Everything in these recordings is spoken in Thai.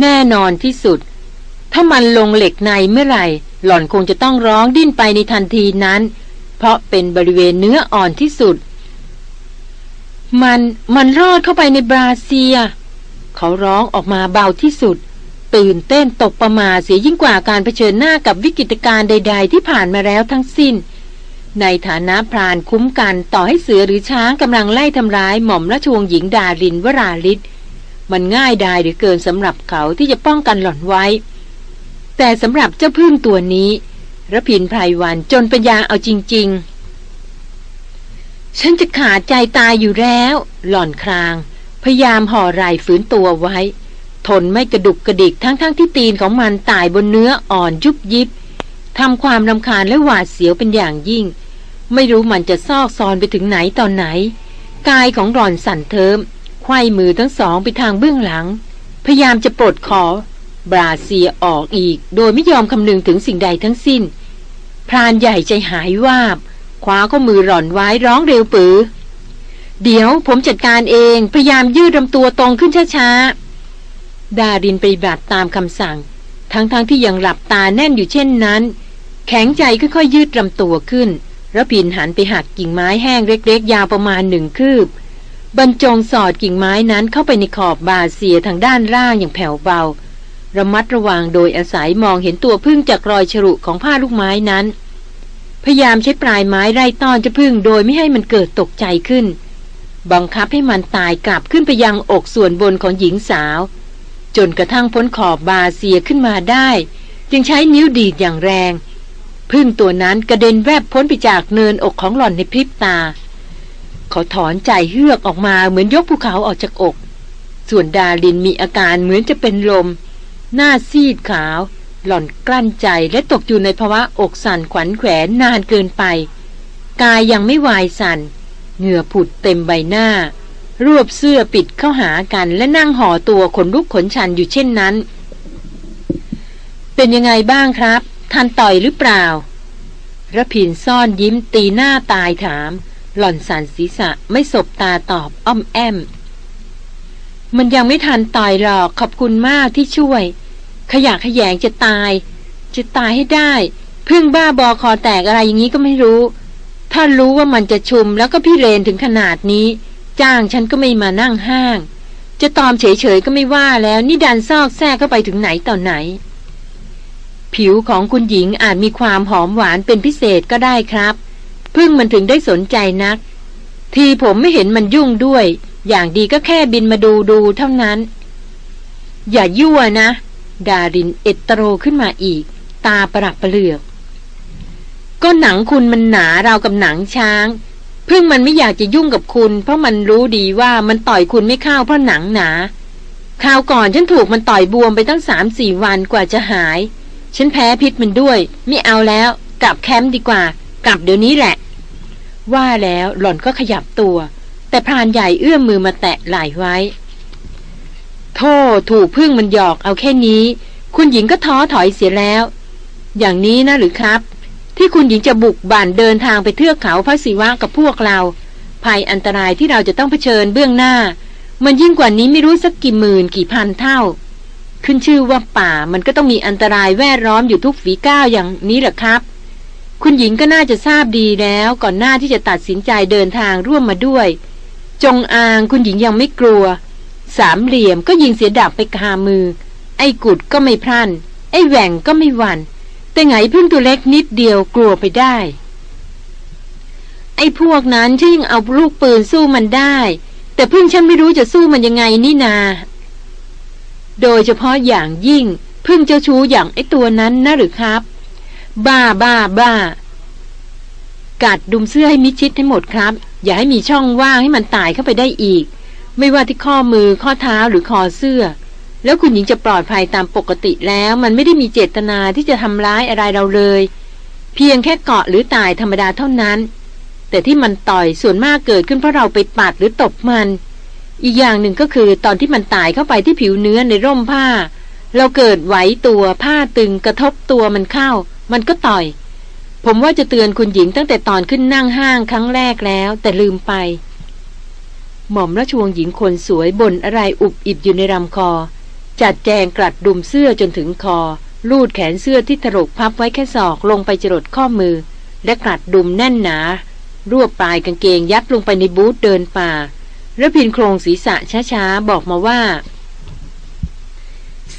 แน่นอนที่สุด ถ้ามันลงเหล็กในเมื่อไหร่ หล่อนคงจะต้องร้องดิ้นไปในทันทีนั้น เพราะเป็นบริเวณเนื้ออ่อนที่สุด มันมันรอดเข้าไปในบราเซีย เขาร้องออกมาเบาที่สุด ตื่นเต้นตกประมาเสียยิ่งกว่าการเผชิญหน้ากับวิกฤตการณ์ใด ๆ ที่ผ่านมาแล้วทั้งสิ้น ในฐานะพรานคุ้มกันต่อให้เสือหรือช้างกำลังไล่ทำร้ายหม่อมราชวงศ์หญิงดารินวราลิศ มันง่ายดายหรือเกินสำหรับเขาที่จะป้องกันหล่อนไว้ แต่สำหรับเจ้าพึ่งตัวนี้ระพินไพรวันจนปัญญาเอาจริง ๆ ฉันจะขาดใจตายอยู่แล้ว หล่อนคราง พยายามห่อไหล่ฝืนตัวไว้ ทนไม่กระดุกกระดิกทั้งๆทที่ตีนของมันตายบนเนื้ออ่อนยุบยิบทำความรำคาญและหวาดเสียวเป็นอย่างยิ่ง ไม่รู้มันจะซอกซอนไปถึงไหนตอนไหน กายของหล่อนสั่นเทิม ไขว้มือทั้งสองไปทางเบื้องหลัง พยายามจะปลดคอบราเซียออกอีก โดยไม่ยอมคำนึงถึงสิ่งใดทั้งสิ้น พรานใหญ่ใจหายวาบคว้าข้อมือหล่อนไว้ร้องเร็วปือ เดี๋ยวผมจัดการเอง พยายามยืดลำตัวตรงขึ้นช้าๆ ดารินไปบัตตามคำสั่ง ทั้งๆทที่ยังหลับตาแน่นอยู่เช่นนั้น แข็งใจค่อยๆยืดลำตัวขึ้นระพินหันไปหักกิ่งไม้แห้งเล็ก ๆ ยาวประมาณหนึ่งคืบ บรรจงสอดกิ่งไม้นั้นเข้าไปในขอบบาเสียทางด้านล่างอย่างแผ่วเบา ระมัดระวังโดยอาศัยมองเห็นตัวพึ่งจากรอยฉรุของผ้าลูกไม้นั้น พยายามใช้ปลายไม้ไล่ต้อนจะพึ่งโดยไม่ให้มันเกิดตกใจขึ้น บังคับให้มันตายกลับขึ้นไปยังอกส่วนบนของหญิงสาว จนกระทั่งพ้นขอบบาเสียขึ้นมาได้ จึงใช้นิ้วดีดอย่างแรง พึ่งตัวนั้นกระเด็นแวบพ้นไปจากเนินอกของหล่อนในพริบตา เขาถอนใจเฮือกออกมาเหมือนยกภูเขาออกจากอก ส่วนดาลินมีอาการเหมือนจะเป็นลม หน้าซีดขาว หล่อนกลั้นใจและตกอยู่ในภาวะอกสั่นขวัญแขวนนานเกินไป กายยังไม่วายสัน่น เหงื่อผุดเต็มใบหน้า รวบเสื้อปิดเข้าหากันและนั่งห่อตัวขนลุกขนชันอยู่เช่นนั้น เป็นยังไงบ้างครับ ทันต่อยหรือเปล่าระพินซ่อนยิ้มตีหน้าตายถาม หล่อนสันศีรษะไม่สบตาตอบอ้อมแอม มันยังไม่ทันตายหรอกขอบคุณมากที่ช่วย ขยะขยงจะตาย จะตายให้ได้ เพึ่งบ้าบอคอแตกอะไรอย่างนี้ก็ไม่รู้ ถ้ารู้ว่ามันจะชุมแล้วก็พี่เรนถึงขนาดนี้ จ้างฉันก็ไม่มานั่งห้าง จะตอมเฉยๆก็ไม่ว่าแล้วนี่ดันซอกแทรกเข้าไปถึงไหนต่อไหน ผิวของคุณหญิงอาจมีความหอมหวานเป็นพิเศษก็ได้ครับ พึ่งมันถึงได้สนใจนัก ทีผมไม่เห็นมันยุ่งด้วย อย่างดีก็แค่บินมาดูดูเท่านั้น อย่ายั่วนะ ดารินเอตโรขึ้นมาอีก ตาประหลับประเหลือก ก็หนังคุณมันหนาราวกับหนังช้างพึ่งมันไม่อยากจะยุ่งกับคุณ เพราะมันรู้ดีว่ามันต่อยคุณไม่เข้าเพราะหนังหนาคราวก่อนฉันถูกมันต่อยบวมไปตั้งสามสี่วันกว่าจะหาย ฉันแพ้พิษมันด้วย ไม่เอาแล้ว กลับแคมป์ดีกว่า กลับเดี๋ยวนี้แหละ ว่าแล้วหล่อนก็ขยับตัว แต่พรานใหญ่เอื้อมมือมาแตะไหล่ไว้ โทษถูกพึ่งมันหยอกเอาแค่นี้ คุณหญิงก็ท้อถอยเสียแล้ว อย่างนี้นะหรือครับ ที่คุณหญิงจะบุกบ่านเดินทางไปเทือกเขาพระศิวะกับพวกเรา ภัยอันตรายที่เราจะต้องเผชิญเบื้องหน้า มันยิ่งกว่านี้ไม่รู้สักกี่หมื่นกี่พันเท่า ขึ้นชื่อว่าป่ามันก็ต้องมีอันตรายแวดล้อมอยู่ทุกฝีก้าวอย่างนี้แหละครับ คุณหญิงก็น่าจะทราบดีแล้ว ก่อนหน้าที่จะตัดสินใจเดินทางร่วมมาด้วย จงอางคุณหญิงยังไม่กลัว สามเหลี่ยมก็ยิงเสียดับไปคามือ ไอ้กุดก็ไม่พลันไอ้แหว่งก็ไม่หวัน่นแต่ไงพึ่งตัวเล็กนิดเดียวกลัวไปได้ ไอ้พวกนั้นฉันยังเอาลูกปืนสู้มันได้ แต่พึ่งฉันไม่รู้จะสู้มันยังไงนี่นา โดยเฉพาะอย่างยิ่งพึ่งเจ้าชู้อย่างไอ้ตัวนั้นนะหรือครับ บ้าบ้าบ้า กัดดุมเสื้อให้มิชิดให้หมดครับ อย่าให้มีช่องว่างให้มันตายเข้าไปได้อีก ไม่ว่าที่ข้อมือข้อเท้าหรือคอเสื้อ แล้วคุณหญิงจะปลอดภัยตามปกติแล้ว มันไม่ได้มีเจตนาที่จะทำร้ายอะไรเราเลย เพียงแค่เกาะหรือตายธรรมดาเท่านั้น แต่ที่มันต่อยส่วนมากเกิดขึ้นเพราะเราไปปัดหรือตบมัน อีกอย่างหนึ่งก็คือตอนที่มันตายเข้าไปที่ผิวเนื้อในร่มผ้า เราเกิดไหวตัวผ้าตึงกระทบตัวมันเข้า มันก็ต่อย ผมว่าจะเตือนคุณหญิงตั้งแต่ตอนขึ้นนั่งห้างครั้งแรกแล้ว แต่ลืมไป หม่อมราชวงศ์หญิงคนสวยบนอะไรอุบอิบอยู่ในลำคอ จัดแจงกลัดดุมเสื้อจนถึงคอ ลูดแขนเสื้อที่ถลกพับไว้แค่ศอกลงไปจรดข้อมือ และกลัดดุมแน่นหนารวบปลายกางเกงยัดลงไปในบูธเดินป่าระพินโครงศีรษะช้าๆ บอกมาว่า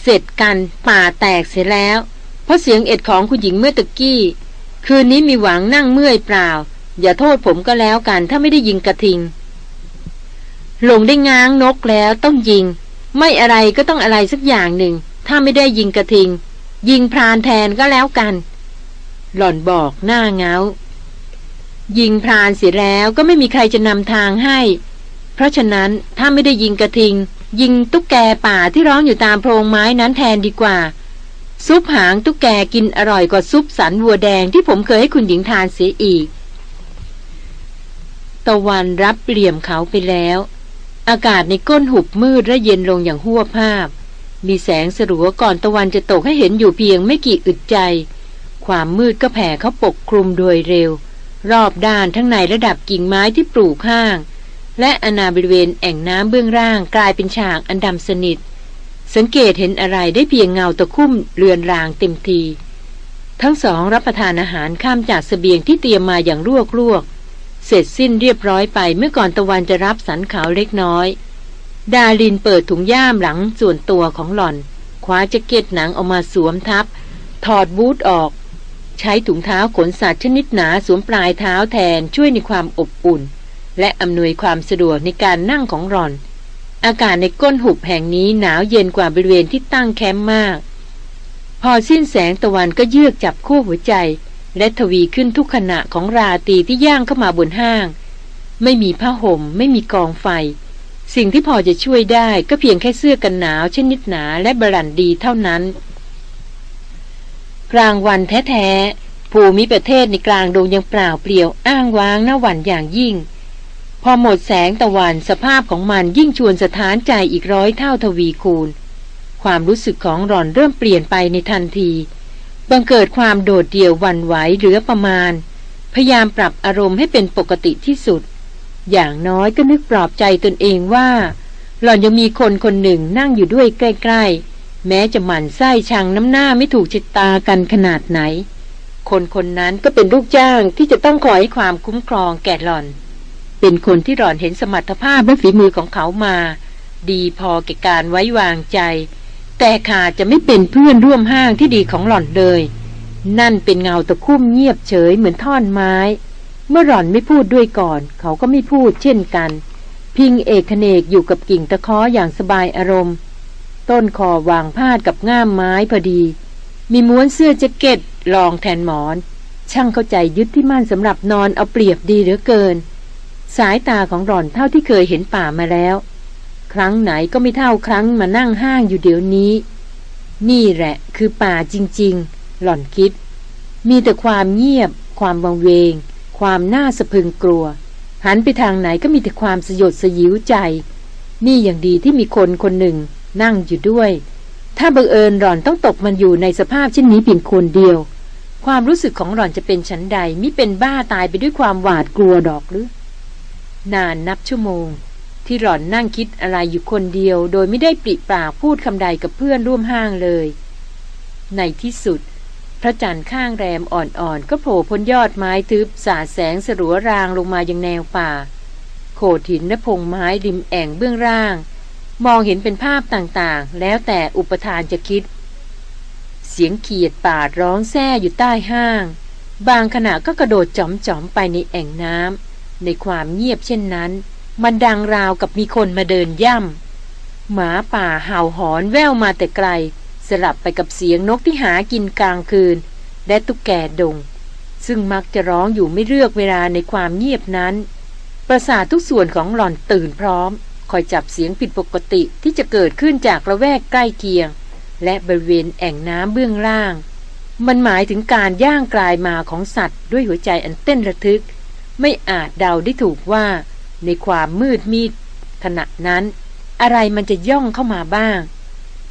เสร็จกันป่าแตกเสียแล้ว เพราะเสียงเอ็ดของคุณหญิงเมื่อตะกี้ คืนนี้มีหวังนั่งเมื่อยเปล่า อย่าโทษผมก็แล้วกัน ถ้าไม่ได้ยิงกระทิง หลงได้ง้างนกแล้วต้องยิง ไม่อะไรก็ต้องอะไรสักอย่างหนึ่ง ถ้าไม่ได้ยิงกระทิง ยิงพรานแทนก็แล้วกัน หล่อนบอกหน้าเงา ยิงพรานเสียแล้วก็ไม่มีใครจะนำทางให้ เพราะฉะนั้นถ้าไม่ได้ยิงกระทิง ยิงตุ๊กแกป่าที่ร้องอยู่ตามโพรงไม้นั้นแทนดีกว่า ซุปหางตุ๊กแกกินอร่อยกว่าซุปสันวัวแดงที่ผมเคยให้คุณหญิงทานเสียอีก ตะวันรับเปลี่ยมเขาไปแล้ว อากาศในก้นหุบมืดและเย็นลงอย่างหัวภาพ มีแสงสลัวก่อนตะวันจะตกให้เห็นอยู่เพียงไม่กี่อึดใจ ความมืดก็แผ่เขาปกคลุมโดยเร็ว รอบด้านทั้งในระดับกิ่งไม้ที่ปลูกข้าง และอนาบริเวณแอ่งน้ำเบื้องล่างกลายเป็นฉากอันดำสนิท สังเกตเห็นอะไรได้เพียงเงาตะคุ่มเรือนรางเต็มที ทั้งสองรับประทานอาหารข้ามจากสเสบียงที่เตรียมมาอย่างลวกลวก เสร็จสิ้นเรียบร้อยไปเมื่อก่อนตะวันจะรับสันขาวเล็กน้อย ดาลินเปิดถุงย่ามหลังส่วนตัวของหล่อนคว้าแจ็คเก็ตหนังออกมาสวมทับ ถอดบูทออก ใช้ถุงเท้าขนสัตว์ชนิดหนาสวมปลายเท้าแทนช่วยในความอบอุ่น และอำนวยความสะดวกในการนั่งของรอน อากาศในก้นหุบแห่งนี้หนาวเย็นกว่าบริเวณที่ตั้งแคมป์มาก พอสิ้นแสงตะวันก็เยือกจับคู่หัวใจ และทวีขึ้นทุกขณะของราตีที่ย่างเข้ามาบนห้าง ไม่มีผ้าห่ม ไม่มีกองไฟ สิ่งที่พอจะช่วยได้ก็เพียงแค่เสื้อกันหนาวชนิดหนาและบรันดีเท่านั้น กลางวันแท้ๆภูมิประเทศในกลางดงยังเปล่าเปลี่ยวอ้างว้างหน้าหวันอย่างยิ่ง พอหมดแสงตะวันสภาพของมันยิ่งชวนสถานใจอีกร้อยเท่าทวีคูณ ความรู้สึกของหลอนเริ่มเปลี่ยนไปในทันที บังเกิดความโดดเดี่ยววันไหวเหลือประมาณ พยายามปรับอารมณ์ให้เป็นปกติที่สุด อย่างน้อยก็นึกปลอบใจตนเองว่า หล่อนยังมีคนคนหนึ่งนั่งอยู่ด้วยใกล้ ๆ แม้จะหมั่นไส้ชังน้ำหน้าไม่ถูกจิตตากันขนาดไหน คนคนนั้นก็เป็นลูกจ้างที่จะต้องคอยให้ความคุ้มครองแก่หล่อน เป็นคนที่หล่อนเห็นสมรรถภาพและฝีมือของเขามา ดีพอแก่การไว้วางใจ แต่ขาดจะไม่เป็นเพื่อนร่วมห้างที่ดีของหล่อนเลย นั่นเป็นเงาตะคุ่มเงียบเฉยเหมือนท่อนไม้ เมื่อหล่อนไม่พูดด้วยก่อน เขาก็ไม่พูดเช่นกัน พิงเอกเนกอยู่กับกิ่งตะเคออย่างสบายอารมณ์ ต้นคอวางพาดกับง่ามไม้พอดี มีม้วนเสื้อแจ็คเก็ตรองแทนหมอน ช่างเข้าใจยึดที่มั่นสำหรับนอนเอาเปรียบดีเหลือเกิน สายตาของหล่อนเท่าที่เคยเห็นป่ามาแล้ว ครั้งไหนก็ไม่เท่าครั้งมานั่งห้างอยู่เดี๋ยวนี้ นี่แหละคือป่าจริง ๆ หล่อนคิด มีแต่ความเงียบ ความวังเวง ความน่าสะพึงกลัว หันไปทางไหนก็มีแต่ความสยดสยิวใจ นี่อย่างดีที่มีคนคนหนึ่งนั่งอยู่ด้วย ถ้าบังเอิญหล่อนต้องตกมันอยู่ในสภาพเช่นนี้เพียงคนเดียว ความรู้สึกของหล่อนจะเป็นชั้นใดมิเป็นบ้าตายไปด้วยความหวาดกลัวดอกหรือ นานนับชั่วโมง ที่หล่อนนั่งคิดอะไรอยู่คนเดียว โดยไม่ได้ปริปากพูดคำใดกับเพื่อนร่วมห้างเลย ในที่สุด พระจันทร์ข้างแรมอ่อนๆ ก็โผล่พ้นยอดไม้ทึบสาดแสงสลัวรางลงมายังแนวป่า โขดหินและพงไม้ริมแอ่งเบื้องล่าง มองเห็นเป็นภาพต่างๆ แล้วแต่อุปทานจะคิด เสียงเขียดป่าร้องแซ่อยู่ใต้ห้าง บางขณะก็กระโดดจอมๆไปในแอ่งน้ำ ในความเงียบเช่นนั้น มันดังราวกับมีคนมาเดินย่ำ หมาป่าเห่าหอนแววมาแต่ไกล สลับไปกับเสียงนกที่หากินกลางคืน และตุ๊กแกดง ซึ่งมักจะร้องอยู่ไม่เลือกเวลาในความเงียบนั้น ประสาททุกส่วนของหล่อนตื่นพร้อม คอยจับเสียงผิดปกติที่จะเกิดขึ้นจากระแวกใกล้เคียง และบริเวณแอ่งน้ำเบื้องล่าง มันหมายถึงการย่างกลายมาของสัตว์ด้วยหัวใจอันเต้นระทึก ไม่อาจเดาได้ถูกว่า ในความมืดมิดขณะนั้น อะไรมันจะย่องเข้ามาบ้าง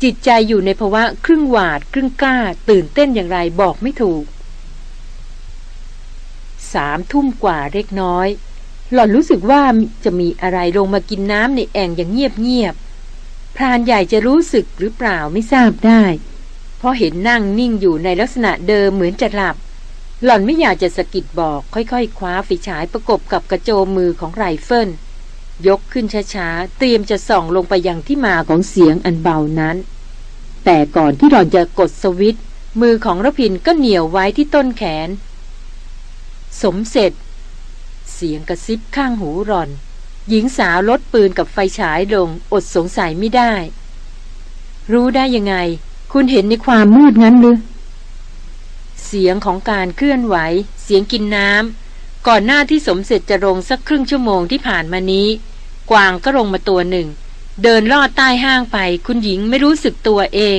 จิตใจอยู่ในภาวะครึ่งหวาด ครึ่งกล้า ตื่นเต้นอย่างไรบอกไม่ถูกสามทุ่มกว่าเล็กน้อย หล่อนรู้สึกว่าจะมีอะไรลงมากินน้ำในแอ่งอย่างเงียบเงียบพรานใหญ่จะรู้สึกหรือเปล่าไม่ทราบได้ เพราะเห็นนั่งนิ่งอยู่ในลักษณะเดิมเหมือนจะหลับ หล่อนไม่อยากจะสะกิดบอก ค่อยๆ คว้าฝีฉายประกบกับกระโจมมือของไรเฟิล ยกขึ้นช้าๆ เตรียมจะส่องลงไปยังที่มาของเสียงอันเบานั้น แต่ก่อนที่หล่อนจะกดสวิตช์มือของรพินก็เหนียวไว้ที่ต้นแขน สมเสร็จ เสียงกระซิบข้างหูหล่อน หญิงสาวลดปืนกับไฟฉายลงอดสงสัยไม่ได้ รู้ได้ยังไง คุณเห็นในความมืดงั้นหรือ เสียงของการเคลื่อนไหว เสียงกินน้ำก่อนหน้าที่สมเสร็จจะลงสักครึ่งชั่วโมงที่ผ่านมานี้ กวางก็ลงมาตัวหนึ่ง เดินลอดใต้ห้างไป คุณหญิงไม่รู้สึกตัวเอง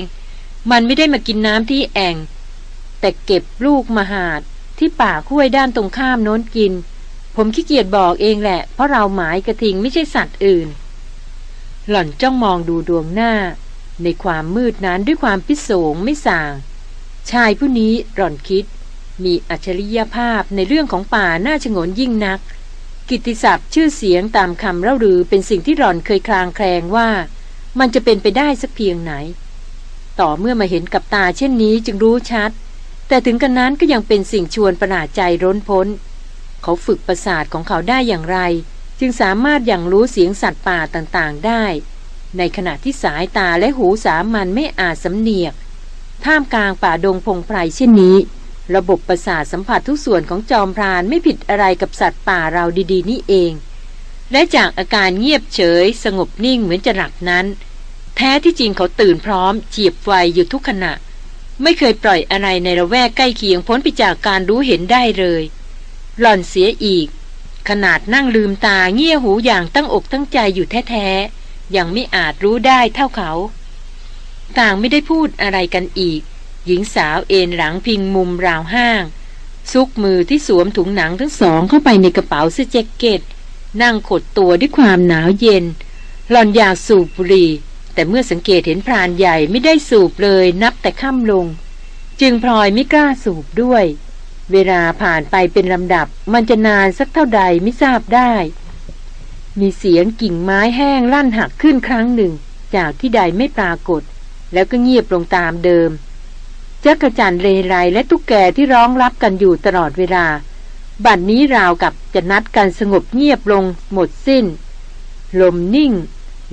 มันไม่ได้มากินน้ำที่แอ่ง แต่เก็บลูกมาหาดที่ป่าคุ้วยด้านตรงข้ามโน้นกิน ผมขี้เกียจบอกเองแหละ เพราะเราหมายกระทิงไม่ใช่สัตว์อื่น หล่อนจ้องมองดูดวงหน้า ในความมืดนั้นด้วยความพิศงไม่ส่าง ชายผู้นี้หล่อนคิด มีอัจฉริยภาพในเรื่องของป่าน่าชงนยิ่งนัก กิตติศัพท์ชื่อเสียงตามคำเล่าลือเป็นสิ่งที่หล่อนเคยคลางแคลงว่า มันจะเป็นไปได้สักเพียงไหน ต่อเมื่อมาเห็นกับตาเช่นนี้จึงรู้ชัด แต่ถึงกันนั้นก็ยังเป็นสิ่งชวนประหลาดใจร้นพ้น เขาฝึกประสาทของเขาได้อย่างไร จึงสามารถอย่างรู้เสียงสัตว์ป่าต่างๆได้ ในขณะที่สายตาและหูสามัญไม่อาจสำเนียก ท่ามกลางป่าดงพงไพรเช่นนี้ ระบบประสาทสัมผัสทุกส่วนของจอมพรานไม่ผิดอะไรกับสัตว์ป่าเราดีๆ นี่เอง และจากอาการเงียบเฉย สงบนิ่งเหมือนจะหลับนั้น แท้ที่จริงเขาตื่นพร้อมเจียบไวอยู่ทุกขณะ ไม่เคยปล่อยอะไรในระแวกใกล้เคียงพ้นไปจากการรู้เห็นได้เลย หล่อนเสียอีก ขนาดนั่งลืมตาเงี่ยหูอย่างตั้งอกตั้งใจอยู่แท้ๆยังไม่อาจรู้ได้เท่าเขา ต่างไม่ได้พูดอะไรกันอีก หญิงสาวเอนหลังพิงมุมราวห้าง ซุกมือที่สวมถุงหนังทั้งสองเข้าไปในกระเป๋าเสื้อแจ็คเก็ต นั่งขดตัวด้วยความหนาวเย็น หล่อนอยากสูบบุหรี่ แต่เมื่อสังเกตเห็นพรานใหญ่ไม่ได้สูบเลยนับแต่ค่ำลง จึงพลอยไม่กล้าสูบด้วย เวลาผ่านไปเป็นลำดับมันจะนานสักเท่าใดไม่ทราบได้ มีเสียงกิ่งไม้แห้งลั่นหักขึ้นครั้งหนึ่ง จากที่ใดไม่ปรากฏ แล้วก็เงียบลงตามเดิมจักระจันเรไรและตุ๊กแกที่ร้องรับกันอยู่ตลอดเวลา บัดนนี้ราวกับจะนัดกันสงบเงียบลงหมดสิ้น ลมนิ่ง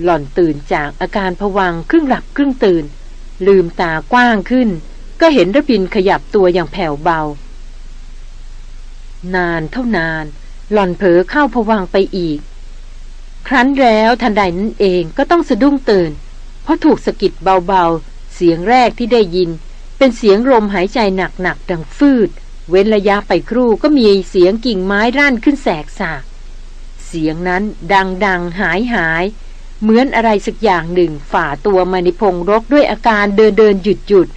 หล่อนตื่นจากอาการผวังครึ่งหลับครึ่งตื่น ลืมตากว้างขึ้น ก็เห็นระพินขยับตัวอย่างแผ่วเบา นานเท่านาน หล่อนเผลอเข้าผวังไปอีก ครั้นแล้วทันใดนั้นเองก็ต้องสะดุ้งตื่น เพราะถูกสะกิดเบาๆ เสียงแรกที่ได้ยิน เป็นเสียงลมหายใจหนักๆดังฟืด เว้นระยะไปครู่ก็มีเสียงกิ่งไม้ร่านขึ้นแสกสากเสียงนั้นดังๆหายหายเหมือนอะไรสักอย่างหนึ่งฝ่าตัวมาในพงรกด้วยอาการเดินเดินหยุดหยุด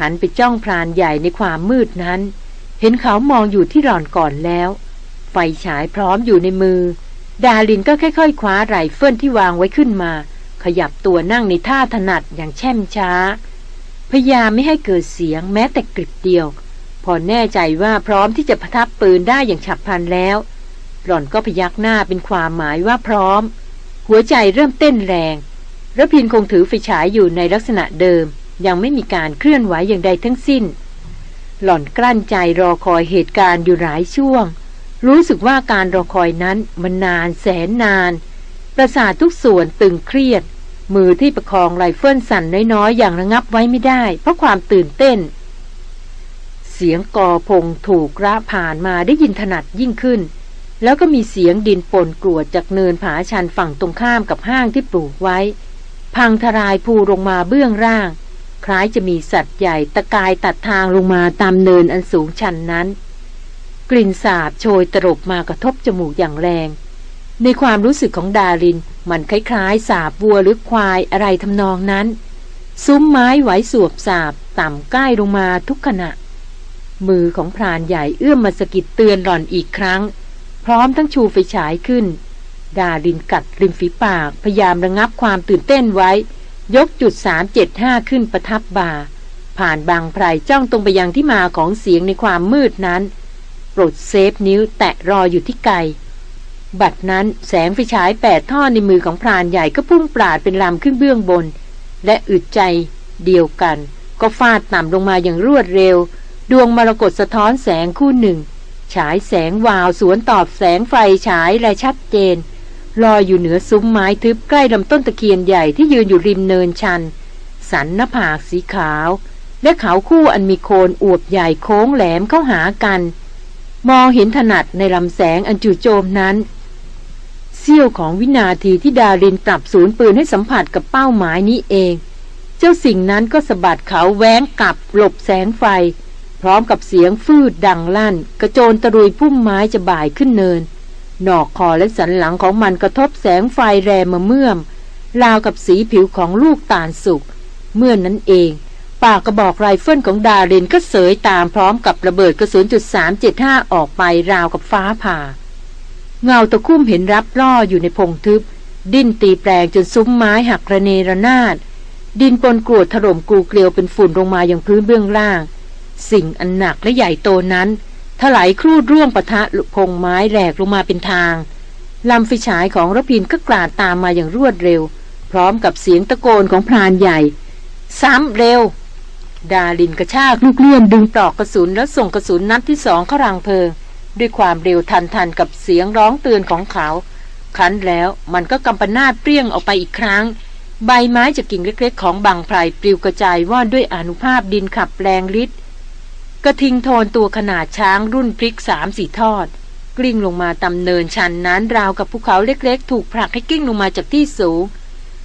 หันไปจ้องพรานใหญ่ในความมืดนั้น เห็นเขามองอยู่ที่หลอนก่อนแล้ว ไฟฉายพร้อมอยู่ในมือ ดาลินก็ค่อยๆคว้าไรเฟิลที่วางไว้ขึ้นมา ขยับตัวนั่งในท่าถนัดอย่างแช่มช้า พยายามไม่ให้เกิดเสียงแม้แต่กริบเดียว พอแน่ใจว่าพร้อมที่จะพทับปืนได้อย่างฉับพลันแล้ว หล่อนก็พยักหน้าเป็นความหมายว่าพร้อม หัวใจเริ่มเต้นแรงระพินคงถือไฟฉายอยู่ในลักษณะเดิม ยังไม่มีการเคลื่อนไหวอย่างใดทั้งสิ้น หล่อนกลั้นใจรอคอยเหตุการณ์อยู่หลายช่วง รู้สึกว่าการรอคอยนั้นมันนานแสนนาน ประสาททุกส่วนตึงเครียด มือที่ประคองไรเฟิลสั่นน้อยๆ อย่างระงับไว้ไม่ได้ เพราะความตื่นเต้น เสียงกอพงถูกระผ่านมาได้ยินถนัดยิ่งขึ้น แล้วก็มีเสียงดินปนกรวดจากเนินผาชันฝั่งตรงข้ามกับห้างที่ปลูกไว้ พังทลายพรูลงมาเบื้องล่าง คล้ายจะมีสัตว์ใหญ่ตะกายตัดทางลงมาตามเนินอันสูงชันนั้น กลิ่นสาบโชยตรบมากระทบจมูกอย่างแรง ในความรู้สึกของดาริน มันคล้ายๆ สาบวัวหรือควายอะไรทำนองนั้น ซุ้มไม้ไหวสวบสาบต่ำใกล้ลงมาทุกขณะ มือของพรานใหญ่เอื้อมมาสกิดเตือนหล่อนอีกครั้ง พร้อมทั้งชูไฟฉายขึ้น ดารินกัดริมฝีปาก พยายามระงับความตื่นเต้นไว้ ยกจุดสามเจ็ดห้าขึ้นประทับบาผ่านบางไพรจ้องตรงไปยังที่มาของเสียงในความมืดนั้นปลดเซฟนิ้วแตะรออยู่ที่ไกล บัดนั้นแสงไฟฉายแปดท่อในมือของพรานใหญ่ก็พุ่งปราดเป็นลำขึ้นเบื้องบน และอึดใจเดียวกัน ก็ฟาดต่ำลงมาอย่างรวดเร็ว ดวงมรกตสะท้อนแสงคู่หนึ่ง ฉายแสงวาวสวนตอบแสงไฟฉายและชัดเจน ลอยอยู่เหนือซุ้มไม้ทึบใกล้ลำต้นตะเคียนใหญ่ที่ยืนอยู่ริมเนินชัน สันหน้าผากสีขาว และเขาคู่อันมีโคนอวบใหญ่โค้งแหลมเข้าหากัน มองเห็นถนัดในลำแสงอันจู่โจมนั้น เสี้ยวของวินาทีที่ดารินปรับศูนย์ปืนให้สัมผัสกับเป้าหมายนี้เอง เจ้าสิ่งนั้นก็สะบัดเขาแว้งกลับหลบแสงไฟ พร้อมกับเสียงฟืดดังลั่น กระโจนตะลุยพุ่มไม้จะบ่ายขึ้นเนิน หนอกคอและสันหลังของมันกระทบแสงไฟแลมะเมื่อม ราวกับสีผิวของลูกตาลสุก เมื่อนั้นเอง ปากกระบอกไรเฟิลของดารินก็เสยตามพร้อมกับระเบิดกระสุนจุดสามเจ็ดห้าออกไปราวกับฟ้าผ่า เงาตะคุ่มเห็นลับล่ออยู่ในพงทึบ ดิ้นตีแปลงจนซุ้มไม้หักระเนระนาด ดินปนกรวดถล่มกูเกลียวเป็นฝุ่นลงมาอย่างพื้นเบื้องล่าง สิ่งอันหนักและใหญ่โตนั้นถลายครูดร่วงปะทะพงไม้แหลกลงมาเป็นทางลำไฟฉายของรพินก็กราดตามมาอย่างรวดเร็ว พร้อมกับเสียงตะโกนของพรานใหญ่ ซ้ำเร็ว ดาลินกระชากลูกเลื่อนดึงปลอกกระสุนแล้วส่งกระสุนนัดที่สองเข้ารังเพลิง ด้วยความเร็วทันทันกับเสียงร้องเตือนของเขา ครั้นแล้วมันก็กำปนาดเปรี้ยงออกไปอีกครั้ง ใบไม้จากกิ่งเล็กๆ ของบางไพรปลิวกระจายว่อนด้วยอนุภาพดินขับแรงฤทธิ์กระทิงโทนตัวขนาดช้างรุ่นพริกสามสี่ทอด กลิ้งลงมาตำเนินชันนั้นราวกับภูเขาเล็กๆ ถูกผลักให้กิ้งลงมาจากที่สูง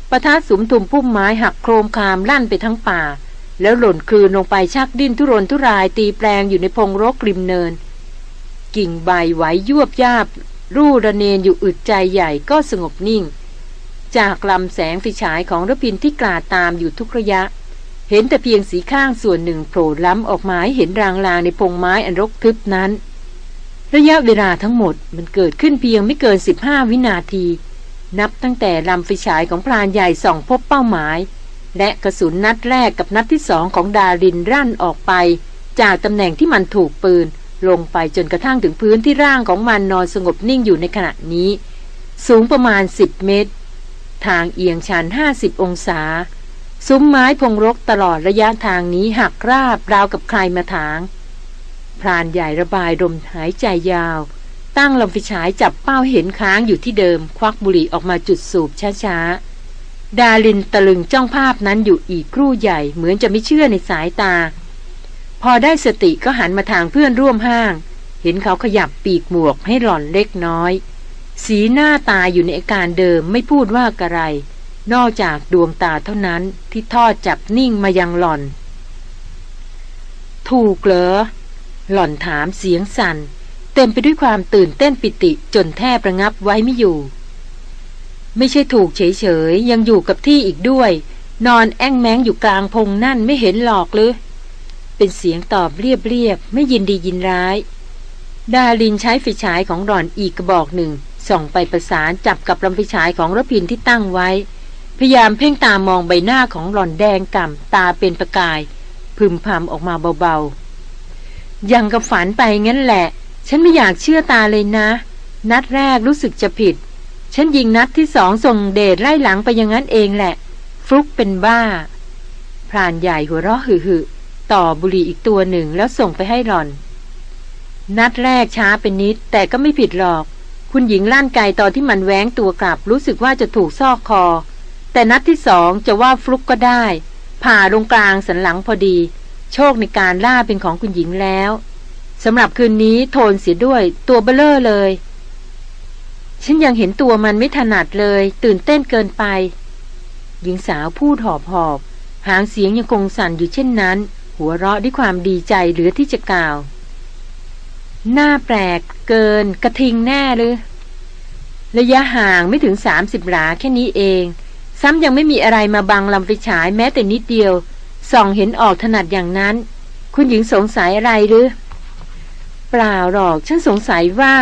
ปะทะสุมทุมพุ่มไม้หักโครมคามลั่นไปทั้งป่า แล้วหล่นคลืนลงไปชักดิ้นทุรนทุรายตีแปลงอยู่ในพงรกริมเนิน กิ่งใบไหวยวบยาบ รูระเนนอยู่อึดใจใหญ่ก็สงบนิ่ง จากลำแสงไฟฉายของรพินที่กลาดตามอยู่ทุกระยะ เห็นแต่เพียงสีข้างส่วนหนึ่งโผล่ล้ำออกมาให้เห็นรางลางในพงไม้อันรกทึบนั้น ระยะเวลาทั้งหมดมันเกิดขึ้นเพียงไม่เกิน 15 วินาที นับตั้งแต่ลำไฟฉายของพรานใหญ่ส่องพบเป้าหมาย และกระสุนนัดแรกกับนัดที่สองของดารินรั่นออกไป จากตำแหน่งที่มันถูกปืน ลงไปจนกระทั่งถึงพื้นที่ร่างของมันนอนสงบนิ่งอยู่ในขณะนี้ สูงประมาณ 10 เมตร ทางเอียงชัน 50 องศา ซุ้มไม้พงรกตลอดระยะทางนี้หักราบราวกับใครมาถาง พรานใหญ่ระบายลมหายใจยาว ตั้งลำไฟฉายจับเป้าเห็นค้างอยู่ที่เดิม ควักบุหรี่ออกมาจุดสูบช้าๆ ดาลินตะลึงจ้องภาพนั้นอยู่อีกครู่ใหญ่เหมือนจะไม่เชื่อในสายตา พอได้สติก็หันมาทางเพื่อนร่วมห้าง เห็นเขาขยับปีกหมวกให้หล่อนเล็กน้อย สีหน้าตาอยู่ในอาการเดิมไม่พูดว่ากระไร นอกจากดวงตาเท่านั้นที่ทอดจับนิ่งมายังหล่อน ถูกเหรอ หล่อนถามเสียงสัน่น เต็มไปด้วยความตื่นเต้นปิติจนแทบระงับไว้ไม่อยู่ ไม่ใช่ถูกเฉยๆ ยังอยู่กับที่อีกด้วย นอนแอ้งแมงอยู่กลางพงนั่นไม่เห็นหลอกหรือ เป็นเสียงตอบเรียบๆ ไม่ยินดียินร้าย ดาลินใช้ไฟฉายของหล่อนอีกกระบอกหนึ่ง ส่องไปประสานจับกับลำไฟฉายของรพินที่ตั้งไว้ พยายามเพ่งตามองใบหน้าของหล่อนแดงก่ำตาเป็นประกาย พึมพำออกมาเบาๆ ยังกับฝันไปงั้นแหละ ฉันไม่อยากเชื่อตาเลยนะ นัดแรกรู้สึกจะผิด ฉันยิงนัดที่สองส่งเดชไล่หลังไปอย่างนั้นเองแหละ ฟลุกเป็นบ้าพรานใหญ่หัวเราะหึ่ ต่อบุหรี่อีกตัวหนึ่งแล้วส่งไปให้หล่อน นัดแรกช้าเป็นนิด แต่ก็ไม่ผิดหรอก คุณหญิงล่านไกตอนที่มันแว้งตัวกลับ รู้สึกว่าจะถูกซอกคอ แต่นัดที่สองจะว่าฟลุกก็ได้ ผ่าตรงกลางสันหลังพอดี โชคในการล่าเป็นของคุณหญิงแล้วสำหรับคืนนี้โทนเสียด้วย ตัวเบลเลอร์เลย ฉันยังเห็นตัวมันไม่ถนัดเลย ตื่นเต้นเกินไป หญิงสาวพูดหอบหอบหางเสียงยังคงสั่นอยู่เช่นนั้น หัวเราะด้วยความดีใจเหลือที่จะกล่าว หน้าแปลกเกินกระทิงแน่หรือ ระยะห่างไม่ถึงสามสิบหลาแค่นี้เอง ซ้ำยังไม่มีอะไรมาบังลำไฟฉายแม้แต่นิดเดียว ส่องเห็นออกถนัดอย่างนั้น คุณหญิงสงสัยอะไรหรือ เปล่าหรอกฉันสงสัยว่า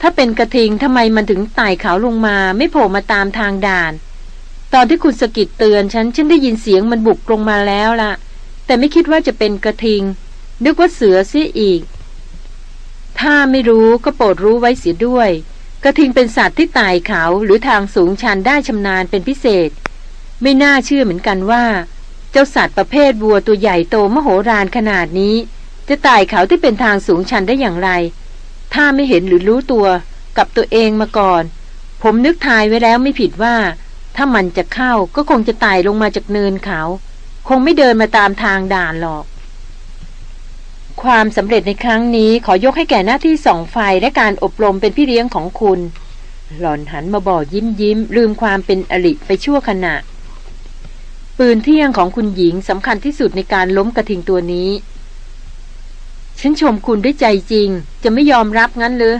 ถ้าเป็นกระทิงทำไมมันถึงไต่เขาลงมา ไม่โผล่มาตามทางด่าน ตอนที่คุณสกิดเตือนฉันฉันได้ยินเสียงมันบุกลงมาแล้วละ แต่ไม่คิดว่าจะเป็นกระทิง นึกว่าเสือเสียอีก ถ้าไม่รู้ก็โปรดรู้ไว้เสียด้วย กระทิงเป็นสัตว์ที่ไต่เขาหรือทางสูงชันได้ชำนาญเป็นพิเศษ ไม่น่าเชื่อเหมือนกันว่า เจ้าสัตว์ประเภทวัวตัวใหญ่โตมโหฬารขนาดนี้ จะไต่เขาที่เป็นทางสูงชันได้อย่างไร ถ้าไม่เห็นหรือรู้ตัวกับตัวเองมาก่อน ผมนึกทายไว้แล้วไม่ผิดว่า ถ้ามันจะเข้าก็คงจะไต่ลงมาจากเนินเขา คงไม่เดินมาตามทางด่านหรอก ความสำเร็จในครั้งนี้ขอยกให้แก่หน้าที่ส่องไฟและการอบรมเป็นพี่เลี้ยงของคุณ หล่อนหันมาบอกยิ้มยิ้ม ลืมความเป็นอริไปชั่วขณะ ปืนเที่ยงของคุณหญิงสำคัญที่สุดในการล้มกระทิงตัวนี้ ฉันชมคุณด้วยใจจริง จะไม่ยอมรับงั้นเลย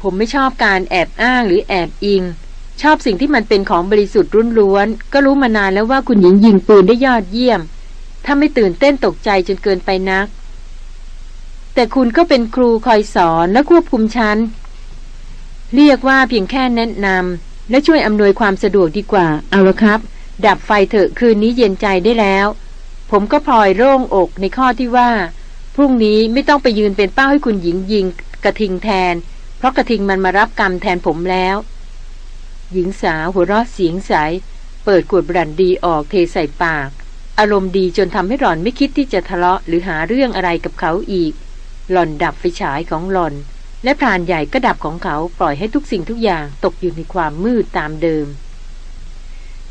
ผมไม่ชอบการแอบอ้างหรือแอบอิง ชอบสิ่งที่มันเป็นของบริสุทธิ์รุ่นล้วน ก็รู้มานานแล้วว่าคุณหญิงยิงปืนได้ยอดเยี่ยม ถ้าไม่ตื่นเต้นตกใจจนเกินไปนัก แต่คุณก็เป็นครูคอยสอนและควบคุมฉัน เรียกว่าเพียงแค่แนะนำและช่วยอำนวยความสะดวกดีกว่า เอาละครับ ดับไฟเถอะคืนนี้เย็นใจได้แล้ว ผมก็พลอยโล่งอกในข้อที่ว่า พรุ่งนี้ไม่ต้องไปยืนเป็นเป้าให้คุณหญิงยิงกระทิงแทน เพราะกระทิงมันมารับกรรมแทนผมแล้ว หญิงสาวหัวเราะเสียงใส เปิดขวดบรันดีออกเทใส่ปาก อารมณ์ดีจนทำให้หล่อนไม่คิดที่จะทะเลาะหรือหาเรื่องอะไรกับเขาอีก หล่อนดับไฟฉายของหล่อน และพรานใหญ่ก็ดับของเขาปล่อยให้ทุกสิ่งทุกอย่างตกอยู่ในความมืดตามเดิม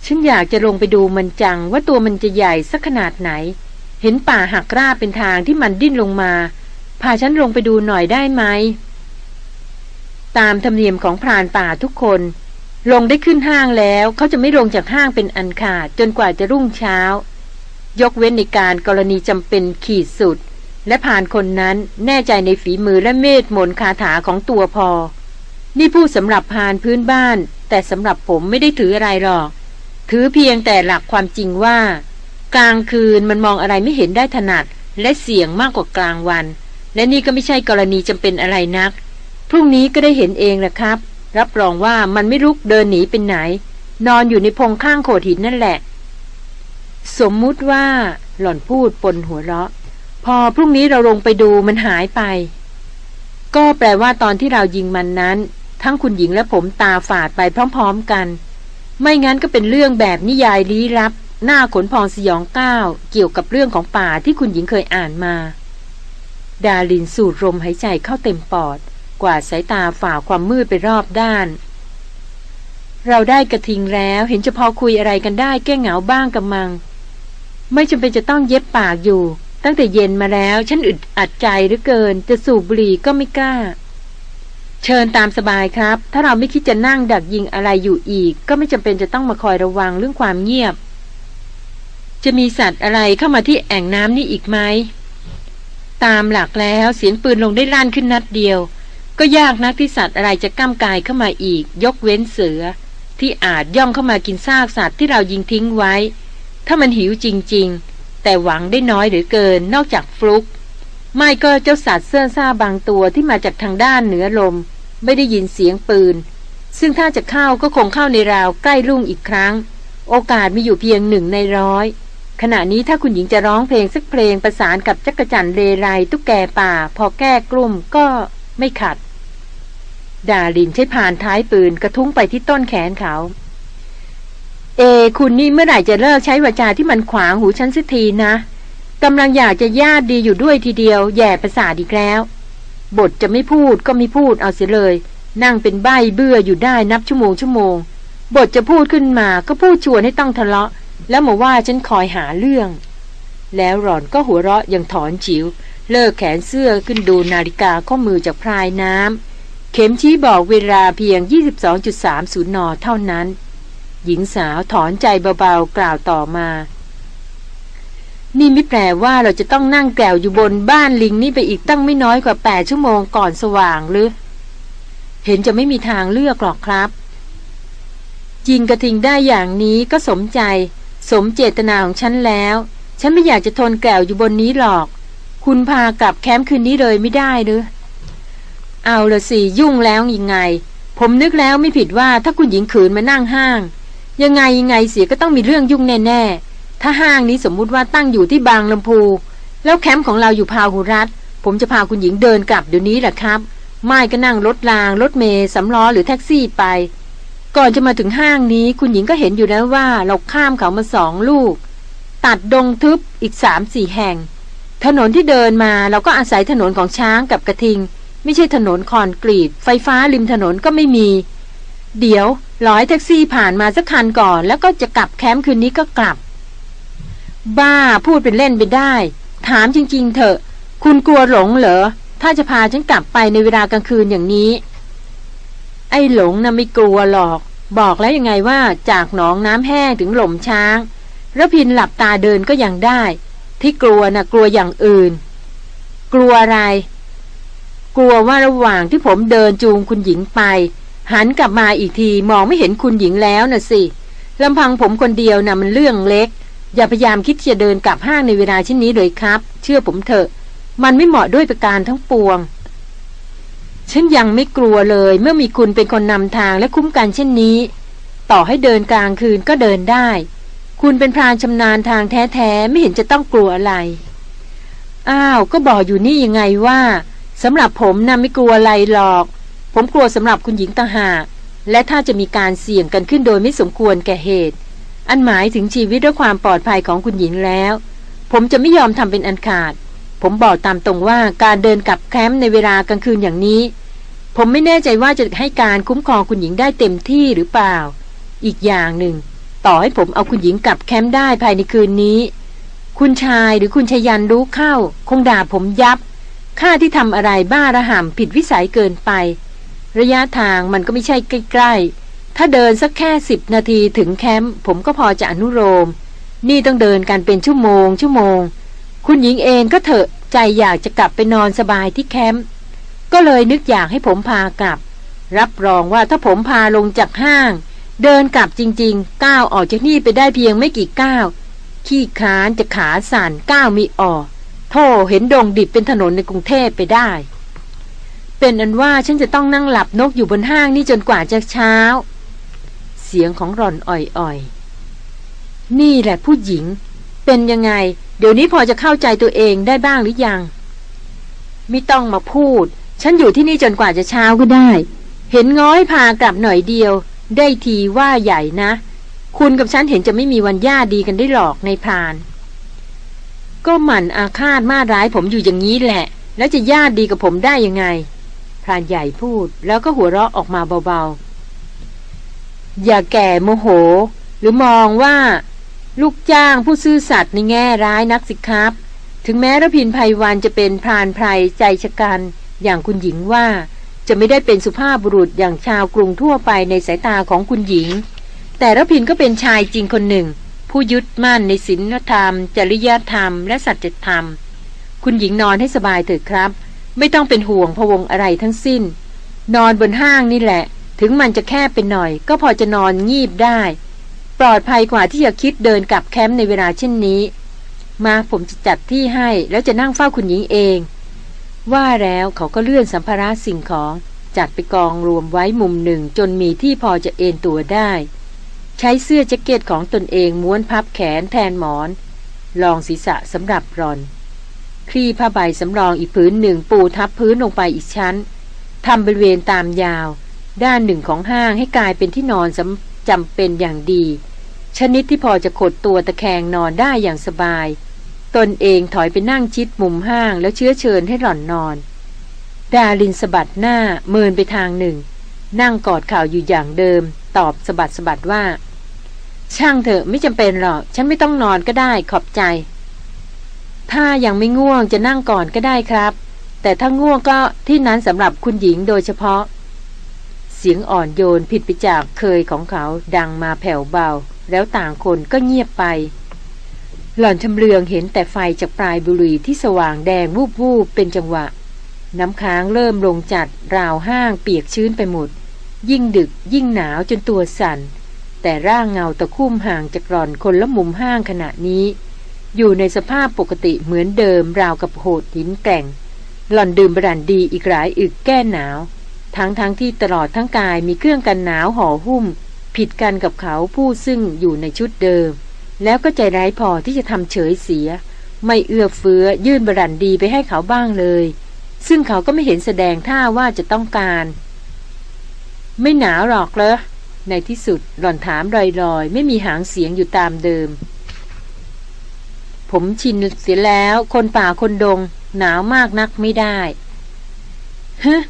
ฉันอยากจะลงไปดูมันจังว่าตัวมันจะใหญ่สักขนาดไหน เห็นป่าหักราบเป็นทางที่มันดิ้นลงมาพาฉันลงไปดูหน่อยได้ไหมตามธรรมเนียมของพรานป่าทุกคน ลงได้ขึ้นห้างแล้วเขาจะไม่ลงจากห้างเป็นอันขาดจนกว่าจะรุ่งเช้า ยกเว้นในการกรณีจำเป็นขีดสุด และผ่านคนนั้นแน่ใจในฝีมือและเมตมนคาถาของตัวพอ นี่พูดสำหรับพานพื้นบ้าน แต่สำหรับผมไม่ได้ถืออะไรหรอก ถือเพียงแต่หลักความจริงว่า กลางคืนมันมองอะไรไม่เห็นได้ถนัด และเสี่ยงมากกว่ากลางวัน และนี่ก็ไม่ใช่กรณีจำเป็นอะไรนัก พรุ่งนี้ก็ได้เห็นเองแหละครับ รับรองว่ามันไม่ลุกเดินหนีเป็นไหน นอนอยู่ในพงข้างโขดหินนั่นแหละ สมมุติว่า หล่อนพูดปนหัวเราะ พอพรุ่งนี้เราลงไปดูมันหายไป ก็แปลว่าตอนที่เรายิงมันนั้น ทั้งคุณหญิงและผมตาฝาดไปพร้อมๆกัน ไม่งั้นก็เป็นเรื่องแบบนิยายลี้ลับ หน้าขนพองสยองก้าวเกี่ยวกับเรื่องของป่าที่คุณหญิงเคยอ่านมา ดาลินสูดลมหายใจเข้าเต็มปอด กวาดสายตาฝ่าความมืดไปรอบด้าน เราได้กระทิงแล้วเห็นจะพอคุยอะไรกันได้แก้เหงาบ้างกับมัง ไม่จำเป็นจะต้องเย็บปากอยู่ ตั้งแต่เย็นมาแล้ว ฉันอึดอัดใจหรือเกิน จะสูบบุหรี่ก็ไม่กล้า เชิญตามสบายครับ ถ้าเราไม่คิดจะนั่งดักยิงอะไรอยู่อีก ก็ไม่จำเป็นจะต้องมาคอยระวังเรื่องความเงียบ จะมีสัตว์อะไรเข้ามาที่แอ่งน้ำนี่อีกไหมตามหลักแล้วเสียงปืนลงได้ลั่นขึ้นนัดเดียว ก็ยากนักที่สัตว์อะไรจะก้ามกายเข้ามาอีก ยกเว้นเสือ ที่อาจย่องเข้ามากินซากสัตว์ที่เรายิงทิ้งไว้ ถ้ามันหิวจริง ๆ แต่หวังได้น้อยหรือเกินนอกจากฟลุก ไม่ก็เจ้าสัตว์เสื้อซ่าบางตัวที่มาจากทางด้านเหนือลม ไม่ได้ยินเสียงปืน ซึ่งถ้าจะเข้าก็คงเข้าในราวใกล้รุ่งอีกครั้ง โอกาสมีอยู่เพียงหนึ่งในร้อยขณะนี้ถ้าคุณหญิงจะร้องเพลงสักเพลงประสานกับจักรจันเรไรตุ๊กแกป่า พอแก้กลุ่มก็ไม่ขัด ดาลินใช้ผ่านท้ายปืนกระทุ้งไปที่ต้นแขนเขา เอ คุณนี่เมื่อไหร่จะเลิกใช้วาจาที่มันขวางหูฉันสักทีนะกำลังอยากจะญาติดีอยู่ด้วยทีเดียว แย่ประสาทอีกแล้ว บทจะไม่พูดก็ไม่พูดเอาเสียเลย นั่งเป็นใบเบื่ออยู่ได้นับชั่วโมงชั่วโมง บทจะพูดขึ้นมาก็พูดชวนให้ต้องทะเลาะ แล้วมาว่าฉันคอยหาเรื่อง แล้วหล่อนก็หัวเราะอยังถอนจิว๋วเลิกแขนเสื้อขึ้นดูนาฬิกาข้อมือจากพรายน้ำ เข็มชี้บอกเวลาเพียง 22.30 น เท่านั้น หญิงสาวถอนใจเบาๆ กล่าวต่อมา นี่ไม่แปลว่าเราจะต้องนั่งแกวอยู่บนบ้านลิงนี่ไปอีกตั้งไม่น้อยกว่า 8 ชั่วโมงก่อนสว่างหรือ เห็นจะไม่มีทางเลือกหรอกครับ จริงกระทิงได้อย่างนี้ก็สมใจ สมเจตนาของฉันแล้ว ฉันไม่อยากจะทนแกวอยู่บนนี้หรอก คุณพากลับแคมป์คืนนี้เลยไม่ได้หรือ เอาละสิยุ่งแล้วยังไง ผมนึกแล้วไม่ผิดว่าถ้าคุณหญิงขืนมานั่งห้าง ยังไงยังไงเสียก็ต้องมีเรื่องยุ่งแน่ๆ ถ้าห้างนี้สมมุติว่าตั้งอยู่ที่บางลำพู แล้วแคมป์ของเราอยู่พาหุรัตผมจะพาคุณหญิงเดินกลับเดี๋ยวนี้แหละครับไม่ก็นั่งรถรางรถเมย์สำล้อหรือแท็กซี่ไป ก่อนจะมาถึงห้างนี้คุณหญิงก็เห็นอยู่แล้วว่าเราข้ามเขามาสองลูก ตัดดงทึบอีกสามสี่แห่ง ถนนที่เดินมาเราก็อาศัยถนนของช้างกับกระทิง ไม่ใช่ถนนคอนกรีต ไฟฟ้าริมถนนก็ไม่มี เดี๋ยวร้อให้แท็กซี่ผ่านมาสักคันก่อน แล้วก็จะกลับแคมป์คืนนี้ก็กลับ บ้าพูดเป็นเล่นไปได้ ถามจริง ๆ เถอะ คุณกลัวหลงเหรอ ถ้าจะพาฉันกลับไปในเวลากลางคืนอย่างนี้ ไอ้หลงนะ่ะไม่กลัวหรอก บอกแล้วยังไงว่าจากหนองน้ำแห้งถึงหล่มช้างระพินหลับตาเดินก็ยังได้ ที่กลัวนะ่ะกลัวอย่างอื่น กลัวอะไร กลัวว่าระหว่างที่ผมเดินจูงคุณหญิงไป หันกลับมาอีกทีมองไม่เห็นคุณหญิงแล้วน่ะสิลำพังผมคนเดียวนะ่ะมันเรื่องเล็ก อย่าพยายามคิดจะเดินกลับห้างในเวลาเช่นนี้เลยครับ เชื่อผมเถอะ มันไม่เหมาะด้วยประการทั้งปวง ฉันยังไม่กลัวเลย เมื่อมีคุณเป็นคนนำทางและคุ้มกันเช่นนี้ ต่อให้เดินกลางคืนก็เดินได้ คุณเป็นพรานชำนาญทางแท้ๆไม่เห็นจะต้องกลัวอะไร อ้าว ก็บอกอยู่นี่ยังไงว่า สำหรับผมนะ่ะไม่กลัวอะไรหรอก ผมกลัวสำหรับคุณหญิงต่างหาก และถ้าจะมีการเสี่ยงกันขึ้นโดยไม่สมควรแก่เหตุ อันหมายถึงชีวิตและความปลอดภัยของคุณหญิงแล้ว ผมจะไม่ยอมทำเป็นอันขาด ผมบอกตามตรงว่าการเดินกลับแคมป์ในเวลากลางคืนอย่างนี้ ผมไม่แน่ใจว่าจะให้การคุ้มครองคุณหญิงได้เต็มที่หรือเปล่า อีกอย่างหนึ่ง ต่อให้ผมเอาคุณหญิงกลับแคมป์ได้ภายในคืนนี้ คุณชายหรือคุณชยันรู้เข้า คงด่าผมยับ ข้าที่ทำอะไรบ้าระห่ำผิดวิสัยเกินไป ระยะทางมันก็ไม่ใช่ใกล้ ๆ ถ้าเดินสักแค่สิบนาทีถึงแคมป์ผมก็พอจะอนุโลมนี่ต้องเดินกันเป็นชั่วโมง ชั่วโมง คุณหญิงเองก็เถอะใจอยากจะกลับไปนอนสบายที่แคมป์ก็เลยนึกอยากให้ผมพากลับ รับรองว่าถ้าผมพาลงจากห้าง เดินกลับจริงๆก้าวออกจากนี่ไปได้เพียงไม่กี่ก้าวขี้คานจะขาสั่นก้าวมีออก โธ่เห็นดงดิบเป็นถนนในกรุงเทพไปได้ เป็นอันว่าฉันจะต้องนั่งหลับนกอยู่บนห้างนี่จนกว่าจะเช้า เสียงของรอนอ่อยๆ นี่แหละผู้หญิง เป็นยังไง เดี๋ยวนี้พอจะเข้าใจตัวเองได้บ้างหรือยัง ไม่ต้องมาพูด ฉันอยู่ที่นี่จนกว่าจะเช้าก็ได้ เห็นง้อยพากลับหน่อยเดียว ได้ทีว่าใหญ่นะ คุณกับฉันเห็นจะไม่มีวันญาดีกันได้หรอกในพราน ก็หมั่นอาฆาตมาร้ายผมอยู่อย่างนี้แหละ แล้วจะญาติดีกับผมได้ยังไงพรานใหญ่พูดแล้วก็หัวเราะออกมาเบาๆ อย่าแก่โมโห หรือมองว่า ลูกจ้างผู้ซื่อสัตย์ในแง่ร้ายนักสิครับ ถึงแม้ระพินภัยวันจะเป็นพรานไพรใจชะกันอย่างคุณหญิงว่าจะไม่ได้เป็นสุภาพบุรุษอย่างชาวกรุงทั่วไปในสายตาของคุณหญิง แต่ระพินก็เป็นชายจริงคนหนึ่ง ผู้ยึดมั่นในศีลธรรม จริยธรรม และสัจธรรม คุณหญิงนอนให้สบายเถิดครับ ไม่ต้องเป็นห่วงพวงอะไรทั้งสิ้น นอนบนห้างนี่แหละ ถึงมันจะแคบเป็นหน่อย ก็พอจะนอนงีบได้ ปลอดภัยกว่าที่จะคิดเดินกลับแคมป์ในเวลาเช่นนี้ มาผมจะจัดที่ให้แล้วจะนั่งเฝ้าคุณหญิงเอง ว่าแล้วเขาก็เลื่อนสัมภาระสิ่งของ จัดไปกองรวมไว้มุมหนึ่งจนมีที่พอจะเอนตัวได้ ใช้เสื้อแจ็คเก็ตของตนเองม้วนพับแขนแทนหมอน รองศีรษะสำหรับรอน คลี่ผ้าใบสำรองอีกพื้นหนึ่งปูทับพื้นลงไปอีกชั้นทำบริเวณตามยาว ด้านหนึ่งของห้างให้กลายเป็นที่นอนจำเป็นอย่างดี ชนิดที่พอจะขดตัวตะแคงนอนได้อย่างสบาย ตนเองถอยไปนั่งชิดมุมห้างแล้วเชื้อเชิญให้หล่อนนอน ดาลินสะบัดหน้าเมินไปทางหนึ่ง นั่งกอดข่าวอยู่อย่างเดิม ตอบสะบัดสะบัดว่า ช่างเถอะไม่จำเป็นหรอก ฉันไม่ต้องนอนก็ได้ขอบใจ ถ้ายังไม่ง่วงจะนั่งก่อนก็ได้ครับ แต่ถ้าง่วงก็ที่นั้นสำหรับคุณหญิงโดยเฉพาะ เสียงอ่อนโยนผิดไปจากเคยของเขาดังมาแผ่วเบา แล้วต่างคนก็เงียบไป หล่อนชำเลืองเห็นแต่ไฟจากปลายบุหรี่ที่สว่างแดงวูบวูบเป็นจังหวะ น้ำค้างเริ่มลงจัดราวห้างเปียกชื้นไปหมด ยิ่งดึกยิ่งหนาวจนตัวสั่น แต่ร่างเงาตะคุ่มห่างจากหล่อนคนละมุมห้างขณะนี้ อยู่ในสภาพปกติเหมือนเดิมราวกับโหดหินแกร่ง หล่อนดื่มบรันดีอีกหลายอึกแก้หนาว ทั้งทั้งที่ตลอดทั้งกายมีเครื่องกันหนาวห่อหุ้ม ผิดกันกับเขาผู้ซึ่งอยู่ในชุดเดิม แล้วก็ใจร้ายพอที่จะทำเฉยเสีย ไม่เอื้อเฟื้อยื่นบรันดีไปให้เขาบ้างเลย ซึ่งเขาก็ไม่เห็นแสดงท่าว่าจะต้องการ ไม่หนาวหรอกเลย ในที่สุดหล่อนถามลอยๆ ไม่มีหางเสียงอยู่ตามเดิม ผมชินเสียแล้ว คนป่าคนดง หนาวมากนักไม่ได้ฮะ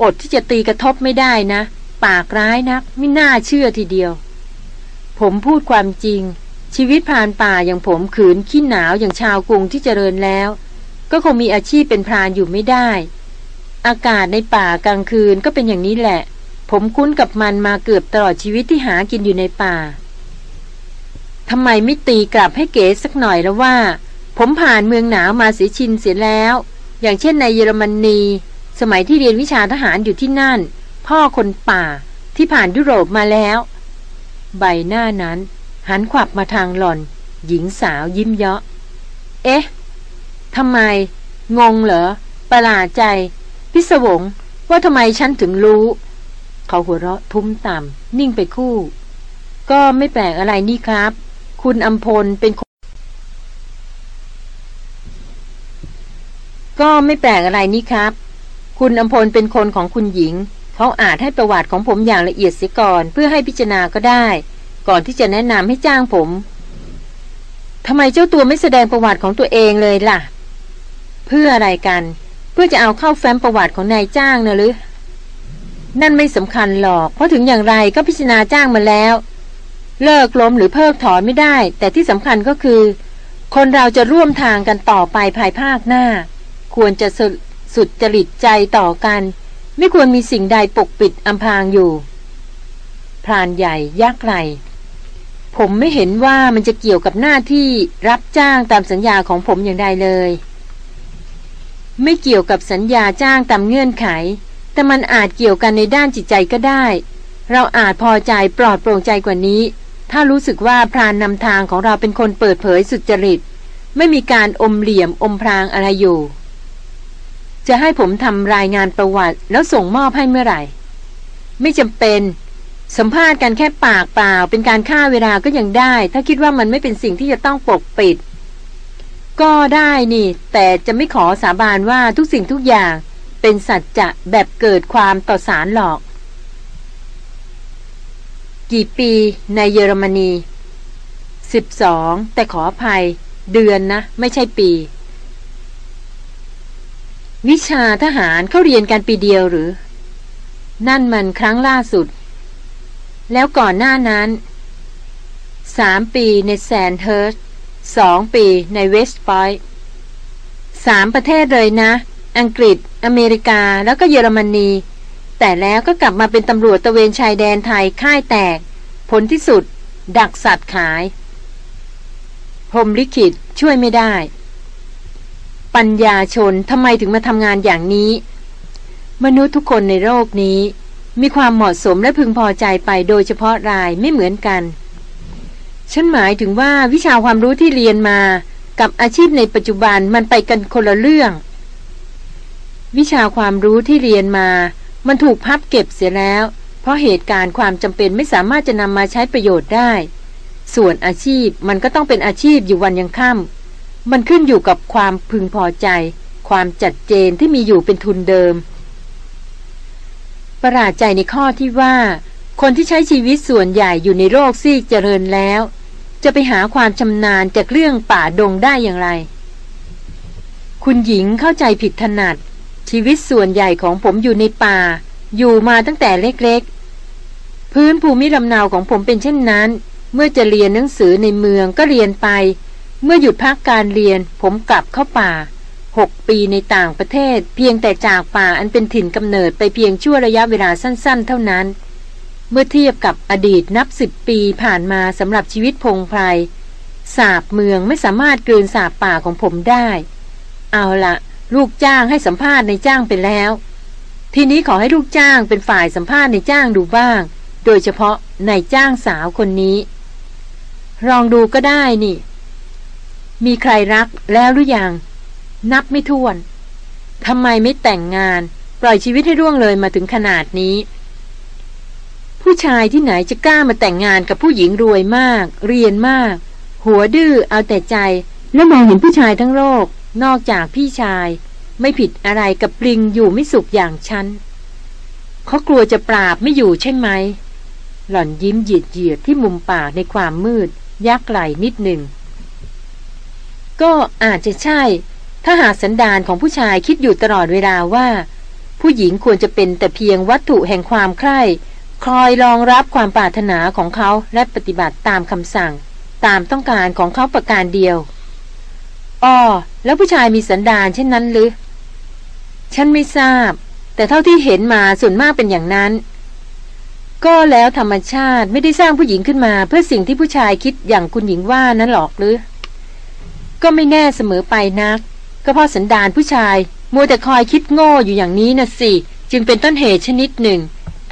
อดที่จะตีกระทบไม่ได้นะ ปากร้ายนัก ไม่น่าเชื่อทีเดียว ผมพูดความจริง ชีวิตผ่านป่าอย่างผมขืนขี้หนาวอย่างชาวกรุงที่เจริญแล้ว ก็คงมีอาชีพเป็นพรานอยู่ไม่ได้ อากาศในป่ากลางคืนก็เป็นอย่างนี้แหละ ผมคุ้นกับมันมาเกือบตลอดชีวิตที่หากินอยู่ในป่าทำไมไม่ตีกลับให้เก๋สักหน่อยแล้วว่า ผมผ่านเมืองหนาวมาเสียชินเสียแล้ว อย่างเช่นในเยอรมนี สมัยที่เรียนวิชาทหารอยู่ที่นั่น พ่อคนป่าที่ผ่านยุโรปมาแล้ว ใบหน้านั้น หันขวับมาทางหล่อน หญิงสาวยิ้มเยาะ เอ๊ะทำไม งงเหรอ ประหลาดใจ พิศวง ว่าทำไมฉันถึงรู้ เขาหัวเราะทุ้มต่ำนิ่งไปคู่ ก็ไม่แปลกอะไรนี่ครับ คุณอัมพลเป็นคนก็ไม่แปลกอะไรนี่ครับ คุณอำพลเป็นคนของคุณหญิง เขาอาจให้ประวัติของผมอย่างละเอียดเสียก่อน เพื่อให้พิจารณาก็ได้ ก่อนที่จะแนะนำให้จ้างผมทำไมเจ้าตัวไม่แสดงประวัติของตัวเองเลยล่ะ เพื่ออะไรกัน เพื่อจะเอาเข้าแฟ้มประวัติของนายจ้างนะหรือ นั่นไม่สำคัญหรอก เพราะถึงอย่างไรก็พิจารณาจ้างมาแล้ว เลิกล้มหรือเพิกถอนไม่ได้ แต่ที่สำคัญก็คือ คนเราจะร่วมทางกันต่อไปภายภาคหน้า ควรจะสุดจริตใจต่อกัน ไม่ควรมีสิ่งใดปกปิดอำพรางอยู่พรานใหญ่ยักไหลผมไม่เห็นว่ามันจะเกี่ยวกับหน้าที่รับจ้างตามสัญญาของผมอย่างใดเลย ไม่เกี่ยวกับสัญญาจ้างตามเงื่อนไข แต่มันอาจเกี่ยวกันในด้านจิตใจก็ได้ เราอาจพอใจปลอดโปร่งใจกว่านี้ ถ้ารู้สึกว่าพรานนำทางของเราเป็นคนเปิดเผยสุจริต ไม่มีการอมเหลี่ยมอมพรางอะไรอยู่ จะให้ผมทำรายงานประวัติแล้วส่งมอบให้เมื่อไหร่ ไม่จำเป็นสัมภาษณ์กันแค่ปากเปล่า เป็นการฆ่าเวลาก็ยังได้ ถ้าคิดว่ามันไม่เป็นสิ่งที่จะต้องปกปิด ก็ได้นี่ แต่จะไม่ขอสาบานว่าทุกสิ่งทุกอย่าง เป็นสัจจะแบบเกิดความต่อสารหรอก กี่ปีในเยอรมนีสิบสองแต่ขออภัย เดือนนะ ไม่ใช่ปี วิชาทหารเขาเรียนกันปีเดียวหรือ นั่นมันครั้งล่าสุด แล้วก่อนหน้านั้นสามปีในแซนด์เฮิร์สต์สองปีในเวสต์พอยต์สามประเทศเลยนะ อังกฤษ อเมริกาแล้วก็เยอรมนี แต่แล้วก็กลับมาเป็นตำรวจตระเวนชายแดนไทยค่ายแตก ผลที่สุด ดักสัตว์ขายพรหมลิขิตช่วยไม่ได้ ปัญญาชนทำไมถึงมาทำงานอย่างนี้ มนุษย์ทุกคนในโลกนี้ มีความเหมาะสมและพึงพอใจไปโดยเฉพาะรายไม่เหมือนกันฉันหมายถึงว่าวิชาความรู้ที่เรียนมา กับอาชีพในปัจจุบันมันไปกันคนละเรื่อง วิชาความรู้ที่เรียนมา มันถูกพับเก็บเสียแล้ว เพราะเหตุการณ์ความจำเป็นไม่สามารถจะนำมาใช้ประโยชน์ได้ ส่วนอาชีพมันก็ต้องเป็นอาชีพอยู่วันยังค่ำมันขึ้นอยู่กับความพึงพอใจ ความจัดเจนที่มีอยู่เป็นทุนเดิม ประหลาดใจในข้อที่ว่า คนที่ใช้ชีวิตส่วนใหญ่อยู่ในโลกซีกเจริญแล้ว จะไปหาความชำนาญจากเรื่องป่าดงได้อย่างไร คุณหญิงเข้าใจผิดถนัด ชีวิตส่วนใหญ่ของผมอยู่ในป่า อยู่มาตั้งแต่เล็กๆ พื้นภูมิลำเนาของผมเป็นเช่นนั้น เมื่อจะเรียนหนังสือในเมืองก็เรียนไป เมื่อหยุดพักการเรียน ผมกลับเข้าป่าหกปีในต่างประเทศ เพียงแต่จากป่าอันเป็นถิ่นกำเนิดไปเพียงชั่วระยะเวลาสั้น ๆ เท่านั้น เมื่อเทียบกับอดีตนับสิบปีผ่านมาสำหรับชีวิตพงไพรสาบเมืองไม่สามารถกลืนสาบป่าของผมได้ เอาละ ลูกจ้างให้สัมภาษณ์ในจ้างไปแล้ว ทีนี้ขอให้ลูกจ้างเป็นฝ่ายสัมภาษณ์ในจ้างดูบ้าง โดยเฉพาะในจ้างสาวคนนี้ ลองดูก็ได้นี่ มีใครรักแล้วหรือยัง นับไม่ถ้วนทำไมไม่แต่งงาน ปล่อยชีวิตให้ร่วงเลยมาถึงขนาดนี้ ผู้ชายที่ไหนจะกล้ามาแต่งงานกับผู้หญิงรวยมาก เรียนมาก หัวดื้อเอาแต่ใจ แล้วมองเห็นผู้ชายทั้งโลก นอกจากพี่ชาย ไม่ผิดอะไรกับปลิงอยู่ไม่สุขอย่างฉันเขากลัวจะปราบไม่อยู่ใช่ไหม หล่อนยิ้มหยียดเหยียดที่มุมปากในความมืด ยักไหลนิดหนึ่ง ก็อาจจะใช่ ถ้าหากสันดานของผู้ชายคิดอยู่ตลอดเวลาว่า ผู้หญิงควรจะเป็นแต่เพียงวัตถุแห่งความใคร่คอยรองรับความปรารถนาของเขาและปฏิบัติตามคำสั่ง ตามต้องการของเขาประการเดียวอ๋อ แล้วผู้ชายมีสันดานเช่นนั้นหรือ ฉันไม่ทราบ แต่เท่าที่เห็นมาส่วนมากเป็นอย่างนั้น ก็แล้วธรรมชาติไม่ได้สร้างผู้หญิงขึ้นมา เพื่อสิ่งที่ผู้ชายคิดอย่างคุณหญิงว่านั้นหรอกหรือ ก็ไม่แน่เสมอไปนัก ก็เพราะสันดานผู้ชาย มัวแต่คอยคิดโง่อยู่อย่างนี้นะสิ จึงเป็นต้นเหตุชนิดหนึ่ง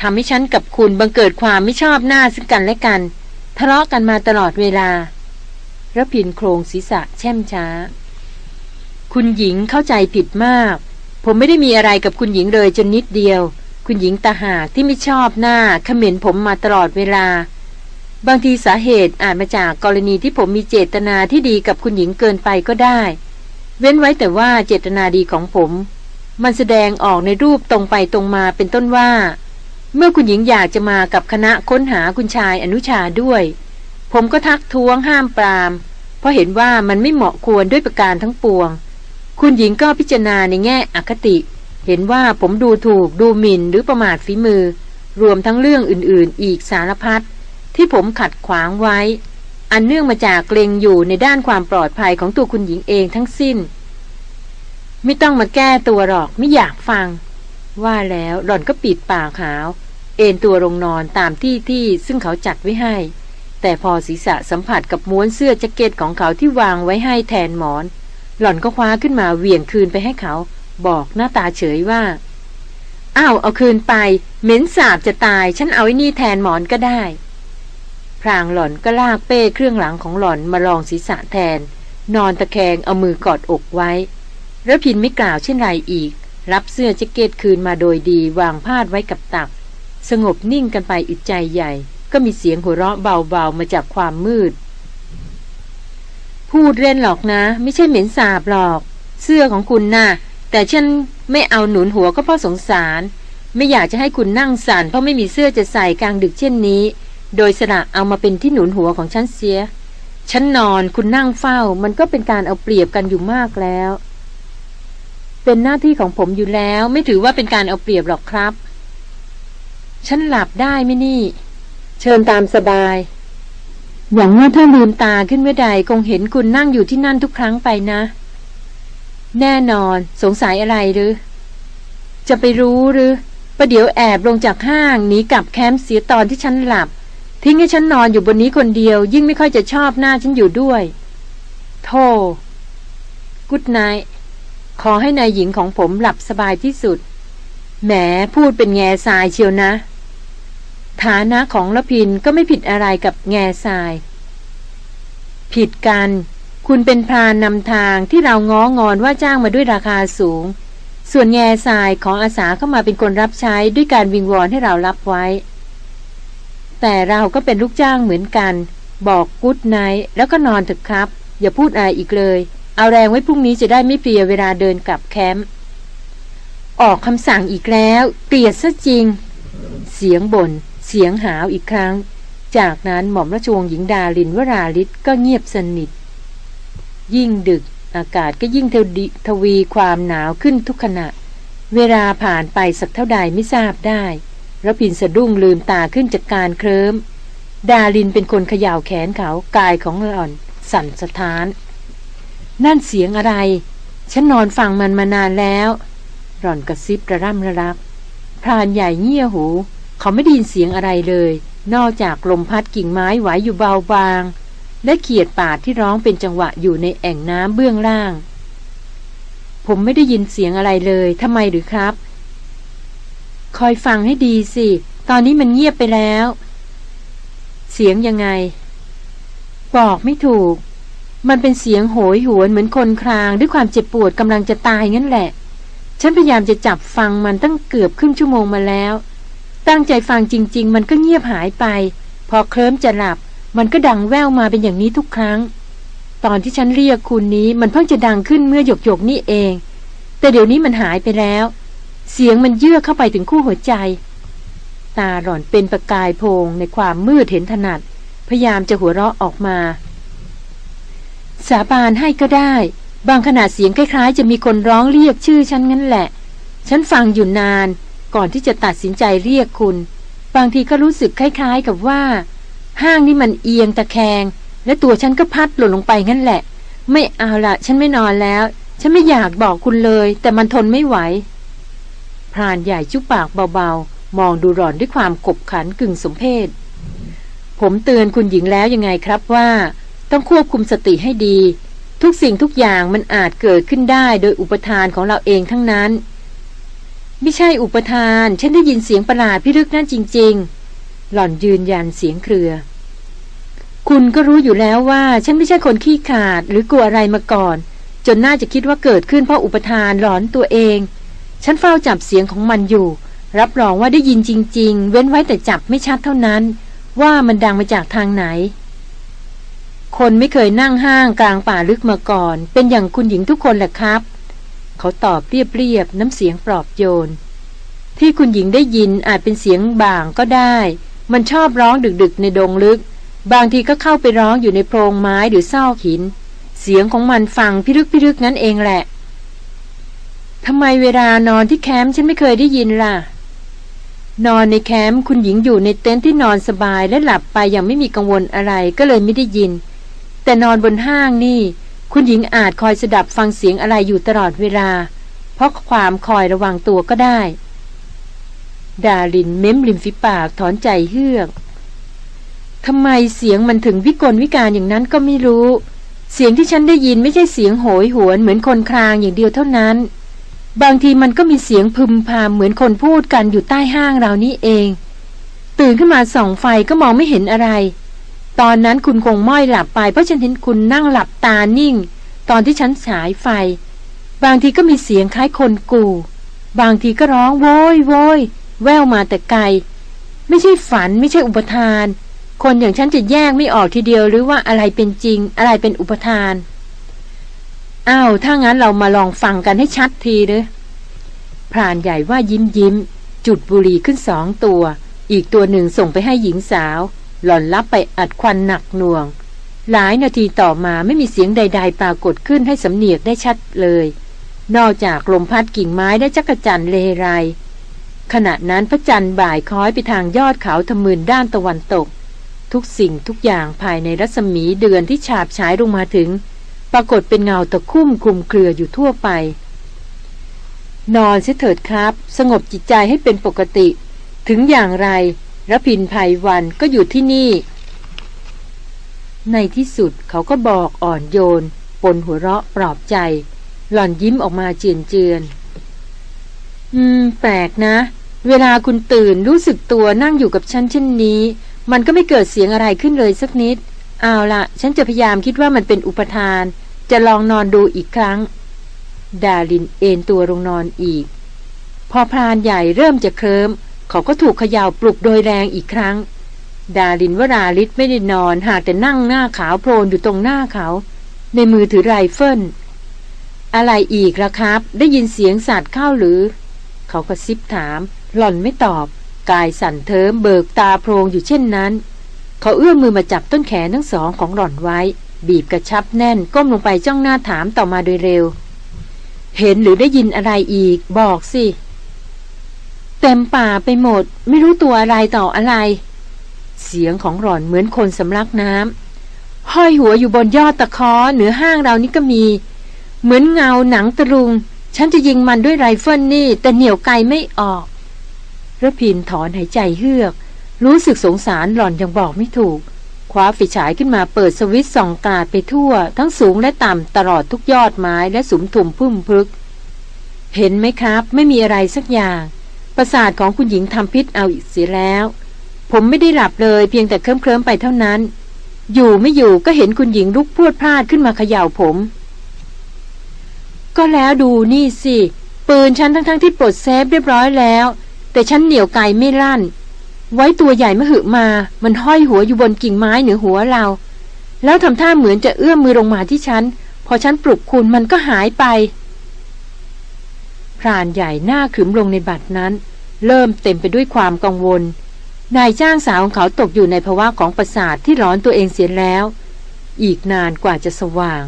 ทำให้ฉันกับคุณบังเกิดความไม่ชอบหน้าซึ่งกันและกัน ทะเลาะกันมาตลอดเวลาระพินโครงศีรษะแช่มช้า คุณหญิงเข้าใจผิดมาก ผมไม่ได้มีอะไรกับคุณหญิงเลยจนนิดเดียว คุณหญิงตาหากที่ไม่ชอบหน้าเขม็นผมมาตลอดเวลา บางทีสาเหตุอาจมาจากกรณีที่ผมมีเจตนาที่ดีกับคุณหญิงเกินไปก็ได้ เว้นไว้แต่ว่าเจตนาดีของผม มันแสดงออกในรูปตรงไปตรงมาเป็นต้นว่า เมื่อคุณหญิงอยากจะมากับคณะค้นหาคุณชายอนุชาด้วย ผมก็ทักท้วงห้ามปราม เพราะเห็นว่ามันไม่เหมาะควรด้วยประการทั้งปวง คุณหญิงก็พิจารณาในแง่อคติ เห็นว่าผมดูถูกดูหมิ่นหรือประมาทฝีมือ รวมทั้งเรื่องอื่นๆ อีกสารพัดที่ผมขัดขวางไว้ อันเนื่องมาจากเกรงอยู่ในด้านความปลอดภัยของตัวคุณหญิงเองทั้งสิ้น ไม่ต้องมาแก้ตัวหรอกไม่อยากฟัง ว่าแล้วหล่อนก็ปิดปากขาว เอนตัวลงนอนตามที่ที่ซึ่งเขาจัดไว้ให้ แต่พอศีรษะสัมผัสกับม้วนเสื้อแจ็คเก็ตของเขาที่วางไว้ให้แทนหมอน หล่อนก็คว้าขึ้นมาเหวี่ยงคืนไปให้เขา บอกหน้าตาเฉยว่า อ้าว เอาคืนไป เหม็นสาบจะตาย ฉันเอาไอ้นี่แทนหมอนก็ได้ พรางหล่อนก็ลากเป้เครื่องหลังของหล่อนมาลองศีรษะแทน นอนตะแคงเอามือกอดอกไว้แล้วพินไม่กล่าวเช่นไรอีก รับเสื้อแจ็คเก็ตคืนมาโดยดีวางพาดไว้กับตัก สงบนิ่งกันไปอึดใจใหญ่ ก็มีเสียงหัวเราะเบาๆมาจากความมืด พูดเล่นหรอกนะ ไม่ใช่เหม็นสาบหรอก เสื้อของคุณนะ่ะ แต่ฉันไม่เอาหนุนหัวก็เพราะสงสาร ไม่อยากจะให้คุณนั่งสั่นเพราะไม่มีเสื้อจะใส่กลางดึกเช่นนี้ โดยสละเอามาเป็นที่หนุนหัวของฉันเสีย ฉันนอนคุณนั่งเฝ้า มันก็เป็นการเอาเปรียบกันอยู่มากแล้ว เป็นหน้าที่ของผมอยู่แล้ว ไม่ถือว่าเป็นการเอาเปรียบหรอกครับ ฉันหลับได้ไหมนี่ เชิญตามสบาย หวังว่าถ้าลืมตาขึ้นเมื่อใดคงเห็นคุณนั่งอยู่ที่นั่นทุกครั้งไปนะ แน่นอนสงสัยอะไรหรือ จะไปรู้หรือประเดี๋ยวแอบลงจากห้างหนีกลับแคมป์เสียตอนที่ฉันหลับ ทิ้งให้ฉันนอนอยู่บนนี้คนเดียว ยิ่งไม่ค่อยจะชอบหน้าฉันอยู่ด้วยโธ่กุดไนขอให้นายหญิงของผมหลับสบายที่สุดแหมพูดเป็นแง่ทรายเชียวนะ ฐานะของละพินก็ไม่ผิดอะไรกับแง่ทราย ผิดกัน คุณเป็นพรานนำทางที่เราง้องอนว่าจ้างมาด้วยราคาสูง ส่วนแง่ทรายของอาสาเข้ามาเป็นคนรับใช้ด้วยการวิงวอนให้เรารับไว้ แต่เราก็เป็นลูกจ้างเหมือนกัน บอกกุ๊ดไนท์แล้วก็นอนเถอะครับ อย่าพูดอะไรอีกเลย เอาแรงไว้พรุ่งนี้จะได้ไม่เปลียเวลาเดินกลับแคมป์ออกคำสั่งอีกแล้ว เกลียดซะจริง เสียงบน่น เสียงหาวอีกครั้ง จากนั้นหม่อมราชวงศ์หญิงดาลินวราลิศก็เงียบสนิท ยิ่งดึกอากาศก็ยิ่งทวีความหนาวขึ้นทุกขณะ เวลาผ่านไปสักเท่าใดไม่ทราบได้ระพินสะดุ้งลืมตาขึ้นจากการเคลิ้ม ดาลินเป็นคนเขย่าแขนเขากายของหล่อน สั่นสะท้าน นั่นเสียงอะไร ฉันนอนฟังมันมานานแล้วร่อนกระซิบระร่ำระรักพรานใหญ่เงี่ยหู เขาไม่ได้ยินเสียงอะไรเลย นอกจากลมพัดกิ่งไม้ไหวอยู่เบาบาง และเขียดป่าที่ร้องเป็นจังหวะอยู่ในแอ่งน้ำเบื้องล่าง ผมไม่ได้ยินเสียงอะไรเลยทำไมหรือครับ คอยฟังให้ดีสิ ตอนนี้มันเงียบไปแล้ว เสียงยังไง บอกไม่ถูก มันเป็นเสียงโหยหวนเหมือนคนครางด้วยความเจ็บปวดกำลังจะตายงั้นแหละ ฉันพยายามจะจับฟังมันตั้งเกือบครึ่งชั่วโมงมาแล้ว ตั้งใจฟังจริง ๆ มันก็เงียบหายไป พอเคลิ้มจะหลับ มันก็ดังแว่วมาเป็นอย่างนี้ทุกครั้ง ตอนที่ฉันเรียกคุณนี้มันเพิ่งจะดังขึ้นเมื่อหยกหยกนี่เอง แต่เดี๋ยวนี้มันหายไปแล้ว เสียงมันเยื่อเข้าไปถึงคู่หัวใจ ตาหล่อนเป็นประกายโพงในความมืดเห็นถนัด พยายามจะหัวเราะออกมา สาบานให้ก็ได้ บางขณะเสียงคล้ายๆ จะมีคนร้องเรียกชื่อฉันงั้นแหละ ฉันฟังอยู่นาน ก่อนที่จะตัดสินใจเรียกคุณ บางทีก็รู้สึกคล้าย ๆ กับว่า ห้างนี่มันเอียงตะแคง และตัวฉันก็พัดหล่นลงไปงั้นแหละ ไม่เอาละฉันไม่นอนแล้ว ฉันไม่อยากบอกคุณเลย แต่มันทนไม่ไหว พรานใหญ่จุปากเบาๆ มองดูหล่อนด้วยความกบขันกึ่งสมเพศผมเตือนคุณหญิงแล้วยังไงครับว่า ต้องควบคุมสติให้ดี ทุกสิ่งทุกอย่างมันอาจเกิดขึ้นได้โดยอุปทานของเราเองทั้งนั้น ไม่ใช่อุปทาน ฉันได้ยินเสียงประหลาดพิรึกนั่นจริง ๆ หล่อนยืนยันเสียงเครือ คุณก็รู้อยู่แล้วว่า ฉันไม่ใช่คนขี้ขาดหรือกลัวอะไรมาก่อน จนน่าจะคิดว่าเกิดขึ้นเพราะอุปทานหลอนตัวเอง ฉันเฝ้าจับเสียงของมันอยู่ รับรองว่าได้ยินจริง ๆ เว้นไว้แต่จับไม่ชัดเท่านั้น ว่ามันดังมาจากทางไหน คนไม่เคยนั่งห้างกลางป่าลึกมาก่อน เป็นอย่างคุณหญิงทุกคนแหละครับ เขาตอบเรียบๆน้ำเสียงปลอบโยน ที่คุณหญิงได้ยินอาจเป็นเสียงบ่างก็ได้ มันชอบร้องดึกๆในดงลึก บางทีก็เข้าไปร้องอยู่ในโพรงไม้หรือเศร้าหิน เสียงของมันฟังพิรึกพิรึกนั่นเองแหละทำไมเวลานอนที่แคมป์ฉันไม่เคยได้ยินล่ะ นอนในแคมป์คุณหญิงอยู่ในเต็นท์ที่นอนสบายและหลับไปอย่างไม่มีกังวลอะไรก็เลยไม่ได้ยิน แต่นอนบนห้างนี่ คุณหญิงอาจคอยสดับฟังเสียงอะไรอยู่ตลอดเวลา เพราะความคอยระวังตัวก็ได้ ดาลินเม้มริมฝีปากถอนใจเฮือกทำไมเสียงมันถึงวิกลวิการอย่างนั้นก็ไม่รู้ เสียงที่ฉันได้ยินไม่ใช่เสียงโหยหวนเหมือนคนครางอย่างเดียวเท่านั้น บางทีมันก็มีเสียงพึมพำเหมือนคนพูดกันอยู่ใต้ห้างเรานี่เอง ตื่นขึ้นมาส่องไฟก็มองไม่เห็นอะไร ตอนนั้นคุณคงม้อยหลับไป เพราะฉันเห็นคุณนั่งหลับตานิ่ง ตอนที่ฉันฉายไฟ บางทีก็มีเสียงคล้ายคนกู่ บางทีก็ร้องโวยโวยแววมาแต่ไกล ไม่ใช่ฝันไม่ใช่อุปทาน คนอย่างฉันจะแยกไม่ออกทีเดียวหรือว่าอะไรเป็นจริง อะไรเป็นอุปทานอ้าวถ้างั้นเรามาลองฟังกันให้ชัดทีเลยพรานใหญ่ว่ายิ้มยิ้ม จุดบุหรี่ขึ้นสองตัว อีกตัวหนึ่งส่งไปให้หญิงสาว หล่อนรับไปอัดควันหนักหน่วง หลายนาทีต่อมาไม่มีเสียงใด ๆ ปรากฏขึ้นให้สำเนียกได้ชัดเลย นอกจากลมพัดกิ่งไม้และจักรจันเลไรขณะนั้นพระจันทร์บ่ายคล้อยไปทางยอดเขาทมืนด้านตะวันตก ทุกสิ่งทุกอย่างภายในรัศมีเดือนที่ฉาบฉายลงมาถึง ปรากฏเป็นเงาตะคุ่มคลุมเครืออยู่ทั่วไป นอนเสียเถิดครับ สงบจิตใจให้เป็นปกติ ถึงอย่างไร ระพินภัยวันก็อยู่ที่นี่ ในที่สุดเขาก็บอกอ่อนโยน ปนหัวเราะปลอบใจ หล่อนยิ้มออกมาเจือนเจือนอืม แปลกนะ เวลาคุณตื่นรู้สึกตัวนั่งอยู่กับฉันเช่นนี้ มันก็ไม่เกิดเสียงอะไรขึ้นเลยสักนิด เอาละฉันจะพยายามคิดว่ามันเป็นอุปทาน จะลองนอนดูอีกครั้ง ดาลินเอนตัวลงนอนอีก พอพรานใหญ่เริ่มจะเคลิ้ม เขาก็ถูกเขย่าปลุกโดยแรงอีกครั้ง ดารินวราฤทธิ์ไม่ได้นอน หากแต่นั่งหน้าขาวโพลนอยู่ตรงหน้าเขา ในมือถือไรเฟิลอะไรอีกล่ะครับ ได้ยินเสียงสัตว์เข้าหรือ เขากระซิบถาม หล่อนไม่ตอบ กายสั่นเทิ้มเบิกตาโพลงอยู่เช่นนั้น เขาเอื้อมมือมาจับต้นแขนทั้งสองของหล่อนไว้ บีบกระชับแน่นก้มลงไปจ้องหน้าถามต่อมาโดยเร็ว เห็นหรือได้ยินอะไรอีก บอกสิ เต็มป่าไปหมด ไม่รู้ตัวอะไรต่ออะไร เสียงของหล่อนเหมือนคนสำลักน้ำห้อยหัวอยู่บนยอดตะคอเหนือห้างเรานี่ก็มี เหมือนเงาหนังตะลุง ฉันจะยิงมันด้วยไรเฟิลนี่ แต่เหนียวไกลไม่ออกระพินถอนหายใจเฮือก รู้สึกสงสารหล่อนยังบอกไม่ถูกคว้าไฟฉายขึ้นมาเปิดสวิตส่องกาดไปทั่ว ทั้งสูงและต่ำตลอดทุกยอดไม้และสุมถุมพุ่มพลึก เห็นไหมครับ ไม่มีอะไรสักอย่าง ประสาทของคุณหญิงทำพิษเอาอีกเสียแล้ว ผมไม่ได้หลับเลยเพียงแต่เคลิ้มเคลิ้มไปเท่านั้น อยู่ไม่อยู่ก็เห็นคุณหญิงลุกพรวดพลาดขึ้นมาเขย่าผม ก็แล้วดูนี่สิ ปืนฉันทั้งๆทที่ปลดเซฟเรียบร้อยแล้ว แต่ฉันเหนียวไกไม่ลั่น ไว้ตัวใหญ่มหึมา มันห้อยหัวอยู่บนกิ่งไม้เหนือหัวเรา แล้วทำท่าเหมือนจะเอื้อมมือลงมาที่ฉัน พอฉันปลุกคุณมันก็หายไป พรานใหญ่หน้าขึมลงในบัตรนั้น เริ่มเต็มไปด้วยความกังวล นายจ้างสาวของเขาตกอยู่ในภาวะของประสาทที่ร้อนตัวเองเสียแล้ว อีกนานกว่าจะสว่าง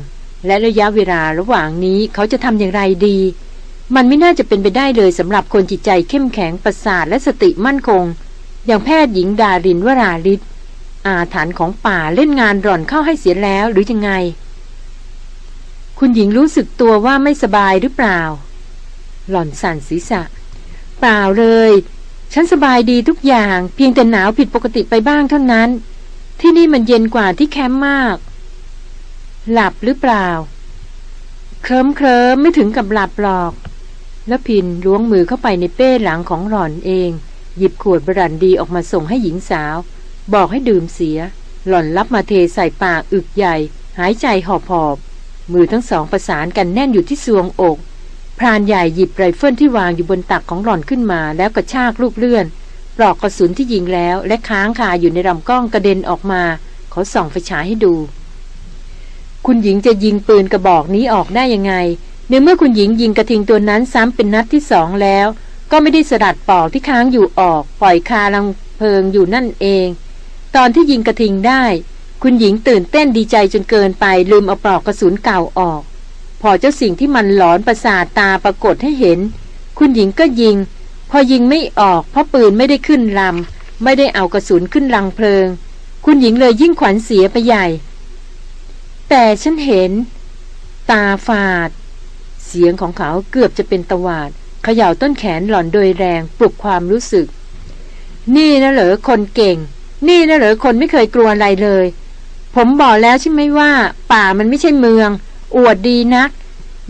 และระยะเวลาระหว่างนี้เขาจะทำอย่างไรดี มันไม่น่าจะเป็นไปได้เลยสำหรับคนจิตใจเข้มแข็งประสาทและสติมั่นคง อย่างแพทย์หญิงดารินวราลิศอาถรรพ์ของป่าเล่นงานร่อนเข้าให้เสียแล้วหรือยังไง คุณหญิงรู้สึกตัวว่าไม่สบายหรือเปล่า หล่อนสั่นศีรษะ เปล่าเลย ฉันสบายดีทุกอย่าง เพียงแต่หนาวผิดปกติไปบ้างเท่านั้น ที่นี่มันเย็นกว่าที่แคมป์มาก หลับหรือเปล่า เคลิ้มเคลิ้มไม่ถึงกับหลับหรอกแล้วพินล้วงมือเข้าไปในเป้หลังของหล่อนเอง หยิบขวดบรันดีออกมาส่งให้หญิงสาว บอกให้ดื่มเสีย หล่อนรับมาเทใส่ปากอึกใหญ่ หายใจหอบหอบมือทั้งสองประสานกันแน่นอยู่ที่ซวงอก พรานใหญ่หยิบไรเฟิลที่วางอยู่บนตักของหล่อนขึ้นมา แล้วกระชากลูกเลื่อน ปลอกกระสุนที่ยิงแล้ว และค้างคาอยู่ในลำกล้องกระเด็นออกมา เขาส่องไฟฉายให้ดู คุณหญิงจะยิงปืนกระบอกนี้ออกได้ยังไง ในเมื่อคุณหญิงยิงกระทิงตัวนั้นซ้ำเป็นนัดที่สองแล้ว ก็ไม่ได้สลัดปอกที่ค้างอยู่ออก ปล่อยคาลังเพลิงอยู่นั่นเอง ตอนที่ยิงกระทิงได้ คุณหญิงตื่นเต้นดีใจจนเกินไปลืมเอาปลอกกระสุนเก่าออก พอเจ้าสิ่งที่มันหลอนประสาทตาปรากฏให้เห็น คุณหญิงก็ยิง พอยิงไม่ออกเพราะปืนไม่ได้ขึ้นลำ ไม่ได้เอากระสุนขึ้นรังเพลิง คุณหญิงเลยยิ่งขวัญเสียไปใหญ่ แต่ฉันเห็น ตาฝาด เสียงของเขาเกือบจะเป็นตวาดเขย่าต้นแขนหล่อนโดยแรงปลุกความรู้สึก นี่นะเหรอคนเก่ง นี่นะเหรอคนไม่เคยกลัวอะไรเลย ผมบอกแล้วใช่ไหมว่า ป่ามันไม่ใช่เมือง อวดดีนัก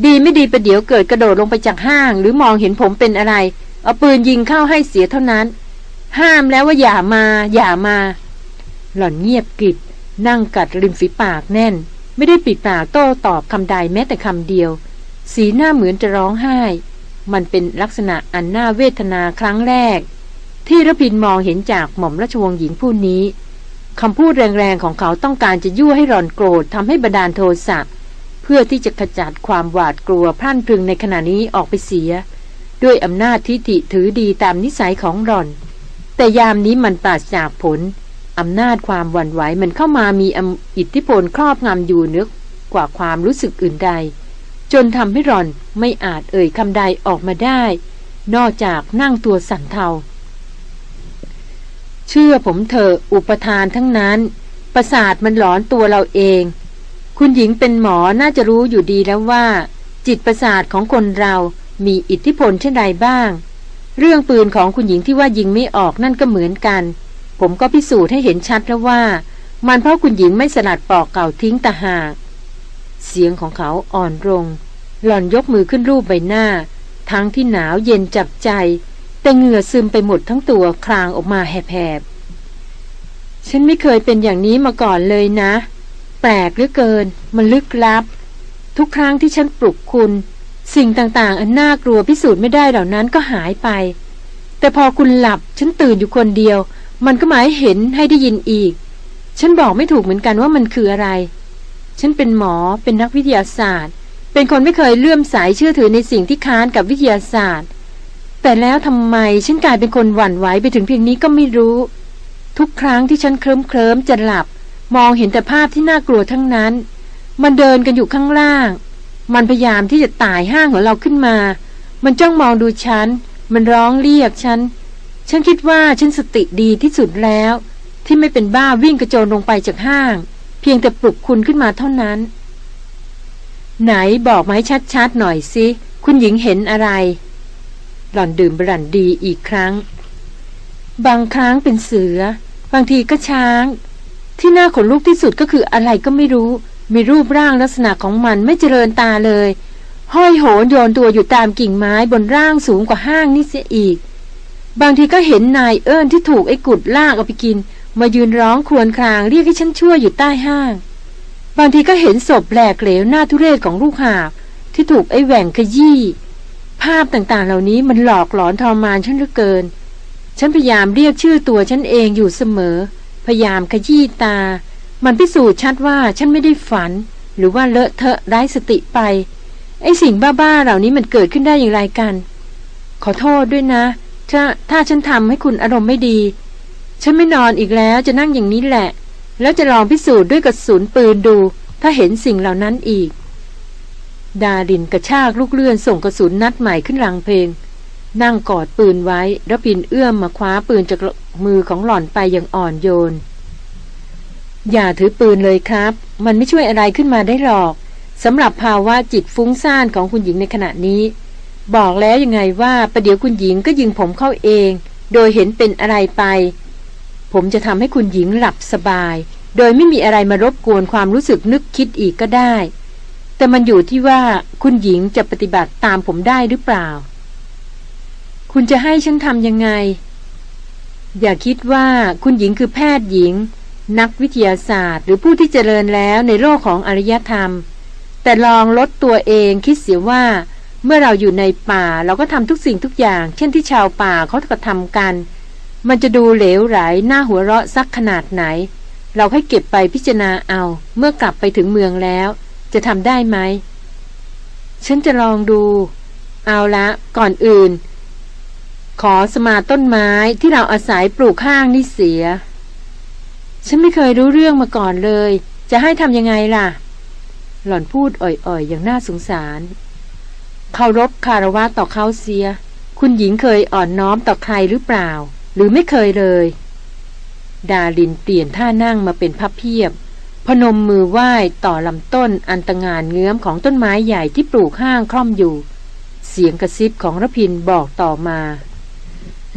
ดีไม่ดีประเดี๋ยวเกิดกระโดดลงไปจากห้าง หรือมองเห็นผมเป็นอะไร เอาปืนยิงเข้าให้เสียเท่านั้น ห้ามแล้วว่าอย่ามา อย่ามา หล่อนเงียบกริบนั่งกัดริมฝีปากแน่น ไม่ได้ปิดปากโต้ตอบคำใดแม้แต่คำเดียว สีหน้าเหมือนจะร้องไห้ มันเป็นลักษณะอันน่าเวทนาครั้งแรก ที่ระพินมองเห็นจากหม่อมราชวงศ์หญิงผู้นี้คำพูดแรงๆของเขาต้องการจะยั่วให้รอนโกรธทำให้บรรดาลโทสะ พื่อที่จะขจัดความหวาดกลัวพรั่นพรึงในขณะนี้ออกไปเสีย ด้วยอำนาจทิฏฐิถือดีตามนิสัยของรอน แต่ยามนี้มันปราศจากผลอำนาจความหวั่นไหวมันเข้ามามีอิทธิพลครอบงำอยู่เนื้อกว่าความรู้สึกอื่นใด จนทำให้รอนไม่อาจเอ่ยคำใดออกมาได้ นอกจากนั่งตัวสั่นเทา เชื่อผมเถอะอุปทานทั้งนั้น ประสาทมันหลอนตัวเราเอง คุณหญิงเป็นหมอน่าจะรู้อยู่ดีแล้วว่า จิตประสาทของคนเรามีอิทธิพลเช่นไรบ้าง เรื่องปืนของคุณหญิงที่ว่ายิงไม่ออกนั่นก็เหมือนกัน ผมก็พิสูจน์ให้เห็นชัดแล้วว่า มันเพราะคุณหญิงไม่สลัดปอกเก่าทิ้งตาหากเสียงของเขาอ่อนลงหล่อนยกมือขึ้นรูปใบหน้า ทั้งที่หนาวเย็นจับใจ แต่เหงื่อซึมไปหมดทั้งตัวคลางออกมาแหบๆฉันไม่เคยเป็นอย่างนี้มาก่อนเลยนะ แปลกเหลือเกิน มันลึกลับ ทุกครั้งที่ฉันปลุกคุณ สิ่งต่างๆ อันน่ากลัวพิสูจน์ไม่ได้เหล่านั้นก็หายไป แต่พอคุณหลับฉันตื่นอยู่คนเดียว มันก็หมายเห็นให้ได้ยินอีก ฉันบอกไม่ถูกเหมือนกันว่ามันคืออะไร ฉันเป็นหมอเป็นนักวิทยาศาสตร์ เป็นคนไม่เคยเลื่อมสายเชื่อถือในสิ่งที่ค้านกับวิทยาศาสตร์ แต่แล้วทำไมฉันกลายเป็นคนหวั่นไหวไปถึงเพียงนี้ก็ไม่รู้ ทุกครั้งที่ฉันเคลิ้มเคลิ้มจะหลับ มองเห็นแต่ภาพที่น่ากลัวทั้งนั้น มันเดินกันอยู่ข้างล่าง มันพยายามที่จะตายห้างของเราขึ้นมา มันจ้องมองดูฉัน มันร้องเรียกฉัน ฉันคิดว่าฉันสติดีที่สุดแล้ว ที่ไม่เป็นบ้าวิ่งกระโจนลงไปจากห้าง เพียงแต่ปลุกคุณขึ้นมาเท่านั้น ไหนบอกมาให้ชัดๆหน่อยสิ คุณหญิงเห็นอะไร หล่อนดื่มบรันดีอีกครั้ง บางครั้งเป็นเสือ บางทีก็ช้าง ที่น่าขนลุกที่สุดก็คืออะไรก็ไม่รู้ มีรูปร่างลักษณะของมันไม่เจริญตาเลย ห้อยโหนโยนตัวอยู่ตามกิ่งไม้บนร่างสูงกว่าห้างนี่เสียอีก บางทีก็เห็นนายเอิญที่ถูกไอ้กุดลากเอาไปกิน มายืนร้องครวญครางเรียกให้ฉันช่วยอยู่ใต้ห้าง บางทีก็เห็นศพแหลกเหลวหน้าทุเรศของลูกหาบที่ถูกไอ้แหว่งขยี้ภาพต่างๆ เหล่านี้มันหลอกหลอนทรมานฉันเหลือเกิน ฉันพยายามเรียกชื่อตัวฉันเองอยู่เสมอ ยายามขยี้ตา มันพิสูจน์ชัดว่าฉันไม่ได้ฝัน หรือว่าเลอะเทอะไร้สติไป ไอ้สิ่งบ้าๆเหล่านี้มันเกิดขึ้นได้อย่างไรกัน ขอโทษด้วยนะ ถ้าถ้าฉันทำให้คุณอารมณ์ไม่ดี ฉันไม่นอนอีกแล้วจะนั่งอย่างนี้แหละ แล้วจะลองพิสูจน์ด้วยกระสุนปืนดู ถ้าเห็นสิ่งเหล่านั้นอีก ดาดินกระชากลูกเลื่อนส่งกระสุนนัดใหม่ขึ้นรังเพลง นั่งกอดปืนไว้แล้วพินเอื้อมมาคว้าปืนจากมือของหล่อนไปอย่างอ่อนโยน อย่าถือปืนเลยครับ มันไม่ช่วยอะไรขึ้นมาได้หรอกสำหรับภาวะจิตฟุ้งซ่านของคุณหญิงในขณะนี้ บอกแล้วยังไงว่าประเดี๋ยวคุณหญิงก็ยิงผมเข้าเอง โดยเห็นเป็นอะไรไป ผมจะทำให้คุณหญิงหลับสบาย โดยไม่มีอะไรมารบกวนความรู้สึกนึกคิดอีกก็ได้ แต่มันอยู่ที่ว่าคุณหญิงจะปฏิบัติตามผมได้หรือเปล่า คุณจะให้ฉันทำยังไง อย่าคิดว่าคุณหญิงคือแพทย์หญิง นักวิทยาศาสตร์ หรือผู้ที่เจริญแล้วในโลกของอารยธรรม แต่ลองลดตัวเองคิดเสียว่า เมื่อเราอยู่ในป่าเราก็ทำทุกสิ่งทุกอย่าง เช่นที่ชาวป่าเขากระทำกัน มันจะดูเหลวไหลหน้าหัวเราะสักขนาดไหน เราให้เก็บไปพิจารณาเอา เมื่อกลับไปถึงเมืองแล้ว จะทำได้ไหมฉันจะลองดู เอาละ ก่อนอื่น ขอสมาต้นไม้ที่เราอาศัยปลูกข้างนี่เสีย ฉันไม่เคยรู้เรื่องมาก่อนเลย จะให้ทำยังไงล่ะ หล่อนพูดอ่อยๆ อย่างน่าสงสารเคารพคารวะต่อเขาเสีย คุณหญิงเคยอ่อนน้อมต่อใครหรือเปล่า หรือไม่เคยเลย ดาลินเปลี่ยนท่านั่งมาเป็นพับเพียบ พนมมือไหว้ต่อลำต้นอันตงานเงื้อมของต้นไม้ใหญ่ที่ปลูกห้างคล่อมอยู่ เสียงกระซิบของระพินบอกต่อมา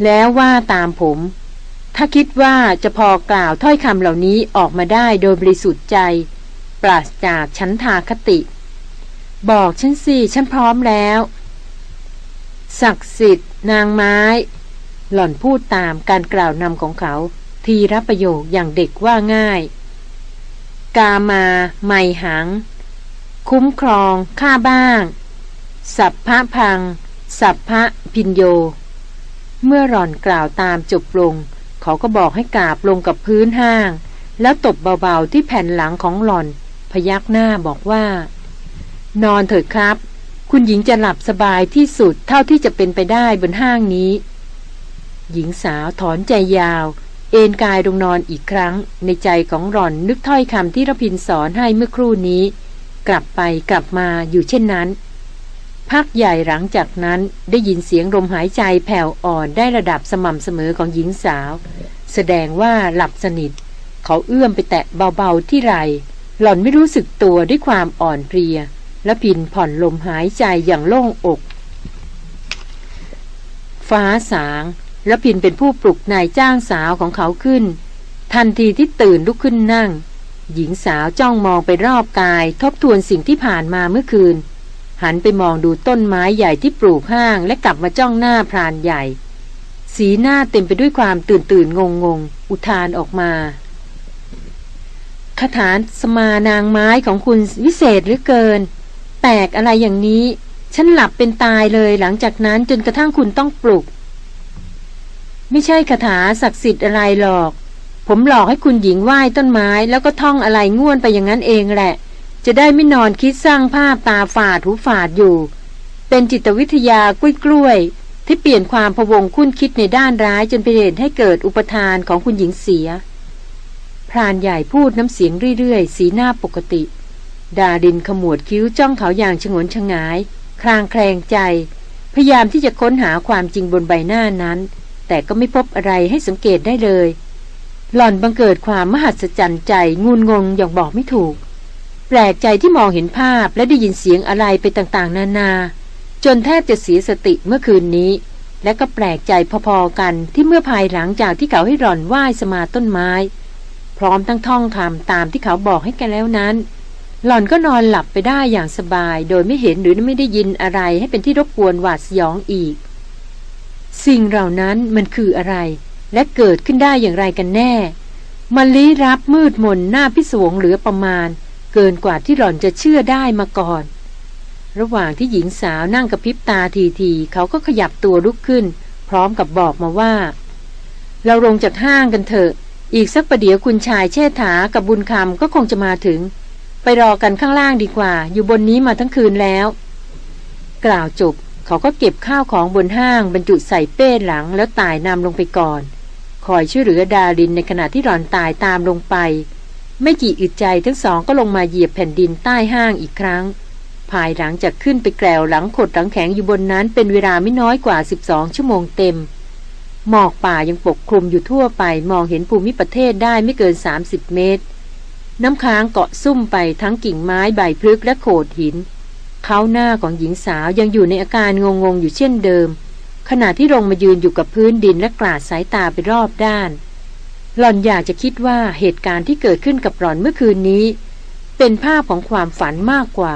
แล้วว่าตามผม ถ้าคิดว่าจะพอกล่าวถ้อยคำเหล่านี้ออกมาได้โดยบริสุทธิ์ใจ ปราศจากชั้นทาคติ บอกฉันสิฉันพร้อมแล้ว ศักดิ์สิทธิ์ นางไม้ หล่อนพูดตามการกล่าวนำของเขา ทีรับประโยคอย่างเด็กว่าง่าย กามา ไมหัง คุ้มครองข้าบ้าง สัพพะพัง สัพพะพินโย เมื่อหล่อนกล่าวตามจบลง เขาก็บอกให้กราบลงกับพื้นห้าง แล้วตบเบาๆที่แผ่นหลังของหล่อน พยักหน้าบอกว่า นอนเถิดครับ คุณหญิงจะหลับสบายที่สุดเท่าที่จะเป็นไปได้บนห้างนี้ หญิงสาวถอนใจยาว เอนกายลงนอนอีกครั้ง ในใจของหล่อนนึกถ้อยคำที่รพินสอนให้เมื่อครู่นี้ กลับไปกลับมาอยู่เช่นนั้น พักใหญ่หลังจากนั้นได้ยินเสียงลมหายใจแผ่วอ่อนได้ระดับสม่ำเสมอของหญิงสาว แสดงว่าหลับสนิท เขาเอื้อมไปแตะเบาๆที่ไหลหล่อนไม่รู้สึกตัวด้วยความอ่อนเพลีย และพินผ่อนลมหายใจอย่างโล่งอก ฟ้าสาง และพินเป็นผู้ปลุกนายจ้างสาวของเขาขึ้น ทันทีที่ตื่นลุกขึ้นนั่ง หญิงสาวจ้องมองไปรอบกาย ทบทวนสิ่งที่ผ่านมาเมื่อคืน หันไปมองดูต้นไม้ใหญ่ที่ปลูกห้างและกลับมาจ้องหน้าพรานใหญ่ สีหน้าเต็มไปด้วยความตื่นตื่นงงงงอุทานออกมาคาถาสมานางไม้ของคุณวิเศษหรือเกิน แปลกอะไรอย่างนี้ ฉันหลับเป็นตายเลยหลังจากนั้นจนกระทั่งคุณต้องปลุก ไม่ใช่คาถาศักดิ์สิทธิ์อะไรหรอก ผมหลอกให้คุณหญิงไหว้ต้นไม้แล้วก็ท่องอะไรง่วนไปอย่างนั้นเองแหละ จะได้ไม่นอนคิดสร้างภาพตาฝาดหูฝาดอยู่ เป็นจิตวิทยากล้วยกล้วยที่เปลี่ยนความพวงคุ้นคิดในด้านร้ายจนเป็นเหตุให้เกิดอุปทานของคุณหญิงเสีย พรานใหญ่พูดน้ำเสียงเรื่อยๆ สีหน้าปกติ ดาดินขมวดคิ้วจ้องเขาอย่างฉงนชงาย คลางแคลงใจ พยายามที่จะค้นหาความจริงบนใบหน้านั้น แต่ก็ไม่พบอะไรให้สังเกตได้เลย หล่อนบังเกิดความมหัศจรรย์ใจงุนงงอย่างบอกไม่ถูก ลกใจที่มองเห็นภาพและได้ยินเสียงอะไรไปต่างๆ นานา จนแทบจะเสียสติเมื่อคืนนี้ และก็แปลกใจพอๆกันที่เมื่อภายหลังจากที่เขาให้หล่อนไหว้สมาต้นไม้ พร้อมทั้งท่องคำตามที่เขาบอกให้แกแล้วนั้น หล่อนก็นอนหลับไปได้อย่างสบาย โดยไม่เห็นหรือไม่ได้ยินอะไรให้เป็นที่รบกวนหวาดสยองอีก สิ่งเหล่านั้นมันคืออะไร และเกิดขึ้นได้อย่างไรกันแน่ มันลี้รับมืดมนหน้าพิศวงเหลือประมาณ เกินกว่าที่หล่อนจะเชื่อได้มาก่อน ระหว่างที่หญิงสาวนั่งกระพริบตาทีๆเขาก็ขยับตัวลุกขึ้น พร้อมกับบอกมาว่า เราลงจากห้างกันเถอะ อีกสักประเดี๋ยวคุณชายเชษฐากับบุญคำก็คงจะมาถึง ไปรอกันข้างล่างดีกว่า อยู่บนนี้มาทั้งคืนแล้ว กล่าวจบเขาก็เก็บข้าวของบนห้างบรรจุใส่เป้หลังแล้วตายนำลงไปก่อน คอยช่วยเหลือดารินในขณะที่หลอนตายตามลงไป ไม่กี่อึดใจทั้งสองก็ลงมาเหยียบแผ่นดินใต้ห้างอีกครั้ง ภายหลังจากขึ้นไปแกลวหลังขดหลังแข็งอยู่บนนั้นเป็นเวลาไม่น้อยกว่า 12 ชั่วโมงเต็ม หมอกป่ายังปกคลุมอยู่ทั่วไปมองเห็นภูมิประเทศได้ไม่เกิน 30 เมตร น้ำค้างเกาะซุ่มไปทั้งกิ่งไม้ใบพลึกและโขดหิน เขาหน้าของหญิงสาวยังอยู่ในอาการงงๆอยู่เช่นเดิม ขณะที่ลงมายืนอยู่กับพื้นดินและกลาดสายตาไปรอบด้าน หล่อนอยากจะคิดว่าเหตุการณ์ที่เกิดขึ้นกับหล่อนเมื่อคืนนี้ เป็นภาพของความฝันมากกว่า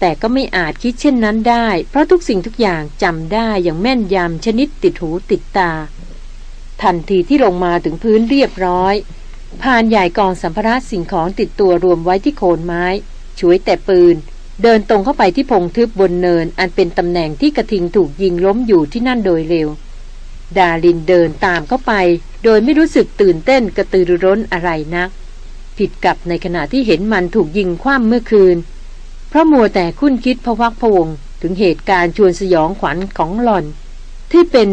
แต่ก็ไม่อาจคิดเช่นนั้นได้ เพราะทุกสิ่งทุกอย่างจำได้อย่างแม่นยำชนิดติดหูติดตา ทันทีที่ลงมาถึงพื้นเรียบร้อยพานใหญ่กองสัมภาระสิ่งของติดตัวรวมไว้ที่โคนไม้ช่วยแต่ปืน เดินตรงเข้าไปที่พงทึบบนเนิน อันเป็นตำแหน่งที่กระทิงถูกยิงล้มอยู่ที่นั่นโดยเร็ว ดาลินเดินตามเข้าไป โดยไม่รู้สึกตื่นเต้นกระตือรือร้นอะไรนัก ผิดกับในขณะที่เห็นมันถูกยิงคว่ำเมื่อคืน เพราะมัวแต่คุ้นคิดพวักพวงถึงเหตุการณ์ชวนสยองขวัญของหล่อน ที่เป็น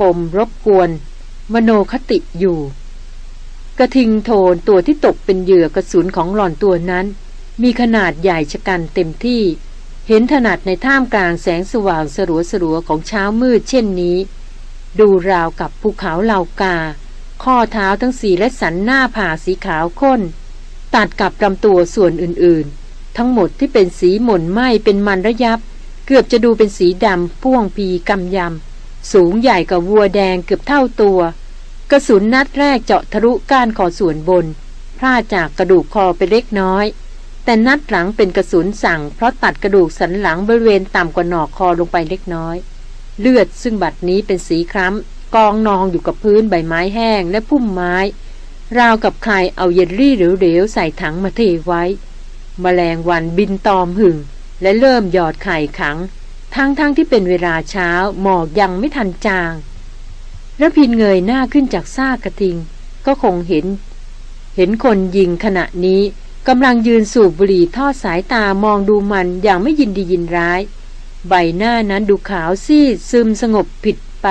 ปมรบกวน มโนคติอยู่ กระทิงโทนตัวที่ตกเป็นเหยื่อกระสุนของหล่อนตัวนั้น มีขนาดใหญ่ชะกันเต็มที่ เห็นถนัดในท่ามกลางแสงสว่างสลัวสลัวของเช้ามืดเช่นนี้ ดูราวกับภูเขาเหล่ากา ข้อเท้าทั้งสี่และสันหน้าผ่าสีขาวข้น ตัดกับลำตัวส่วนอื่นๆ ทั้งหมดที่เป็นสีหม่นไหมเป็นมันระยับ เกือบจะดูเป็นสีดำพ่วงพีกำยำ สูงใหญ่กว่าวัวแดงเกือบเท่าตัว กระสุนนัดแรกเจาะทะลุก้านคอส่วนบนพลาดจากกระดูกคอไปเล็กน้อย แต่นัดหลังเป็นกระสุนสั่ง เพราะตัดกระดูกสันหลังบริเวณต่ำกว่าหนอกคอลงไปเล็กน้อย เลือดซึ่งบัดนี้เป็นสีคล้ำ กองนองอยู่กับพื้นใบไม้แห้งและพุ่มไม้ ราวกับใครเอาเยลลี่เหลวๆใส่ถังมาเทไว้มแมลงวันบินตอมหึ่ง และเริ่มหยอดไข่ขัง ทั้งๆทที่เป็นเวลาเช้าหมอกยังไม่ทันจางระพินเงยหน้าขึ้นจากซากกระทิง ก็คงเห็น เห็นคนยิงขณะนี้กำลังยืนสูบบุหรี่ทอดสายตามองดูมันอย่างไม่ยินดียินร้าย ใบหน้านั้นดูขาวซีดซึมสงบผิดไป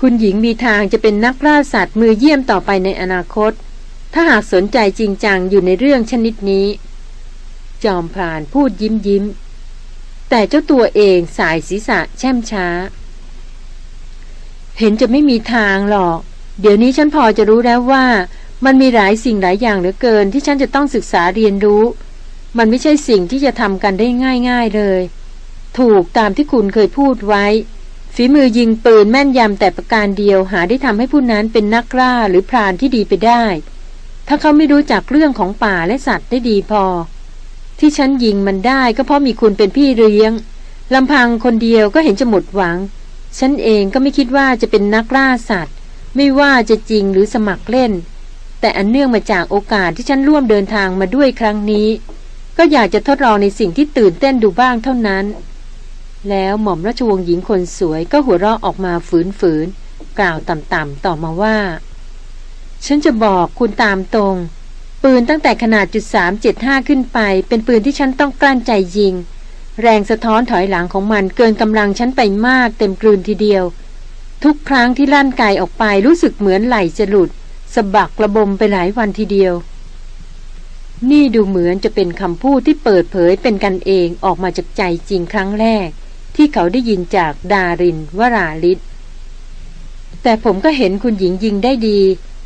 คุณหญิงมีทางจะเป็นนักล่าสัตว์มือเยี่ยมต่อไปในอนาคต ถ้าหากสนใจจริงจังอยู่ในเรื่องชนิดนี้ จอมพรานพูดยิ้มยิ้ม แต่เจ้าตัวเองสายศีรษะแช่มช้า เห็นจะไม่มีทางหรอก เดี๋ยวนี้ฉันพอจะรู้แล้วว่ามันมีหลายสิ่งหลายอย่างเหลือเกินที่ฉันจะต้องศึกษาเรียนรู้ มันไม่ใช่สิ่งที่จะทำกันได้ง่าย ๆเลย ถูกตามที่คุณเคยพูดไว้ ฝีมือยิงปืนแม่นยำแต่ประการเดียวหาได้ทำให้ผู้นั้นเป็นนักล้าหรือพรานที่ดีไปได้ ถ้าเขาไม่รู้จักเรื่องของป่าและสัตว์ได้ดีพอ ที่ฉันยิงมันได้ก็เพราะมีคุณเป็นพี่เลี้ยงลำพังคนเดียวก็เห็นจะหมดหวัง ฉันเองก็ไม่คิดว่าจะเป็นนักล่าสัตว์ ไม่ว่าจะจริงหรือสมัครเล่น แต่อันเนื่องมาจากโอกาสที่ฉันร่วมเดินทางมาด้วยครั้งนี้ ก็อยากจะทดลองในสิ่งที่ตื่นเต้นดูบ้างเท่านั้น แล้วหม่อมราชวงศ์หญิงคนสวยก็หัวเราะออกมาฝืนๆกล่าวต่ำๆต่อมาว่า ฉันจะบอกคุณตามตรง ปืนตั้งแต่ขนาดจุดสามเจ็ดห้าขึ้นไป เป็นปืนที่ฉันต้องกลั้นใจยิง แรงสะท้อนถอยหลังของมันเกินกำลังฉันไปมากเต็มกลืนทีเดียว ทุกครั้งที่ลั่นไกออกไปรู้สึกเหมือนไหลจะหลุดสะบักระบมไปหลายวันทีเดียว นี่ดูเหมือนจะเป็นคำพูดที่เปิดเผยเป็นกันเองออกมาจากใจจริงครั้งแรก ที่เขาได้ยินจากดารินวราลิศแต่ผมก็เห็นคุณหญิงยิงได้ดี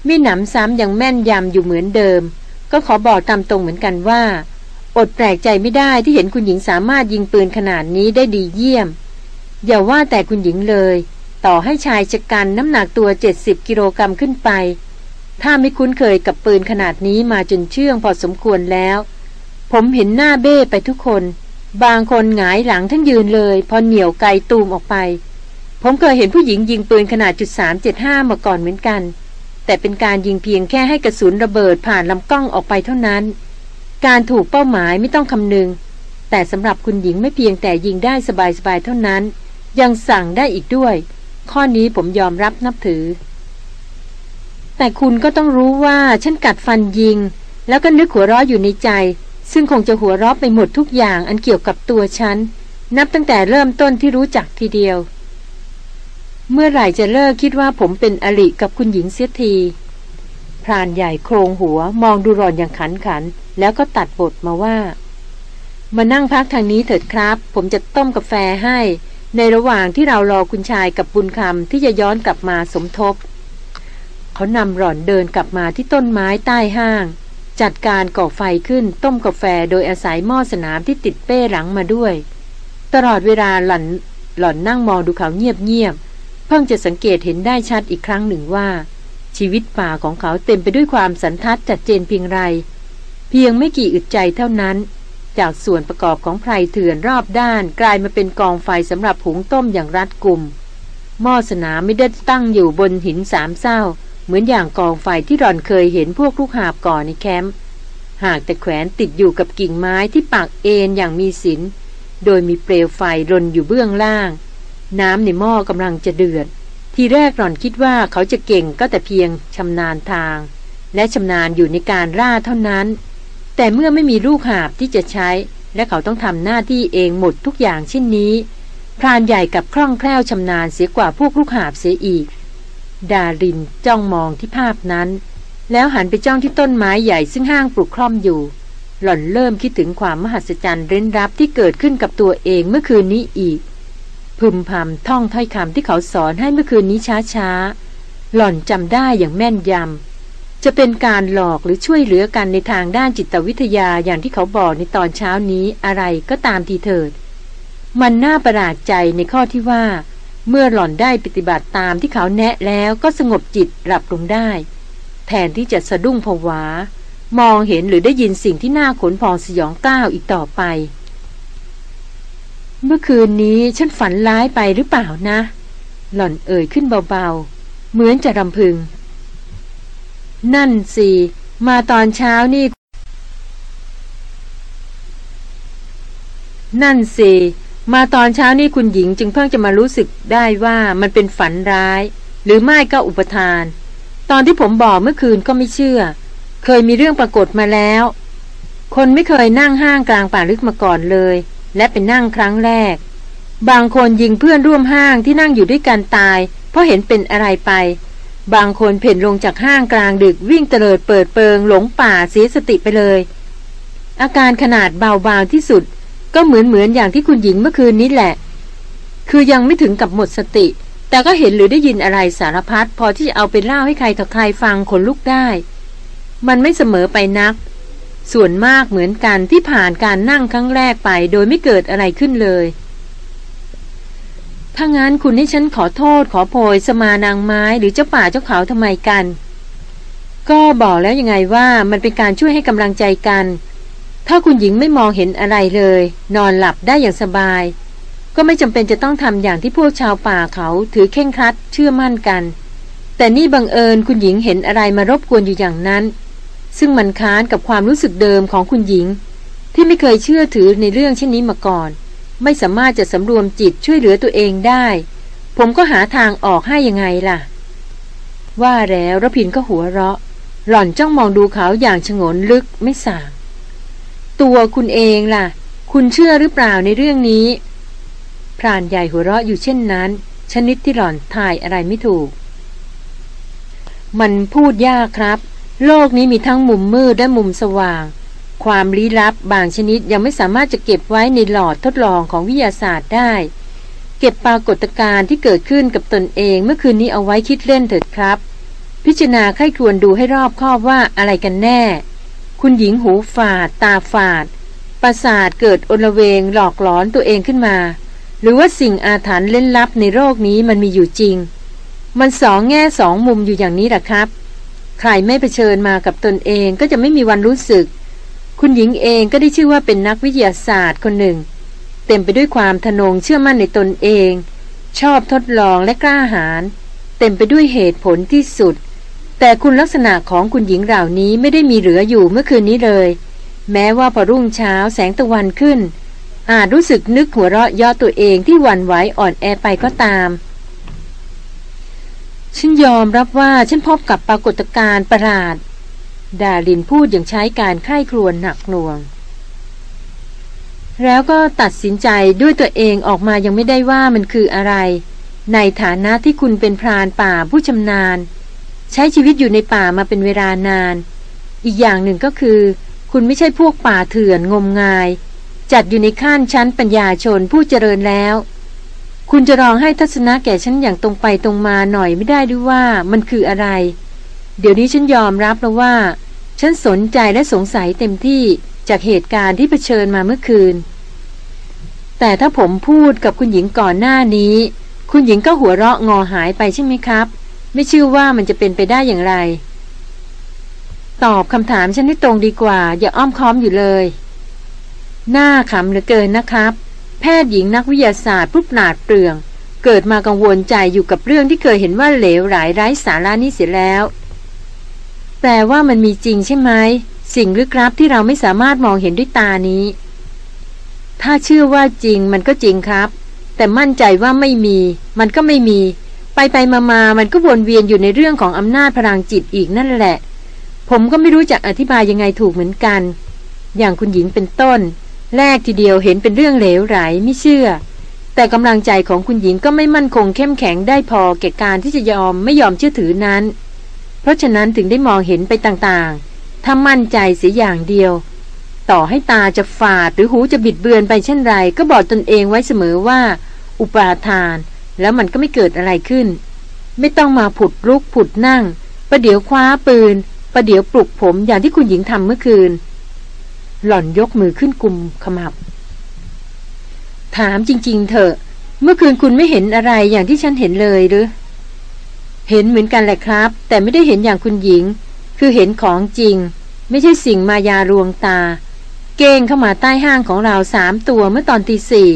ไม่หนำซ้ำยังแม่นยำอยู่เหมือนเดิม ก็ขอบอกตามตรงเหมือนกันว่า อดแปลกใจไม่ได้ที่เห็นคุณหญิงสามารถยิงปืนขนาดนี้ได้ดีเยี่ยม อย่าว่าแต่คุณหญิงเลย ต่อให้ชายชะกันน้ำหนักตัว 70 กิโลกรัมขึ้นไป ถ้าไม่คุ้นเคยกับปืนขนาดนี้มาจนเชื่องพอสมควรแล้ว ผมเห็นหน้าเบ้ไปทุกคน บางคนหงายหลังทั้งยืนเลย พอเหนี่ยวไกตูมออกไป ผมเคยเห็นผู้หญิงยิงปืนขนาดจุดสามเจ็ดห้ามาก่อนเหมือนกัน แต่เป็นการยิงเพียงแค่ให้กระสุนระเบิดผ่านลำกล้องออกไปเท่านั้น การถูกเป้าหมายไม่ต้องคำนึง แต่สำหรับคุณหญิงไม่เพียงแต่ยิงได้สบายๆเท่านั้น ยังสั่งได้อีกด้วย ข้อนี้ผมยอมรับนับถือ แต่คุณก็ต้องรู้ว่าฉันกัดฟันยิง แล้วก็นึกหัวเราะอยู่ในใจ ซึ่งคงจะหัวเราะไปหมดทุกอย่างอันเกี่ยวกับตัวฉัน นับตั้งแต่เริ่มต้นที่รู้จักทีเดียว เมื่อไหร่จะเลิกคิดว่าผมเป็นอริกับคุณหญิงเสียทีพรานใหญ่โครงหัวมองดูรอนอย่างขันขัน แล้วก็ตัดบทมาว่า มานั่งพักทางนี้เถิดครับ ผมจะต้มกาแฟให้ ในระหว่างที่เรารอคุณชายกับบุญคำที่จะย้อนกลับมาสมทบ เขานำหล่อนเดินกลับมาที่ต้นไม้ใต้ห้าง จัดการก่อไฟขึ้นต้มกาแฟโดยอาศัยหม้อสนามที่ติดเป้หลังมาด้วย ตลอดเวลาหล่อนหล่อนนั่งมองดูเขาเงียบๆเพิ่งจะสังเกตเห็นได้ชัดอีกครั้งหนึ่งว่า ชีวิตป่าของเขาเต็มไปด้วยความสันทัดจัดเจนเพียงไร เพียงไม่กี่อึดใจเท่านั้น จากส่วนประกอบของไพรเถื่อนรอบด้าน กลายมาเป็นกองไฟสำหรับหุงต้มอย่างรัดกุมหม้อสนามไม่ได้ตั้งอยู่บนหินสามเศร้า เหมือนอย่างกองไฟที่รอนเคยเห็นพวกลูกหาบก่อนในแคมป์หากแต่แขวนติดอยู่กับกิ่งไม้ที่ปักเอนอย่างมีศิลโดยมีเปลวไฟรนอยู่เบื้องล่าง น้ำในหม้อกำลังจะเดือด ทีแรกหล่อนคิดว่าเขาจะเก่งก็แต่เพียงชำนาญทาง และชำนาญอยู่ในการล่าเท่านั้น แต่เมื่อไม่มีลูกหาบที่จะใช้ และเขาต้องทำหน้าที่เองหมดทุกอย่างเช่นนี้พรานใหญ่กับคล่องแคล่วชำนาญเสียกว่าพวกลูกหาบเสียอีก ดารินจ้องมองที่ภาพนั้น แล้วหันไปจ้องที่ต้นไม้ใหญ่ซึ่งห้างปลูกคล่อมอยู่ หล่อนเริ่มคิดถึงความมหัศจรรย์เร้นรับที่เกิดขึ้นกับตัวเองเมื่อคืนนี้อีก พึมพำท่องถ้อยคำที่เขาสอนให้เมื่อคืนนี้ช้าๆ หล่อนจำได้อย่างแม่นยำ จะเป็นการหลอกหรือช่วยเหลือกันในทางด้านจิตวิทยาอย่างที่เขาบอกในตอนเช้านี้อะไรก็ตามทีเถิด มันน่าประหลาดใจในข้อที่ว่า เมื่อหล่อนได้ปฏิบัติตามที่เขาแนะแล้วก็สงบจิตหลับลงได้ แทนที่จะสะดุ้งผวา มองเห็นหรือได้ยินสิ่งที่น่าขนพองสยองก้าวอีกต่อไป เมื่อคืนนี้ฉันฝันร้ายไปหรือเปล่านะ หล่อนเอ่ยขึ้นเบาๆ เหมือนจะรำพึง นั่นสิ มาตอนเช้านี่ นั่นสิ มาตอนเช้านี่คุณหญิงจึงเพิ่งจะมารู้สึกได้ว่ามันเป็นฝันร้าย หรือไม่ก็อุปทาน ตอนที่ผมบอกเมื่อคืนก็ไม่เชื่อ เคยมีเรื่องปรากฏมาแล้ว คนไม่เคยนั่งห้างกลางป่าลึกมาก่อนเลย และเป็นนั่งครั้งแรก บางคนยิงเพื่อนร่วมห้างที่นั่งอยู่ด้วยกันตาย เพราะเห็นเป็นอะไรไป บางคนเพ่นลงจากห้างกลางดึกวิ่งเตลิดเปิดเปิงหลงป่าเสียสติไปเลย อาการขนาดเบาๆที่สุด ก็เหมือนเหมือนอย่างที่คุณหญิงเมื่อคืนนี้แหละ คือยังไม่ถึงกับหมดสติ แต่ก็เห็นหรือได้ยินอะไรสารพัดพอที่จะเอาไปเล่าให้ใครต่อใครฟังขนลุกได้ มันไม่เสมอไปนัก ส่วนมากเหมือนกันที่ผ่านการนั่งครั้งแรกไป โดยไม่เกิดอะไรขึ้นเลยถ้างั้นคุณให้ฉันขอโทษขอโพยสมานางไม้หรือเจ้าป่าเจ้าเขาทำไมกัน ก็บอกแล้วยังไงว่ามันเป็นการช่วยให้กำลังใจกัน ถ้าคุณหญิงไม่มองเห็นอะไรเลย นอนหลับได้อย่างสบาย ก็ไม่จำเป็นจะต้องทำอย่างที่พวกชาวป่าเขาถือเข่งครัดเชื่อมั่นกัน แต่นี่บังเอิญคุณหญิงเห็นอะไรมารบกวนอยู่อย่างนั้น ซึ่งมันค้านกับความรู้สึกเดิมของคุณหญิง ที่ไม่เคยเชื่อถือในเรื่องเช่นนี้มาก่อน ไม่สามารถจะสำรวมจิตช่วยเหลือตัวเองได้ ผมก็หาทางออกให้ยังไงล่ะ ว่าแล้วระพินก็หัวเราะ หล่อนจ้องมองดูเขาอย่างชงนลึกไม่สาง ตัวคุณเองล่ะ คุณเชื่อหรือเปล่าในเรื่องนี้ พรานใหญ่หัวเราะอยู่เช่นนั้น ชนิดที่หล่อนทายอะไรไม่ถูก มันพูดยากครับ โลกนี้มีทั้งมุมมืดและมุมสว่าง ความลี้ลับบางชนิดยังไม่สามารถจะเก็บไว้ในหลอดทดลองของวิทยาศาสตร์ได้ เก็บปรากฏการณ์ที่เกิดขึ้นกับตนเองเมื่อคืนนี้เอาไว้คิดเล่นเถิดครับ พิจารณาไข้ควรดูให้รอบคอบว่าอะไรกันแน่ คุณหญิงหูฝาด ตาฝาด ประสาทเกิดอนลเวงหลอกหลอนตัวเองขึ้นมา หรือว่าสิ่งอาถรรพ์เล่นลับในโรคนี้มันมีอยู่จริง มันสองแง่สองมุมอยู่อย่างนี้แหละครับ ใครไม่เผชิญมากับตนเองก็จะไม่มีวันรู้สึก คุณหญิงเองก็ได้ชื่อว่าเป็นนักวิทยาศาสตร์คนหนึ่ง เต็มไปด้วยความทะนงเชื่อมั่นในตนเอง ชอบทดลองและกล้าหาญเต็มไปด้วยเหตุผลที่สุด แต่คุณลักษณะของคุณหญิงเหล่านี้ไม่ได้มีเหลืออยู่เมื่อคืนนี้เลย แม้ว่าพอรุ่งเช้าแสงตะวันขึ้น อาจรู้สึกนึกหัวเราะย่อตัวเองที่หวั่นไหวอ่อนแอไปก็ตาม ฉันยอมรับว่าฉันพบกับปรากฏการณ์ประหลาด ดาลินพูดอย่างใช้การไข้ครวนหนักหน่วง แล้วก็ตัดสินใจด้วยตัวเองออกมายังไม่ได้ว่ามันคืออะไร ในฐานะที่คุณเป็นพรานป่าผู้ชำนาญ ใช้ชีวิตอยู่ในป่ามาเป็นเวลานาน อีกอย่างหนึ่งก็คือ คุณไม่ใช่พวกป่าเถื่อนงมงาย จัดอยู่ในขั้นชั้นปัญญาชนผู้เจริญแล้ว คุณจะรองให้ทัศนะแก่ฉันอย่างตรงไปตรงมาหน่อยไม่ได้ด้วยว่ามันคืออะไร เดี๋ยวนี้ฉันยอมรับแล้วว่า ฉันสนใจและสงสัยเต็มที่จากเหตุการณ์ที่เผชิญมาเมื่อคืน แต่ถ้าผมพูดกับคุณหญิงก่อนหน้านี้ คุณหญิงก็หัวเราะงอหายไปใช่ไหมครับ ไม่เชื่อว่ามันจะเป็นไปได้อย่างไร ตอบคำถามฉันให้ตรงดีกว่า อย่าอ้อมค้อมอยู่เลย หน้าขำเหลือเกินนะครับ แพทย์หญิงนักวิทยาศาสตร์ผู้ปนาดเปลือง เกิดมากังวลใจอยู่กับเรื่องที่เคยเห็นว่าเหลวไหลไร้สาระนี้เสียแล้ว แปลว่ามันมีจริงใช่ไหมสิ่งลึกลับที่เราไม่สามารถมองเห็นด้วยตานี้ ถ้าเชื่อว่าจริงมันก็จริงครับ แต่มั่นใจว่าไม่มี มันก็ไม่มี ไปไปมามามันก็วนเวียนอยู่ในเรื่องของอำนาจพลังจิตอีกนั่นแหละ ผมก็ไม่รู้จักอธิบายยังไงถูกเหมือนกัน อย่างคุณหญิงเป็นต้น แรกทีเดียวเห็นเป็นเรื่องเหลวไหลไม่เชื่อ แต่กำลังใจของคุณหญิงก็ไม่มั่นคงเข้มแข็งได้พอแก่การที่จะยอมไม่ยอมเชื่อถือนั้น เพราะฉะนั้นถึงได้มองเห็นไปต่างๆ ถ้ามั่นใจเสียอย่างเดียว ต่อให้ตาจะฝาดหรือหูจะบิดเบือนไปเช่นไร ก็บอกตนเองไว้เสมอว่า อุปาทาน แล้วมันก็ไม่เกิดอะไรขึ้น ไม่ต้องมาผุดลุกผุดนั่ง ประเดี๋ยวคว้าปืน ประเดี๋ยวปลุกผมอย่างที่คุณหญิงทำเมื่อคืน หล่อนยกมือขึ้นกุมขมับ ถามจริง ๆ เถอะ เมื่อคืนคุณไม่เห็นอะไรอย่างที่ฉันเห็นเลยหรือ เห็นเหมือนกันแหละครับ แต่ไม่ได้เห็นอย่างคุณหญิง คือเห็นของจริง ไม่ใช่สิ่งมายารวงตา เก้งเข้ามาใต้ห้างของเราสามตัวเมื่อตอนตีสี่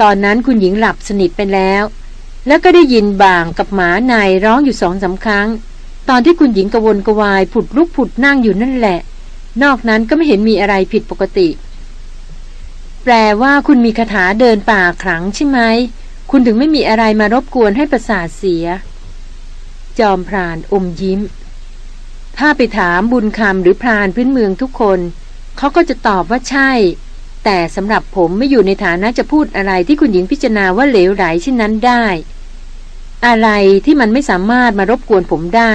ตอนนั้นคุณหญิงหลับสนิทไปแล้ว แล้วก็ได้ยินบ่างกับหมาในร้องอยู่สองสาครั้ง ตอนที่คุณหญิงกระวนกระวายผุดลุกผุดนั่งอยู่นั่นแหละ นอกนั้นก็ไม่เห็นมีอะไรผิดปกติ แปลว่าคุณมีคาถาเดินป่าขลังใช่ไหม คุณถึงไม่มีอะไรมารบกวนให้ประสาทเสีย จอมพรานอมยิ้ม ถ้าไปถามบุญคำหรือพรานพื้นเมืองทุกคน เขาก็จะตอบว่าใช่ แต่สำหรับผมไม่อยู่ในฐานะจะพูดอะไรที่คุณหญิงพิจารณาว่าเหลวไหลเช่นนั้นได้ อะไรที่มันไม่สามารถมารบกวนผมได้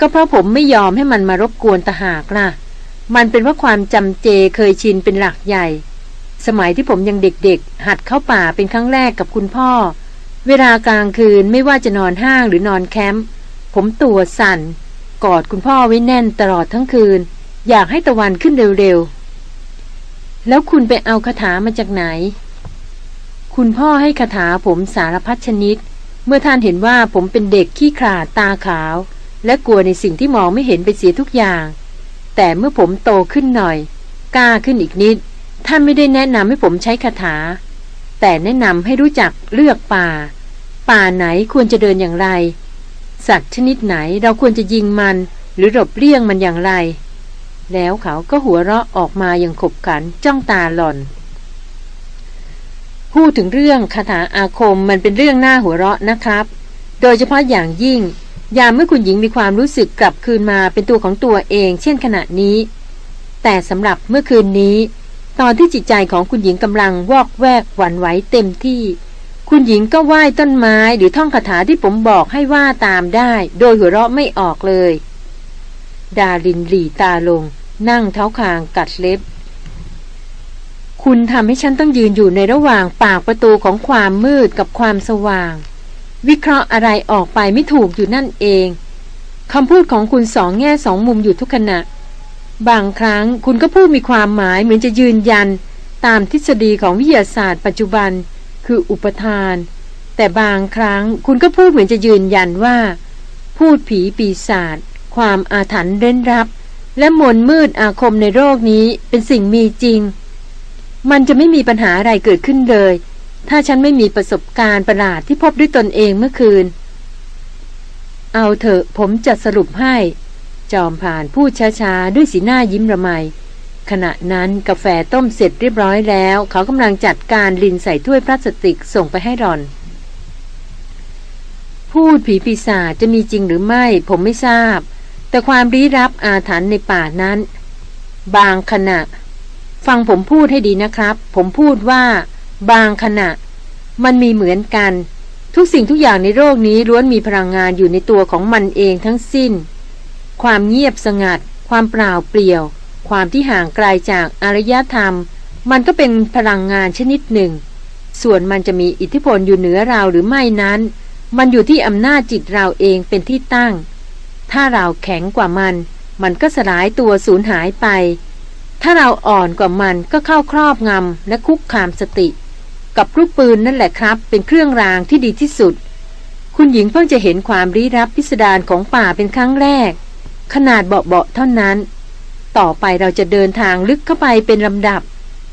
ก็เพราะผมไม่ยอมให้มันมารบกวนตหากล่ะ มันเป็นว่าความจำเจเคยชินเป็นหลักใหญ่ สมัยที่ผมยังเด็กๆ หัดเข้าป่าเป็นครั้งแรกกับคุณพ่อ เวลากลางคืนไม่ว่าจะนอนห้างหรือนอนแคมป์ผมตัวสั่น กอดคุณพ่อไว้แน่นตลอดทั้งคืน อยากให้ตะวันขึ้นเร็วๆ แล้วคุณไปเอาคาถามาจากไหน คุณพ่อให้คาถาผมสารพัดชนิด เมื่อท่านเห็นว่าผมเป็นเด็กขี้ขลาดตาขาว และกลัวในสิ่งที่มองไม่เห็นไปเสียทุกอย่าง แต่เมื่อผมโตขึ้นหน่อย กล้าขึ้นอีกนิด ท่านไม่ได้แนะนำให้ผมใช้คาถา แต่แนะนำให้รู้จักเลือกป่า ป่าไหนควรจะเดินอย่างไร สัตว์ชนิดไหนเราควรจะยิงมัน หรือหลบเลี่ยงมันอย่างไร แล้วเขาก็หัวเราะออกมาอย่างขบขันจ้องตาหล่อน พูดถึงเรื่องคาถาอาคมมันเป็นเรื่องหน่าหัวเราะนะครับ โดยเฉพาะอย่างยิ่ง ยามเมื่อคุณหญิงมีความรู้สึกกลับคืนมาเป็นตัวของตัวเอง เช่นขณะนี้ แต่สำหรับเมื่อคืนนี้ ตอนที่จิตใจของคุณหญิงกำลังวอกแวกหวั่นไหวเต็มที่ คุณหญิงก็ไหว้ต้นไม้หรือท่องคาถาที่ผมบอกให้ว่าตามได้ โดยหัวเราะไม่ออกเลย ดาลินหลีตาลง นั่งเท้าคางกัดเล็บ คุณทำให้ฉันต้องยืนอยู่ในระหว่างปากประตูของความมืดกับความสว่าง วิเคราะห์อะไรออกไปไม่ถูกอยู่นั่นเองคำพูดของคุณสองแง่สองมุมอยู่ทุกขณะ บางครั้งคุณก็พูดมีความหมายเหมือนจะยืนยัน ตามทฤษฎีของวิทยาศาสตร์ปัจจุบัน คืออุปทาน แต่บางครั้งคุณก็พูดเหมือนจะยืนยันว่า พูดผีปีศาจ ความอาถรรพ์เร้นรับ และมนมืดอาคมในโรคนี้เป็นสิ่งมีจริง มันจะไม่มีปัญหาอะไรเกิดขึ้นเลย ถ้าฉันไม่มีประสบการณ์ประหลาดที่พบด้วยตนเองเมื่อคืน เอาเถอะผมจะสรุปให้ จอมผ่านพูดช้าๆ ด้วยสีหน้ายิ้มระไมขณะนั้นกาแฟต้มเสร็จเรียบร้อยแล้ว เขากำลังจัดการลินใส่ถ้วยพลาสติกส่งไปให้รอน พูดผีปีศาจจะมีจริงหรือไม่ ผมไม่ทราบ แต่ความรีรับอาถรรพ์ในป่านั้น บางขณะ ฟังผมพูดให้ดีนะครับ ผมพูดว่า บางขณะ มันมีเหมือนกัน ทุกสิ่งทุกอย่างในโลกนี้ล้วนมีพลังงานอยู่ในตัวของมันเองทั้งสิ้น ความเงียบสงัด ความเปล่าเปลี่ยว ความที่ห่างไกลาจากอารยธรรม มันก็เป็นพลังงานชนิดหนึ่ง ส่วนมันจะมีอิทธิพลอยู่เหนือเราหรือไม่นั้น มันอยู่ที่อำนาจจิตเราเองเป็นที่ตั้ง ถ้าเราแข็งกว่ามัน มันก็สลายตัวสูญหายไป ถ้าเราอ่อนกว่ามันก็เข้าครอบงำและคุกคามสติ กับลูกปืนนั่นแหละครับ เป็นเครื่องรางที่ดีที่สุด คุณหญิงเพิ่งจะเห็นความรีรับพิสดารของป่าเป็นครั้งแรก ขนาดเบาๆเท่านั้น ต่อไปเราจะเดินทางลึกเข้าไปเป็นลำดับ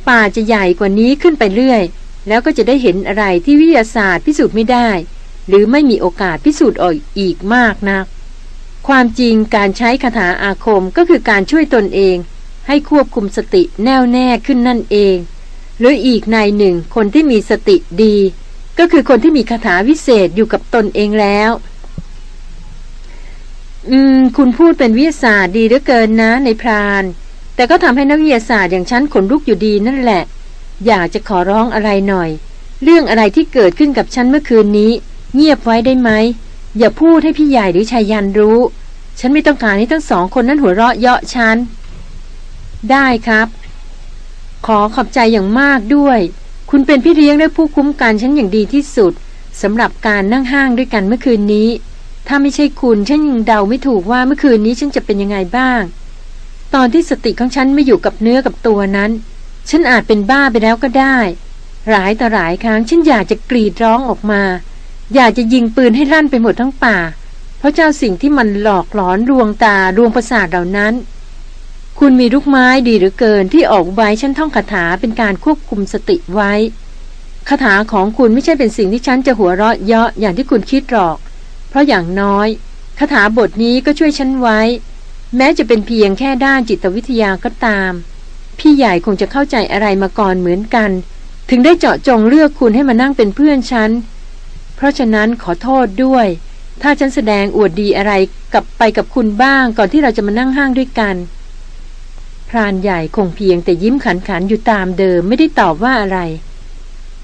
ป่าจะใหญ่กว่านี้ขึ้นไปเรื่อย แล้วก็จะได้เห็นอะไรที่วิทยาศาสตร์พิสูจน์ไม่ได้ หรือไม่มีโอกาสพิสูจน์ออกอีกมากนัก ความจริงการใช้คาถาอาคมก็คือการช่วยตนเอง ให้ควบคุมสติแน่วแน่ขึ้นนั่นเอง หรืออีกในหนึ่งคนที่มีสติดี ก็คือคนที่มีคาถาวิเศษอยู่กับตนเองแล้ว อืม คุณพูดเป็นวิทยาศาสตร์ดีเหลือเกินนะในพราน แต่ก็ทำให้นักวิทยาศาสตร์อย่างฉันขนลุกอยู่ดีนั่นแหละ อยากจะขอร้องอะไรหน่อย เรื่องอะไรที่เกิดขึ้นกับฉันเมื่อคืนนี้ เงียบไว้ได้ไหม อย่าพูดให้พี่ใหญ่หรือชายยันรู้ ฉันไม่ต้องการให้ทั้งสองคนนั้นหัวเราะเยาะฉัน ได้ครับ ขอขอบใจอย่างมากด้วย คุณเป็นพี่เลี้ยงและผู้คุ้มกันฉันอย่างดีที่สุดสำหรับการนั่งห้างด้วยกันเมื่อคืนนี้ ถ้าไม่ใช่คุณฉันยังเดาไม่ถูกว่าเมื่อคืนนี้ฉันจะเป็นยังไงบ้าง ตอนที่สติของฉันไม่อยู่กับเนื้อกับตัวนั้น ฉันอาจเป็นบ้าไปแล้วก็ได้ หลายต่อหลายครั้งฉันอยากจะกรีดร้องออกมา อยากจะยิงปืนให้ลั่นไปหมดทั้งป่า เพราะเจ้าสิ่งที่มันหลอกหลอนรวงตารวงประสาทเหล่านั้น คุณมีลูกไม้ดีหรือเกินที่ออกไว้ฉันท่องคาถาเป็นการควบคุมสติไว้คาถาของคุณไม่ใช่เป็นสิ่งที่ฉันจะหัวเราะเยาะอย่างที่คุณคิดหรอก เพราะอย่างน้อยคาถาบทนี้ก็ช่วยฉันไว้ แม้จะเป็นเพียงแค่ด้านจิตวิทยาก็ตาม พี่ใหญ่คงจะเข้าใจอะไรมาก่อนเหมือนกัน ถึงได้เจาะจงเลือกคุณให้มานั่งเป็นเพื่อนฉัน ราะฉะนั้นขอโทษด้วย ถ้าฉันแสดงอวดดีอะไรกับไปกับคุณบ้างก่อนที่เราจะมานั่งห้างด้วยกัน พรานใหญ่คงเพียงแต่ยิ้มขันขันอยู่ตามเดิมไม่ได้ตอบว่าอะไร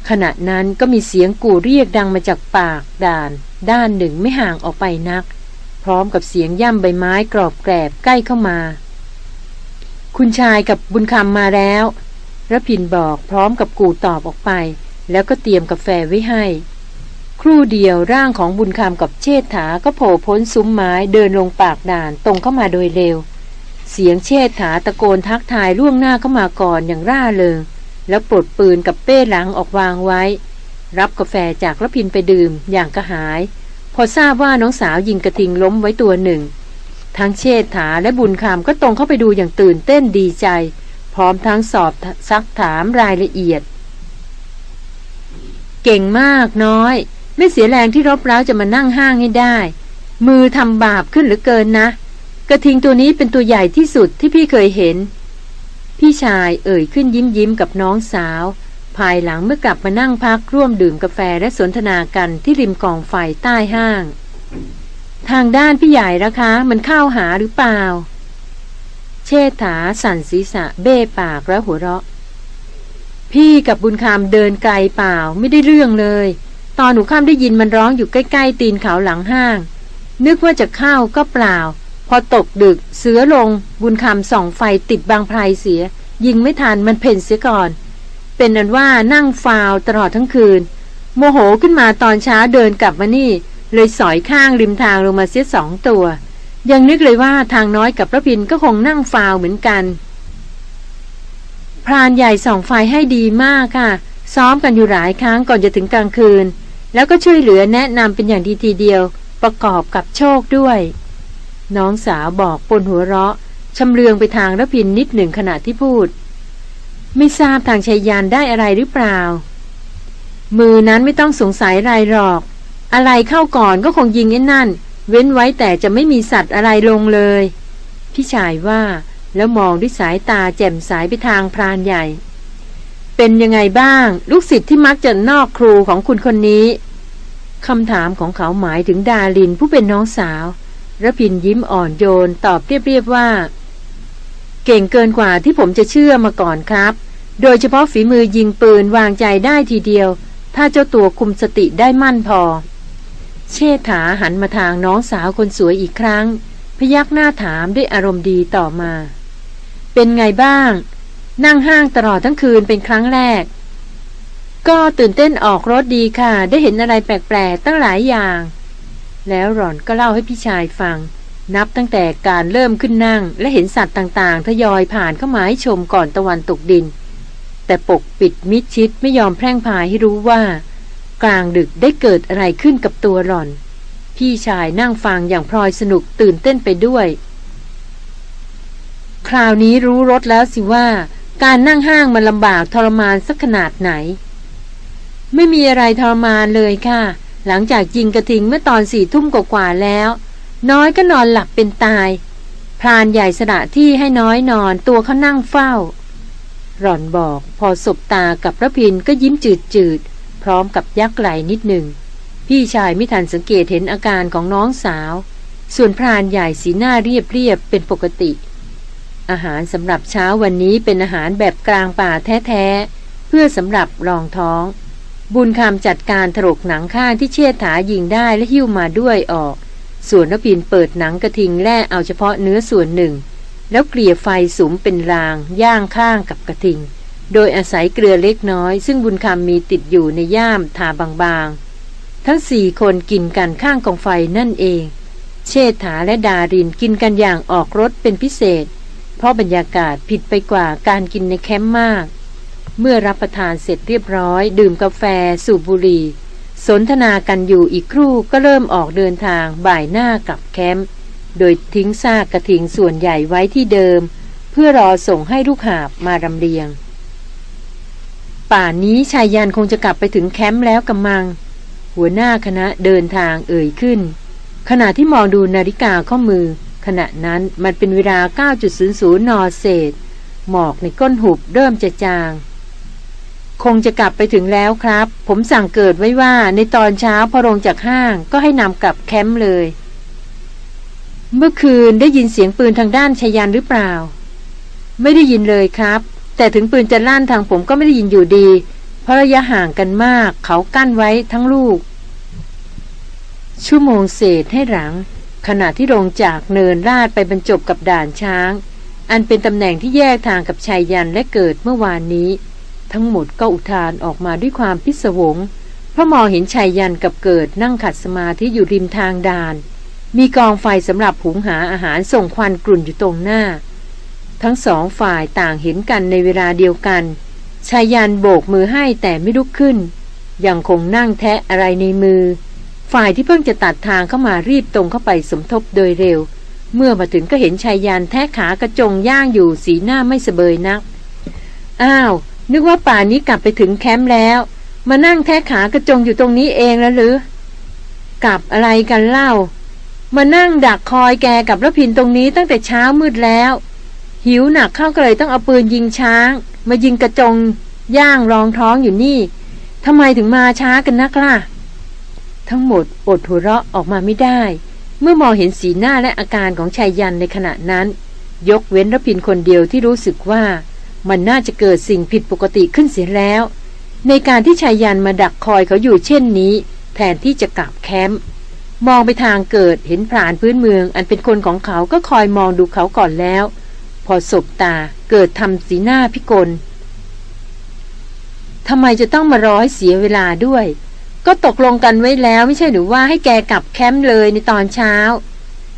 ขณะนั้นก็มีเสียงกู่เรียกดังมาจากปากด่าน ด้านหนึ่งไม่ห่างออกไปนัก พร้อมกับเสียงย่ำใบไม้กรอบแกรบใกล้เข้ามา คุณชายกับบุญคำมาแล้วระพินบอกพร้อมกับกูตอบออกไป แล้วก็เตรียมกาแฟไว้ให้ รู่เดียวร่างของบุญคำกับเชษฐาก็โผล่พ้นซุ้มไม้เดินลงปากด่านตรงเข้ามาโดยเร็ว เสียงเชษฐาตะโกนทักทายล่วงหน้าเข้ามาก่อนอย่างร่าเริงแล้วปลดปืนกับเป้หลังออกวางไว้ รับกาแฟจากระพินไปดื่มอย่างกระหาย พอทราบว่าน้องสาวยิงกระทิงล้มไว้ตัวหนึ่ง ทั้งเชษฐาและบุญคำก็ตรงเข้าไปดูอย่างตื่นเต้นดีใจ พร้อมทั้งสอบซักถามรายละเอียด เก่งมากน้อย ไม่เสียแรงที่รบเร้าจะมานั่งห้างให้ได้ มือทำบาปขึ้นหรือเกินนะ กระทิงตัวนี้เป็นตัวใหญ่ที่สุดที่พี่เคยเห็น พี่ชายเอ่ยขึ้นยิ้มยิ้มกับน้องสาว ภายหลังเมื่อกลับมานั่งพักร่วมดื่มกาแฟและสนทนากันที่ริมกองไฟใต้ห้าง ทางด้านพี่ใหญ่ละคะ มันเข้าหาหรือเปล่า เชษฐาสั่นศีรษะ เบ้ปากแล้วหัวเราะพี่กับบุญคำเดินไกลเปล่าไม่ได้เรื่องเลย ตอนหนูข้ามได้ยินมันร้องอยู่ใกล้ ๆ ตีนเขาหลังห้าง นึกว่าจะเข้าก็เปล่า พอตกดึกเสือลง บุญคำส่องไฟติดบางไพรเสีย ยิงไม่ทันมันเพ่นเสียก่อน เป็นนั้นว่านั่งฟาวตลอดทั้งคืน โมโหขึ้นมาตอนเช้าเดินกลับมานี่ เลยสอยข้างริมทางลงมาเสียสองตัว ยังนึกเลยว่าทางน้อยกับพระพินก็คงนั่งฟาวเหมือนกัน พรานใหญ่ส่องไฟให้ดีมากค่ะซ้อมกันอยู่หลายครั้งก่อนจะถึงกลางคืน แล้วก็ช่วยเหลือแนะนำเป็นอย่างดีทีเดียว ประกอบกับโชคด้วย น้องสาวบอกปนหัวเราะชำเลืองไปทางระพินนิดหนึ่งขณะที่พูด ไม่ทราบทางชายยานได้อะไรหรือเปล่า มือนั้นไม่ต้องสงสัยไรหรอก อะไรเข้าก่อนก็คงยิงไอ้นั่น เว้นไว้แต่จะไม่มีสัตว์อะไรลงเลย พี่ชายว่าแล้วมองด้วยสายตาแจ่มใสไปทางพรานใหญ่ เป็นยังไงบ้าง ลูกศิษย์ที่มักจะนอกครูของคุณคนนี้ คำถามของเขาหมายถึงดาลินผู้เป็นน้องสาวระพินยิ้มอ่อนโยนตอบเรียบๆว่า เก่งเกินกว่าที่ผมจะเชื่อมาก่อนครับ โดยเฉพาะฝีมือยิงปืนวางใจได้ทีเดียว ถ้าเจ้าตัวคุมสติได้มั่นพอ เชษฐาหันมาทางน้องสาวคนสวยอีกครั้ง พยักหน้าถามด้วยอารมณ์ดีต่อมา เป็นไงบ้าง นั่งห้างตลอดทั้งคืนเป็นครั้งแรก ก็ตื่นเต้นออกรถดีค่ะ ได้เห็นอะไรแปลกๆ ตั้งหลายอย่าง แล้วหล่อนก็เล่าให้พี่ชายฟัง นับตั้งแต่การเริ่มขึ้นนั่ง และเห็นสัตว์ต่างๆ ทยอยผ่านเข้ามาให้ชมก่อนตะวันตกดิน แต่ปกปิดมิดชิดไม่ยอมแพร่งพายให้รู้ว่า กลางดึกได้เกิดอะไรขึ้นกับตัวหล่อน พี่ชายนั่งฟังอย่างพลอยสนุกตื่นเต้นไปด้วย คราวนี้รู้รถแล้วสิว่า การนั่งห้างมันลำบากทรมานสักขนาดไหน ไม่มีอะไรทรมานเลยค่ะ หลังจากยิงกระทิงเมื่อตอนสี่ทุ่มกว่าๆแล้ว น้อยก็นอนหลับเป็นตาย พรานใหญ่สละที่ให้น้อยนอนตัวเขานั่งเฝ้า หล่อนบอกพอสบตากับพระพินก็ยิ้มจืดจืดๆ พร้อมกับยักไหลนิดหนึ่ง พี่ชายไม่ทันสังเกตเห็นอาการของน้องสาว ส่วนพรานใหญ่สีหน้าเรียบเรียบเป็นปกติ อาหารสำหรับเช้าวันนี้เป็นอาหารแบบกลางป่าแท้ๆ เพื่อสำหรับรองท้อง บุญคำจัดการถลกหนังข้างที่เชิดถายิงได้และหิ้วมาด้วยออก ส่วนนพินเปิดหนังกระทิงแล่เอาเฉพาะเนื้อส่วนหนึ่ง แล้วเกลี่ยไฟสุมเป็นราง ย่างข้างกับกระทิง โดยอาศัยเกลือเล็กน้อย ซึ่งบุญคำมีติดอยู่ในย่ามทาบางๆ ทั้งสี่คนกินกันข้างกองไฟนั่นเอง เชษฐาและดารินกินกันอย่างออกรสเป็นพิเศษ เพราะบรรยากาศผิดไปกว่าการกินในแคมป์มาก เมื่อรับประทานเสร็จเรียบร้อย ดื่มกาแฟ สูบบุหรี่ สนทนากันอยู่อีกครู่ก็เริ่มออกเดินทางบ่ายหน้ากลับแคมป์โดยทิ้งซากกระถิงส่วนใหญ่ไว้ที่เดิม เพื่อรอส่งให้ลูกหาบมารำเรียง ป่านนี้ชายยันคงจะกลับไปถึงแคมป์แล้วกำมัง หัวหน้าคณะเดินทางเอ่ยขึ้น ขณะที่มองดูนาฬิกาข้อมือ ขณะนั้นมันเป็นเวลา 9.00 นเศษ หมอกในก้นหุบเริ่มจะจาง คงจะกลับไปถึงแล้วครับ ผมสั่งเกิดไว้ว่าในตอนเช้าพอลงจากห้างก็ให้นำกลับแคมป์เลย เมื่อคืนได้ยินเสียงปืนทางด้านชายันหรือเปล่า ไม่ได้ยินเลยครับ แต่ถึงปืนจะลั่นทางผมก็ไม่ได้ยินอยู่ดี เพราะระยะห่างกันมาก เขากั้นไว้ทั้งลูก ชั่วโมงเศษให้หลัง ขณะที่ลงจากเนินลาดไปบรรจบกับด่านช้าง อันเป็นตำแหน่งที่แยกทางกับชายยันและเกิดเมื่อวานนี้ ทั้งหมดก็อุทานออกมาด้วยความพิศวงเพราะมองเห็นชายยันกับเกิดนั่งขัดสมาธิอยู่ริมทางด่าน มีกองไฟสำหรับหุงหาอาหารส่งควันกลุ่นอยู่ตรงหน้า ทั้งสองฝ่ายต่างเห็นกันในเวลาเดียวกันชายยันโบกมือให้แต่ไม่ลุกขึ้น ยังคงนั่งแทะอะไรในมือ ฝ่ายที่เพิ่งจะตัดทางเข้ามารีบตรงเข้าไปสมทบโดยเร็ว เมื่อมาถึงก็เห็นชายยันแทะขากระจงย่างอยู่สีหน้าไม่สเบยนัก อ้าว นึกว่าป่านนี้กลับไปถึงแคมป์แล้ว มานั่งแทะขากระจงอยู่ตรงนี้เองแล้วหรือ กลับอะไรกันเล่า มานั่งดักคอยแกกับระพินตรงนี้ตั้งแต่เช้ามืดแล้ว หิวหนักเข้าก็เลยต้องเอาปืนยิงช้าง มายิงกระจง ย่างรองท้องอยู่นี่ทำไมถึงมาช้ากันนักล่ะ ทั้งหมดอดหัวเราะออกมาไม่ได้ เมื่อมองเห็นสีหน้าและอาการของชายยันในขณะนั้น ยกเว้นระพินคนเดียวที่รู้สึกว่า มันน่าจะเกิดสิ่งผิดปกติขึ้นเสียแล้ว ในการที่ชายยันมาดักคอยเขาอยู่เช่นนี้ แทนที่จะกลับแคมป์มองไปทางเกิดเห็นพรานพื้นเมือง อันเป็นคนของเขาก็คอยมองดูเขาก่อนแล้ว พอสบตาเกิดทำสีหน้าพิกลทำไมจะต้องมารอให้เสียเวลาด้วย ก็ตกลงกันไว้แล้วไม่ใช่หรือว่าให้แกกลับแคมป์เลยในตอนเช้า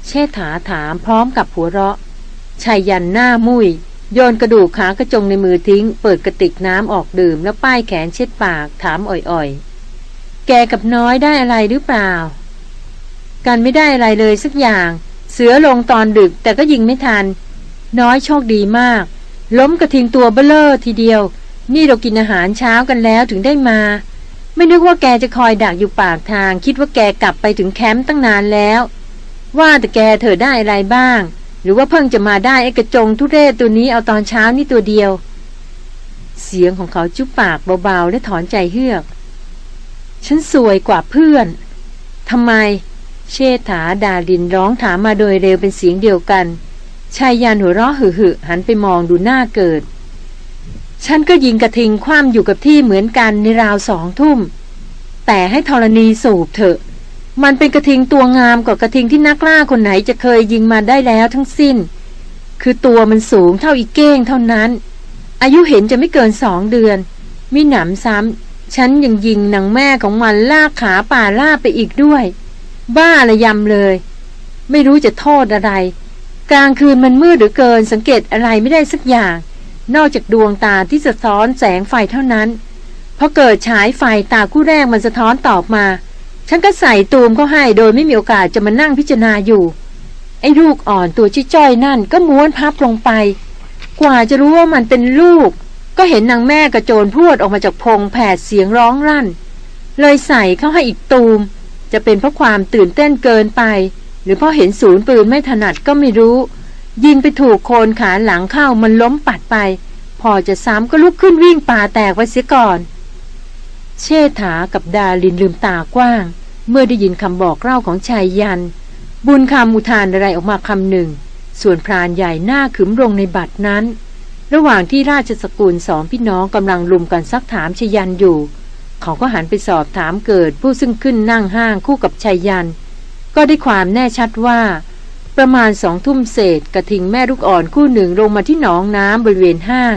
เชษฐาถามพร้อมกับหัวเราะชายยันหน้ามุย โยนกระดูกขากระจงในมือทิ้ง เปิดกระติกน้ำออกดื่ม แล้วป้ายแขนเช็ดปากถามอ่อยๆ แกกับน้อยได้อะไรหรือเปล่า กันไม่ได้อะไรเลยสักอย่าง เสือลงตอนดึกแต่ก็ยิงไม่ทัน น้อยโชคดีมาก ล้มกระทิงตัวเบ้อเร่อทีเดียว นี่เรากินอาหารเช้ากันแล้วถึงได้มา ไม่นึกว่าแกจะคอยดักอยู่ปากทาง คิดว่าแกกลับไปถึงแคมป์ตั้งนานแล้ว ว่าแต่แกเธอได้อะไรบ้าง หรือว่าเพิ่งจะมาได้ไอ้กระจงทุเรศตัวนี้เอาตอนเช้านี่ตัวเดียว เสียงของเขาจุ๊ปากเบาๆและถอนใจเฮือก ฉันสวยกว่าเพื่อนทำไม เชษฐาดาลินร้องถามมาโดยเร็วเป็นเสียงเดียวกันชายยันหัวเราะหึหึหันไปมองดูหน้าเกิด ฉันก็ยิงกระทิงคว่ำอยู่กับที่เหมือนกันในราวสองทุ่ม แต่ให้ธรณีสูบเถอะ มันเป็นกระทิงตัวงามกว่ากระทิงที่นักล่าคนไหนจะเคยยิงมาได้แล้วทั้งสิ้น คือตัวมันสูงเท่าอีเก้งเท่านั้น อายุเห็นจะไม่เกินสองเดือน มิหนำซ้ำฉันยังยิงนางแม่ของมันลากขาป่าล่าไปอีกด้วย บ้าละยำเลย ไม่รู้จะโทษอะไร กลางคืนมันมืดหรือเกินสังเกตอะไรไม่ได้สักอย่าง นอกจากดวงตาที่สะท้อนแสงไฟเท่านั้นพอเกิดฉายไฟตาคู่แรกมันสะท้อนตอบมา ฉันก็ใส่ตูมเขาให้โดยไม่มีโอกาสจะมานั่งพิจารณาอยู่ ไอ้ลูกอ่อนตัวจ้อยๆนั่นก็ม้วนพับลงไป กว่าจะรู้ว่ามันเป็นลูก ก็เห็นนางแม่กระโจนพรวดออกมาจากพงแผดเสียงร้องรั่น เลยใส่เข้าให้อีกตูม จะเป็นเพราะความตื่นเต้นเกินไป หรือเพราะเห็นศูนย์ปืนไม่ถนัดก็ไม่รู้ ยิงไปถูกโคนขาหลังเข้ามันล้มปัดไป พอจะซ้ำก็ลุกขึ้นวิ่งป่าแตกไว้เสียก่อน เชษฐากับดาลินลืมตากว้าง เมื่อได้ยินคำบอกเล่าของชายยัน บุญคำอุทานอะไรออกมาคำหนึ่ง ส่วนพรานใหญ่หน้าขึมลงในบัตรนั้น ระหว่างที่ราชสกุลสองพี่น้องกำลังลุมกันซักถามชยันอยู่ เขาก็หันไปสอบถามเกิดผู้ซึ่งขึ้นนั่งห้างคู่กับชายยัน ก็ได้ความแน่ชัดว่า ประมาณสองทุ่มเศษกระทิงแม่ลูกอ่อนคู่หนึ่งลงมาที่หนองน้ำบริเวณห้าง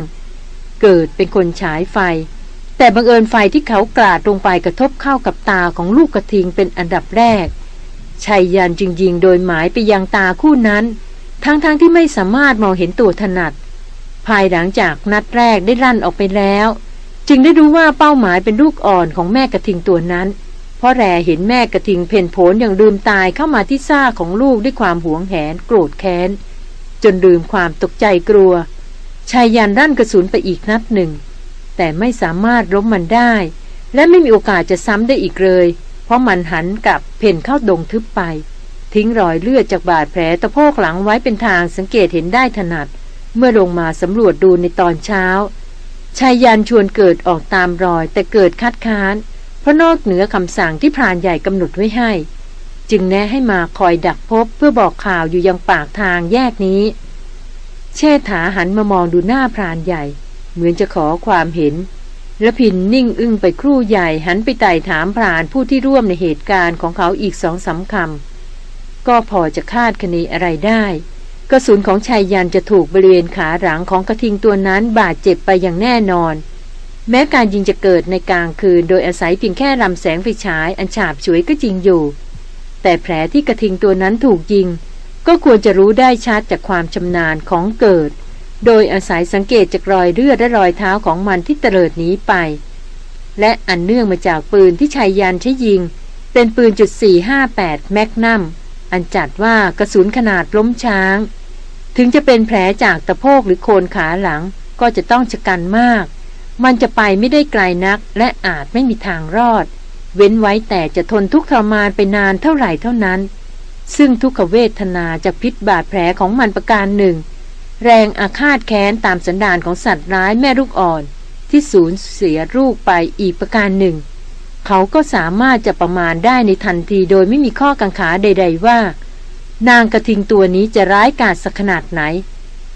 เกิดเป็นคนฉายไฟ แต่บังเอิญไฟที่เขากราดลงไปกระทบเข้ากับตาของลูกกระทิงเป็นอันดับแรกชัยยันจึงยิงโดยหมายไปยังตาคู่นั้น ทั้งๆทที่ไม่สามารถมองเห็นตัวถนัด ภายหลังจากนัดแรกได้ลั่นออกไปแล้ว จึงได้รู้ว่าเป้าหมายเป็นลูกอ่อนของแม่กระทิงตัวนั้น เพราะแรเห็นแม่กระทิงเพนโผนอย่างลืมตายเข้ามาที่ซ่าของลูกด้วยความหวงแหนโกรธแค้น จนลืมความตกใจกลัวชายยันรั่นกระสุนไปอีกนัดหนึ่ง แต่ไม่สามารถล้มมันได้ และไม่มีโอกาสจะซ้ำได้อีกเลย เพราะมันหันกลับเพ่นเข้าดงทึบไป ทิ้งรอยเลือดจากบาดแผลตะโพกหลังไว้เป็นทางสังเกตเห็นได้ถนัด เมื่อลงมาสำรวจดูในตอนเช้าชายยันชวนเกิดออกตามรอยแต่เกิดคัดค้าน เพราะนอกเหนือคำสั่งที่พรานใหญ่กำหนดไว้ให้ จึงแนะให้มาคอยดักพบเพื่อบอกข่าวอยู่ยังปากทางแยกนี้ เชษฐาหันมามองดูหน้าพรานใหญ่ เหมือนจะขอความเห็นและพินนิ่งอึ้งไปครู่ใหญ่หันไปไต่ถามพรานผู้ที่ร่วมในเหตุการณ์ของเขาอีกสองสาคำก็พอจะคาดคะเนอะไรได้ กระสุนของชายยันจะถูกบริเวณขาหลังของกระทิงตัวนั้นบาดเจ็บไปอย่างแน่นอน แม้การยิงจะเกิดในกลางคืน โดยอาศัยเพียงแค่ลำแสงไฟฉายอันฉาบฉวยก็จริงอยู่ แต่แผลที่กระทิงตัวนั้นถูกยิง ก็ควรจะรู้ได้ชัดจากความชำนาญของเกิด โดยอาศัยสังเกตจากรอยเลือดและรอยเท้าของมันที่เตลิดหนีไป และอันเนื่องมาจากปืนที่ชายยันใช้ยิง เป็นปืนจุด458แมกนัมอันจัดว่ากระสุนขนาดล้มช้าง ถึงจะเป็นแผลจากตะโพกหรือโคนขาหลังก็จะต้องชะกันมาก มันจะไปไม่ได้ไกลนักและอาจไม่มีทางรอด เว้นไว้แต่จะทนทุกข์ทรมานไปนานเท่าไหร่เท่านั้น ซึ่งทุกขเวทนาจากพิษบาดแผลของมันประการหนึ่ง แรงอาฆาตแค้นตามสันดานของสัตว์ร้ายแม่ลูกอ่อน ที่สูญเสียลูกไปอีกประการหนึ่ง เขาก็สามารถจะประมาณได้ในทันทีโดยไม่มีข้อกังขาใด ๆว่า นางกระทิงตัวนี้จะร้ายกาจสักขนาดไหน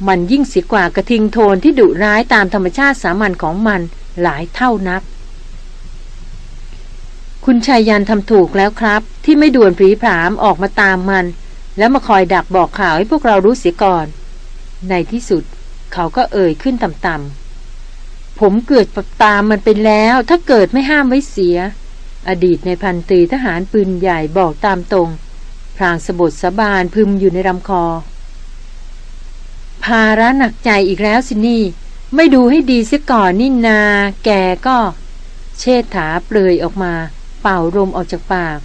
มันยิ่งเสียกว่ากระทิงโทนที่ดุร้ายตามธรรมชาติสามัญของมันหลายเท่านัก คุณชายยันทำถูกแล้วครับ ที่ไม่ด่วนผีผามออกมาตามมัน แล้วมาคอยดักบอกข่าวให้พวกเรารู้เสียก่อน ในที่สุด เขาก็เอ่ยขึ้นต่ำๆ ผมเกิดตามมันไปแล้ว ถ้าเกิดไม่ห้ามไว้เสีย อดีตในพันตีทหารปืนใหญ่บอกตามตรง พรางสบดสบานพึมอยู่ในลำคอ ภาระหนักใจอีกแล้วสินี่ ไม่ดูให้ดีเสียก่อนนี่นา แกก็ เชิดถาเปลยออกมา เป่าลมออกจากปาก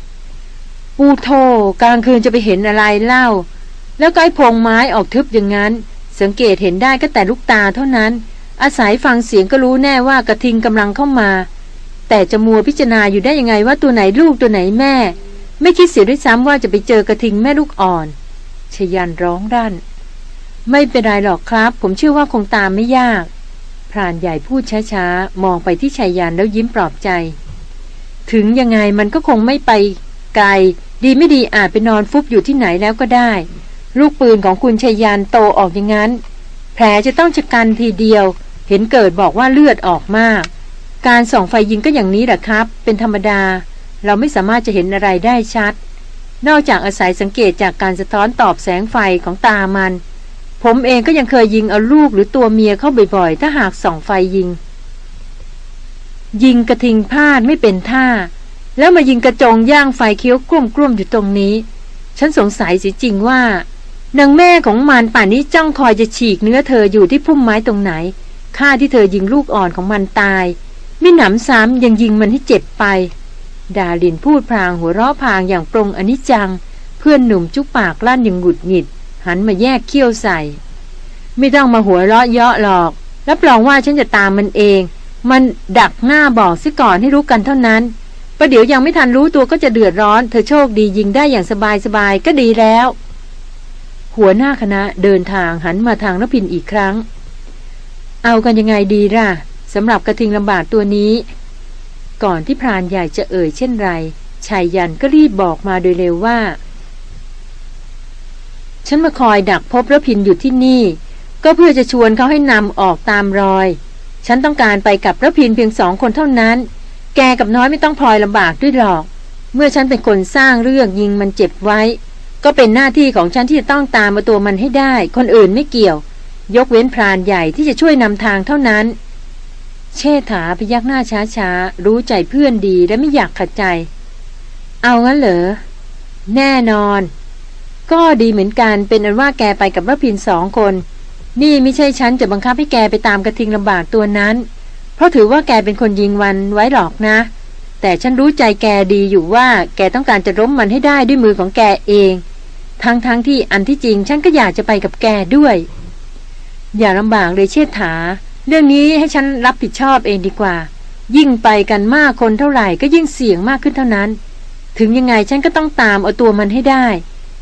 ปูโทกลางคืนจะไปเห็นอะไรเล่าแล้วก็ไอ้พงไม้ออกทึบอย่างนั้น สังเกตเห็นได้ก็แต่ลูกตาเท่านั้น อาศัยฟังเสียงก็รู้แน่ว่ากระทิงกำลังเข้ามา แต่จะมัวพิจารณาอยู่ได้ยังไงว่าตัวไหนลูกตัวไหนแม่ ไม่คิดเสียด้วยซ้ำว่าจะไปเจอกระทิงแม่ลูกอ่อนชยันร้องด้านไม่เป็นไรหรอกครับ ผมเชื่อว่าคงตามไม่ยาก พรานใหญ่พูดช้าๆ มองไปที่ชายยานแล้วยิ้มปลอบใจ ถึงยังไงมันก็คงไม่ไปไกล ดีไม่ดีอาจไปนอนฟุบอยู่ที่ไหนแล้วก็ได้ ลูกปืนของคุณชยานโตออกอย่างนั้น แผลจะต้องชะกันทีเดียว เห็นเกิดบอกว่าเลือดออกมาก การส่องไฟยิงก็อย่างนี้แหละครับ เป็นธรรมดา เราไม่สามารถจะเห็นอะไรได้ชัด นอกจากอาศัยสังเกตจากการสะท้อนตอบแสงไฟของตามัน ผมเองก็ยังเคยยิงเอาลูกหรือตัวเมียเข้าบ่อยๆ ถ้าหากส่องไฟยิง ยิงกระทิงพลาดไม่เป็นท่า แล้วมายิงกระจงย่างไฟเคี้ยวกลุ่มกลุ่มอยู่ตรงนี้ ฉันสงสัยสิจริงว่า นางแม่ของมันป่านนี้จ้องคอยจะฉีกเนื้อเธออยู่ที่พุ่มไม้ตรงไหนฆ่าที่เธอยิงลูกอ่อนของมันตายไม่หนำซ้ำยังยิงมันให้เจ็บไป ดาลินพูดพลางหัวเราะพางอย่างปรงอนิจจัง เพื่อนหนุ่มจุกปากลั่นอย่างหงุดหงิด หันมาแยกเขี้ยวใส่ ไม่ต้องมาหัวเราะเยาะหรอก รับรองว่าฉันจะตามมันเอง มันดักหน้าบอกซิก่อนให้รู้กันเท่านั้นประเดี๋ยวยังไม่ทันรู้ตัวก็จะเดือดร้อน เธอโชคดียิงได้อย่างสบายๆก็ดีแล้ว หัวหน้าคณะเดินทางหันมาทางรพินอีกครั้ง เอากันยังไงดีล่ะสำหรับกระทิงลำบากตัวนี้ ก่อนที่พรานใหญ่จะเอ่ยเช่นไรชายยันก็รีบบอกมาโดยเร็วว่า ฉันมาคอยดักพบรพินอยู่ที่นี่ ก็เพื่อจะชวนเขาให้นำออกตามรอย ฉันต้องการไปกับรพินเพียงสองคนเท่านั้น แกกับน้อยไม่ต้องพลอยลำบากด้วยหรอก เมื่อฉันเป็นคนสร้างเรื่องยิงมันเจ็บไว้ ก็เป็นหน้าที่ของฉันที่จะต้องตามมาตัวมันให้ได้ คนอื่นไม่เกี่ยว ยกเว้นพรานใหญ่ที่จะช่วยนำทางเท่านั้น เชษฐาพยักหน้าช้าๆ รู้ใจเพื่อนดีและไม่อยากขัดใจ เอางั้นเหรอ แน่นอน ก็ดีเหมือนกันเป็นอันว่าแกไปกับรพินสองคน นี่ไม่ใช่ฉันจะบังคับให้แกไปตามกระทิงลำบากตัวนั้น เพราะถือว่าแกเป็นคนยิงวันไว้หรอกนะแต่ฉันรู้ใจแกดีอยู่ว่า แกต้องการจะล้มมันให้ได้ด้วยมือของแกเอง ทั้งๆทที่อันที่จริงฉันก็อยากจะไปกับแกด้วย อย่าลำบากเลยเชษฐา เรื่องนี้ให้ฉันรับผิดชอบเองดีกว่า ยิ่งไปกันมากคนเท่าไหร่ก็ยิ่งเสี่ยงมากขึ้นเท่านั้น ถึงยังไงฉันก็ต้องตามเอาตัวมันให้ได้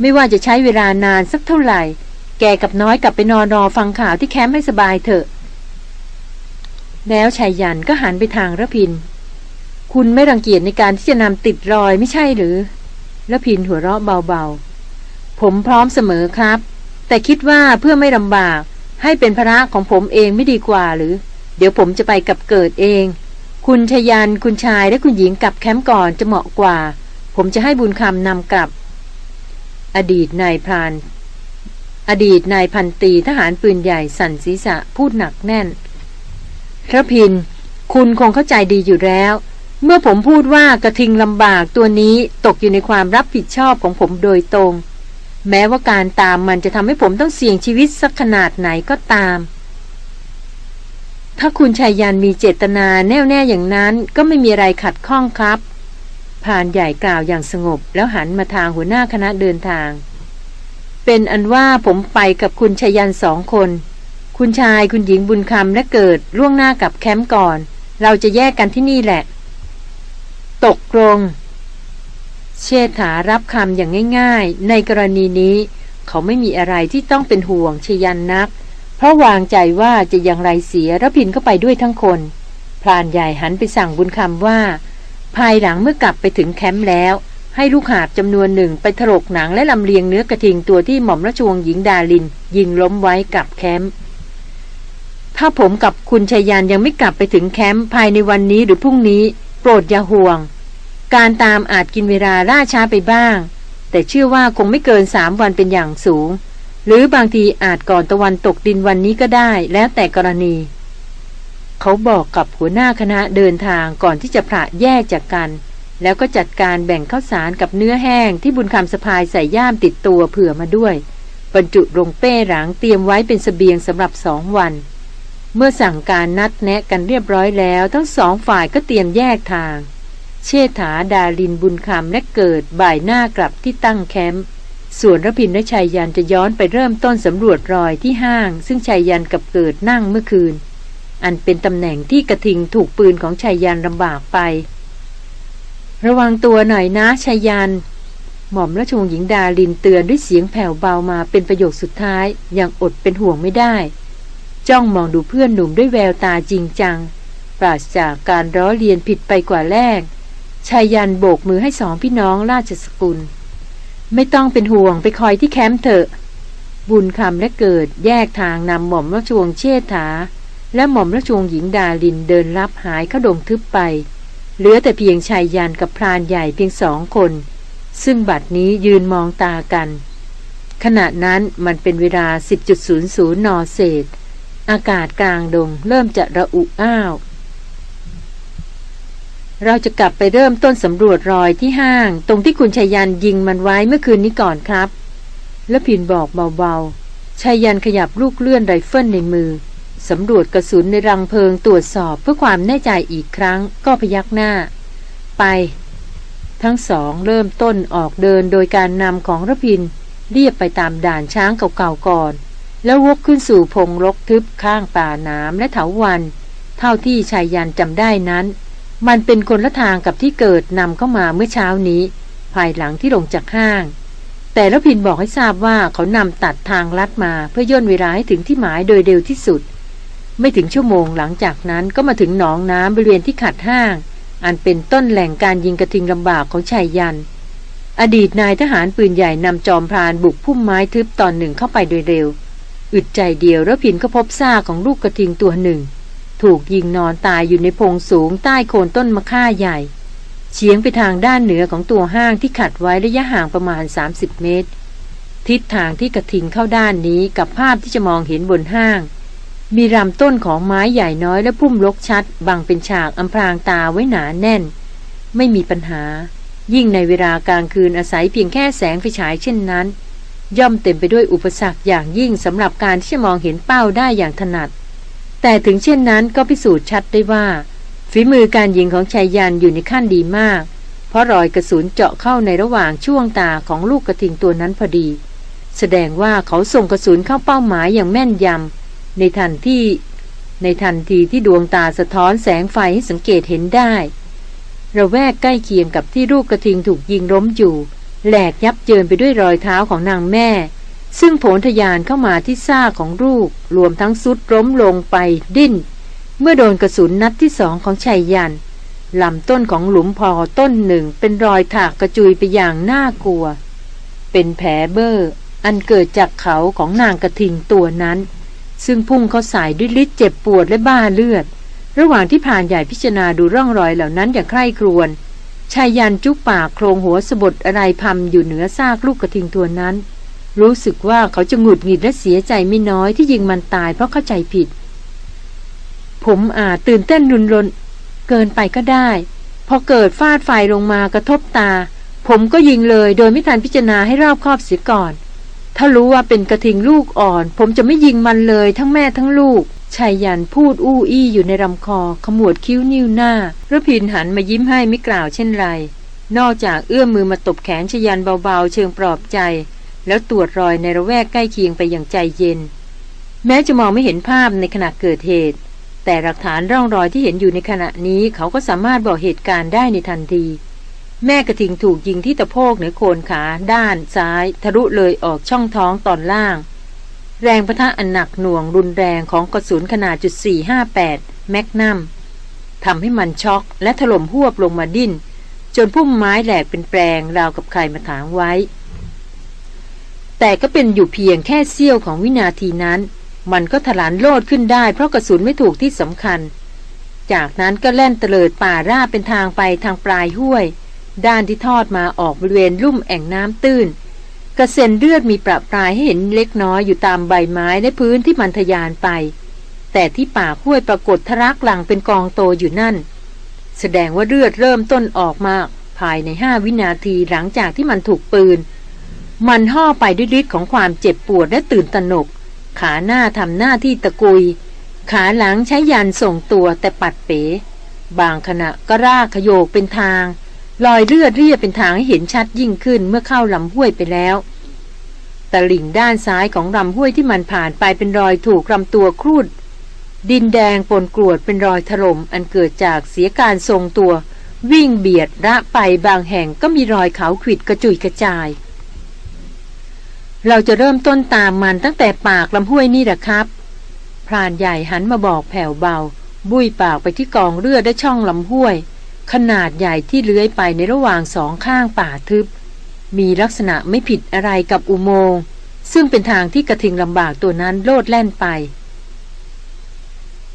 ไม่ว่าจะใช้เวลานานสักเท่าไหร่ แกกับน้อยกลับไปนอนรอฟังข่าวที่แคมป์ให้สบายเถอะ แล้วชายยันก็หันไปทางระพิน คุณไม่รังเกียจในการที่จะนำติดรอยไม่ใช่หรือระพินหัวเราะเบาๆ ผมพร้อมเสมอครับ แต่คิดว่าเพื่อไม่ลำบาก ให้เป็นภาระของผมเองไม่ดีกว่าหรือ เดี๋ยวผมจะไปกับเกิดเอง คุณชยันคุณชายและคุณหญิงกลับแคมป์ก่อนจะเหมาะกว่า ผมจะให้บุญคำนำกลับ อดีตนายพราน อดีตนายพันตีทหารปืนใหญ่สั่นศีรษะพูดหนักแน่นพระพิน คุณคงเข้าใจดีอยู่แล้ว เมื่อผมพูดว่ากระทิงลำบากตัวนี้ตกอยู่ในความรับผิดชอบของผมโดยตรง แม้ว่าการตามมันจะทำให้ผมต้องเสี่ยงชีวิตสักขนาดไหนก็ตาม ถ้าคุณชายยันมีเจตนาแน่วแน่อย่างนั้นก็ไม่มีอะไรขัดข้องครับพรานใหญ่กล่าวอย่างสงบ แล้วหันมาทางหัวหน้าคณะเดินทาง เป็นอันว่าผมไปกับคุณชายันสองคน คุณชายคุณหญิงบุญคำและเกิดล่วงหน้ากับแคมป์ก่อน เราจะแยกกันที่นี่แหละ ตกลง เชษฐารับคำอย่างง่าย ๆ ในกรณีนี้ เขาไม่มีอะไรที่ต้องเป็นห่วงชยันนัก เพราะวางใจว่าจะอย่างไรเสียระพินเข้าไปด้วยทั้งคน พรานใหญ่หันไปสั่งบุญคำว่า ภายหลังเมื่อกลับไปถึงแคมป์แล้ว ให้ลูกหาบจำนวนหนึ่งไปถลกหนังและลำเลียงเนื้อกระทิงตัวที่หม่อมราชวงศ์หญิงดาลิน ยิงล้มไว้กับแคมป์ถ้าผมกับคุณชายานยังไม่กลับไปถึงแคมป์ภายในวันนี้หรือพรุ่งนี้ โปรดอย่าห่วง การตามอาจกินเวลาล่าช้าไปบ้าง แต่เชื่อว่าคงไม่เกินสามวันเป็นอย่างสูง หรือบางทีอาจก่อนตะวันตกดินวันนี้ก็ได้แล้วแต่กรณี เขาบอกกับหัวหน้าคณะเดินทางก่อนที่จะพระแยกจากกัน แล้วก็จัดการแบ่งข้าวสารกับเนื้อแห้งที่บุญคำสะพายใส่ย่ามติดตัวเผื่อมาด้วย บรรจุลงเป้หลังเตรียมไว้เป็นสเสบียงสำหรับสองวันเมื่อสั่งการนัดแนะกันเรียบร้อยแล้ว ทั้งสองฝ่ายก็เตรียมแยกทาง เชษฐาดาลินบุญคำและเกิดบ่ายหน้ากลับที่ตั้งแคมป์ส่วนรพินและชายยันจะย้อนไปเริ่มต้นสำรวจรอยที่ห้าง ซึ่งชายยันกับเกิดนั่งเมื่อคืน อันเป็นตำแหน่งที่กระทิงถูกปืนของชายยันลำบากไป ระวังตัวหน่อยนะชายยัน หม่อมราชวงศ์หญิงดาลินเตือนด้วยเสียงแผ่วเบามาเป็นประโยคสุดท้ายอย่างอดเป็นห่วงไม่ได้ จ้องมองดูเพื่อนหนุ่มด้วยแววตาจริงจัง ปราศจากการร้อเรียนผิดไปกว่าแรก ชายยันโบกมือให้สองพี่น้องราชสกุล ไม่ต้องเป็นห่วงไปคอยที่แคมป์เถอะ บุญคำและเกิดแยกทางนำหม่อมราชวงศ์เชษฐา และหม่อมราชวงศ์หญิงดาลินเดินรับหายเข้าดงทึบไป เหลือแต่เพียงชายยันกับพรานใหญ่เพียงสองคน ซึ่งบัดนี้ยืนมองตากัน ขณะนั้นมันเป็นเวลา 10.00 นเศษ อากาศกลางดงเริ่มจะระอุอ้าว เราจะกลับไปเริ่มต้นสำรวจรอยที่ห้าง ตรงที่คุณชายันยิงมันไว้เมื่อคืนนี้ก่อนครับ แล้วพินบอกเบาๆชายันขยับลูกเลื่อนไรเฟิลในมือสำรวจกระสุนในรังเพลิงตรวจสอบเพื่อความแน่ใจอีกครั้ง ก็พยักหน้า ไป ทั้งสองเริ่มต้นออกเดินโดยการนำของระพินเรียบไปตามด่านช้างเก่าๆก่อน แล้ววกขึ้นสู่พงรกทึบข้างป่าน้ำและเถาวัน เท่าที่ชายยันจำได้นั้น มันเป็นคนละทางกับที่เกิดนำเข้ามาเมื่อเช้านี้ ภายหลังที่ลงจากห้าง แต่ละพินบอกให้ทราบว่าเขานำตัดทางลัดมาเพื่อย่นเวลาให้ถึงที่หมายโดยเร็วที่สุด ไม่ถึงชั่วโมงหลังจากนั้นก็มาถึงหนองน้ำบริเวณที่ขัดห้าง อันเป็นต้นแหล่งการยิงกระทิงลำบากของชายยัน อดีตนายทหารปืนใหญ่นำจอมพรานบุกพุ่มไม้ทึบตอนหนึ่งเข้าไปโดยเร็ว อึดใจเดียวแล้วพินก็พบซากของลูกกระทิงตัวหนึ่ง ถูกยิงนอนตายอยู่ในพงสูงใต้โคนต้นมะค่าใหญ่ เฉียงไปทางด้านเหนือของตัวห้างที่ขัดไว้ระยะห่างประมาณ 30 เมตร ทิศทางที่กระทิงเข้าด้านนี้กับภาพที่จะมองเห็นบนห้าง มีลำต้นของไม้ใหญ่น้อยและพุ่มลกชัด บังเป็นฉากอำพรางตาไว้หนาแน่น ไม่มีปัญหา ยิ่งในเวลากลางคืนอาศัยเพียงแค่แสงไฟฉายเช่นนั้น ย่อมเต็มไปด้วยอุปสรรคอย่างยิ่งสำหรับการที่จะมองเห็นเป้าได้อย่างถนัด แต่ถึงเช่นนั้นก็พิสูจน์ชัดได้ว่า ฝีมือการยิงของชายยันอยู่ในขั้นดีมาก เพราะรอยกระสุนเจาะเข้าในระหว่างช่วงตาของลูกกระทิงตัวนั้นพอดี แสดงว่าเขาส่งกระสุนเข้าเป้าหมายอย่างแม่นยำในทันที่ ในทันทีที่ดวงตาสะท้อนแสงไฟให้สังเกตเห็นได้ระแวกใกล้เคียงกับที่ลูกกระทิงถูกยิงล้มอยู่ แหลกยับเยินไปด้วยรอยเท้าของนางแม่ ซึ่งโผลทยานเข้ามาที่ซ่าของลูก รวมทั้งสุดล้มลงไปดิ้น เมื่อโดนกระสุนนัดที่สองของชายยันลำต้นของหลุมพอต้นหนึ่งเป็นรอยถากกระจุยไปอย่างน่ากลัว เป็นแผลเบอร์อันเกิดจากเขาของนางกระทิงตัวนั้น ซึ่งพุ่งเขาสายด้วยฤทธิ์เจ็บปวดและบ้าเลือด ระหว่างที่ผ่านใหญ่พิจารณาดูร่องรอยเหล่านั้นอย่างใคร่ครวญชายยันจุกปากโครงหัวสะบดอะไรพำอยู่เหนือซากลูกกระทิงตัวนั้น รู้สึกว่าเขาจะหงุดหงิดและเสียใจไม่น้อยที่ยิงมันตายเพราะเข้าใจผิด ผมอาจตื่นเต้นรุนรนเกินไปก็ได้ พอเกิดฟาดไฟลงมากระทบตา ผมก็ยิงเลยโดยไม่ทันพิจารณาให้รอบคอบเสียก่อน ถ้ารู้ว่าเป็นกระทิงลูกอ่อน ผมจะไม่ยิงมันเลยทั้งแม่ทั้งลูกชายยันพูดอู้อี้อยู่ในลำคอ ขมวดคิ้วนิ้วหน้าระพินหันมายิ้มให้ไม่กล่าวเช่นไร นอกจากเอื้อมมือมาตบแขนชยันเบาๆ เชิงปลอบใจ แล้วตรวจรอยในระแวกใกล้เคียงไปอย่างใจเย็น แม้จะมองไม่เห็นภาพในขณะเกิดเหตุ แต่หลักฐานร่องรอยที่เห็นอยู่ในขณะนี้เขาก็สามารถบอกเหตุการณ์ได้ในทันที แม่กระทิงถูกยิงที่ตะโพกเหนือโคนขา ด้าน ซ้าย ทะลุเลยออกช่องท้องตอนล่าง แรงประทะอันหนักหน่วงรุนแรงของกระสุนขนาดจุด458แมกนัมทำให้มันช็อกและถล่มหวบลงมาดิ้น จนพุ่มไม้แหลกเป็นแปลงราวกับใครมาถางไว้ แต่ก็เป็นอยู่เพียงแค่เสี้ยวของวินาทีนั้น มันก็ถลานโลดขึ้นได้เพราะกระสุนไม่ถูกที่สำคัญ จากนั้นก็แล่นเตลิดป่าราบเป็นทางไปทางปลายห้วย ด้านที่ทอดมาออกบริเวณลุ่มแอ่งน้ำตื้น กระเซ็นเลือดมีประปรายให้เห็นเล็กน้อยอยู่ตามใบไม้และพื้นที่มันทยานไป แต่ที่ป่าห้วยปรากฏทรักหลังเป็นกองโตอยู่นั่น แสดงว่าเลือดเริ่มต้นออกมาภายในห้าวินาทีหลังจากที่มันถูกปืน มันห่อไปด้วยฤทธิ์ของความเจ็บปวดและตื่นตระหนก ขาหน้าทำหน้าที่ตะกุย ขาหลังใช้ยันส่งตัวแต่ปัดเป๋ บางขณะก็รากขยโยกเป็นทางรอยเลือดเรียบเป็นทางให้เห็นชัดยิ่งขึ้นเมื่อเข้าลำห้วยไปแล้วตะลิ่งด้านซ้ายของลำห้วยที่มันผ่านไปเป็นรอยถูกลำตัวครูด ดินแดงปนกรวดเป็นรอยถล่มอันเกิดจากเสียการทรงตัว วิ่งเบียดระไปบางแห่งก็มีรอยเขาขิดกระจุยกระจาย เราจะเริ่มต้นตามมันตั้งแต่ปากลำห้วยนี่แหละครับ พรานใหญ่หันมาบอกแผ่วเบา บุยปากไปที่กองเลือดได้ช่องลำห้วย ขนาดใหญ่ที่เลื้อยไปในระหว่างสองข้างป่าทึบ มีลักษณะไม่ผิดอะไรกับอุโมงค์ซึ่งเป็นทางที่กระทิงลำบากตัวนั้นโลดแล่นไป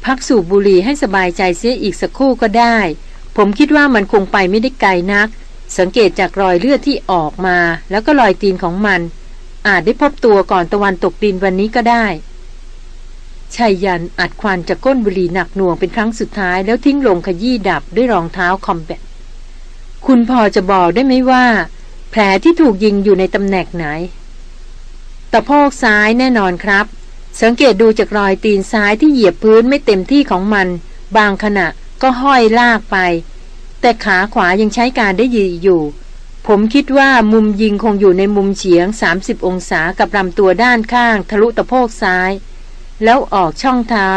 พักสูบบุหรี่ให้สบายใจเสียอีกสักครู่ก็ได้ ผมคิดว่ามันคงไปไม่ได้ไกลนัก สังเกตจากรอยเลือดที่ออกมา แล้วก็รอยตีนของมัน อาจได้พบตัวก่อนตะวันตกดินวันนี้ก็ได้ชายยันอัดควันจากก้นบุหรี่หนักหน่วงเป็นครั้งสุดท้ายแล้วทิ้งลงขยี้ดับด้วยรองเท้าคอมแบทคุณพอจะบอกได้ไหมว่า แผลที่ถูกยิงอยู่ในตำแหน่งไหนตะโพกซ้ายแน่นอนครับ สังเกตดูจากรอยตีนซ้ายที่เหยียบพื้นไม่เต็มที่ของมัน บางขณะก็ห้อยลากไป แต่ขาขวายังใช้การได้ยีอยู่ ผมคิดว่ามุมยิงคงอยู่ในมุมเฉียง 30 องศากับลำตัวด้านข้าง ทะลุตะโพกซ้าย แล้วออกช่องเท้า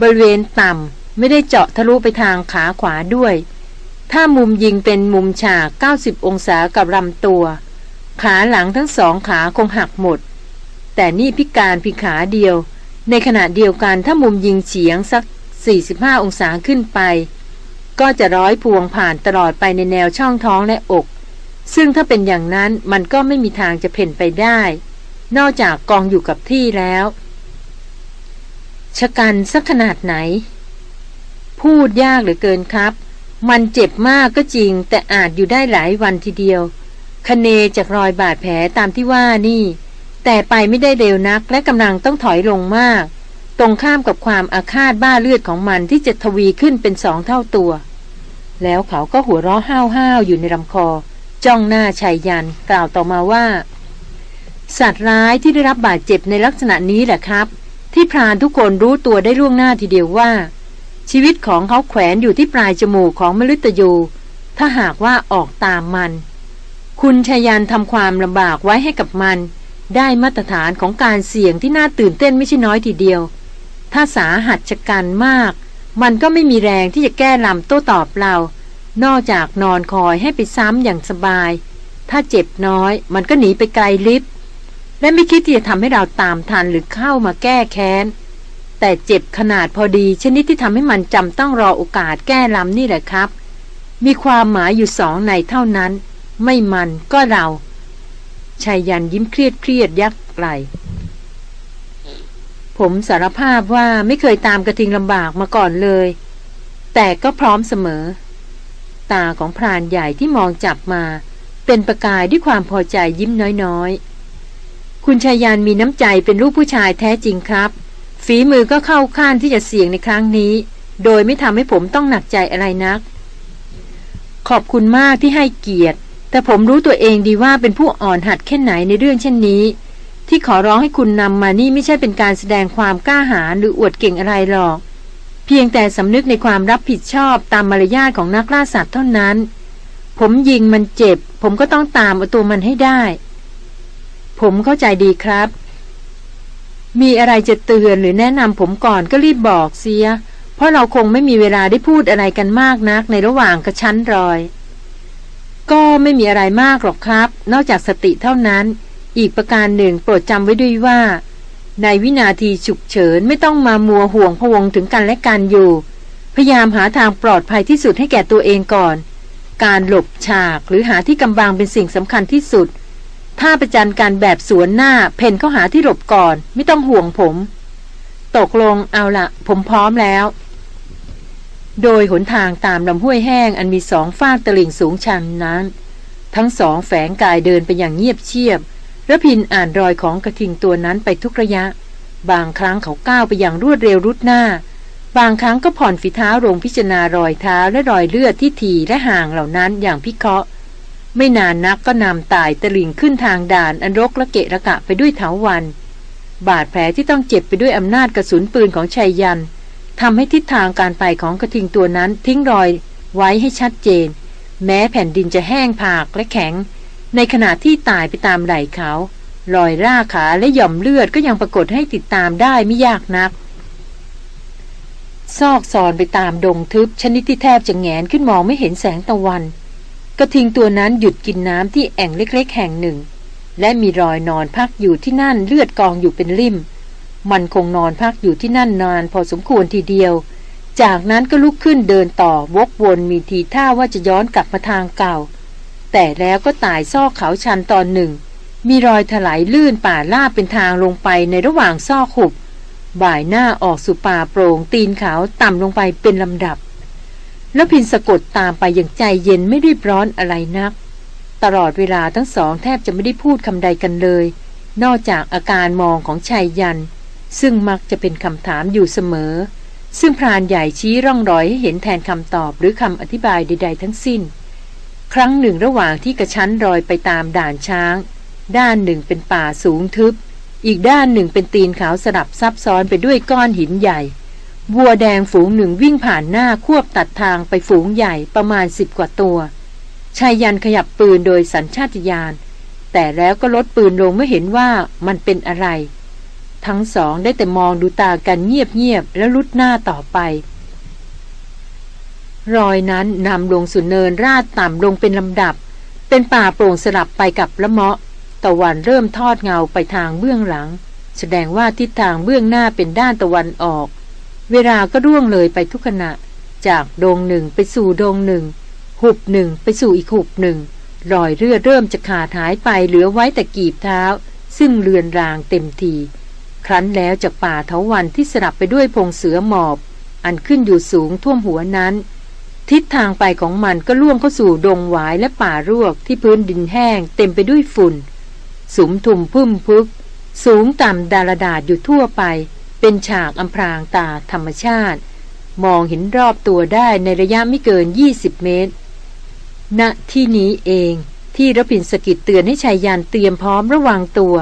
บริเวณต่ำไม่ได้เจาะทะลุไปทางขาขวาด้วย ถ้ามุมยิงเป็นมุมฉาก 90 องศากับลำตัว ขาหลังทั้งสองขาคงหักหมด แต่นี่พิการพิขาเดียว ในขณะเดียวกันถ้ามุมยิงเฉียงสัก 45 องศาขึ้นไป ก็จะร้อยพวงผ่านตลอดไปในแนวช่องท้องและอก ซึ่งถ้าเป็นอย่างนั้นมันก็ไม่มีทางจะเพ่นไปได้ นอกจากกองอยู่กับที่แล้วชะกันสักขนาดไหน พูดยากเหลือเกินครับ มันเจ็บมากก็จริง แต่อาจอยู่ได้หลายวันทีเดียวคเนจากรอยบาดแผลตามที่ว่านี่ แต่ไปไม่ได้เร็วนักและกำลังต้องถอยลงมาก ตรงข้ามกับความอาฆาตบ้าเลือดของมันที่จะทวีขึ้นเป็นสองเท่าตัว แล้วเขาก็หัวเราะห้าวๆอยู่ในลำคอ จ้องหน้าชายยันกล่าวต่อมาว่า สัตว์ร้ายที่ได้รับบาดเจ็บในลักษณะนี้แหละครับ ที่พรานทุกคนรู้ตัวได้ล่วงหน้าทีเดียวว่า ชีวิตของเขาแขวนอยู่ที่ปลายจมูกของมฤตยู ถ้าหากว่าออกตามมัน คุณชายันทำความลำบากไว้ให้กับมัน ได้มาตรฐานของการเสี่ยงที่น่าตื่นเต้นไม่ใช่น้อยทีเดียว ถ้าสาหัสชะกันมาก มันก็ไม่มีแรงที่จะแก้ลำโต้ตอบเรา นอกจากนอนคอยให้ไปซ้ำอย่างสบาย ถ้าเจ็บน้อยมันก็หนีไปไกลลิฟและไม่คิดที่จะทำให้เราตามทันหรือเข้ามาแก้แค้น แต่เจ็บขนาดพอดีชนิดที่ทำให้มันจำต้องรอโอกาสแก้ลำนี่แหละครับ มีความหมายอยู่สองในเท่านั้น ไม่มันก็เราชายยันยิ้มเครียดเครียดยักไหล ผมสารภาพว่าไม่เคยตามกระทิงลำบากมาก่อนเลย แต่ก็พร้อมเสมอ ตาของพรานใหญ่ที่มองจับมา เป็นประกายด้วยความพอใจยิ้มน้อยๆ คุณชายยานมีน้ำใจเป็นลูกผู้ชายแท้จริงครับ ฝีมือก็เข้าข้านที่จะเสี่ยงในครั้งนี้ โดยไม่ทำให้ผมต้องหนักใจอะไรนัก ขอบคุณมากที่ให้เกียรติ แต่ผมรู้ตัวเองดีว่าเป็นผู้อ่อนหัดแค่ไหนในเรื่องเช่นนี้ ที่ขอร้องให้คุณนำมานี่ไม่ใช่เป็นการแสดงความกล้าหาญหรืออวดเก่งอะไรหรอก เพียงแต่สำนึกในความรับผิดชอบตามมารยาทของนักล่าสัตว์เท่านั้น ผมยิงมันเจ็บ ผมก็ต้องตามเอาตัวมันให้ได้ ผมเข้าใจดีครับ มีอะไรจะเตือนหรือแนะนำผมก่อนก็รีบบอกเสีย เพราะเราคงไม่มีเวลาได้พูดอะไรกันมากนักในระหว่างกระชั้นรอย ก็ไม่มีอะไรมากหรอกครับ นอกจากสติเท่านั้น อีกประการหนึ่งโปรดจำไว้ด้วยว่า ในวินาทีฉุกเฉินไม่ต้องมามัวห่วงพวงถึงกันและกันอยู่ พยายามหาทางปลอดภัยที่สุดให้แก่ตัวเองก่อน การหลบฉากหรือหาที่กำบังเป็นสิ่งสำคัญที่สุด ถ้าประจันการแบบสวนหน้าเพนเข้าหาที่หลบก่อน ไม่ต้องห่วงผม ตกลงเอาละผมพร้อมแล้ว โดยหนทางตามลำห้วยแห้งอันมีสองฟากตลิ่งสูงชันนั้น ทั้งสองแฝงกายเดินไปอย่างเงียบเชียบ ระพินอ่านรอยของกระทิงตัวนั้นไปทุกระยะ บางครั้งเขาก้าวไปอย่างรวดเร็วรุดหน้า บางครั้งก็ผ่อนฝีเท้าลงพิจารณารอยเท้าและรอยเลือดที่ถี่และห่างเหล่านั้นอย่างพิเคราะห์ ไม่นานนักก็นำตายตะลิงขึ้นทางด่านอันรกละเกะระกะไปด้วยเถาวัน บาดแผลที่ต้องเจ็บไปด้วยอำนาจกระสุนปืนของชายยันทำให้ทิศทางการไปของกระทิงตัวนั้นทิ้งรอยไว้ให้ชัดเจน แม้แผ่นดินจะแห้งผากและแข็ง ในขณะที่ตายไปตามไหล่เขารอยร่าขาและหย่อมเลือดก็ยังปรากฏให้ติดตามได้ไม่ยากนัก ซอกซอนไปตามดงทึบชนิดที่แทบจะแงนขึ้นมองไม่เห็นแสงตะวัน กระทิงตัวนั้นหยุดกินน้ำที่แอ่งเล็ก ๆ แห่งหนึ่ง และมีรอยนอนพักอยู่ที่นั่นเลือดกองอยู่เป็นริม มันคงนอนพักอยู่ที่นั่นนานพอสมควรทีเดียว จากนั้นก็ลุกขึ้นเดินต่อวกวนมีทีท่าว่าจะย้อนกลับมาทางเก่า แต่แล้วก็ตายซอกเขาชันตอนหนึ่ง มีรอยถลายลื่นป่าลาบเป็นทางลงไปในระหว่างซอกขุบ บ่ายหน้าออกสู่ป่าโปร่งตีนขาวต่ำลงไปเป็นลำดับ แล้วพินสะกดตามไปอย่างใจเย็นไม่รีบร้อนอะไรนัก ตลอดเวลาทั้งสองแทบจะไม่ได้พูดคำใดกันเลย นอกจากอาการมองของชายยัน ซึ่งมักจะเป็นคำถามอยู่เสมอ ซึ่งพรานใหญ่ชี้ร่องรอยให้เห็นแทนคำตอบหรือคำอธิบายใด ๆ ทั้งสิ้น ครั้งหนึ่งระหว่างที่กระชั้นรอยไปตามด่านช้าง ด้านหนึ่งเป็นป่าสูงทึบ อีกด้านหนึ่งเป็นตีนขาวสลับซับซ้อนไปด้วยก้อนหินใหญ่ วัวแดงฝูงหนึ่งวิ่งผ่านหน้าควบตัดทางไปฝูงใหญ่ประมาณสิบกว่าตัวชายยันขยับปืนโดยสัญชาตญาณแต่แล้วก็ลดปืนลงเมื่อเห็นว่ามันเป็นอะไร ทั้งสองได้แต่มองดูตากันเงียบๆแล้วลุดหน้าต่อไป รอยนั้นนำลงสุนเนินราดต่ำลงเป็นลำดับ เป็นป่าโปร่งสลับไปกับละเมาะ ตะวันเริ่มทอดเงาไปทางเบื้องหลัง แสดงว่าทิศทางเบื้องหน้าเป็นด้านตะวันออก เวลาก็ร่วงเลยไปทุกขณะ จากดงหนึ่งไปสู่ดงหนึ่ง หุบหนึ่งไปสู่อีกหุบหนึ่ง รอยเลือเริ่มจะขาดหายไปเหลือไว้แต่กีบเท้า ซึ่งเลือนรางเต็มที ครั้นแล้วจากป่าเถาวันที่สลับไปด้วยพงเสือหมอบ อันขึ้นอยู่สูงท่วมหัวนั้น ทิศทางไปของมันก็ล่วงเข้าสู่ดงหวายและป่ารวกที่พื้นดินแห้งเต็มไปด้วยฝุ่นสุมทุมพึ่มพึก สูงต่ำดารดาษอยู่ทั่วไป เป็นฉากอำพรางตาธรรมชาติ มองเห็นรอบตัวได้ในระยะไม่เกิน 20 เมตร ณที่นี้เองที่รพินสกิดเตือนให้ชายยานเตรียมพร้อมระวังตัว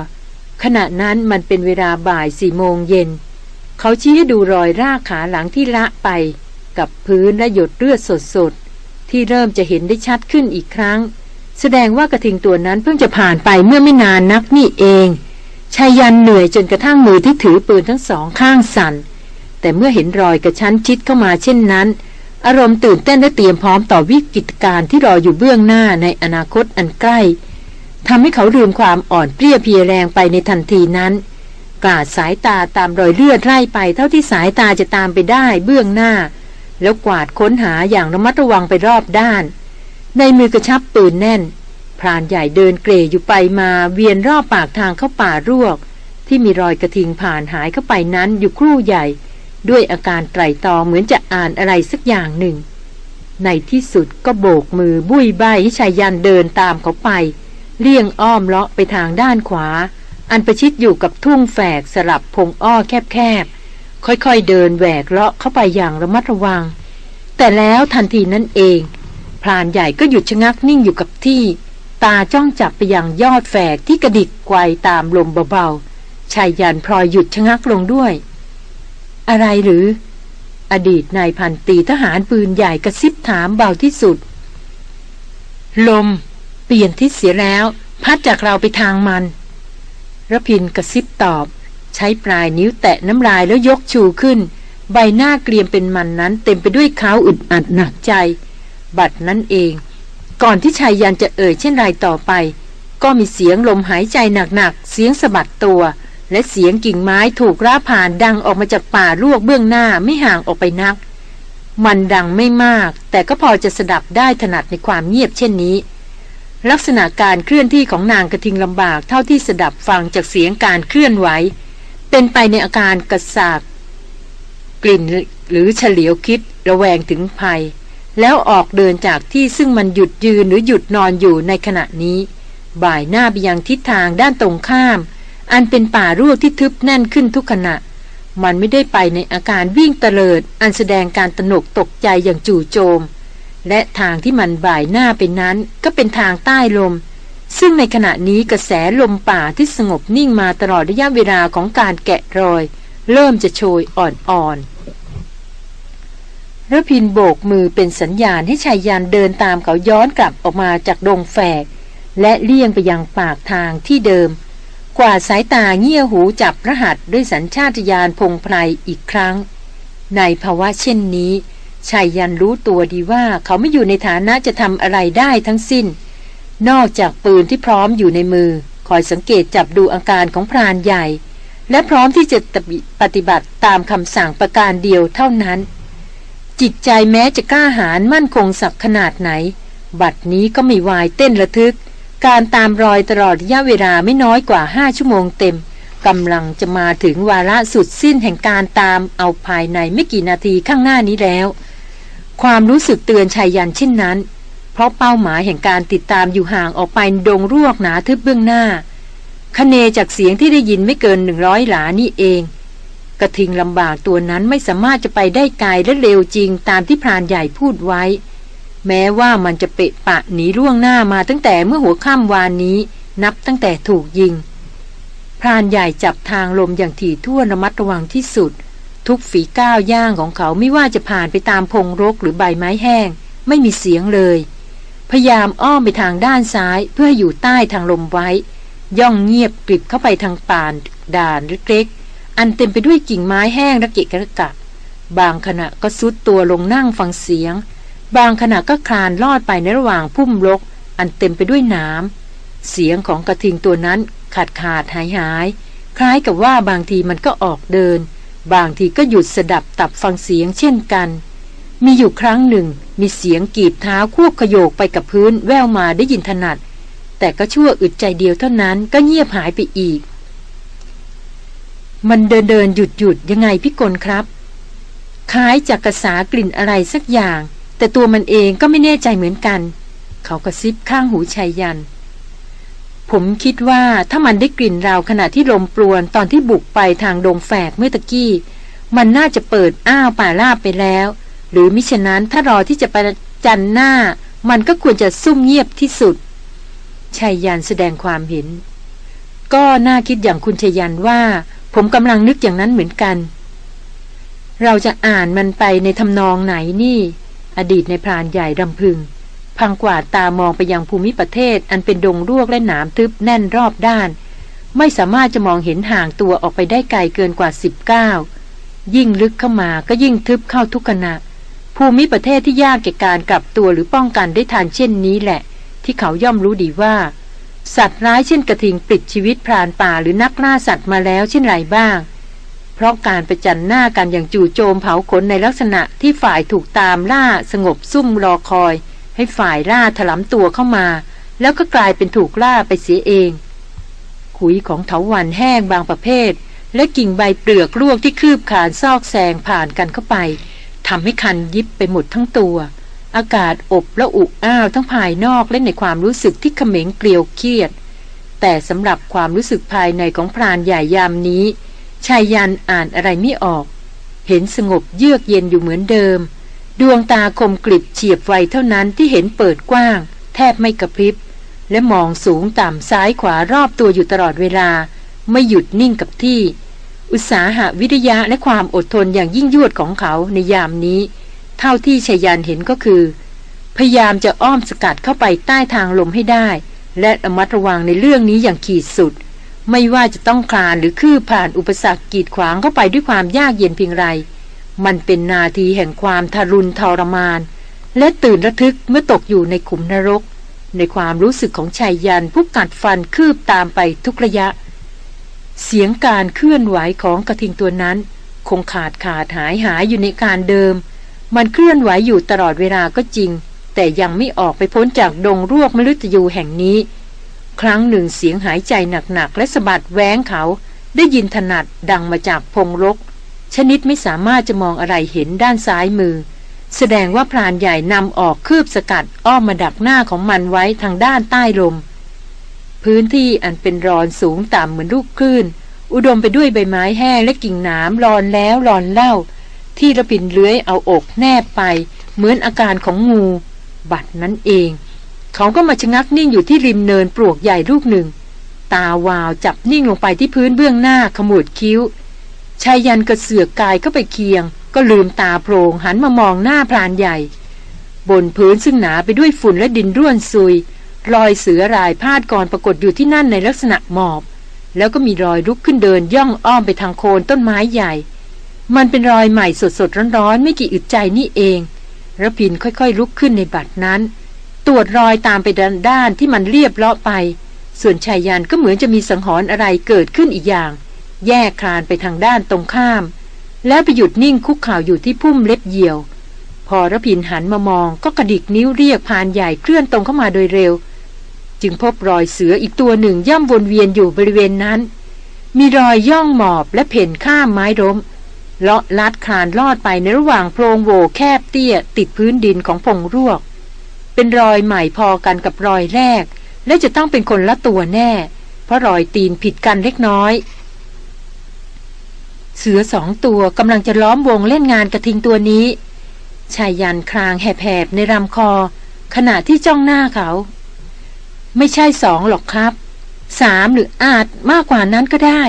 ขณะนั้นมันเป็นเวลาบ่ายสี่โมงเย็น เขาชี้ให้ดูรอยรากขาหลังที่ละไป กับพื้นและหยดเลือดสดๆ ที่เริ่มจะเห็นได้ชัดขึ้นอีกครั้ง แสดงว่ากระทิงตัวนั้นเพิ่งจะผ่านไปเมื่อไม่นานนักนี่เองชายันเหนื่อยจนกระทั่งมือที่ถือปืนทั้งสองข้างสัน่น แต่เมื่อเห็นรอยกระชั้นชิดเข้ามาเช่นนั้น อารมณ์ตื่นเต้นและเตรียมพร้อมต่อวิกฤตการที่รออยู่เบื้องหน้าในอนาคตอันใกล้ทำให้เขาลืมความอ่อนเปรี้ยเพียแรงไปในทันทีนั้นกาดสายตาตามรอยเลือดไล่ไปเท่าที่สายตาจะตามไปได้เบื้องหน้า แล้วกวาดค้นหาอย่างระมัดระวังไปรอบด้าน ในมือกระชับปืนแน่น พรานใหญ่เดินเกรอยู่ไปมาเวียนรอบปากทางเข้าป่ารวก ที่มีรอยกระทิงผ่านหายเข้าไปนั้นอยู่ครู่ใหญ่ ด้วยอาการไตรตองเหมือนจะอ่านอะไรสักอย่างหนึ่ง ในที่สุดก็โบกมือบุยใบให้ชายยันเดินตามเขาไป เลี่ยงอ้อมเลาะไปทางด้านขวา อันประชิดอยู่กับทุ่งแฝกสลับพงอ้อแคบๆ ค่อยๆเดินแหวกเลาะเข้าไปอย่างระมัดระวัง แต่แล้วทันทีนั้นเองพรานใหญ่ก็หยุดชะงักนิ่งอยู่กับที่ ตาจ้องจับไปยังยอดแฝกที่กระดิกไกวตามลมเบาๆชายยันพลอยหยุดชะงักลงด้วย อะไรหรือ อดีตนายพันตีทหารปืนใหญ่กระซิบถามเบาที่สุด ลม เปลี่ยนทิศเสียแล้ว พัดจากเราไปทางมันระพินกระซิบตอบ ใช้ปลายนิ้วแตะน้ำลายแล้วยกชูขึ้น ใบหน้าเกรียมเป็นมันนั้น เต็มไปด้วยเขาอึดอัดหนักใจ บัดนั้นเอง ก่อนที่ชายยันจะเอ่ยเช่นไรต่อไป ก็มีเสียงลมหายใจหนักๆ เสียงสะบัดตัว และเสียงกิ่งไม้ถูกร่าผ่านดังออกมาจากป่าลวกเบื้องหน้าไม่ห่างออกไปนัก มันดังไม่มาก แต่ก็พอจะสดับได้ถนัดในความเงียบเช่นนี้ลักษณะการเคลื่อนที่ของนางกระทิงลำบากเท่าที่สดับฟังจากเสียงการเคลื่อนไหว เป็นไปในอาการกระสากกลิ่นหรือเฉลียวคิดระแวงถึงภัย แล้วออกเดินจากที่ซึ่งมันหยุดยืนหรือหยุดนอนอยู่ในขณะนี้ บ่ายหน้าไปยังทิศทางด้านตรงข้าม อันเป็นป่ารั่วที่ทึบแน่นขึ้นทุกขณะ มันไม่ได้ไปในอาการวิ่งเตลิด อันแสดงการตนกตกใจอย่างจู่โจม และทางที่มันบ่ายหน้าไปนั้นก็เป็นทางใต้ลม ซึ่งในขณะนี้กระแสลมป่าที่สงบนิ่งมาตลอดระยะเวลาของการแกะรอย เริ่มจะโชยอ่อนๆระพินโบกมือเป็นสัญญาณให้ชายยานเดินตามเขาย้อนกลับออกมาจากดงแฝก และเลี่ยงไปยังปากทางที่เดิม กว่าสายตาเงี่ยหูจับรหัสด้วยสัญชาตญาณพงไพรอีกครั้ง ในภาวะเช่นนี้ชายยันรู้ตัวดีว่าเขาไม่อยู่ในฐานะจะทำอะไรได้ทั้งสิ้น นอกจากปืนที่พร้อมอยู่ในมือ คอยสังเกตจับดูอาการของพรานใหญ่ และพร้อมที่จะปฏิบัติตามคำสั่งประการเดียวเท่านั้น จิตใจแม้จะกล้าหาญมั่นคงสักขนาดไหน บัดนี้ก็ไม่วายเต้นระทึก การตามรอยตลอดระยะเวลาไม่น้อยกว่าห้าชั่วโมงเต็มกำลังจะมาถึงวาระสุดสิ้นแห่งการตามเอาภายในไม่กี่นาทีข้างหน้านี้แล้ว ความรู้สึกเตือนชายยันเช่นนั้น เพราะเป้าหมายแห่งการติดตามอยู่ห่างออกไปดงรวกหนาทึบเบื้องหน้าคเนจากเสียงที่ได้ยินไม่เกินหนึ่งร้อยหลานี่เอง กระทิงลำบากตัวนั้นไม่สามารถจะไปได้ไกลและเร็วจริงตามที่พรานใหญ่พูดไว้ แม้ว่ามันจะเปะปะหนีร่วงหน้ามาตั้งแต่เมื่อหัวค่ำวานนี้ นับตั้งแต่ถูกยิง พรานใหญ่จับทางลมอย่างถี่ถ้วนระมัดระวังที่สุด ทุกฝีก้าวย่างของเขาไม่ว่าจะผ่านไปตามพงรกหรือใบไม้แห้ง ไม่มีเสียงเลย พยายามอ้อมไปทางด้านซ้ายเพื่ออยู่ใต้ทางลมไว้ ย่องเงียบกริบเข้าไปทางป่านด่านเล็กๆอันเต็มไปด้วยกิ่งไม้แห้งระเกะกระกับบางขณะก็ซุดตัวลงนั่งฟังเสียง บางขณะก็คลานลอดไปในระหว่างพุ่มรกอันเต็มไปด้วยน้ำเสียงของกระทิงตัวนั้นขาดขาดหายหายคล้ายกับว่าบางทีมันก็ออกเดิน บางทีก็หยุดสดับตับฟังเสียงเช่นกัน มีอยู่ครั้งหนึ่ง มีเสียงกีบเท้าควบขโยกไปกับพื้นแววมาได้ยินถนัด แต่ก็ชั่วอึดใจเดียวเท่านั้นก็เงียบหายไปอีก มันเดินเดินหยุดหยุดยังไงพี่กลครับคล้ายจากกระสากลิ่นอะไรสักอย่าง แต่ตัวมันเองก็ไม่แน่ใจเหมือนกัน เขากระซิบข้างหูชายยัน ผมคิดว่าถ้ามันได้กลิ่นเราขณะที่ลมปรวนตอนที่บุกไปทางดงแฝกเมื่อตะกี้ มันน่าจะเปิดอ้าวป่าลาบไปแล้ว หรือมิฉะนั้นถ้ารอที่จะไปจันหน้า มันก็ควรจะซุ่มเงียบที่สุดชายยันแสดงความเห็น ก็น่าคิดอย่างคุณชยันว่า ผมกำลังนึกอย่างนั้นเหมือนกัน เราจะอ่านมันไปในทำนองไหนนี่ อดีตในพรานใหญ่รำพึง พังกวาดตามองไปยังภูมิประเทศ อันเป็นดงรวกและหนามทึบแน่นรอบด้าน ไม่สามารถจะมองเห็นห่างตัวออกไปได้ไกลเกินกว่าสิบเก้ายิ่งลึกเข้ามาก็ยิ่งทึบเข้าทุกขณะ ภูมิประเทศที่ยากแก่การกลับตัวหรือป้องกันได้ทันเช่นนี้แหละ ที่เขาย่อมรู้ดีว่า สัตว์ร้ายเช่นกระทิงปลิดชีวิตพรานป่าหรือนักล่าสัตว์มาแล้วเช่นไรบ้าง เพราะการประจันหน้ากันอย่างจู่โจมเผาขนในลักษณะที่ฝ่ายถูกตามล่าสงบซุ่มรอคอย ให้ฝ่ายล่าถลำตัวเข้ามา แล้วก็กลายเป็นถูกล่าไปเสียเอง ขุยของเถาวันแห้งบางประเภท และกิ่งใบเปลือกลวกที่คืบขานซอกแซงผ่านกันเข้าไป ทำให้คันยิบไปหมดทั้งตัว อากาศอบและอุอ้าวทั้งภายนอกและในความรู้สึกที่เขม็งเกลียวเครียด แต่สำหรับความรู้สึกภายในของพรานใหญ่ยามนี้ชายยันอ่านอะไรไม่ออก เห็นสงบเยือกเย็นอยู่เหมือนเดิม ดวงตาคมกริบเฉียบไวเท่านั้นที่เห็นเปิดกว้าง แทบไม่กระพริบ และมองสูงต่ำซ้ายขวารอบตัวอยู่ตลอดเวลา ไม่หยุดนิ่งกับที่ อุตสาหะวิทยาและความอดทนอย่างยิ่งยวดของเขาในยามนี้ เท่าที่ชยันเห็นก็คือ พยายามจะอ้อมสกัดเข้าไปใต้ทางลมให้ได้ และระมัดระวังในเรื่องนี้อย่างขีดสุด ไม่ว่าจะต้องคลานหรือคืบผ่านอุปสรรคกีดขวางเข้าไปด้วยความยากเย็นเพียงไร มันเป็นนาทีแห่งความทารุณทรมาน และตื่นระทึกเมื่อตกอยู่ในขุมนรก ในความรู้สึกของชายยันผู้กัดฟันคืบตามไปทุกระยะ เสียงการเคลื่อนไหวของกระทิงตัวนั้น คงขาดขาดหายหายอยู่ในการเดิม มันเคลื่อนไหวอยู่ตลอดเวลาก็จริง แต่ยังไม่ออกไปพ้นจากดงรวกมฤตยูแห่งนี้ ครั้งหนึ่งเสียงหายใจหนักๆและสะบัดแว้งเขาได้ยินถนัดดังมาจากพงรก ชนิดไม่สามารถจะมองอะไรเห็นด้านซ้ายมือ แสดงว่าพรานใหญ่นำออกคืบสกัดอ้อมมาดักหน้าของมันไว้ทางด้านใต้ลม พื้นที่อันเป็นรอนสูงต่ำเหมือนลูกคลื่น อุดมไปด้วยใบไม้แห้งและกิ่งหน้ำรอนแล้วรอนเล่า ที่ระพินเลื้อยเอาอกแนบไป เหมือนอาการของงู บัดนั้นเอง เขาก็มาชะงักนิ่งอยู่ที่ริมเนินปลวกใหญ่ลูกหนึ่ง ตาวาวจับนิ่งลงไปที่พื้นเบื้องหน้าขมวดคิ้วชายยันกระเสือกกายก็ไปเคียง ก็ลืมตาโพรงหันมามองหน้าพรานใหญ่ บนพื้นซึ่งหนาไปด้วยฝุ่นและดินร่วนซุย รอยเสือรายพาดก่อนปรากฏอยู่ที่นั่นในลักษณะหมอบ แล้วก็มีรอยลุกขึ้นเดินย่องอ้อมไปทางโคนต้นไม้ใหญ่ มันเป็นรอยใหม่สดสดร้อนๆ ไม่กี่อึดใจนี่เองระพินค่อยๆลุกขึ้นในบัดนั้น ตรวจรอยตามไปด้านานที่มันเรียบเลาะไป ส่วนชายยันก็เหมือนจะมีสังหรณ์อะไรเกิดขึ้นอีกอย่าง แยกคลานไปทางด้านตรงข้าม แล้วไปหยุดนิ่งคุกข่าวอยู่ที่พุ่มเล็บเหี่ยว พอระพินหันมามองก็กระดิกนิ้วเรียกพานใหญ่เคลื่อนตรงเข้ามาโดยเร็ว จึงพบรอยเสืออีกตัวหนึ่งย่ำวนเวียนอยู่บริเวณนั้น มีรอยย่องหมอบและเพ่นข้ามไม้ร่มเลาะลัดคานลอดไปในระหว่างโพรงโหวแคบเตี้ย ติดพื้นดินของพงรวก เป็นรอยใหม่พอกันกับรอยแรก และจะต้องเป็นคนละตัวแน่ เพราะรอยตีนผิดกันเล็กน้อย เสือสองตัวกำลังจะล้อมวงเล่นงานกระทิงตัวนี้ชายยันคลางแหบๆในลำคอ ขณะที่จ้องหน้าเขา ไม่ใช่สองหรอกครับสามหรืออาจมากกว่านั้นก็ได้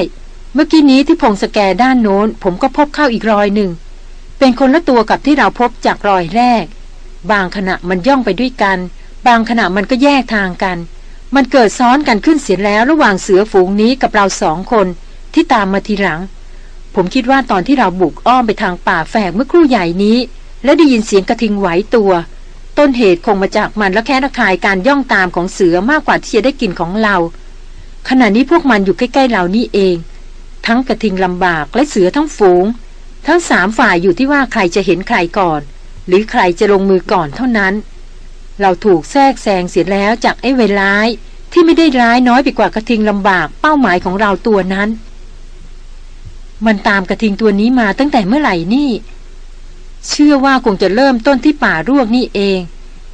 เมื่อกี้นี้ที่พงสแกด้านโน้น ผมก็พบเข้าอีกรอยหนึ่ง เป็นคนละตัวกับที่เราพบจากรอยแรก บางขณะมันย่องไปด้วยกัน บางขณะมันก็แยกทางกัน มันเกิดซ้อนกันขึ้นเสียแล้วระหว่างเสือฝูงนี้กับเราสองคนที่ตามมาทีหลัง ผมคิดว่าตอนที่เราบุกอ้อมไปทางป่าแฝกเมื่อครู่ใหญ่นี้ และได้ยินเสียงกระทิงไหวตัว ต้นเหตุคงมาจากมันและแค่ระคายการย่องตามของเสือมากกว่าที่จะได้กินของเรา ขณะนี้พวกมันอยู่ใกล้ๆเรานี่เอง ทั้งกระทิงลำบากและเสือทั้งฝูง ทั้งสามฝ่ายอยู่ที่ว่าใครจะเห็นใครก่อน หรือใครจะลงมือก่อนเท่านั้น เราถูกแทรกแซงเสียแล้วจากไอ้เวร้าย ที่ไม่ได้ร้ายน้อยไปกว่ากระทิงลำบากเป้าหมายของเราตัวนั้น มันตามกระทิงตัวนี้มาตั้งแต่เมื่อไหร่นี่ เชื่อว่าคงจะเริ่มต้นที่ป่ารวกนี่เอง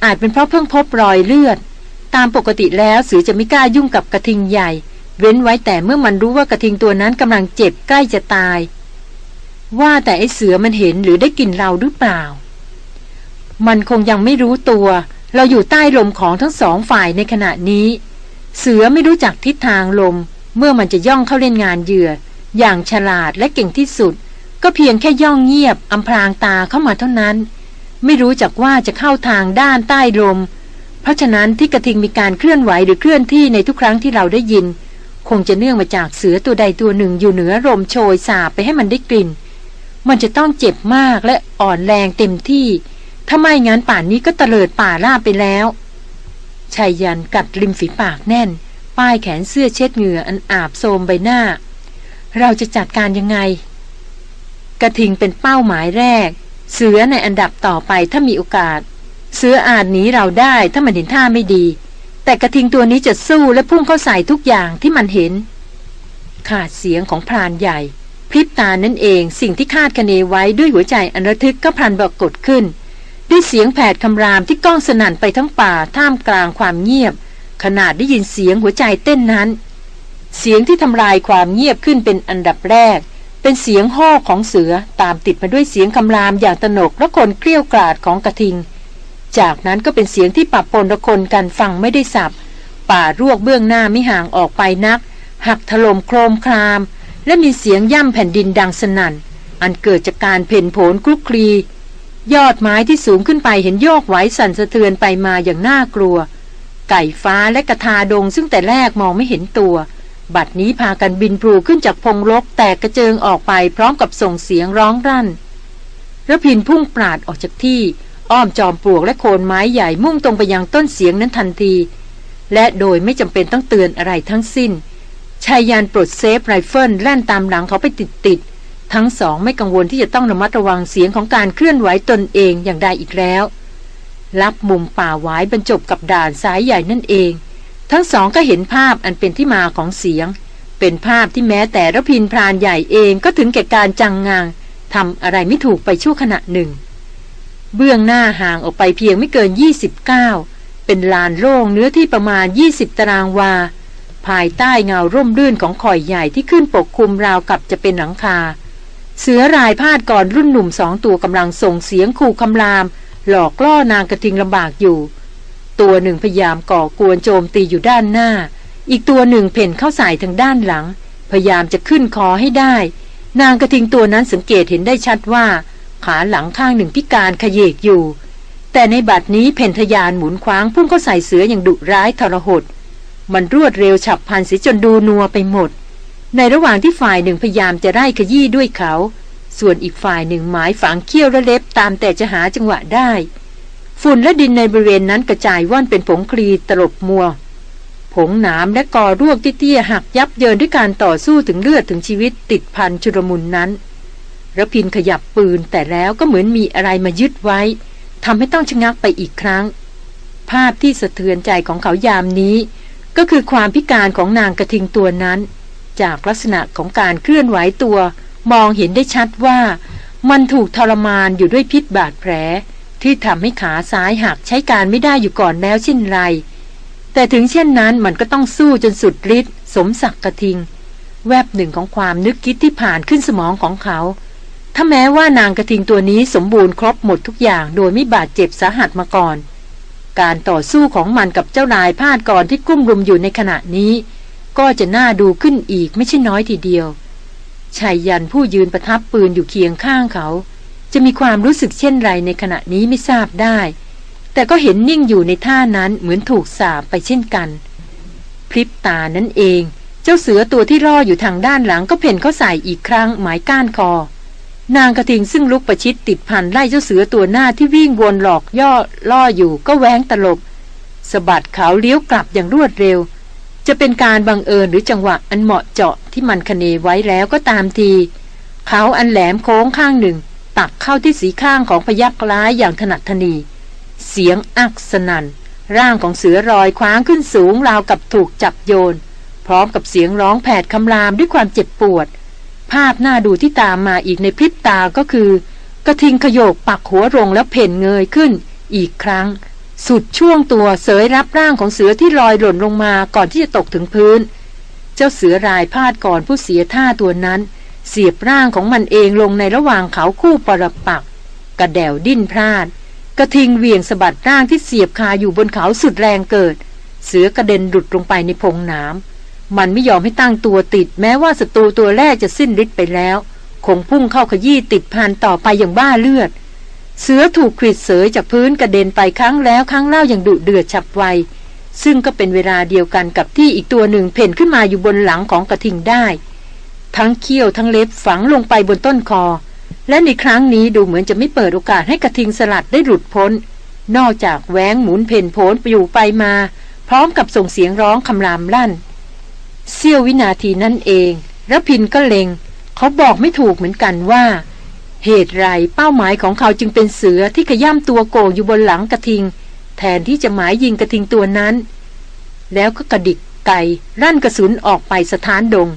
อาจเป็นเพราะเพิ่งพบรอยเลือด ตามปกติแล้วเสือจะไม่กล้ายุ่งกับกระทิงใหญ่ เว้นไว้แต่เมื่อมันรู้ว่ากระทิงตัวนั้นกำลังเจ็บใกล้จะตาย ว่าแต่ไอเสือมันเห็นหรือได้กลิ่นเราหรือเปล่า มันคงยังไม่รู้ตัว เราอยู่ใต้ลมของทั้งสองฝ่ายในขณะนี้ เสือไม่รู้จักทิศทางลม เมื่อมันจะย่องเข้าเล่นงานเหยื่อ อย่างฉลาดและเก่งที่สุด ก็เพียงแค่ย่องเงียบอำพรางตาเข้ามาเท่านั้น ไม่รู้จักว่าจะเข้าทางด้านใต้ลม เพราะฉะนั้นที่กระทิงมีการเคลื่อนไหวหรือเคลื่อนที่ในทุกครั้งที่เราได้ยิน คงจะเนื่องมาจากเสือตัวใดตัวหนึ่งอยู่เหนือลมโชยสาบไปให้มันได้กลิ่น มันจะต้องเจ็บมากและอ่อนแรงเต็มที่ ถ้าไม่งั้นป่านนี้ก็เตลิดป่าล่าไปแล้วชายยันกัดริมฝีปากแน่น ป้ายแขนเสื้อเช็ดเหงื่ออันอาบโทมใบหน้า เราจะจัดการยังไง กระทิงเป็นเป้าหมายแรก เสือในอันดับต่อไปถ้ามีโอกาส เสืออาจหนีเราได้ถ้ามันเห็นท่าไม่ดี แต่กระทิงตัวนี้จะสู้และพุ่งเข้าใส่ทุกอย่างที่มันเห็น ขาดเสียงของพรานใหญ่พริบตานั่นเองสิ่งที่คาดคะเนไว้ด้วยหัวใจอันระทึกก็พลันบอกกดขึ้น ด้วยเสียงแผดคำรามที่ก้องสนั่นไปทั้งป่าท่ามกลางความเงียบ ขนาดได้ยินเสียงหัวใจเต้นนั้น เสียงที่ทำลายความเงียบขึ้นเป็นอันดับแรก เป็นเสียงห่อของเสือตามติดมาด้วยเสียงคำรามอย่างตนกและคนเกลี้ยวกราดของกระทิง จากนั้นก็เป็นเสียงที่ปรับปนระคนกันฟังไม่ได้สับ ป่ารวกเบื้องหน้าไม่ห่างออกไปนัก หักถล่มโครมคราม และมีเสียงย่ำแผ่นดินดังสนั่น อันเกิดจากการเพ่นโผนคลุกคลี ยอดไม้ที่สูงขึ้นไปเห็นโยกไหวสั่นสะเทือนไปมาอย่างน่ากลัว ไก่ฟ้าและกระทาดงซึ่งแต่แรกมองไม่เห็นตัว บัดนี้พากันบินปลูขึ้นจากพงลกแตกกระเจิงออกไปพร้อมกับส่งเสียงร้องรั่นระพินพุ่งปราดออกจากที่ อ้อมจอมปลวกและโคนไม้ใหญ่มุ่งตรงไปยังต้นเสียงนั้นทันที และโดยไม่จำเป็นต้องเตือนอะไรทั้งสิ้นไชยยันต์ปลดเซฟไรเฟิลแล่นตามหลังเขาไปติดติดทั้งสองไม่กังวลที่จะต้องระมัดระวังเสียงของการเคลื่อนไหวตนเองอย่างใดอีกแล้ว ลับมุมป่าไว้บรรจบกับด่านทรายใหญ่นั่นเอง ทั้งสองก็เห็นภาพอันเป็นที่มาของเสียง เป็นภาพที่แม้แต่รพินทร์พรานใหญ่เองก็ถึงแก่การจังงังทำอะไรไม่ถูกไปชั่วขณะหนึ่ง เบื้องหน้าห่างออกไปเพียงไม่เกิน 29 เป็นลานโล่งเนื้อที่ประมาณ 20 ตารางวา ภายใต้เงาร่มรื่นของข่อยใหญ่ที่ขึ้นปกคลุมราวกับจะเป็นหลังคา เสือรายพาดก่อนรุ่นหนุ่มสองตัวกำลังส่งเสียงขู่คำราม หลอกล่อนางกระทิงลำบากอยู่ ตัวหนึ่งพยายามก่อกวนโจมตีอยู่ด้านหน้า อีกตัวหนึ่งเพ่นเข้าใส่ทางด้านหลัง พยายามจะขึ้นคอให้ได้ นางกระทิงตัวนั้นสังเกตเห็นได้ชัดว่า ขาหลังข้างหนึ่งพิการขยเยกอยู่ แต่ในบัดนี้เพ่นทยานหมุนคว้างพุ่งเข้าใส่เสืออย่างดุร้ายทรหด มันรวดเร็วฉับพลันเสียจนดูนัวไปหมด ในระหว่างที่ฝ่ายหนึ่งพยายามจะไล่ขยี้ด้วยเขา ส่วนอีกฝ่ายหนึ่งหมายฝังเขี้ยวและเล็บตามแต่จะหาจังหวะได้ ฝุ่นและดินในบริเวณนั้นกระจายว่อนเป็นผงคลีตลบมัว ผงหนามและกอรวกเตี้ยหักยับเยินด้วยการต่อสู้ถึงเลือดถึงชีวิตติดพันชุรมุนนั้นระพินขยับปืนแต่แล้วก็เหมือนมีอะไรมายึดไว้ทำให้ต้องชะงักไปอีกครั้ง ภาพที่สะเทือนใจของเขายามนี้ ก็คือความพิการของนางกระทิงตัวนั้น จากลักษณะของการเคลื่อนไหวตัว มองเห็นได้ชัดว่า มันถูกทรมานอยู่ด้วยพิษบาดแผล ที่ทำให้ขาซ้ายหักใช้การไม่ได้อยู่ก่อนแล้วเช่นไร แต่ถึงเช่นนั้นมันก็ต้องสู้จนสุดฤทธิ์สมศักดิ์กระทิง แวบหนึ่งของความนึกคิดที่ผ่านขึ้นสมองของเขา ถ้าแม้ว่านางกระทิงตัวนี้สมบูรณ์ครบหมดทุกอย่างโดยไม่บาดเจ็บสาหัสมาก่อน การต่อสู้ของมันกับเจ้านายพาดก่อนที่กุ้มรุมอยู่ในขณะนี้ ก็จะน่าดูขึ้นอีกไม่ใช่น้อยทีเดียวชายยันผู้ยืนประทับปืนอยู่เคียงข้างเขา จะมีความรู้สึกเช่นไรในขณะนี้ไม่ทราบได้ แต่ก็เห็นนิ่งอยู่ในท่านั้นเหมือนถูกสาบไปเช่นกัน พริบตานั่นเอง เจ้าเสือตัวที่รออยู่ทางด้านหลังก็เพ่นเข้าใส่อีกครั้งหมายก้านคอ นางกระทิงซึ่งลุกประชิดติดพันไล่เจ้าเสือตัวหน้าที่วิ่งวนหลอกย่อล่ออยู่ก็แหวงตลบสะบัดเขาเลี้ยวกลับอย่างรวดเร็ว จะเป็นการบังเอิญหรือจังหวะอันเหมาะเจาะที่มันคเนไว้แล้วก็ตามที เขาอันแหลมโค้งข้างหนึ่ง ตักเข้าที่สีข้างของพยักร้ายอย่างถนัดทนี เสียงอักสนัน ร่างของเสือรอยคว้างขึ้นสูงราวกับถูกจับโยน พร้อมกับเสียงร้องแผดคำรามด้วยความเจ็บปวด ภาพหน้าดูที่ตามมาอีกในพริบตาก็คือ กระทิงขยโยกปักหัวลงแล้วเพ่นเงยขึ้น อีกครั้ง สุดช่วงตัวเสยรับร่างของเสือที่ลอยหล่นลงมาก่อนที่จะตกถึงพื้น เจ้าเสือรายพาดก่อนผู้เสียท่าตัวนั้น เสียบร่างของมันเองลงในระหว่างเขาคู่ปรปัก กระแดวดิ้นพลาด กระทิงเวียงสะบัดร่างที่เสียบคาอยู่บนเขาสุดแรงเกิด เสือกระเด็นหลุดลงไปในพงน้ำมันไม่ยอมให้ตั้งตัวติด แม้ว่าศัตรูตัวแรกจะสิ้นฤทธิ์ไปแล้ว คงพุ่งเข้าขยี้ติดพันต่อไปอย่างบ้าเลือด เสือถูกขีดเสยจากพื้นกระเด็นไปครั้งแล้วครั้งเล่าอย่างดุเดือดฉับไวซึ่งก็เป็นเวลาเดียวกันกับที่อีกตัวหนึ่งเพ่นขึ้นมาอยู่บนหลังของกระทิงได้ ทั้งเขี้ยวทั้งเล็บฝังลงไปบนต้นคอ และในครั้งนี้ดูเหมือนจะไม่เปิดโอกาสให้กระทิงสลัดได้หลุดพ้น นอกจากแหวงหมุนเพ่นโผนไปอยู่ไปมา พร้อมกับส่งเสียงร้องคำรามลั่น เสี้ยววินาทีนั่นเองรพินก็เลงเขาบอกไม่ถูกเหมือนกันว่า เหตุไรเป้าหมายของเขาจึงเป็นเสือที่ขย่ำตัวโกงอยู่บนหลังกระทิง แทนที่จะหมายยิงกระทิงตัวนั้น แล้วก็กระดิกไก่รั่นกระสุนออกไปสถานดง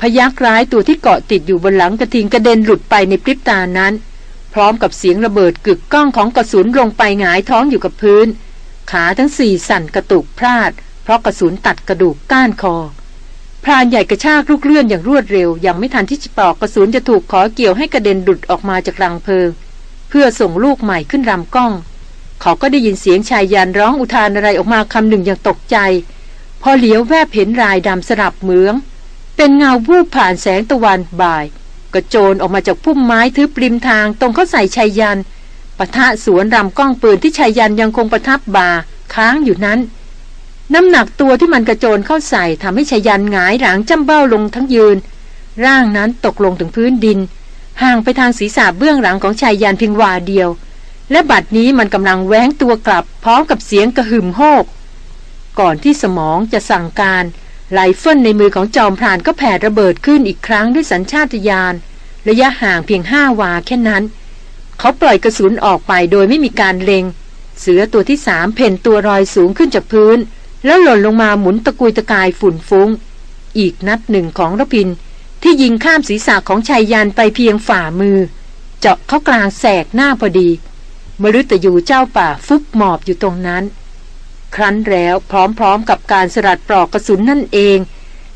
พยักร้ายตัวที่เกาะติดอยู่บนหลังกระทิงกระเด็นหลุดไปในพริบตานั้น พร้อมกับเสียงระเบิดกึกก้องของกระสุนลงไปหงายท้องอยู่กับพื้น ขาทั้งสี่สั่นกระตุกพลาด เพราะกระสุนตัดกระดูกก้านคอพรานใหญ่กระชากลูกเลื่อนอย่างรวดเร็ว ยังไม่ทันที่จะปอกกระสุนจะถูกขอเกี่ยวให้กระเด็นดุดออกมาจากรังเพลิง เพื่อส่งลูกใหม่ขึ้นรำกล้อง เขาก็ได้ยินเสียงชายยันร้องอุทานอะไรออกมาคำหนึ่งอย่างตกใจ พอเหลียวแวบเห็นรายดำสลับเหมือง เป็นเงาวูบผ่านแสงตะวันบ่าย กระโจนออกมาจากพุ่มไม้ทึบริมทางตรงเข้าใส่ชายยันปะทะสวนรำกล้องปืนที่ชายยันยังคงประทับบาค้างอยู่นั้น น้ำหนักตัวที่มันกระโจนเข้าใส่ทำให้ชายันหงายหลังจำเบ้าลงทั้งยืน ร่างนั้นตกลงถึงพื้นดิน ห่างไปทางศีรษะเบื้องหลังของชายยันเพียงวาเดียว และบัดนี้มันกำลังแว้งตัวกลับพร้อมกับเสียงกระหึ่มโฮกก่อนที่สมองจะสั่งการ ไลเฟิลในมือของจอมพรานก็แผ่ระเบิดขึ้นอีกครั้งด้วยสัญชาตญาณระยะห่างเพียงห้าวาแค่นั้น เขาปล่อยกระสุนออกไปโดยไม่มีการเลงเสือตัวที่สามเพ่นตัวรอยสูงขึ้นจากพื้น แล้วหล่นลงมาหมุนตะกุยตะกายฝุ่นฟุ้ง อีกนัดหนึ่งของรพิน ที่ยิงข้ามศีรษะของชายยันไปเพียงฝ่ามือ เจาะเข้ากลางแสกหน้าพอดี มฤตยูเจ้าป่าฟุบหมอบอยู่ตรงนั้น ครั้นแล้วพร้อมๆกับการสลัดปลอกกระสุนนั่นเอง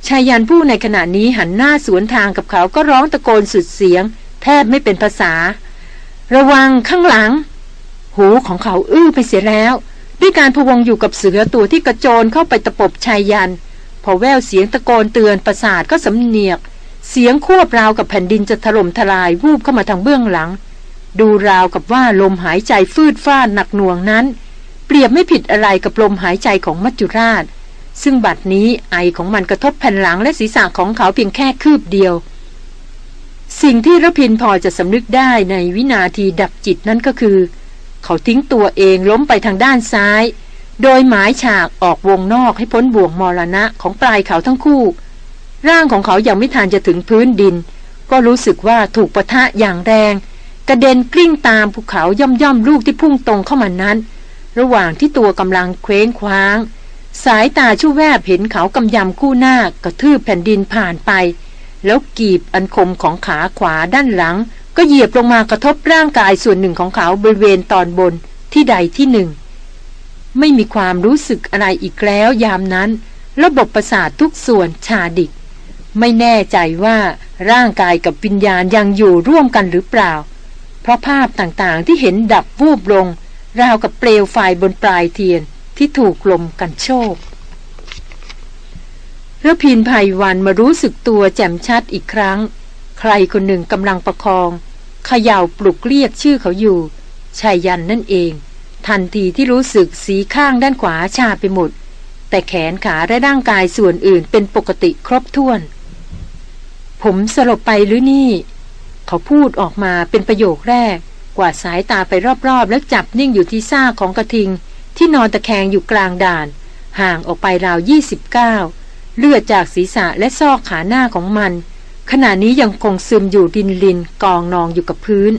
ชายยันผู้ในขณะนี้หันหน้าสวนทางกับเขาก็ร้องตะโกนสุดเสียง แทบไม่เป็นภาษา ระวังข้างหลัง หูของเขาอื้อไปเสียแล้ว ด้วยการพวงอยู่กับเสือตัวที่กระโจนเข้าไปตะปบชายยัน พอแววเสียงตะโกนเตือนประสาทก็สำเนียก เสียงควบราวกับแผ่นดินจะถล่มทลายวูบเข้ามาทางเบื้องหลัง ดูราวกับว่าลมหายใจฟืดฟ้าหนักหน่วงนั้น เปรียบไม่ผิดอะไรกับลมหายใจของมัจจุราช ซึ่งบัดนี้ไอของมันกระทบแผ่นหลังและศีรษะของเขาเพียงแค่คืบเดียว สิ่งที่ระพินพอจะสำนึกได้ในวินาทีดับจิตนั้นก็คือ เขาทิ้งตัวเองล้มไปทางด้านซ้าย โดยหมายฉากออกวงนอกให้พ้นบ่วงมรณะของปลายเขาทั้งคู่ ร่างของเขายัางไม่ทันจะถึงพื้นดิน ก็รู้สึกว่าถูกปะทะอย่างแรง กระเด็นกลิ้งตามภูเขาย่อมย่อมลูกที่พุ่งตรงเข้ามานั้น ระหว่างที่ตัวกำลังเคว้งคว้าง สายตาชู่วแวบเห็นเขากำยำคู่หน้ากระทืบแผ่นดินผ่านไป แล้วกีบอันคมของขาขวาด้านหลัง ก็เหยียบลงมากระทบร่างกายส่วนหนึ่งของเขาบริเวณตอนบนที่ใดที่หนึ่ง ไม่มีความรู้สึกอะไรอีกแล้วยามนั้น ระบบประสาททุกส่วนชาดิก ไม่แน่ใจว่าร่างกายกับวิญญาณยังอยู่ร่วมกันหรือเปล่า เพราะภาพต่างๆที่เห็นดับวูบลง ราวกับเปลวไฟบนปลายเทียนที่ถูกลมกันโชกระพินภัยวันมารู้สึกตัวแจ่มชัดอีกครั้ง ใครคนหนึ่งกำลังประคองเขย่าปลุกเรียกชื่อเขาอยู่ชายยันนั่นเอง ทันทีที่รู้สึกสีข้างด้านขวาชาไปหมด แต่แขนขาและร่างกายส่วนอื่นเป็นปกติครบถ้วน ผมสลบไปหรือนี่ เขาพูดออกมาเป็นประโยคแรก กว่าสายตาไปรอบๆ แล้วจับนิ่งอยู่ที่ซ่าของกระทิง ที่นอนตะแคงอยู่กลางด่าน ห่างออกไปราวยี่สิบเก้าเลือดจากศีรษะและซอกขาหน้าของมัน ขณะนี้ยังคงซึมอยู่ดินลินกองนองอยู่กับพื้น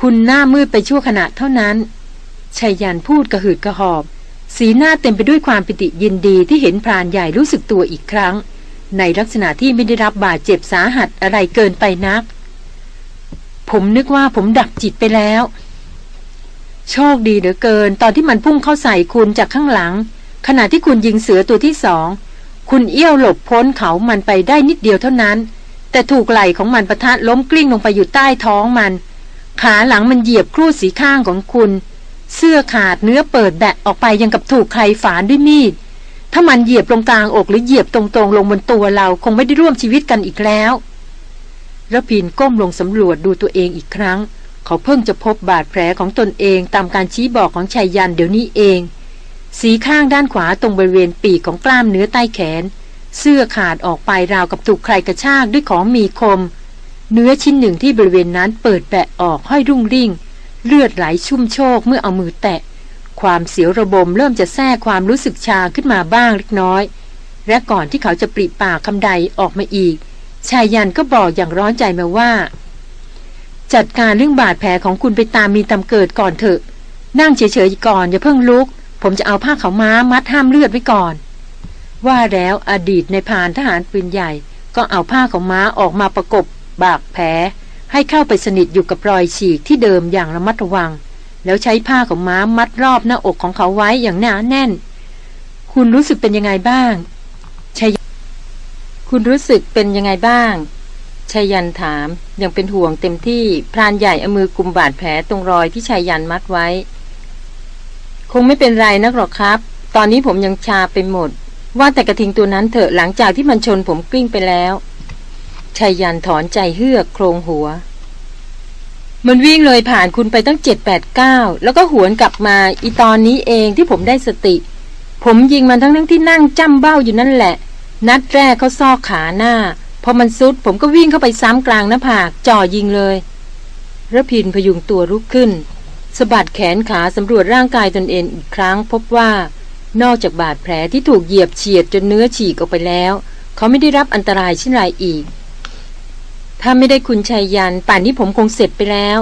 คุณหน้ามืดไปชั่วขณะเท่านั้นชายันพูดกระหืดกระหอบ สีหน้าเต็มไปด้วยความปิติยินดีที่เห็นพรานใหญ่รู้สึกตัวอีกครั้ง ในลักษณะที่ไม่ได้รับบาดเจ็บสาหัสอะไรเกินไปนัก ผมนึกว่าผมดับจิตไปแล้ว โชคดีเหลือเกิน ตอนที่มันพุ่งเข้าใส่คุณจากข้างหลัง ขณะที่คุณยิงเสือตัวที่สอง คุณเอี้ยวหลบพ้นเขามันไปได้นิดเดียวเท่านั้น แต่ถูกไหล่ของมันประทะล้มกลิ้งลงไปอยู่ใต้ท้องมัน ขาหลังมันเหยียบครูดสีข้างของคุณ เสื้อขาดเนื้อเปิดแบะออกไปยังกับถูกใครฝานด้วยมีด ถ้ามันเหยียบลงกลางอกหรือเหยียบตรงๆลงบนตัวเราคงไม่ได้ร่วมชีวิตกันอีกแล้ว ระพินก้มลงสำรวจดูตัวเองอีกครั้ง เขาเพิ่งจะพบบาดแผลของตนเองตามการชี้บอกของชายยันเดี๋ยวนี้เอง สีข้างด้านขวาตรงบริเวณปีกของกล้ามเนื้อใต้แขน เสื้อขาดออกไปราวกับถูกใครกระชากด้วยของมีคม เนื้อชิ้นหนึ่งที่บริเวณนั้นเปิดแปะออกห้อยรุ่งริ่ง เลือดไหลชุ่มโชกเมื่อเอามือแตะ ความเสียวระบมเริ่มจะแทรกความรู้สึกชาขึ้นมาบ้างเล็กน้อย และก่อนที่เขาจะปริปากคำใดออกมาอีก ชายยันก็บอกอย่างร้อนใจมาว่า จัดการเรื่องบาดแผลของคุณไปตามมีตำเกิดก่อนเถอะ นั่งเฉยๆก่อนอย่าเพิ่งลุก ผมจะเอาผ้าขาวม้ามัดห้ามเลือดไว้ก่อน ว่าแล้วอดีตในพานทหารปืนใหญ่ ก็เอาผ้าของม้าออกมาประกบบากแผลให้เข้าไปสนิทอยู่กับรอยฉีกที่เดิมอย่างระมัดระวัง แล้วใช้ผ้าของม้ามัดรอบหน้าอกของเขาไว้อย่างหนาแน่น คุณรู้สึกเป็นยังไงบ้าง คุณรู้สึกเป็นยังไงบ้างชายันถามยังเป็นห่วงเต็มที่พรานใหญ่เอามือกุมบาดแผลตรงรอยที่ชายันมัดไว้ คงไม่เป็นไรนักหรอกครับ ตอนนี้ผมยังชาไปหมด ว่าแต่กระทิงตัวนั้นเถอะหลังจากที่มันชนผมกลิ้งไปแล้วชายยันถอนใจเฮือกโครงหัว มันวิ่งเลยผ่านคุณไปตั้งเจ็ดแปดเก้าแล้วก็หวนกลับมาอีตอนนี้เองที่ผมได้สติ ผมยิงมันทั้งทั้งที่นั่งจ้ำเบ้าอยู่นั่นแหละ นัดแรกเขาซอกขาหน้า พอมันซุดผมก็วิ่งเข้าไปซ้ำกลางหน้าผาก จ่อยิงเลยระพินพยุงตัวลุกขึ้นสะบัดแขนขาสำรวจร่างกายตนเองอีกครั้ง พบว่า นอกจากบาดแผลที่ถูกเหยียบเฉียดจนเนื้อฉีกออกไปแล้ว เขาไม่ได้รับอันตรายชิ้นไรอีก ถ้าไม่ได้คุณชัยยันป่านนี้ผมคงเสร็จไปแล้ว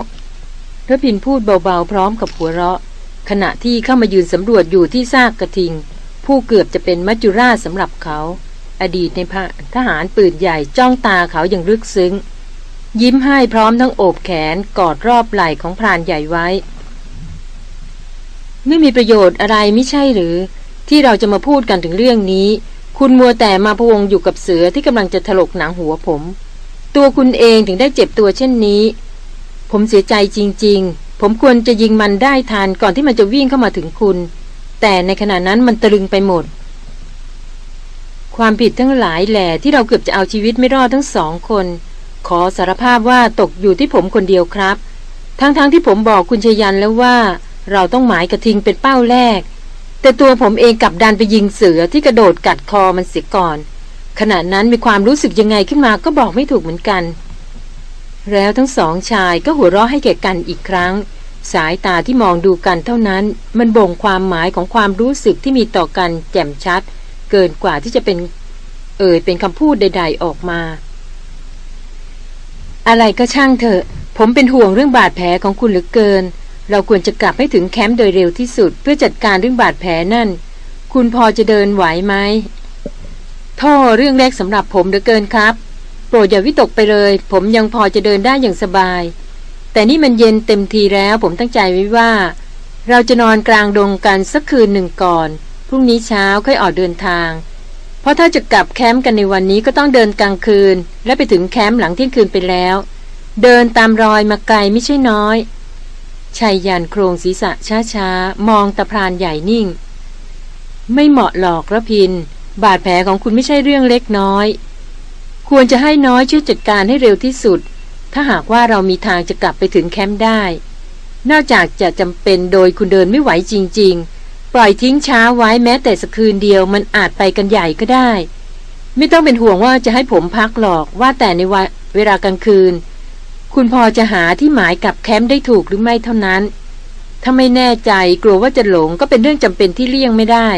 รพินพูดเบาๆพร้อมกับหัวเราะ ขณะที่เข้ามายืนสำรวจอยู่ที่ซากกระทิง ผู้เกือบจะเป็นมัจจุราชสำหรับเขา อดีตในพทหารปืนใหญ่จ้องตาเขาอย่างลึกซึ้ง ยิ้มให้พร้อมทั้งโอบแขนกอดรอบไหล่ของพรานใหญ่ไว้ ไม่มีประโยชน์อะไรไม่ใช่หรือ ที่เราจะมาพูดกันถึงเรื่องนี้ คุณมัวแต่มาพวงอยู่กับเสือที่กำลังจะถลกหนังหัวผม ตัวคุณเองถึงได้เจ็บตัวเช่นนี้ ผมเสียใจจริง ๆ ผมควรจะยิงมันได้ทันก่อนที่มันจะวิ่งเข้ามาถึงคุณ แต่ในขณะนั้นมันตรึงไปหมด ความผิดทั้งหลายแหล่ที่เราเกือบจะเอาชีวิตไม่รอดทั้งสองคน ขอสารภาพว่าตกอยู่ที่ผมคนเดียวครับ ทั้งๆทที่ผมบอกคุณชยันแล้วว่า เราต้องหมายกระทิงเป็นเป้าแรก แต่ตัวผมเองกลับดันไปยิงเสือที่กระโดดกัดคอมันเสียก่อน ขณะนั้นมีความรู้สึกยังไงขึ้นมาก็บอกไม่ถูกเหมือนกัน แล้วทั้งสองชายก็หัวเราะให้แก่กันอีกครั้ง สายตาที่มองดูกันเท่านั้น มันบ่งความหมายของความรู้สึกที่มีต่อกันแจ่มชัด เกินกว่าที่จะเป็น เอ่ยเป็นคำพูดใด ๆออกมา อะไรก็ช่างเถอะ ผมเป็นห่วงเรื่องบาดแผลของคุณเหลือเกิน เราควรจะกลับให้ถึงแคมป์โดยเร็วที่สุด เพื่อจัดการเรื่องบาดแผลนั่น คุณพอจะเดินไหวไหมท่อเรื่องแรกสำหรับผมเหลือเกินครับ โปรดอย่าวิตกไปเลย ผมยังพอจะเดินได้อย่างสบาย แต่นี่มันเย็นเต็มทีแล้ว ผมตั้งใจไว้ว่า เราจะนอนกลางดงกันสักคืนหนึ่งก่อน รุ่งนี้เช้าค่อยออกเดินทาง เพราะถ้าจะกลับแคมป์กันในวันนี้ก็ต้องเดินกลางคืน และไปถึงแคมป์หลังเที่ยงคืนไปแล้ว เดินตามรอยมาไกลไม่ใช่น้อยชายยันโครงศีรษะช้าๆ มองตะพรานใหญ่นิ่ง ไม่เหมาะหรอกระพิน บาดแผลของคุณไม่ใช่เรื่องเล็กน้อย ควรจะให้น้อยช่วยจัดการให้เร็วที่สุด ถ้าหากว่าเรามีทางจะกลับไปถึงแคมป์ได้ นอกจากจะจำเป็นโดยคุณเดินไม่ไหวจริง ๆ ปล่อยทิ้งช้าไว้แม้แต่สักคืนเดียวมันอาจไปกันใหญ่ก็ได้ ไม่ต้องเป็นห่วงว่าจะให้ผมพักหรอกว่าแต่ในเวลากลางคืน คุณพอจะหาที่หมายกับแคมป์ได้ถูกหรือไม่เท่านั้น ถ้าไม่แน่ใจกลัวว่าจะหลงก็เป็นเรื่องจำเป็นที่เลี่ยงไม่ได้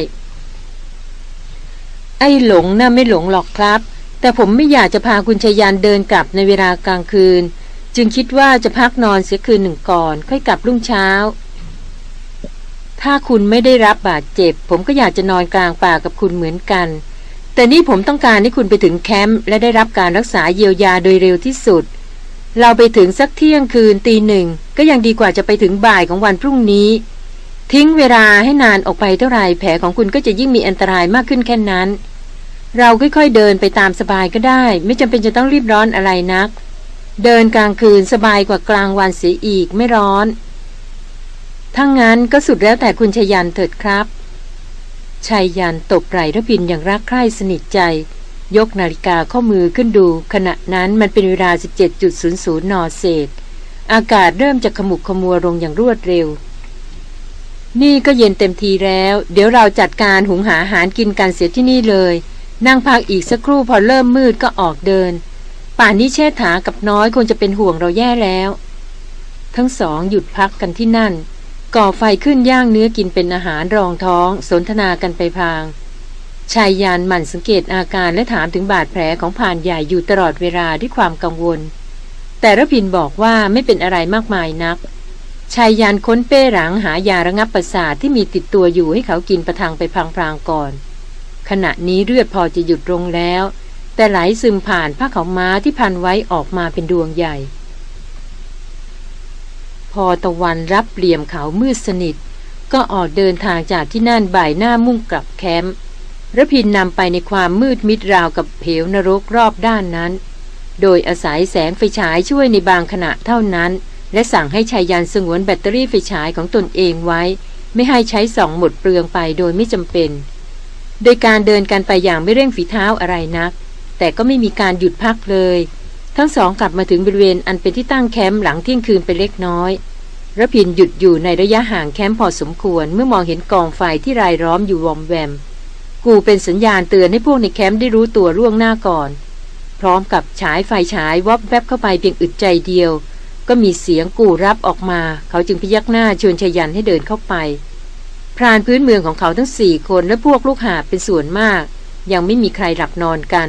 ไอ้หลงน่ะไม่หลงหรอกครับ แต่ผมไม่อยากจะพาคุณชยานเดินกลับในเวลากลางคืน จึงคิดว่าจะพักนอนเสียคืนหนึ่งก่อน ค่อยกลับรุ่งเช้า ถ้าคุณไม่ได้รับบาดเจ็บ ผมก็อยากจะนอนกลางป่ากับคุณเหมือนกัน แต่นี่ผมต้องการให้คุณไปถึงแคมป์และได้รับการรักษาเยียวยาโดยเร็วที่สุด เราไปถึงสักเที่ยงคืนตีหนึ่งก็ยังดีกว่าจะไปถึงบ่ายของวันพรุ่งนี้ ทิ้งเวลาให้นานออกไปเท่าไรแผลของคุณก็จะยิ่งมีอันตรายมากขึ้นแค่นั้น เราค่อยๆเดินไปตามสบายก็ได้ ไม่จำเป็นจะต้องรีบร้อนอะไรนัก เดินกลางคืนสบายกว่ากลางวันเสียอีกไม่ร้อน ทั้งนั้นก็สุดแล้วแต่คุณชยันเถิดครับชายยันตบไหล่ระพินอย่างรักใคร่สนิทใจ ยกนาฬิกาข้อมือขึ้นดู ขณะนั้นมันเป็นเวลา 17.00 นเศษ อากาศเริ่มจะขมุกขมัวลงอย่างรวดเร็ว นี่ก็เย็นเต็มทีแล้ว เดี๋ยวเราจัดการหุงหาอาหารกินกันเสียที่นี่เลย นั่งพักอีกสักครู่พอเริ่มมืดก็ออกเดิน ป่านนี้เชษฐากับน้อยคงจะเป็นห่วงเราแย่แล้ว ทั้งสองหยุดพักกันที่นั่น ก่อไฟขึ้นย่างเนื้อกินเป็นอาหารรองท้อง สนทนากันไปพาง ชายยานหมั่นสังเกตอาการและถามถึงบาดแผลของผ่านใหญ่อยู่ตลอดเวลาด้วยความกังวล แต่ระพินบอกว่าไม่เป็นอะไรมากมายนัก ชายยานค้นเป้หลังหายาระงับประสาทที่มีติดตัวอยู่ให้เขากินประทังไปพลางๆก่อน ขณะนี้เลือดพอจะหยุดลงแล้ว แต่ไหลซึมผ่านผ้าขาม้าที่พันไว้ออกมาเป็นดวงใหญ่ พอตะวันรับเปลี่ยมเขามืดสนิท ก็ออกเดินทางจากที่นั่นบ่ายหน้ามุ่งกลับแคมป์ระพินนำไปในความมืดมิดราวกับเหวนรกรอบด้านนั้น โดยอาศัยแสงไฟฉายช่วยในบางขณะเท่านั้น และสั่งให้ชายยันสงวนแบตเตอรี่ไฟฉายของตนเองไว้ ไม่ให้ใช้ส่องหมดเปลืองไปโดยไม่จำเป็น โดยการเดินกันไปอย่างไม่เร่งฝีเท้าอะไรนัก แต่ก็ไม่มีการหยุดพักเลย ทั้งสองกลับมาถึงบริเวณอันเป็นที่ตั้งแคมป์หลังเที่ยงคืนไปเล็กน้อยระพินหยุดอยู่ในระยะห่างแคมป์พอสมควรเมื่อมองเห็นกองไฟที่รายล้อมอยู่วอมแวม กูเป็นสัญญาณเตือนให้พวกในแคมป์ได้รู้ตัวล่วงหน้าก่อน พร้อมกับฉายไฟฉายวับแวบเข้าไปเพียงอึดใจเดียว ก็มีเสียงกูรับออกมา เขาจึงพยักหน้าชวนชยันให้เดินเข้าไป พรานพื้นเมืองของเขาทั้งสี่คนและพวกลูกหาเป็นส่วนมาก ยังไม่มีใครหลับนอนกัน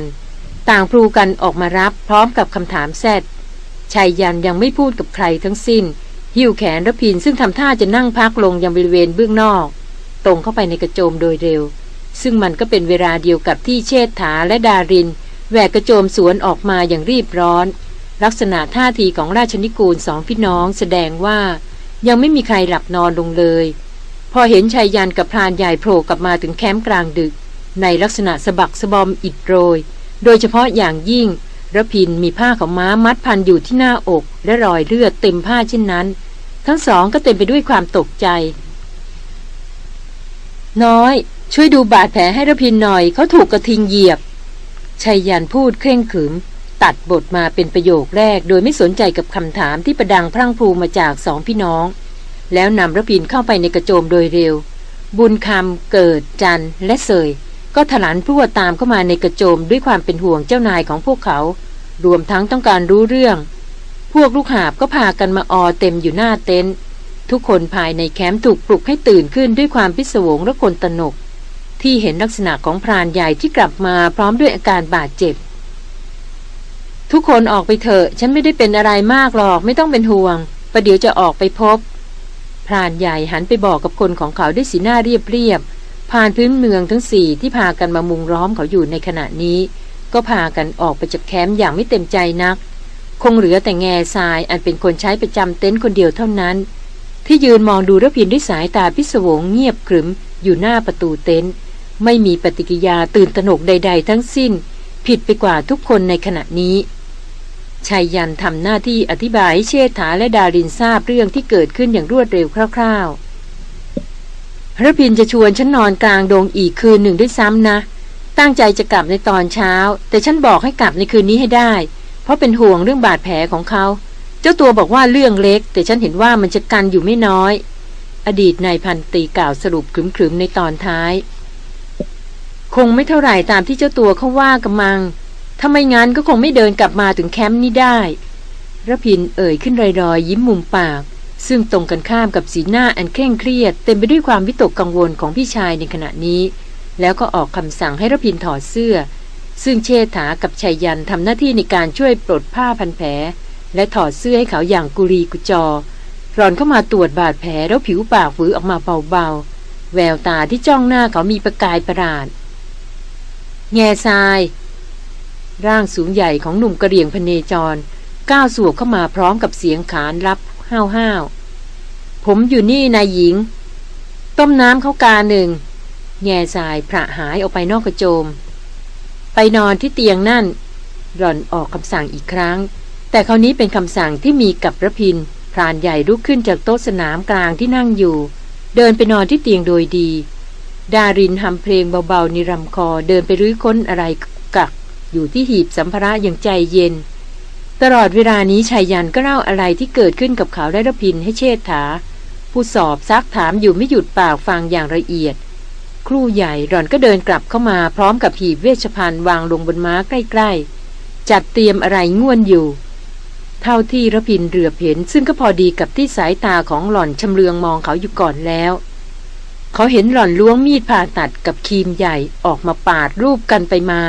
ต่างพลูกันออกมารับพร้อมกับคำถามแซดชายยันยังไม่พูดกับใครทั้งสิ้น หิ้วแขนระพินซึ่งทำท่าจะนั่งพักลงยังบริเวณเบื้องนอก ตรงเข้าไปในกระโจมโดยเร็ว ซึ่งมันก็เป็นเวลาเดียวกับที่เชษฐาและดารินแหวกกระโจมสวนออกมาอย่างรีบร้อน ลักษณะท่าทีของราชนิกูลสองพี่น้องแสดงว่ายังไม่มีใครหลับนอนลงเลย พอเห็นชายยันกับพรานใหญ่โผล่กลับมาถึงแคมป์กลางดึก ในลักษณะสะบักสะบอมอิดโรย โดยเฉพาะอย่างยิ่งระพินมีผ้าของม้ามัดพันอยู่ที่หน้าอกและรอยเลือดเต็มผ้าเช่นนั้น ทั้งสองก็เต็มไปด้วยความตกใจ น้อย ช่วยดูบาดแผลให้ระพินหน่อยเขาถูกกระทิงเหยียบชายยันพูดเคร่งขึม ตัดบทมาเป็นประโยคแรก โดยไม่สนใจกับคำถามที่ประดังพรั่งพรูมาจากสองพี่น้อง แล้วนำระพินเข้าไปในกระโจมโดยเร็ว บุญคำเกิดจันและเสย ก็ถลันพรวดตามเข้ามาในกระโจมด้วยความเป็นห่วงเจ้านายของพวกเขา รวมทั้งต้องการรู้เรื่อง พวกลูกหาบก็พากันมาออเต็มอยู่หน้าเต็นท์ทุกคนภายในแคมป์ถูกปลุกให้ตื่นขึ้นด้วยความพิศวงและคนตนก ที่เห็นลักษณะของพรานใหญ่ที่กลับมาพร้อมด้วยอาการบาดเจ็บ ทุกคนออกไปเถอะฉันไม่ได้เป็นอะไรมากหรอกไม่ต้องเป็นห่วงประเดี๋ยวจะออกไปพบพรานใหญ่หันไปบอกกับคนของเขาด้วยสีหน้าเรียบเรียบ พานพื้นเมืองทั้งสี่ที่พากันมามุงล้อมเขาอยู่ในขณะนี้ ก็พากันออกไปจากแคมป์อย่างไม่เต็มใจนัก คงเหลือแต่แง่ทรายอันเป็นคนใช้ประจำเต็นท์คนเดียวเท่านั้น ที่ยืนมองดูระพินด้วยสายตาพิศวงเงียบขรึมอยู่หน้าประตูเต็นท์ไม่มีปฏิกิยาตื่นตระหนกใด ๆ ทั้งสิ้น ผิดไปกว่าทุกคนในขณะนี้ชายยันทำหน้าที่อธิบายเชษฐาและดารินทราบเรื่องที่เกิดขึ้นอย่างรวดเร็วคร่าวๆ ระพินจะชวนฉันนอนกลางดงอีกคืนหนึ่งด้วยซ้ำนะ ตั้งใจจะกลับในตอนเช้า แต่ฉันบอกให้กลับในคืนนี้ให้ได้ เพราะเป็นห่วงเรื่องบาดแผลของเขา เจ้าตัวบอกว่าเรื่องเล็ก แต่ฉันเห็นว่ามันจะกันอยู่ไม่น้อย อดีตนายพันตีกล่าวสรุปขรึมๆในตอนท้าย คงไม่เท่าไหร่ตามที่เจ้าตัวเขาว่ากำมังถ้าไม่งั้นก็คงไม่เดินกลับมาถึงแคมป์นี้ได้ระพินเอ่ยขึ้นรอยๆยิ้มมุมปาก ซึ่งตรงกันข้ามกับสีหน้าอันเคร่งเครียด เต็มไปด้วยความวิตกกังวลของพี่ชายในขณะนี้ แล้วก็ออกคำสั่งให้รพินถอดเสื้อ ซึ่งเชษฐากับชายยันทำหน้าที่ในการช่วยปลดผ้าพันแผล และถอดเสื้อให้เขาอย่างกุรีกุจอรอนเข้ามาตรวจบาดแผลแล้วผิวปากฝือออกมาเบาๆ แววตาที่จ้องหน้าเขามีประกายประหลาด แง่ทราย ร่างสูงใหญ่ของหนุ่มกระเรียงพเนจร ก้าวสวบเข้ามาพร้อมกับเสียงขานรับ ห้าวห้าวผมอยู่นี่นายหญิง ต้มน้ำเข้ากาหนึ่งแง่สายพระหายออกไปนอกกระโจม ไปนอนที่เตียงนั่น หล่อนออกคำสั่งอีกครั้ง แต่คราวนี้เป็นคำสั่งที่มีกับระพินพรานใหญ่ลุกขึ้นจากโต๊ะสนามกลางที่นั่งอยู่ เดินไปนอนที่เตียงโดยดี ดารินทำเพลงเบาๆนิรำคอเดินไปรื้อค้นอะไรกักอยู่ที่หีบสัมภาระอย่างใจเย็น ตลอดเวลานี้ชายยันก็เล่าอะไรที่เกิดขึ้นกับเขาได้ระพินให้เชษฐา ผู้สอบซักถามอยู่ไม่หยุดปากฟังอย่างละเอียด ครู่ใหญ่หล่อนก็เดินกลับเข้ามาพร้อมกับหีบเวชภัณฑ์วางลงบนม้าใกล้ๆ จัดเตรียมอะไรง่วนอยู่ เท่าที่ระพินเรือเห็นซึ่งก็พอดีกับที่สายตาของหล่อนชำเลืองมองเขาอยู่ก่อนแล้ว เขาเห็นหล่อนล้วงมีดผ่าตัดกับคีมใหญ่ออกมาปาดรูปกันไปมา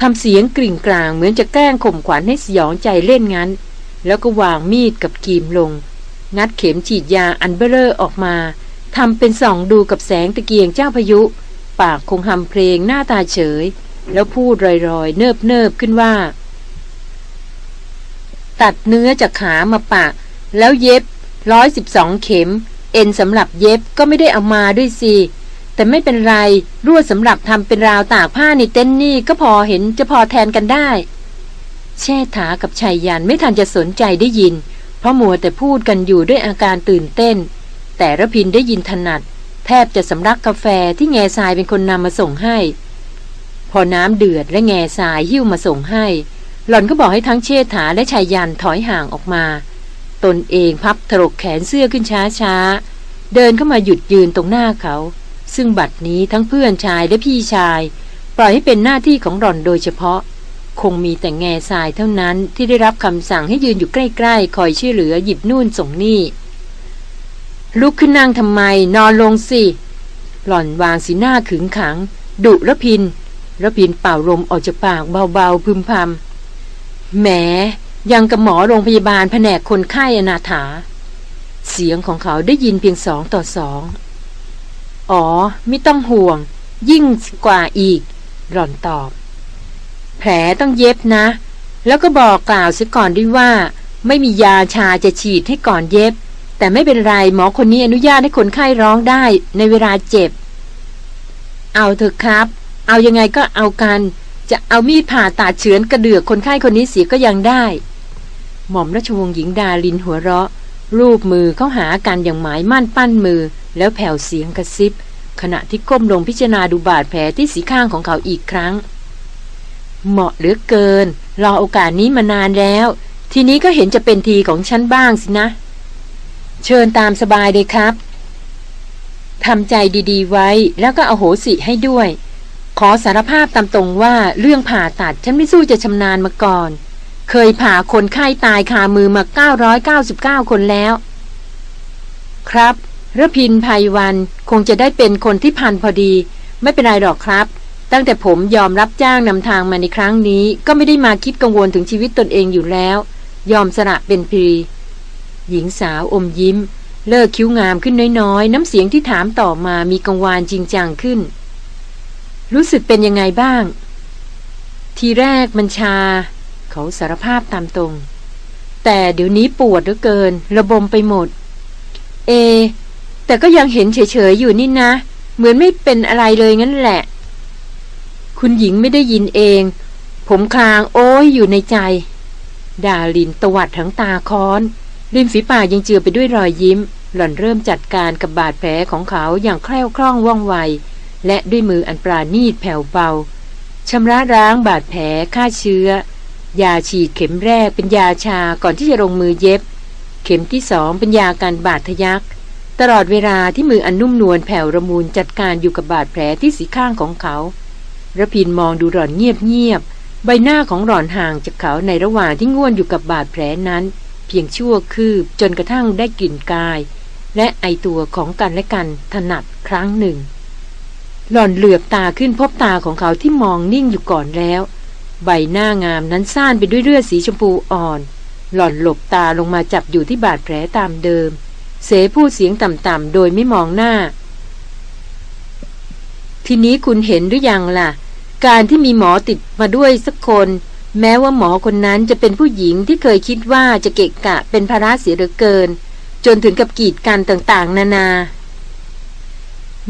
ทำเสียงกริ่งกลางเหมือนจะแกล้งข่มขวัญให้สยองใจเล่นงั้น แล้วก็วางมีดกับกีมลง งัดเข็มฉีดยาอันเบลอออกมาทำเป็นส่องดูกับแสงตะเกียงเจ้าพายุ ปากคงหำเพลงหน้าตาเฉย แล้วพูดรอยๆ เนิบเนิบขึ้นว่า ตัดเนื้อจากขามาปะ แล้วเย็บร้อยสิบสองเข็ม เอ็นสำหรับเย็บก็ไม่ได้เอามาด้วยสิ แต่ไม่เป็นไรรั่วสำหรับทำเป็นราวตากผ้าในเต็นท์นี่ก็พอเห็นจะพอแทนกันได้ แช่ถากับชายยันไม่ทันจะสนใจได้ยิน เพราะมัวแต่พูดกันอยู่ด้วยอาการตื่นเต้น แต่ระพินได้ยินถนัด แทบจะสำลักกาแฟที่แง่ทรายเป็นคนนำมาส่งให้ พอน้ำเดือดและแง่ทรายหิ้วมาส่งให้ หล่อนก็บอกให้ทั้งเชษฐาและชายยันถอยห่างออกมา ตนเองพับถลกแขนเสื้อขึ้นช้าๆเดินเข้ามาหยุดยืนตรงหน้าเขา ซึ่งบัดนี้ทั้งเพื่อนชายและพี่ชาย ปล่อยให้เป็นหน้าที่ของหล่อนโดยเฉพาะ คงมีแต่แง่ทรายเท่านั้นที่ได้รับคำสั่งให้ยืนอยู่ใกล้ๆ คอยช่วยเหลือหยิบนู่นส่งนี่ ลุกขึ้นนั่งทำไม นอนลงสิ หล่อนวางสีหน้าขึงขัง ดุระพินระพินเป่าลมออกจากปากเบาๆพึมพำแหมยังกับหมอโรงพยาบาลแผนกคนไข้อนาถา เสียงของเขาได้ยินเพียงสองต่อสอง อ๋อ ไม่ต้องห่วง ยิ่งกว่าอีก หล่อนตอบ แผลต้องเย็บนะ แล้วก็บอกกล่าวเสียก่อนด้วยว่า ไม่มียาชาจะฉีดให้ก่อนเย็บ แต่ไม่เป็นไรหมอคนนี้อนุญาตให้คนไข้ร้องได้ในเวลาเจ็บ เอาเถอะครับ เอายังไงก็เอากัน จะเอามีดผ่าตัดเฉือนกระเดือกคนไข้คนนี้เสียก็ยังได้ หม่อมราชวงศ์หญิงดาลินหัวเราะ รูปมือเข้าหากันอย่างหมายมั่นปั้นมือ แล้วแผ่วเสียงกระซิบ ขณะที่ก้มลงพิจารณาดูบาดแผลที่สีข้างของเขาอีกครั้ง เหมาะเหลือเกิน รอโอกาสนี้มานานแล้ว ทีนี้ก็เห็นจะเป็นทีของฉันบ้างสินะ เชิญตามสบายเลยครับทำใจดีๆไว้แล้วก็เอาโหสิให้ด้วย ขอสารภาพตามตรงว่าเรื่องผ่าตัดฉันไม่สู้จะชำนาญมาก่อน เคยผ่าคนไข้าตายคามือมา 999 คนแล้ว ครับระพินภัยวันคงจะได้เป็นคนที่พันพอดี ไม่เป็นไรหรอกครับ ตั้งแต่ผมยอมรับจ้างนำทางมาในครั้งนี้ ก็ไม่ได้มาคิดกังวลถึงชีวิตตนเองอยู่แล้ว ยอมสละเป็นพรี หญิงสาวอมยิ้ม เลิกคิ้วงามขึ้นน้อยๆ น้ำเสียงที่ถามต่อมามีกังวานจริงจังขึ้น รู้สึกเป็นยังไงบ้าง ทีแรกมันชา เขาสารภาพตามตรง แต่เดี๋ยวนี้ปวดเหลือเกิน ระบมไปหมด เอ แต่ก็ยังเห็นเฉยๆอยู่นี่นะ เหมือนไม่เป็นอะไรเลยงั้นแหละ คุณหญิงไม่ได้ยินเอง ผมคลางโอ้ยอยู่ในใจ ดาลินตวัดทั้งตาค้อน ริมฝีปากยังเจือไปด้วยรอยยิ้ม หล่อนเริ่มจัดการกับบาดแผลของเขาอย่างแคล่วคล่องว่องไว และด้วยมืออันปราณีตแผ่วเบาชำระร้างบาดแผลฆ่าเชื้อ ยาฉีดเข็มแรกเป็นยาชาก่อนที่จะลงมือเย็บ เข็มที่สองเป็นยาการบาดทะยัก ตลอดเวลาที่มืออันนุ่มนวลแผ่วระมูลจัดการอยู่กับบาดแผลที่สีข้างของเขาระพินมองดูหล่อนเงียบๆใบหน้าของหล่อนห่างจากเขาในระหว่างที่ง่วนอยู่กับบาดแผลนั้น เพียงชั่วคืบจนกระทั่งได้กลิ่นกาย และไอตัวของกันและกันถนัดครั้งหนึ่ง หล่อนเหลือบตาขึ้นพบตาของเขาที่มองนิ่งอยู่ก่อนแล้ว ใบหน้างามนั้นซ่านไปด้วยเลือดสีชมพูอ่อน หล่อนหลบตาลงมาจับอยู่ที่บาดแผลตามเดิม เสพูดเสียงต่ำๆโดยไม่มองหน้า ทีนี้คุณเห็นหรือยังล่ะ การที่มีหมอติดมาด้วยสักคน แม้ว่าหมอคนนั้นจะเป็นผู้หญิงที่เคยคิดว่าจะเกะกะเป็นภาระเสียเหลือเกิน จนถึงกับกีดกันต่างๆ นานา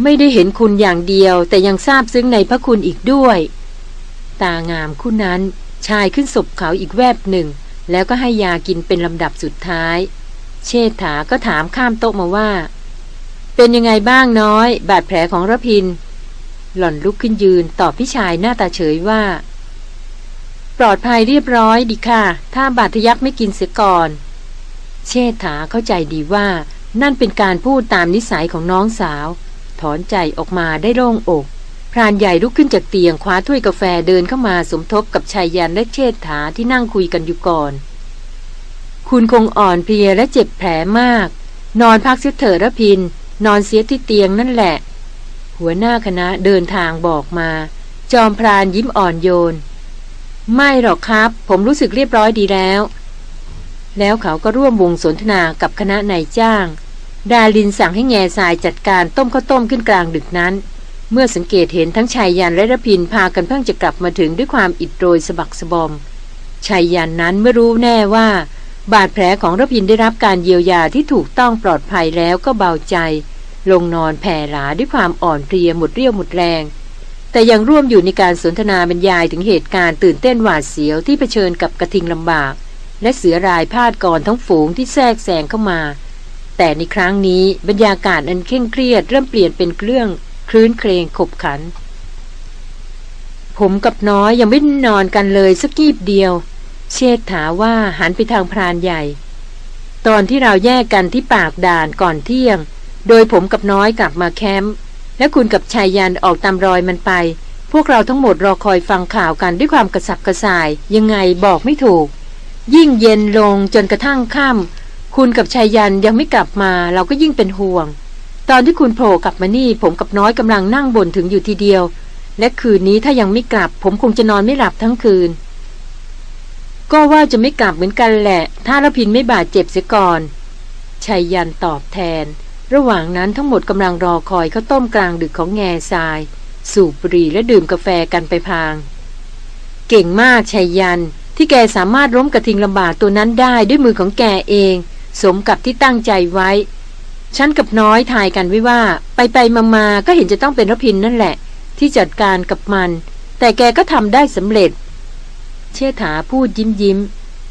ไม่ได้เห็นคุณอย่างเดียว แต่ยังทราบซึ้งในพระคุณอีกด้วย ตางามคู่นั้น ชายขึ้นศพเขาอีกแวบหนึ่ง แล้วก็ให้ยากินเป็นลำดับสุดท้าย เชษฐาก็ถามข้ามโต๊ะมาว่า เป็นยังไงบ้างน้อย บาดแผลของระพิน หล่อนลุกขึ้นยืนตอบพี่ชายหน้าตาเฉยว่า ปลอดภัยเรียบร้อยดีค่ะ ถ้าบาดทะยักไม่กินเสียก่อน เชษฐาเข้าใจดีว่า นั่นเป็นการพูดตามนิสัยของน้องสาว ถอนใจออกมาได้โล่งอก พรานใหญ่ลุกขึ้นจากเตียงคว้าถ้วยกาแฟเดินเข้ามาสมทบกับชายยันและเชษฐาที่นั่งคุยกันอยู่ก่อน คุณคงอ่อนเพลียและเจ็บแผลมาก นอนพักเสียเถอะระพิน นอนเสียที่เตียงนั่นแหละ หัวหน้าคณะเดินทางบอกมา จอมพรานยิ้มอ่อนโยน ไม่หรอกครับ ผมรู้สึกเรียบร้อยดีแล้ว แล้วเขาก็ร่วมวงสนทนากับคณะนายจ้าง ดาลินสั่งให้แง่ทรายจัดการต้มข้าวต้มขึ้นกลางดึกนั้น เมื่อสังเกตเห็นทั้งชายยันและระพินพากันเพิ่งจะกลับมาถึงด้วยความอิดโรยสะบักสะบอมชายยันนั้นไม่รู้แน่ว่า บาดแผลของระพินได้รับการเยียวยาที่ถูกต้องปลอดภัยแล้วก็เบาใจ ลงนอนแผ่หลาด้วยความอ่อนเพลียหมดเรี่ยวหมดแรง แต่ยังร่วมอยู่ในการสนทนาบรรยายถึงเหตุการณ์ตื่นเต้นหวาดเสียวที่เผชิญกับกระทิงลำบาก และเสือรายพาดก่อนทั้งฝูงที่แทรกแซงเข้ามา แต่ในครั้งนี้บรรยากาศอันเคร่งเครียดเริ่มเปลี่ยนเป็นเรื่อง คลื้นเครงขบขัน ผมกับน้อยยังไม่นอนกันเลยสักกีบเดียว เชษฐาว่าหันไปทางพรานใหญ่ ตอนที่เราแยกกันที่ปากด่านก่อนเที่ยง โดยผมกับน้อยกลับมาแคมป์และคุณกับชายยันออกตามรอยมันไป พวกเราทั้งหมดรอคอยฟังข่าวกันด้วยความกระสับกระส่าย ยังไงบอกไม่ถูก ยิ่งเย็นลงจนกระทั่งค่ำคุณกับชายยันยังไม่กลับมาเราก็ยิ่งเป็นห่วง ตอนที่คุณโผล่กลับมานี่ผมกับน้อยกำลังนั่งบ่นถึงอยู่ทีเดียว และคืนนี้ถ้ายังไม่กลับ ผมคงจะนอนไม่หลับทั้งคืน ก็ว่าจะไม่กลับเหมือนกันแหละ ถ้าละพินไม่บาดเจ็บเสียก่อนชายยันตอบแทน ระหว่างนั้นทั้งหมดกำลังรอคอยข้าวต้มกลางดึกของแง่ทราย สูบบุหรี่และดื่มกาแฟกันไปพาง เก่งมากชัยยันที่แกสามารถล้มกระทิงลำบากตัวนั้นได้ด้วยมือของแกเอง สมกับที่ตั้งใจไว้ ฉันกับน้อยทายกันไว้ว่า ไปไปมามาก็เห็นจะต้องเป็นรพินนั่นแหละ ที่จัดการกับมัน แต่แกก็ทำได้สำเร็จ เชษฐาพูดยิ้มยิ้ม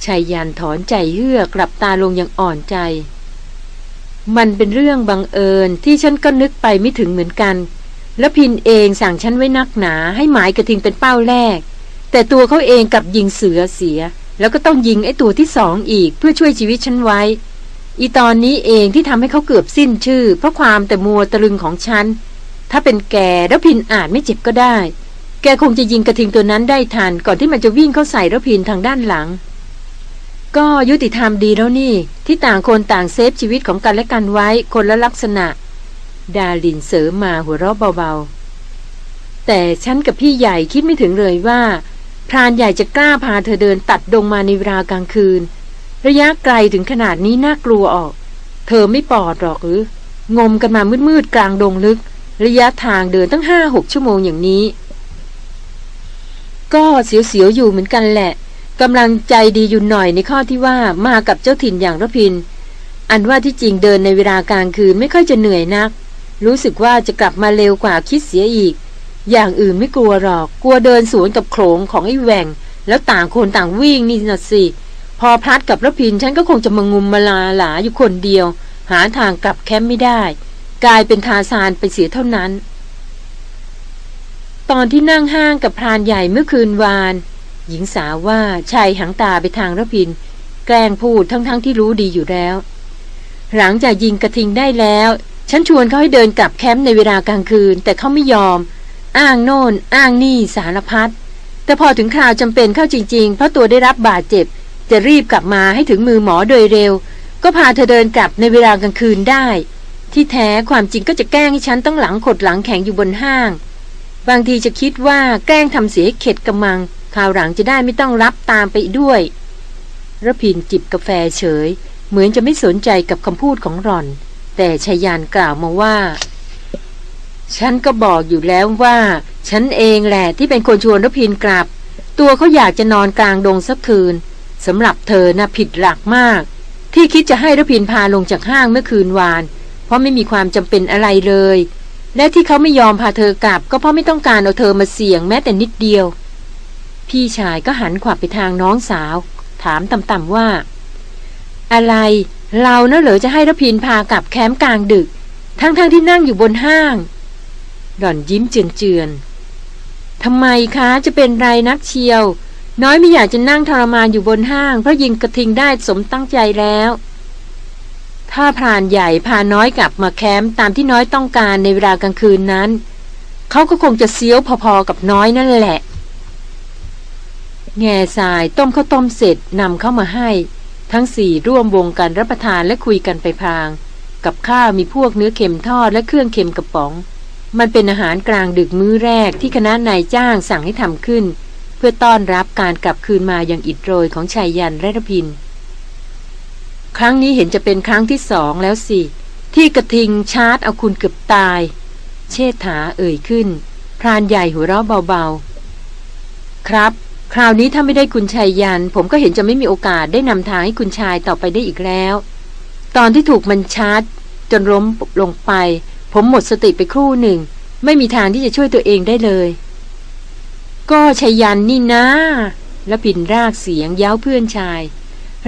ชายยันถอนใจเฮือกกลับตาลงอย่างอ่อนใจ มันเป็นเรื่องบังเอิญที่ฉันก็นึกไปไม่ถึงเหมือนกัน แล้วพินเองสั่งฉันไว้นักหนา ให้หมายกระทิงเป็นเป้าแรก แต่ตัวเขาเองกับยิงเสือเสีย แล้วก็ต้องยิงไอ้ตัวที่สองอีกเพื่อช่วยชีวิตฉันไว้ อีตอนนี้เองที่ทำให้เขาเกือบสิ้นชื่อ เพราะความแต่มัวตะลึงของฉัน ถ้าเป็นแกแล้วพินอาจไม่เจ็บก็ได้ แกคงจะยิงกระทิงตัวนั้นได้ทันก่อนที่มันจะวิ่งเข้าใส่แล้วพินทางด้านหลัง ก็ยุติธรรมดีแล้วนี่ ที่ต่างคนต่างเซฟชีวิตของกันและกันไว้คนละลักษณะ ดาลินเสริมมาหัวเราะเบาๆ แต่ฉันกับพี่ใหญ่คิดไม่ถึงเลยว่าพรานใหญ่จะกล้าพาเธอเดินตัดดงมาในเวลากลางคืน ระยะไกลถึงขนาดนี้น่ากลัวออก เธอไม่ปลอดหรอกหรือ งมกันมามืดๆกลางดงลึก ระยะทางเดินตั้งห้าหกชั่วโมงอย่างนี้ ก็เสียวๆอยู่เหมือนกันแหละกำลังใจดีอยู่หน่อยในข้อที่ว่ามากับเจ้าถิ่นอย่างระพิน อันว่าที่จริงเดินในเวลากลางคืนไม่ค่อยจะเหนื่อยนัก รู้สึกว่าจะกลับมาเร็วกว่าคิดเสียอีก อย่างอื่นไม่กลัวหรอก กลัวเดินสวนกับโขลงของไอ้แหวงแล้วต่างคนต่างวิ่งนี่นะสิ พอพลัดกับระพินฉันก็คงจะมางุมมาลาหลาอยู่คนเดียว หาทางกลับแคมป์ไม่ได้ กลายเป็นทาซานไปเสียเท่านั้น ตอนที่นั่งห้างกับพรานใหญ่เมื่อคืนวาน หญิงสาวว่าชายหังตาไปทางระพิน แกล้งพูดทั้งๆทที่รู้ดีอยู่แล้ว หลังจากยิงกระทิงได้แล้ว ฉันชวนเขาให้เดินกลับแคมป์ในเวลากลางคืน แต่เขาไม่ยอม อ้างโน่น อ้างนี่สารพัดแต่พอถึงคราวจำเป็นเข้าจริงๆ เพราะตัวได้รับบาดเจ็บ จะรีบกลับมาให้ถึงมือหมอโดยเร็ว ก็พาเธอเดินกลับในเวลากลางคืนได้ ที่แท้ความจริงก็จะแกล้งให้ฉันต้องหลังขดหลังแข็งอยู่บนห้าง บางทีจะคิดว่าแกล้งทำเสียเข็ดกำมังคราวหลังจะได้ไม่ต้องรับตามไปด้วยระพินจิบกาแฟเฉย เหมือนจะไม่สนใจกับคำพูดของหล่อน แต่ชายานกล่าวมาว่า ฉันก็บอกอยู่แล้วว่า ฉันเองแหละที่เป็นคนชวนรพินกลับ ตัวเขาอยากจะนอนกลางดงสักคืน สำหรับเธอนะ่ะผิดหลักมาก ที่คิดจะให้รพินพาลงจากห้างเมื่อคืนวาน เพราะไม่มีความจำเป็นอะไรเลย และที่เขาไม่ยอมพาเธอกลับ ก็เพราะไม่ต้องการเอาเธอมาเสี่ยงแม้แต่นิดเดียว พี่ชายก็หันขวับไปทางน้องสาว ถามต่ำๆว่า อะไร เราเนะเหรอจะให้รพินพากลับแคมป์กลางดึก ทั้งๆทที่นั่งอยู่บนห้างหล่อนยิ้มเจือนๆทำไมคะจะเป็นไรนักเชียว น้อยไม่อยากจะนั่งทรมานอยู่บนห้าง เพราะยิงกระทิงได้สมตั้งใจแล้ว ถ้าพรานใหญ่พาน้อยกลับมาแคมป์ตามที่น้อยต้องการในเวลากลางคืนนั้น เขาก็คงจะเสี้ยวพอๆกับน้อยนั่นแหละ แง่ทรายต้มข้าวต้มเสร็จนำเข้ามาให้ ทั้งสี่ร่วมวงกันรับประทานและคุยกันไปพาง กับข้าวมีพวกเนื้อเค็มทอดและเครื่องเค็มกระป๋อง มันเป็นอาหารกลางดึกมื้อแรกที่คณะนายจ้างสั่งให้ทำขึ้น พื่อต้อนรับการกลับคืนมาอย่างอิดโรยของชายยันและรพิน ครั้งนี้เห็นจะเป็นครั้งที่สองแล้วสิ ที่กระทิงชาร์จเอาคุณเกือบตาย เชษฐาเอ่ยขึ้น พรานใหญ่หัวเราะเบาๆ ครับ คราวนี้ถ้าไม่ได้คุณชายยัน ผมก็เห็นจะไม่มีโอกาสได้นำทางให้คุณชายต่อไปได้อีกแล้ว ตอนที่ถูกมันชาร์จ จนล้มลงไป ผมหมดสติไปครู่หนึ่ง ไม่มีทางที่จะช่วยตัวเองได้เลย ก็ชยันนี่นะแล้วผินรากเสียงย้าเพื่อนชาย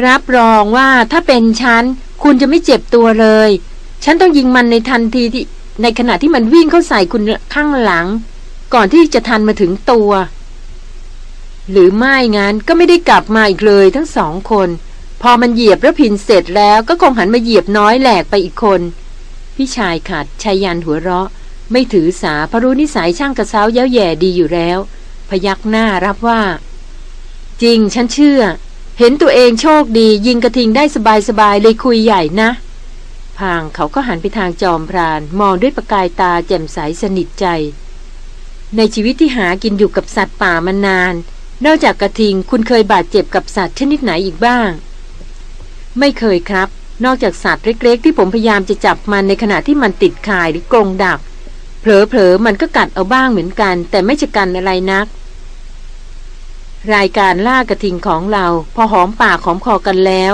รับรองว่าถ้าเป็นฉัน คุณจะไม่เจ็บตัวเลย ฉันต้องยิงมันในทันทีที่ในขณะที่มันวิ่งเข้าใส่คุณข้างหลัง ก่อนที่จะทันมาถึงตัว หรือไม่งั้นก็ไม่ได้กลับมาอีกเลยทั้งสองคน พอมันเหยียบแล้วผินเสร็จแล้วก็คงหันมาเหยียบน้อยแหลกไปอีกคน พี่ชายขาดชายันหัวเราะ ไม่ถือสาพรู้นิสัยช่างกระเซ้าเย้าแย่ดีอยู่แล้ว พยักหน้ารับว่า จริงฉันเชื่อ เห็นตัวเองโชคดียิงกระทิงได้สบายๆเลยคุยใหญ่นะ พางเขาก็หันไปทางจอมพราน มองด้วยประกายตาแจ่มใสสนิทใจ ในชีวิตที่หากินอยู่กับสัตว์ป่ามานาน นอกจากกระทิงคุณเคยบาดเจ็บกับสัตว์ชนิดไหนอีกบ้าง ไม่เคยครับ นอกจากสัตว์เล็กๆ ที่ผมพยายามจะจับมันในขณะที่มันติดข่ายหรือกรงดักเผลอๆ มันก็กัดเอาบ้างเหมือนกัน แต่ไม่จะกันอะไรนัก รายการล่ากระทิงของเราพอหอมปากหอมคอกันแล้ว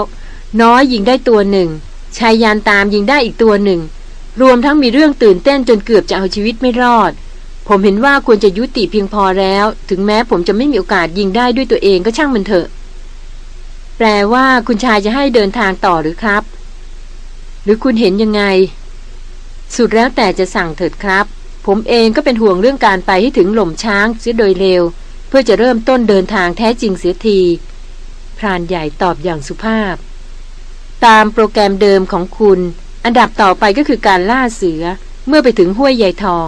น้อยยิงได้ตัวหนึ่งชายยานตามยิงได้อีกตัวหนึ่ง รวมทั้งมีเรื่องตื่นเต้นจนเกือบจะเอาชีวิตไม่รอด ผมเห็นว่าควรจะยุติเพียงพอแล้ว ถึงแม้ผมจะไม่มีโอกาสยิงได้ด้วยตัวเองก็ช่างมันเถอะ แปลว่าคุณชายจะให้เดินทางต่อหรือครับ หรือคุณเห็นยังไง สุดแล้วแต่จะสั่งเถิดครับ ผมเองก็เป็นห่วงเรื่องการไปให้ถึงหล่มช้างเสียโดยเร็ว เพื่อจะเริ่มต้นเดินทางแท้จริงเสียที พรานใหญ่ตอบอย่างสุภาพ ตามโปรแกรมเดิมของคุณ อันดับต่อไปก็คือการล่าเสือเมื่อไปถึงห้วยใหญ่ทอง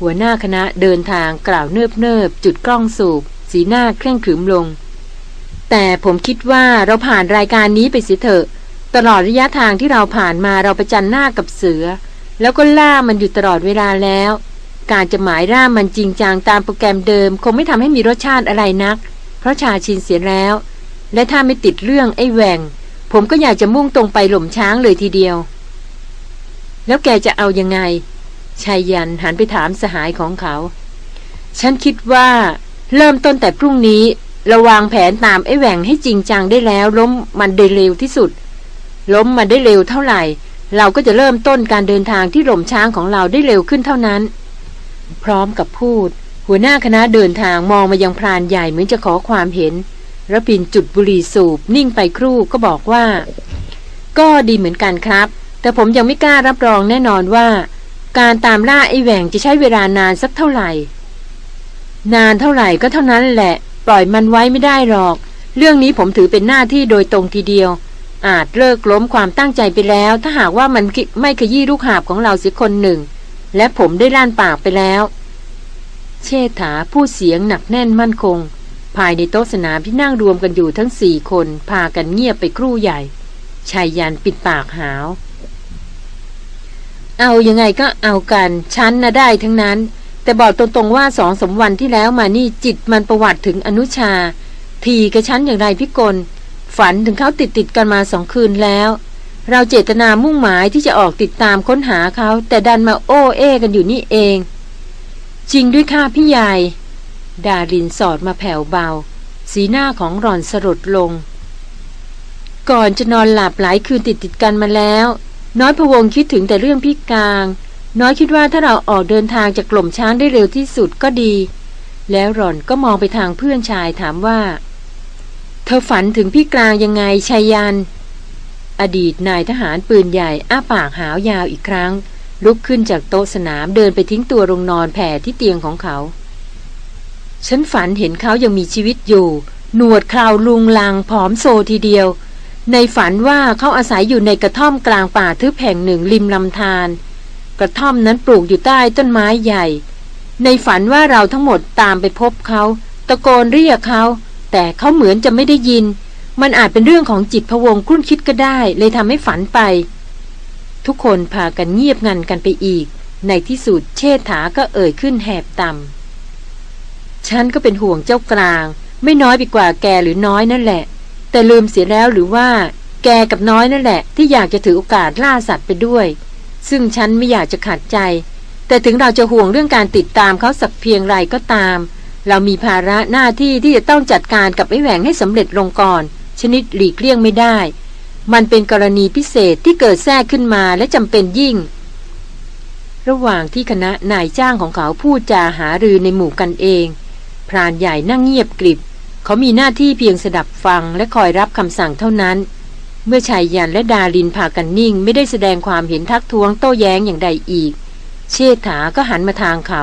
หัวหน้าคณะเดินทางกล่าวเนิบเนิบจุดกล้องสูบ สีหน้าเคร่งขรึมลง แต่ผมคิดว่าเราผ่านรายการนี้ไปเสียเถอะตลอดระยะทางที่เราผ่านมาเราประจันหน้ากับเสือ แล้วก็ล่ามันอยู่ตลอดเวลาแล้ว การจะหมายร่ามันจริงจังตามโปรแกรมเดิม คงไม่ทำให้มีรสชาติอะไรนัก เพราะชาชินเสียแล้ว และถ้าไม่ติดเรื่องไอ้แหวงผมก็อยากจะมุ่งตรงไปหล่มช้างเลยทีเดียว แล้วแกจะเอายังไงชายยันหันไปถามสหายของเขา ฉันคิดว่า เริ่มต้นแต่พรุ่งนี้ระวางแผนตามไอ้แหว่งให้จริงจังได้แล้ว ล้มมันได้เร็วที่สุด ล้มมันได้เร็วเท่าไหร่ เราก็จะเริ่มต้นการเดินทางที่หล่มช้างของเราได้เร็วขึ้นเท่านั้น พร้อมกับพูด หัวหน้าคณะเดินทางมองมายังพรานใหญ่เหมือนจะขอความเห็นระพินจุดบุหรี่สูบนิ่งไปครู่ก็บอกว่า ก็ดีเหมือนกันครับ แต่ผมยังไม่กล้ารับรองแน่นอนว่า การตามล่าไอ้แหว่งจะใช้เวลานานสักเท่าไหร่ นานเท่าไหร่ก็เท่านั้นแหละ ปล่อยมันไว้ไม่ได้หรอก เรื่องนี้ผมถือเป็นหน้าที่โดยตรงทีเดียว อาจเลิกล้มความตั้งใจไปแล้ว ถ้าหากว่ามันไม่ขยี้ลูกหาบของเราเสียคนหนึ่ง และผมได้ล่านปากไปแล้ว เชษฐาผู้เสียงหนักแน่นมั่นคง ภายในโต๊ะสนามที่นั่งรวมกันอยู่ทั้งสี่คนพากันเงียบไปครู่ใหญ่ชายยันปิดปากหาว เอายังไงก็เอากันฉันนะได้ทั้งนั้น แต่บอกตรงๆว่าสองสมวันที่แล้วมานี่จิตมันประวัติถึงอนุชา ทีกับฉันอย่างไรพิกล ฝันถึงเขาติดติดกันมาสองคืนแล้ว เราเจตนามุ่งหมายที่จะออกติดตามค้นหาเขา แต่ดันมาโอ้เอกันอยู่นี่เอง จริงด้วยค่ะพี่ใหญ่ ดารินสอดมาแผ่วเบา สีหน้าของหล่อนสลดลง ก่อนจะนอนหลับหลายคืนติดติดกันมาแล้ว น้อยพวงคิดถึงแต่เรื่องพี่กลาง น้อยคิดว่าถ้าเราออกเดินทางจากกล่มช้างได้เร็วที่สุดก็ดี แล้วหล่อนก็มองไปทางเพื่อนชายถามว่า เธอฝันถึงพี่กลางยังไงชายัน อดีตนายทหารปืนใหญ่อ้าปากหาวยาวอีกครั้ง ลุกขึ้นจากโต๊ะสนามเดินไปทิ้งตัวลงนอนแผ่ที่เตียงของเขา ฉันฝันเห็นเขายังมีชีวิตอยู่ หนวดคราวลุงลังผอมโซทีเดียว ในฝันว่าเขาอาศัยอยู่ในกระท่อมกลางป่าทึบแห่งหนึ่งริมลำธารกระท่อมนั้นปลูกอยู่ใต้ต้นไม้ใหญ่ ในฝันว่าเราทั้งหมดตามไปพบเขา ตะโกนเรียกเขา แต่เขาเหมือนจะไม่ได้ยิน มันอาจเป็นเรื่องของจิตพวงครุ่นคิดก็ได้ เลยทำให้ฝันไป ทุกคนพากันเงียบงันกันไปอีก ในที่สุดเชษฐาก็เอ่ยขึ้นแหบต่ำฉันก็เป็นห่วงเจ้ากลาง ไม่น้อยไปกว่าแกหรือน้อยนั่นแหละ แต่ลืมเสียแล้วหรือว่า แกกับน้อยนั่นแหละ ที่อยากจะถือโอกาสล่าสัตว์ไปด้วย ซึ่งฉันไม่อยากจะขัดใจ แต่ถึงเราจะห่วงเรื่องการติดตามเขาสักเพียงไรก็ตาม เรามีภาระหน้าที่ที่จะต้องจัดการกับไอ้แหวงให้สำเร็จลงก่อน ชนิดหลีกเลี่ยงไม่ได้ มันเป็นกรณีพิเศษที่เกิดแทรกขึ้นมาและจำเป็นยิ่ง ระหว่างที่คณะนายจ้างของเขาพูดจาหารือในหมู่กันเอง พรานใหญ่นั่งเงียบกริบ เขามีหน้าที่เพียงสดับฟังและคอยรับคำสั่งเท่านั้น เมื่อชายยันและดาลินพากันนิ่ง ไม่ได้แสดงความเห็นทักท้วงโต้แย้งอย่างใดอีก เชษฐาก็หันมาทางเขา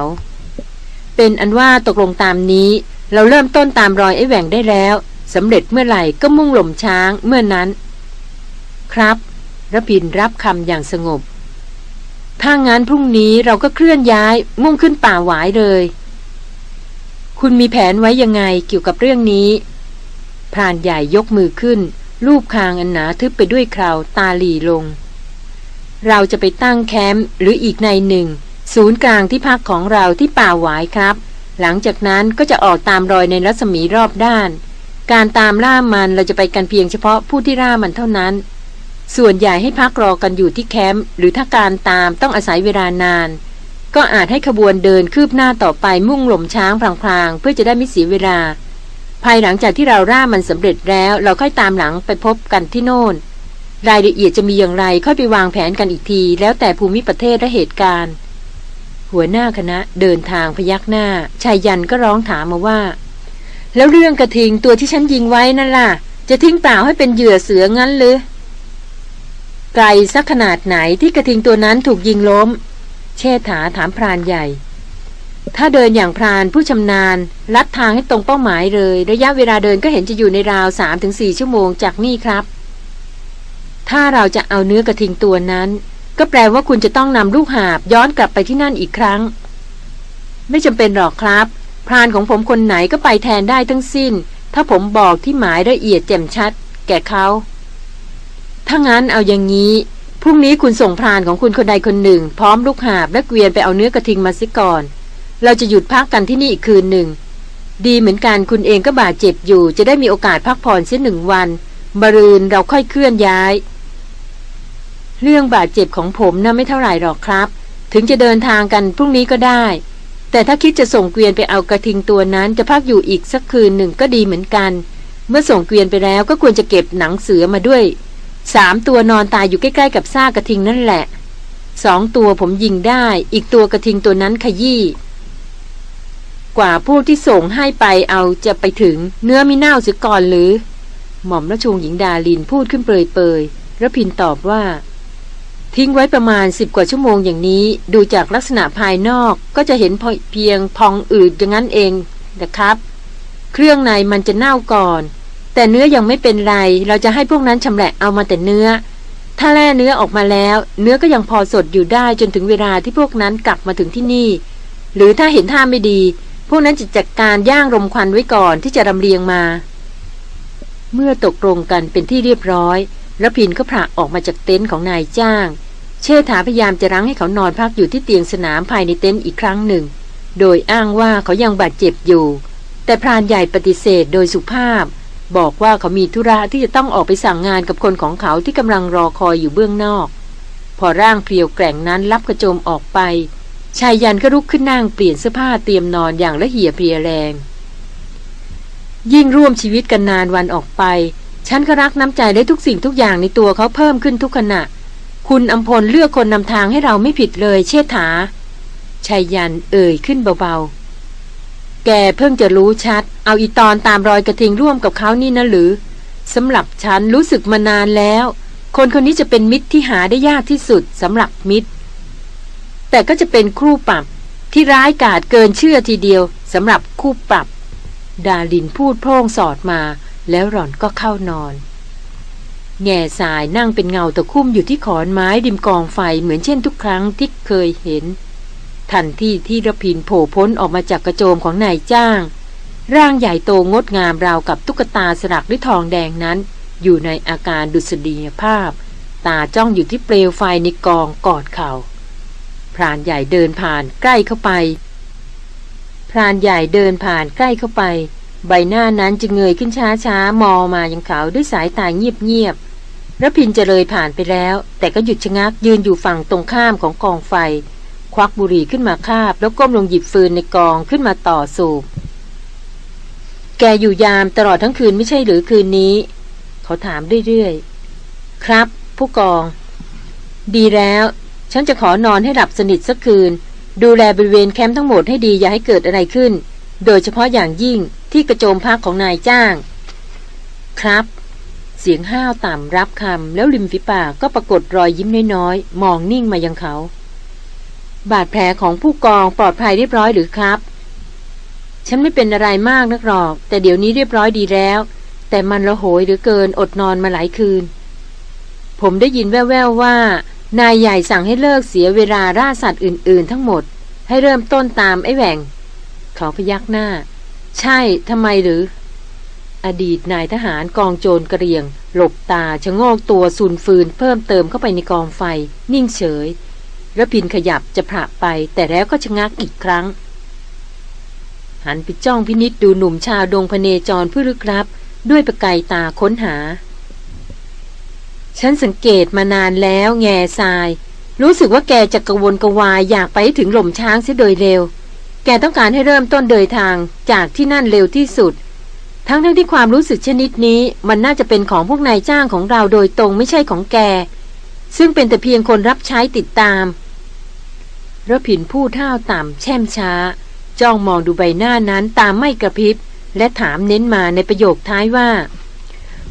เป็นอันว่าตกลงตามนี้เราเริ่มต้นตามรอยไอ้แหว่งได้แล้ว สำเร็จเมื่อไหร่ก็มุ่งหล่มช้างเมื่อนั้น ครับระพินรับคำอย่างสงบ ถ้างั้นพรุ่งนี้เราก็เคลื่อนย้ายมุ่งขึ้นป่าหวายเลย คุณมีแผนไว้ยังไงเกี่ยวกับเรื่องนี้พรานใหญ่ยกมือขึ้น รูปคางอันหนาทึบไปด้วยคราวตาหลีลง เราจะไปตั้งแคมป์หรืออีกในหนึ่ง ศูนย์กลางที่พักของเราที่ป่าหวายครับ หลังจากนั้นก็จะออกตามรอยในรัศมีรอบด้าน การตามล่ามันเราจะไปกันเพียงเฉพาะผู้ที่ล่ามันเท่านั้น ส่วนใหญ่ให้พักรอกันอยู่ที่แคมป์หรือถ้าการตามต้องอาศัยเวลานาน ก็อาจให้ขบวนเดินคืบหน้าต่อไปมุ่งหล่มช้างพลางๆ เพื่อจะได้ไม่เสียเวลา ภายหลังจากที่เราร่ามันสำเร็จแล้ว เราค่อยตามหลังไปพบกันที่โน่น รายละเอียดจะมีอย่างไรค่อยไปวางแผนกันอีกที แล้วแต่ภูมิประเทศและเหตุการณ์ หัวหน้าคณะเดินทางพยักหน้าชายยันก็ร้องถามมาว่า แล้วเรื่องกระทิงตัวที่ฉันยิงไว้นั่นล่ะ จะทิ้งเปล่าให้เป็นเหยื่อเสืองั้นหรือ ไกลสักขนาดไหนที่กระทิงตัวนั้นถูกยิงล้ม เชษฐาถามพรานใหญ่ ถ้าเดินอย่างพรานผู้ชำนาญลัดทางให้ตรงเป้าหมายเลย ระยะเวลาเดินก็เห็นจะอยู่ในราวสามถึงสี่ชั่วโมงจากนี่ครับ ถ้าเราจะเอาเนื้อกระทิงตัวนั้น ก็แปลว่าคุณจะต้องนำลูกหาบย้อนกลับไปที่นั่นอีกครั้ง ไม่จำเป็นหรอกครับ พรานของผมคนไหนก็ไปแทนได้ทั้งสิ้น ถ้าผมบอกที่หมายละเอียดแจ่มชัด แก่เขา ถ้างั้นเอาอย่างนี้พรุ่งนี้คุณส่งพรานของคุณคนใดคนหนึ่ง พร้อมลูกหาบและเกวียนไปเอาเนื้อกระทิงมาซิก่อน เราจะหยุดพักกันที่นี่อีกคืนหนึ่ง ดีเหมือนกันคุณเองก็บาดเจ็บอยู่ จะได้มีโอกาสพักผ่อนเสียหนึ่งวันบรืนเราค่อยเคลื่อนย้าย เรื่องบาดเจ็บของผมนะ่ะไม่เท่าไหร่หรอกครับ ถึงจะเดินทางกันพรุ่งนี้ก็ได้ แต่ถ้าคิดจะส่งเกวียนไปเอากระทิงตัวนั้นจะพักอยู่อีกสักคืนหนึ่งก็ดีเหมือนกัน เมื่อส่งเกวียนไปแล้วก็ควรจะเก็บหนังเสือมาด้วยสามตัวนอนตายอยู่ใกล้ๆกับซากกระทิงนั่นแหละสองตัวผมยิงได้ อีกตัวกระทิงตัวนั้นขยี้กว่าพวกที่ส่งให้ไปเอาจะไปถึงเนื้อมีเน่าเสียก่อนหรือ หม่อมราชวงศ์หญิงดาลินพูดขึ้นเปรยๆระพินตอบว่า ทิ้งไว้ประมาณสิบกว่าชั่วโมงอย่างนี้ ดูจากลักษณะภายนอกก็จะเห็นเพียงพองอืดอย่างนั้นเองนะครับ เครื่องในมันจะเน่าก่อน แต่เนื้อยังไม่เป็นไร เราจะให้พวกนั้นชำแหละเอามาแต่เนื้อ ถ้าแล่เนื้อออกมาแล้ว เนื้อก็ยังพอสดอยู่ได้จนถึงเวลาที่พวกนั้นกลับมาถึงที่นี่ หรือถ้าเห็นท่าไม่ดี พวกนั้นจะจัดการย่างรมควันไว้ก่อนที่จะรำเรียงมา เมื่อตกลงกันเป็นที่เรียบร้อย รพินก็ผละออกมาจากเต็นท์ของนายจ้าง เชษฐาพยายามจะรั้งให้เขานอนพักอยู่ที่เตียงสนามภายในเต็นท์อีกครั้งหนึ่ง โดยอ้างว่าเขายังบาดเจ็บอยู่ แต่พรานใหญ่ปฏิเสธโดยสุภาพ บอกว่าเขามีธุระที่จะต้องออกไปสั่งงานกับคนของเขาที่กำลังรอคอยอยู่เบื้องนอก พอร่างเพลียวแกร่งนั้นรับกระโจมออกไปชายยันก็ลุกขึ้นนั่งเปลี่ยนเสื้อผ้าเตรียมนอนอย่างละเหี่ยเพลียแรง ยิ่งร่วมชีวิตกันนานวันออกไป ฉันก็รักน้ำใจได้ทุกสิ่งทุกอย่างในตัวเขาเพิ่มขึ้นทุกขณะ คุณอำพลเลือกคนนำทางให้เราไม่ผิดเลยเชษฐาชายยันเอ่ยขึ้นเบาๆ แกเพิ่งจะรู้ชัด เอาอีตอนตามรอยกระทิงร่วมกับเขานี่นะหรือสำหรับฉันรู้สึกมานานแล้ว คนคนนี้จะเป็นมิตรที่หาได้ยากที่สุดสำหรับมิตร แต่ก็จะเป็นคู่ปรับที่ร้ายกาจเกินเชื่อทีเดียวสำหรับคู่ปรับ ดาลินพูดโพร่งสอดมา แล้วหล่อนก็เข้านอน แง่สายนั่งเป็นเงาตะคุ่มอยู่ที่ขอนไม้ริมกองไฟเหมือนเช่นทุกครั้งที่เคยเห็น ทันที่ที่ระพินโผล่พ้นออกมาจากกระโจมของนายจ้าง ร่างใหญ่โตงดงามราวกับตุ๊กตาสลักด้วยทองแดงนั้น อยู่ในอาการดุษฎีภาพ ตาจ้องอยู่ที่เปลวไฟในกองกอดเขา่าพรานใหญ่เดินผ่านใกล้เข้าไป พรานใหญ่เดินผ่านใกล้เข้าไป ใบหน้านั้นจะเงยขึ้นช้าช้ามองมายังเขาด้วยสายตาเงียบๆระพินจะเลยผ่านไปแล้ว แต่ก็หยุดชะงักยืนอยู่ฝั่งตรงข้ามของกองไฟ ควักบุหรี่ขึ้นมาคาบ แล้วก้มลงหยิบฟืนในกองขึ้นมาต่อสูบ แกอยู่ยามตลอดทั้งคืนไม่ใช่หรือคืนนี้ เขาถามเรื่อยๆ ครับ ผู้กอง ดีแล้ว ฉันจะขอนอนให้หลับสนิทสักคืน ดูแลบริเวณแคมป์ทั้งหมดให้ดีอย่าให้เกิดอะไรขึ้น โดยเฉพาะอย่างยิ่ง ที่กระโจมพักของนายจ้าง ครับ เสียงห้าวต่ำรับคำแล้วริมฝีปากก็ปรากฏรอยยิ้มน้อยๆ มองนิ่งมายังเขา บาดแผลของผู้กองปลอดภัยเรียบร้อยหรือครับ ฉันไม่เป็นอะไรมากนักหรอก แต่เดี๋ยวนี้เรียบร้อยดีแล้ว แต่มันระโหยหรือเกินอดนอนมาหลายคืน ผมได้ยินแว่วๆว่า นายใหญ่สั่งให้เลิกเสียเวลาล่าสัตว์อื่น ๆ ทั้งหมด ให้เริ่มต้นตามไอ้แหว่งเขาพยักหน้า ใช่ทำไมหรือ อดีตนายทหารกองโจรกระเรียง หลบตาชะโงกตัวสูนฟืน เพิ่มเติมเข้าไปในกองไฟ นิ่งเฉยระพินขยับจะผละไป แต่แล้วก็ชะงักอีกครั้ง หันไปจ้องพินิษดูหนุ่มชาวดงพเนจรผู้ลึกลับ ด้วยประกายตาค้นหา ฉันสังเกตมานานแล้วแง่ทราย รู้สึกว่าแกจะกระวนกระวายอยากไปถึงหล่มช้างเสียโดยเร็ว แกต้องการให้เริ่มต้นเดินทางจากที่นั่นเร็วที่สุด ทั้งทั้งที่ความรู้สึกชนิดนี้มันน่าจะเป็นของพวกนายจ้างของเราโดยตรงไม่ใช่ของแก ซึ่งเป็นแต่เพียงคนรับใช้ติดตามระผินพูดท่าต่ำแช่มช้า จ้องมองดูใบหน้านั้นตามไม่กระพริบ และถามเน้นมาในประโยคท้ายว่า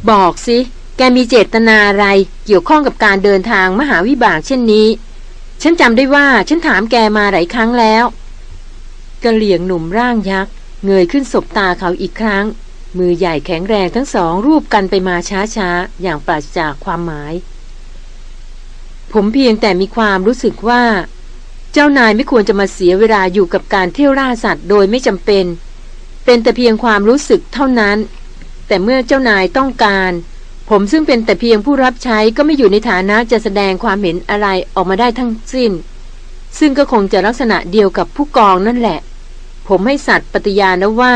บอกสิ แกมีเจตนาอะไรเกี่ยวข้องกับการเดินทางมหาวิบากเช่นนี้ ฉันจำได้ว่าฉันถามแกมาหลายครั้งแล้ว กระเหลี่ยงหนุ่มร่างยักษ์เงยขึ้นศบตาเขาอีกครั้ง มือใหญ่แข็งแรงทั้งสองรูปกันไปมาช้าๆ อย่างปราศจากความหมาย ผมเพียงแต่มีความรู้สึกว่า เจ้านายไม่ควรจะมาเสียเวลาอยู่กับการเที่ยวล่าสัตว์โดยไม่จำเป็น เป็นแต่เพียงความรู้สึกเท่านั้น แต่เมื่อเจ้านายต้องการ ผมซึ่งเป็นแต่เพียงผู้รับใช้ก็ไม่อยู่ในฐานะจะแสดงความเห็นอะไรออกมาได้ทั้งสิ้น ซึ่งก็คงจะลักษณะเดียวกับผู้กองนั่นแหละ ผมให้สัตว์ปฏิญาณแล้วว่า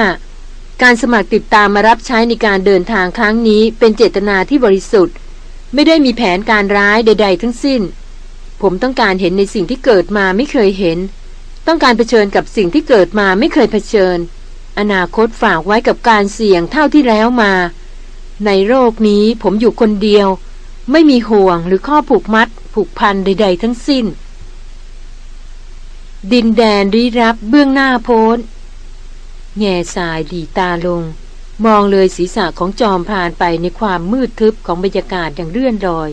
การสมัครติดตามมารับใช้ในการเดินทางครั้งนี้เป็นเจตนาที่บริสุทธิ์ ไม่ได้มีแผนการร้ายใด ๆ ทั้งสิ้น ผมต้องการเห็นในสิ่งที่เกิดมาไม่เคยเห็น ต้องการเผชิญกับสิ่งที่เกิดมาไม่เคยเผชิญ อนาคตฝากไว้กับการเสี่ยงเท่าที่แล้วมา ในโลกนี้ผมอยู่คนเดียว ไม่มีห่วงหรือข้อผูกมัด ผูกพันใด ๆ ทั้งสิ้น ดินแดนรีรับเบื้องหน้าโพ้น แง่สายดีตาลง มองเลยศีรษะของจอมพานไปในความมืดทึบของบรรยากาศอย่างเลื่อนลอย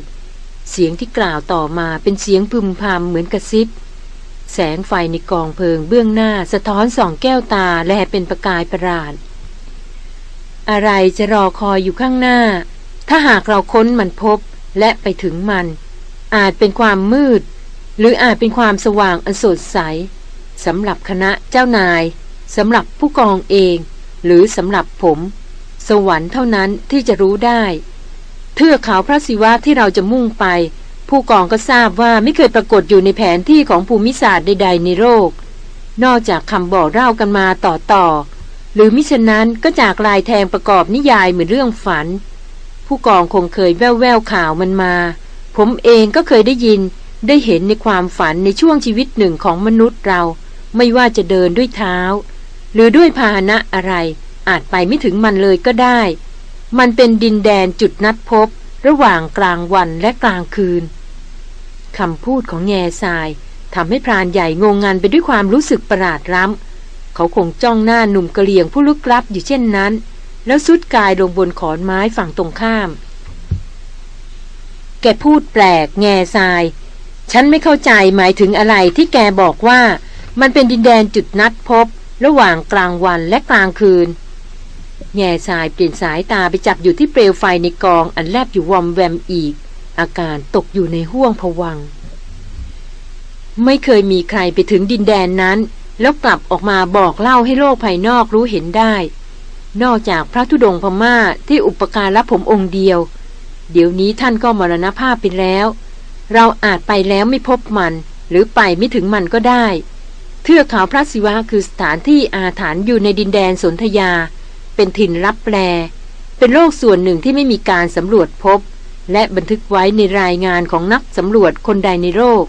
เสียงที่กล่าวต่อมาเป็นเสียงพึมพำเหมือนกระซิบ แสงไฟในกองเพลิงเบื้องหน้าสะท้อนส่องแก้วตาและเป็นประกายประหลาด อะไรจะรอคอยอยู่ข้างหน้า ถ้าหากเราค้นมันพบและไปถึงมัน อาจเป็นความมืด หรืออาจเป็นความสว่างอันสดใสสำหรับคณะเจ้านายสำหรับผู้กองเอง หรือสำหรับผม สวรรค์เท่านั้นที่จะรู้ได้ เทือกเขาพระศิวะที่เราจะมุ่งไป ผู้กองก็ทราบว่าไม่เคยปรากฏอยู่ในแผนที่ของภูมิศาสตร์ใด ๆ ในโลกนอกจากคำบอกเล่ากันมาต่อต่อหรือมิฉะนั้นก็จากลายแทงประกอบนิยายเหมือนเรื่องฝัน ผู้กองคงเคยแววแววข่าวมันมา ผมเองก็เคยได้ยิน ได้เห็นในความฝันในช่วงชีวิตหนึ่งของมนุษย์เรา ไม่ว่าจะเดินด้วยเท้า หรือด้วยพาหนะอะไรอาจไปไม่ถึงมันเลยก็ได้ มันเป็นดินแดนจุดนัดพบ ระหว่างกลางวันและกลางคืนคำพูดของแง่ทรายทำให้พรานใหญ่งงงันไปด้วยความรู้สึกประหลาดร้ำเขาคงจ้องหน้าหนุ่มกระเหลี่ยงผู้ลึกลับอยู่เช่นนั้น แล้วสุดกายลงบนขอนไม้ฝั่งตรงข้าม แกพูดแปลกแง่ทราย ฉันไม่เข้าใจหมายถึงอะไรที่แกบอกว่า มันเป็นดินแดนจุดนัดพบ ระหว่างกลางวันและกลางคืน แง่ทรายเปลี่ยนสายตาไปจับอยู่ที่เปลวไฟในกองอันแลบอยู่วอมแวมอีก อาการตกอยู่ในห้วงผวัง ไม่เคยมีใครไปถึงดินแดนนั้น แล้วกลับออกมาบอกเล่าให้โลกภายนอกรู้เห็นได้ นอกจากพระธุดงพม่าที่อุปการรับผมองค์เดียว เดี๋ยวนี้ท่านก็มรณภาพไปแล้ว เราอาจไปแล้วไม่พบมัน หรือไปไม่ถึงมันก็ได้ เทือกเขาพระศิวะคือสถานที่อาถรรพ์อยู่ในดินแดนสนธยา เป็นถิ่นรับแปลเป็นโลกส่วนหนึ่งที่ไม่มีการสำรวจพบ และบันทึกไว้ในรายงานของนักสำรวจคนใดในโลก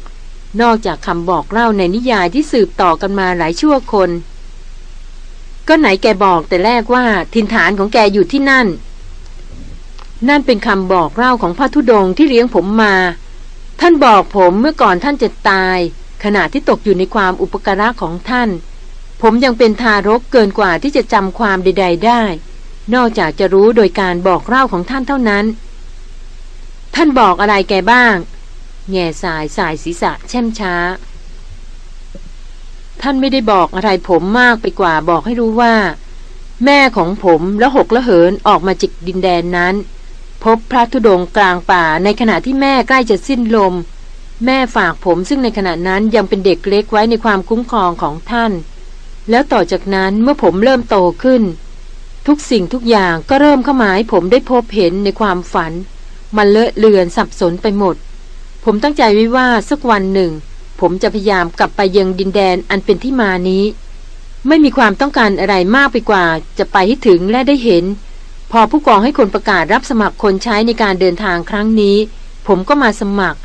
นอกจากคำบอกเล่าในนิยายที่สืบต่อกันมาหลายชั่วคน ก็ไหนแกบอกแต่แรกว่าทินฐานของแกอยู่ที่นั่น นั่นเป็นคำบอกเล่าของพระธุดงที่เลี้ยงผมมา ท่านบอกผมเมื่อก่อนท่านจะตาย ขณะที่ตกอยู่ในความอุปการะของท่าน ผมยังเป็นทารกเกินกว่าที่จะจำความใด ๆ ได้ นอกจากจะรู้โดยการบอกเล่าของท่านเท่านั้น ท่านบอกอะไรแกบ้าง แง่สายสายศีรษะแช่มช้า ท่านไม่ได้บอกอะไรผมมากไปกว่าบอกให้รู้ว่า แม่ของผมและหกละเหินออกมาจิกดินแดนนั้น พบพระธุดงกลางป่าในขณะที่แม่ใกล้จะสิ้นลม แม่ฝากผมซึ่งในขณะนั้นยังเป็นเด็กเล็กไว้ในความคุ้มครองของท่าน แล้วต่อจากนั้นเมื่อผมเริ่มโตขึ้น ทุกสิ่งทุกอย่างก็เริ่มเข้ามาให้ผมได้พบเห็นในความฝัน มันเลอะเลือนสับสนไปหมด ผมตั้งใจไว้ว่าสักวันหนึ่ง ผมจะพยายามกลับไปยังดินแดนอันเป็นที่มานี้ ไม่มีความต้องการอะไรมากไปกว่า จะไปให้ถึงและได้เห็น พอผู้กองให้คนประกาศรับสมัครคนใช้ในการเดินทางครั้งนี้ ผมก็มาสมัคร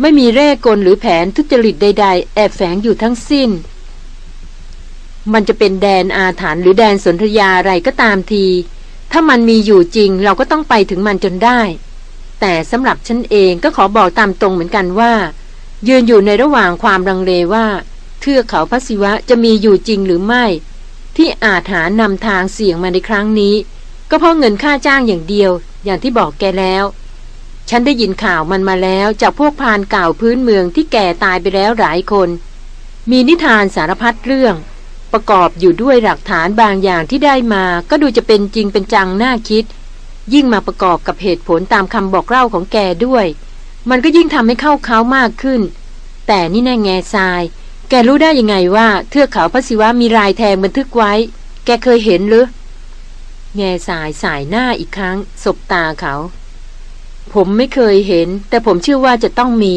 ไม่มีเร่กลหรือแผนทุจริตใด ๆ แอบแฝงอยู่ทั้งสิ้น มันจะเป็นแดนอาถรรพ์หรือแดนสนธยาอะไรก็ตามที ถ้ามันมีอยู่จริงเราก็ต้องไปถึงมันจนได้ แต่สำหรับฉันเองก็ขอบอกตามตรงเหมือนกันว่า ยืนอยู่ในระหว่างความรังเลว่า เทือกเขาพระศิวะจะมีอยู่จริงหรือไม่ ที่อาจหานำทางเสี่ยงมาในครั้งนี้ ก็เพราะเงินค่าจ้างอย่างเดียว อย่างที่บอกแกแล้ว ฉันได้ยินข่าวมันมาแล้วจากพวกพานเก่าพื้นเมืองที่แก่ตายไปแล้วหลายคน มีนิทานสารพัดเรื่อง ประกอบอยู่ด้วยหลักฐานบางอย่างที่ได้มา ก็ดูจะเป็นจริงเป็นจังน่าคิด ยิ่งมาประกอบกับเหตุผลตามคำบอกเล่าของแกด้วย มันก็ยิ่งทำให้เข้าเขามากขึ้น แต่นี่แน่แง่ทราย แกรู้ได้ยังไงว่าเทือกเขาพระศิวะมีรายแทงบันทึกไว้ แกเคยเห็นหรือ แง่สายสายหน้าอีกครั้ง สบตาเขา ผมไม่เคยเห็น แต่ผมเชื่อว่าจะต้องมี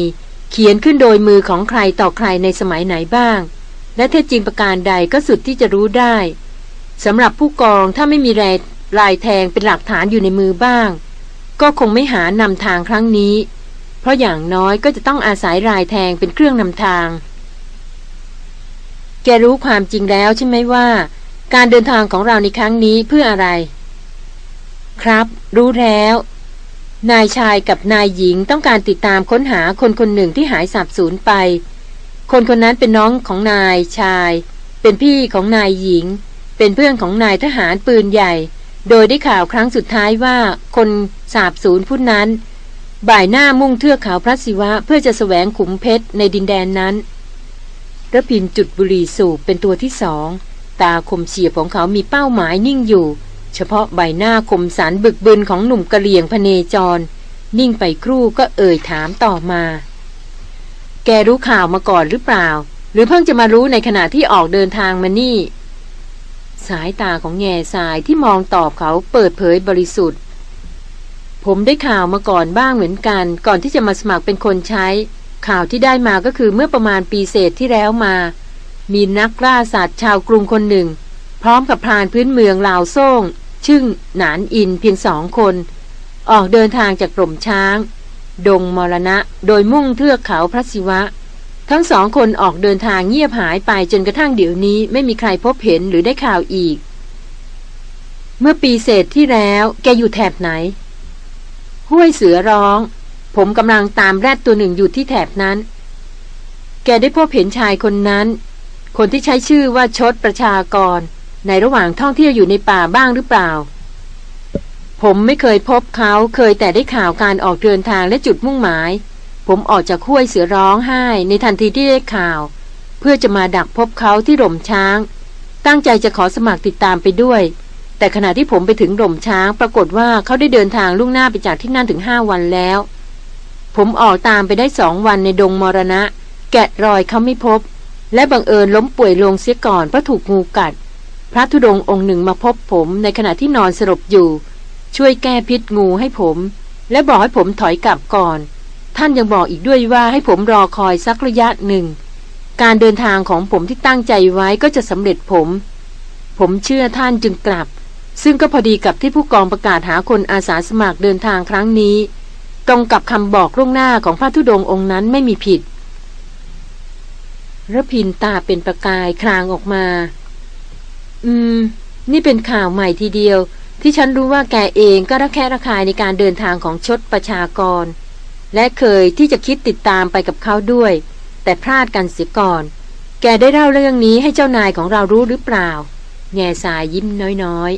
เขียนขึ้นโดยมือของใครต่อใครในสมัยไหนบ้าง และเท็จจริงประการใดก็สุดที่จะรู้ได้สำหรับผู้กองถ้าไม่มีแรลายแทงเป็นหลักฐานอยู่ในมือบ้าง ก็คงไม่หานำทางครั้งนี้ เพราะอย่างน้อยก็จะต้องอาศัยรายแทงเป็นเครื่องนำทาง แกรู้ความจริงแล้วใช่ไหมว่า การเดินทางของเราในครั้งนี้เพื่ออะไร ครับ รู้แล้ว นายชายกับนายหญิงต้องการติดตามค้นหาคนคนหนึ่งที่หายสาบสูญไป คนคนนั้นเป็นน้องของนายชาย เป็นพี่ของนายหญิง เป็นเพื่อนของนายทหารปืนใหญ่ โดยได้ข่าวครั้งสุดท้ายว่าคนสาบสูญผู้นั้น บ่ายหน้ามุ่งเทือกเขาพระศิวะเพื่อจะสแสวงขุมเพชรในดินแดนนั้นระพินจุดบุหรี่สูบเป็นตัวที่สอง ตาคมเฉียบของเขามีเป้าหมายนิ่งอยู่ เฉพาะใบหน้าคมสันบึกบึนของหนุ่มกะเหลี่ยงพเนจร นิ่งไปครู่ก็เอ่ยถามต่อมา แกรู้ข่าวมาก่อนหรือเปล่า หรือเพิ่งจะมารู้ในขณะที่ออกเดินทางมานี่ สายตาของแง่ทรายที่มองตอบเขาเปิดเผยบริสุทธิ์ ผมได้ข่าวมาก่อนบ้างเหมือนกัน ก่อนที่จะมาสมัครเป็นคนใช้ ข่าวที่ได้มาก็คือเมื่อประมาณปีเศษที่แล้วมา มีนักล่าสัตว์ชาวกรุงคนหนึ่ง พร้อมกับพรานพื้นเมืองลาวโซ่งชึ่งหนานอินเพียงสองคน ออกเดินทางจากกล่มช้าง ดงมรณะโดยมุ่งเทือกเขาพระศิวะ ทั้งสองคนออกเดินทางเงียบหายไปจนกระทั่งเดี๋ยวนี้ไม่มีใครพบเห็นหรือได้ข่าวอีก เมื่อปีเศษที่แล้วแกอยู่แถบไหน ห้วยเสือร้อง ผมกำลังตามแรดตัวหนึ่งอยู่ที่แถบนั้น แกได้พบเห็นชายคนนั้น คนที่ใช้ชื่อว่าชดประชากร ในระหว่างท่องเที่ยวอยู่ในป่าบ้างหรือเปล่า ผมไม่เคยพบเขาเคยแต่ได้ข่าวการออกเดินทางและจุดมุ่งหมาย ผมออกจากห้วยเสือร้องไห้ ในทันทีที่ได้ข่าว เพื่อจะมาดักพบเขาที่หล่มช้าง ตั้งใจจะขอสมัครติดตามไปด้วย แต่ขณะที่ผมไปถึงหล่มช้าง ปรากฏว่าเขาได้เดินทางล่วงหน้าไปจากที่นั่นถึงห้าวันแล้ว ผมออกตามไปได้สองวันในดงมรณะ แกะรอยเขาไม่พบ และบังเอิญล้มป่วยลงเสียก่อนเพราะถูกงูกัด พระธุดงองค์หนึ่งมาพบผมในขณะที่นอนสลบอยู่ ช่วยแก้พิษงูให้ผม และบอกให้ผมถอยกลับก่อน ท่านยังบอกอีกด้วยว่าให้ผมรอคอยสักระยะหนึ่ง การเดินทางของผมที่ตั้งใจไว้ก็จะสำเร็จผม ผมเชื่อท่านจึงกลับ ซึ่งก็พอดีกับที่ผู้กองประกาศหาคนอาสาสมัครเดินทางครั้งนี้ ตรงกับคำบอกล่วงหน้าของพระธุดงองค์นั้นไม่มีผิด ระพินตาเป็นประกายคลางออกมา อืม นี่เป็นข่าวใหม่ทีเดียว ที่ฉันรู้ว่าแกเองก็ระแคะระคายในการเดินทางของชดประชากร และเคยที่จะคิดติดตามไปกับเขาด้วย แต่พลาดกันเสียก่อน แกได้เล่าเรื่องนี้ให้เจ้านายของเรารู้หรือเปล่า แง่สายยิ้มน้อย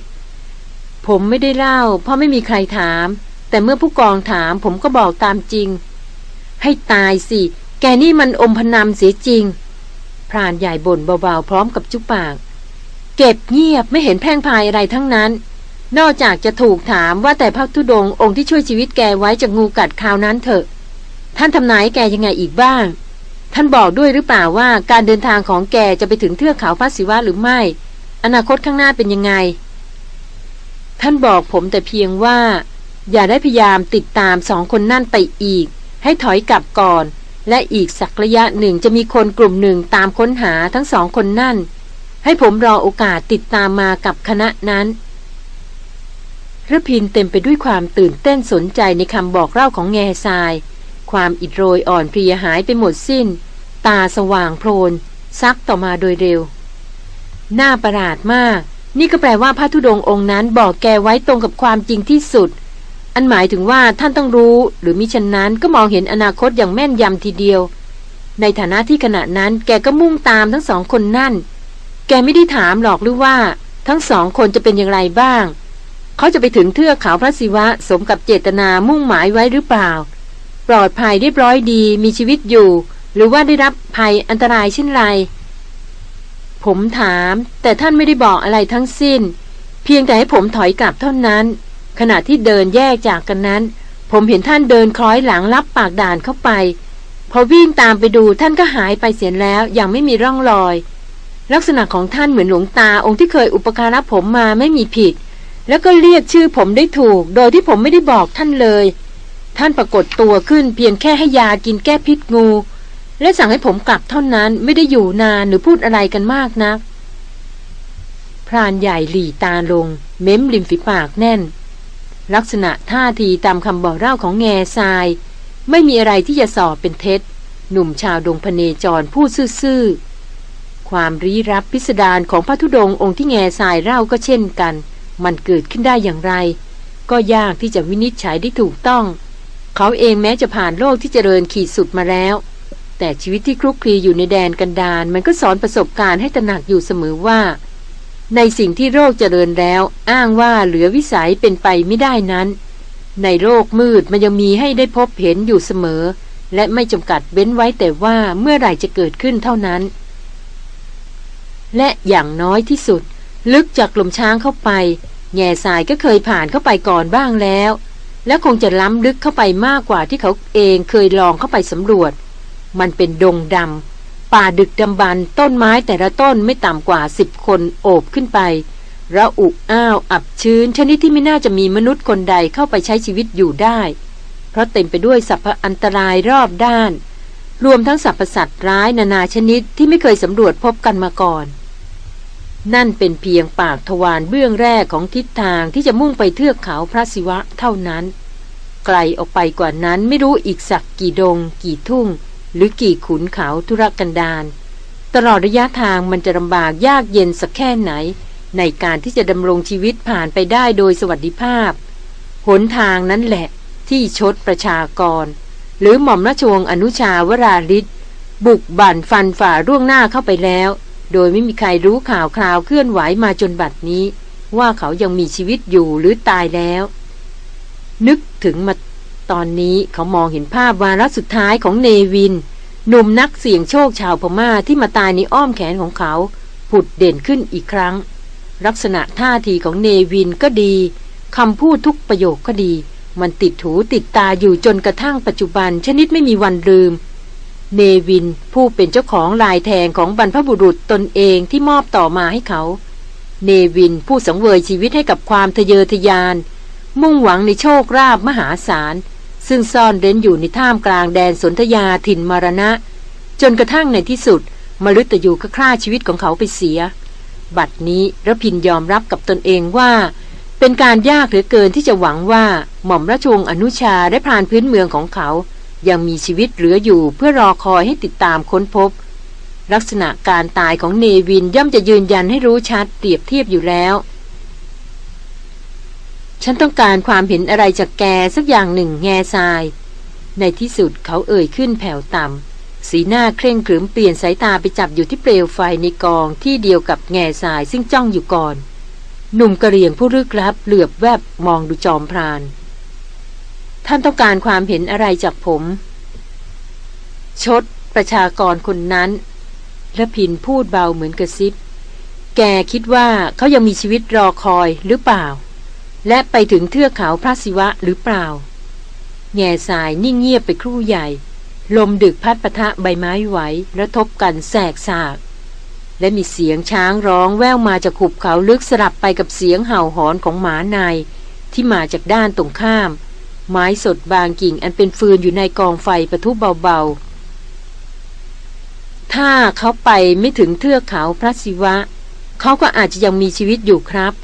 ๆ ผมไม่ได้เล่า เพราะไม่มีใครถาม แต่เมื่อผู้กองถามผมก็บอกตามจริง ให้ตายสิ แกนี่มันอมพนำเสียจริง พรานใหญ่บ่นเบาๆพร้อมกับจุปปาก เก็บเงียบไม่เห็นแพร่งพายอะไรทั้งนั้น นอกจากจะถูกถามว่าแต่พระธุดงองค์ที่ช่วยชีวิตแกไว้จากงูกัดคราวนั้นเถอะ ท่านทำนายแกยังไงอีกบ้าง ท่านบอกด้วยหรือเปล่าว่าการเดินทางของแกจะไปถึงเทือกเขาพระศิวะหรือไม่ อนาคตข้างหน้าเป็นยังไง ท่านบอกผมแต่เพียงว่า อย่าได้พยายามติดตามสองคนนั่นไปอีก ให้ถอยกลับก่อน และอีกสักระยะหนึ่งจะมีคนกลุ่มหนึ่งตามค้นหาทั้งสองคนนั่น ให้ผมรอโอกาสติดตามมากับคณะนั้นระพินเต็มไปด้วยความตื่นเต้นสนใจในคำบอกเล่าของแง่ทราย ความอิดโรยอ่อนเพลียหายไปหมดสิ้น ตาสว่างโพลนซักต่อมาโดยเร็ว น่าประหลาดมาก นี่ก็แปลว่าพระธุดงองค์นั้นบอกแกไว้ตรงกับความจริงที่สุด อันหมายถึงว่าท่านต้องรู้ หรือมิฉะนั้นก็มองเห็นอนาคตอย่างแม่นยำทีเดียว ในฐานะที่ขณะนั้นแกก็มุ่งตามทั้งสองคนนั่น แกไม่ได้ถามหรอกหรือว่า ทั้งสองคนจะเป็นอย่างไรบ้าง เขาจะไปถึงเทือกเขาพระศิวะสมกับเจตนามุ่งหมายไว้หรือเปล่า ปลอดภัยเรียบร้อยดีมีชีวิตอยู่ หรือว่าได้รับภัยอันตรายเช่นไร ผมถาม แต่ท่านไม่ได้บอกอะไรทั้งสิ้น เพียงแต่ให้ผมถอยกลับเท่านั้น ขณะที่เดินแยกจากกันนั้น ผมเห็นท่านเดินคล้อยหลังรับปากด่านเข้าไป พอวิ่งตามไปดูท่านก็หายไปเสียแล้วอย่างไม่มีร่องรอย ลักษณะของท่านเหมือนหลวงตาองค์ที่เคยอุปการะผมมาไม่มีผิด แล้วก็เรียกชื่อผมได้ถูก โดยที่ผมไม่ได้บอกท่านเลย ท่านปรากฏตัวขึ้นเพียงแค่ให้ยากินแก้พิษงู และสั่งให้ผมกลับเท่านั้นไม่ได้อยู่นานหรือพูดอะไรกันมากนักพรานใหญ่หลีตาลง เม้มริมฝีปากแน่น ลักษณะท่าทีตามคำบอกเล่าของแง่ทราย ไม่มีอะไรที่จะสอบเป็นเท็จ หนุ่มชาวดงพเนจรพูดซื่อๆความรีรับพิสดารของพระธุดงองค์ที่แง่ทรายเล่าก็เช่นกัน มันเกิดขึ้นได้อย่างไร ก็ยากที่จะวินิจฉัยได้ถูกต้อง เขาเองแม้จะผ่านโลกที่เจริญขีดสุดมาแล้ว แต่ชีวิตที่คลุกคลีอยู่ในแดนกันดารมันก็สอนประสบการณ์ให้ตระหนักอยู่เสมอว่า ในสิ่งที่โรคเจริญแล้ว อ้างว่าเหลือวิสัยเป็นไปไม่ได้นั้น ในโรคมืดมันยังมีให้ได้พบเห็นอยู่เสมอ และไม่จำกัดเบ้นไว้แต่ว่าเมื่อไหร่จะเกิดขึ้นเท่านั้น และอย่างน้อยที่สุด ลึกจากลมช้างเข้าไป แง่สายก็เคยผ่านเข้าไปก่อนบ้างแล้ว และคงจะล้ำลึกเข้าไปมากกว่าที่เขาเองเคยลองเข้าไปสำรวจ มันเป็นดงดำ ป่าดึกดำบรรต้นไม้แต่ละต้นไม่ต่ำกว่าสิบคนโอบขึ้นไประอุอ้าวอับชื้น ชนิดที่ไม่น่าจะมีมนุษย์คนใดเข้าไปใช้ชีวิตอยู่ได้ เพราะเต็มไปด้วยสรรพอันตรายรอบด้าน รวมทั้งสรรพสัตว์ร้ายนานาชนิดที่ไม่เคยสำรวจพบกันมาก่อน นั่นเป็นเพียงปากทวารเบื้องแรกของทิศทางที่จะมุ่งไปเทือกเขาพระศิวะเท่านั้น ไกลออกไปกว่านั้นไม่รู้อีกสักกี่ดง กี่ทุ่ง หรือกี่ขุนเขาทุรกันดารตลอดระยะทางมันจะลำบากยากเย็นสักแค่ไหน ในการที่จะดำรงชีวิตผ่านไปได้โดยสวัสดิภาพ หนทางนั้นแหละที่ชดประชากร หรือหม่อมราชวงศ์อนุชาวราลิศบุกบั่นฟันฝ่าร่วงหน้าเข้าไปแล้ว โดยไม่มีใครรู้ข่าวคราวเคลื่อนไหวมาจนบัดนี้ ว่าเขายังมีชีวิตอยู่หรือตายแล้ว นึกถึงมา ตอนนี้เขามองเห็นภาพวาระสุดท้ายของเนวิน หนุ่มนักเสี่ยงโชคชาวพม่าที่มาตายในอ้อมแขนของเขา ผุดเด่นขึ้นอีกครั้ง ลักษณะท่าทีของเนวินก็ดีคำพูดทุกประโยคก็ดี มันติดหูติดตาอยู่จนกระทั่งปัจจุบันชนิดไม่มีวันลืม เนวินผู้เป็นเจ้าของลายแทงของบรรพบุรุษตนเองที่มอบต่อมาให้เขา เนวินผู้สังเวยชีวิตให้กับความทะเยอทะยาน มุ่งหวังในโชคราบมหาศาล ซึ่งซ่อนเร้นอยู่ในท่ามกลางแดนสนธยาถิ่นมรณะ จนกระทั่งในที่สุด มฤตยูก็ฆ่าชีวิตของเขาไปเสีย บัดนี้ระพินยอมรับกับตนเองว่า เป็นการยากเหลือเกินที่จะหวังว่าหม่อมราชวงศ์อนุชาได้พรานพื้นเมืองของเขา ยังมีชีวิตเหลืออยู่เพื่อรอคอยให้ติดตามค้นพบ ลักษณะการตายของเนวินย่อมจะยืนยันให้รู้ชัดเปรียบเทียบอยู่แล้ว ฉันต้องการความเห็นอะไรจากแกสักอย่างหนึ่งแง่ทราย ในที่สุดเขาเอ่ยขึ้นแผ่วต่ำ สีหน้าเคร่งขรึมเปลี่ยนสายตาไปจับอยู่ที่เปลวไฟในกองที่เดียวกับแง่ทรายซึ่งจ้องอยู่ก่อน หนุ่มกระเรียงผู้รึกลับ เหลือบแวบมองดูจอมพราน ท่านต้องการความเห็นอะไรจากผม ชด ประชากรคนนั้นและพินพูดเบาเหมือนกระซิบ แกคิดว่าเขายังมีชีวิตรอคอยหรือเปล่า และไปถึงเทือกเขาพระศิวะหรือเปล่า แง่สายนิ่งเงียบไปครู่ใหญ่ ลมดึกพัดปะทะใบไม้ไหวระทบกันแสกสาก และมีเสียงช้างร้องแว่วมาจากขุบเขาลึกสลับไปกับเสียงเห่าหอนของหมานายที่มาจากด้านตรงข้าม ไม้สดบางกิ่งอันเป็นฟืนอยู่ในกองไฟประทุเบาๆ ถ้าเขาไปไม่ถึงเทือกเขาพระศิวะ เขาก็อาจจะยังมีชีวิตอยู่ครับ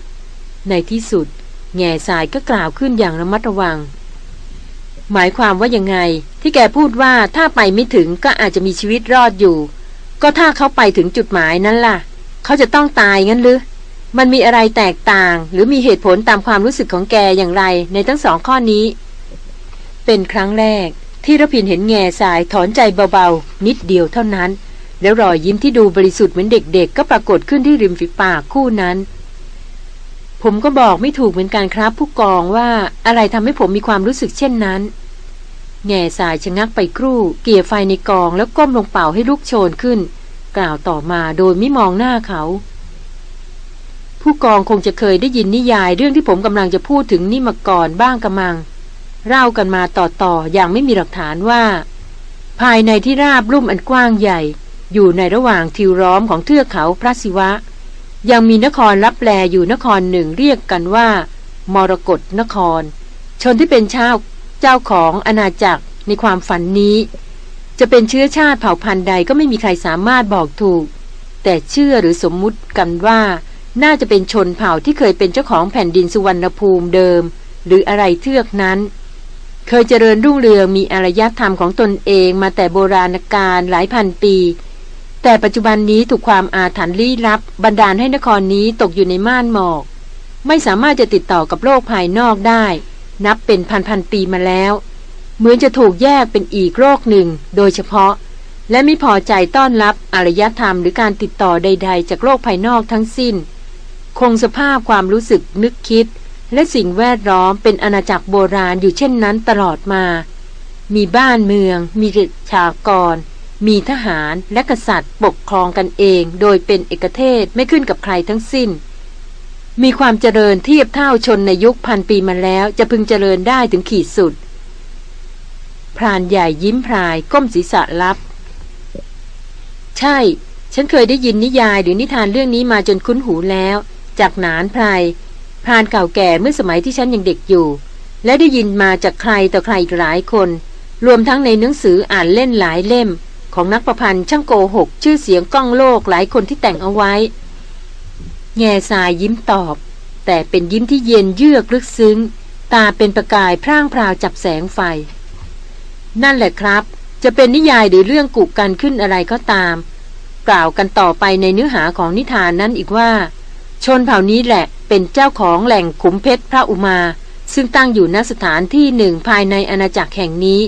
ในที่สุด แง่สายก็กล่าวขึ้นอย่างระมัดระวัง หมายความว่ายังไง ที่แกพูดว่าถ้าไปไม่ถึงก็อาจจะมีชีวิตรอดอยู่ ก็ถ้าเขาไปถึงจุดหมายนั้นล่ะ เขาจะต้องตายงั้นหรือ มันมีอะไรแตกต่าง หรือมีเหตุผลตามความรู้สึกของแกอย่างไรในทั้งสองข้อนี้ เป็นครั้งแรก ที่ระพินเห็นแง่สายถอนใจเบาๆนิดเดียวเท่านั้นแล้วรอยยิ้มที่ดูบริสุทธิ์เหมือนเด็กๆ ก็ปรากฏขึ้นที่ริมฝีปากคู่นั้น ผมก็บอกไม่ถูกเหมือนกันครับ ผู้กองว่าอะไรทำให้ผมมีความรู้สึกเช่นนั้น แง่สายชะงักไปครู่ เกี่ยไฟในกองแล้วก้มลงเป่าให้ลุกโชนขึ้น กล่าวต่อมาโดยไม่มองหน้าเขา ผู้กองคงจะเคยได้ยินนิยายเรื่องที่ผมกำลังจะพูดถึงนี่มาก่อนบ้างกำมัง เล่ากันมาต่อๆอย่างไม่มีหลักฐานว่า ภายในที่ราบรุ่มอันกว้างใหญ่ อยู่ในระหว่างทิวร้อมของเทือกเขาพระศิวะ ยังมีนครรับแลอยู่นครหนึ่งเรียกกันว่า มรกรนคร ชนที่เป็นชาวเจ้าของอาณาจักรในความฝันนี้ จะเป็นเชื้อชาติเผ่าพันธุ์ใดก็ไม่มีใครสามารถบอกถูก แต่เชื่อหรือสมมุติกันว่า น่าจะเป็นชนเผ่าที่เคยเป็นเจ้าของแผ่นดินสุวรรณภูมิเดิม หรืออะไรเทือกนั้น เคยเจริญรุ่งเรืองมีอารยธรรมของตนเองมาแต่โบราณกาลหลายพันปี แต่ปัจจุบันนี้ถูกความอาถรรพ์ลี้ลับ บันดาลให้นครนี้ตกอยู่ในม่านหมอก ไม่สามารถจะติดต่อกับโลกภายนอกได้ นับเป็นพันพันปีมาแล้ว เหมือนจะถูกแยกเป็นอีกโรคหนึ่ง โดยเฉพาะ และไม่พอใจต้อนรับอารยธรรมหรือการติดต่อใด ๆ จากโลกภายนอกทั้งสิ้น คงสภาพความรู้สึกนึกคิด และสิ่งแวดล้อมเป็นอาณาจักรโบราณอยู่เช่นนั้นตลอดมา มีบ้านเมือง มีชากร มีทหารและกษัตริย์ปกครองกันเอง โดยเป็นเอกเทศไม่ขึ้นกับใครทั้งสิ้น มีความเจริญเทียบเท่าชนในยุคพันปีมาแล้วจะพึงเจริญได้ถึงขีดสุด พรานใหญ่ยิ้มพรายก้มศีรษะรับ ใช่ ฉันเคยได้ยินนิยายหรือนิทานเรื่องนี้มาจนคุ้นหูแล้ว จากนานพรายพรานเก่าแก่เมื่อสมัยที่ฉันยังเด็กอยู่ และได้ยินมาจากใครต่อใครอีกหลายคน รวมทั้งในหนังสืออ่านเล่นหลายเล่ม ของนักประพันธ์ช่างโกหก ชื่อเสียงก้องโลกหลายคนที่แต่งเอาไว้ แง่ทรายยิ้มตอบ แต่เป็นยิ้มที่เย็นเยือกลึกซึ้ง ตาเป็นประกายพร่างพราวจับแสงไฟ นั่นแหละครับ จะเป็นนิยายหรือเรื่องกุกกันขึ้นอะไรก็ตาม กล่าวกันต่อไปในเนื้อหาของนิทานนั้นอีกว่า ชนเผ่านี้แหละเป็นเจ้าของแหล่งขุมเพชรพระอุมา ซึ่งตั้งอยู่ณสถานที่หนึ่งภายในอาณาจักรแห่งนี้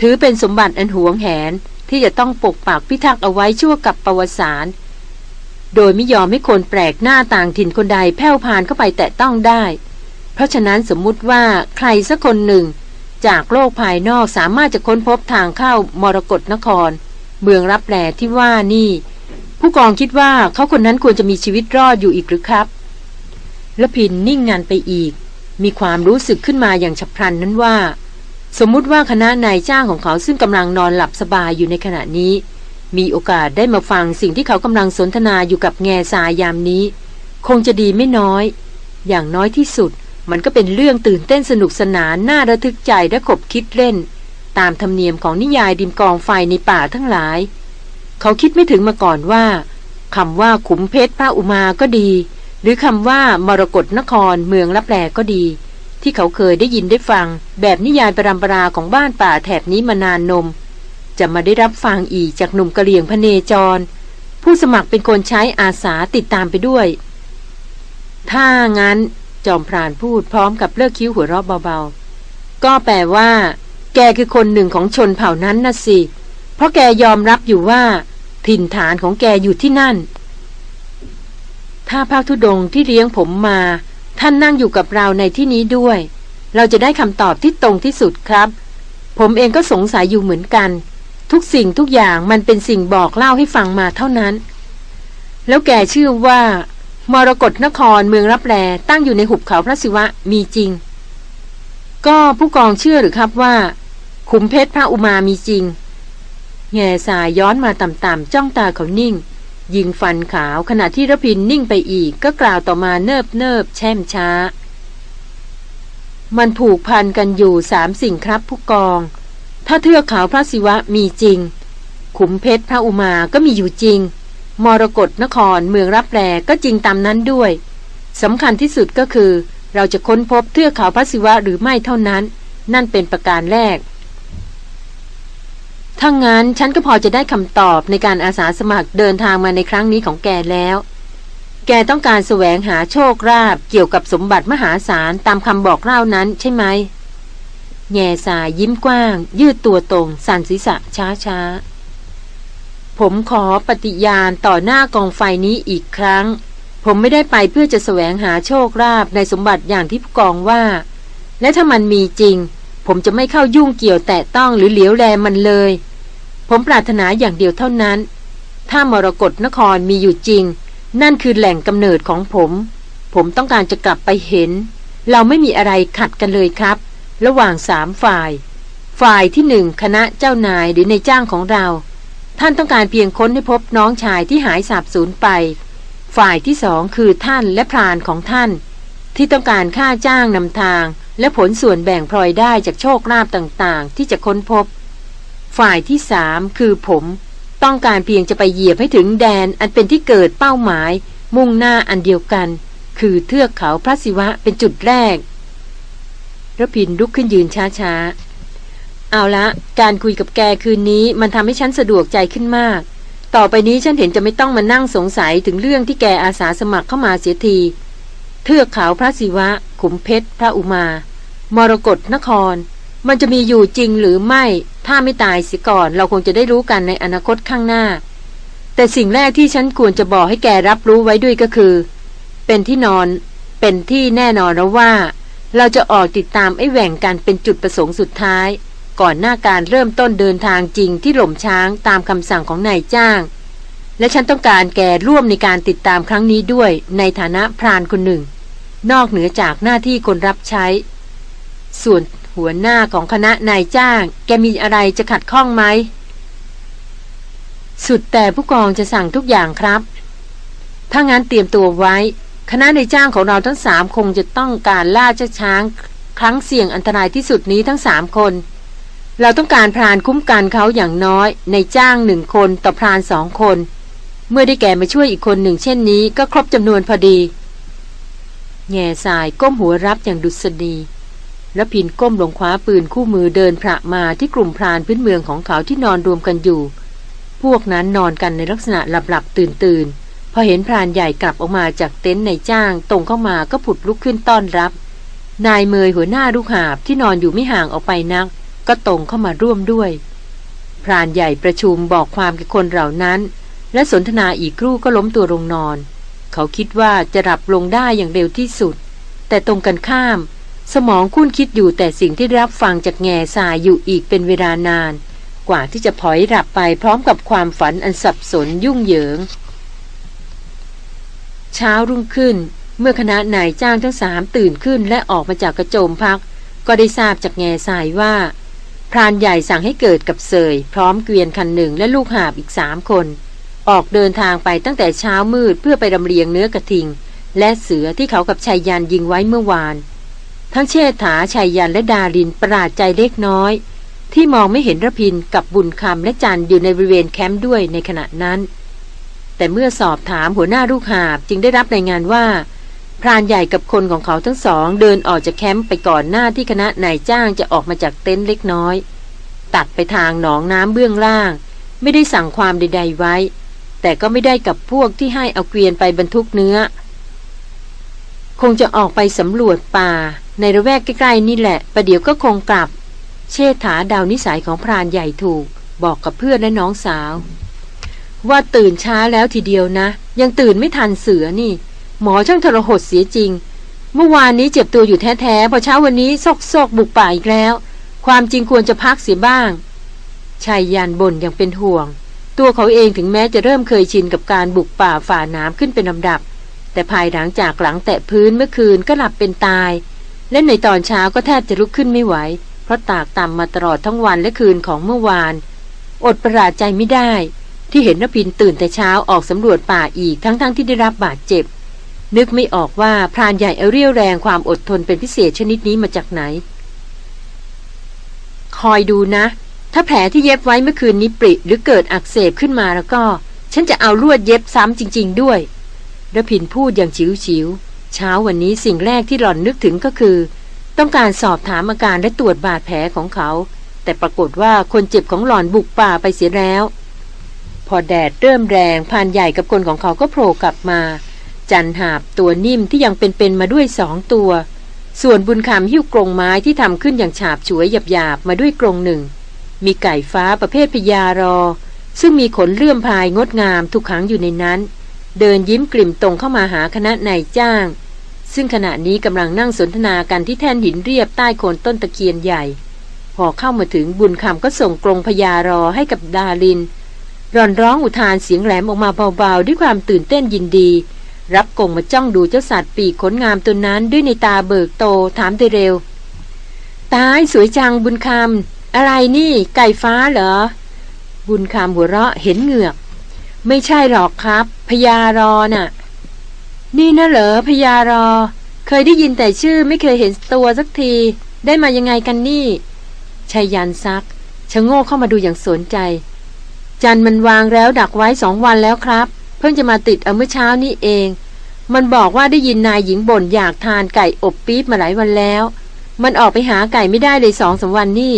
ถือเป็นสมบัติอันหวงแหน ที่จะต้องปกปักพิทักษ์เอาไว้ชั่วกับประวัติศาสตร์โดยไม่ยอมให้คนแปลกหน้าต่างถิ่นคนใดแผ่วพานเข้าไปแตะต้องได้ เพราะฉะนั้นสมมุติว่าใครสักคนหนึ่ง จากโลกภายนอกสามารถจะค้นพบทางเข้ามรกรนคร เมืองรับแลที่ว่านี่ ผู้กองคิดว่าเขาคนนั้นควรจะมีชีวิตรอดอยู่อีกหรือครับและพินนิ่งงานไปอีก มีความรู้สึกขึ้นมาอย่างฉับพลันนั้นว่า สมมุติว่าคณะนายจ้างของเขาซึ่งกำลังนอนหลับสบายอยู่ในขณะนี้ มีโอกาสได้มาฟังสิ่งที่เขากำลังสนทนาอยู่กับแง่สายยามนี้ คงจะดีไม่น้อย อย่างน้อยที่สุด มันก็เป็นเรื่องตื่นเต้นสนุกสนานน่าระทึกใจและขบคิดเล่น ตามธรรมเนียมของนิยายดิมกองไฟในป่าทั้งหลาย เขาคิดไม่ถึงมาก่อนว่าคำว่าขุมเพชรพระอุมาก็ดี หรือคำว่ามรกรนครเมืองรับแลก็ดี ที่เขาเคยได้ยินได้ฟัง แบบนิยายปรำปราของบ้านป่าแถบนี้มานานนม จะมาได้รับฟังอีกจากหนุ่มกะเหลี่ยงพเนจร ผู้สมัครเป็นคนใช้อาสาติดตามไปด้วย ถ้างั้นจอมพรานพูดพร้อมกับเลิกคิ้วหัวเราะเบาๆ ก็แปลว่า แกคือคนหนึ่งของชนเผ่านั้นน่ะสิ เพราะแกยอมรับอยู่ว่า ถิ่นฐานของแกอยู่ที่นั่น ถ้าพระธุดงที่เลี้ยงผมมา ท่านนั่งอยู่กับเราในที่นี้ด้วย เราจะได้คำตอบที่ตรงที่สุดครับ ผมเองก็สงสัยอยู่เหมือนกัน ทุกสิ่งทุกอย่างมันเป็นสิ่งบอกเล่าให้ฟังมาเท่านั้น แล้วแกเชื่อว่า มรกรนครเมืองรับแลตั้งอยู่ในหุบเขาพระศิวะมีจริง ก็ผู้กองเชื่อหรือครับว่าขุมเพชรพระอุมามีจริง แง่สายย้อนมาต่ำๆจ้องตาเขานิ่ง ยิงฟันขาวขณะที่ระพินนิ่งไปอีกก็กล่าวต่อมาเนิบเนิบแช่มช้า มันผูกพันกันอยู่สามสิ่งครับผู้กอง ถ้าเทือกเขาพระศิวะมีจริง ขุมเพชรพระอุมาก็มีอยู่จริง มรกรนครเมืองรับแรก็จริงตามนั้นด้วยสำคัญที่สุดก็คือ เราจะค้นพบเทือกเขาพระศิวะหรือไม่เท่านั้น นั่นเป็นประการแรก ถ้างั้นฉันก็พอจะได้คำตอบในการอาสาสมัครเดินทางมาในครั้งนี้ของแกแล้ว แกต้องการแสวงหาโชคราบเกี่ยวกับสมบัติมหาศาลตามคำบอกเล่านั้นใช่ไหม แง่สายยิ้มกว้าง ยืดตัวตรง สั่นศีรษะช้าช้าผมขอปฏิญาณต่อหน้ากองไฟนี้อีกครั้ง ผมไม่ได้ไปเพื่อจะแสวงหาโชคราบในสมบัติอย่างที่ผู้กองว่า และถ้ามันมีจริง ผมจะไม่เข้ายุ่งเกี่ยวแตะต้องหรือเหลียวแลมันเลย ผมปรารถนาอย่างเดียวเท่านั้น ถ้ามรกรนครมีอยู่จริง นั่นคือแหล่งกำเนิดของผม ผมต้องการจะกลับไปเห็น เราไม่มีอะไรขัดกันเลยครับ ระหว่างสามฝ่าย ฝ่ายที่หนึ่งคณะเจ้านายหรือในจ้างของเรา ท่านต้องการเพียงค้นให้พบน้องชายที่หายสาบสูญไป ฝ่ายที่สองคือท่านและพรานของท่าน ที่ต้องการค่าจ้างนำทาง และผลส่วนแบ่งพลอยได้จากโชคลาภต่างๆ ที่จะค้นพบ ฝ่ายที่สามคือผม ต้องการเพียงจะไปเหยียบให้ถึงแดนอันเป็นที่เกิดเป้าหมาย มุ่งหน้าอันเดียวกัน คือเทือกเขาพระศิวะเป็นจุดแรกระพินลุกขึ้นยืนช้าๆ เอาละ การคุยกับแกคืนนี้มันทำให้ฉันสะดวกใจขึ้นมาก ต่อไปนี้ฉันเห็นจะไม่ต้องมานั่งสงสัยถึงเรื่องที่แกอาสาสมัครเข้ามาเสียที เทือกเขาพระศิวะ ขุมเพชร พระอุมา มรกรนคร มันจะมีอยู่จริงหรือไม่ ถ้าไม่ตายเสียก่อน เราคงจะได้รู้กันในอนาคตข้างหน้า แต่สิ่งแรกที่ฉันควรจะบอกให้แกรับรู้ไว้ด้วยก็คือ เป็นที่นอน เป็นที่แน่นอนแล้วว่า เราจะออกติดตามไอ้แหว่งกันเป็นจุดประสงค์สุดท้าย ก่อนหน้าการเริ่มต้นเดินทางจริงที่หล่มช้างตามคำสั่งของนายจ้าง และฉันต้องการแกร่วมในการติดตามครั้งนี้ด้วย ในฐานะพรานคนหนึ่ง นอกเหนือจากหน้าที่คนรับใช้ ส่วน หัวหน้าของคณะนายจ้าง แกมีอะไรจะขัดข้องไหม สุดแต่ผู้กองจะสั่งทุกอย่างครับ ถ้างั้นเตรียมตัวไว้ คณะในจ้างของเราทั้งสามคงจะต้องการล่าเจ้าช้าง ครั้งเสี่ยงอันตรายที่สุดนี้ทั้งสามคน เราต้องการพรานคุ้มกันเขาอย่างน้อยในจ้างหนึ่งคนต่อพรานสองคน เมื่อได้แก่มาช่วยอีกคนหนึ่งเช่นนี้ก็ครบจำนวนพอดีแง่สายก้มหัวรับอย่างดุษฎี แล้วพินก้มลงคว้าปืนคู่มือเดินพระมาที่กลุ่มพรานพื้นเมืองของเขาที่นอนรวมกันอยู่ พวกนั้นนอนกันในลักษณะหลับๆตื่นๆ พอเห็นพรานใหญ่กลับออกมาจากเต็นท์ในจ้าง ตรงเข้ามาก็ผุดลุกขึ้นต้อนรับ นายเมยหัวหน้าลูกหาบที่นอนอยู่ไม่ห่างออกไปนัก ก็ตรงเข้ามาร่วมด้วย พรานใหญ่ประชุมบอกความกับคนเหล่านั้น และสนทนาอีกครู่ก็ล้มตัวลงนอน เขาคิดว่าจะหลับลงได้อย่างเร็วที่สุด แต่ตรงกันข้าม สมองคุ้นคิดอยู่แต่สิ่งที่รับฟังจากแง่สายอยู่อีกเป็นเวลานาน กว่าที่จะพลอยหลับไปพร้อมกับความฝันอันสับสนยุ่งเหยิง เช้ารุ่งขึ้น เมื่อคณะนายจ้างทั้งสามตื่นขึ้นและออกมาจากกระโจมพัก ก็ได้ทราบจากแง่ทรายว่า พรานใหญ่สั่งให้เกิดกับเสย พร้อมเกวียนคันหนึ่งและลูกหาบอีกสามคน ออกเดินทางไปตั้งแต่เช้ามืดเพื่อไปรำเลียงเนื้อกระทิง และเสือที่เขากับชายยันยิงไว้เมื่อวาน ทั้งเชษฐาชายยันและดารินประหลาดใจเล็กน้อย ที่มองไม่เห็นระพินกับบุญคำและจันอยู่ในบริเวณแคมป์ด้วยในขณะนั้น แต่เมื่อสอบถามหัวหน้าลูกหาบจึงได้รับรายงานว่า พรานใหญ่กับคนของเขาทั้งสอง เดินออกจากแคมป์ไปก่อนหน้าที่คณะนายจ้างจะออกมาจากเต็นท์เล็กน้อย ตัดไปทางหนองน้ำเบื้องล่าง ไม่ได้สั่งความใด ๆไว้ แต่ก็ไม่ได้กับพวกที่ให้เอาเกวียนไปบรรทุกเนื้อ คงจะออกไปสำรวจป่า ในระแวกใกล้ๆนี่แหละ ประเดี๋ยวก็คงกลับ เชษฐาดาวนิสัยของพรานใหญ่ถูก บอกกับเพื่อนและน้องสาว ว่าตื่นช้าแล้วทีเดียวนะ ยังตื่นไม่ทันเสือนี่ หมอช่างทรหดเสียจริง เมื่อวานนี้เจ็บตัวอยู่แท้ๆ พอเช้าวันนี้ซอกซกบุกป่าอีกแล้ว ความจริงควรจะพักเสียบ้าง ชายยานบ่นอยังเป็นห่วง ตัวเขาเองถึงแม้จะเริ่มเคยชินกับการบุกป่าฝ่าน้ำขึ้นเป็นลำดับ แต่ภายหลังจากหลังแตะพื้นเมื่อคืนก็หลับเป็นตาย และในตอนเช้าก็แทบจะลุกขึ้นไม่ไหว เพราะตากต่ำมาตลอดทั้งวันและคืนของเมื่อวาน อดประหลาดใจไม่ได้ ที่เห็นนพินตื่นแต่เช้าออกสำรวจป่าอีกทั้งๆทที่ได้รับบาดเจ็บ นึกไม่ออกว่าพรานใหญ่เอาเรียวแรงความอดทนเป็นพิเศษชนิดนี้มาจากไหน คอยดูนะ ถ้าแผลที่เย็บไว้เมื่อคืนนี้ปริหรือเกิดอักเสบขึ้นมาแล้วก็ ฉันจะเอาลวดเย็บซ้ำจริง ๆ ด้วยรพินพูดอย่างฉิวๆ เช้าวันนี้สิ่งแรกที่หล่อนนึกถึงก็คือ ต้องการสอบถามอาการและตรวจบาดแผลของเขา แต่ปรากฏว่าคนเจ็บของหล่อนบุกป่าไปเสียแล้ว พอแดดเริ่มแรงพานใหญ่กับคนของเขาก็โผล่กลับมา จันหาบตัวนิ่มที่ยังเป็นๆมาด้วยสองตัว ส่วนบุญคำหิ้วกรงไม้ที่ทำขึ้นอย่างฉาบฉวยหยาบๆมาด้วยกรงหนึ่ง มีไก่ฟ้าประเภทพญารอ ซึ่งมีขนเลื่อมพายงดงามทุกขังอยู่ในนั้น เดินยิ้มกลิ่มตรงเข้ามาหาคณะนายจ้าง ซึ่งขณะนี้กำลังนั่งสนทนากันที่แท่นหินเรียบใต้โคนต้นตะเคียนใหญ่ พอเข้ามาถึงบุญคำก็ส่งกรงพญารอให้กับดาลินร่อนร้องอุทานเสียงแหลมออกมาเบาๆ ด้วยความตื่นเต้นยินดี รับกงมาจ้องดูเจ้าสัตว์ปีกขนงามตัวนั้นด้วยในตาเบิกโตถามไดเร็วตายสวยจังบุญคำอะไรนี่ไก่ฟ้าเหรอ บุญคำหัวเราะเห็นเหงือก ไม่ใช่หรอกครับพญารอน่ะ นี่นะเหรอพญารอ เคยได้ยินแต่ชื่อไม่เคยเห็นตัวสักที ได้มายังไงกันนี่ชายันซักชะโง่เข้ามาดูอย่างสนใจ จันมันวางแล้วดักไว้สองวันแล้วครับพพิ่งจะมาติดเอาเมื่อเช้านี้เอง มันบอกว่าได้ยินนายหญิงบ่นอยากทานไก่อบปี๊บมาหลายวันแล้ว มันออกไปหาไก่ไม่ได้เลยสองสาวันนี่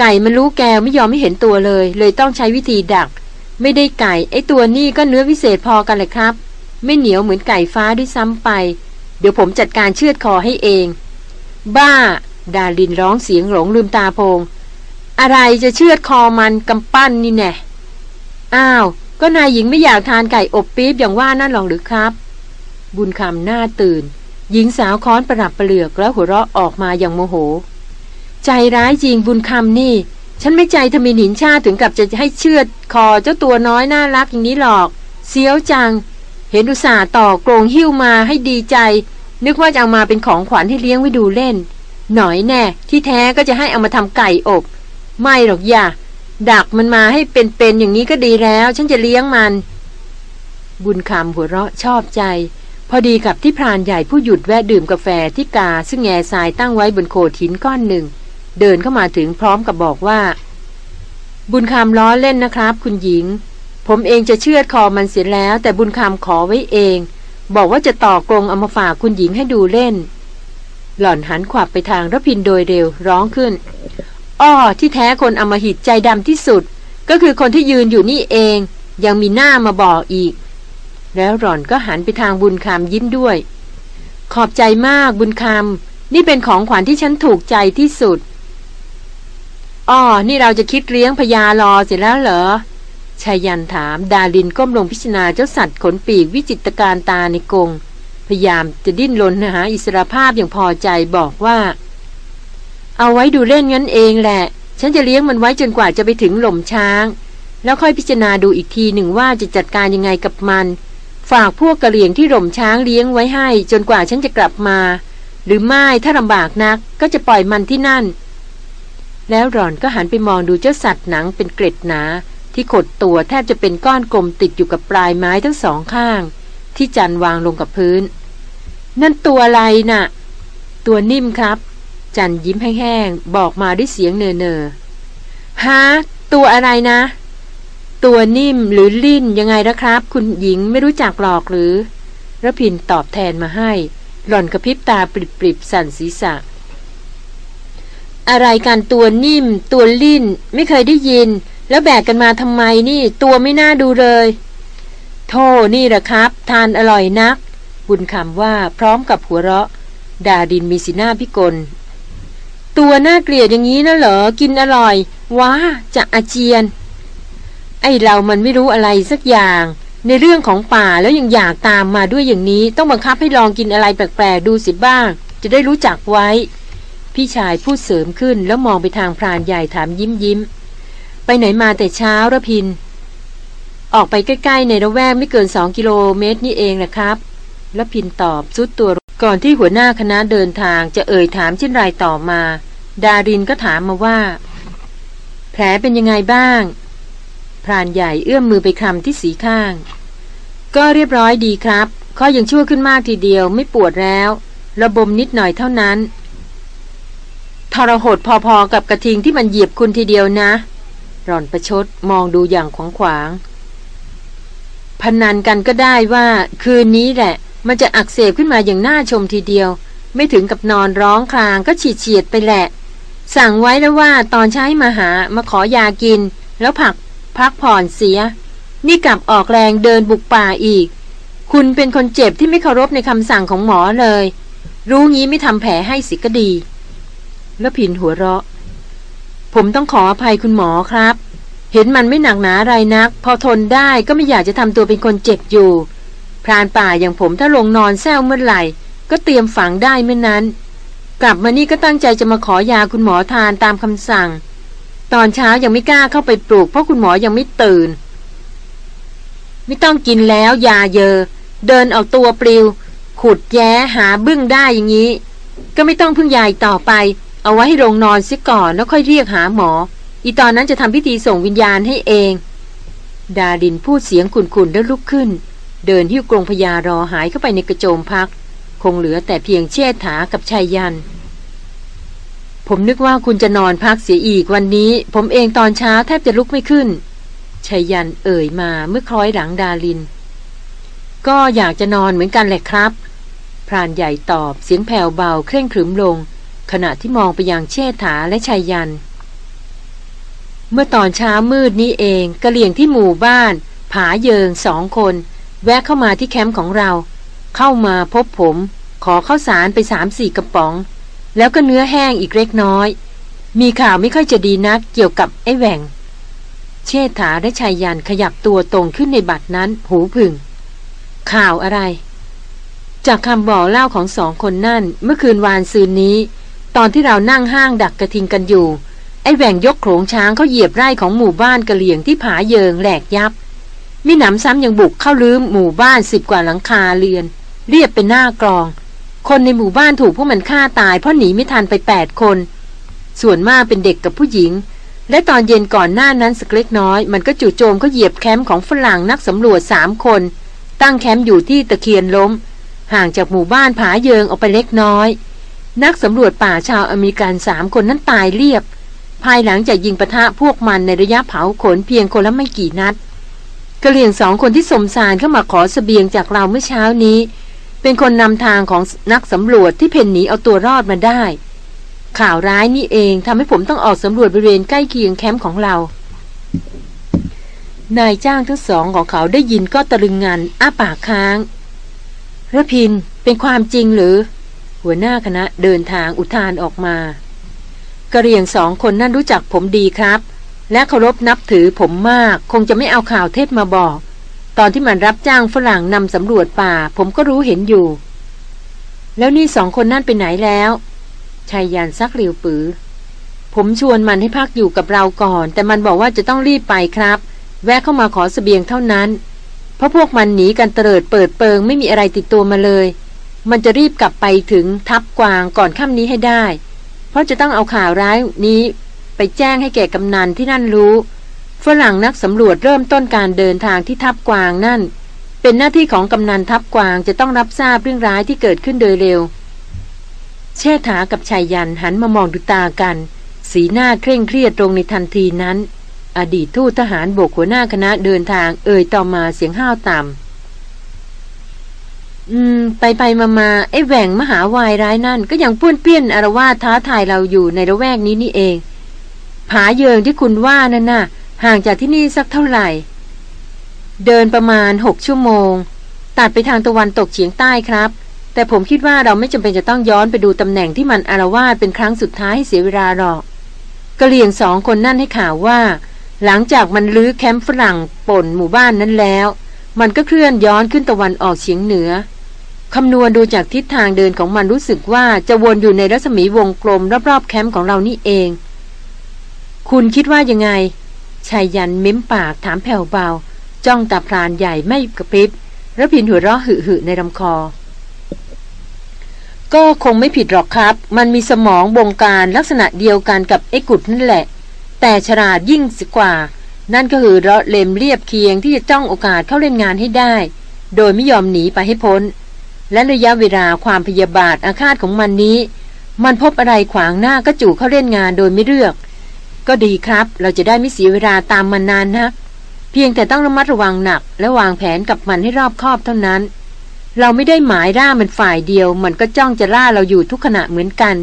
ไก่มันรู้แกวไม่ยอมไม่เห็นตัวเลย เลยต้องใช้วิธีดัก ไม่ได้ไก่ ไอตัวนี่ก็เนื้อวิเศษพอกันเลยครับ ไม่เหนียวเหมือนไก่ฟ้าด้วยซ้ำไป เดี๋ยวผมจัดการเชือดคอให้เอง บ้า ดาลินร้องเสียงหลงลืมตาโพง อะไรจะเชือดคอมันกำปั้นนี่แน่อ้าว ก็นายหญิงไม่อยากทานไก่อบปี๊บอย่างว่านั่นหรอกหรือครับ บุญคำหน้าตื่น หญิงสาวค้อนประดับประเหลือกแล้วหัวเราะออกมาอย่างโมโห ใจร้ายจริงบุญคำนี่ ฉันไม่ใจทมินหินชาถึงกับจะให้เชือดคอเจ้าตัวน้อยน่ารักอย่างนี้หรอกเสียวจัง เห็นอุตส่าห์ต่อกรงหิ้วมาให้ดีใจ นึกว่าจะเอามาเป็นของขวัญให้เลี้ยงไว้ดูเล่น หน่อยแน่ ที่แท้ก็จะให้เอามาทำไก่อบ ไม่หรอกอย่าดักมันมาให้เป็นๆอย่างนี้ก็ดีแล้ว ฉันจะเลี้ยงมัน บุญคำหัวเราะชอบใจ พอดีกับที่พรานใหญ่ผู้หยุดแวะดื่มกาแฟที่กาซึ่งแง่ทรายตั้งไว้บนโขดหินก้อนหนึ่ง เดินเข้ามาถึงพร้อมกับบอกว่า บุญคำล้อเล่นนะครับ คุณหญิง ผมเองจะเชือดคอมันเสียแล้ว แต่บุญคำขอไว้เอง บอกว่าจะต่อกรงเอามาฝากคุณหญิงให้ดูเล่น หล่อนหันขวับไปทางรพินโดยเร็วร้องขึ้น อ้อที่แท้คนอมหิตใจดำที่สุด ก็คือคนที่ยืนอยู่นี่เอง ยังมีหน้ามาบอกอีก แล้วหล่อนก็หันไปทางบุญคำยิ้มด้วย ขอบใจมากบุญคำนี่เป็นของขวัญที่ฉันถูกใจที่สุด อ้อนี่เราจะคิดเลี้ยงพญารอเสร็จแล้วเหรอชายันถาม ดาลินก้มลงพิจารณาเจ้าสัตว์ขนปีกวิจิตรการตาในกรงพยายามจะดิ้นรนหาอิสรภาพอย่างพอใจบอกว่า เอาไว้ดูเล่นงั้นเองแหละ ฉันจะเลี้ยงมันไว้จนกว่าจะไปถึงหล่มช้าง แล้วค่อยพิจารณาดูอีกทีหนึ่งว่าจะจัดการยังไงกับมัน ฝากพวกกระเหลี่ยงที่หล่มช้างเลี้ยงไว้ให้ จนกว่าฉันจะกลับมา หรือไม่ถ้าลำบากนักก็จะปล่อยมันที่นั่น แล้วหล่อนก็หันไปมองดูเจ้าสัตว์หนังเป็นเกร็ดหนา ที่ขดตัวแทบจะเป็นก้อนกลมติดอยู่กับปลายไม้ทั้งสองข้าง ที่จันวางลงกับพื้น นั่นตัวอะไรนะ่ะ ตัวนิ่มครับ จันยิ้มแห้งๆบอกมาด้วยเสียงเนอเนอฮะตัวอะไรนะ ตัวนิ่มหรือลิ่นยังไงนะครับ คุณหญิงไม่รู้จักหรอกหรือระพินตอบแทนมาให้ หล่อนกระพริบตาปริบๆสั่นศีรษะ อะไรกันตัวนิ่ม ตัวลิ่น ไม่เคยได้ยิน แล้วแบกกันมาทำไมนี่ ตัวไม่น่าดูเลยโธ่นี่แหละครับ ทานอร่อยนัก บุญคำว่าพร้อมกับหัวเราะ ดาดินมีสีหน้าพิกล ตัวน่าเกลียดอย่างนี้นะเหรอ กินอร่อย ว้า จะอาเจียน ไอเรามันไม่รู้อะไรสักอย่าง ในเรื่องของป่าแล้วยังอยากตามมาด้วยอย่างนี้ ต้องบังคับให้ลองกินอะไรแปลกๆดูสิบ้าง จะได้รู้จักไว้ พี่ชายพูดเสริมขึ้นแล้วมองไปทางพรานใหญ่ถามยิ้มยิ้ม ไปไหนมาแต่เช้าระพิน ออกไปใกล้ๆในระแวกไม่เกินสองกิโลเมตรนี่เองแหละครับระพินตอบสุดตัวก่อนที่หัวหน้าคณะเดินทางจะเอ่ยถามเช่นไรต่อมา ดารินก็ถามมาว่า แผลเป็นยังไงบ้างพรานใหญ่เอื้อมมือไปคลำที่สีข้าง ก็เรียบร้อยดีครับข้อยังชั่วขึ้นมากทีเดียวไม่ปวดแล้ว ระบมนิดหน่อยเท่านั้น ทรหดพอๆกับกระทิงที่มันเหยียบคุณทีเดียวนะร่อนประชดมองดูอย่างขวางขวางพนันกันก็ได้ว่า คืนนี้แหละ มันจะอักเสบขึ้นมาอย่างน่าชมทีเดียว ไม่ถึงกับนอนร้องคลางก็ฉีดเฉียดไปแหละ สั่งไว้แล้วว่าตอนใช้มาหามาขอยากิน แล้วผักพักผ่อนเสีย นี่กลับออกแรงเดินบุกป่าอีก คุณเป็นคนเจ็บที่ไม่เคารพในคำสั่งของหมอเลย รู้งี้ไม่ทำแผลให้สิก็ดี แล้วผินหัวเราะ ผมต้องขออภัยคุณหมอครับ เห็นมันไม่หนักหนาอะไรนัก พอทนได้ก็ไม่อยากจะทำตัวเป็นคนเจ็บอยู่ พรานป่าอย่างผมถ้าลงนอนแซวเมื่อไหร่ ก็เตรียมฝังได้เมื่อนั้น กลับมานี่ก็ตั้งใจจะมาขอยาคุณหมอทานตามคำสั่ง ตอนเช้ายังไม่กล้าเข้าไปปลูก เพราะคุณหมอยังไม่ตื่น ไม่ต้องกินแล้วยาเยอเดินออกตัวปลิว ขุดแย้หาบึ้งได้อย่างนี้ ก็ไม่ต้องพึ่งยาอีกต่อไป เอาไว้ให้ลงนอนซิก่อนแล้วค่อยเรียกหาหมอ อีตอนนั้นจะทำพิธีส่งวิญญาณให้เอง ดาดินพูดเสียงขุนๆแล้วลุกขึ้น เดินหิ้วกรงพญารอหายเข้าไปในกระโจมพัก คงเหลือแต่เพียงเชษฐากับชายยัน ผมนึกว่าคุณจะนอนพักเสียอีกวันนี้ ผมเองตอนเช้าแทบจะลุกไม่ขึ้นชายยันเอ่ยมาเมื่อคล้อยหลังดาลิน ก็อยากจะนอนเหมือนกันแหละครับ พรานใหญ่ตอบเสียงแผ่วเบาเคร่งขรึมลง ขณะที่มองไปยังเชษฐาและชายยัน เมื่อตอนเช้ามืดนี้เองกะเหลี่ยงที่หมู่บ้าน ผาเยิงสองคน แวะเข้ามาที่แคมป์ของเรา เข้ามาพบผม ขอข้าวสารไปสามสี่กระป๋อง แล้วก็เนื้อแห้งอีกเล็กน้อย มีข่าวไม่ค่อยจะดีนักเกี่ยวกับไอ้แหว่ง เชษฐาและชายยันขยับตัวตรงขึ้นในบัตรนั้น หูผึ่ง ข่าวอะไรจากคำบอกเล่าของสองคนนั่น เมื่อคืนวานซืนนี้ ตอนที่เรานั่งห้างดักกระทิงกันอยู่ ไอ้แหว่งยกโขงช้างเขาเหยียบไร่ของหมู่บ้านกะเหลี่ยงที่ผาเยิงแหลกยับมิหนำซ้ำยังบุกเข้าลืมหมู่บ้านสิบกว่าหลังคาเรือน เรียบเป็นหน้ากรอง คนในหมู่บ้านถูกพวกมันฆ่าตายเพราะหนีไม่ทันไปแปดคน ส่วนมากเป็นเด็กกับผู้หญิง และตอนเย็นก่อนหน้านั้นสักเล็กน้อย มันก็จู่โจมเขาเหยียบแคมป์ของฝรั่งนักสำรวจสามคน ตั้งแคมป์อยู่ที่ตะเคียนล้ม ห่างจากหมู่บ้านผาเยิงออกไปเล็กน้อย นักสำรวจป่าชาวอเมริกันสามคนนั้นตายเรียบ ภายหลังจากยิงปะทะพวกมันในระยะเผาขนเพียงคนละไม่กี่นัดกระเหลี่ยงสองคนที่สมสารเข้ามาขอสเสบียงจากเราเมื่อเช้านี้ เป็นคนนำทางของนักสำรวจที่เพ่นหนีเอาตัวรอดมาได้ ข่าวร้ายนี่เองทำให้ผมต้องออกสำรวจบริเวณใกล้เคียงแคมป์ของเรา นายจ้างทั้งสองของเขาได้ยินก็ตะลึงงานอ้าปากค้างระพินเป็นความจริงหรือ หัวหน้าคณะเดินทางอุทานออกมากระเรียงสองคนนั่นรู้จักผมดีครับ และเคารพนับถือผมมาก คงจะไม่เอาข่าวเท็จมาบอก ตอนที่มันรับจ้างฝรั่งนำสำรวจป่า ผมก็รู้เห็นอยู่ แล้วนี่สองคนนั่นไปไหนแล้วชายยานซักเรียวปือ ผมชวนมันให้พักอยู่กับเราก่อน แต่มันบอกว่าจะต้องรีบไปครับ แวะเข้ามาขอสเสบียงเท่านั้น เพราะพวกมันหนีกันเตลิดเปิดเปิงไม่มีอะไรติดตัวมาเลย มันจะรีบกลับไปถึงทับกวางก่อนค่ำนี้ให้ได้ เพราะจะต้องเอาข่าวร้ายนี้ ไปแจ้งให้แก่กำนันที่นั่นรู้ ฝรั่งนักสำรวจเริ่มต้นการเดินทางที่ทับกวางนั่น เป็นหน้าที่ของกำนันทับกวางจะต้องรับทราบเรื่องร้ายที่เกิดขึ้นโดยเร็ว เชษฐากับชายยันหันมามองดูตากัน สีหน้าเคร่งเครียดตรงในทันทีนั้น อดีตทูตทหารบกหัวหน้าคณะเดินทางเอ่ยต่อมาเสียงห้าวต่ำ อืม ไปไปมามาไอ้แหว่งมหาวายร้ายนั่น ก็ยังป้วนเปี้ยนอารวาท้าทายเราอยู่ในระแวกนี้นี่เอง ผาเยิงที่คุณว่านั่นน่ะ ห่างจากที่นี่สักเท่าไหร่ เดินประมาณหกชั่วโมง ตัดไปทางตะวันตกเฉียงใต้ครับ แต่ผมคิดว่าเราไม่จำเป็นจะต้องย้อนไปดูตำแหน่งที่มันอารวาสเป็นครั้งสุดท้ายให้เสียเวลาหรอกกะเหลี่ยงสองคนนั่นให้ข่าวว่า หลังจากมันลื้อแคมป์ฝรั่งป่นหมู่บ้านนั้นแล้ว มันก็เคลื่อนย้อนขึ้นตะวันออกเฉียงเหนือคำนวณดูจากทิศทางเดินของมันรู้สึกว่าจะวนอยู่ในรัศมีวงกลมรอบๆแคมป์ของเรานี่เอง คุณคิดว่ายังไงชายยันเม้มปากถามแผ่วเบา จ้องตาพรานใหญ่ไม่กระพริบแล้วพินหัวเราะหึ่ในลำคอ ก็คงไม่ผิดหรอกครับ มันมีสมองบงการลักษณะเดียวกันกับไอ้กุดนั่นแหละ แต่ฉลาดยิ่งสิกว่า นั่นก็คือเราเลมเรียบเคียงที่จะจ้องโอกาสเข้าเล่นงานให้ได้ โดยไม่ยอมหนีไปให้พ้น และระยะเวลาความพยาบาทอาฆาตของมันนี้ มันพบอะไรขวางหน้าก็จู่เข้าเล่นงานโดยไม่เลือก ก็ดีครับเราจะได้ไม่เสียเวลาตามมันนานนะเพียงแต่ต้องระมัดระวังหนัก และวางแผนกับมันให้รอบคอบเท่านั้น เราไม่ได้หมายร่ามันฝ่ายเดียว มันก็จ้องจะล่าเราอยู่ทุกขณะเหมือนกัน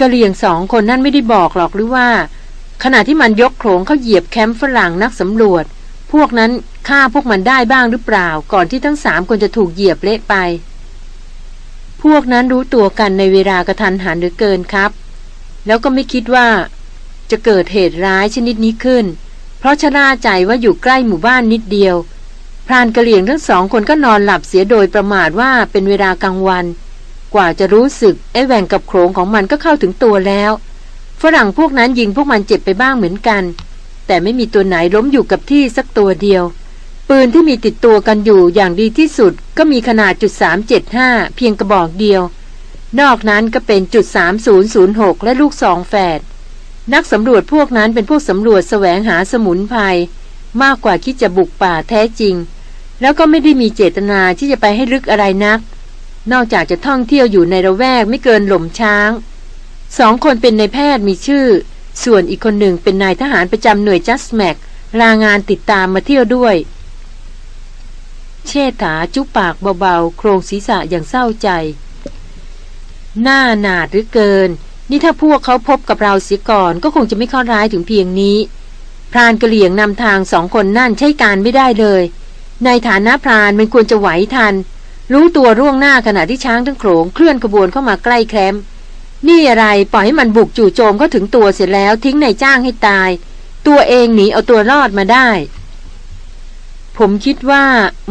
กะเหลี่ยงสองคนนั่นไม่ได้บอกหรอกหรือว่า ขณะที่มันยกโขงเขาเหยียบแคมป์ฝรั่งนักสำรวจ พวกนั้นฆ่าพวกมันได้บ้างหรือเปล่า ก่อนที่ทั้งสามคนจะถูกเหยียบเละไป พวกนั้นรู้ตัวกันในเวลากระทันหันหรือเกินครับ แล้วก็ไม่คิดว่า จะเกิดเหตุร้ายชนิดนี้ขึ้น เพราะชะล่าใจว่าอยู่ใกล้หมู่บ้านนิดเดียว พรานกระเหลี่ยงทั้งสองคนก็นอนหลับเสียโดยประมาทว่าเป็นเวลากลางวัน กว่าจะรู้สึกไอ้แหว่งกับโขงของมันก็เข้าถึงตัวแล้ว ฝรั่งพวกนั้นยิงพวกมันเจ็บไปบ้างเหมือนกัน แต่ไม่มีตัวไหนล้มอยู่กับที่สักตัวเดียว ปืนที่มีติดตัวกันอยู่อย่างดีที่สุด ก็มีขนาดจุด375 เพียงกระบอกเดียว นอกนั้นก็เป็นจุด3006 และลูกสองแฝดนักสำรวจพวกนั้นเป็นพวกสำรวจแสวงหาสมุนไพรมากกว่าคิดจะบุกป่าแท้จริง แล้วก็ไม่ได้มีเจตนาที่จะไปให้ลึกอะไรนัก นอกจากจะท่องเที่ยวอยู่ในระแวกไม่เกินหล่มช้าง สองคนเป็นนายแพทย์มีชื่อ ส่วนอีกคนหนึ่งเป็นนายทหารประจำหน่วยจัสแมกลางานติดตามมาเที่ยวด้วย เชษฐาจุปากเบาๆ โครงศีรษะอย่างเศร้าใจ หน้าหนาดหรือเกิน นี่ถ้าพวกเขาพบกับเราเสียก่อน ก็คงจะไม่ข้อร้ายถึงเพียงนี้ พรานกระเหลี่ยงนำทางสองคนนั่นใช้การไม่ได้เลย ในฐานะพรานมันควรจะไหวทัน รู้ตัวร่วงหน้าขณะที่ช้างทั้งโขลงเคลื่อนขบวนเข้ามาใกล้แคมป์ นี่อะไรปล่อยให้มันบุกจู่โจมเข้าถึงตัวเสร็จแล้วทิ้งนายจ้างให้ตาย ตัวเองหนีเอาตัวรอดมาได้ ผมคิดว่า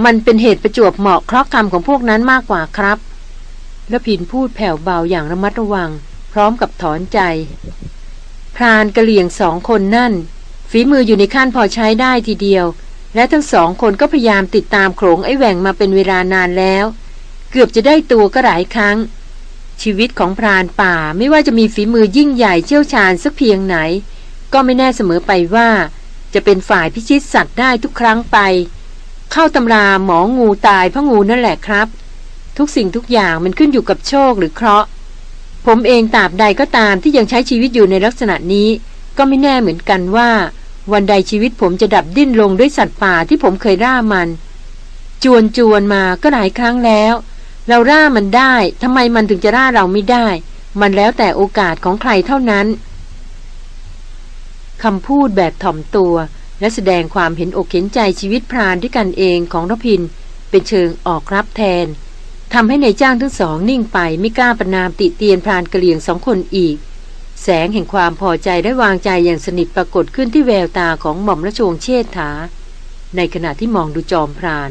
มันเป็นเหตุประจวบเหมาะเคราะห์กรรมของพวกนั้นมากกว่าครับแล้วผินพูดแผ่วเบาอย่างระมัดระวัง พร้อมกับถอนใจ พรานกระเหลี่ยงสองคนนั่น ฝีมืออยู่ในขั้นพอใช้ได้ทีเดียว และทั้งสองคนก็พยายามติดตามโขลงไอ้แหว่งมาเป็นเวลานานแล้ว เกือบจะได้ตัวก็หลายครั้ง ชีวิตของพรานป่าไม่ว่าจะมีฝีมือยิ่งใหญ่เชี่ยวชาญสักเพียงไหน ก็ไม่แน่เสมอไปว่า จะเป็นฝ่ายพิชิตสัตว์ได้ทุกครั้งไป เข้าตำราหมองูตายเพราะงูนั่นแหละครับ ทุกสิ่งทุกอย่างมันขึ้นอยู่กับโชคหรือเคราะห์ผมเองตราบใดก็ตามที่ยังใช้ชีวิตอยู่ในลักษณะนี้ ก็ไม่แน่เหมือนกันว่า วันใดชีวิตผมจะดับดิ้นลงด้วยสัตว์ป่าที่ผมเคยร่ามัน จวนจวนมาก็หลายครั้งแล้ว เราร่ามันได้ทำไมมันถึงจะร่าเราไม่ได้ มันแล้วแต่โอกาสของใครเท่านั้นคำพูดแบบถ่อมตัว และแสดงความเห็นอกเห็นใจชีวิตพรานด้วยกันเองของรพิน เป็นเชิงออกรับแทนทำให้ในจ้างทั้งสองนิ่งไปไม่กล้าประนามติเตียนพรานกระเหลี่ยงสองคนอีก แสงแห่งความพอใจและวางใจอย่างสนิทปรากฏขึ้นที่แววตาของหม่อมราชวงศ์เชษฐา ในขณะที่มองดูจอมพราน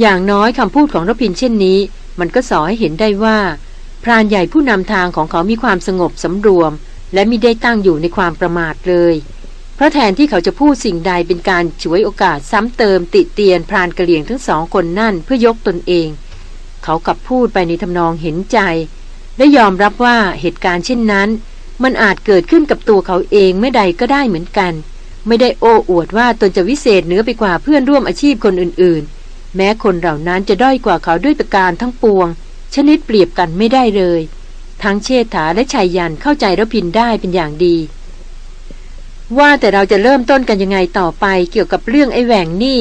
อย่างน้อยคำพูดของรพินเช่นนี้ มันก็สอให้เห็นได้ว่า พรานใหญ่ผู้นำทางของเขามีความสงบสำรวม และมิได้ตั้งอยู่ในความประมาทเลย เพราะแทนที่เขาจะพูดสิ่งใดเป็นการฉวยโอกาสซ้ำเติมติเตียนพรานกระเหลี่ยงทั้งสองคนนั่นเพื่อยกตนเอง เขากลับพูดไปในทำนองเห็นใจ และยอมรับว่าเหตุการณ์เช่นนั้น มันอาจเกิดขึ้นกับตัวเขาเองเมื่อใดก็ได้เหมือนกัน ไม่ได้โอ้อวดว่าตนจะวิเศษเหนือไปกว่าเพื่อนร่วมอาชีพคนอื่นๆ แม้คนเหล่านั้นจะด้อยกว่าเขาด้วยประการทั้งปวง ชนิดเปรียบกันไม่ได้เลย ทั้งเชษฐาและชายยันเข้าใจรพินได้เป็นอย่างดี ว่าแต่เราจะเริ่มต้นกันยังไงต่อไปเกี่ยวกับเรื่องไอ้แหว่งนี่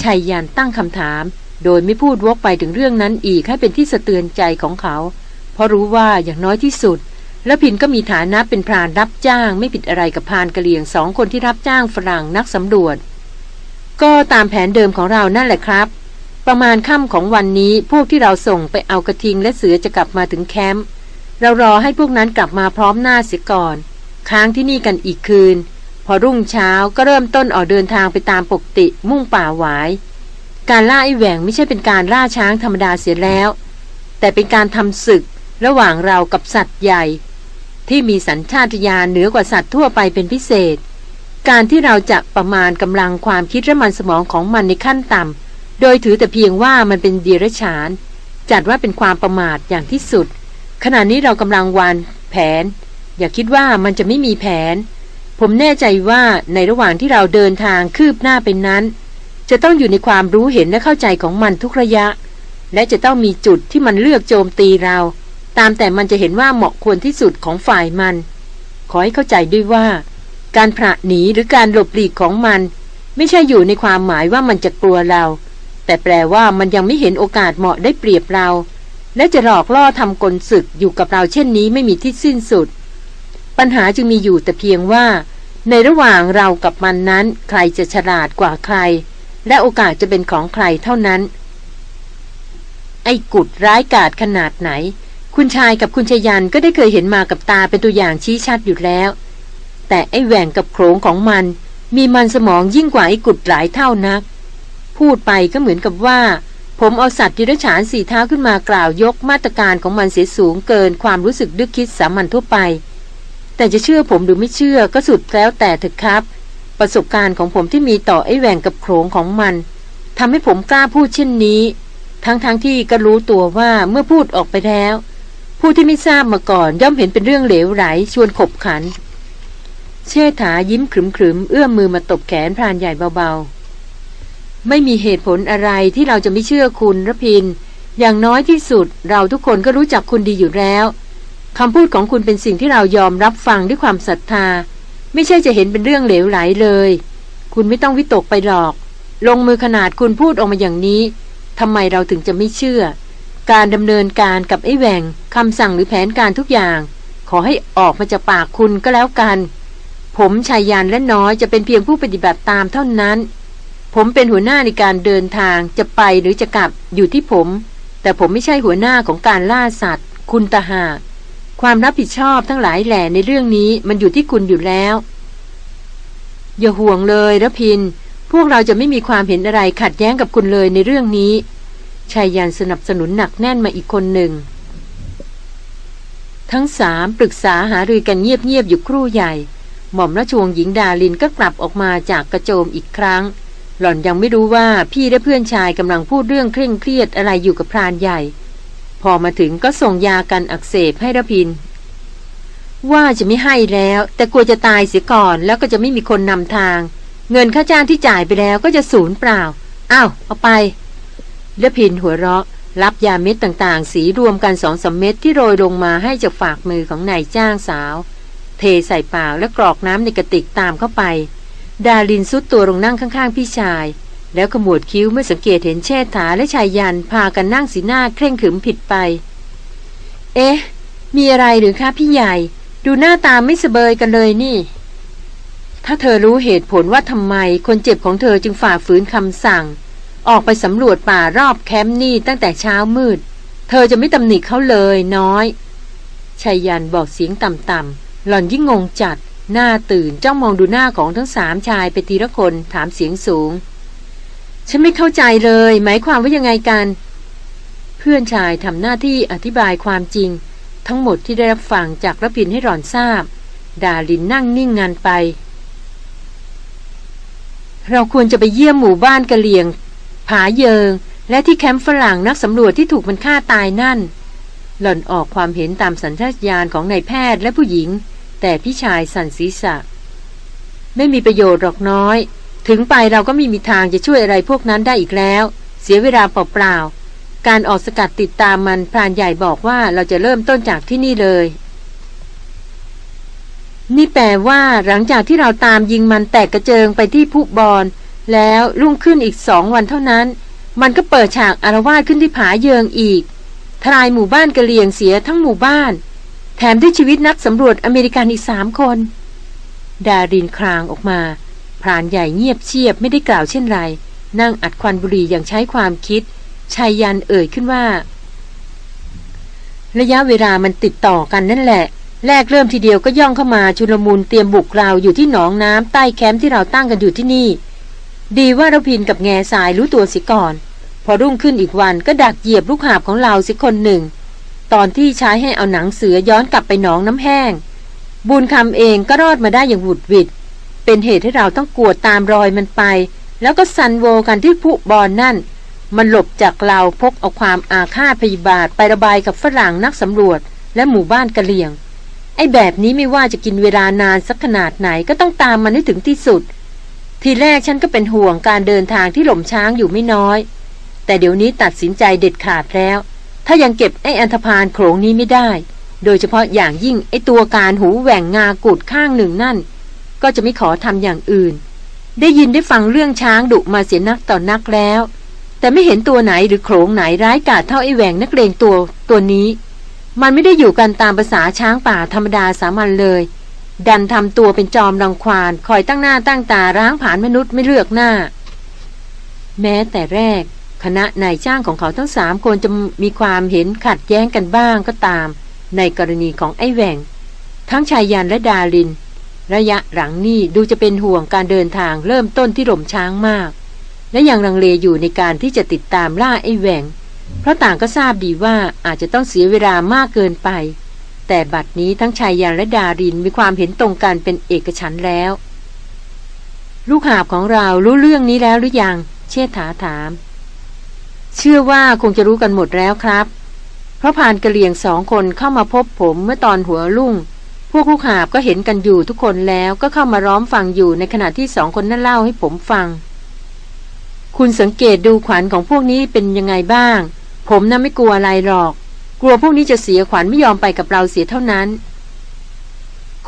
ชายยันตั้งคำถาม โดยไม่พูดวกไปถึงเรื่องนั้นอีกให้เป็นที่สะเตือนใจของเขา เพราะรู้ว่าอย่างน้อยที่สุดแล้วพินก็มีฐานะเป็นพรานรับจ้าง ไม่ผิดอะไรกับพานกะเหลี่ยงสองคนที่รับจ้างฝรั่งนักสำรวจ ก็ตามแผนเดิมของเรานั่นแหละครับ ประมาณค่ำของวันนี้พวกที่เราส่งไปเอากระทิงและเสือจะกลับมาถึงแคมป์เรารอให้พวกนั้นกลับมาพร้อมหน้าเสียก่อน ค้างที่นี่กันอีกคืน พอรุ่งเช้าก็เริ่มต้นออกเดินทางไปตามปกติมุ่งป่าหวาย การล่าไอ้แหว่งไม่ใช่เป็นการล่าช้างธรรมดาเสียแล้ว แต่เป็นการทำศึกระหว่างเรากับสัตว์ใหญ่ ที่มีสัญชาตญาณเหนือกว่าสัตว์ทั่วไปเป็นพิเศษ การที่เราจะประมาณกำลังความคิดและมันสมองของมันในขั้นต่ำโดยถือแต่เพียงว่ามันเป็นเดียรฉาน จัดว่าเป็นความประมาทอย่างที่สุด ขณะนี้เรากำลังวานแผน อย่าคิดว่ามันจะไม่มีแผน ผมแน่ใจว่าในระหว่างที่เราเดินทางคืบหน้าเป็นนั้น จะต้องอยู่ในความรู้เห็นและเข้าใจของมันทุกระยะ และจะต้องมีจุดที่มันเลือกโจมตีเรา ตามแต่มันจะเห็นว่าเหมาะควรที่สุดของฝ่ายมัน ขอให้เข้าใจด้วยว่า การผละหนีหรือการหลบหลีกของมัน ไม่ใช่อยู่ในความหมายว่ามันจะกลัวเรา แต่แปลว่ามันยังไม่เห็นโอกาสเหมาะได้เปรียบเรา และจะหลอกล่อทำกลศึกอยู่กับเราเช่นนี้ไม่มีที่สิ้นสุด ปัญหาจึงมีอยู่แต่เพียงว่า ในระหว่างเรากับมันนั้นใครจะฉลาดกว่าใคร และโอกาสจะเป็นของใครเท่านั้น ไอ้กุดร้ายกาจขนาดไหน คุณชายกับคุณชยันก็ได้เคยเห็นมากับตาเป็นตัวอย่างชี้ชัดอยู่แล้ว แต่ไอ้แหว่งกับโขงของมัน มีมันสมองยิ่งกว่าไอ้กุดหลายเท่านัก พูดไปก็เหมือนกับว่า ผมเอาสัตว์ดิรัจฉานสี่เท้าขึ้นมากล่าวยกมาตรการของมันเสียสูงเกินความรู้สึกดึกคิดสามัญทั่วไป แต่จะเชื่อผมหรือไม่เชื่อก็สุดแล้วแต่เถอะครับ ประสบการณ์ของผมที่มีต่อไอ้แหว่งกับโขงของมันทำให้ผมกล้าพูดเช่นนี้ ทั้งๆทที่ก็รู้ตัวว่าเมื่อพูดออกไปแล้ว ผู้ที่ไม่ทราบมาก่อนย่อมเห็นเป็นเรื่องเหลวไหลชวนขบขัน เชษฐายิ้มขรึมๆ เอื้อมมือมาตบแขนพรานใหญ่เบาๆ ไม่มีเหตุผลอะไรที่เราจะไม่เชื่อคุณระพิน อย่างน้อยที่สุดเราทุกคนก็รู้จักคุณดีอยู่แล้วคำพูดของคุณเป็นสิ่งที่เรายอมรับฟังด้วยความศรัทธา ไม่ใช่จะเห็นเป็นเรื่องเหลวไหลเลย คุณไม่ต้องวิตกไปหรอก ลงมือขนาดคุณพูดออกมาอย่างนี้ทำไมเราถึงจะไม่เชื่อ การดำเนินการกับไอ้แหวงคำสั่งหรือแผนการทุกอย่าง ขอให้ออกมาจากปากคุณก็แล้วกัน ผมชายยานและน้อยจะเป็นเพียงผู้ปฏิบัติตามเท่านั้น ผมเป็นหัวหน้าในการเดินทางจะไปหรือจะกลับอยู่ที่ผม แต่ผมไม่ใช่หัวหน้าของการล่าสัตว์ คุณตาหาความรับผิดชอบทั้งหลายแหล่ในเรื่องนี้มันอยู่ที่คุณอยู่แล้ว อย่าห่วงเลยระพิน พวกเราจะไม่มีความเห็นอะไรขัดแย้งกับคุณเลยในเรื่องนี้ชายยันสนับสนุนหนักแน่นมาอีกคนหนึ่ง ทั้งสามปรึกษาหารือกันเงียบๆอยู่ครู่ใหญ่ หม่อมราชวงศ์หญิงดาลินก็กลับออกมาจากกระโจมอีกครั้ง หล่อนยังไม่รู้ว่าพี่และเพื่อนชายกำลังพูดเรื่องเคร่งเครียดอะไรอยู่กับพรานใหญ่ พอมาถึงก็ส่งยากันอักเสบให้ระพิน ว่าจะไม่ให้แล้ว แต่กลัวจะตายเสียก่อนแล้วก็จะไม่มีคนนำทาง เงินค่าจ้างที่จ่ายไปแล้วก็จะสูญเปล่าอ้าวเอาไประพินหัวเราะรับยาเม็ดต่างๆ สีรวมกันสองสามเม็ดที่โรยลงมาให้จากฝากมือของนายจ้างสาว เทใส่ปากและกรอกน้ำในกระติกตามเข้าไป ดาลินซุดตัวลงนั่งข้างๆ พี่ชาย แล้วขมวดคิ้วเมื่อสังเกตเห็นเชษฐาและชายยันพากันนั่งสีหน้าเคร่งขรึมผิดไป เอ๊ะ มีอะไรหรือคะพี่ใหญ่ ดูหน้าตาไม่สเบยกันเลยนี่ ถ้าเธอรู้เหตุผลว่าทำไมคนเจ็บของเธอจึงฝ่าฝืนคำสั่ง ออกไปสำรวจป่ารอบแคมป์นี่ตั้งแต่เช้ามืด เธอจะไม่ตำหนิเขาเลยน้อยชายยันบอกเสียงต่ำๆ หล่อนยิ่งงงจัด หน้าตื่นจ้องมองดูหน้าของทั้งสามชายไปทีละคนถามเสียงสูง ฉันไม่เข้าใจเลย หมายความว่ายังไงกัน เพื่อนชายทำหน้าที่อธิบายความจริง ทั้งหมดที่ได้รับฟังจากระพินให้หล่อนทราบ ดาลินนั่งนิ่งงานไป เราควรจะไปเยี่ยมหมู่บ้านกะเหลี่ยง ผาเยิง และที่แคมป์ฝรั่งนักสำรวจที่ถูกมันฆ่าตายนั่นหล่อนออกความเห็นตามสัญชาตญาณของนายแพทย์และผู้หญิง แต่พี่ชายสั่นศีรษะ ไม่มีประโยชน์หรอกน้อย ถึงไปเราก็ไม่มีทางจะช่วยอะไรพวกนั้นได้อีกแล้ว เสียเวลาเปล่าๆการออกสกัดติดตามมันพรานใหญ่บอกว่าเราจะเริ่มต้นจากที่นี่เลย นี่แปลว่าหลังจากที่เราตามยิงมันแตกกระเจิงไปที่ผู้บอลแล้วรุ่งขึ้นอีกสองวันเท่านั้น มันก็เปิดฉากอารวาสขึ้นที่ผาเยิงอีกทลายหมู่บ้านกระเลียงเสียทั้งหมู่บ้าน แถมด้วยชีวิตนักสำรวจอเมริกันอีกสามคน ดารินครางออกมาพรานใหญ่เงียบเชียบไม่ได้กล่าวเช่นไร นั่งอัดควันบุหรี่อย่างใช้ความคิดชายยันเอ่ยขึ้นว่า ระยะเวลามันติดต่อกันนั่นแหละ แรกเริ่มทีเดียวก็ย่องเข้ามาชุลมุนเตรียมบุกเราอยู่ที่หนองน้ำใต้แคมป์ที่เราตั้งกันอยู่ที่นี่ ดีว่าเราพินกับแง่สายรู้ตัวสิก่อน พอรุ่งขึ้นอีกวันก็ดักเหยียบลูกหาบของเราสิคนหนึ่ง ตอนที่ใช้ให้เอาหนังเสือย้อนกลับไปหนองน้ำแห้ง บุญคำเองก็รอดมาได้อย่างหวุดหวิด เป็นเหตุให้เราต้องกวดตามรอยมันไป แล้วก็ซันโวกันที่ผู้บอลนนั่น มันหลบจากเราพกเอาความอาฆาตพยาบาทไประบายกับฝรั่งนักสำรวจ และหมู่บ้านกะเหลี่ยง ไอ้แบบนี้ไม่ว่าจะกินเวลานานสักขนาดไหนก็ต้องตามมันให้ถึงที่สุด ทีแรกฉันก็เป็นห่วงการเดินทางที่หล่มช้างอยู่ไม่น้อย แต่เดี๋ยวนี้ตัดสินใจเด็ดขาดแล้ว ถ้ายังเก็บไอ้อันธพาลโขงนี้ไม่ได้ โดยเฉพาะอย่างยิ่งไอ้ตัวการหูแหว่งงากุดข้างหนึ่งนั่น ก็จะไม่ขอทำอย่างอื่น ได้ยินได้ฟังเรื่องช้างดุมาเสียนักต่อนนักแล้ว แต่ไม่เห็นตัวไหนหรือโขงไหนร้ายกาจเท่าไอ้แหวงนักเลงตัวตัวนี้ มันไม่ได้อยู่กันตามภาษาช้างป่าธรรมดาสามัญเลย ดันทำตัวเป็นจอมรังควานคอยตั้งหน้าตั้งตาร้างผ่านมนุษย์ไม่เลือกหน้า แม้แต่แรก คณะนายจ้างของเขาทั้งสามคนจะมีความเห็นขัดแย้งกันบ้างก็ตาม ในกรณีของไอ้แหวงทั้งชายยันและดาลิน ระยะหลังนี่ดูจะเป็นห่วงการเดินทางเริ่มต้นที่หล่มช้างมาก และยังลังเลอยู่ในการที่จะติดตามล่าไอ้แหวงเพราะต่างก็ทราบดีว่าอาจจะต้องเสียเวลามากเกินไป แต่บัดนี้ทั้งชายยานและดารินมีความเห็นตรงกันเป็นเอกฉันแล้ว ลูกหาบของเรารู้เรื่องนี้แล้วหรือยัง เชษฐาถาม เชื่อว่าคงจะรู้กันหมดแล้วครับ เพราะผ่านกระเลียงสองคนเข้ามาพบผมเมื่อตอนหัวลุ่ง พวกลูกหาบก็เห็นกันอยู่ทุกคนแล้วก็เข้ามาร้อมฟังอยู่ในขณะที่สองคนนั่นเล่าให้ผมฟัง คุณสังเกตดูขวัญของพวกนี้เป็นยังไงบ้าง ผมน่ะไม่กลัวอะไรหรอก กลัวพวกนี้จะเสียขวัญไม่ยอมไปกับเราเสียเท่านั้น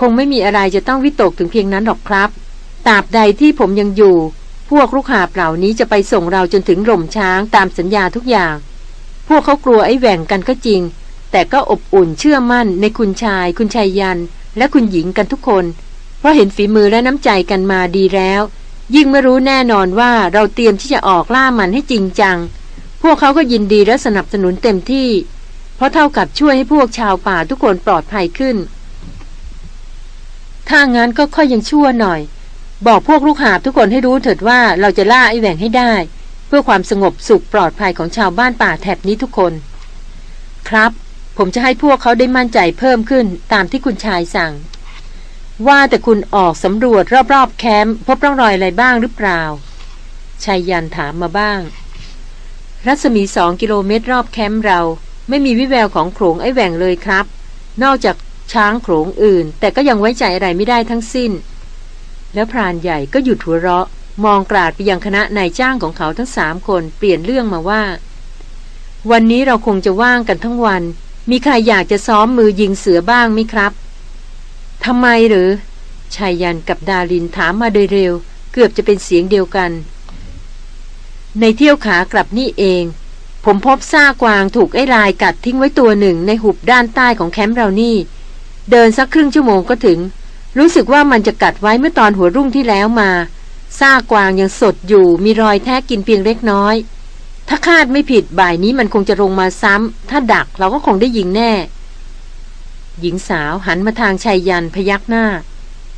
คงไม่มีอะไรจะต้องวิตกถึงเพียงนั้นหรอกครับตราบใดที่ผมยังอยู่ พวกลูกหาเปล่านี้จะไปส่งเราจนถึงหล่มช้างตามสัญญาทุกอย่าง พวกเขากลัวไอ้แหว่งกันก็จริง แต่ก็อบอุ่นเชื่อมั่นในคุณชาย คุณชายยัน และคุณหญิงกันทุกคน เพราะเห็นฝีมือและน้ำใจกันมาดีแล้ว ยิ่งไม่รู้แน่นอนว่าเราเตรียมที่จะออกล่ามันให้จริงจัง พวกเขาก็ยินดีและสนับสนุนเต็มที่ เพราะเท่ากับช่วยให้พวกชาวป่าทุกคนปลอดภัยขึ้นถ้างั้นก็ค่อยยังชั่วหน่อย บอกพวกลูกหาบทุกคนให้รู้เถิดว่าเราจะล่าไอ้แหว่งให้ได้ เพื่อความสงบสุขปลอดภัยของชาวบ้านป่าแถบนี้ทุกคน ครับ ผมจะให้พวกเขาได้มั่นใจเพิ่มขึ้นตามที่คุณชายสั่ง ว่าแต่คุณออกสำรวจรอบๆแคมป์พบร่องรอยอะไรบ้างหรือเปล่าชายยันถามมาบ้าง รัศมีสองกิโลเมตรรอบแคมป์เรา ไม่มีวิแววของโขงไอ้แหว่งเลยครับ นอกจากช้างโขงอื่น แต่ก็ยังไว้ใจอะไรไม่ได้ทั้งสิ้น แล้วพรานใหญ่ก็หยุดหัวเราะ มองกราดไปยังคณะนายจ้างของเขาทั้งสามคนเปลี่ยนเรื่องมาว่า วันนี้เราคงจะว่างกันทั้งวัน มีใครอยากจะซ้อมมือยิงเสือบ้างไหมครับทำไมหรือชายยันกับดารินถามมาโดยเร็ว เกือบจะเป็นเสียงเดียวกัน ในเที่ยวขากลับนี่เอง ผมพบซากวางถูกไอ้ลายกัดทิ้งไว้ตัวหนึ่งในหุบด้านใต้ของแคมป์เรานี่ เดินสักครึ่งชั่วโมงก็ถึง รู้สึกว่ามันจะกัดไว้เมื่อตอนหัวรุ่งที่แล้วมาซากกวางยังสดอยู่มีรอยแท้กินเพียงเล็กน้อย ถ้าคาดไม่ผิดบ่ายนี้มันคงจะลงมาซ้ำ ถ้าดักเราก็คงได้ยิงแน่ หญิงสาวหันมาทางชายยันพยักหน้า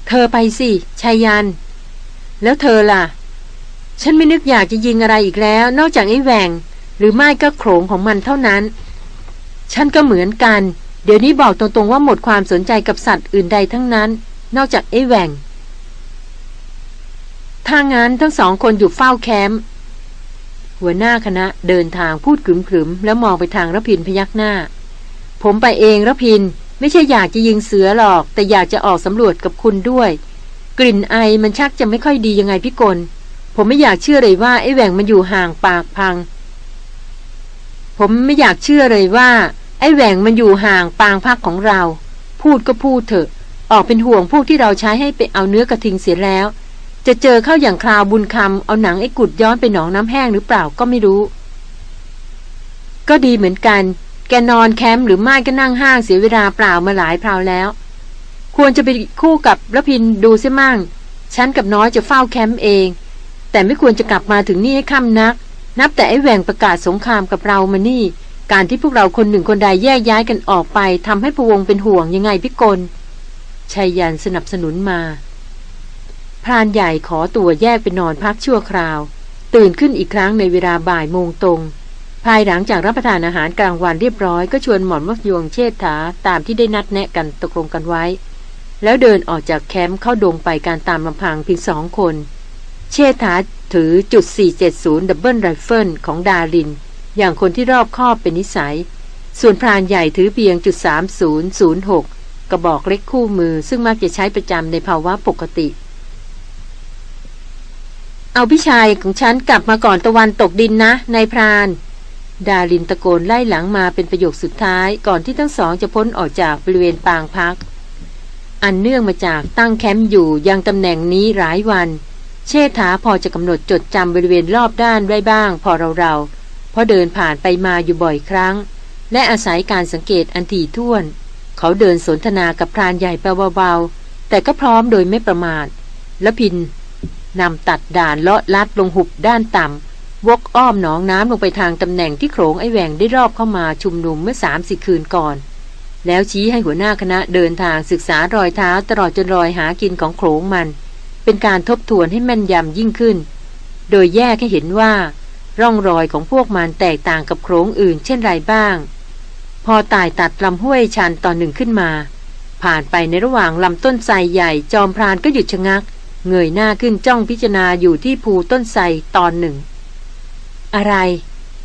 เธอไปสิชายยัน แล้วเธอล่ะ ฉันไม่นึกอยากจะยิงอะไรอีกแล้ว นอกจากไอ้แหวงหรือไม่ก็โขงของมันเท่านั้น ฉันก็เหมือนกัน เดี๋ยวนี้บอกตรงๆว่าหมดความสนใจกับสัตว์อื่นใดทั้งนั้น นอกจากไอ้แหวงถ้างั้นทั้งสองคนอยู่เฝ้าแคมป์หัวหน้าคณะเดินทางพูดขรึมๆแล้วมองไปทางรพินพยักหน้า ผมไปเองรพินไม่ใช่อยากจะยิงเสือหรอก แต่อยากจะออกสำรวจกับคุณด้วย กลิ่นไอมันชักจะไม่ค่อยดียังไงพี่กลผมไม่อยากเชื่อเลยว่าไอ้แหว่งมันอยู่ห่างปากพัง ผมไม่อยากเชื่อเลยว่า ไอ้แหว่งมันอยู่ห่างปางพักของเรา พูดก็พูดเถอะ ออกเป็นห่วงพวกที่เราใช้ให้ไปเอาเนื้อกระทิงเสียแล้ว จะเจอเข้าอย่างคราวบุญคำเอาหนังไอ้กุดย้อนไปหนองน้ำแห้งหรือเปล่าก็ไม่รู้ ก็ดีเหมือนกัน แกนอนแคมป์หรือไม่ก็นั่งห้างเสียเวลาเปล่ามาหลายคราวแล้ว ควรจะไปคู่กับระพินดูเสียมั่งฉันกับน้อยจะเฝ้าแคมป์เอง แต่ไม่ควรจะกลับมาถึงนี่ให้ค่ำนัก นับแต่ไอ้แหว่งประกาศสงครามกับเรามานี่ การที่พวกเราคนหนึ่งคนใดแยกย้ายกันออกไปทำให้พวงเป็นห่วงยังไงพี่กล ชายยันสนับสนุนมาพรานใหญ่ขอตัวแยกไปนอนพักชั่วคราว ตื่นขึ้นอีกครั้งในเวลาบ่ายโมงตรง ภายหลังจากรับประทานอาหารกลางวันเรียบร้อยก็ชวนหม่อมราชวงศ์เชษฐาตามที่ได้นัดแนะกันตกลงกันไว้ แล้วเดินออกจากแคมป์เข้าดงไปกันตามลำพังเพียงสองคน เชษฐาถือจุด 470 double rifle ของดาริน อย่างคนที่รอบคอบเป็นนิสัย ส่วนพรานใหญ่ถือเพียงจุด 3006 กระบอกเล็กคู่มือ ซึ่งมักจะใช้ประจำในภาวะปกติ เอาพี่ชายของฉันกลับมาก่อนตะวันตกดินนะนายพราน ดาลินตะโกนไล่หลังมาเป็นประโยคสุดท้าย ก่อนที่ทั้งสองจะพ้นออกจากบริเวณปางพัก อันเนื่องมาจากตั้งแคมป์อยู่ยังตำแหน่งนี้หลายวันเชษฐาพอจะกำหนดจดจำบริเวณรอบด้านไว้บ้าง พอเราๆเพราะเดินผ่านไปมาอยู่บ่อยครั้ง และอาศัยการสังเกตอันถี่ถ้วน เขาเดินสนทนากับพรานใหญ่เบาๆ แต่ก็พร้อมโดยไม่ประมาท และพินนำตัดด่านเลาะลัดลงหุบด้านต่ำ วกอ้อมหนองน้ำลงไปทางตำแหน่งที่โขงไอแหวงได้รอบเข้ามาชุมนุมเมื่อสามสี่คืนก่อน แล้วชี้ให้หัวหน้าคณะเดินทางศึกษารอยเท้าตลอดจนรอยหากินของโขงมัน เป็นการทบทวนให้แม่นยำยิ่งขึ้น โดยแยกให้เห็นว่า ร่องรอยของพวกมันแตกต่างกับโขงอื่นเช่นไรบ้าง พอตายตัดลำห้วยชันตอนหนึ่งขึ้นมา ผ่านไปในระหว่างลำต้นไทรใหญ่จอมพรานก็หยุดชะงัก เงยหน้าขึ้นจ้องพิจารณาอยู่ที่ภูต้นไทรตอนหนึ่ง อะไร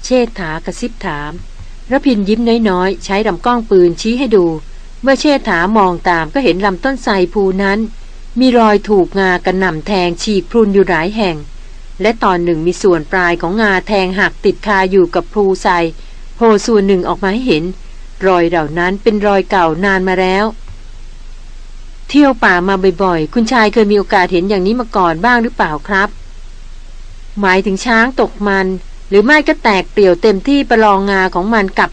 เชษฐากระซิบถามระพินยิ้มน้อยๆ ใช้ลำกล้องปืนชี้ให้ดู เมื่อเชษฐามองตามก็เห็นลำต้นไทรภูนั้น มีรอยถูกงากระหน่ำแทงฉีกพรุนอยู่หลายแห่ง และตอนหนึ่งมีส่วนปลายของงาแทงหักติดคาอยู่กับภูไทร โผล่ส่วนหนึ่งออกมาให้เห็น รอยเหล่านั้นเป็นรอยเก่านานมาแล้ว เที่ยวป่ามาบ่อยๆ คุณชายเคยมีโอกาสเห็นอย่างนี้มาก่อนบ้างหรือเปล่าครับ หมายถึงช้างตกมัน หรือไม่ก็แตกเปลี่ยวเต็มที่ประลองงาของมันกับ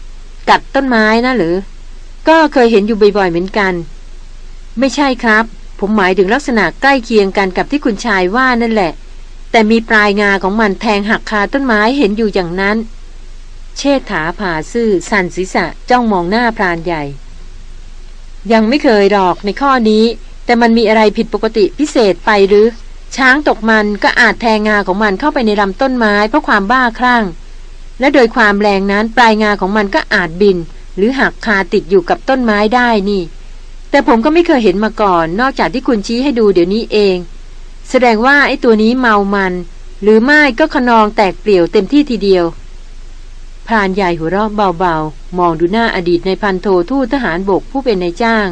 กัดต้นไม้นะหรือ ก็เคยเห็นอยู่บ่อยๆเหมือนกัน ไม่ใช่ครับ ผมหมายถึงลักษณะใกล้เคียงกันกับที่คุณชายว่านั่นแหละ แต่มีปลายงาของมันแทงหักคาต้นไม้เห็นอยู่อย่างนั้น เชษฐาผ่าซื่อ สั่นศีรษะจ้องมองหน้าพรานใหญ่ ยังไม่เคยหรอกในข้อนี้ แต่มันมีอะไรผิดปกติพิเศษไปหรือ ช้างตกมันก็อาจแทงงาของมันเข้าไปในลำต้นไม้เพราะความบ้าคลั่ง และโดยความแรงนั้นปลายงาของมันก็อาจบิน หรือหักคาติดอยู่กับต้นไม้ได้นี่ แต่ผมก็ไม่เคยเห็นมาก่อน นอกจากที่คุณชี้ให้ดูเดี๋ยวนี้เอง แสดงว่าไอ้ตัวนี้เมามัน หรือไม่ก็ขนองแตกเปลี่ยวเต็มที่ทีเดียว รานใหญ่หัวเราะเบาๆ มองดูหน้าอดีตในพันโททูตทหารบกผู้เป็นนายจ้าง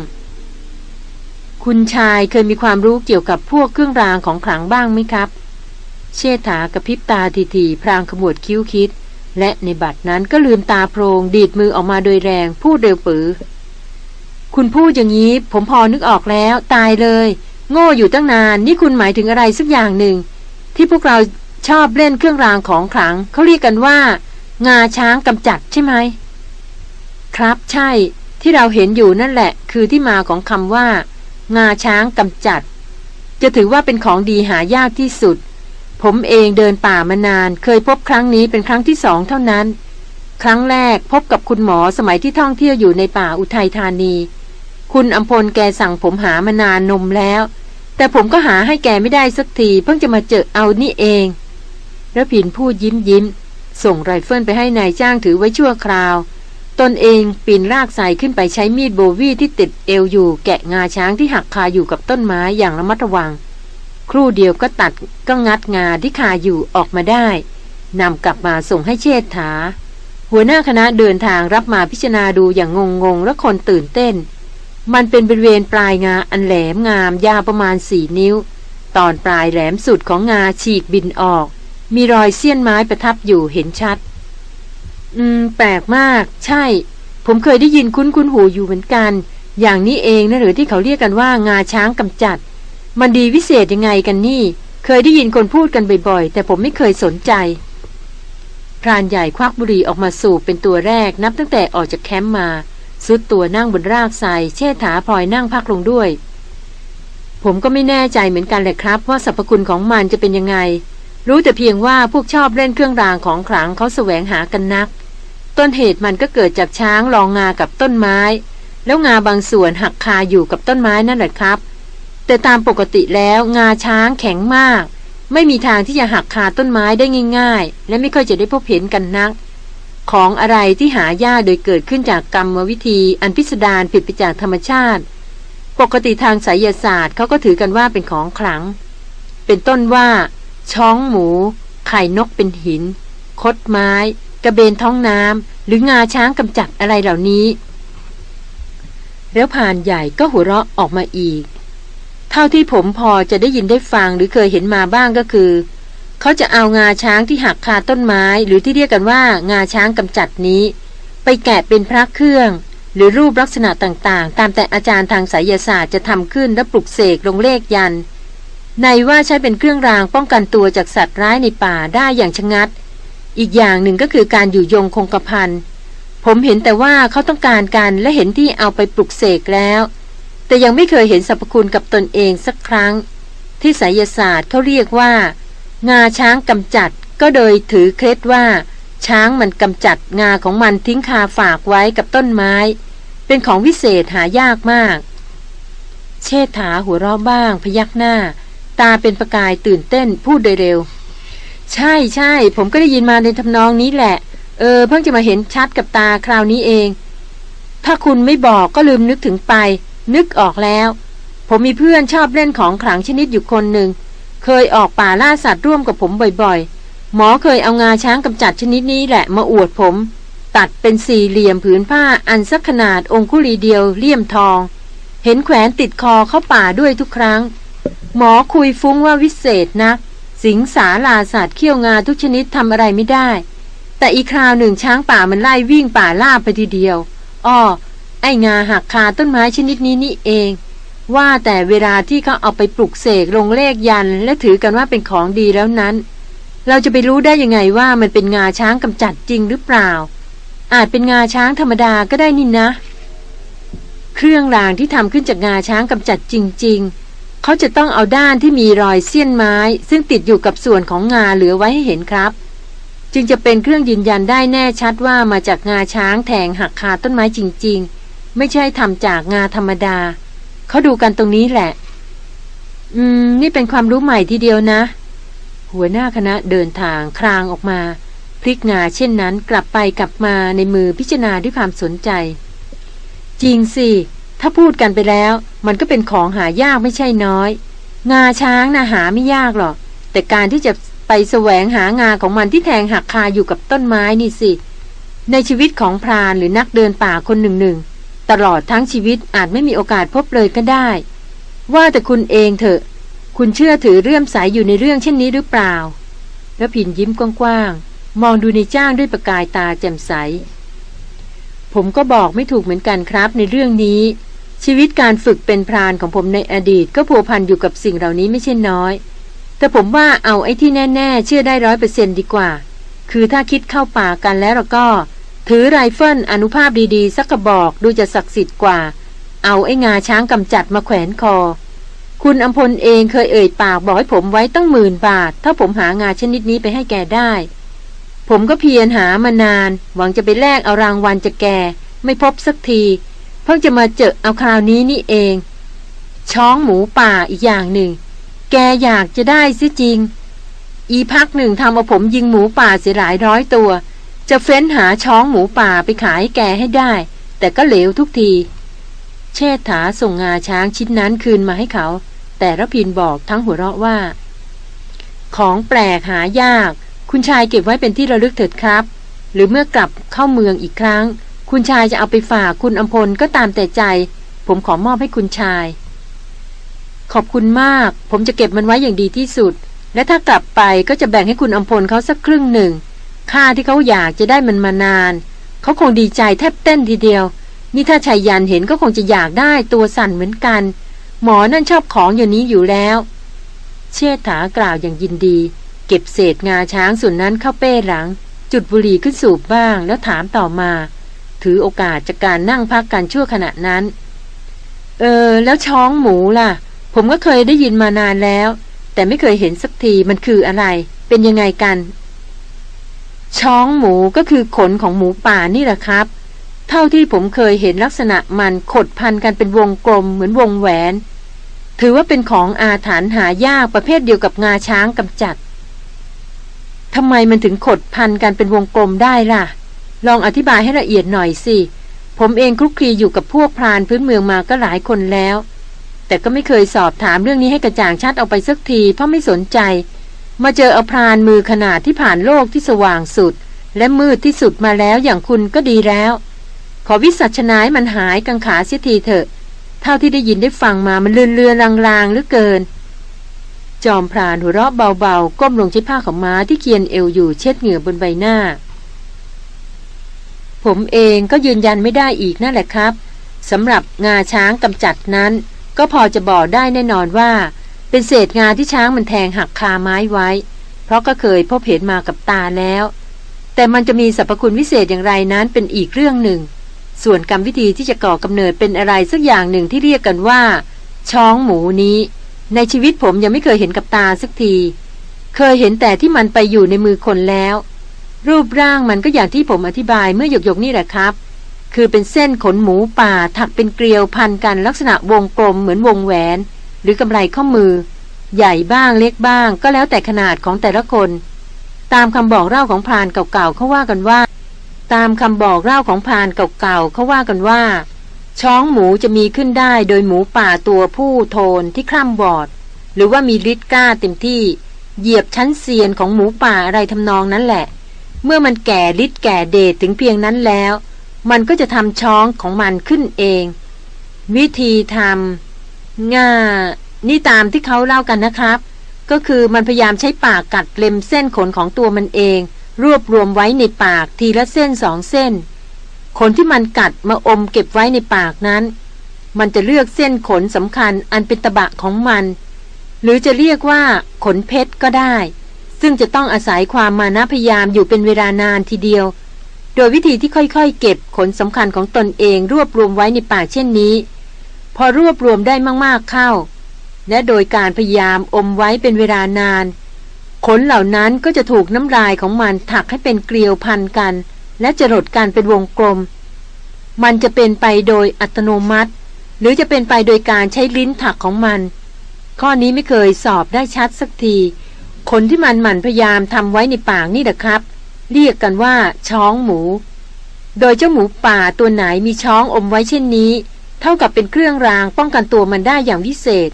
คุณชายเคยมีความรู้เกี่ยวกับพวกเครื่องรางของขลังบ้างไหมครับ เชษฐากระพริบตาทีๆพรางขมวดคิ้วคิด และในบัดนั้นก็ลืมตาโพรงดีดมือออกมาโดยแรง พูดเร็วปือ คุณพูดอย่างนี้ ผมพอนึกออกแล้ว ตายเลย โง่อยู่ตั้งนาน นี่คุณหมายถึงอะไรสักอย่างหนึ่ง ที่พวกเราชอบเล่นเครื่องรางของขลังเขาเรียกกันว่า งาช้างกำจัดใช่ไหม ครับใช่ที่เราเห็นอยู่นั่นแหละ คือที่มาของคำว่า งาช้างกำจัด จะถือว่าเป็นของดีหายากที่สุด ผมเองเดินป่ามานาน เคยพบครั้งนี้เป็นครั้งที่สองเท่านั้น ครั้งแรกพบกับคุณหมอสมัยที่ท่องเที่ยวอยู่ในป่าอุทัยธานี คุณอัมพลแกสั่งผมหามานานนมแล้ว แต่ผมก็หาให้แกไม่ได้สักที เพิ่งจะมาเจอเอานี่เองรพินทร์พูดยิ้มยิ้ม ส่งไรเฟิลไปให้นายจ้างถือไว้ชั่วคราว ตนเองปีนรากไทรขึ้นไปใช้มีดโบวีที่ติดเอวอยู่ แกะงาช้างที่หักคาอยู่กับต้นไม้อย่างระมัดระวัง ครู่เดียวก็ตัดก็งัดงาที่คาอยู่ออกมาได้นำกลับมาส่งให้เชษฐา หัวหน้าคณะเดินทางรับมาพิจารณาดูอย่างงงงและคนตื่นเต้น มันเป็นบริเวณปลายงาอันแหลมงามยาวประมาณสี่นิ้ว ตอนปลายแหลมสุดของงาฉีกบินออก มีรอยเสี้ยนไม้ประทับอยู่เห็นชัด อืม แปลกมาก ใช่ ผมเคยได้ยินคุ้นคุ้นหูอยู่เหมือนกัน อย่างนี้เองนะหรือที่เขาเรียกกันว่างาช้างกำจัด มันดีวิเศษยังไงกันนี่ เคยได้ยินคนพูดกันบ่อยๆ แต่ผมไม่เคยสนใจ พรานใหญ่ควักบุหรี่ออกมาสูบเป็นตัวแรกนับตั้งแต่ออกจากแคมป์มาสุดตัวนั่งบนรากไทรเชษฐาพลอยนั่งพักลงด้วยผมก็ไม่แน่ใจเหมือนกันแหละครับ ว่าสรรพคุณของมันจะเป็นยังไง รู้แต่เพียงว่าพวกชอบเล่นเครื่องรางของขลังเขาแสวงหากันนัก ต้นเหตุมันก็เกิดจากช้างลองงากับต้นไม้ แล้วงาบางส่วนหักคาอยู่กับต้นไม้นั่นแหละครับ แต่ตามปกติแล้วงาช้างแข็งมาก ไม่มีทางที่จะหักคาต้นไม้ได้ง่าย ๆ และไม่ค่อยจะได้พบเห็นกันนัก ของอะไรที่หายากโดยเกิดขึ้นจากกรรมวิธี อันพิสดารผิดไปจากธรรมชาติ ปกติทางไสยศาสตร์เขาก็ถือกันว่าเป็นของขลัง เป็นต้นว่า ช้องหมู ไข่นกเป็นหิน คดไม้ กระเบนท้องน้ำ หรืองาช้างกำจัดอะไรเหล่านี้ แล้วผ่านใหญ่ก็หัวเราะออกมาอีก เท่าที่ผมพอจะได้ยินได้ฟังหรือเคยเห็นมาบ้างก็คือ เขาจะเอางาช้างที่หักคาต้นไม้ หรือที่เรียกกันว่างาช้างกำจัดนี้ ไปแกะเป็นพระเครื่องหรือรูปลักษณะต่างๆ ตามแต่อาจารย์ทางไสยศาสตร์จะทำขึ้นและปลุกเสกลงเลขยัน ในว่าใช้เป็นเครื่องรางป้องกันตัวจากสัตว์ร้ายในป่าได้อย่างชะงัด อีกอย่างหนึ่งก็คือการอยู่ยงคงกระพันผมเห็นแต่ว่าเขาต้องการกันและเห็นที่เอาไปปลุกเสกแล้ว แต่ยังไม่เคยเห็นสรรพคุณกับตนเองสักครั้ง ที่ไสยศาสตร์เขาเรียกว่า งาช้างกำจัด ก็โดยถือเคล็ดว่า ช้างมันกำจัดงาของมันทิ้งคาฝากไว้กับต้นไม้ เป็นของวิเศษหายากมาก เชษฐาหัวเราะบ้างพยักหน้า ตาเป็นประกายตื่นเต้นพูดโดยเร็ว ใช่ใช่ผมก็ได้ยินมาในทำนองนี้แหละ เออ เพิ่งจะมาเห็นชัดกับตาคราวนี้เอง ถ้าคุณไม่บอกก็ลืมนึกถึงไป นึกออกแล้ว ผมมีเพื่อนชอบเล่นของขลังชนิดอยู่คนหนึ่ง เคยออกป่าล่าสัตว์ร่วมกับผมบ่อยๆ หมอเคยเอางาช้างกำจัดชนิดนี้แหละมาอวดผม ตัดเป็นสี่เหลี่ยมผืนผ้าอันสักขนาดองคุลีเดียวเลี่ยมทอง เห็นแขวนติดคอเข้าป่าด้วยทุกครั้ง หมอคุยฟุ้งว่าวิเศษนัก สิงสาลาสัตว์เขี้ยวงาทุกชนิดทำอะไรไม่ได้ แต่อีคราวหนึ่งช้างป่ามันไล่วิ่งป่าล่าไปทีเดียว อ้อ ไอ้งาหักคาต้นไม้ชนิดนี้นี่เอง ว่าแต่เวลาที่เขาเอาไปปลุกเสกลงเลขยันและถือกันว่าเป็นของดีแล้วนั้น เราจะไปรู้ได้ยังไงว่ามันเป็นงาช้างกำจัดจริงหรือเปล่า อาจเป็นงาช้างธรรมดาก็ได้นี่นะ เครื่องรางที่ทำขึ้นจากงาช้างกำจัดจริง ๆ เขาจะต้องเอาด้านที่มีรอยเสี้ยนไม้ ซึ่งติดอยู่กับส่วนของงาเหลือไว้ให้เห็นครับ จึงจะเป็นเครื่องยืนยันได้แน่ชัดว่ามาจากงาช้างแทงหักคาต้นไม้จริง ๆ ไม่ใช่ทำจากงาธรรมดา เขาดูกันตรงนี้แหละ อืม นี่เป็นความรู้ใหม่ทีเดียวนะ หัวหน้าคณะเดินทางคลางออกมา พลิกงาเช่นนั้นกลับไปกลับมาในมือพิจารณาด้วยความสนใจ จริงสิ ถ้าพูดกันไปแล้ว มันก็เป็นของหายากไม่ใช่น้อย งาช้างนะหาไม่ยากหรอก แต่การที่จะไปแสวงหางาของมันที่แทงหักคาอยู่กับต้นไม้นี่สิ ในชีวิตของพรานหรือนักเดินป่าคนหนึ่งหนึ่งตลอดทั้งชีวิตอาจไม่มีโอกาสพบเลยก็ได้ ว่าแต่คุณเองเถอะ คุณเชื่อถือเรื่อมใสยอยู่ในเรื่องเช่นนี้หรือเปล่า แล้วรพินทร์ยิ้มกว้างๆ มองดูนายจ้างด้วยประกายตาแจ่มใส ผมก็บอกไม่ถูกเหมือนกันครับในเรื่องนี้ ชีวิตการฝึกเป็นพรานของผมในอดีตก็พัวพันอยู่กับสิ่งเหล่านี้ไม่ใช่น้อย แต่ผมว่าเอาไอ้ที่แน่ๆ เชื่อได้ร้อยเปอร์เซ็นต์ดีกว่า คือถ้าคิดเข้าป่ากันแล้วเราก็ ถือไรเฟิลอานุภาพดีๆ สักกระบอกดูจะศักดิ์สิทธิ์กว่า เอาไอ้งาช้างกำจัดมาแขวนคอ คุณอำพลเองเคยเอ่ยปากบอกให้ผมไว้ตั้งหมื่นบาท ถ้าผมหางาชนิดนี้ไปให้แกได้ ผมก็เพียรหามานาน หวังจะไปแลกเอารางวัลจากแก ไม่พบสักที เพิ่งจะมาเจอเอาคราวนี้นี่เอง ช้องหมูป่าอีกอย่างหนึ่ง แกอยากจะได้ซิจริง อีพักหนึ่งทำเอาผมยิงหมูป่าเสียหลายร้อยตัว จะเฟ้นหาช้องหมูป่าไปขายแกให้ได้ แต่ก็เหลวทุกที เชษฐาส่งงาช้างชิ้นนั้นคืนมาให้เขา แต่ระพินบอกทั้งหัวเราะว่า ของแปลกหายาก คุณชายเก็บไว้เป็นที่ระลึกเถิดครับ หรือเมื่อกลับเข้าเมืองอีกครั้ง คุณชายจะเอาไปฝากคุณอำพลก็ตามแต่ใจ ผมขอมอบให้คุณชาย ขอบคุณมาก ผมจะเก็บมันไว้อย่างดีที่สุด และถ้ากลับไปก็จะแบ่งให้คุณอำพลเขาสักครึ่งหนึ่ง ค่าที่เขาอยากจะได้มันมานาน เขาคงดีใจแทบเต้นทีเดียว นี่ถ้าชายยันเห็นก็คงจะอยากได้ตัวสั่นเหมือนกัน หมอนั่นชอบของอย่างนี้อยู่แล้ว เชษฐากล่าวอย่างยินดี เก็บเศษงาช้างส่วนนั้นเข้าเป้หลัง จุดบุหรี่ขึ้นสูบบ้างแล้วถามต่อมา ถือโอกาสจากการนั่งพักกันชั่วขณะนั้น เออ แล้วช้องหมูล่ะ ผมก็เคยได้ยินมานานแล้ว แต่ไม่เคยเห็นสักทีมันคืออะไร เป็นยังไงกัน ช้องหมูก็คือขนของหมูป่านี่แหละครับ เท่าที่ผมเคยเห็นลักษณะมันขดพันกันเป็นวงกลมเหมือนวงแหวน ถือว่าเป็นของอาถรรพ์หายากประเภทเดียวกับงาช้างกำจัดทำไมมันถึงขดพันกันเป็นวงกลมได้ล่ะ ลองอธิบายให้ละเอียดหน่อยสิ ผมเองคลุกคลีอยู่กับพวกพรานพื้นเมืองมาก็หลายคนแล้ว แต่ก็ไม่เคยสอบถามเรื่องนี้ให้กระจ่างชัดออกไปสักที เพราะไม่สนใจ มาเจอเอาพรานมือขนาดที่ผ่านโลกที่สว่างสุด และมืดที่สุดมาแล้วอย่างคุณก็ดีแล้ว ขอวิสัชนายมันหายกังขาเสียทีเถอะ เท่าที่ได้ยินได้ฟังมามันเลือนเลือนลางๆเหลือเกิน จอมพรานหัวเราะเบาๆ ก้มลงใช้ผ้าของม้าที่เคียนเอวอยู่เช็ดเหงื่อบนใบหน้า ผมเองก็ยืนยันไม่ได้อีกนั่นแหละครับสำหรับงาช้างกำจัดนั้น ก็พอจะบอกได้แน่นอนว่า เป็นเศษงาที่ช้างมันแทงหักคาไม้ไว้ เพราะก็เคยพบเห็นมากับตาแล้ว แต่มันจะมีสรรพคุณวิเศษอย่างไรนั้นเป็นอีกเรื่องหนึ่ง ส่วนกรรมวิธีที่จะก่อกำเนิดเป็นอะไรสักอย่างหนึ่งที่เรียกกันว่า ช้องหมูนี้ ในชีวิตผมยังไม่เคยเห็นกับตาสักที เคยเห็นแต่ที่มันไปอยู่ในมือคนแล้ว รูปร่างมันก็อย่างที่ผมอธิบายเมื่อหยกหยกนี่แหละครับ คือเป็นเส้นขนหมูป่าถักเป็นเกลียวพันกันลักษณะวงกลมเหมือนวงแหวน หรือกำไรข้อมือ ใหญ่บ้างเล็กบ้าง ก็แล้วแต่ขนาดของแต่ละคน ตามคำบอกเล่าของพรานเก่าๆเขาว่ากันว่า ตามคำบอกเล่าของพรานเก่าๆเขาว่ากันว่า ช้องหมูจะมีขึ้นได้โดยหมูป่าตัวผู้โทนที่คล่ำบอด หรือว่ามีฤทธิ์กล้าเต็มที่ เหยียบชั้นเซียนของหมูป่าอะไรทำนองนั้นแหละ เมื่อมันแก่ฤทธิ์แก่เดชถึงเพียงนั้นแล้ว มันก็จะทำช้องของมันขึ้นเอง วิธีทำง่านี่ตามที่เขาเล่ากันนะครับ ก็คือมันพยายามใช้ปากกัดเล็มเส้นขนของตัวมันเอง รวบรวมไว้ในปากทีละเส้นสองเส้น ขนที่มันกัดมาอมเก็บไว้ในปากนั้น มันจะเลือกเส้นขนสำคัญอันเป็นตะบะของมัน หรือจะเรียกว่าขนเพชรก็ได้ ซึ่งจะต้องอาศัยความมานะพยายามอยู่เป็นเวลานานทีเดียว โดยวิธีที่ค่อยๆ เก็บขนสำคัญของตนเองรวบรวมไว้ในป่าเช่นนี้ พอรวบรวมได้มากๆเข้า และโดยการพยายามอมไว้เป็นเวลานาน ขนเหล่านั้นก็จะถูกน้ำลายของมันถักให้เป็นเกลียวพันกัน และจรดกันเป็นวงกลม มันจะเป็นไปโดยอัตโนมัติ หรือจะเป็นไปโดยการใช้ลิ้นถักของมัน ข้อนี้ไม่เคยสอบได้ชัดสักที ขนที่มันหมั่นพยายามทำไว้ในปากนี่แหละครับ เรียกกันว่า ช้องหมู โดยเจ้าหมูป่าตัวไหนมีช้องอมไว้เช่นนี้ เท่ากับเป็นเครื่องรางป้องกันตัวมันได้อย่างวิเศษ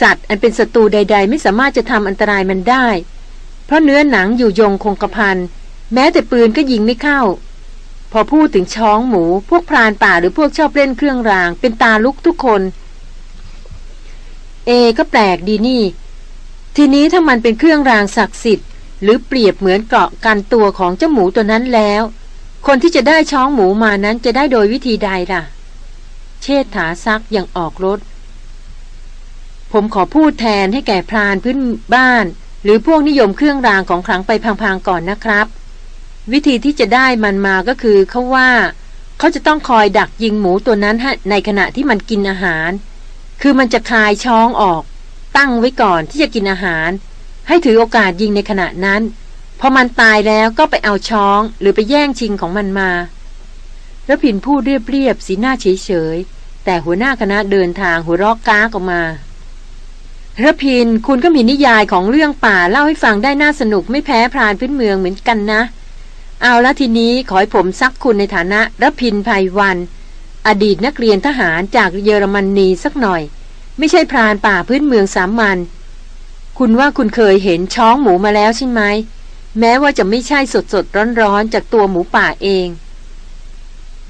สัตว์อันเป็นศัตรูใด ๆ ไม่สามารถจะทำอันตรายมันได้ เพราะเนื้อหนังอยู่ยงคงกระพันแม้แต่ปืนก็ยิงไม่เข้า พอพูดถึงช้องหมู พวกพรานป่าหรือพวกชอบเล่นเครื่องราง เป็นตาลุกทุกคน เอก็แปลกดีนี่ ทีนี้ถ้ามันเป็นเครื่องรางศักดิ์สิทธิ์ หรือเปรียบเหมือนเกราะกันตัวของเจ้าหมูตัวนั้นแล้ว คนที่จะได้ช้องหมูมานั้นจะได้โดยวิธีใดล่ะ เชษฐาซักอย่างออกรถ ผมขอพูดแทนให้แก่พรานพื้นบ้าน หรือพวกนิยมเครื่องรางของขลังไปพังๆก่อนนะครับ วิธีที่จะได้มันมาก็คือเขาว่าเขาจะต้องคอยดักยิงหมูตัวนั้นในขณะที่มันกินอาหาร คือมันจะคายช้องออก ตั้งไว้ก่อนที่จะกินอาหาร ให้ถือโอกาสยิงในขณะนั้น พอมันตายแล้วก็ไปเอาช้องหรือไปแย่งชิงของมันมาแล้วผินพูดเรียบๆสีหน้าเฉยๆ แต่หัวหน้าคณะเดินทางหัวรอกก้ากออกมาระพินคุณก็มีนิยายของเรื่องป่าเล่าให้ฟังได้น่าสนุกไม่แพ้พรานพื้นเมืองเหมือนกันนะ เอาละทีนี้ขอให้ผมซักคุณในฐานะระพินภัยวัน อดีตนักเรียนทหารจากเยอรมนนีสักหน่อย ไม่ใช่พรานป่าพื้นเมืองสามัญคุณว่าคุณเคยเห็นช้องหมูมาแล้วใช่ไหมแม้ว่าจะไม่ใช่สดสดร้อนๆ จากตัวหมูป่าเอง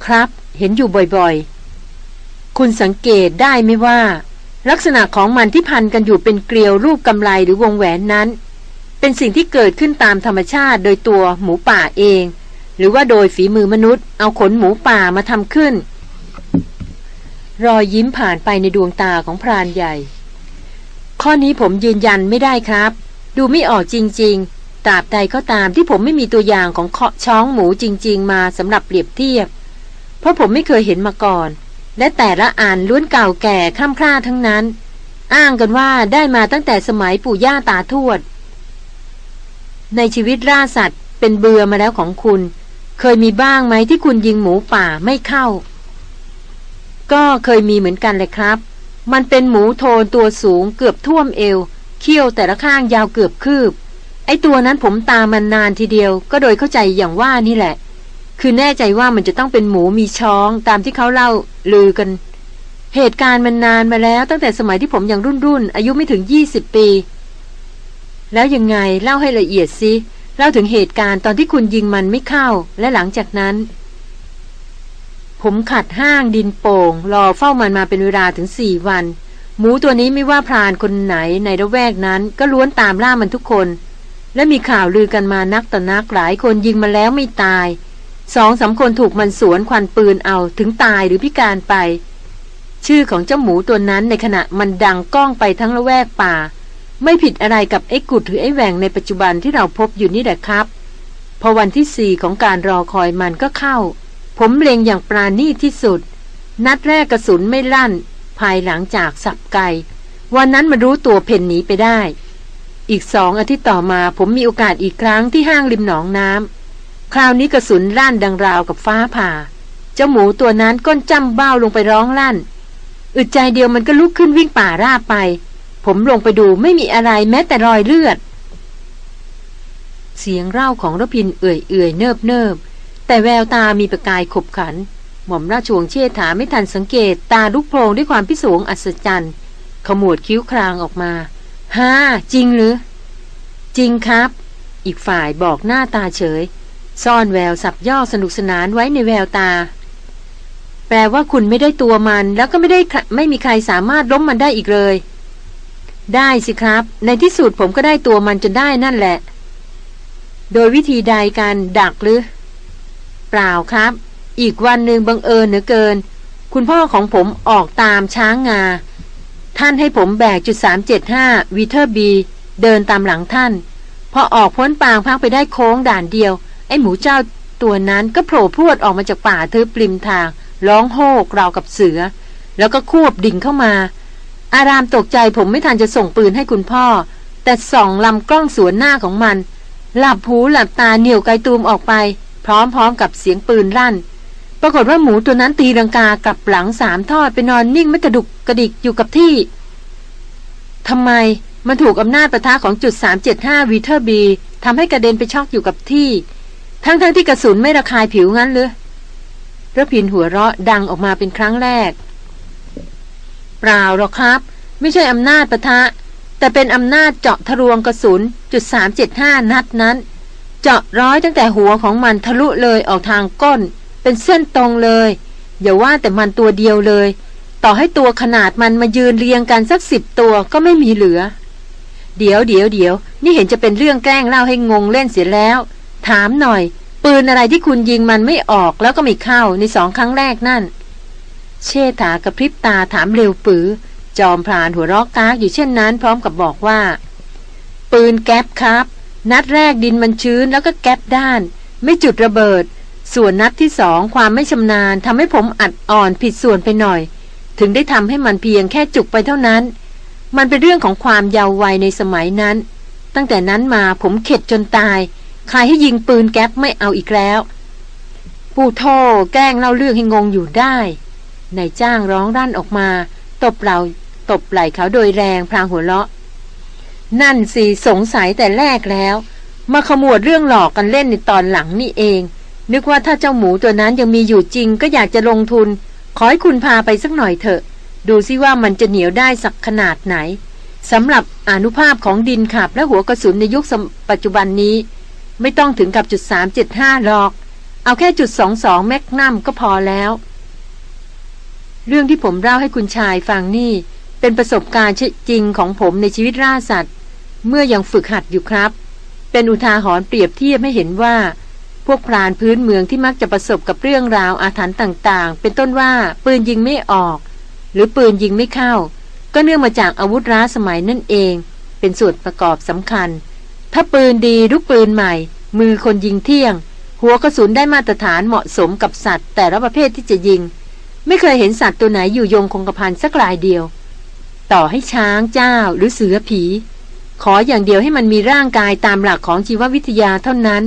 ครับ เห็นอยู่บ่อยๆ คุณสังเกตได้ไหมว่า ลักษณะของมันที่พันกันอยู่เป็นเกลียวรูปกำไลหรือวงแหวนนั้น เป็นสิ่งที่เกิดขึ้นตามธรรมชาติโดยตัวหมูป่าเอง หรือว่าโดยฝีมือมนุษย์ เอาขนหมูป่ามาทำขึ้น รอยยิ้มผ่านไปในดวงตาของพรานใหญ่ ข้อนี้ผมยืนยันไม่ได้ครับ ดูไม่ออกจริง ๆ ตราบใดก็ตามที่ผมไม่มีตัวอย่างของเคาะช้องหมูจริง ๆ มาสำหรับเปรียบเทียบ เพราะผมไม่เคยเห็นมาก่อน และแต่ละอ่านล้วนเก่าแก่ข้ามคร่าทั้งนั้น อ้างกันว่าได้มาตั้งแต่สมัยปู่ย่าตาทวด ในชีวิตล่าสัตว์เป็นเบื่อมาแล้วของคุณ เคยมีบ้างไหมที่คุณยิงหมูป่าไม่เข้า ก็เคยมีเหมือนกันเลยครับ มันเป็นหมูโทนตัวสูงเกือบท่วมเอว เขี้ยวแต่ละข้างยาวเกือบคืบ ไอตัวนั้นผมตามมันนานทีเดียว ก็โดยเข้าใจอย่างว่านี่แหละ คือแน่ใจว่ามันจะต้องเป็นหมูมีช้องตามที่เขาเล่าลือกัน เหตุการณ์มันนานมาแล้วตั้งแต่สมัยที่ผมยังรุ่นรุ่นอายุไม่ถึงยี่สิบปี แล้วยังไงเล่าให้ละเอียดสิเล่าถึงเหตุการณ์ตอนที่คุณยิงมันไม่เข้าและหลังจากนั้น ผมขัดห้างดินโป่ง รอเฝ้ามันมาเป็นเวลาถึงสี่วัน หมูตัวนี้ไม่ว่าพรานคนไหนในระแวกนั้น ก็ล้วนตามล่ามันทุกคน และมีข่าวลือกันมานักต่อนักหลายคนยิงมาแล้วไม่ตายสองสาคนถูกมันสวนควันปืนเอาถึงตายหรือพิการไป ชื่อของเจ้าหมูตัวนั้นในขณะมันดังก้องไปทั้งละแวกป่า ไม่ผิดอะไรกับไอ้กุดหรือไอ้แหวงในปัจจุบันที่เราพบอยู่นี่แหละครับ พอวันที่สี่ของการรอคอยมันก็เข้า ผมเล็งอย่างปราณีที่สุด นัดแรกกระสุนไม่ลั่น ภายหลังจากสับไกวันนั้นมารู้ตัวเพนหนีไปได้ อีกสองอาทิตย์ต่อมาผมมีโอกาสอีกครั้งที่ห้างริมหนองน้ำคราวนี้กระสุนลั่นดังราวกับฟ้าผ่า เจ้าหมูตัวนั้นก้นจ้ำเบ้าลงไปร้องลั่น อึดใจเดียวมันก็ลุกขึ้นวิ่งป่าราบไป ผมลงไปดูไม่มีอะไรแม้แต่รอยเลือด เสียงเร่าของรพินเอื่อยเอื่อยเนิบเนิบ แต่แววตามีประกายขบขัน หม่อมราชวงศ์เชษฐาไม่ทันสังเกต ตาลุกโพลงด้วยความพิศวงอัศจรรย์ขมวดคิ้วครางออกมาฮ่าจริงหรือ จริงครับ อีกฝ่ายบอกหน้าตาเฉย ซ่อนแววสับย่อสนุกสนานไว้ในแววตา แปลว่าคุณไม่ได้ตัวมัน แล้วก็ไม่ได้ไม่มีใครสามารถล้มมันได้อีกเลย ได้สิครับ ในที่สุดผมก็ได้ตัวมันจนได้นั่นแหละ โดยวิธีใดการดักหรือ เปล่าครับ อีกวันหนึ่งบังเอิญเหลือเกิน คุณพ่อของผมออกตามช้างงา ท่านให้ผมแบกจุดสามเจ็ดห้า Weatherby เดินตามหลังท่าน พอออกพ้นปางพักไปได้โค้งด่านเดียว ไอ้หมูเจ้าตัวนั้นก็โผล่พรวดออกมาจากป่าทึบริมทาง ร้องโฮกราวกับเสือ แล้วก็ควบดิ่งเข้ามา อารามตกใจผมไม่ทันจะส่งปืนให้คุณพ่อ แต่ส่องลำกล้องสวนหน้าของมัน หลับหูหลับตาเหนี่ยวไกตูมออกไป พร้อมๆกับเสียงปืนลั่น ปรากฏว่าหมูตัวนั้นตีรังกากลับหลังสามทอดไปนอนนิ่งไม่กระดุกกระดิกอยู่กับที่ทำไมมันถูกอำนาจประทะของจุด 375 วีเทอร์บีทำให้กระเด็นไปช็อกอยู่กับที่ ทั้งๆทที่กระสุนไม่ระคายผิวงั้นเลยระพินหัวเราะดังออกมาเป็นครั้งแรก เปล่าหรอกครับ ไม่ใช่อำนาจประทะ แต่เป็นอำนาจเจาะทะลวงกระสุนจุด 375 นัดนั้น เจาะร้อยตั้งแต่หัวของมันทะลุเลยออกทางก้น เป็นเส้นตรงเลย อย่าว่าแต่มันตัวเดียวเลย ต่อให้ตัวขนาดมันมายืนเรียงกันสักสิบตัวก็ไม่มีเหลือ เดี๋ยวเดี๋ยวเดี๋ยวนี่เห็นจะเป็นเรื่องแกล้งเล่าให้งงเล่นเสียแล้ว ถามหน่อย ปืนอะไรที่คุณยิงมันไม่ออกแล้วก็ไม่เข้าในสองครั้งแรกนั่น เชษฐากระพริบตาถามเร็วปือจอมพรานหัวรอกกากอยู่เช่นนั้น พร้อมกับบอกว่า ปืนแก๊ปครับ นัดแรกดินมันชื้นแล้วก็แก๊ปด้าน ไม่จุดระเบิด ส่วนนัดที่สองความไม่ชำนาญทำให้ผมอัดอ่อนผิดส่วนไปหน่อย ถึงได้ทำให้มันเพียงแค่จุกไปเท่านั้น มันเป็นเรื่องของความเยาว์วัยในสมัยนั้น ตั้งแต่นั้นมาผมเข็ดจนตาย ใครให้ยิงปืนแก๊ปไม่เอาอีกแล้วปู่โทแกล้งเล่าเรื่องให้งงอยู่ได้นายจ้างร้องรั่นออกมา ตบเรา ตบไหล่เขาโดยแรงพรางหัวเราะ นั่นสิสงสัยแต่แรกแล้ว มาขมวดเรื่องหลอกกันเล่นในตอนหลังนี่เอง นึกว่าถ้าเจ้าหมูตัวนั้นยังมีอยู่จริงก็อยากจะลงทุน ขอให้คุณพาไปสักหน่อยเถอะ ดูซิว่ามันจะเหนียวได้สักขนาดไหนสำหรับอนุภาพของดินขับและหัวกระสุนในยุคปัจจุบันนี้ ไม่ต้องถึงกับจุด375หรอก เอาแค่จุด22แมกนัมก็พอแล้ว เรื่องที่ผมเล่าให้คุณชายฟังนี่เป็นประสบการณ์จริงของผมในชีวิตราสัตว์ เมื่อยังฝึกหัดอยู่ครับ เป็นอุทาหรณ์เปรียบเทียบให้เห็นว่า พวกพรานพื้นเมืองที่มักจะประสบกับเรื่องราวอาถรรพ์ต่างๆ เป็นต้นว่าปืนยิงไม่ออก หรือปืนยิงไม่เข้า ก็เนื่องมาจากอาวุธร้าสมัยนั่นเอง เป็นส่วนประกอบสำคัญ ถ้าปืนดีลูกปืนใหม่ มือคนยิงเที่ยง หัวกระสุนได้มาตรฐานเหมาะสมกับสัตว์ แต่ละประเภทที่จะยิง ไม่เคยเห็นสัตว์ตัวไหนอยู่ยงคงกระพันสักลายเดียว ต่อให้ช้างเจ้าหรือเสือผี ขออย่างเดียวให้มันมีร่างกายตามหลักของชีววิทยาเท่านั้น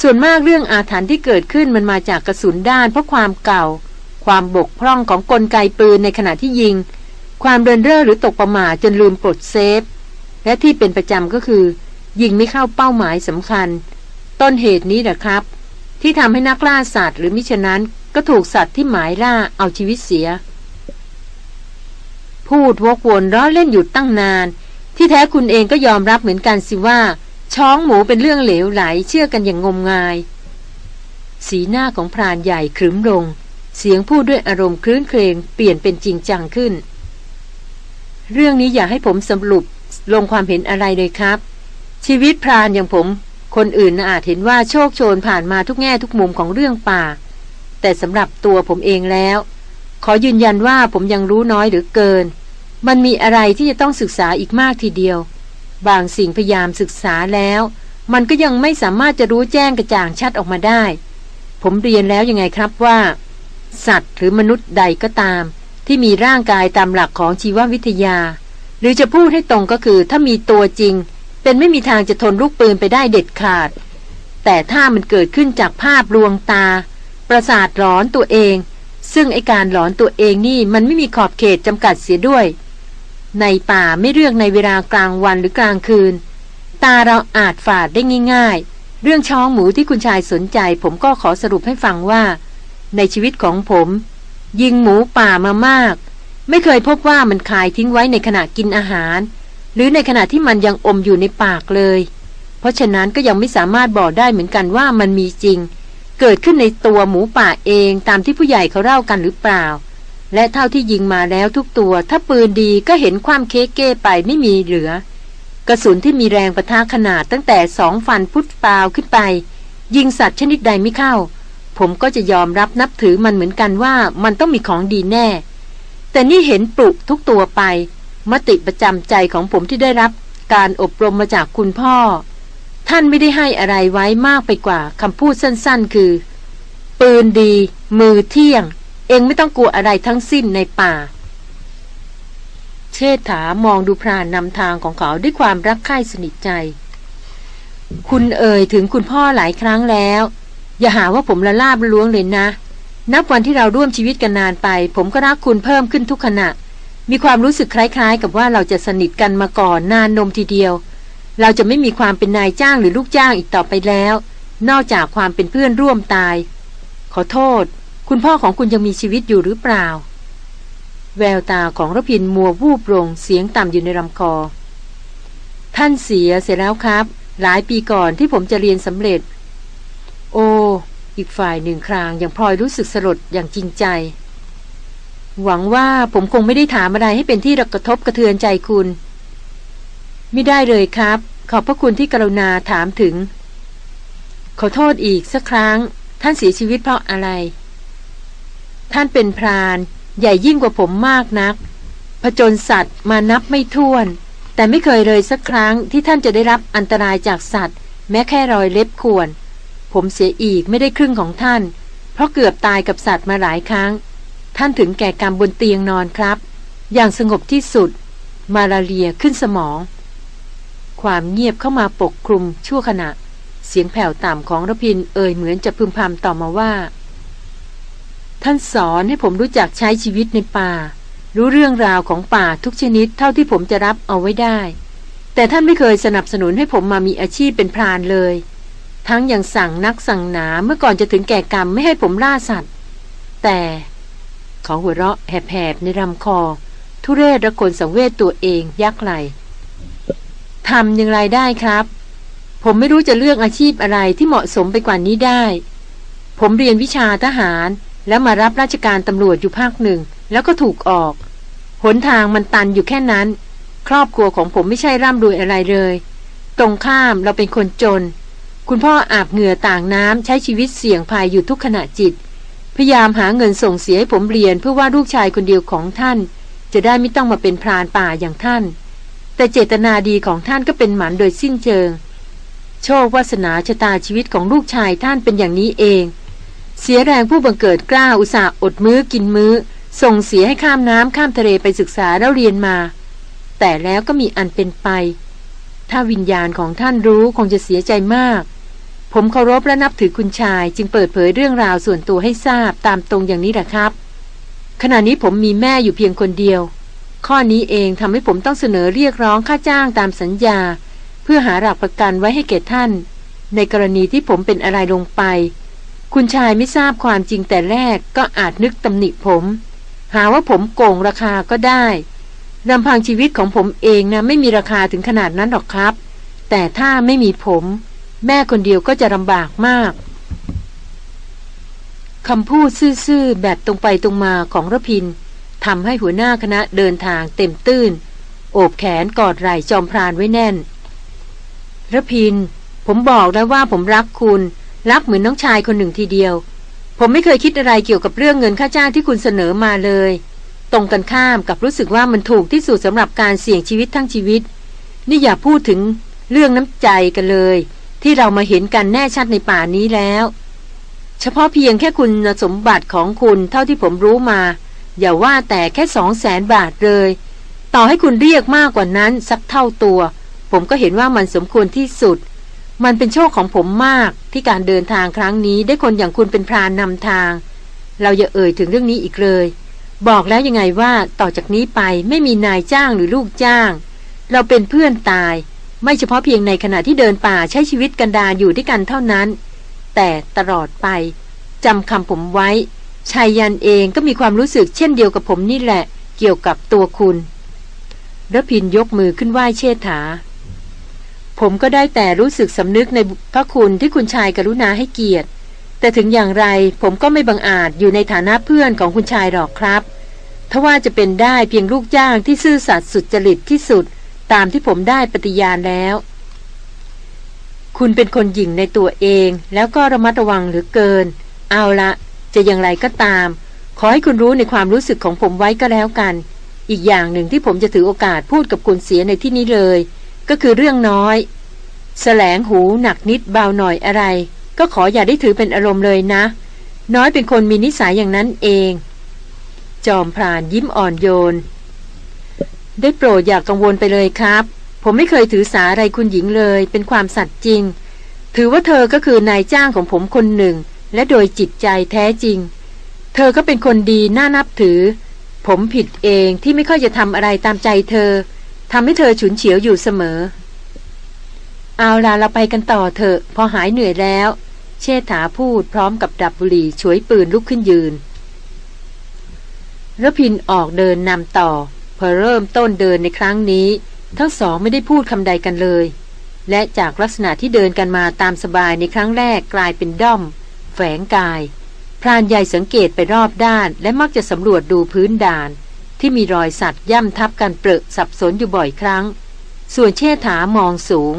ส่วนมากเรื่องอาถรรพ์ที่เกิดขึ้นมันมาจากกระสุนด้านเพราะความเก่า ความบกพร่องของกลไกปืนในขณะที่ยิง ความเดินเร่อหรือตกประมาจนลืมปลดเซฟ และที่เป็นประจำก็คือ ยิงไม่เข้าเป้าหมายสำคัญ ต้นเหตุนี้แหละครับ ที่ทำให้นักล่าสัตว์ หรือมิฉะนั้นก็ถูกสัตว์ที่หมายล่าเอาชีวิตเสีย พูดวกวนร้อเล่นอยู่ตั้งนาน ที่แท้คุณเองก็ยอมรับเหมือนกันสิว่า ช้องหมูเป็นเรื่องเหลวไหลเชื่อกันอย่างงมงาย สีหน้าของพรานใหญ่ครึ้มลง เสียงพูดด้วยอารมณ์คลื้นเครงเปลี่ยนเป็นจริงจังขึ้น เรื่องนี้อย่าให้ผมสรุปลงความเห็นอะไรเลยครับ ชีวิตพรานอย่างผม คนอื่นอาจเห็นว่าโชคโชนผ่านมาทุกแง่ทุกมุมของเรื่องป่า แต่สำหรับตัวผมเองแล้ว ขอยืนยันว่าผมยังรู้น้อยหรือเกิน มันมีอะไรที่จะต้องศึกษาอีกมากทีเดียว บางสิ่งพยายามศึกษาแล้ว มันก็ยังไม่สามารถจะรู้แจ้งกระจ่างชัดออกมาได้ ผมเรียนแล้วยังไงครับว่า สัตว์หรือมนุษย์ใดก็ตาม ที่มีร่างกายตามหลักของชีววิทยา หรือจะพูดให้ตรงก็คือถ้ามีตัวจริง เป็นไม่มีทางจะทนลูกปืนไปได้เด็ดขาด แต่ถ้ามันเกิดขึ้นจากภาพลวงตา ประสาทหลอนตัวเอง ซึ่งไอการหลอนตัวเองนี่มันไม่มีขอบเขตจำกัดเสียด้วย ในป่าไม่เลือกในเวลากลางวันหรือกลางคืน ตาเราอาจฝาดได้ง่าย ๆ เรื่องช้องหมูที่คุณชายสนใจ ผมก็ขอสรุปให้ฟังว่า ในชีวิตของผม ยิงหมูป่ามามาก ไม่เคยพบว่ามันคายทิ้งไว้ในขณะกินอาหาร หรือในขณะที่มันยังอมอยู่ในปากเลย เพราะฉะนั้นก็ยังไม่สามารถบอกได้เหมือนกันว่ามันมีจริง เกิดขึ้นในตัวหมูป่าเองตามที่ผู้ใหญ่เขาเล่ากันหรือเปล่า และเท่าที่ยิงมาแล้วทุกตัว ถ้าปืนดีก็เห็นความเคเก้ไปไม่มีเหลือ กระสุนที่มีแรงประทะขนาดตั้งแต่สองฟันพุทธปาวขึ้นไป ยิงสัตว์ชนิดใดไม่เข้า ผมก็จะยอมรับนับถือมันเหมือนกันว่ามันต้องมีของดีแน่ แต่นี่เห็นปลุกทุกตัวไป มติประจำใจของผมที่ได้รับการอบรมมาจากคุณพ่อ ท่านไม่ได้ให้อะไรไว้มากไปกว่าคำพูดสั้นๆ คือ ปืนดี มือเที่ยง เองไม่ต้องกลัวอะไรทั้งสิ้นในป่า เชษฐามองดูพรานนำทางของเขาด้วยความรักใคร่สนิทใจ คุณเอ่ยถึงคุณพ่อหลายครั้งแล้ว อย่าหาว่าผมละลาบล้วงเลยนะ นับวันที่เราร่วมชีวิตกันนานไป ผมก็รักคุณเพิ่มขึ้นทุกขณะ มีความรู้สึกคล้ายๆ กับว่าเราจะสนิทกันมาก่อนนานนมทีเดียว เราจะไม่มีความเป็นนายจ้างหรือลูกจ้างอีกต่อไปแล้ว นอกจากความเป็นเพื่อนร่วมตาย ขอโทษ คุณพ่อของคุณยังมีชีวิตอยู่หรือเปล่า แววตาของรพินมัววูบลงเสียงต่ำอยู่ในลำคอ ท่านเสียเสร็จแล้วครับ หลายปีก่อนที่ผมจะเรียนสำเร็จ โอ้อีกฝ่ายหนึ่งครางอยังพลอยรู้สึกสลดอย่างจริงใจ หวังว่าผมคงไม่ได้ถามอะไรให้เป็นที่กระทบกระเทือนใจคุณ ไม่ได้เลยครับ ขอบพระคุณที่กรุณาถามถึง ขอโทษอีกสักครั้ง ท่านเสียชีวิตเพราะอะไร ท่านเป็นพราน ใหญ่ยิ่งกว่าผมมากนัก ผจญสัตว์มานับไม่ถ้วน แต่ไม่เคยเลยสักครั้งที่ท่านจะได้รับอันตรายจากสัตว์ แม้แค่รอยเล็บข่วน ผมเสียอีกไม่ได้ครึ่งของท่าน เพราะเกือบตายกับสัตว์มาหลายครั้ง ท่านถึงแก่กรรมบนเตียงนอนครับ อย่างสงบที่สุด มาลาเรียขึ้นสมอง ความเงียบเข้ามาปกคลุมชั่วขณะ เสียงแผ่วต่ำของระพินเอ่ยเหมือนจะพึมพำต่อมาว่า ท่านสอนให้ผมรู้จักใช้ชีวิตในป่า รู้เรื่องราวของป่าทุกชนิดเท่าที่ผมจะรับเอาไว้ได้ แต่ท่านไม่เคยสนับสนุนให้ผมมามีอาชีพเป็นพรานเลย ทั้งยังสั่งนักสั่งหนาเมื่อก่อนจะถึงแก่กรรมไม่ให้ผมล่าสัตว์ แต่เขาหัวเราะแหบๆในลำคอ ทุเรศระคนสังเวชตัวเองยักไหลทำอย่างไรได้ครับ ผมไม่รู้จะเลือกอาชีพอะไรที่เหมาะสมไปกว่านี้ได้ ผมเรียนวิชาทหาร แล้วมารับราชการตำรวจอยู่ภาคหนึ่ง แล้วก็ถูกออก หนทางมันตันอยู่แค่นั้น ครอบครัวของผมไม่ใช่ร่ำรวยอะไรเลย ตรงข้ามเราเป็นคนจน คุณพ่ออาบเหงื่อต่างน้ำใช้ชีวิตเสี่ยงภัยอยู่ทุกขณะจิต พยายามหาเงินส่งเสียให้ผมเรียนเพื่อว่าลูกชายคนเดียวของท่าน จะได้ไม่ต้องมาเป็นพรานป่าอย่างท่าน แต่เจตนาดีของท่านก็เป็นหมันโดยสิ้นเชิง โชควาสนาชะตาชีวิตของลูกชายท่านเป็นอย่างนี้เอง เสียแรงผู้บังเกิดกล้าอุตส่าห์อดมื้อกินมื้อ ส่งเสียให้ข้ามน้ำข้ามทะเลไปศึกษาแล้วเรียนมา แต่แล้วก็มีอันเป็นไป ถ้าวิญญาณของท่านรู้คงจะเสียใจมาก ผมเคารพและนับถือคุณชาย จึงเปิดเผยเรื่องราวส่วนตัวให้ทราบตามตรงอย่างนี้แหละครับ ขณะนี้ผมมีแม่อยู่เพียงคนเดียว ข้อนี้เองทำให้ผมต้องเสนอเรียกร้องค่าจ้างตามสัญญา เพื่อหาหลักประกันไว้ให้แก่ท่าน ในกรณีที่ผมเป็นอะไรลงไป คุณชายไม่ทราบความจริงแต่แรกก็อาจนึกตำหนิผม หาว่าผมโกงราคาก็ได้ลำพังชีวิตของผมเองนะไม่มีราคาถึงขนาดนั้นหรอกครับ แต่ถ้าไม่มีผม แม่คนเดียวก็จะลำบากมากคำพูดซื่อๆแบบตรงไปตรงมาของระพินทำให้หัวหน้าคณะเดินทางเต็มตื้น โอบแขนกอดไหล่จอมพรานไว้แน่นระพิน ผมบอกแล้วว่าผมรักคุณ รักเหมือนน้องชายคนหนึ่งทีเดียว ผมไม่เคยคิดอะไรเกี่ยวกับเรื่องเงินค่าจ้างที่คุณเสนอมาเลย ตรงกันข้ามกับรู้สึกว่ามันถูกที่สุดสำหรับการเสี่ยงชีวิตทั้งชีวิต นี่อย่าพูดถึงเรื่องน้ำใจกันเลย ที่เรามาเห็นกันแน่ชัดในป่านี้แล้ว เฉพาะเพียงแค่คุณสมบัติของคุณเท่าที่ผมรู้มา อย่าว่าแต่แค่สองแสนบาทเลย ต่อให้คุณเรียกมากกว่านั้นสักเท่าตัว ผมก็เห็นว่ามันสมควรที่สุด มันเป็นโชคของผมมากที่การเดินทางครั้งนี้ได้คนอย่างคุณเป็นพรานนำทาง เราอย่าเอ่ยถึงเรื่องนี้อีกเลย บอกแล้วยังไงว่าต่อจากนี้ไปไม่มีนายจ้างหรือลูกจ้าง เราเป็นเพื่อนตาย ไม่เฉพาะเพียงในขณะที่เดินป่าใช้ชีวิตกันดารอยู่ด้วยกันเท่านั้น แต่ตลอดไปจำคำผมไว้ชายยันเองก็มีความรู้สึกเช่นเดียวกับผมนี่แหละ เกี่ยวกับตัวคุณระพินยกมือขึ้นไหว้เชษฐา ผมก็ได้แต่รู้สึกสำนึกในพระคุณที่คุณชายกรุณาให้เกียรติ แต่ถึงอย่างไรผมก็ไม่บังอาจอยู่ในฐานะเพื่อนของคุณชายหรอกครับถ้าว่าจะเป็นได้เพียงลูกจ้างที่ซื่อสัตย์สุจริตที่สุด ตามที่ผมได้ปฏิญาณแล้ว คุณเป็นคนหยิ่งในตัวเอง แล้วก็ระมัดระวังเหลือเกิน เอาละจะอย่างไรก็ตาม ขอให้คุณรู้ในความรู้สึกของผมไว้ก็แล้วกัน อีกอย่างหนึ่งที่ผมจะถือโอกาสพูดกับคุณเสียในที่นี้เลย ก็คือเรื่องน้อย แสลงหูหนักนิดเบาหน่อยอะไร ก็ขออย่าได้ถือเป็นอารมณ์เลยนะ น้อยเป็นคนมีนิสัยอย่างนั้นเอง จอมพรานยิ้มอ่อนโยน ได้โปรดอย่ากกังวลไปเลยครับ ผมไม่เคยถือสาอะไรคุณหญิงเลย เป็นความสัตย์จริง ถือว่าเธอก็คือนายจ้างของผมคนหนึ่ง และโดยจิตใจแท้จริง เธอก็เป็นคนดีน่านับถือ ผมผิดเองที่ไม่ค่อยจะทำอะไรตามใจเธอ ทำให้เธอฉุนเฉียวอยู่เสมอ เอาล่ะเราไปกันต่อเถอะ พอหายเหนื่อยแล้ว เชษฐาพูดพร้อมกับดับบุหรี่ช่วยปืนลุกขึ้นยืนระพินออกเดินนำต่อ พอเริ่มต้นเดินในครั้งนี้ ทั้งสองไม่ได้พูดคำใดกันเลย และจากลักษณะที่เดินกันมาตามสบายในครั้งแรกกลายเป็นด้อม แฝงกาย พรานใหญ่สังเกตไปรอบด้าน และมักจะสำรวจดูพื้นด่าน ที่มีรอยสัตว์ย่ำทับกันเปรอะสับสนอยู่บ่อยครั้ง ส่วนเชษฐามองสูง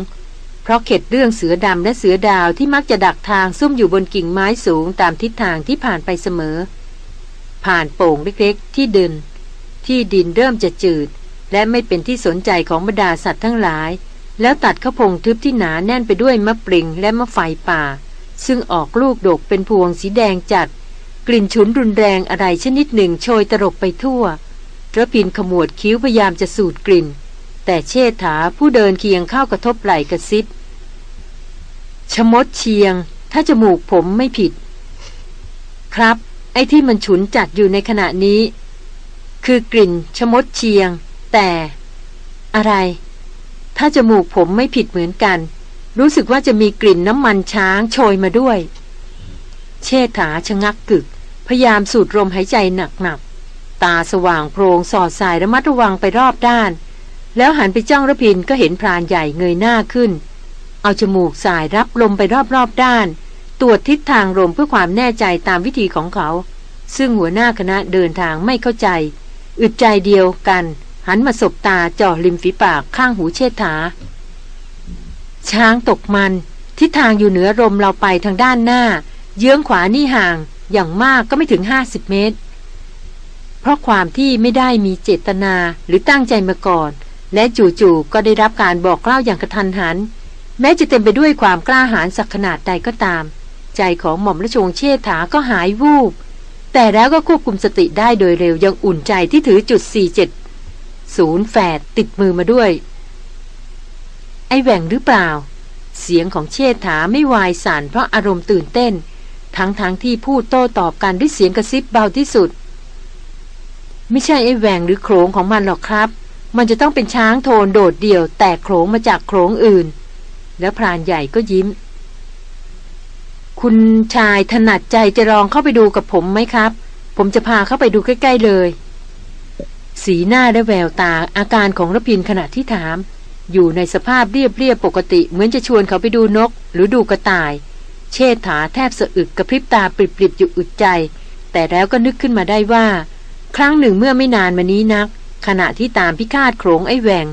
เพราะเข็ดเรื่องเสือดำและเสือดาวที่มักจะดักทางซุ่มอยู่บนกิ่งไม้สูงตามทิศทางที่ผ่านไปเสมอ ผ่านโป่งเล็กๆ ที่ดิน ที่ดินเริ่มจะจืด และไม่เป็นที่สนใจของบรรดาสัตว์ทั้งหลาย แล้วตัดข้าพงทึบที่หนาแน่นไปด้วยมะปริงและมะไฟป่า ซึ่งออกลูกดกเป็นพวงสีแดงจัด กลิ่นฉุนรุนแรงอะไรชนิดหนึ่งโชยตรบไปทั่ว ระพินขมวดคิ้วพยายามจะสูดกลิ่น แต่เชษฐาผู้เดินเคียงเข้ากระทบไหล่กระซิบชมดเชียง ถ้าจมูกผมไม่ผิด ครับ ไอ้ที่มันฉุนจัดอยู่ในขณะนี้ คือกลิ่นชมดเชียง แต่ อะไร ถ้าจมูกผมไม่ผิดเหมือนกัน รู้สึกว่าจะมีกลิ่นน้ำมันช้างโชยมาด้วย เชษฐาชะงักกึก พยายามสูดลมหายใจหนัก ตาสว่างโพรงสอดสายระมัดระวังไปรอบด้าน แล้วหันไปจ้องระพินก็เห็นพรานใหญ่เงยหน้าขึ้น เอาจมูกสายรับลมไปรอบๆด้าน ตรวจทิศทางลมเพื่อความแน่ใจตามวิธีของเขา ซึ่งหัวหน้าคณะเดินทางไม่เข้าใจ อึดใจเดียวกัน หันมาสบตาจ่อริมฝีปากข้างหูเชษฐา ช้างตกมัน ทิศทางอยู่เหนือลมเราไปทางด้านหน้า เยื้องขวานี่ห่างอย่างมากก็ไม่ถึงห้าสิบเมตร เพราะความที่ไม่ได้มีเจตนาหรือตั้งใจมาก่อน และจู่ๆก็ได้รับการบอกเล่าอย่างกระทันหัน แม้จะเต็มไปด้วยความกล้าหาญสักขนาดใดก็ตาม ใจของหม่อมราชวงศ์เชษฐาก็หายวูบ แต่แล้วก็ควบคุมสติได้โดยเร็วยังอุ่นใจที่ถือจุด 47ศูนย์แฝดติดมือมาด้วย ไอแหว่งหรือเปล่า เสียงของเชษฐาไม่วายสั่นเพราะอารมณ์ตื่นเต้น ทั้งๆทที่พูดโต้ตอบกันด้วยเสียงกระซิบเบาที่สุด ไม่ใช่ไอแหว่งหรือโขงของมันหรอกครับ มันจะต้องเป็นช้างโทนโดดเดี่ยว แตกโขงมาจากโขงอื่น แล้วพรานใหญ่ก็ยิ้ม คุณชายถนัดใจจะลองเข้าไปดูกับผมไหมครับ ผมจะพาเข้าไปดูใกล้ ๆเลย สีหน้าและแววตาอาการของรพินขณะที่ถาม อยู่ในสภาพเรียบเรียบปกติเหมือนจะชวนเขาไปดูนก หรือดูกระต่าย เชษฐาแทบสะอึกกระพริบตาปริบๆอยู่อึดใจ แต่แล้วก็นึกขึ้นมาได้ว่า ครั้งหนึ่งเมื่อไม่นานมานี้นัก ขณะที่ตามพิฆาตโขงไอ้แหวง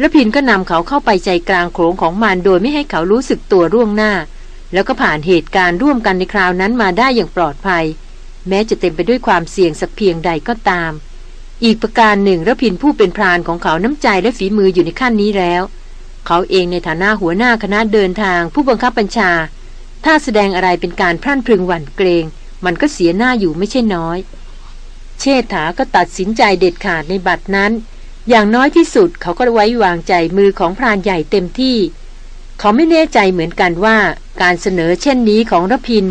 ระพินก็นำเขาเข้าไปใจกลางโขงของมันโดยไม่ให้เขารู้สึกตัวร่วงหน้า แล้วก็ผ่านเหตุการณ์ร่วมกันในคราวนั้นมาได้อย่างปลอดภัย แม้จะเต็มไปด้วยความเสี่ยงสักเพียงใดก็ตาม อีกประการหนึ่งระพินผู้เป็นพรานของเขาน้ำใจและฝีมืออยู่ในขั้นนี้แล้ว เขาเองในฐานะหัวหน้าคณะเดินทางผู้บังคับบัญชา ถ้าแสดงอะไรเป็นการพรั่นพรึงหวั่นเกรง มันก็เสียหน้าอยู่ไม่ใช่น้อย เชษฐาก็ตัดสินใจเด็ดขาดในบัตรนั้น อย่างน้อยที่สุดเขาก็ไว้วางใจมือของพรานใหญ่เต็มที่ เขาไม่แน่ใจเหมือนกันว่าการเสนอเช่นนี้ของรพิน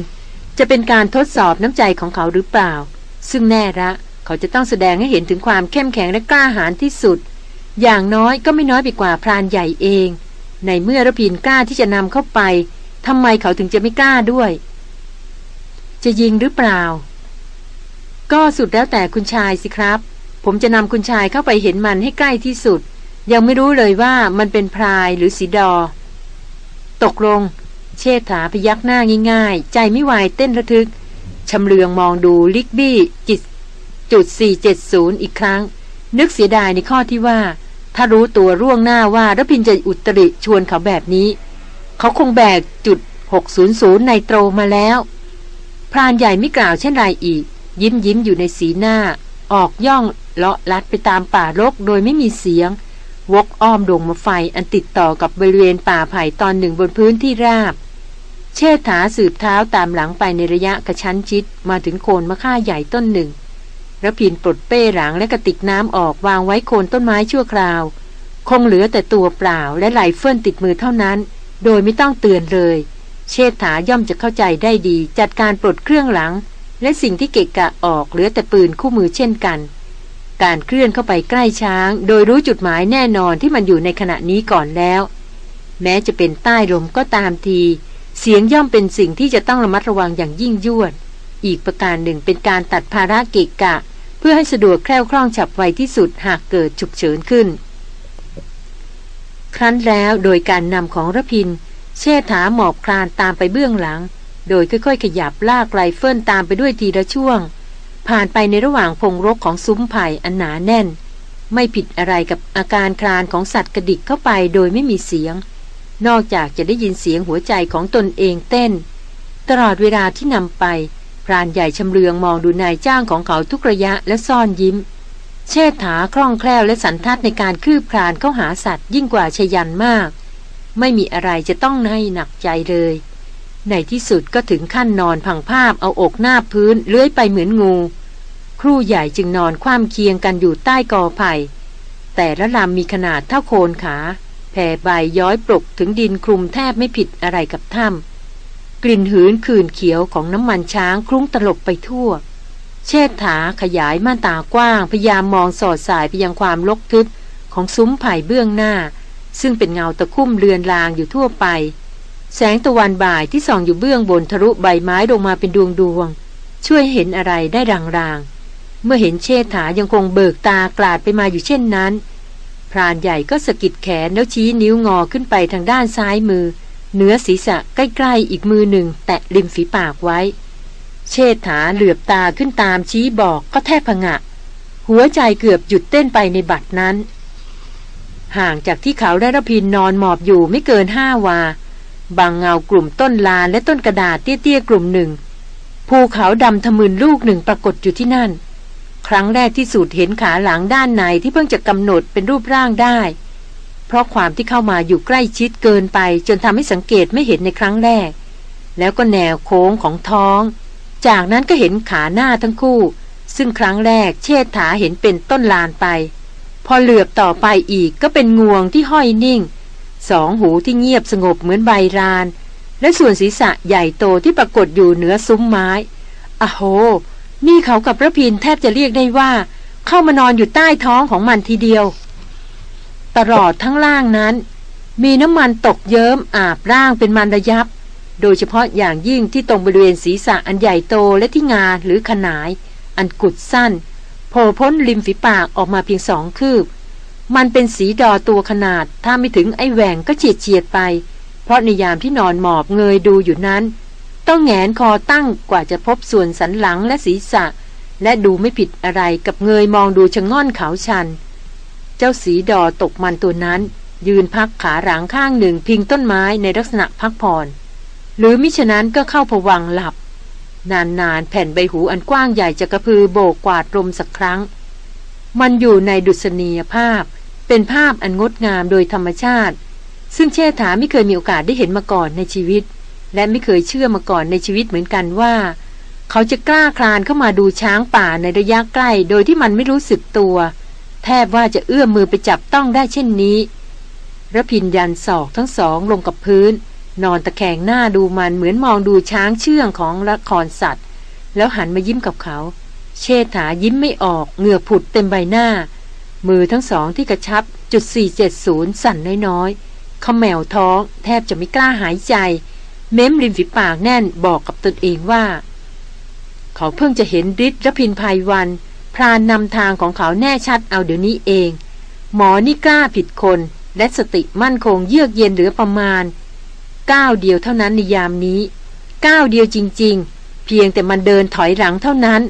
จะเป็นการทดสอบน้ำใจของเขาหรือเปล่า ซึ่งแน่ละเขาจะต้องแสดงให้เห็นถึงความเข้มแข็งและกล้าหาญที่สุด อย่างน้อยก็ไม่น้อยไปกว่าพรานใหญ่เอง ในเมื่อรพินกล้าที่จะนำเข้าไปทำไมเขาถึงจะไม่กล้าด้วย จะยิงหรือเปล่า ก็สุดแล้วแต่คุณชายสิครับ ผมจะนำคุณชายเข้าไปเห็นมันให้ใกล้ที่สุด ยังไม่รู้เลยว่ามันเป็นพรายหรือสีดอ ตกลง เชษฐาพยักหน้าง่ายๆ ใจไม่วายเต้นระทึกชำเลืองมองดูลิกบี้จิตจุด 470 อีกครั้ง นึกเสียดายในข้อที่ว่า ถ้ารู้ตัวร่วงหน้าว่ารพินจะอุตริชวนเขาแบบนี้ เขาคงแบกจุด 600 ในโตรมาแล้ว พรานใหญ่ไม่กล่าวเช่นไรอีก ยิ้มยิ้มอยู่ในสีหน้า ออกย่องเลาะลัดไปตามป่ารกโดยไม่มีเสียง วกอ้อมดงมาไฟอันติดต่อกับบริเวณป่าไผ่ตอนหนึ่งบนพื้นที่ราบ เชษฐาสืบเท้าตามหลังไปในระยะกระชั้นชิดมาถึงโคนมะค่าใหญ่ต้นหนึ่งระพินปลดเป้หลังและกระติกน้ำออกวางไว้โคนต้นไม้ชั่วคราว คงเหลือแต่ตัวเปล่าและไหลเฟื่อนติดมือเท่านั้น โดยไม่ต้องเตือนเลย เชษฐาย่อมจะเข้าใจได้ดี จัดการปลดเครื่องหลัง และสิ่งที่เกะกะออกเหลือแต่ปืนคู่มือเช่นกัน การเคลื่อนเข้าไปใกล้ช้าง โดยรู้จุดหมายแน่นอนที่มันอยู่ในขณะนี้ก่อนแล้ว แม้จะเป็นใต้ลมก็ตามที เสียงย่อมเป็นสิ่งที่จะต้องระมัดระวังอย่างยิ่งยวด อีกประการหนึ่งเป็นการตัดภาระเกะกะ เพื่อให้สะดวกแคล่วคล่องฉับไวที่สุดหากเกิดฉุกเฉินขึ้น ครั้นแล้วโดยการนำของระพินเชษฐาหมอบคลานตามไปเบื้องหลัง โดยค่อยๆ ขยับลากไรเฟิลตามไปด้วยทีละช่วง ผ่านไปในระหว่างพงรกของซุ้มไผ่อันหนาแน่น ไม่ผิดอะไรกับอาการคลานของสัตว์กระดิกเข้าไปโดยไม่มีเสียง นอกจากจะได้ยินเสียงหัวใจของตนเองเต้น ตลอดเวลาที่นำไป พรานใหญ่ชำเลืองมองดูนายจ้างของเขาทุกระยะและซ่อนยิ้ม เชษฐาคล่องแคล่วและสันทัดในการคืบคลานเข้าหาสัตว์ยิ่งกว่าชยันมาก ไม่มีอะไรจะต้องให้หนักใจเลย ในที่สุดก็ถึงขั้นนอนพังภาพเอาอกหน้าพื้นเลื้อยไปเหมือนงู ครูใหญ่จึงนอนคว่ำเคียงกันอยู่ใต้กอไผ่ แต่ละลำมีขนาดเท่าโคนขาแผ่ใบย้อยปลกถึงดินคลุมแทบไม่ผิดอะไรกับถ้ำกลิ่นหืนขื่นเขียวของน้ำมันช้างคลุ้งตลบไปทั่ว เชษฐาขยายม่านตากว้าง พยายามมองสอดสายไปยังความลกทึบของซุ้มไผ่เบื้องหน้า ซึ่งเป็นเงาตะคุ่มเลือนลางอยู่ทั่วไป แสงตะวันบ่ายที่ส่องอยู่เบื้องบนทะลุใบไม้ลงมาเป็นดวงดวง ช่วยเห็นอะไรได้รางๆ เมื่อเห็นเชษฐายังคงเบิกตากลาดไปมาอยู่เช่นนั้น พรานใหญ่ก็สะกิดแขนแล้วชี้นิ้วงอขึ้นไปทางด้านซ้ายมือเนื้อศีรษะใกล้ๆอีกมือหนึ่ง แตะริมฝีปากไว้ เชษฐาเหลือบตาขึ้นตามชี้บอกก็แทบผงะ หัวใจเกือบหยุดเต้นไปในบัดนั้น ห่างจากที่เขาได้รพินนอนหมอบอยู่ไม่เกินห้าวา บางเงากลุ่มต้นลาและต้นกระดาษเตี้ยๆกลุ่มหนึ่ง ภูเขาดำทะมึนลูกหนึ่งปรากฏอยู่ที่นั่น ครั้งแรกที่สูดเห็นขาหลังด้านในที่เพิ่งจะกำหนดเป็นรูปร่างได้ เพราะความที่เข้ามาอยู่ใกล้ชิดเกินไป จนทำให้สังเกตไม่เห็นในครั้งแรก แล้วก็แนวโค้งของท้อง จากนั้นก็เห็นขาหน้าทั้งคู่ ซึ่งครั้งแรกเชษฐาเห็นเป็นต้นลานไป พอเหลือบต่อไปอีกก็เป็นงวงที่ห้อยนิ่ง สองหูที่เงียบสงบเหมือนใบราน และส่วนศีรษะใหญ่โตที่ปรากฏอยู่เหนือซุ้มไม้อะโห นี่เขากับพระพินแทบจะเรียกได้ว่า เข้ามานอนอยู่ใต้ท้องของมันทีเดียว ตลอดทั้งล่างนั้น มีน้ำมันตกเยิ้มอาบร่างเป็นมันระยับ โดยเฉพาะอย่างยิ่งที่ตรงบริเวณศีรษะอันใหญ่โตและที่งาหรือขนาย อันกุดสั้นโผล่พ้นริมฝีปากออกมาเพียงสองคืบ มันเป็นสีดอตัวขนาด ถ้าไม่ถึงไอ้แหวงก็เฉียดเฉียดไป เพราะในยามที่นอนหมอบเงยดูอยู่นั้น ต้องแงนคอตั้งกว่าจะพบส่วนสันหลังและศีรษะ และดูไม่ผิดอะไรกับเงยมองดูชะง่อนเขาชัน เจ้าสีดอตกมันตัวนั้น ยืนพักขาหลังข้างหนึ่งพิงต้นไม้ในลักษณะพักผ่อน หรือมิฉะนั้นก็เข้าผวังหลับ นานๆแผ่นใบหูอันกว้างใหญ่จะกระพือโบกกวาดลมสักครั้ง มันอยู่ในดุษณียภาพ เป็นภาพอันงดงามโดยธรรมชาติ ซึ่งเชษฐาไม่เคยมีโอกาสได้เห็นมาก่อนในชีวิต และไม่เคยเชื่อมาก่อนในชีวิตเหมือนกันว่า เขาจะกล้าคลานเข้ามาดูช้างป่าในระยะใกล้ โดยที่มันไม่รู้สึกตัว แทบว่าจะเอื้อมมือไปจับต้องได้เช่นนี้ระพินยันศอกทั้งสองลงกับพื้น นอนตะแคงหน้าดูมันเหมือนมองดูช้างเชื่องของละครสัตว์ แล้วหันมายิ้มกับเขา เชษฐายิ้มไม่ออกเหงื่อผุดเต็มใบหน้า มือทั้งสองที่กระชับจุด 470 สั่นน้อยๆขาแมวท้องแทบจะไม่กล้าหายใจ เม้มริมฝีปากแน่นบอกกับตนเองว่า เขาเพิ่งจะเห็นฤทธิ์รพินภัยวัน พรานนำทางของเขาแน่ชัดเอาเดี๋ยวนี้เอง หมอนี่กล้าผิดคนและสติมั่นคงเยือกเย็นเหลือประมาณก้าวเดียวเท่านั้นในยามนี้ก้าวเดียวจริง ๆ เพียงแต่มันเดินถอยหลังเท่านั้น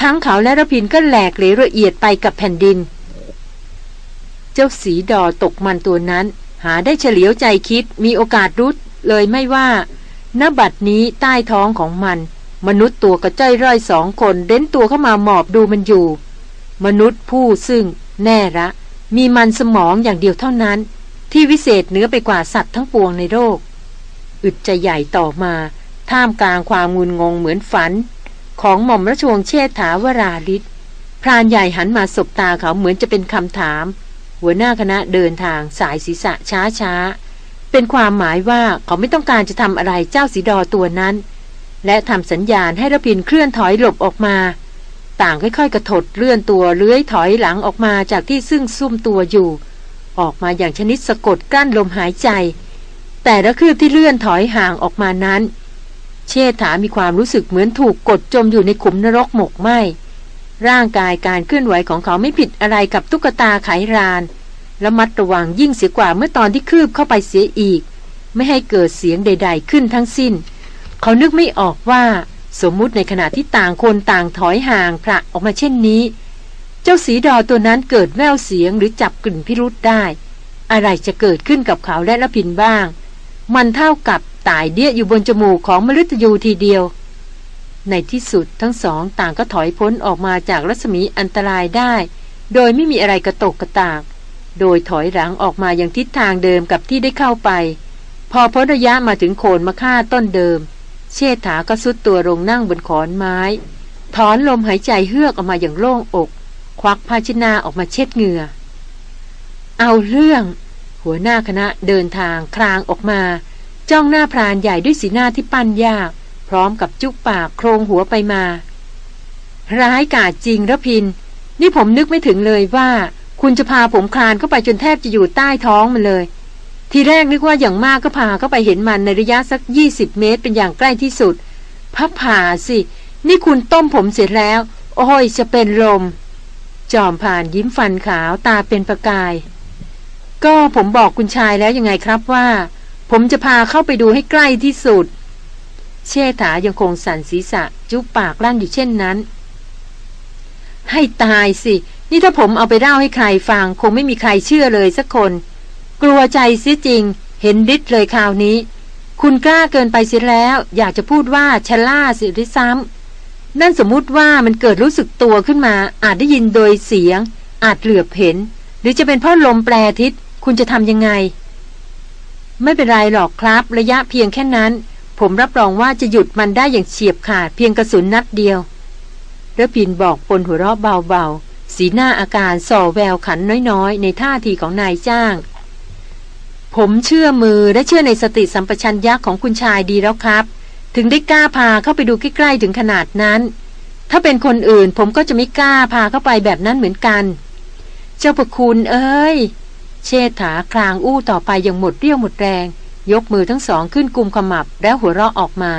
ทั้งเขาและระพินก็แหลกเหลวละเอียดไปกับแผ่นดิน เจ้าสีดอตกมันตัวนั้น หาได้เฉลียวใจคิดมีโอกาสรู้เลยไม่ว่าณบัดนี้ใต้ท้องของมัน มนุษย์ตัวกระจ้อยร่อยสองคนเด้นตัวเข้ามาหมอบดูมันอยู่ มนุษย์ผู้ซึ่ง แน่ละ มีมันสมองอย่างเดียวเท่านั้น ที่วิเศษเหนือไปกว่าสัตว์ทั้งปวงในโลกอึดใจใหญ่ต่อมา ท่ามกลางความงุนงงเหมือนฝัน ของหม่อมราชวงศ์เชษฐาวราลิศพรานใหญ่หันมาสบตาเขาเหมือนจะเป็นคำถาม หัวหน้าคณะเดินทางสายศีรษะช้าช้าเป็นความหมายว่าเขาไม่ต้องการจะทำอะไรเจ้าสีดอตัวนั้น และทำสัญญาณให้ระพินเคลื่อนถอยหลบออกมา ต่างค่อยๆ กระถดเลื่อนตัวเลื้อยถอยหลังออกมาจากที่ซึ่งซุ่มตัวอยู่ ออกมาอย่างชนิดสะกดกั้นลมหายใจ แต่ละคืบที่เลื่อนถอยห่างออกมานั้น เชษฐามีความรู้สึกเหมือนถูกกดจมอยู่ในขุมนรกหมกไหมร่างกายการเคลื่อนไหวของเขาไม่ผิดอะไรกับตุ๊กตาไขรานระมัดระวังยิ่งเสียกว่าเมื่อตอนที่คืบเข้าไปเสียอีก ไม่ให้เกิดเสียงใด ๆ ขึ้นทั้งสิ้น เขานึกไม่ออกว่า สมมุติในขณะที่ต่างคนต่างถอยห่างพระออกมาเช่นนี้ เจ้าสีดอตัวนั้นเกิดแววเสียงหรือจับกลิ่นพิรุษได้ อะไรจะเกิดขึ้นกับเขาและละพินบ้าง มันเท่ากับ ตายเดี้ยอยู่บนจมูกของมฤตยูทีเดียว ในที่สุดทั้งสองต่างก็ถอยพ้นออกมาจากรัศมีอันตรายได้ โดยไม่มีอะไรกระตกกระตาก โดยถอยหลังออกมาอย่างทิศทางเดิมกับที่ได้เข้าไป พอพ้นระยะมาถึงโคนมะค่าต้นเดิม เชษฐาก็สุดตัวลงนั่งบนขอนไม้ ถอนลมหายใจเฮือกออกมาอย่างโล่งอก ควักภาชนาออกมาเช็ดเหงื่อ เอาเรื่อง หัวหน้าคณะเดินทางคลางออกมา จ้องหน้าพรานใหญ่ด้วยสีหน้าที่ปั้นยาก พร้อมกับจุกปากโครงหัวไปมา ร้ายกาจจริงระพิน นี่ผมนึกไม่ถึงเลยว่า คุณจะพาผมคลานเข้าไปจนแทบจะอยู่ใต้ท้องมันเลย ทีแรกนึกว่าอย่างมากก็พาเข้าไปเห็นมันในระยะสักยี่สิบเมตรเป็นอย่างใกล้ที่สุดพับผ่าสิ นี่คุณต้มผมเสร็จแล้ว โอ้ยจะเป็นลม จอมผ่านยิ้มฟันขาวตาเป็นประกาย ก็ผมบอกคุณชายแล้วยังไงครับว่า ผมจะพาเข้าไปดูให้ใกล้ที่สุด เชษฐายังคงสั่นศีรษะ จุบปากลั่นอยู่เช่นนั้น ให้ตายสิ นี่ถ้าผมเอาไปเล่าให้ใครฟัง คงไม่มีใครเชื่อเลยสักคน กลัวใจเสียจริง เห็นฤทธิ์เลยคราวนี้ คุณกล้าเกินไปเสียแล้ว อยากจะพูดว่าชะล่าสิริซ้ำนั่นสมมุติว่ามันเกิดรู้สึกตัวขึ้นมา อาจได้ยินโดยเสียง อาจเหลือบเห็น หรือจะเป็นเพราะลมแปรทิศคุณจะทำยังไง ไม่เป็นไรหรอกครับ ระยะเพียงแค่นั้น ผมรับรองว่าจะหยุดมันได้อย่างเฉียบขาดเพียงกระสุนนัดเดียวระพินบอกปนหัวเราะเบาๆ สีหน้าอาการส่อแววขันน้อยๆ ในท่าทีของนายจ้าง ผมเชื่อมือและเชื่อในสติสัมปชัญญะของคุณชายดีแล้วครับ ถึงได้กล้าพาเข้าไปดูใกล้ๆถึงขนาดนั้น ถ้าเป็นคนอื่นผมก็จะไม่กล้าพาเข้าไปแบบนั้นเหมือนกัน เจ้าประคุณเอ้ย เชษฐาคลางอู้ต่อไปอย่างหมดเรี่ยวหมดแรง ยกมือทั้งสองขึ้นกุมขมับแล้วหัวเราะออกมา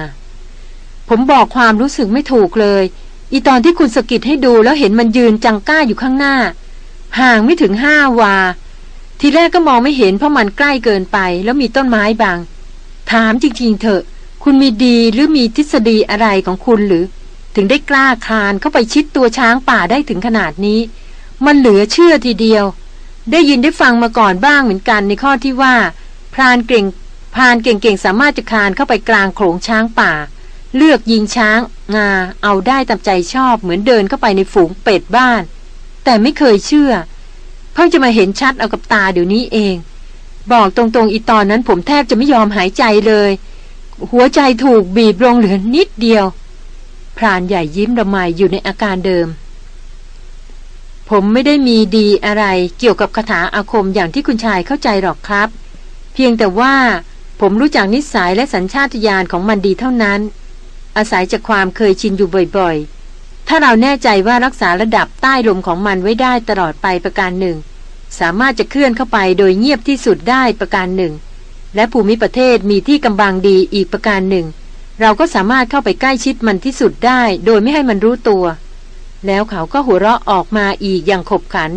ผมบอกความรู้สึกไม่ถูกเลย อีตอนที่คุณสกิดให้ดูแล้วเห็นมันยืนจังก้าอยู่ข้างหน้า ห่างไม่ถึงห้าวา ทีแรกก็มองไม่เห็นเพราะมันใกล้เกินไป แล้วมีต้นไม้บางถามจริงๆเถอะ คุณมีดีหรือมีทฤษฎีอะไรของคุณหรือ ถึงได้กล้าคานเข้าไปชิดตัวช้างป่าได้ถึงขนาดนี้ มันเหลือเชื่อทีเดียว ได้ยินได้ฟังมาก่อนบ้างเหมือนกันในข้อที่ว่า พรานเก่งพรานเก่งๆสามารถจะคานเข้าไปกลางโขงช้างป่า เลือกยิงช้าง งา เอาได้ตามใจชอบเหมือนเดินเข้าไปในฝูงเป็ดบ้าน แต่ไม่เคยเชื่อ เพิ่งจะมาเห็นชัดเอากับตาเดี๋ยวนี้เอง บอกตรงๆอีตอนนั้นผมแทบจะไม่ยอมหายใจเลย หัวใจถูกบีบลงเหลือนิดเดียวพรานใหญ่ยิ้มระไมอยู่ในอาการเดิม ผมไม่ได้มีดีอะไรเกี่ยวกับคาถาอาคมอย่างที่คุณชายเข้าใจหรอกครับ เพียงแต่ว่าผมรู้จักนิสัยและสัญชาตญาณของมันดีเท่านั้น อาศัยจากความเคยชินอยู่บ่อยๆ ถ้าเราแน่ใจว่ารักษาระดับใต้ลมของมันไว้ได้ตลอดไปประการหนึ่ง สามารถจะเคลื่อนเข้าไปโดยเงียบที่สุดได้ประการหนึ่ง และภูมิประเทศมีที่กำบังดีอีกประการหนึ่ง เราก็สามารถเข้าไปใกล้ชิดมันที่สุดได้ โดยไม่ให้มันรู้ตัว แล้วเขาก็หัวเราะออกมาอีกอย่างขบขัน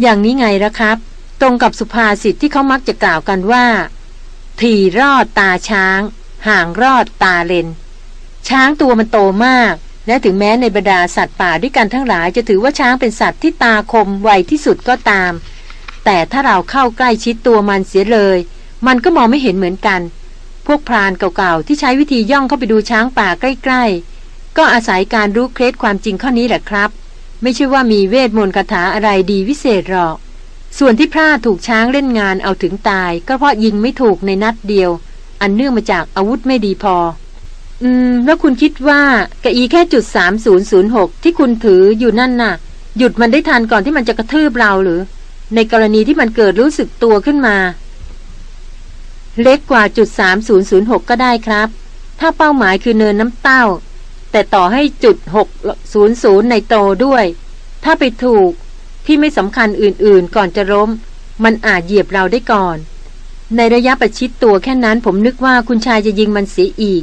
อย่างนี้ไงละครับ ตรงกับสุภาษิตที่เขามักจะกล่าวกันว่า ทีรอดตาช้าง ห่างรอดตาเลน ช้างตัวมันโตมาก และถึงแม้ในบรรดาสัตว์ป่าด้วยกันทั้งหลายจะถือว่าช้างเป็นสัตว์ที่ตาคมไวที่สุดก็ตาม แต่ถ้าเราเข้าใกล้ชิดตัวมันเสียเลย มันก็มองไม่เห็นเหมือนกัน พวกพรานเก่าๆที่ใช้วิธีย่องเข้าไปดูช้างป่าใกล้ ๆ ก็อาศัยการรู้เคล็ดความจริงข้อนี้แหละครับ ไม่ใช่ว่ามีเวทมนต์คาถาอะไรดีวิเศษหรอก ส่วนที่พลาดถูกช้างเล่นงานเอาถึงตาย ก็เพราะยิงไม่ถูกในนัดเดียว อันเนื่องมาจากอาวุธไม่ดีพอ อืม แล้วคุณคิดว่ากะอีแค่จุดสามศูนย์ศูนย์หกที่คุณถืออยู่นั่นน่ะ หยุดมันได้ทันก่อนที่มันจะกระทืบเราหรือ ในกรณีที่มันเกิดรู้สึกตัวขึ้นมา เล็กกว่าจุดสามศูนย์ศูนย์หกก็ได้ครับ ถ้าเป้าหมายคือเนินน้ำเต้า แต่ต่อให้จุดหกศูนย์ศูนย์ในโตด้วย ถ้าไปถูกที่ไม่สำคัญอื่นๆ ก่อนจะล้ม มันอาจเหยียบเราได้ก่อน ในระยะประชิดตัวแค่นั้นผมนึกว่าคุณชายจะยิงมันเสียอีก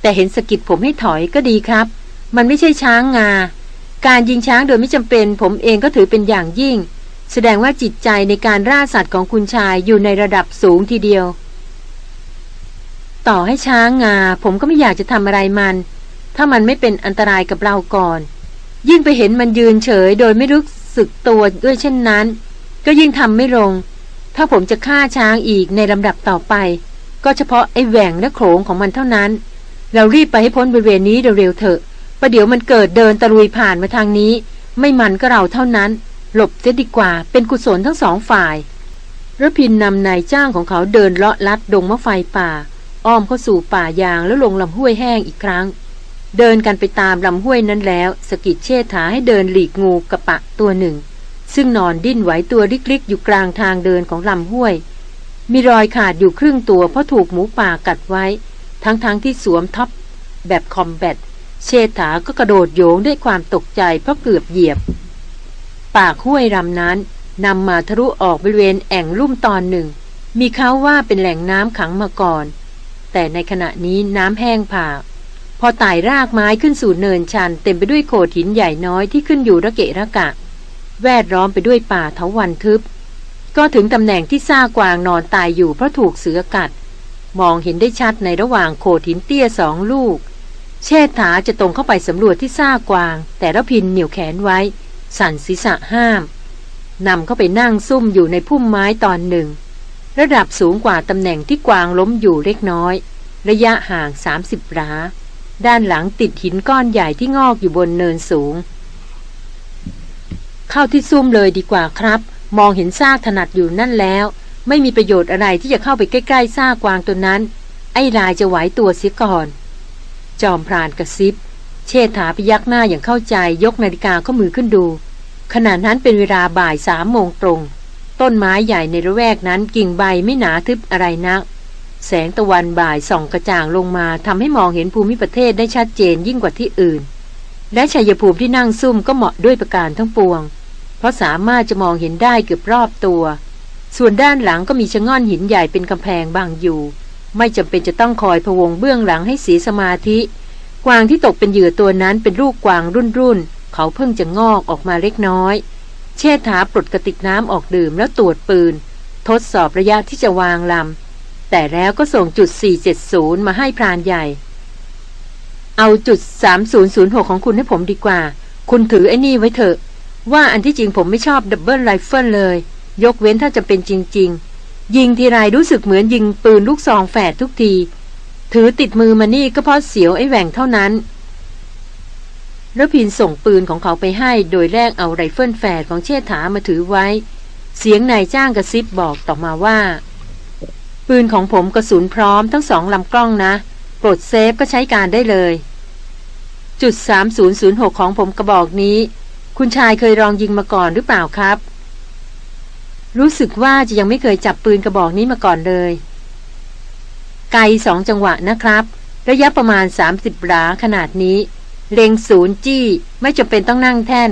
แต่เห็นสกิดผมให้ถอยก็ดีครับ มันไม่ใช่ช้างงา การยิงช้างโดยไม่จำเป็น ผมเองก็ถือเป็นอย่างยิ่ง แสดงว่าจิตใจในการร่าสัตว์ของคุณชายอยู่ในระดับสูงทีเดียว ต่อให้ช้างงา ผมก็ไม่อยากจะทำอะไรมัน ถ้ามันไม่เป็นอันตรายกับเราก่อน ยิ่งไปเห็นมันยืนเฉย โดยไม่รู้สึกตัวด้วยเช่นนั้น ก็ยิ่งทำไม่ลง ถ้าผมจะฆ่าช้างอีกในลำดับต่อไป ก็เฉพาะไอ้แหว่งและโขงของมันเท่านั้น เรารีบไปให้พ้นบริเวณนี้เร็วๆเถอะประเดี๋ยวมันเกิดเดินตะลุยผ่านมาทางนี้ ไม่มันก็เราเท่านั้น หลบเสียดีกว่าเป็นกุศลทั้งสองฝ่ายรพินนำนายจ้างของเขาเดินเลาะลัดดงมะไฟป่า อ้อมเข้าสู่ป่ายางแล้วลงลำห้วยแห้งอีกครั้ง เดินกันไปตามลำห้วยนั้นแล้ว สกิดเชษฐาให้เดินหลีกงูกระปะตัวหนึ่ง ซึ่งนอนดิ้นไหวตัวลิกๆ อยู่กลางทางเดินของลำห้วย มีรอยขาดอยู่ครึ่งตัวเพราะถูกหมูป่ากัดไว้ ทั้งๆที่สวมท็อปแบบ combat เชษฐาก็กระโดดโหยงด้วยความตกใจเพราะเกือบเหยียบ ปากห้วยลำนั้นนำมาทะลุออกบริเวณแอ่งลุ่มตอนหนึ่ง มีเค้าว่าเป็นแหล่งน้ำขังมาก่อน แต่ในขณะนี้น้ำแห้งผาก พอไต่รากไม้ขึ้นสู่เนินชัน เต็มไปด้วยโขดหินใหญ่น้อยที่ขึ้นอยู่ระเกะระกะ แวดล้อมไปด้วยป่าเถาวันทึบ ก็ถึงตำแหน่งที่ซ่ากวางนอนตายอยู่เพราะถูกเสือกัด มองเห็นได้ชัดในระหว่างโขดหินเตี้ยสองลูก เชษฐาจะตรงเข้าไปสำรวจที่ซ่ากวาง แต่ละพินเหนี่ยวแขนไว้ สั่นศีรษะห้ามนำเข้าไปนั่งซุ่มอยู่ในพุ่มไม้ตอนหนึ่ง ระดับสูงกว่าตำแหน่งที่กวางล้มอยู่เล็กน้อย ระยะห่าง 30รา ด้านหลังติดหินก้อนใหญ่ที่งอกอยู่บนเนินสูง เข้าที่ซุ่มเลยดีกว่าครับ มองเห็นซากถนัดอยู่นั่นแล้ว ไม่มีประโยชน์อะไรที่จะเข้าไปใกล้ๆซากกวางตัวนั้น ไอ้ลายจะไหวตัวเสียก่อน จอมพรานกระซิบ เชษฐาพยักหน้าอย่างเข้าใจยกนาฬิกาข้อมือขึ้นดู ขณะนั้นเป็นเวลาบ่ายสามโมงตรง ต้นไม้ใหญ่ในระแวกนั้นกิ่งใบไม่หนาทึบอะไรนัก แสงตะวันบ่ายส่องกระจ่างลงมาทำให้มองเห็นภูมิประเทศได้ชัดเจนยิ่งกว่าที่อื่น และชัยภูมิที่นั่งซุ่มก็เหมาะด้วยประการทั้งปวง เพราะสามารถจะมองเห็นได้เกือบรอบตัว ส่วนด้านหลังก็มีชะง่อนหินใหญ่เป็นกำแพงบางอยู่ ไม่จำเป็นจะต้องคอยพวงเบื้องหลังให้เสียสมาธิ กวางที่ตกเป็นเหยื่อตัวนั้นเป็นลูกกวางรุ่นรุ่นเขาเพิ่งจะงอกออกมาเล็กน้อย เชษฐาปลดกระติกน้ำออกดื่มแล้วตรวจปืน ทดสอบระยะที่จะวางลำ แต่แล้วก็ส่งจุด 470 มาให้พรานใหญ่ เอาจุด 3006 ของคุณให้ผมดีกว่า คุณถือไอ้นี่ไว้เถอะ ว่าอันที่จริงผมไม่ชอบ double rifle เลย ยกเว้นถ้าจำเป็นจริง ๆ ยิงทีไรรู้สึกเหมือนยิงปืนลูกซองแฝดทุกที ถือติดมือมานี่ก็เพราะเสียวไอ้แหว่งเท่านั้นรพินทร์ส่งปืนของเขาไปให้โดยแลกเอาไรเฟิลแฝดของเชษฐามาถือไว้ เสียงนายจ้างกระซิบบอกต่อมาว่า ปืนของผมกระสุนพร้อมทั้งสองลำกล้องนะปลดเซฟก็ใช้การได้เลย จุด 3006 ของผมกระบอกนี้ คุณชายเคยลองยิงมาก่อนหรือเปล่าครับ รู้สึกว่าจะยังไม่เคยจับปืนกระบอกนี้มาก่อนเลย ไกลสองจังหวะนะครับ ระยะประมาณ 30หลาขนาดนี้ เล็งศูนย์จี้ไม่จำเป็นต้องนั่งแท่น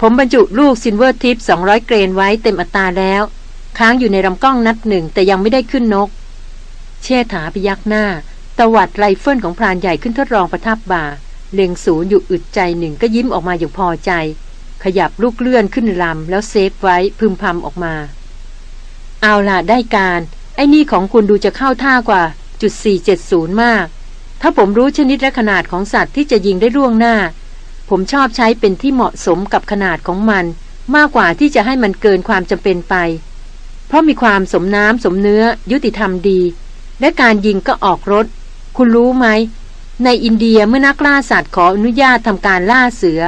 ผมบรรจุลูกซินเวอร์ทิป 200 grain ไว้เต็มอัตราแล้ว ค้างอยู่ในลำกล้องนัดหนึ่งแต่ยังไม่ได้ขึ้นนก เชษฐาพยักหน้า ตวัดไรเฟิลของพรานใหญ่ขึ้นทดลองประทับบ่า เล็งศูนย์อยู่อึดใจหนึ่งก็ยิ้มออกมาอย่างพอใจ ขยับลูกเลื่อนขึ้นลำแล้ว safe ไว้พึมพำออกมา เอาล่ะได้การ ไอ้นี่ของคุณดูจะเข้าท่ากว่าจุด470 มาก ถ้าผมรู้ชนิดและขนาดของสัตว์ที่จะยิงได้ล่วงหน้า ผมชอบใช้เป็นที่เหมาะสมกับขนาดของมัน มากกว่าที่จะให้มันเกินความจำเป็นไป ราะมีความสมน้ำสมเนื้อยุติธรรมดี และการยิงก็ออกรถ คุณรู้ไหม ในอินเดียเมื่อนักล่าสัตว์ขออนุญาตทำการล่าเสือ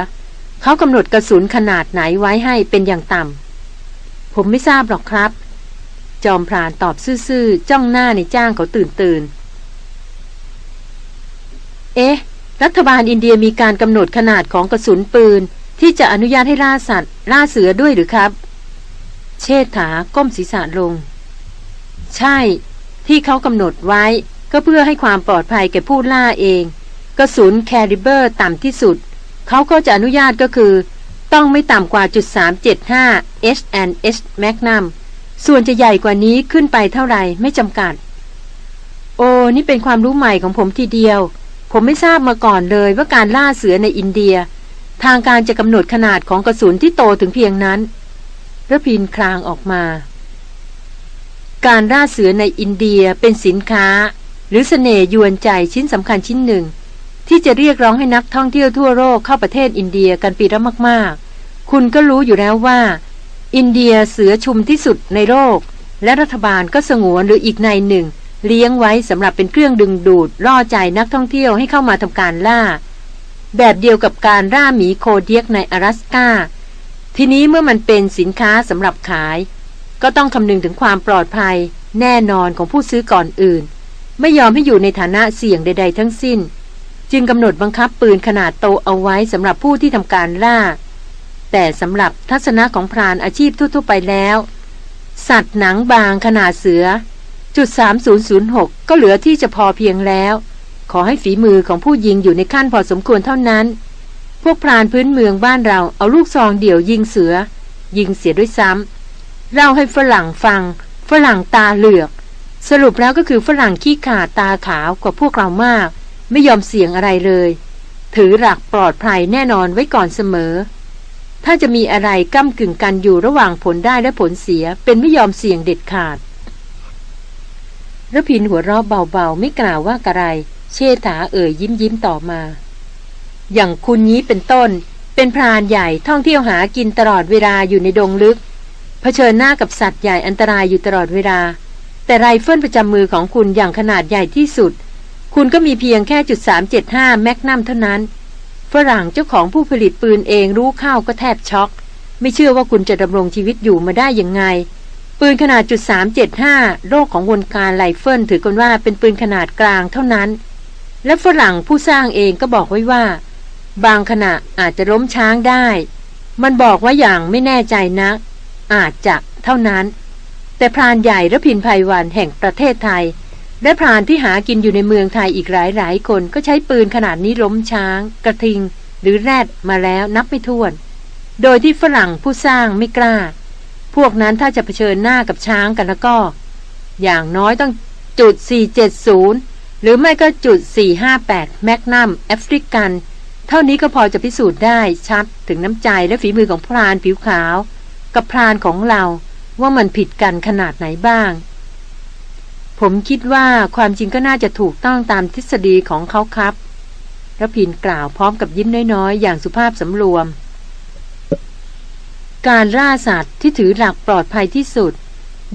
เขากำหนดกระสุนขนาดไหนไว้ให้เป็นอย่างต่ำผผมไม่ทราบหรอกครับ จอมพรานตอบซื่อๆ จ้องหน้าในจ้างเขาตื่นตื่น เอ๊ะ รัฐบาลอินเดียมีการกำหนดขนาดของกระสุนปืน ที่จะอนุญาตให้ล่าสัตว์ ล่าเสือด้วยหรือครับ เชษฐาก้มศีรษะลง ใช่ ที่เขากำหนดไว้ก็เพื่อให้ความปลอดภัยแก่ผู้ล่าเอง กระสุนแคริเบอร์ต่ำที่สุด เขาก็จะอนุญาตก็คือ ต้องไม่ต่ำกว่าจุด375 H&H Magnum ส่วนจะใหญ่กว่านี้ขึ้นไปเท่าไหร่ไม่จำกัด โอ้นี่เป็นความรู้ใหม่ของผมทีเดียว ผมไม่ทราบมาก่อนเลยว่าการล่าเสือในอินเดีย ทางการจะกำหนดขนาดของกระสุนที่โตถึงเพียงนั้น ระพินคลางออกมา การล่าเสือในอินเดียเป็นสินค้า หรือสเสน่ยวนใจชิ้นสำคัญชิ้นหนึ่ง ที่จะเรียกร้องให้นักท่องเที่ยวทั่วโลกเข้าประเทศอินเดียกันปีละมาก ๆ คุณก็รู้อยู่แล้วว่า อินเดียเสือชุมที่สุดในโลก และรัฐบาลก็สงวนหรืออีกในหนึ่ง เลี้ยงไว้สำหรับเป็นเครื่องดึงดูดล่อใจนักท่องเที่ยวให้เข้ามาทำการล่า แบบเดียวกับการล่าหมีโคเดียกใน阿拉สกา ทีนี้เมื่อมันเป็นสินค้าสำหรับขาย ก็ต้องคำนึงถึงความปลอดภัย แน่นอนของผู้ซื้อก่อนอื่น ไม่ยอมให้อยู่ในฐานะเสี่ยงใด ๆ ทั้งสิ้น จึงกำหนดบังคับปืนขนาดโตเอาไว้สำหรับผู้ที่ทำการล่า แต่สำหรับทัศนะของพรานอาชีพทั่วๆไปแล้ว สัตว์หนังบางขนาดเสือ จุด 3006 ก็เหลือที่จะพอเพียงแล้ว ขอให้ฝีมือของผู้ยิงอยู่ในขั้นพอสมควรเท่านั้น วกพรานพื้นเมืองบ้านเราเอาลูกซองเดี่ยวยิงเสือ ยิงเสียด้วยซ้ำเล่าให้ฝรั่งฟัง ฝรั่งตาเหลือก สรุปแล้วก็คือฝรั่งขี้ขาดตาขาวกว่าพวกเรามาก ไม่ยอมเสี่ยงอะไรเลย ถือหลักปลอดภัยแน่นอนไว้ก่อนเสมอ ถ้าจะมีอะไรก้ากึ่งกันอยู่ระหว่างผลได้และผลเสียเป็นไม่ยอมเสี่ยงเด็ดขาดระพินหัวเราะเบาๆไม่กล่าวว่ากระไร เชษฐาเอ่ยยิ้มยิ้มต่อมา อย่างคุณนี้เป็นต้น เป็นพรานใหญ่ท่องเที่ยวหากินตลอดเวลาอยู่ในดงลึก เผชิญหน้ากับสัตว์ใหญ่อันตรายอยู่ตลอดเวลา แต่ไรเฟิลประจำมือของคุณอย่างขนาดใหญ่ที่สุด คุณก็มีเพียงแค่จุด375แมกนัมเท่านั้น ฝรั่งเจ้าของผู้ผลิตปืนเองรู้เข้าก็แทบช็อก ไม่เชื่อว่าคุณจะดำรงชีวิตอยู่มาได้ยังไง ปืนขนาดจุด375โลกของวงการไรเฟิลถือกันว่าเป็นปืนขนาดกลางเท่านั้นและฝรั่งผู้สร้างเองก็บอกไว้ว่า บางขณะอาจจะล้มช้างได้ มันบอกว่าอย่างไม่แน่ใจนะัก อาจจะเท่านั้น แต่พรานใหญ่ระพินภัยวันแห่งประเทศไทย และพรานที่หากินอยู่ในเมืองไทยอีกหลายหลายคนก็ใช้ปืนขนาดนี้ล้มช้าง กระทิง หรือแรดมาแล้วนับไม่ถ้วน โดยที่ฝรั่งผู้สร้างไม่กล้า พวกนั้นถ้าจะเผชิญหน้ากับช้างกันแล้วก็ อย่างน้อยต้องจุด470หรือไม่ก็จุด458แมกนัมแอฟริกัน เท่านี้ก็พอจะพิสูจน์ได้ชัดถึงน้ำใจและฝีมือของพรานผิวขาว กับพรานของเราว่ามันผิดกันขนาดไหนบ้าง ผมคิดว่าความจริงก็น่าจะถูกต้องตามทฤษฎีของเขาครับรพินกล่าวพร้อมกับยิ้มน้อยๆ อย่างสุภาพสำรวม การล่าสัตว์ที่ถือหลักปลอดภัยที่สุด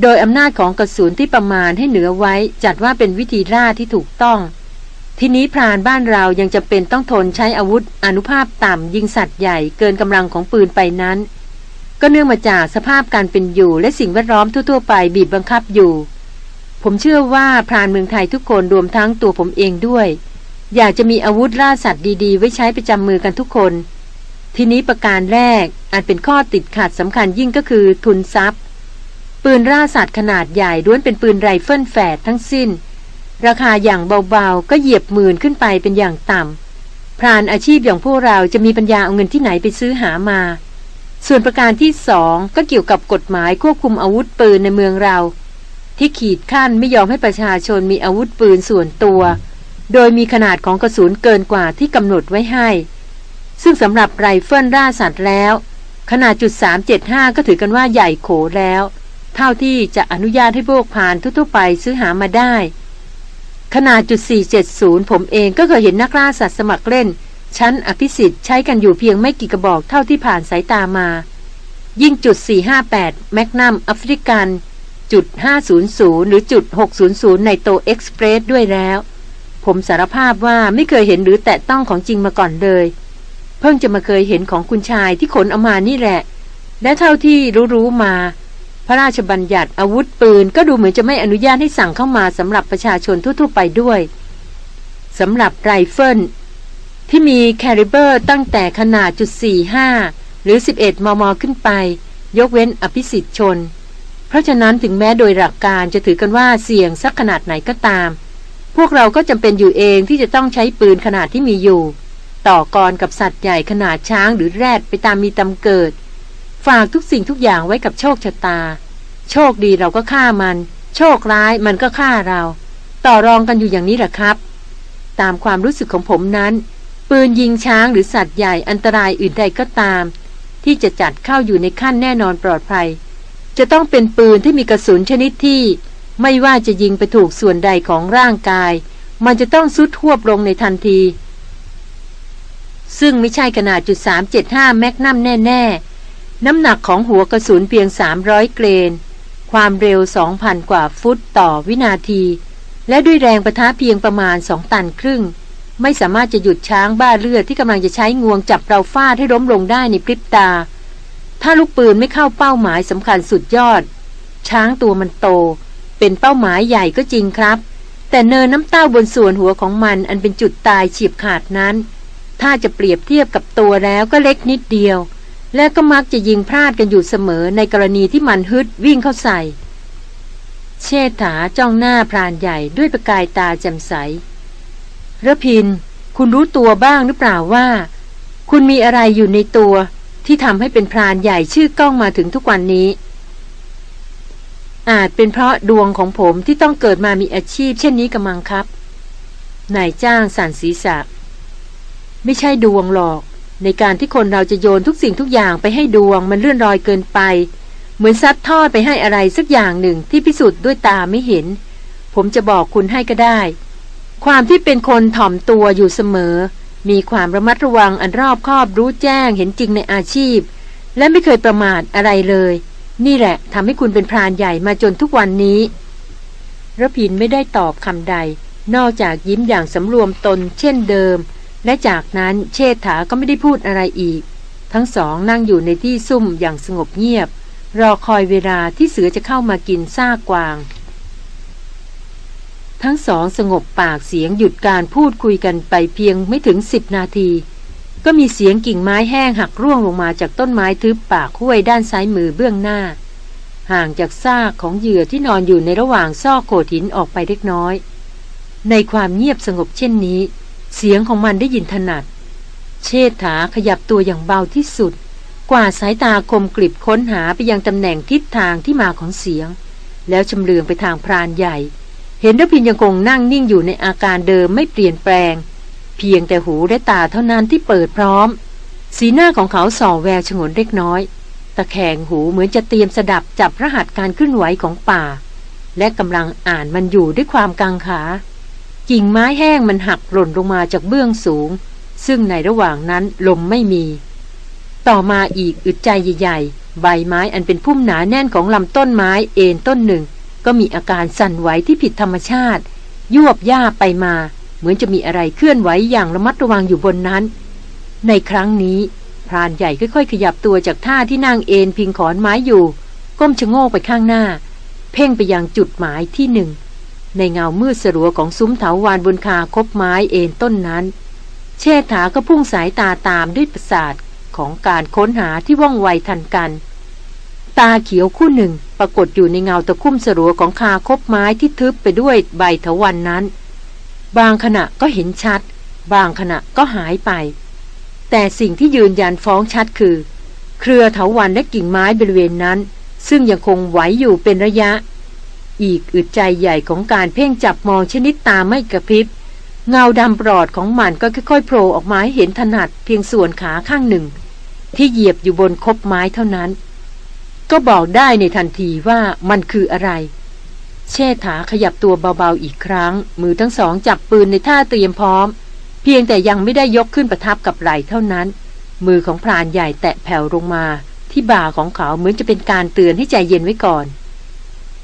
โดยอำนาจของกระสุนที่ประมาณให้เหนือไว้จัดว่าเป็นวิธีล่าที่ถูกต้อง ทีนี้พรานบ้านเรายังจะเป็นต้องทนใช้อาวุธอนุภาพต่ำยิงสัตว์ใหญ่เกินกำลังของปืนไปนั้น ก็เนื่องมาจากสภาพการเป็นอยู่และสิ่งแวดล้อมทั่วๆไปบีบบังคับอยู่ ผมเชื่อว่าพรานเมืองไทยทุกคนรวมทั้งตัวผมเองด้วย อยากจะมีอาวุธล่าสัตว์ดีๆ ไว้ใช้ประจำมือกันทุกคน ทีนี้ประการแรกอาจเป็นข้อติดขัดสำคัญยิ่งก็คือทุนทรัพย์ ปืนล่าสัตว์ขนาดใหญ่ล้วนเป็นปืนไรเฟิลแฝดทั้งสิ้น ราคาอย่างเบาๆ ก็เหยียบหมื่นขึ้นไปเป็นอย่างต่ำ พรานอาชีพอย่างพวกเราจะมีปัญญาเอาเงินที่ไหนไปซื้อหามา ส่วนประการที่สองก็เกี่ยวกับกฎหมายควบคุมอาวุธปืนในเมืองเรา ที่ขีดคั่นไม่ยอมให้ประชาชนมีอาวุธปืนส่วนตัว โดยมีขนาดของกระสุนเกินกว่าที่กำหนดไว้ให้ ซึ่งสำหรับไรเฟิลล่าสัตว์แล้ว ขนาดจุด375 ก็ถือกันว่าใหญ่โขแล้ว เท่าที่จะอนุญาตให้พวกพรานทั่วๆไปซื้อหามาได้ ขนาดจุด470 ผมเองก็เคยเห็นนักล่าสัตว์สมัครเล่น ชั้นอภิสิทธิ์ใช้กันอยู่เพียงไม่กี่กระบอกเท่าที่ผ่านสายตามา ยิ่งจุด 458 Magnum African จุด 500 หรือจุด 600 Nitro Express ด้วยแล้ว ผมสารภาพว่าไม่เคยเห็นหรือแตะต้องของจริงมาก่อนเลย เพิ่งจะมาเคยเห็นของคุณชายที่ขนเอามานี่แหละ และเท่าที่รู้ๆมา พระราชบัญญัติอาวุธปืน ก็ดูเหมือนจะไม่อนุญาตให้สั่งเข้ามาสำหรับประชาชนทั่วๆไปด้วยสำหรับไรเฟิลที่มี caliber ตั้งแต่ขนาดจุด45 หรือ 11 มม ขึ้นไป ยกเว้นอภิสิทธิชน เพราะฉะนั้นถึงแม้โดยหลักการจะถือกันว่าเสี่ยงสักขนาดไหนก็ตาม พวกเราก็จำเป็นอยู่เองที่จะต้องใช้ปืนขนาดที่มีอยู่ ต่อกรกับสัตว์ใหญ่ขนาดช้างหรือแรดไปตามมีตามเกิด ฝากทุกสิ่งทุกอย่างไว้กับโชคชะตา โชคดีเราก็ฆ่ามัน โชคร้ายมันก็ฆ่าเรา ต่อรองกันอยู่อย่างนี้แหละครับ ตามความรู้สึกของผมนั้น ปืนยิงช้างหรือสัตว์ใหญ่อันตรายอื่นใดก็ตาม ที่จะจัดเข้าอยู่ในขั้นแน่นอนปลอดภัย จะต้องเป็นปืนที่มีกระสุนชนิดที่ ไม่ว่าจะยิงไปถูกส่วนใดของร่างกาย มันจะต้องซุดทวบลงในทันที ซึ่งไม่ใช่ขนาดจุด375แมกนัมแน่ ๆ น้ำหนักของหัวกระสุนเพียง 300 เกรน ความเร็ว 2,000 กว่าฟุตต่อวินาที และด้วยแรงประทะเพียงประมาณ2ตันครึ่ง ไม่สามารถจะหยุดช้างบ้าเลือดที่กำลังจะใช้งวงจับเราฟาดให้ล้มลงได้ในพริบตา ถ้าลูกปืนไม่เข้าเป้าหมายสำคัญสุดยอด ช้างตัวมันโต เป็นเป้าหมายใหญ่ก็จริงครับ แต่เนินน้ำเต้าบนส่วนหัวของมันอันเป็นจุดตายเฉียบขาดนั้น ถ้าจะเปรียบเทียบกับตัวแล้วก็เล็กนิดเดียว และก็มักจะยิงพลาดกันอยู่เสมอในกรณีที่มันฮึดวิ่งเข้าใส่ เชษฐาจ้องหน้าพรานใหญ่ด้วยประกายตาแจ่มใสระพิน คุณรู้ตัวบ้างหรือเปล่าว่า คุณมีอะไรอยู่ในตัวที่ทำให้เป็นพรานใหญ่ชื่อก้องมาถึงทุกวันนี้ อาจเป็นเพราะดวงของผมที่ต้องเกิดมามีอาชีพเช่นนี้กำมังครับนายจ้างสันศีษะ ไม่ใช่ดวงหรอก ในการที่คนเราจะโยนทุกสิ่งทุกอย่างไปให้ดวงมันเลื่อนลอยเกินไป เหมือนซัดทอดไปให้อะไรสักอย่างหนึ่งที่พิสูจน์ด้วยตาไม่เห็น ผมจะบอกคุณให้ก็ได้ ความที่เป็นคนถ่อมตัวอยู่เสมอ มีความระมัดระวังอันรอบคอบรู้แจ้งเห็นจริงในอาชีพ และไม่เคยประมาทอะไรเลย นี่แหละทำให้คุณเป็นพรานใหญ่มาจนทุกวันนี้ระพินไม่ได้ตอบคำใด นอกจากยิ้มอย่างสำรวมตนเช่นเดิม และจากนั้นเชษฐาก็ไม่ได้พูดอะไรอีก ทั้งสองนั่งอยู่ในที่ซุ่มอย่างสงบเงียบ รอคอยเวลาที่เสือจะเข้ามากินซากกวาง ทั้งสองสงบปากเสียงหยุดการพูดคุยกันไปเพียงไม่ถึงสิบนาที ก็มีเสียงกิ่งไม้แห้งหักร่วงลงมาจากต้นไม้ทึบปากห้วยด้านซ้ายมือเบื้องหน้า ห่างจากซากของเหยื่อที่นอนอยู่ในระหว่างซอกโขดหินออกไปเล็กน้อย ในความเงียบสงบเช่นนี้ เสียงของมันได้ยินถนัด เชษฐาขยับตัวอย่างเบาที่สุด กว่าสายตาคมกลิบค้นหาไปยังตำแหน่งทิศทางที่มาของเสียง แล้วชำเลืองไปทางพรานใหญ่ เห็นรพินยังคงนั่งนิ่งอยู่ในอาการเดิมไม่เปลี่ยนแปลง เพียงแต่หูและตาเท่านั้นที่เปิดพร้อม สีหน้าของเขาส่อแววฉงนเล็กน้อย ตะแคงหูเหมือนจะเตรียมสดับจับรหัสการเคลื่อนไหวของป่า และกำลังอ่านมันอยู่ด้วยความกังขา กิ่งไม้แห้งมันหักหล่นลงมาจากเบื้องสูง ซึ่งในระหว่างนั้นลมไม่มี ต่อมาอีกอึดใจใหญ่ๆ ใบไม้อันเป็นพุ่มหนาแน่นของลำต้นไม้เอ็นต้นหนึ่ง ก็มีอาการสั่นไหวที่ผิดธรรมชาติ ยวบย่าไปมา เหมือนจะมีอะไรเคลื่อนไหวอย่างระมัดระวังอยู่บนนั้น ในครั้งนี้พรานใหญ่ค่อยๆ ขยับตัวจากท่าที่นั่งเอ็นพิงขอนไม้อยู่ ก้มชะโงกไปข้างหน้า เพ่งไปยังจุดหมายที่หนึ่ง ในเงามืดสลัวของซุ้มเถาวานบนคาคบไม้เอ็นต้นนั้น เชษฐาก็พุ่งสายตาตามด้วยประสาทของการค้นหาที่ว่องไวทันกัน ตาเขียวคู่หนึ่งปรากฏอยู่ในเงาตะคุ่มสรัวของคาคบไม้ที่ทึบไปด้วยใบเถาวันนั้น บางขณะก็เห็นชัด บางขณะก็หายไป แต่สิ่งที่ยืนยันฟ้องชัดคือ เครือเถาวันและกิ่งไม้บริเวณนั้น ซึ่งยังคงไหวอยู่เป็นระยะ อีกอึดใจใหญ่ของการเพ่งจับมองชนิดตาไม่กระพริบ เงาดำปลอดของมันก็ค่อยๆโผล่ออกมาให้เห็นถนัดเพียงส่วนขาข้างหนึ่ง ที่เหยียบอยู่บนคบไม้เท่านั้น ก็บอกได้ในทันทีว่ามันคืออะไร เชษฐาขยับตัวเบาๆอีกครั้ง มือทั้งสองจับปืนในท่าเตรียมพร้อม เพียงแต่ยังไม่ได้ยกขึ้นประทับกับไหลเท่านั้น มือของพรานใหญ่แตะแผ่วลงมาที่บ่าของเขาเหมือนจะเป็นการเตือนให้ใจเย็นไว้ก่อน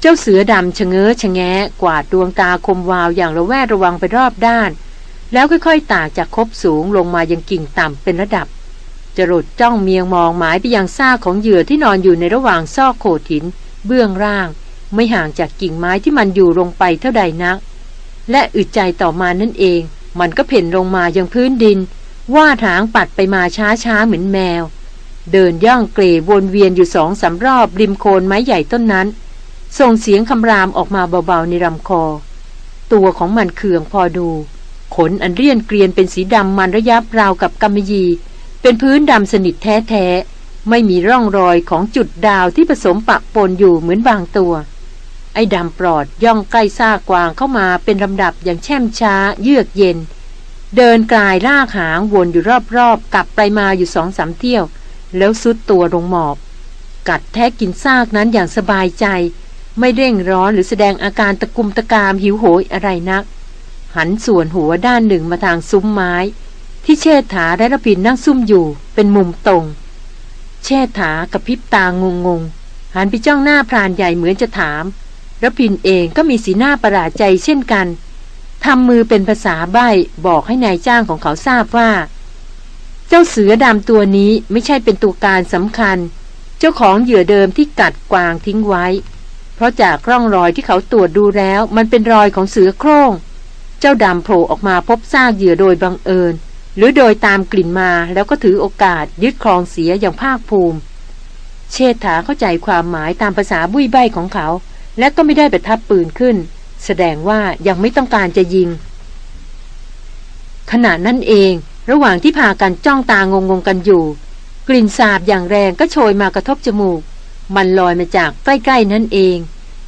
เจ้าเสือดำชะเง้อชะแงะกวาดดวงตาคมวาวอย่างระแวดระวังไปรอบด้าน แล้วค่อยๆตากจากคบสูงลงมายังกิ่งต่ำเป็นระดับจรดจ้องเมียงมองหมายไปยังซากของเหยื่อที่นอนอยู่ในระหว่างซอกโขดหิน เบื้องล่าง ไม่ห่างจากกิ่งไม้ที่มันอยู่ลงไปเท่าใดนัก และอึดใจต่อมานั่นเอง มันก็เพ่นลงมายังพื้นดินว่าทางปัดไปมาช้าๆเหมือนแมว เดินย่องเกรวนเวียนอยู่สองสารอบริมโคนไม้ใหญ่ต้นนั้น ส่งเสียงคำรามออกมาเบาๆในลำคอ ตัวของมันเคืองพอดู ขนอันเรียนเกรียนเป็นสีดำมันระยับราวกับกำมะยี เป็นพื้นดำสนิทแท้ๆ ไม่มีร่องรอยของจุดดาวที่ผสมปะปนอยู่เหมือนบางตัว ไอ้ดำปลอดย่องใกล้ซากกวางเข้ามาเป็นลำดับอย่างแช่มช้า เยือกเย็น เดินกลายลากหางวนอยู่รอบๆกลับไปมาอยู่สองสามเที่ยว แล้วซุดตัวลงหมอบ กัดแทะกินซากนั้นอย่างสบายใจ ไม่เร่งร้อนหรือแสดงอาการตะกุมตะกามหิวโหยอะไรนัก หันส่วนหัวด้านหนึ่งมาทางซุ้มไม้ ที่เชษฐาและระพินนั่งซุ่มอยู่เป็นมุมตรง เชษฐากับพิบตางงงหันไปจ้องหน้าพรานใหญ่เหมือนจะถามระพินเองก็มีสีหน้าประหลาดใจเช่นกันทำมือเป็นภาษาใบ้บอกให้ในายจ้างของเขาทราบว่า เจ้าเสือดำตัวนี้ไม่ใช่เป็นตัวการสำคัญ เจ้าของเหยื่อเดิมที่กัดกวางทิ้งไว้ เพราะจากร่องรอยที่เขาตรวจดูแล้ว มันเป็นรอยของเสือโคร่ง เจ้าดำโผล่ออกมาพบซากเหยื่อโดยบังเอิญ หรือโดยตามกลิ่นมาแล้วก็ถือโอกาสยึดครองเสียอย่างภาคภูมิ เชษฐาเข้าใจความหมายตามภาษาบุ้ยใบของเขา และก็ไม่ได้ไปทับปืนขึ้น แสดงว่ายังไม่ต้องการจะยิง ขณะนั้นเอง ระหว่างที่พากันจ้องตางงงกันอยู่ กลิ่นสาบอย่างแรงก็โชยมากระทบจมูก มันลอยมาจากใกล้ๆนั่นเอง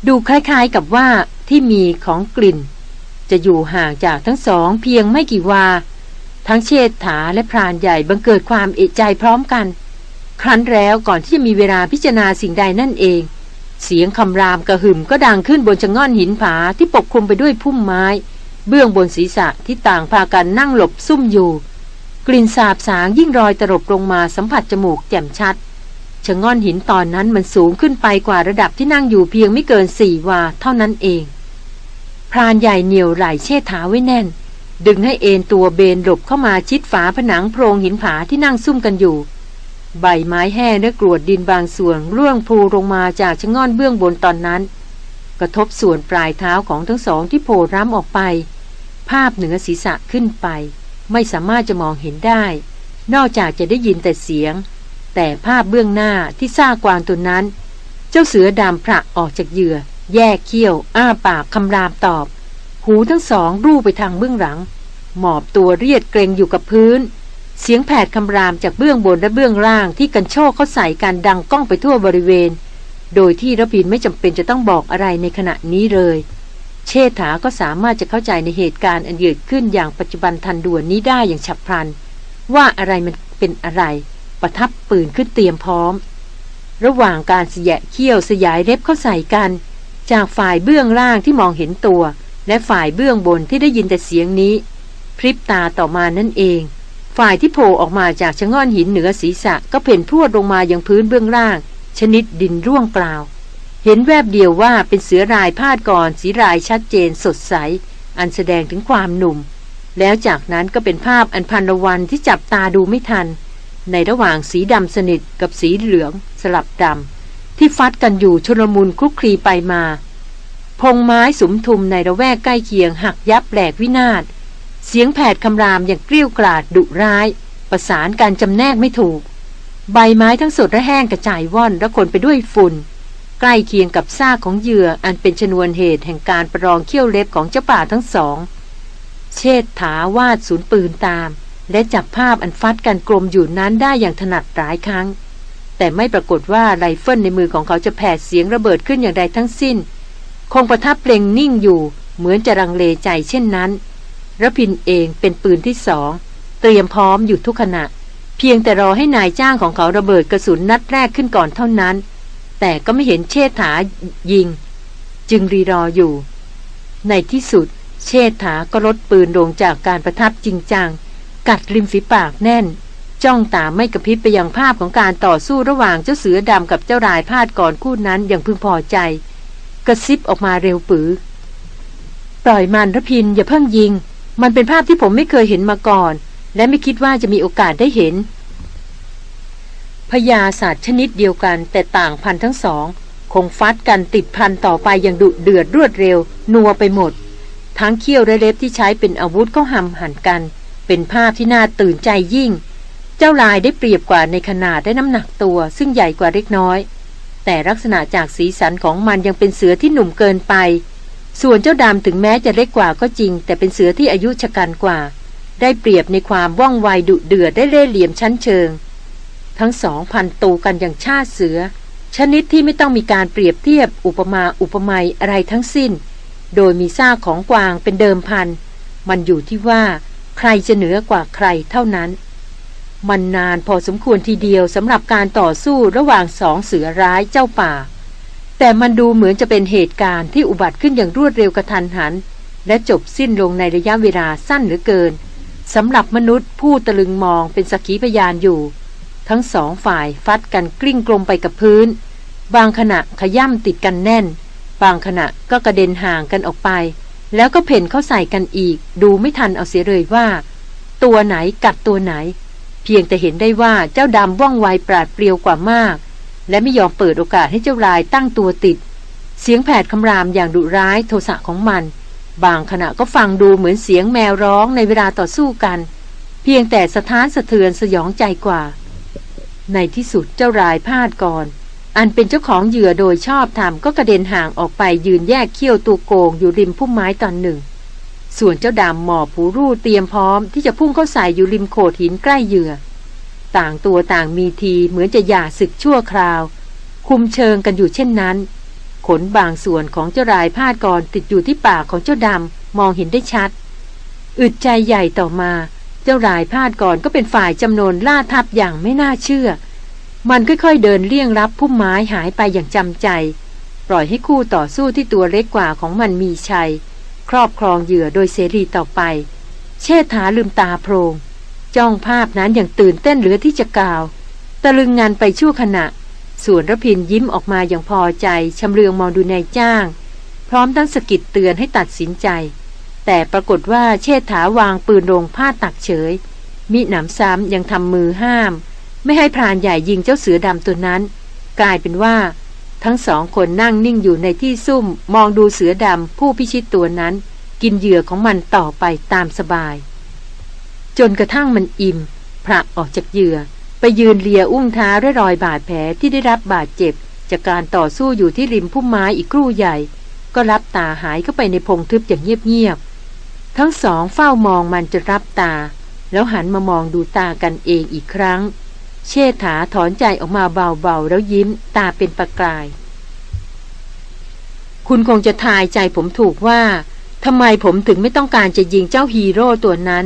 ดูคล้ายๆกับว่าที่มีของกลิ่น จะอยู่ห่างจากทั้งสองเพียงไม่กี่วา ทั้งเชษฐาและพรานใหญ่บังเกิดความเอะใจพร้อมกัน ครั้นแล้วก่อนที่จะมีเวลาพิจารณาสิ่งใดนั่นเอง เสียงคำรามกระหึ่มก็ดังขึ้นบนชะง่อนหินผาที่ปกคลุมไปด้วยพุ่มไม้ เบื้องบนศีรษะที่ต่างพากันนั่งหลบซุ่มอยู่ กลิ่นสาบสางยิ่งรอยตลบลงมาสัมผัสจมูกแจ่มชัด ชะง่อนหินตอนนั้นมันสูงขึ้นไปกว่าระดับที่นั่งอยู่เพียงไม่เกินสี่วาเท่านั้นเอง พรานใหญ่เหนียวไหลเชษฐาไว้แน่น ดึงให้เอ็นตัวเบนหลบเข้ามาชิดฝาผนังโพรงหินผาที่นั่งซุ่มกันอยู่ ใบไม้แห้และกรวดดินบางส่วนร่วงพูลงมาจากชะง่อนเบื้องบนตอนนั้น กระทบส่วนปลายเท้าของทั้งสองที่โผล่ร้ำออกไป ภาพเหนือศีรษะขึ้นไป ไม่สามารถจะมองเห็นได้ นอกจากจะได้ยินแต่เสียง แต่ภาพเบื้องหน้าที่ซากกวางตัวนั้น เจ้าเสือดำพระออกจากเหยื่อ แยกเขี้ยว อ้าปากคำรามตอบ หูทั้งสองรูไปทางเบื้องหลัง หมอบตัวเรียดเกรงอยู่กับพื้น เสียงแผดคำรามจากเบื้องบนและเบื้องล่างที่กันโชคเขาใส่การดังก้องไปทั่วบริเวณ โดยที่ระพินไม่จำเป็นจะต้องบอกอะไรในขณะนี้เลย เชษฐาก็สามารถจะเข้าใจในเหตุการณ์อันเกิดขึ้นอย่างปัจจุบันทันด่วนนี้ได้อย่างฉับพลัน ว่าอะไรมันเป็นอะไร ประทับปืนขึ้นเตรียมพร้อม ระหว่างการเสียเขี้ยวสยายเล็บเข้าใส่กัน จากฝ่ายเบื้องล่างที่มองเห็นตัว และฝ่ายเบื้องบนที่ได้ยินแต่เสียงนี้ พริบตาต่อมานั่นเอง ฝ่ายที่โผล่ออกมาจากชะง่อนหินเหนือศีรษะก็เพ่นพรวดลงมายังพื้นเบื้องล่าง ชนิดดินร่วงเปล่า เห็นแวบเดียวว่าเป็นเสือรายพาดก่อนสีรายชัดเจนสดใส อันแสดงถึงความหนุ่มแล้วจากนั้นก็เป็นภาพอันพันวันที่จับตาดูไม่ทัน ในระหว่างสีดำสนิทกับสีเหลืองสลับดำที่ฟัดกันอยู่ชนมุนคลุกคลีไปมา พงไม้สุมทุมในระแวกใกล้เคียงหักยับแหลกวินาศ เสียงแผดคำรามอย่างเกลี้ยกล่อดดุร้าย ประสานการจำแนกไม่ถูก ใบไม้ทั้งสดและแห้งกระจายว่อนและคนไปด้วยฝุ่น ใกล้เคียงกับซากของเหยื่ออันเป็นชนวนเหตุแห่งการประลองเขี้ยวเล็บของเจ้าป่าทั้งสอง เชษฐาวาดศูนย์ปืนตาม และจับภาพอันฟัดกันกลมอยู่นั้นได้อย่างถนัดหลายครั้ง แต่ไม่ปรากฏว่าไรเฟิลในมือของเขาจะแผดเสียงระเบิดขึ้นอย่างใดทั้งสิ้น คงประทับเปล่งนิ่งอยู่ เหมือนจะรังเลใจเช่นนั้นระพินเองเป็นปืนที่สอง เตรียมพร้อมอยู่ทุกขณะ เพียงแต่รอให้นายจ้างของเขาระเบิดกระสุนนัดแรกขึ้นก่อนเท่านั้น แต่ก็ไม่เห็นเชษฐายิง จึงรีรออยู่ ในที่สุด เชษฐาก็ลดปืนลงจากการประทับจริงจัง กัดริมฝีปากแน่น จ้องตาไม่กระพริบไปยังภาพของการต่อสู้ระหว่างเจ้าเสือดำกับเจ้ารายพาดก่อนคู่นั้นอย่างพึงพอใจ กระซิบออกมาเร็วปือ ปล่อยมันระพินอย่าเพิ่งยิง มันเป็นภาพที่ผมไม่เคยเห็นมาก่อน และไม่คิดว่าจะมีโอกาสได้เห็นพญาศาสตว์ชนิดเดียวกันแต่ต่างพันทั้งสอง คงฟัดกันติดพันต่อไปอย่างดุเดือดรวดเร็ว นัวไปหมด ทั้งเขี้ยวและเล็บที่ใช้เป็นอาวุธก็หำหันกัน เป็นภาพที่น่าตื่นใจยิ่ง เจ้าลายได้เปรียบกว่าในขนาดและน้ำหนักตัว ซึ่งใหญ่กว่าเล็กน้อย แต่ลักษณะจากสีสันของมันยังเป็นเสือที่หนุ่มเกินไป ส่วนเจ้าดำถึงแม้จะเล็กกว่าก็จริง แต่เป็นเสือที่อายุชะกันกว่า ได้เปรียบในความว่องไวดุเดือดได้เล่เหลี่ยมชั้นเชิง ทั้งสองพันตูกันอย่างชาติเสือ ชนิดที่ไม่ต้องมีการเปรียบเทียบอุปมาอุปไมยอะไรทั้งสิ้น โดยมีซากของกวางเป็นเดิมพัน มันอยู่ที่ว่า ใครจะเหนือกว่าใครเท่านั้น มันนานพอสมควรทีเดียวสำหรับการต่อสู้ระหว่างสองเสือร้ายเจ้าป่า แต่มันดูเหมือนจะเป็นเหตุการณ์ที่อุบัติขึ้นอย่างรวดเร็วกระทันหัน และจบสิ้นลงในระยะเวลาสั้นเหลือเกินสำหรับมนุษย์ผู้ตะลึงมองเป็นสกีพยานอยู่ ทั้งสองฝ่ายฟัดกันกลิ้งกลมไปกับพื้น บางขณะขย่ำติดกันแน่น บางขณะก็กระเด็นห่างกันออกไป แล้วก็เพ่นเข้าใส่กันอีก ดูไม่ทันเอาเสียเลยว่า ตัวไหนกัดตัวไหน เพียงแต่เห็นได้ว่าเจ้าดำว่องไวปราดเปรียวกว่ามาก และไม่ยอมเปิดโอกาสให้เจ้าลายตั้งตัวติด เสียงแผดคำรามอย่างดุร้ายโทสะของมัน บางขณะก็ฟังดูเหมือนเสียงแมวร้องในเวลาต่อสู้กัน เพียงแต่สะท้านสะเทือนสยองใจกว่า ในที่สุดเจ้ารายพลาดก่อน อันเป็นเจ้าของเหยื่อโดยชอบธรรมก็กระเด็นห่างออกไปยืนแยกเขี้ยวตัวโกงอยู่ริมพุ่มไม้ตอนหนึ่ง ส่วนเจ้าดำหมอบผูรูเตรียมพร้อมที่จะพุ่งเข้าใส่อยู่ริมโขดหินใกล้เหยื่อ ต่างตัวต่างมีทีเหมือนจะหย่าศึกชั่วคราว คุมเชิงกันอยู่เช่นนั้น ขนบางส่วนของเจ้ารายพาดก่อนติดอยู่ที่ปากของเจ้าดำมองเห็นได้ชัด อึดใจใหญ่ต่อมา เจ้ารายพาดก่อนก็เป็นฝ่ายจำนวนล่าทับอย่างไม่น่าเชื่อ มันค่อยๆเดินเลี่ยงรับพุ่มไม้หายไปอย่างจำใจ ปล่อยให้คู่ต่อสู้ที่ตัวเล็กกว่าของมันมีชัย ครอบครองเหยื่อโดยเสรีต่อไป เชษฐาลืมตาโพรง จ้องภาพนั้นอย่างตื่นเต้นเหลือที่จะกล่าว ตะลึงงานไปชั่วขณะ ส่วนรพินยิ้มออกมาอย่างพอใจชำเลืองมองดูนายจ้าง พร้อมทั้งสกิดเตือนให้ตัดสินใจ แต่ปรากฏว่าเชษฐาวางปืนลงผ้าตักเฉย มิหนำซ้ำยังทำมือห้าม ไม่ให้พรานใหญ่ยิงเจ้าเสือดำตัวนั้น กลายเป็นว่า ทั้งสองคนนั่งนิ่งอยู่ในที่ซุ่ม มองดูเสือดำผู้พิชิตตัวนั้น กินเหยื่อของมันต่อไปตามสบาย จนกระทั่งมันอิ่มพระออกจากเหยื่อ ไปยืนเลียอุ้งเท้าด้วยรอยบาดแผลที่ได้รับบาดเจ็บ จากการต่อสู้อยู่ที่ริมพุ่มไม้อีกครู่ใหญ่ ก็รับตาหายเข้าไปในพงทึบอย่างเงียบๆทั้งสองเฝ้ามองมันจะรับตา แล้วหันมามองดูตากันเองอีกครั้ง เชษฐาถอนใจออกมาเบาๆ แล้วยิ้มตาเป็นประกาย คุณคงจะทายใจผมถูกว่าทำไมผมถึงไม่ต้องการจะยิงเจ้าฮีโร่ตัวนั้น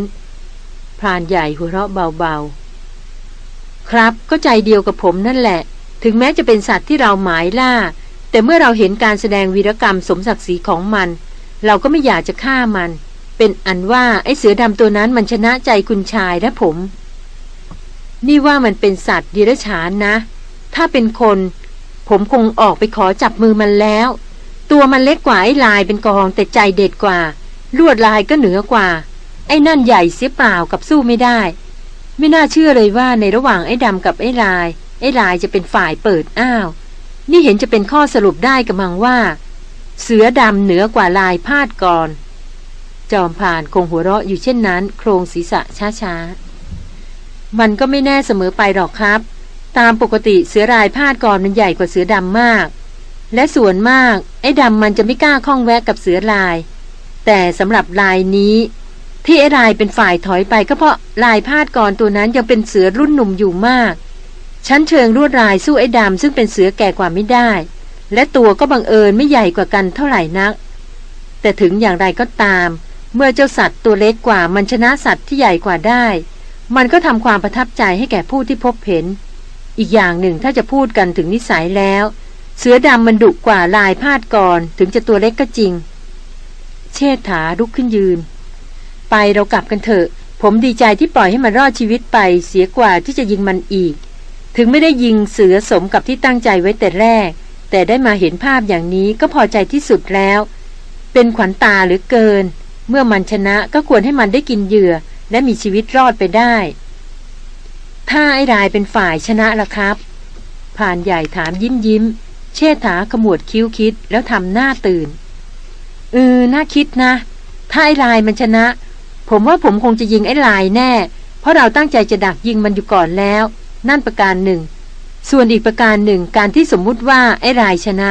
พรานใหญ่หัวเราะเบาๆ ครับก็ใจเดียวกับผมนั่นแหละ ถึงแม้จะเป็นสัตว์ที่เราหมายล่า แต่เมื่อเราเห็นการแสดงวีรกรรมสมศักดิ์ศรีของมัน เราก็ไม่อยากจะฆ่ามัน เป็นอันว่าไอ้เสือดำตัวนั้นมันชนะใจคุณชายและผม นี่ว่ามันเป็นสัตว์ดิรฉานนะ ถ้าเป็นคน ผมคงออกไปขอจับมือมันแล้ว ตัวมันเล็กกว่าไอ้ลายเป็นกองแต่ใจเด็ดกว่า ลวดลายก็เหนือกว่า ไอ้นั่นใหญ่เสียเปล่ากับสู้ไม่ได้ ไม่น่าเชื่อเลยว่าในระหว่างไอ้ดำกับไอ้ลาย ไอ้ลายจะเป็นฝ่ายเปิดอ้าว นี่เห็นจะเป็นข้อสรุปได้กับมังว่า เสือดำเหนือกว่าลายพาดก่อน จอมผ่านคงหัวเราะอยู่เช่นนั้น โครงศีรษะช้าๆ มันก็ไม่แน่เสมอไปหรอกครับ ตามปกติเสือรายพาดก่อนมันใหญ่กว่าเสือดำมาก และส่วนมากไอ้ดำมันจะไม่กล้าข้องแวะกับเสือลาย แต่สำหรับลายนี้ ที่ไอ้ลายเป็นฝ่ายถอยไปก็เพราะลายพาดก่อนตัวนั้นยังเป็นเสือรุ่นหนุ่มอยู่มาก ชั้นเชิงรวดลายสู้ไอ้ดำซึ่งเป็นเสือแก่กว่าไม่ได้ และตัวก็บังเอิญไม่ใหญ่กว่ากันเท่าไหร่นัก แต่ถึงอย่างไรก็ตาม เมื่อเจ้าสัตว์ตัวเล็กกว่ามันชนะสัตว์ที่ใหญ่กว่าได้ มันก็ทำความประทับใจให้แก่ผู้ที่พบเห็น อีกอย่างหนึ่งถ้าจะพูดกันถึงนิสัยแล้ว เสือดำมันดุกว่าลายพาดก่อนถึงจะตัวเล็กก็จริง เชษฐาลุกขึ้นยืน ไปเรากลับกันเถอะ ผมดีใจที่ปล่อยให้มันรอดชีวิตไปเสียกว่าที่จะยิงมันอีก ถึงไม่ได้ยิงเสือสมกับที่ตั้งใจไว้แต่แรก แต่ได้มาเห็นภาพอย่างนี้ก็พอใจที่สุดแล้ว เป็นขวัญตาหรือเกิน เมื่อมันชนะก็ควรให้มันได้กินเหยื่อ และมีชีวิตรอดไปได้ ถ้าไอ้รายเป็นฝ่ายชนะล่ะครับ ผ่านใหญ่ถามยิ้มยิ้ม เชษฐาขมวดคิ้วคิดแล้วทำหน้าตื่นเออน่าคิดนะ ถ้าไอ้ลายมันชนะ ผมว่าผมคงจะยิงไอ้ลายแน่ เพราะเราตั้งใจจะดักยิงมันอยู่ก่อนแล้ว นั่นประการหนึ่ง ส่วนอีกประการหนึ่งการที่สมมุติว่าไอ้ลายชนะ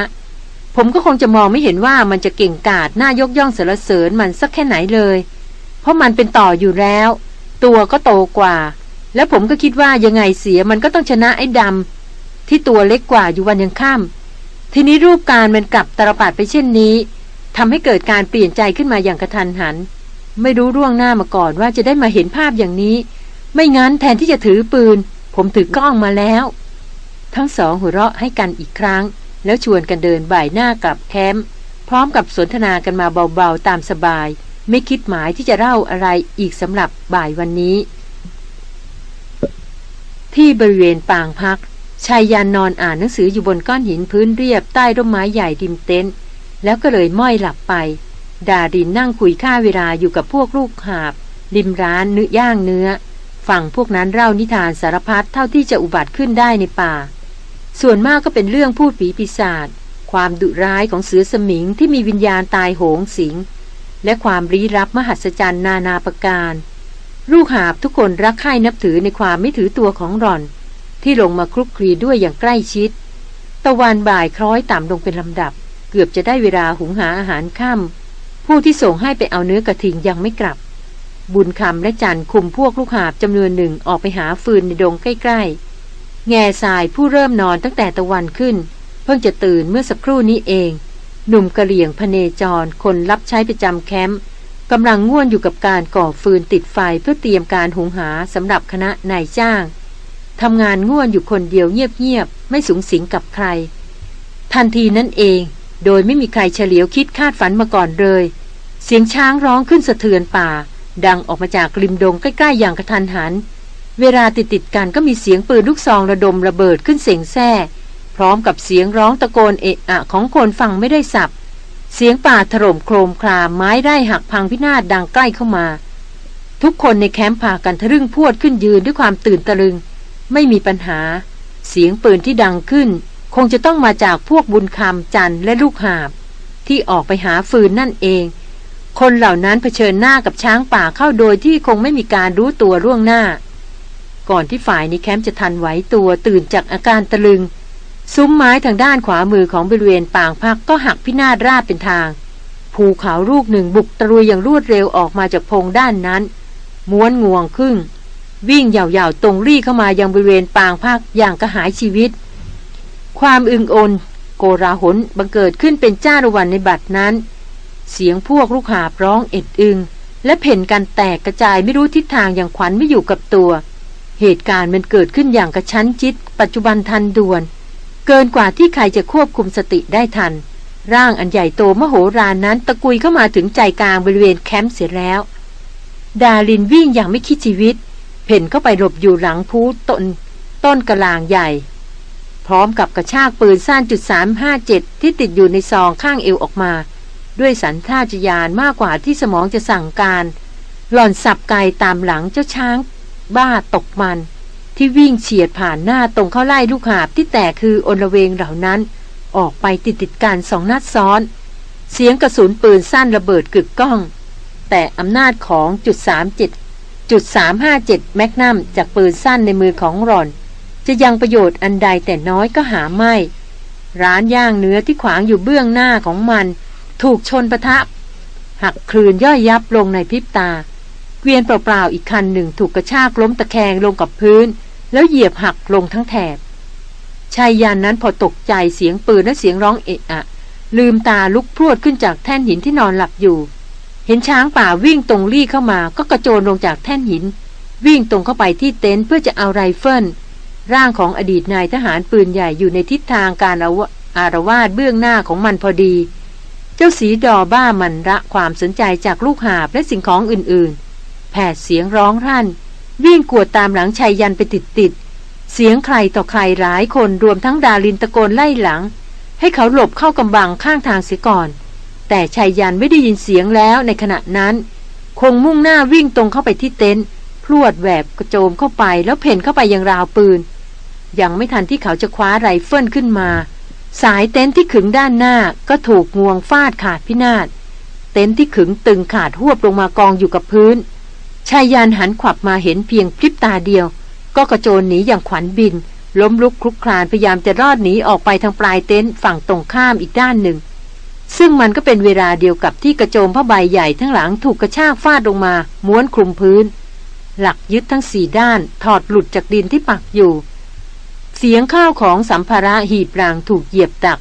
ผมก็คงจะมองไม่เห็นว่ามันจะเก่งกาจน่ายกย่องสรรเสริญมันสักแค่ไหนเลย เพราะมันเป็นต่ออยู่แล้ว ตัวก็โตกว่า และผมก็คิดว่ายังไงเสียมันก็ต้องชนะไอ้ดำที่ตัวเล็กกว่าอยู่วันยังค่ำทีนี้รูปการมันกลับตรปัดไปเช่นนี้ทำให้เกิดการเปลี่ยนใจขึ้นมาอย่างกระทันหัน ไม่รู้ร่วงหน้ามาก่อนว่าจะได้มาเห็นภาพอย่างนี้ ไม่งั้นแทนที่จะถือปืน ผมถือกล้องมาแล้ว ทั้งสองหัวเราะให้กันอีกครั้ง แล้วชวนกันเดินบ่ายหน้ากลับแคมป์พร้อมกับสนทนากันมาเบาๆตามสบาย ไม่คิดหมายที่จะเล่าอะไรอีกสำหรับบ่ายวันนี้ ที่บริเวณปางพัก ชายยานนอนอ่านหนังสืออยู่บนก้อนหินพื้นเรียบใต้ร่มไม้ใหญ่ดิมเต็นท์แล้วก็เลยม้อยหลับไป ดาดินนั่งคุยค่าเวลาอยู่กับพวกลูกหาบ ริมร้านเนื้อย่างเนื้อ ฝั่งพวกนั้นเล่านิทานสารพัดเท่าที่จะอุบัติขึ้นได้ในป่า ส่วนมากก็เป็นเรื่องพูดผีปีศาจความดุร้ายของเสือสมิงที่มีวิญญาณตายโหงสิง และความลี้ลับมหัศจรรย์นานาประการ ลูกหาบทุกคนรักใคร่นับถือในความไม่ถือตัวของรอน ที่ลงมาคลุกคลีด้วยอย่างใกล้ชิด ตะวันบ่ายคล้อยต่ำลงเป็นลำดับ เกือบจะได้เวลาหุงหาอาหารค่ำผู้ที่ส่งให้ไปเอาเนื้อกระทิงยังไม่กลับ บุญคำและจันคุมพวกลูกหาบจำนวนหนึ่งออกไปหาฟืนในดงใกล้ๆ แง่ทรายผู้เริ่มนอนตั้งแต่ตะวันขึ้น เพิ่งจะตื่นเมื่อสักครู่นี้เอง หนุ่มกระเหลี่ยงพเนจร คนรับใช้ประจำแคมป์กำลังง่วนอยู่กับการก่อฟืนติดไฟเพื่อเตรียมการหุงหาสำหรับคณะนายจ้างทำงานง่วนอยู่คนเดียวเงียบๆไม่สูงสิงกับใคร ทันทีนั้นเอง โดยไม่มีใครเฉลียวคิดคาดฝันมาก่อนเลย เสียงช้างร้องขึ้นสะเทือนป่า ดังออกมาจากริมดงใกล้ๆอย่างกระทันหัน เวลาติดติดกันก็มีเสียงปืนลูกซองระดมระเบิดขึ้นเสียงแซ่ พร้อมกับเสียงร้องตะโกนเอะอะของคนฟังไม่ได้สับ เสียงป่าถล่มโครมครามไม้ได้หักพังพินาศดังใกล้เข้ามา ทุกคนในแคมป์พากันทะลึ่งพวดขึ้นยืนด้วยความตื่นตะลึง ไม่มีปัญหา เสียงปืนที่ดังขึ้น คงจะต้องมาจากพวกบุญคำจันและลูกหาบ ที่ออกไปหาฟืนนั่นเอง คนเหล่านั้นเผชิญหน้ากับช้างป่าเข้าโดยที่คงไม่มีการรู้ตัวล่วงหน้า ก่อนที่ฝ่ายในแคมป์จะทันไหวตัวตื่นจากอาการตะลึง ซุ้มไม้ทางด้านขวามือของบริเวณปางพักก็หักพินาศราบเป็นทาง ภูเขาลูกหนึ่งบุกตะลุยอย่างรวดเร็วออกมาจากพงด้านนั้น ม้วนงวงครึ่ง วิ่งเหย่าๆตรงรี่เข้ามายังบริเวณปางพักอย่างกระหายชีวิต ความอึงอนโกราหนบังเกิดขึ้นเป็นจ้าระวันในบัดนั้น เสียงพวกลูกหาบร้องเอ็ดอึง และเพ่นกันแตกกระจายไม่รู้ทิศทางอย่างขวัญไม่อยู่กับตัว เหตุการณ์มันเกิดขึ้นอย่างกระชั้นจิตปัจจุบันทันด่วน เกินกว่าที่ใครจะควบคุมสติได้ทัน ร่างอันใหญ่โตมโหฬารนั้นตะกุยเข้ามาถึงใจกลางบริเวณแคมป์เสียแล้ว ดาลินวิ่งอย่างไม่คิดชีวิต เพ่นเข้าไปหลบอยู่หลังพูต้น ต้นกระลางใหญ่ พร้อมกับกระชากปืนสั้นจุดสามห้าเจ็ดที่ติดอยู่ในซองข้างเอวออกมา ด้วยสันท่าจยานมากกว่าที่สมองจะสั่งการ หล่อนสับไกตามหลังเจ้าช้าง บ้าตกมัน ที่วิ่งเฉียดผ่านหน้าตรงเข้าไล่ลูกหาบที่แตกคืออนละเวงเหล่านั้น ออกไปติดติดกันสองนัดซ้อน เสียงกระสุนปืนสั้นระเบิดกึกก้อง แต่อำนาจของจุดสามเจ็ดจุดสามห้าเจ็ดแมกนัมจากปืนสั้นในมือของรอน จะยังประโยชน์อันใดแต่น้อยก็หาไม่ ร้านย่างเนื้อที่ขวางอยู่เบื้องหน้าของมัน ถูกชนประทับหักคลืนย่อยยับลงในพริบตา เกวียนเปล่าๆอีกคันหนึ่งถูกกระชากล้มตะแคงลงกับพื้น แล้วเหยียบหักลงทั้งแถบชายยานนั้นพอตกใจเสียงปืนและเสียงร้องเอะอะ ลืมตาลุกพรวดขึ้นจากแท่นหินที่นอนหลับอยู่ เห็นช้างป่าวิ่งตรงรี่เข้ามาก็กระโจนลงจากแท่นหิน วิ่งตรงเข้าไปที่เต็นท์เพื่อจะเอาไรเฟิลร่างของอดีตนายทหารปืนใหญ่อยู่ในทิศทางการอารวาสเบื้องหน้าของมันพอดี เจ้าสีดอบ้ามันระความสนใจจากลูกหาบและสิ่งของอื่นๆ แผดเสียงร้องรั่น วิ่งกวดตามหลังชายยันไปติดๆเสียงใครต่อใครหลายคนรวมทั้งดาลินตะโกนไล่หลัง ให้เขาหลบเข้ากำบังข้างทางเสียก่อน แต่ไชยยันต์ไม่ได้ยินเสียงแล้วในขณะนั้น คงมุ่งหน้าวิ่งตรงเข้าไปที่เต็นท์พรวดแหวกกระโจมเข้าไปแล้วเผ่นเข้าไปยังราวปืน ยังไม่ทันที่เขาจะคว้าไรเฟิลขึ้นมา สายเต็นท์ที่ขึงด้านหน้าก็ถูกงวงฟาดขาดพินาศเต็นท์ที่ขึงตึงขาดฮวบลงมากองอยู่กับพื้น ไชยยันต์หันขวับมาเห็นเพียงพริบตาเดียว ก็กระโจนหนีอย่างขวัญบิน ล้มลุกคลุกคลานพยายามจะรอดหนีออกไปทางปลายเต็นท์ฝั่งตรงข้ามอีกด้านหนึ่ง ซึ่งมันก็เป็นเวลาเดียวกับที่กระโจมผ้าใบใหญ่ทั้งหลังถูกกระชากฟาดลงมา ม้วนคลุมพื้น หลักยึดทั้งสี่ด้าน ถอดหลุดจากดินที่ปักอยู่ เสียงข้าวของสัมภาระหีบรางถูกเหยียบตัก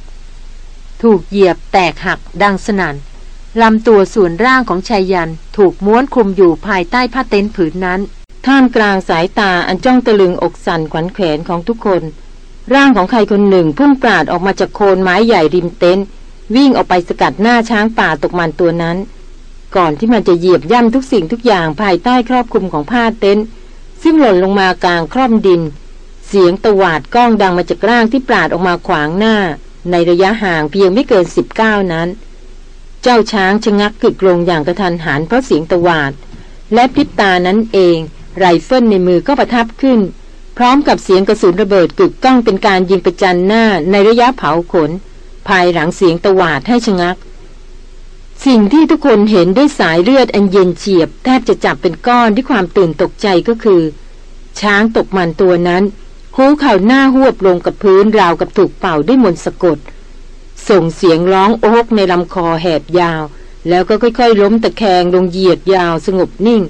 ถูกเหยียบแตกหักดังสนัน่น ลำตัวส่วนร่างของชายยันถูกม้วนคลุมอยู่ภายใต้ผ้าเต็นท์ผืนนั้น ท่ามกลางสายตาอันจ้องตะลึงอกสั่นขวัญแขวนของทุกคน ร่างของใครคนหนึ่งพุ่งปราดออกมาจากโคนไม้ใหญ่ริมเต็นท์วิ่งออกไปสกัดหน้าช้างป่าตกมันตัวนั้น ก่อนที่มันจะเหยียบย่ำทุกสิ่งทุกอย่างภายใต้ครอบคลุมของผ้าเต็นท์ซึ่งหล่นลงมากลางคร่อมดิน เสียงตะหวาดก้องดังมาจากร่างที่ปราดออกมาขวางหน้า ในระยะห่างเพียงไม่เกินสิบก้านั้น เจ้าช้างชะงักกึกลงอย่างกระทันหันเพราะเสียงตะหวาด และพริบตานั้นเอง ไรเฟิลในมือก็ประทับขึ้น พร้อมกับเสียงกระสุนระเบิดกึกก้องเป็นการยิงประจันหน้าในระยะเผาขน ภายหลังเสียงตะหวาดให้ชะงัก สิ่งที่ทุกคนเห็นด้วยสายเลือดอันเย็นเฉียบ แทบจะจับเป็นก้อนด้วยความตื่นตกใจก็คือ ช้างตกมันตัวนั้นหูเข่าหน้าหวบลงกับพื้นราวกับถูกเป่าด้วยมนต์สะกด ส่งเสียงร้องโอกในลำคอแหบยาว แล้วก็ค่อยๆ ล้มตะแคงลงเหยียดยาวสงบนิ่ง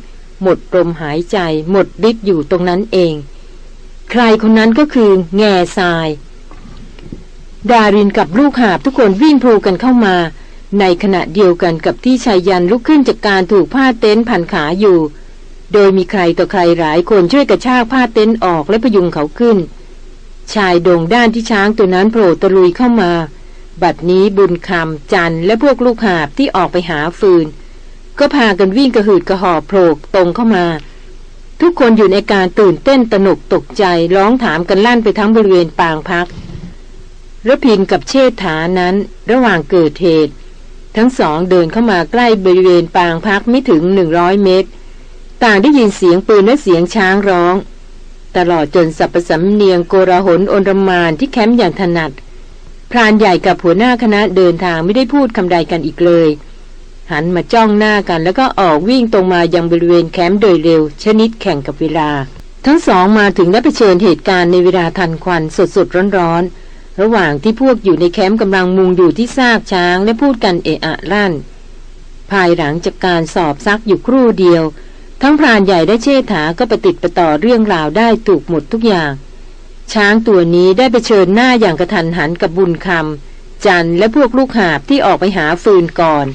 หมดลมหายใจ หมดฤทธิ์อยู่ตรงนั้นเอง ใครคนนั้นก็คือแง่ทราย ดารินกับลูกหาบทุกคนวิ่งพลูกันเข้ามา ในขณะเดียวกันกับที่ชายยันลุกขึ้นจากการถูกผ้าเต็นท์พันขาอยู่ โดยมีใครต่อใครหลายคนช่วยกระชากผ้าเต็นท์ออกและพยุงเขาขึ้น ชายโด่งด้านที่ช้างตัวนั้นโผล่ตะลุยเข้ามา บัดนี้บุญคำจันและพวกลูกหาบที่ออกไปหาฟืน ก็พากันวิ่งกระหืดกระหอบโผล่ตรงเข้ามา ทุกคนอยู่ในการตื่นเต้นตนกตกใจร้องถามกันลั่นไปทั้งบริเวณปางพักระพินกับเชษฐานั้น ระหว่างเกิดเหตุ ทั้งสองเดินเข้ามาใกล้บริเวณปางพักไม่ถึงหนึ่งร้อยเมตร ต่างได้ยินเสียงปืนและเสียงช้างร้อง ตลอดจนสับประสำเนียงโกราหนอนรมานที่แคมป์อย่างถนัด พรานใหญ่กับหัวหน้าคณะเดินทางไม่ได้พูดคำใดกันอีกเลย หันมาจ้องหน้ากันแล้วก็ออกวิ่งตรงมายังบริเวณแคมป์โดยเร็ว ชนิดแข่งกับเวลา ทั้งสองมาถึงและเผชิญเหตุการณ์ในเวลาทันควันสดสดร้อนๆระหว่างที่พวกอยู่ในแคมป์กำลังมุงอยู่ที่ซากช้างและพูดกันเอะอะลั่น ภายหลังจากการสอบซักอยู่ครู่เดียว ทั้งพรานใหญ่และเชษฐาก็ปติดประต่อเรื่องราวได้ถูกหมดทุกอย่าง ช้างตัวนี้ได้ไปเชิญหน้าอย่างกระทันหันกับบุญคำจันและพวกลูกหาบที่ออกไปหาฟืนก่อน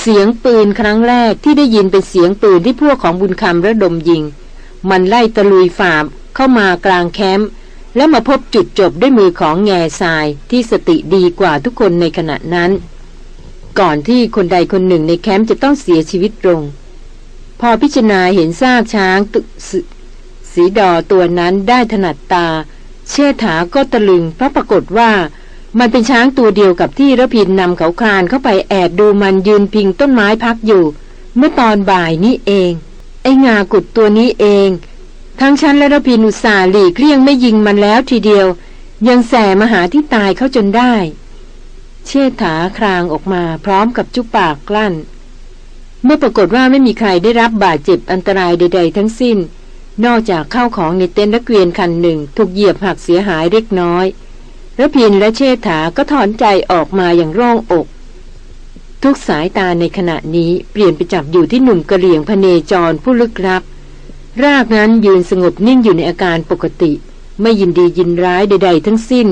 เสียงปืนครั้งแรกที่ได้ยินเป็นเสียงปืนที่พวกของบุญคำระดมยิง มันไล่ตะลุยฝ่าเข้ามากลางแคมป์และมาพบจุดจบด้วยมือของแง่ทรายที่สติดีกว่าทุกคนในขณะนั้น ก่อนที่คนใดคนหนึ่งในแคมป์จะต้องเสียชีวิตลง พอพิจารณาเห็นซากช้างสสีดอตัวนั้นได้ถนัดตา เชษฐาก็ตะลึงเพราะปรากฏว่ามันเป็นช้างตัวเดียวกับที่ระพินนำเขาคลานเข้าไปแอบดูมันยืนพิงต้นไม้พักอยู่ เมื่อตอนบ่ายนี้เอง ไอ้งากุดตัวนี้เอง ทั้งฉันและระพินอุตส่าห์หลีกเลี่ยงไม่ยิงมันแล้วทีเดียว ยังแสมาหาที่ตายเขาจนได้ เชษฐาครางออกมาพร้อมกับจุปากกลั้น เมื่อปรากฏว่าไม่มีใครได้รับบาดเจ็บอันตรายใด ๆ ทั้งสิ้น นอกจากเข้าของในเต็นท์และเกวียนคันหนึ่ง ถูกเหยียบหักเสียหายเล็กน้อยระพินและเชษฐาก็ถอนใจออกมาอย่างโล่งอก ทุกสายตาในขณะนี้เปลี่ยนไปจับอยู่ที่หนุ่มกระเหลี่ยงพเนจรผู้ลึกลับ รากนั้นยืนสงบนิ่งอยู่ในอาการปกติ ไม่ยินดียินร้ายใด ๆ ทั้งสิ้น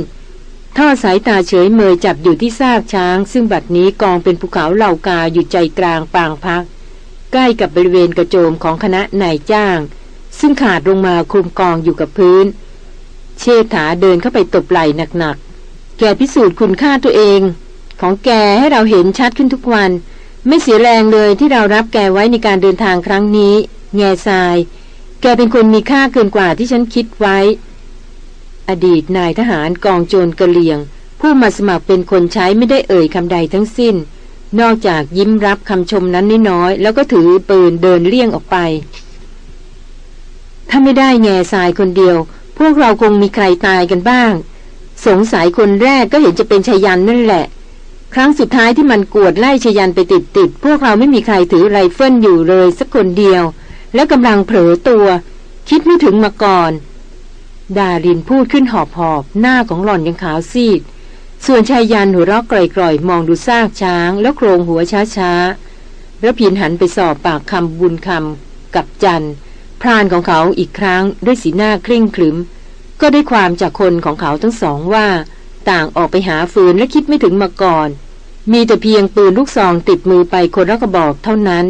ทอดสายตาเฉยเมยจับอยู่ที่ซากช้าง ซึ่งบัดนี้กองเป็นภูเขาเหล่ากาอยู่ใจกลางปางพัก ใกล้กับบริเวณกระโจมของคณะนายจ้าง ซึ่งขาดลงมาคลุมกองอยู่กับพื้น เชษฐาเดินเข้าไปตบไหล่หนักๆ แกพิสูจน์คุณค่าตัวเอง ของแกให้เราเห็นชัดขึ้นทุกวัน ไม่เสียแรงเลยที่เรารับแกไว้ในการเดินทางครั้งนี้ แง่ทราย แกเป็นคนมีค่าเกินกว่าที่ฉันคิดไว้ อดีตนายทหารกองโจรกระเลียง ผู้มาสมัครเป็นคนใช้ไม่ได้เอ่ยคำใดทั้งสิ้นนอกจากยิ้มรับคำชมนั้นน้อยๆ แล้วก็ถือปืนเดินเลี่ยงออกไป ถ้าไม่ได้แง่ทรายคนเดียว พวกเราคงมีใครตายกันบ้าง สงสัยคนแรกก็เห็นจะเป็นไชยยันต์นั่นแหละ ครั้งสุดท้ายที่มันกวดไล่ไชยยันต์ไปติดติดพวกเราไม่มีใครถือไรเฟิลอยู่เลยสักคนเดียว แล้วกำลังเผลอตัว คิดไม่ถึงมาก่อน ดารินพูดขึ้นหอบหอบหน้าของหล่อนยังขาวซีด ส่วนชายยันหัวเราะกร่อยๆ มองดูซากช้าง แล้วโครงหัวช้าๆแล้วพินหันไปสอบปากคำบุญคำกับจันพร รานของเขาอีกครั้งด้วยสีหน้าเคร่งขรึม ก็ได้ความจากคนของเขาทั้งสองว่า ต่างออกไปหาฟืนและคิดไม่ถึงมาก่อน มีแต่เพียงปืนลูกซองติดมือไปคนละกระบอกเท่านั้น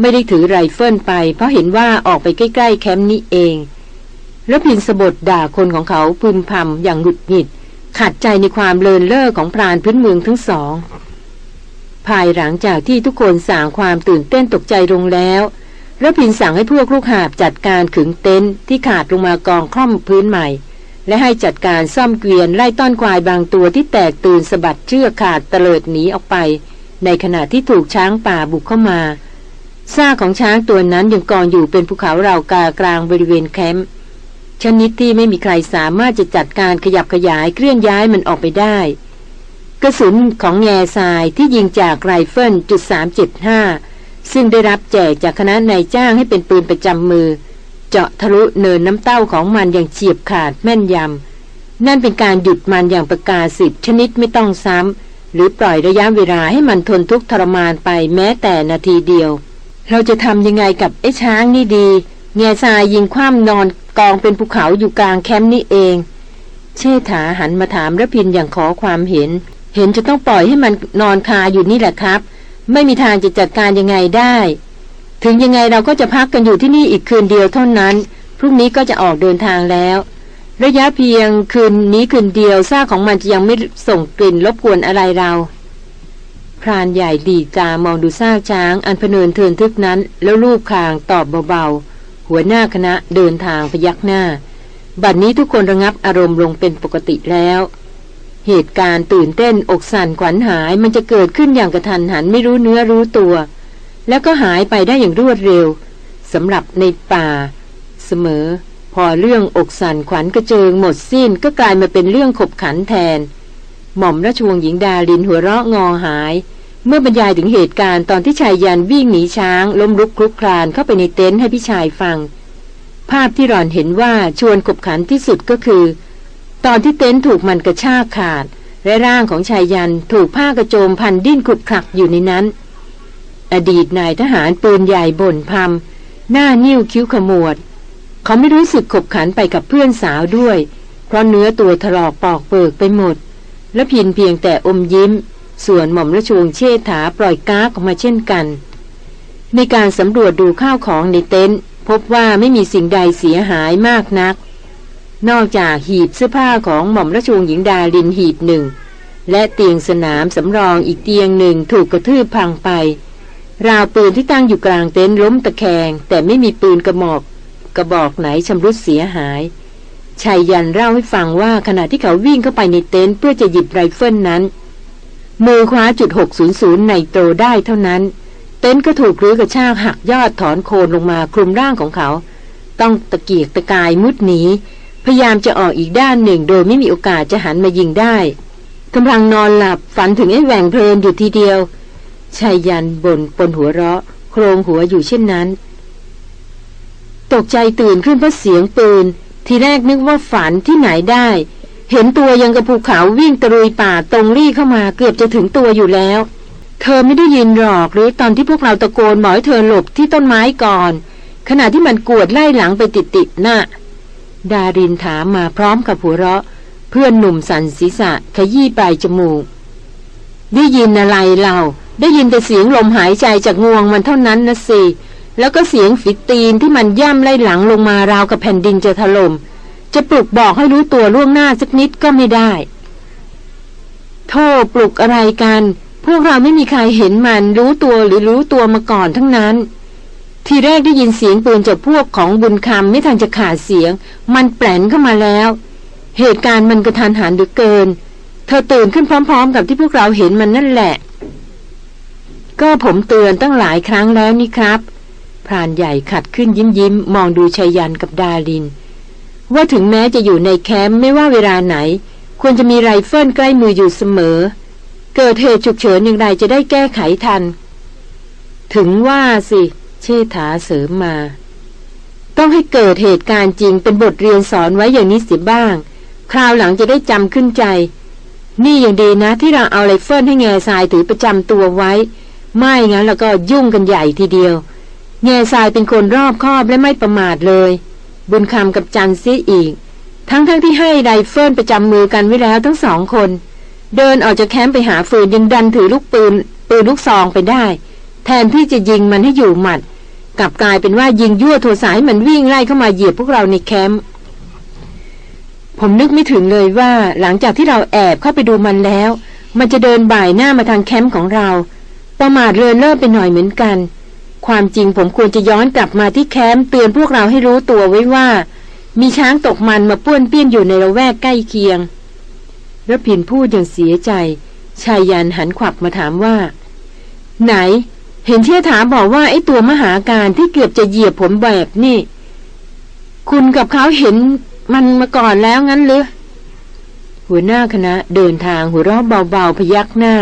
ไม่ได้ถือไรเฟิลไป เพราะเห็นว่าออกไปใกล้ๆแคมป์นี้เองแล้วพินสบดด่าคนของเขาพึมพำอย่างหงุดหงิด ขัดใจในความเลินเล่อของพรานพื้นเมืองทั้งสอง ภายหลังจากที่ทุกคนสางความตื่นเต้นตกใจลงแล้ว ระพินสั่งให้พวกลูกหาบจัดการขึงเต็นท์ที่ขาดลงมากองคล่อมพื้นใหม่ และให้จัดการซ่อมเกวียนไล่ต้อนควายบางตัวที่แตกตื่นสะบัดเชือกขาดเตลิดหนีออกไป ในขณะที่ถูกช้างป่าบุกเข้ามาซากของช้างตัวนั้นยังกองอยู่เป็นภูเขาเหล่ากากลางบริเวณแคมป์ชนิดที่ไม่มีใครสามารถจะจัดการขยับขยายเคลื่อนย้ายมันออกไปได้ กระสุนของแง่ทรายที่ยิงจากไรเฟิลจุดสามเจ็ดห้า ซึ่งได้รับแจกจากคณะนายจ้างให้เป็นปืนประจำมือ เจาะทะลุเนินน้ำเต้าของมันอย่างเฉียบขาดแม่นยำ นั่นเป็นการหยุดมันอย่างประกาศสิทธิ์ชนิดไม่ต้องซ้ำำ หรือปล่อยระยะเวลาให้มันทนทุกข์ทรมานไปแม้แต่นาทีเดียว เราจะทำยังไงกับไอ้ช้างนี่ดีเงียทรายยิงคว่ำนอนกองเป็นภูเขาอยู่กลางแคมป์นี่เอง เชษฐาหันมาถามระพินอย่างขอความเห็น เห็นจะต้องปล่อยให้มันนอนคาอยู่นี่แหละครับ ไม่มีทางจะจัดการยังไงได้ ถึงยังไงเราก็จะพักกันอยู่ที่นี่อีกคืนเดียวเท่านั้น พรุ่งนี้ก็จะออกเดินทางแล้ว ระยะเพียงคืนนี้คืนเดียวซากของมันจะยังไม่ส่งกลิ่นรบกวนอะไรเราพรานใหญ่ดีกามองดูซากช้าง อันพเนินเทินทึกนั้น แล้วลูบคางตอบเบาๆ หัวหน้าคณะเดินทางพยักหน้า บัดนี้ทุกคนระงับอารมณ์ลงเป็นปกติแล้ว เหตุการณ์ตื่นเต้นอกสั่นขวัญหายมันจะเกิดขึ้นอย่างกระทันหันไม่รู้เนื้อรู้ตัว แล้วก็หายไปได้อย่างรวดเร็วสำหรับในป่า เสมอ พอเรื่องอกสั่นขวัญกระเจิงหมดสิ้นก็กลายมาเป็นเรื่องขบขันแทน หม่อมราชวงศ์หญิงดาลินหัวเราะงอหาย เมื่อบรรยายถึงเหตุการณ์ตอนที่ชายยันวิ่งหนีช้าง ล้มลุกคลุกคลานเข้าไปในเต็นท์ให้พี่ชายฟัง ภาพที่หล่อนเห็นว่าชวนขบขันที่สุดก็คือ ตอนที่เต็นท์ถูกมันกระชากขาด และร่างของชายยันถูกผ้ากระโจมพันดิ้นขุดคลักอยู่ในนั้น อดีตนายทหารปืนใหญ่บ่นพำหน้านิ้วคิ้วขมวด เขาไม่รู้สึกขบขันไปกับเพื่อนสาวด้วย เพราะเนื้อตัวถลอกปอกเปิกไปหมด และพินเพียงแต่อมยิ้ม ส่วนหม่อมราชวงศ์เชษฐาปล่อยก้ากออกมาเช่นกัน ในการสำรวจดูข้าวของในเต็นท์พบว่าไม่มีสิ่งใดเสียหายมากนัก นอกจากหีบเสื้อผ้าของหม่อมราชวงศ์หญิงดาลินหีบหนึ่ง และเตียงสนามสำรองอีกเตียงหนึ่งถูกกระทืบพังไป ราวปืนที่ตั้งอยู่กลางเต็นท์ล้มตะแคง แต่ไม่มีปืนกระบอก กระบอกไหนชำรุดเสียหายชายยันเล่าให้ฟังว่าขณะที่เขาวิ่งเข้าไปในเต็นท์เพื่อจะหยิบไรเฟิลนั้น มือคว้าจุด600ในโตได้เท่านั้น เต็นท์ก็ถูกรื้อกระชากหักยอดถอนโคนลงมาคลุมร่างของเขา ต้องตะเกียกตะกายมุดหนี พยายามจะออกอีกด้านหนึ่ง โดยไม่มีโอกาสจะหันมายิงได้กำลังนอนหลับฝันถึงไอ้แหว่งเพลินอยู่ทีเดียวชายยันบนปนหัวเราะ โครงหัวอยู่เช่นนั้น ตกใจตื่นขึ้นเพราะเสียงปืน ทีแรกนึกว่าฝันที่ไหนได้ เห็นตัวยังกระภูเขาวิ่งตะลุยป่าตรงรี่เข้ามาเกือบจะถึงตัวอยู่แล้ว เธอไม่ได้ยินหรอกหรือตอนที่พวกเราตะโกนหมอยเธอหลบที่ต้นไม้ก่อน ขณะที่มันกวดไล่หลังไปติดๆนะ่ะ ดารินถามมาพร้อมกับหัวเราะ เพื่อนหนุ่มสันศีษะขยี้ปลายจมูก ได้ยินอะไรเรา ได้ยินแต่เสียงลมหายใจจากงวงมันเท่านั้นนะสิ แล้วก็เสียงฝีตีนที่มันย่ำไล่หลังลงมาราวกับแผ่นดินจะถลม่ม จะปลุกบอกให้รู้ตัวล่วงหน้าสักนิดก็ไม่ได้ โทษปลุกอะไรกัน พวกเราไม่มีใครเห็นมันรู้ตัวหรือรู้ตัวมาก่อนทั้งนั้น ทีแรกได้ยินเสียงปืนจากพวกของบุญคำไม่ทันจะขาดเสียง มันแปร๋นเข้ามาแล้ว เหตุการณ์มันกระทันหันเหลือเกิน เธอตื่นขึ้นพร้อม ๆ กับที่พวกเราเห็นมันนั่นแหละ ก็ผมเตือนตั้งหลายครั้งแล้วนี่ครับพรานใหญ่ขัดขึ้นยิ้มยิ้มมองดูไชยยันต์กับดาริน ว่าถึงแม้จะอยู่ในแคมป์ไม่ว่าเวลาไหน ควรจะมีไรเฟิลใกล้มืออยู่เสมอ เกิดเหตุฉุกเฉินอย่างไรจะได้แก้ไขทัน ถึงว่าสิ เชษฐาเสริมมา ต้องให้เกิดเหตุการณ์จริงเป็นบทเรียนสอนไว้อย่างนี้เสียบ้าง คราวหลังจะได้จำขึ้นใจ นี่อย่างดีนะที่เราเอาไรเฟิลให้แง่ทรายถือประจำตัวไว้ ไม่งั้นแล้วก็ยุ่งกันใหญ่ทีเดียว แง่ทรายเป็นคนรอบคอบและไม่ประมาทเลย บุญคำกับจันซิอีก ทั้งๆที่ให้ไรเฟิลประจำมือกันไว้แล้วทั้งสองคน เดินออกจากแคมป์ไปหาฟืนยังดันถือลูกปืนปืนลูกซองไปได้ แทนที่จะยิงมันให้อยู่หมัด กลับกลายเป็นว่ายิงยั่วโทสะให้มันวิ่งไล่เข้ามาเหยียบพวกเราในแคมป์ผมนึกไม่ถึงเลยว่าหลังจากที่เราแอบเข้าไปดูมันแล้ว มันจะเดินบ่ายหน้ามาทางแคมป์ของเรา ประมาทเรินเล่อไปหน่อยเหมือนกัน ความจริงผมควรจะย้อนกลับมาที่แคมป์เตือนพวกเราให้รู้ตัวไว้ว่า มีช้างตกมันมาป้วนเปี้ยนอยู่ในละแวกใกล้เคียงรพินพูดอย่างเสียใจชายยันหันขวับมาถามว่า ไหน เห็นเชี่ยถาบอกว่าไอ้ตัวมหาการที่เกือบจะเหยียบผมแบบนี่ คุณกับเขาเห็นมันมาก่อนแล้วงั้นหรือหัวหน้าคณะเดินทางหัวเราะเบาๆพยักหน้า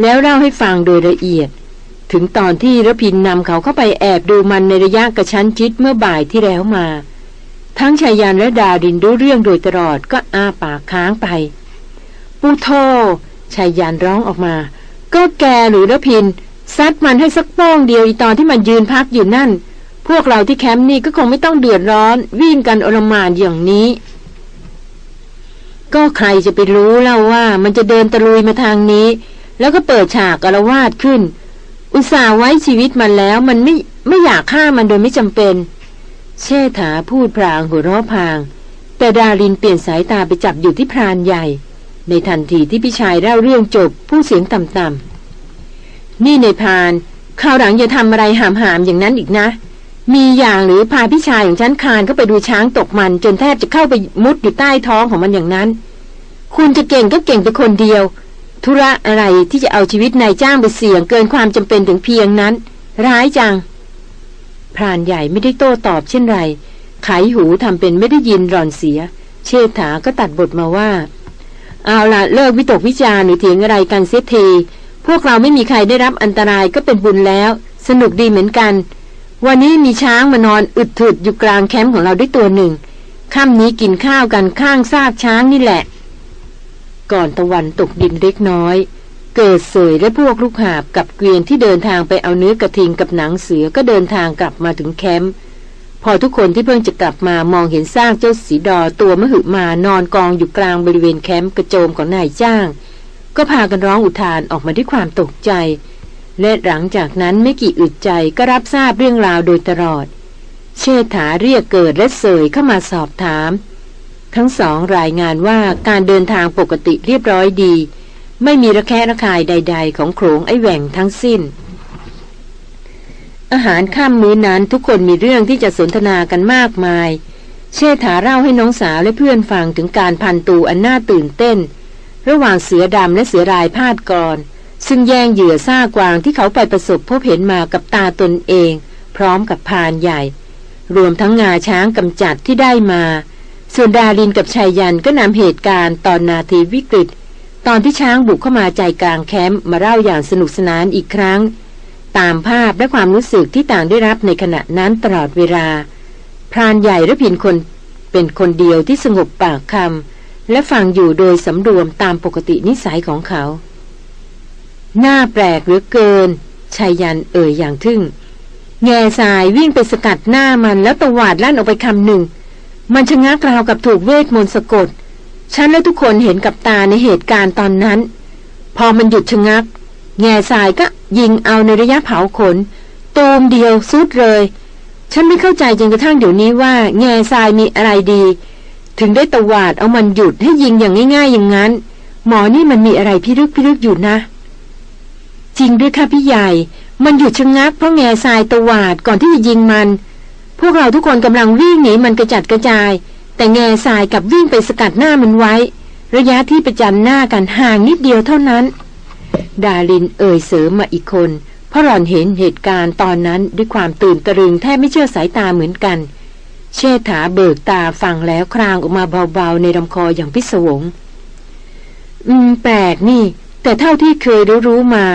แล้วเล่าให้ฟังโดยละเอียด ถึงตอนที่ระพินนำเขาเข้าไปแอบดูมันในระยะกระชั้นชิดเมื่อบ่ายที่แล้วมา ทั้งชายานและดาดินรู้เรื่องโดยตลอดก็อ้าปากค้างไป ปูโทชายานร้องออกมา ก็แกหรือระพิน ซัดมันให้สักโป้งเดียวอีตอนที่มันยืนพักอยู่นั่น พวกเราที่แคมป์นี่ก็คงไม่ต้องเดือดร้อน วิ่งกันอลมานอย่างนี้ ก็ใครจะไปรู้เล่าว่ามันจะเดินตะลุยมาทางนี้ แล้วก็เปิดฉากอารวาสขึ้น อุตส่าห์ไว้ชีวิตมันแล้วมันไม่ไม่อยากฆ่ามันโดยไม่จำเป็น เชษฐาพูดพรางหัวเราะพาง แต่ดารินเปลี่ยนสายตาไปจับอยู่ที่พรานใหญ่ ในทันทีที่พี่ชายเล่าเรื่องจบผู้เสียงต่ำๆ นี่ในพรานคราวหลังอย่าทำอะไรหามๆอย่างนั้นอีกนะ มีอย่างหรือพาพี่ชายของฉันคานเข้าไปดูช้างตกมัน จนแทบจะเข้าไปมุดอยู่ใต้ท้องของมันอย่างนั้น คุณจะเก่งก็เก่งไปคนเดียว ธุระอะไรที่จะเอาชีวิตนายจ้างไปเสี่ยงเกินความจำเป็นถึงเพียงนั้น ร้ายจัง พรานใหญ่ไม่ได้โต้ตอบเช่นไร ไขหูทำเป็นไม่ได้ยินรอนเสีย เชษฐาก็ตัดบทมาว่า เอาละเลิกวิตกวิจารหรือเถียงอะไรกันเสียที พวกเราไม่มีใครได้รับอันตรายก็เป็นบุญแล้ว สนุกดีเหมือนกัน วันนี้มีช้างมานอนอึดถึดอยู่กลางแคมป์ของเราด้วยตัวหนึ่งค่ำนี้กินข้าวกันข้างซากช้างนี่แหละ ก่อนตะวันตกดินเล็กน้อย เกิดเสยและพวกลูกหาบกับเกวียนที่เดินทางไปเอาเนื้อกระทิงกับหนังเสือก็เดินทางกลับมาถึงแคมป์พอทุกคนที่เพิ่งจะกลับมามองเห็นซากเจ้าสีดอตัวมหึมานอนกองอยู่กลางบริเวณแคมป์กระโจมของนายจ้าง ก็พากันร้องอุทานออกมาด้วยความตกใจ และหลังจากนั้นไม่กี่อึดใจก็รับทราบเรื่องราวโดยตลอด เชษฐาเรียกเกิดและเสยเข้ามาสอบถาม ทั้งสองรายงานว่าการเดินทางปกติเรียบร้อยดี ไม่มีระแคะระคายใด ๆ ของโขงไอแหว่งทั้งสิ้น อาหารข้ามมื้อนั้นทุกคนมีเรื่องที่จะสนทนากันมากมาย เชษฐาเล่าให้น้องสาวและเพื่อนฟังถึงการพันตูอันน่าตื่นเต้น ระหว่างเสือดำและเสือรายพาดกร ซึ่งแย่งเหยื่อซ่ากวางที่เขาไปประสบพบเห็นมากับตาตนเอง พร้อมกับพานใหญ่ รวมทั้งงาช้างกำจัดที่ได้มา ส่วนดารินกับชายยันก็นำเหตุการณ์ตอนนาทีวิกฤต ตอนที่ช้างบุกเข้ามาใจกลางแคมป์มาเล่าอย่างสนุกสนานอีกครั้ง ตามภาพและความรู้สึกที่ต่างได้รับในขณะนั้นตลอดเวลาพรานใหญ่และพินคนเป็นคนเดียวที่สงบปากคำ และฟังอยู่โดยสำรวมตามปกตินิสัยของเขา หน้าแปลกเหลือเกินชายยันเอ่ยอย่างทึ่ง แง่สายวิ่งไปสกัดหน้ามันแล้วตวาดลั่นออกไปคำหนึ่ง มันชะงักราวกับถูกเวทมนต์สะกด ฉันและทุกคนเห็นกับตาในเหตุการณ์ตอนนั้น พอมันหยุดชะงัก แง่สายก็ยิงเอาในระยะเผาขนตูมเดียวสุดเลย ฉันไม่เข้าใจจนกระทั่งเดี๋ยวนี้ว่า แง่ทรายมีอะไรดี ถึงได้ตวาดเอามันหยุดให้ยิงอย่างง่ายๆอย่างนั้น หมอนี่มันมีอะไรพิรึกพิรึกอยู่นะ จริงด้วยค่ะพี่ใหญ่ มันหยุดชะงักเพราะแง่ทรายตวาดก่อนที่จะยิงมัน พวกเราทุกคนกำลังวิ่งหนีมันกระจัดกระจาย แต่แง่ทรายกับวิ่งไปสกัดหน้ามันไว้ ระยะที่ประจันหน้ากันห่างนิดเดียวเท่านั้น ดาลินเอ่ยเสริมมาอีกคนเพราะหล่อนเห็นเหตุการณ์ตอนนั้นด้วยความตื่นตะลึงแทบไม่เชื่อสายตาเหมือนกัน เชษฐาเบิกตาฟังแล้วครางออกมาเบาๆ ในลำคออย่างพิศวง อืม แปลกนี่ แต่เท่าที่เคยรู้รู้มา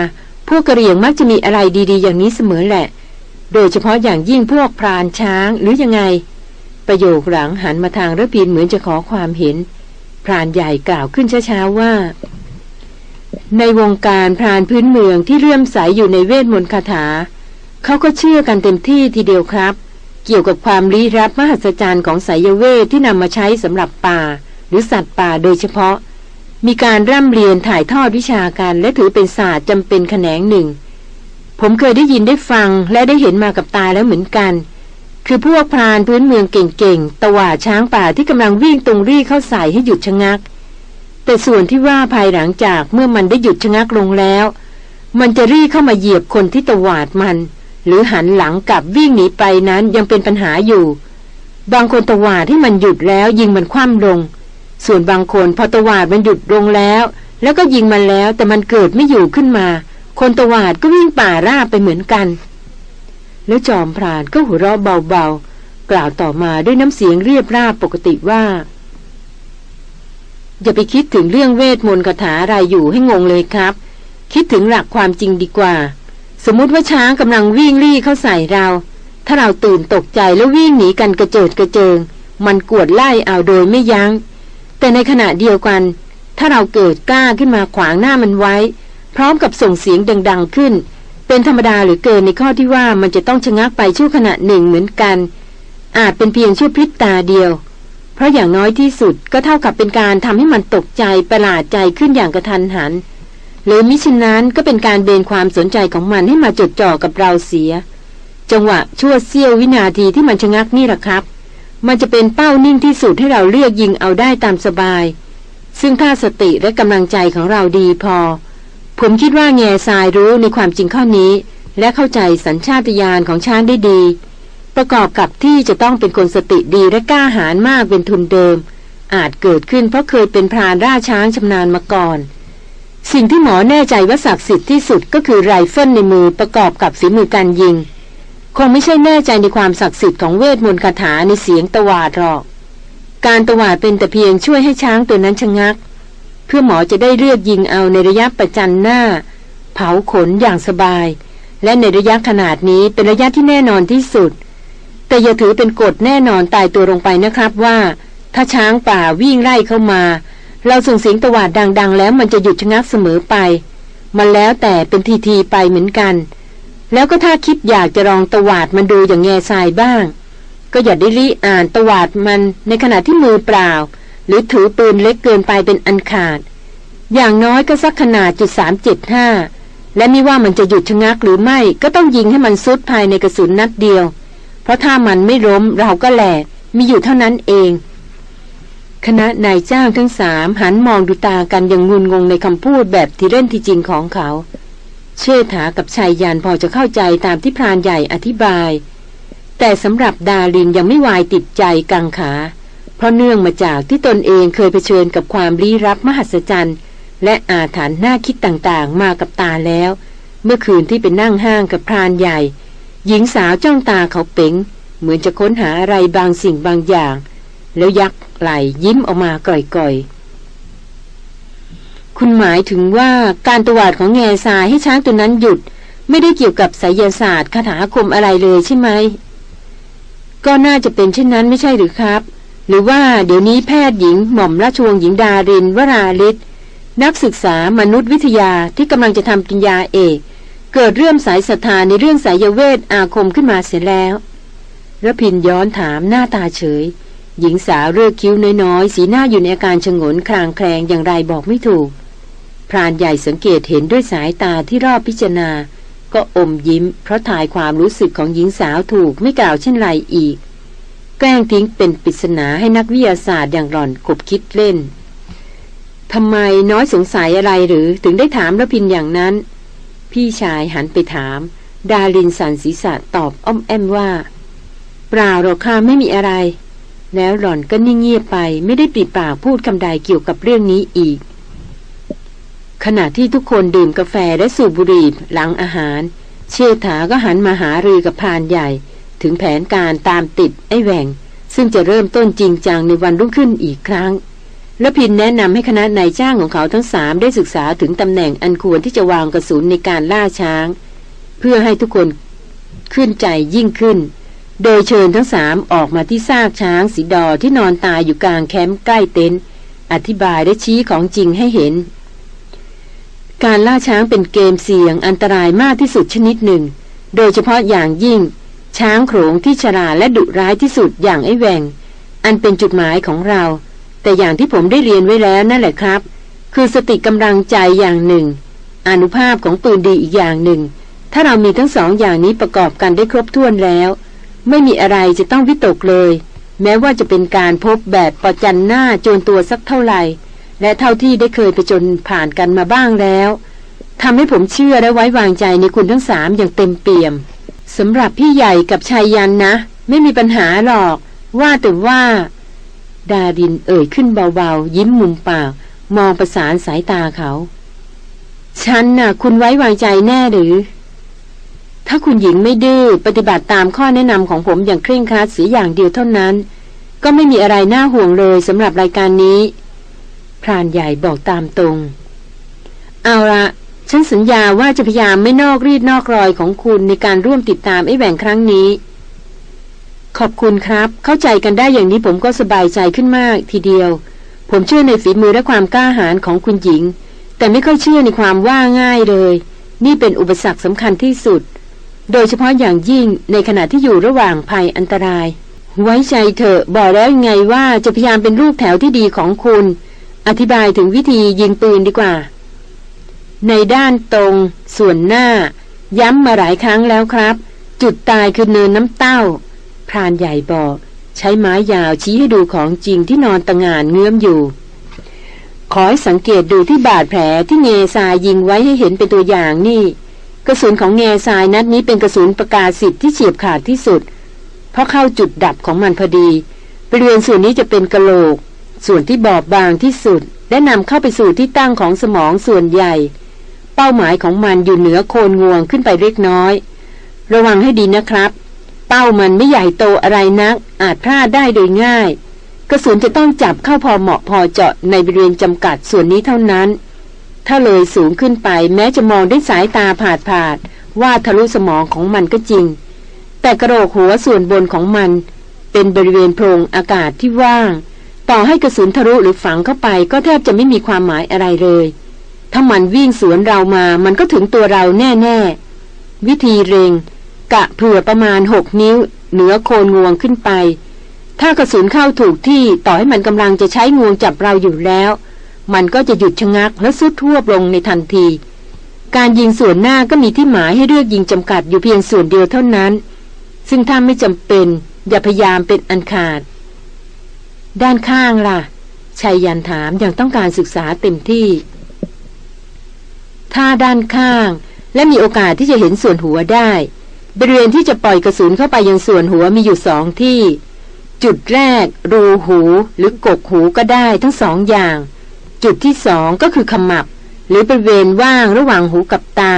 พวกกระเหรี่ยงมักจะมีอะไรดีๆ อย่างนี้เสมอแหละ โดยเฉพาะอย่างยิ่งพวกพรานช้างหรือยังไง ประโยคหลังหันมาทางระพินเหมือนจะขอความเห็น พรานใหญ่กล่าวขึ้นช้าๆว่า ในวงการพรานพื้นเมืองที่เลื่อมใสยอยู่ในเวทมนต์คาถาเขาก็เชื่อกันเต็มที่ทีเดียวครับ เกี่ยวกับความลี้ลับมหัศจรรย์ของสายเวทที่นำมาใช้สำหรับป่า หรือสัตว์ป่าโดยเฉพาะ มีการร่ำเรียนถ่ายทอดวิชาการและถือเป็นศาสตร์จำเป็นแขนงหนึ่ง ผมเคยได้ยินได้ฟังและได้เห็นมากับตาแล้วเหมือนกัน คือพวกพรานพื้นเมืองเก่งๆตวาดช้างป่าที่กำลังวิ่งตรงรีเข้าใส่ให้หยุดชะงัก แต่ส่วนที่ว่าภายหลังจากเมื่อมันได้หยุดชะงักลงแล้ว มันจะรีเข้ามาเหยียบคนที่ตวาดมัน หรือหันหลังกลับวิ่งหนีไปนั้นยังเป็นปัญหาอยู่ บางคนตวาดที่มันหยุดแล้วยิงมันคว่ำลง ส่วนบางคนพอตวาดมันหยุดลงแล้ว แล้วก็ยิงมันแล้วแต่มันเกิดไม่อยู่ขึ้นมา คนตวาดก็วิ่งป่าราบไปเหมือนกัน แล้วจอมพรานก็หัวเราะเบาๆกล่าวต่อมาด้วยน้ำเสียงเรียบราบปกติว่าอย่าไปคิดถึงเรื่องเวทมนต์คาถาอะไรอยู่ให้งงเลยครับ คิดถึงหลักความจริงดีกว่า สมมุติว่าช้างกำลังวิ่งรี่เข้าใส่เรา ถ้าเราตื่นตกใจแล้ววิ่งหนีกันกระเจิดกระเจิง มันกวดไล่เอาโดยไม่ยัง้ง แต่ในขณะเดียวกัน ถ้าเราเกิดกล้าขึ้นมาขวางหน้ามันไว้ พร้อมกับส่งเสียงดัง ๆ ขึ้น เป็นธรรมดาหรือเกินในข้อที่ว่ามันจะต้องชะงักไปชั่วขณะหนึ่งเหมือนกัน อาจเป็นเพียงชั่วพริบตาเดียว เพราะอย่างน้อยที่สุดก็เท่ากับเป็นการทำให้มันตกใจประหลาดใจขึ้นอย่างกระทันหัน หรือมิฉะนั้นก็เป็นการเบนความสนใจของมันให้มาจดจ่อกับเราเสีย จังหวะชั่วเสี้ยววินาทีที่มันชะงักนี่แหละครับ มันจะเป็นเป้านิ่งที่สุดให้เราเลือกยิงเอาได้ตามสบาย ซึ่งถ้าสติและกำลังใจของเราดีพอ ผมคิดว่าแง่ทรายรู้ในความจริงข้อนี้ และเข้าใจสัญชาตญาณของช้างได้ดี ประกอบกับที่จะต้องเป็นคนสติดีและกล้าหาญมากเป็นทุนเดิม อาจเกิดขึ้นเพราะเคยเป็นพรานล่าช้างชำนาญมาก่อน สิ่งที่หมอแน่ใจว่าศักดิ์สิทธิ์ที่สุดก็คือไรเฟิลในมือประกอบกับฝีมือการยิง คงไม่ใช่แน่ใจในความศักดิ์สิทธิ์ของเวทมนต์คาถาในเสียงตวาดหรอก การตวาดเป็นแต่เพียงช่วยให้ช้างตัวนั้นชะงัก เพื่อหมอจะได้เลือกยิงเอาในระยะประจันหน้า เผาขนอย่างสบาย และในระยะขนาดนี้เป็นระยะที่แน่นอนที่สุด แต่อย่าถือเป็นกฎแน่นอนตายตัวลงไปนะครับว่า ถ้าช้างป่าวิ่งไล่เข้ามา เราส่งเสียงตวาดดัง ๆ แล้วมันจะหยุดชะงักเสมอไป มันแล้วแต่เป็นทีๆไปเหมือนกัน แล้วก็ถ้าคิดอยากจะลองตวาดมันดูอย่างแง่ทรายบ้าง ก็อย่าได้รีอ่านตวาดมันในขณะที่มือเปล่า หรือถือปืนเล็กเกินไปเป็นอันขาด อย่างน้อยก็สักขนาดจุดสามเจ็ดห้าและไม่ว่ามันจะหยุดชะงักหรือไม่ก็ต้องยิงให้มันซุดภายในกระสุนนัดเดียว เพราะถ้ามันไม่ล้มเราก็แหลกมีอยู่เท่านั้นเอง คณะนายจ้างทั้งสามหันมองดูตากันอย่างงุนงงในคำพูดแบบที่เล่นที่จริงของเขา เชษฐากับชายยานพอจะเข้าใจตามที่พรานใหญ่อธิบาย แต่สำหรับดาลินยังไม่วายติดใจกังขา เพราะเนื่องมาจากที่ตนเองเคยเผชิญกับความลี้ลับมหัศจรรย์ และอาถรรพ์น่าคิดต่างๆ มากับตาแล้ว เมื่อคืนที่เป็นนั่งห้างกับพรานใหญ่ หญิงสาวจ้องตาเขาเป๋งเหมือนจะค้นหาอะไรบางสิ่งบางอย่าง แล้วยักไหลยิ้มออกมาก่อยๆ คุณหมายถึงว่าการตวาดของแง่ทรายให้ช้างตัวนั้นหยุด ไม่ได้เกี่ยวกับไสยศาสตร์คาถาอาคมอะไรเลยใช่ไหม ก็น่าจะเป็นเช่นนั้นไม่ใช่หรือครับ หรือว่าเดี๋ยวนี้แพทย์หญิงหม่อมราชวงศ์หญิงดารินวราลิศนักศึกษามนุษยวิทยาที่กำลังจะทำปริญญาเอกเกิดเรื่องสายศรัทธาในเรื่องสายเวทอาคมขึ้นมาเสียแล้วระพินย้อนถามหน้าตาเฉย หญิงสาวเลือกคิ้วน้อยๆ สีหน้าอยู่ในอาการชงนคลางแคลงอย่างไรบอกไม่ถูก พรานใหญ่สังเกตเห็นด้วยสายตาที่รอบพิจารณา ก็อมยิ้ม เพราะถ่ายความรู้สึกของหญิงสาวถูกไม่กล่าวเช่นไรอีก แกล้งทิ้งเป็นปริศนาให้นักวิทยาศาสตร์อย่างหล่อนขบคิดเล่นทำไมน้อยสงสัยอะไรหรือถึงได้ถามระพินอย่างนั้น พี่ชายหันไปถาม ดาลินสันศีษะตอบอ้อมแอมว่า เปล่าหรอกค่ะไม่มีอะไร แล้วหล่อนก็นิ่งเงียบไปไม่ได้ปิดปากพูดคำใดเกี่ยวกับเรื่องนี้อีก ขณะที่ทุกคนดื่มกาแฟและสูบบุหรี่หลังอาหาร เชษฐาก็หันมาหารือกับพานใหญ่ ถึงแผนการตามติดไอ้แหวงซึ่งจะเริ่มต้นจริงจังในวันรุ่งขึ้นอีกครั้งและพินแนะนำให้คณะนายจ้างของเขาทั้งสามได้ศึกษาถึงตำแหน่งอันควรที่จะวางกระสุนในการล่าช้าง เพื่อให้ทุกคนขึ้นใจยิ่งขึ้น โดยเชิญทั้งสามออกมาที่ซากช้างสีดอที่นอนตายอยู่กลางแคมป์ใกล้เต็นท์อธิบายและชี้ของจริงให้เห็น การล่าช้างเป็นเกมเสี่ยงอันตรายมากที่สุดชนิดหนึ่ง โดยเฉพาะอย่างยิ่ง ช้างโขงที่ฉลาและดุร้ายที่สุดอย่างไอ้แหวงอันเป็นจุดหมายของเรา แต่อย่างที่ผมได้เรียนไว้แล้วนั่นแหละครับ คือสติกำลังใจอย่างหนึ่ง อนุภาพของปืนดีอีกอย่างหนึ่ง ถ้าเรามีทั้งสองอย่างนี้ประกอบกันได้ครบถ้วนแล้ว ไม่มีอะไรจะต้องวิตกเลย แม้ว่าจะเป็นการพบแบบประจันหน้าโจนตัวสักเท่าไหร่ และเท่าที่ได้เคยไปจนผ่านกันมาบ้างแล้วทำให้ผมเชื่อและไว้วางใจในคุณทั้งสามอย่างเต็มเปี่ยมสำหรับพี่ใหญ่กับชายยันนะ ไม่มีปัญหาหรอก ว่าแต่ว่า ดาดินเอ่ยขึ้นเบาๆ ยิ้มมุมปาก มองประสานสายตาเขา ฉันน่ะ คุณไว้วางใจแน่หรือ ถ้าคุณหญิงไม่ดื้อปฏิบัติตามข้อแนะนำของผมอย่างเคร่งครัดเสียอย่างเดียวเท่านั้น ก็ไม่มีอะไรน่าห่วงเลยสำหรับรายการนี้ พรานใหญ่บอกตามตรง เอาละฉันสัญญาว่าจะพยายามไม่นอกรีดนอกรอยของคุณในการร่วมติดตามไอ้แหว่งครั้งนี้ ขอบคุณครับ เข้าใจกันได้อย่างนี้ผมก็สบายใจขึ้นมากทีเดียว ผมเชื่อในฝีมือและความกล้าหาญของคุณหญิง แต่ไม่ค่อยเชื่อในความว่าง่ายเลย นี่เป็นอุปสรรคสำคัญที่สุด โดยเฉพาะอย่างยิ่งในขณะที่อยู่ระหว่างภัยอันตราย ไว้ใจเถอะบอกแล้วไงว่าจะพยายามเป็นรูปแถวที่ดีของคุณ อธิบายถึงวิธียิงปืนดีกว่า ในด้านตรง ส่วนหน้า ย้ำมาหลายครั้งแล้วครับ จุดตายคือเนินน้ำเต้า พรานใหญ่บอก ใช้ไม้ยาวชี้ให้ดูของจริงที่นอนตะงานเงื้อมอยู่ขอให้สังเกตดูที่บาดแผลที่เงซายยิงไว้ให้เห็นเป็นตัวอย่างนี่ กระสุนของเงซายนัดนี้เป็นกระสุนประกาศสิทธิ์ที่เฉียบขาดที่สุด เพราะเข้าจุดดับของมันพอดีบริเวณส่วนนี้จะเป็นกะโหลก ส่วนที่บอบบางที่สุด และนำเข้าไปสู่ที่ตั้งของสมองส่วนใหญ่ เป้าหมายของมันอยู่เหนือโคนงวงขึ้นไปเล็กน้อย ระวังให้ดีนะครับ เป้ามันไม่ใหญ่โตอะไรนัก อาจพลาดได้โดยง่าย กระสุนจะต้องจับเข้าพอเหมาะพอเจาะในบริเวณจำกัดส่วนนี้เท่านั้น ถ้าเลยสูงขึ้นไปแม้จะมองด้วยสายตาผาดผาดว่าทะลุสมองของมันก็จริง แต่กระโหลกหัวส่วนบนของมัน เป็นบริเวณโพรงอากาศที่ว่าง ต่อให้กระสุนทะลุหรือฝังเข้าไปก็แทบจะไม่มีความหมายอะไรเลย ถ้ามันวิ่งสวนเรามา มันก็ถึงตัวเราแน่ ๆ วิธีเรง กะเผื่อประมาณหกนิ้ว เหนือโคนงวงขึ้นไป ถ้ากระสุนเข้าถูกที่ต่อให้มันกำลังจะใช้งวงจับเราอยู่แล้ว มันก็จะหยุดชะงักและสุดทั่วลงในทันที การยิงส่วนหน้าก็มีที่หมายให้เลือกยิงจำกัดอยู่เพียงส่วนเดียวเท่านั้น ซึ่งถ้าไม่จำเป็นอย่าพยายามเป็นอันขาด ด้านข้างล่ะชายยันถามอย่างต้องการศึกษาเต็มที่ ถ้าด้านข้าง และมีโอกาสที่จะเห็นส่วนหัวได้ บริเวณที่จะปล่อยกระสุนเข้าไปยังส่วนหัวมีอยู่สองที่ จุดแรก รูหูหรือกกหูก็ได้ทั้งสองอย่าง จุดที่สองก็คือขมับ หรือบริเวณว่างระหว่างหูกับตา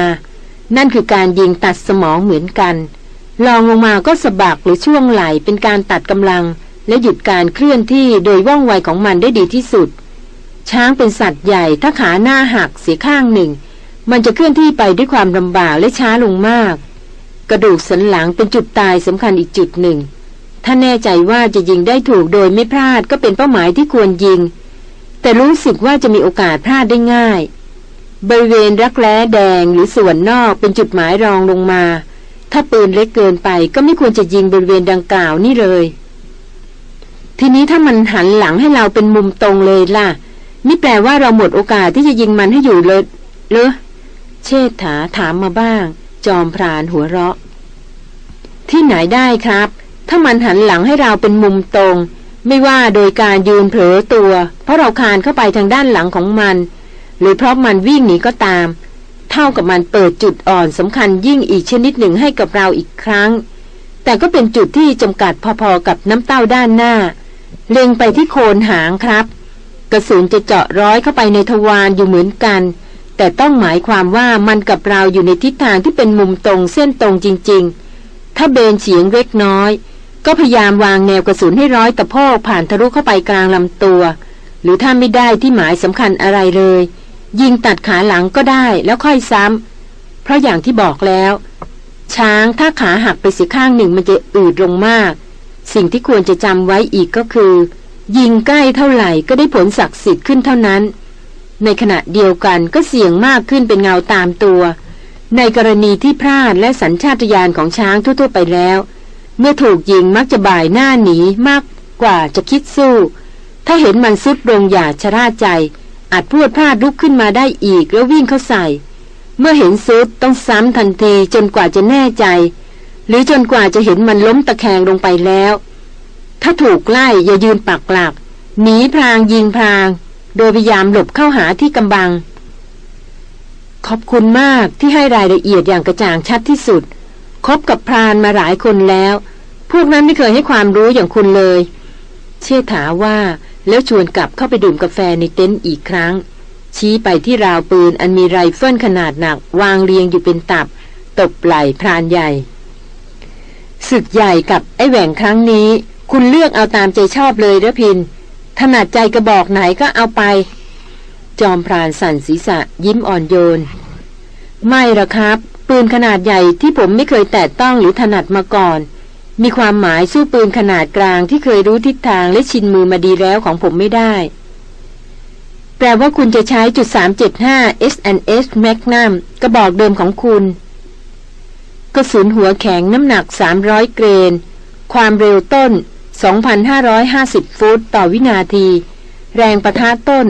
นั่นคือการยิงตัดสมองเหมือนกันลองลงมาก็สะบักหรือช่วงไหลเป็นการตัดกำลัง และหยุดการเคลื่อนที่โดยว่องไวของมันได้ดีที่สุด ช้างเป็นสัตว์ใหญ่ถ้าขาหน้าหักเสียข้างหนึ่ง มันจะเคลื่อนที่ไปด้วยความลำบากและช้าลงมาก กระดูกสันหลังเป็นจุดตายสำคัญอีกจุดหนึ่ง ถ้าแน่ใจว่าจะยิงได้ถูกโดยไม่พลาดก็เป็นเป้าหมายที่ควรยิง แต่รู้สึกว่าจะมีโอกาสพลาดได้ง่าย บริเวณรักแร้แดงหรือส่วนนอกเป็นจุดหมายรองลงมา ถ้าปืนเล็กเกินไปก็ไม่ควรจะยิงบริเวณดังกล่าวนี่เลย ทีนี้ถ้ามันหันหลังให้เราเป็นมุมตรงเลยล่ะ นี่แปลว่าเราหมดโอกาสที่จะยิงมันให้อยู่เลยเลยเชษฐาถามมาบ้าง จอมพรานหัวเราะ ที่ไหนได้ครับ ถ้ามันหันหลังให้เราเป็นมุมตรง ไม่ว่าโดยการยืนเผลอตัว เพราะเราคานเข้าไปทางด้านหลังของมัน หรือเพราะมันวิ่งหนีก็ตาม เท่ากับมันเปิดจุดอ่อนสำคัญยิ่งอีกชนิดหนึ่งให้กับเราอีกครั้ง แต่ก็เป็นจุดที่จำกัดพอๆกับน้ำเต้าด้านหน้า เล็งไปที่โคนหางครับ กระสุนจะเจาะร้อยเข้าไปในทวารอยู่เหมือนกัน แต่ต้องหมายความว่ามันกับเราอยู่ในทิศทางที่เป็นมุมตรงเส้นตรงจริง ๆ ถ้าเบนเฉียงเล็กน้อย ก็พยายามวางแนวกระสุนให้ร้อยตะโพกผ่านทะลุเข้าไปกลางลำตัว หรือถ้าไม่ได้ที่หมายสำคัญอะไรเลย ยิงตัดขาหลังก็ได้แล้วค่อยซ้ำเพราะอย่างที่บอกแล้ว ช้างถ้าขาหักไปสีข้างหนึ่งมันจะอืดลงมาก สิ่งที่ควรจะจำไว้อีกก็คือ ยิงใกล้เท่าไหร่ก็ได้ผลศักดิ์สิทธิ์ขึ้นเท่านั้น ในขณะเดียวกันก็เสี่ยงมากขึ้นเป็นเงาตามตัว ในกรณีที่พลาดและสัญชาตญาณของช้างทั่ว ๆ ไปแล้ว เมื่อถูกยิงมักจะบ่ายหน้าหนีมากกว่าจะคิดสู้ ถ้าเห็นมันซุดลงอย่าชะล่าใจ อาจพูดพลาดลุกขึ้นมาได้อีกแล้ววิ่งเข้าใส่ เมื่อเห็นซุดต้องซ้ำทันทีจนกว่าจะแน่ใจ หรือจนกว่าจะเห็นมันล้มตะแคงลงไปแล้ว ถ้าถูกไล่อย่ายืนปักหลักหนีพรางยิงพราง โดยพยายามหลบเข้าหาที่กำบัง ขอบคุณมากที่ให้รายละเอียดอย่างกระจ่างชัดที่สุด คบกับพรานมาหลายคนแล้ว พวกนั้นไม่เคยให้ความรู้อย่างคุณเลย เชษฐาว่าแล้วชวนกลับเข้าไปดื่มกาแฟในเต็นท์อีกครั้ง ชี้ไปที่ราวปืนอันมีไรเฟิลขนาดหนักวางเรียงอยู่เป็นตับ ตบไหล่พรานใหญ่ศึกใหญ่กับไอ้แหว่งครั้งนี้ คุณเลือกเอาตามใจชอบเลยรพินทร์ ถนัดใจกระบอกไหนก็เอาไป จอมพรานสั่นศีรษะยิ้มอ่อนโยน ไม่หรอกครับ ปืนขนาดใหญ่ที่ผมไม่เคยแตะต้องหรือถนัดมาก่อน มีความหมายสู้ปืนขนาดกลางที่เคยรู้ทิศทางและชินมือมาดีแล้วของผมไม่ได้ แปลว่าคุณจะใช้จุด375 S&S Magnum กระบอกเดิมของคุณ กระสุนหัวแข็งน้ำหนัก 300 เกรน ความเร็วต้น 2,550 ฟุตต่อวินาที แรงประทะต้น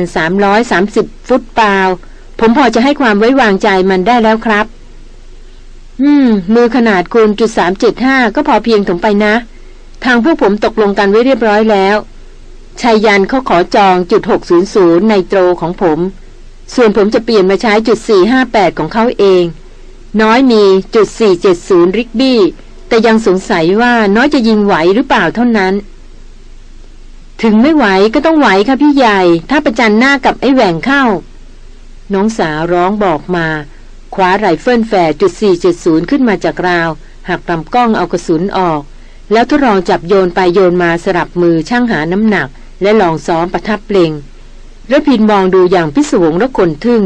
4,330 ฟุตปล่า ผมพอจะให้ความไว้วางใจมันได้แล้วครับ อืม มือขนาดคูณจุด375ก็พอเพียงถมไปนะ ทางพวกผมตกลงกันไว้เรียบร้อยแล้วชายยันเขาขอจองจุด600ในโตรของผม ส่วนผมจะเปลี่ยนมาใช้จุด458ของเขาเอง น้อยมีจุด470ริกบี้ แต่ยังสงสัยว่าน้อยจะยิงไหวหรือเปล่าเท่านั้นถึงไม่ไหวก็ต้องไหวค่ะพี่ใหญ่ ถ้าประจันหน้ากับไอ้แหว่งเข้า น้องสาวร้องบอกมาคว้าไรเฟิลแฝดจุด470 ขึ้นมาจากราว หักลำกล้องเอากระสุนออก แล้วทดลองจับโยนไปโยนมาสลับมือชั่งหาน้ำหนัก และลองซ้อมประทับเล็งรพินทร์มองดูอย่างพิศวงระคนทึ่ง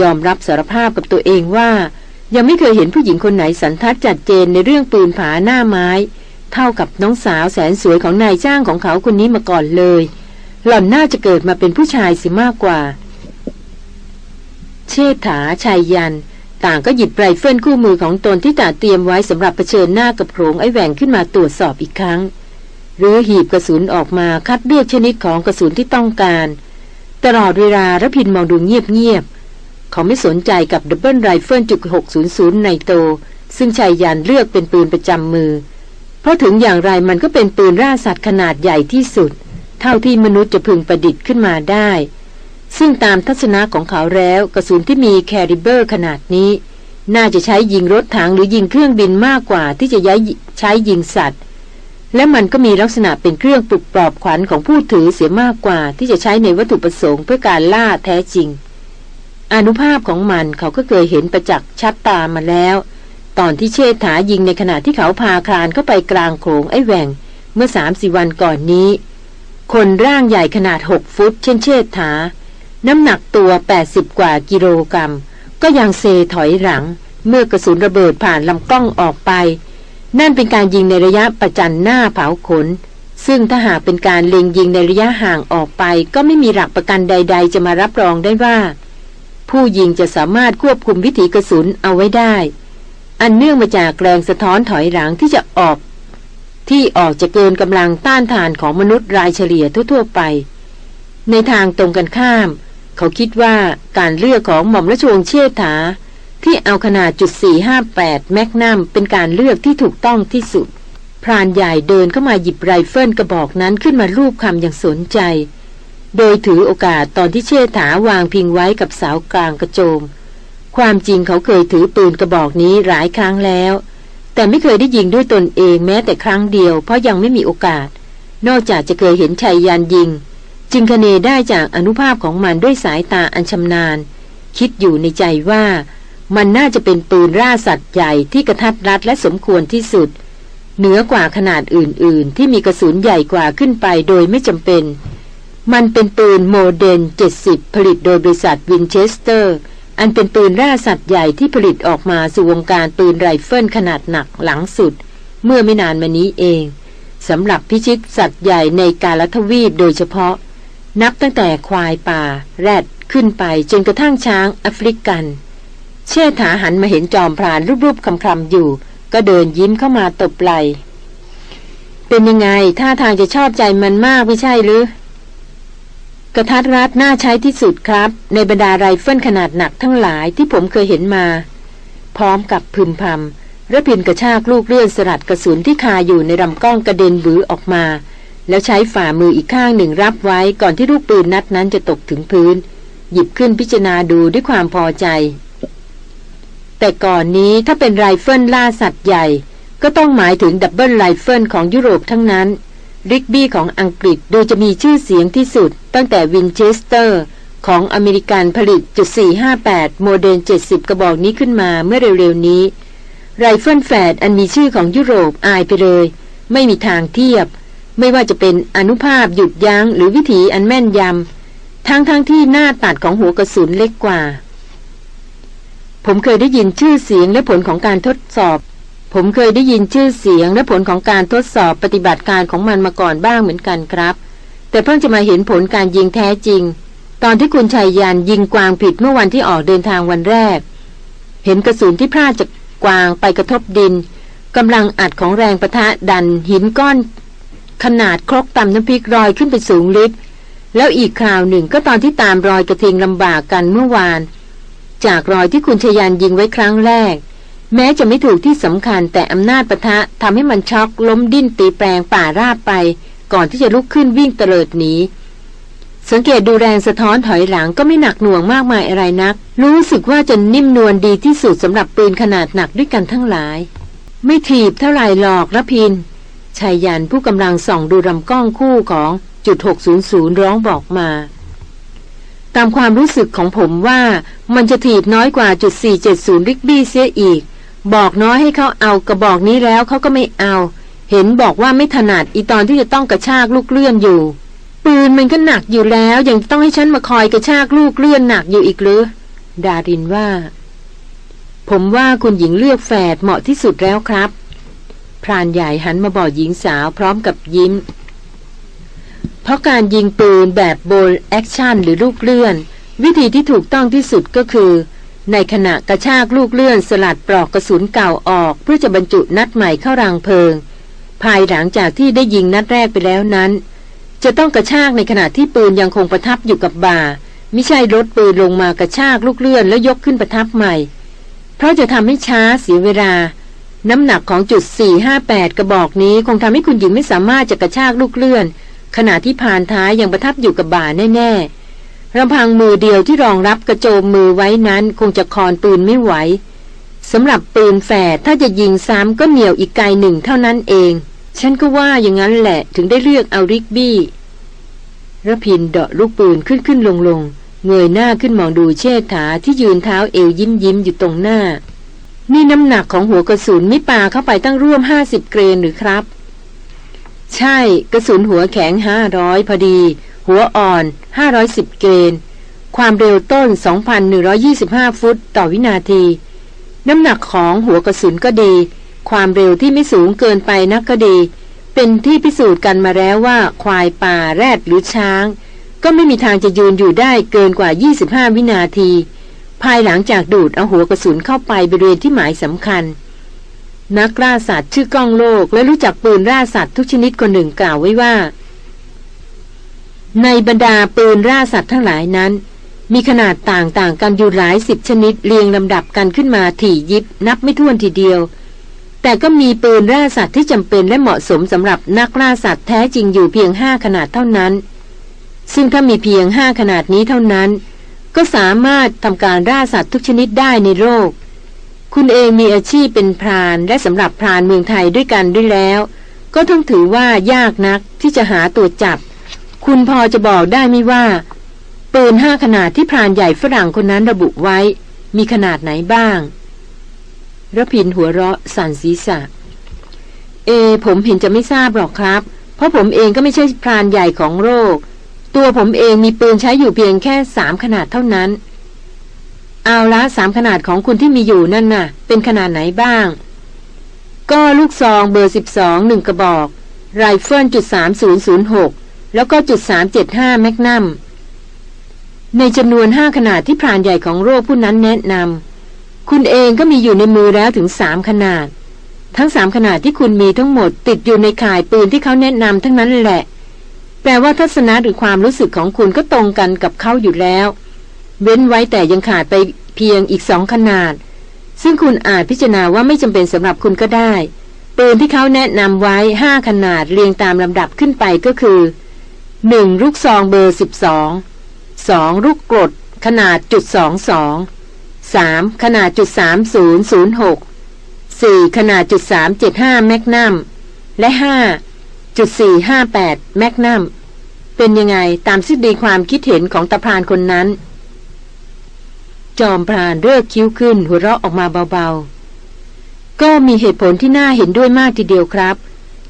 ยอมรับสารภาพกับตัวเองว่า ยังไม่เคยเห็นผู้หญิงคนไหนสันทัดจัดเจนในเรื่องปืนผาหน้าไม้ เท่ากับน้องสาวแสนสวยของนายจ้างของเขาคนนี้มาก่อนเลย หล่อนน่าจะเกิดมาเป็นผู้ชายสิมากกว่า เชษฐาไชยยันต์ ต่างก็หยิบไรเฟิลคู่มือของตนที่ตระเตรียมไว้สำหรับเผชิญหน้ากับโขลงไอ้แหว่งขึ้นมาตรวจสอบอีกครั้ง รื้อหีบกระสุนออกมาคัดเลือกชนิดของกระสุนที่ต้องการ ตลอดเวลารพินทร์มองดูเงียบๆเขาไม่สนใจกับ double rifle จุด600 nitro ซึ่งไชยยันต์เลือกเป็นปืนประจำมือ เพราะถึงอย่างไรมันก็เป็นปืนล่าสัตว์ขนาดใหญ่ที่สุด เท่าที่มนุษย์จะพึงประดิษฐ์ขึ้นมาได้ ซึ่งตามทัศนะของเขาแล้วกระสุนที่มี caliber ขนาดนี้ น่าจะใช้ยิงรถถังหรือยิงเครื่องบินมากกว่าที่จะย้ายใช้ยิงสัตว์ และมันก็มีลักษณะเป็นเครื่องปลุกปลอบขวัญของผู้ถือเสียมากกว่าที่จะใช้ในวัตถุประสงค์เพื่อการล่าแท้จริง อนุภาพของมันเขาก็เคยเห็นประจักษ์ชัดตามาแล้ว ตอนที่เชษฐายิงในขณะที่เขาพาคลานเข้าไปกลางโขงไอ้แหวงเมื่อสามสี่วันก่อนนี้ คนร่างใหญ่ขนาดหกฟุต เช่นเชษฐา น้ำหนักตัว 80 กว่ากิโลกรัม ก็ยังเซถอยหลัง เมื่อกระสุนระเบิดผ่านลำกล้องออกไป นั่นเป็นการยิงในระยะประจันหน้าเผาขน ซึ่งถ้าหากเป็นการเล็งยิงในระยะห่างออกไป ก็ไม่มีหลักประกันใด ๆ จะมารับรองได้ว่า ผู้ยิงจะสามารถควบคุมวิถีกระสุนเอาไว้ได้ อันเนื่องมาจากแรงสะท้อนถอยหลังที่จะออก ที่ออกจะเกินกำลังต้านทานของมนุษย์รายเฉลี่ยทั่ว ๆ ไป ในทางตรงกันข้าม เขาคิดว่าการเลือกของหม่อมราชวงศ์เชษฐา ที่เอาขนาดจุด458 แมกนัมเป็นการเลือกที่ถูกต้องที่สุด พรานใหญ่เดินเข้ามาหยิบไรเฟิลกระบอกนั้นขึ้นมาลูบคลำอย่างสนใจ โดยถือโอกาสตอนที่เชษฐาวางพิงไว้กับเสากลางกระโจม ความจริงเขาเคยถือปืนกระบอกนี้หลายครั้งแล้ว แต่ไม่เคยได้ยิงด้วยตนเองแม้แต่ครั้งเดียวเพราะยังไม่มีโอกาส นอกจากจะเคยเห็นไชยยันต์ยิง จึงคเนได้จากอานุภาพของมันด้วยสายตาอันชำนาญ คิดอยู่ในใจว่ามันน่าจะเป็นปืนล่าสัตว์ใหญ่ที่กะทัดรัดและสมควรที่สุด เหนือกว่าขนาดอื่นๆ ที่มีกระสุนใหญ่กว่าขึ้นไปโดยไม่จำเป็น มันเป็นปืนโมเดน 70 ผลิตโดยบริษัทวินเชสเตอร์ อันเป็นปืนล่าสัตว์ใหญ่ที่ผลิตออกมาสู่วงการปืนไรเฟิลขนาดหนักหลังสุด เมื่อไม่นานมานี้เองสำหรับพิชิตสัตว์ใหญ่ในกาฬทวีปโดยเฉพาะ นับตั้งแต่ควายป่า แรดขึ้นไปจนกระทั่งช้างแอฟริกัน เชษฐาหันมาเห็นจอมพรานลูบๆคลำๆอยู่ ก็เดินยิ้มเข้ามาตบไหล่เป็นยังไงท่าทางจะชอบใจมันมากไม่ใช่หรือกะทัดรัดน่าใช้ที่สุดครับ ในบรรดาไรเฟิลขนาดหนักทั้งหลายที่ผมเคยเห็นมา พร้อมกับพึมพำรพินทร์กระชากลูกเลื่อนสลัดกระสุนที่คาอยู่ในลำกล้องกระเด็นปรื๋อออกมา แล้วใช้ฝ่ามืออีกข้างหนึ่งรับไว้ก่อนที่ลูกปืนนัดนั้นจะตกถึงพื้น หยิบขึ้นพิจารณาดูด้วยความพอใจ แต่ก่อนนี้ถ้าเป็นไรเฟิลล่าสัตว์ใหญ่ ก็ต้องหมายถึง double rifle ของยุโรปทั้งนั้นริกบี้ของอังกฤษดูจะมีชื่อเสียงที่สุด ตั้งแต่วินเชสเตอร์ ของอเมริกันผลิตจุด458 โมเดล 70 กระบอกนี้ขึ้นมาเมื่อเร็วๆนี้ ไรเฟิลแฝดอันมีชื่อของยุโรปอายไปเลย ไม่มีทางเทียบ ไม่ว่าจะเป็นอนุภาพหยุดยัง้งหรือวิถีอันแม่นยำทั้งทั้งที่หน้าตัดของหัวกระสุนเล็กกว่า ผมเคยได้ยินชื่อเสียงและผลของการทดสอบ ผมเคยได้ยินชื่อเสียงและผลของการทดสอบปฏิบัติการของมันมาก่อนบ้างเหมือนกันครับ แต่เพิ่งจะมาเห็นผลการยิงแท้จริง ตอนที่คุณชายยานยิงกวางผิดเมื่อวันที่ออกเดินทางวันแรก เห็นกระสุนที่พลาดจากกวางไปกระทบดินกำลังอัดของแรงประทะดันหินก้อน ขนาดครกตำน้ำพริกรอยขึ้นไปสูงลิบแล้วอีกคราวหนึ่งก็ตอนที่ตามรอยกระทิงลำบากกันเมื่อวาน จากรอยที่คุณชยานยิงไว้ครั้งแรก แม้จะไม่ถูกที่สำคัญแต่อำนาจปะทะทำให้มันช็อกล้มดิ้นตีแปลงป่าราบไป ก่อนที่จะลุกขึ้นวิ่งเตลิดหนีสังเกตดูแรงสะท้อนถอยหลังก็ไม่หนักหน่วงมากมายอะไรนัก รู้สึกว่าจะนิ่มนวลดีที่สุดสำหรับปืนขนาดหนักด้วยกันทั้งหลาย ไม่ถีบเท่าไหร่หรอกระพิน ชายยันผู้กำลังส่องดูลำกล้องคู่ของจุด600 ร้องบอกมา ตามความรู้สึกของผมว่ามันจะถีบน้อยกว่าจุด470ริกบี้เสียอีก บอกน้อยให้เขาเอากระบอกนี้แล้วเขาก็ไม่เอา เห็นบอกว่าไม่ถนัดอีตอนที่จะต้องกระชากลูกเลื่อนอยู่ ปืนมันก็หนักอยู่แล้วยังต้องให้ฉันมาคอยกระชากลูกเลื่อนหนักอยู่อีกหรือดารินว่า ผมว่าคุณหญิงเลือกแฝดเหมาะที่สุดแล้วครับ พรานใหญ่หันมาบอกหญิงสาวพร้อมกับยิ้ม เพราะการยิงปืนแบบ bolt action หรือลูกเลื่อน วิธีที่ถูกต้องที่สุดก็คือ ในขณะกระชากลูกเลื่อนสลัดปลอกกระสุนเก่าออก เพื่อจะบรรจุนัดใหม่เข้ารางเพลิง ภายหลังจากที่ได้ยิงนัดแรกไปแล้วนั้น จะต้องกระชากในขณะที่ปืนยังคงประทับอยู่กับบ่าไม่ใช่ลดปืนลงมากระชากลูกเลื่อนแล้วยกขึ้นประทับใหม่ เพราะจะทำให้ช้าเสียเวลา น้ำหนักของจุด 458 กระบอกนี้คงทำให้คุณหญิงไม่สามารถจะกระชากลูกเลื่อน ขณะที่ผ่านท้ายยังประทับอยู่กับบ่าแน่ๆลำพังมือเดียวที่รองรับกระโจมมือไว้นั้นคงจะคอนปืนไม่ไหวสำหรับปืนแฝดถ้าจะยิงซ้ำก็เหนียวอีกไกลหนึ่งเท่านั้นเอง ฉันก็ว่าอย่างนั้นแหละถึงได้เลือกเอาริกบี้ระพินเดาะลูกปืนขึ้นขึ้นลงลงเงยหน้าขึ้นมองดูเชษฐาที่ยืนเท้าเอวยิ้มยิ้มอยู่ตรงหน้า นี่น้ำหนักของหัวกระสุนมิปาเข้าไปตั้งร่วมห้าสิบเกรนหรือครับ ใช่กระสุนหัวแข็งห้าร้อยพอดี หัวอ่อน510เกรนความเร็วต้น 2,125 ฟุตต่อวินาที น้ำหนักของหัวกระสุนก็ดี ความเร็วที่ไม่สูงเกินไปนักก็ดี เป็นที่พิสูจน์กันมาแล้วว่า ควายป่าแรดหรือช้าง ก็ไม่มีทางจะยืนอยู่ได้เกินกว่า 25 วินาที ภายหลังจากดูดเอาหัวกระสุนเข้าไปบริเวณที่หมายสำคัญ นักล่าสัตว์ชื่อก้องโลกและรู้จักปืนล่าสัตว์ทุกชนิดคนหนึ่งกล่าวไว้ว่า ในบรรดาปืนร่าสัตว์ทั้งหลายนั้น มีขนาดต่างๆกันอยู่หลายสิบชนิดเรียงลำดับกันขึ้นมาถี่ยิบนับไม่ถ้วนทีเดียว แต่ก็มีปืนร่าสัตว์ที่จำเป็นและเหมาะสมสำหรับนักล่าสัตว์แท้จริงอยู่เพียงห้าขนาดเท่านั้น ซึ่งถ้ามีเพียงห้าขนาดนี้เท่านั้น ก็สามารถทำการร่าสัตว์ทุกชนิดได้ในโลก คุณเองมีอาชีพเป็นพรานและสำหรับพรานเมืองไทยด้วยกันด้วยแล้ว ก็ต้องถือว่ายากนักที่จะหาตัวจับ คุณพอจะบอกได้ไหมว่าปืนห้าขนาดที่พรานใหญ่ฝรั่งคนนั้นระบุไว้ มีขนาดไหนบ้างระพินหัวเราะสั่นศีรษะ เอ ผมเห็นจะไม่ทราบหรอกครับ เพราะผมเองก็ไม่ใช่พรานใหญ่ของโรค ตัวผมเองมีปืนใช้อยู่เพียงแค่สามขนาดเท่านั้น เอาละสามขนาดของคุณที่มีอยู่นั่นน่ะ เป็นขนาดไหนบ้าง ก็ลูกซองเบอร์สิบสองหนึ่งกระบอก ไรเฟิลจุดสามศูนย์ศูนย์หกแล้วก็จุดสามเจ็ดห้าแมกนัมในจำนวนห้าขนาดที่พรานใหญ่ของโรคผู้นั้นแนะนำคุณเองก็มีอยู่ในมือแล้วถึงสามขนาด ทั้งสามขนาดที่คุณมีทั้งหมดติดอยู่ในข่ายปืนที่เขาแนะนำทั้งนั้นแหละ แปลว่าทัศนะหรือความรู้สึกของคุณก็ตรงกันกับเขาอยู่แล้ว เว้นไว้แต่ยังขาดไปเพียงอีกสองขนาด ซึ่งคุณอาจพิจารณาว่าไม่จำเป็นสำหรับคุณก็ได้ ปืนที่เขาแนะนำไว้ห้าขนาดเรียงตามลำดับขึ้นไปก็คือหนึ่งลูกซองเบอร์สิบสองสองลูกกรดขนาดจุดสองสองสามขนาดจุดสามศูนย์ศูนย์หกสี่ขนาดจุดสามเจ็ดห้าแมกนัมและห้า จุดสี่ห้าแปดแมกนัมเป็นยังไงตามทฤษฎีความคิดเห็นของตาพรานคนนั้น จอมพรานเลิกคิ้วขึ้นหัวเราะออกมาเบาๆ ก็มีเหตุผลที่น่าเห็นด้วยมากทีเดียวครับ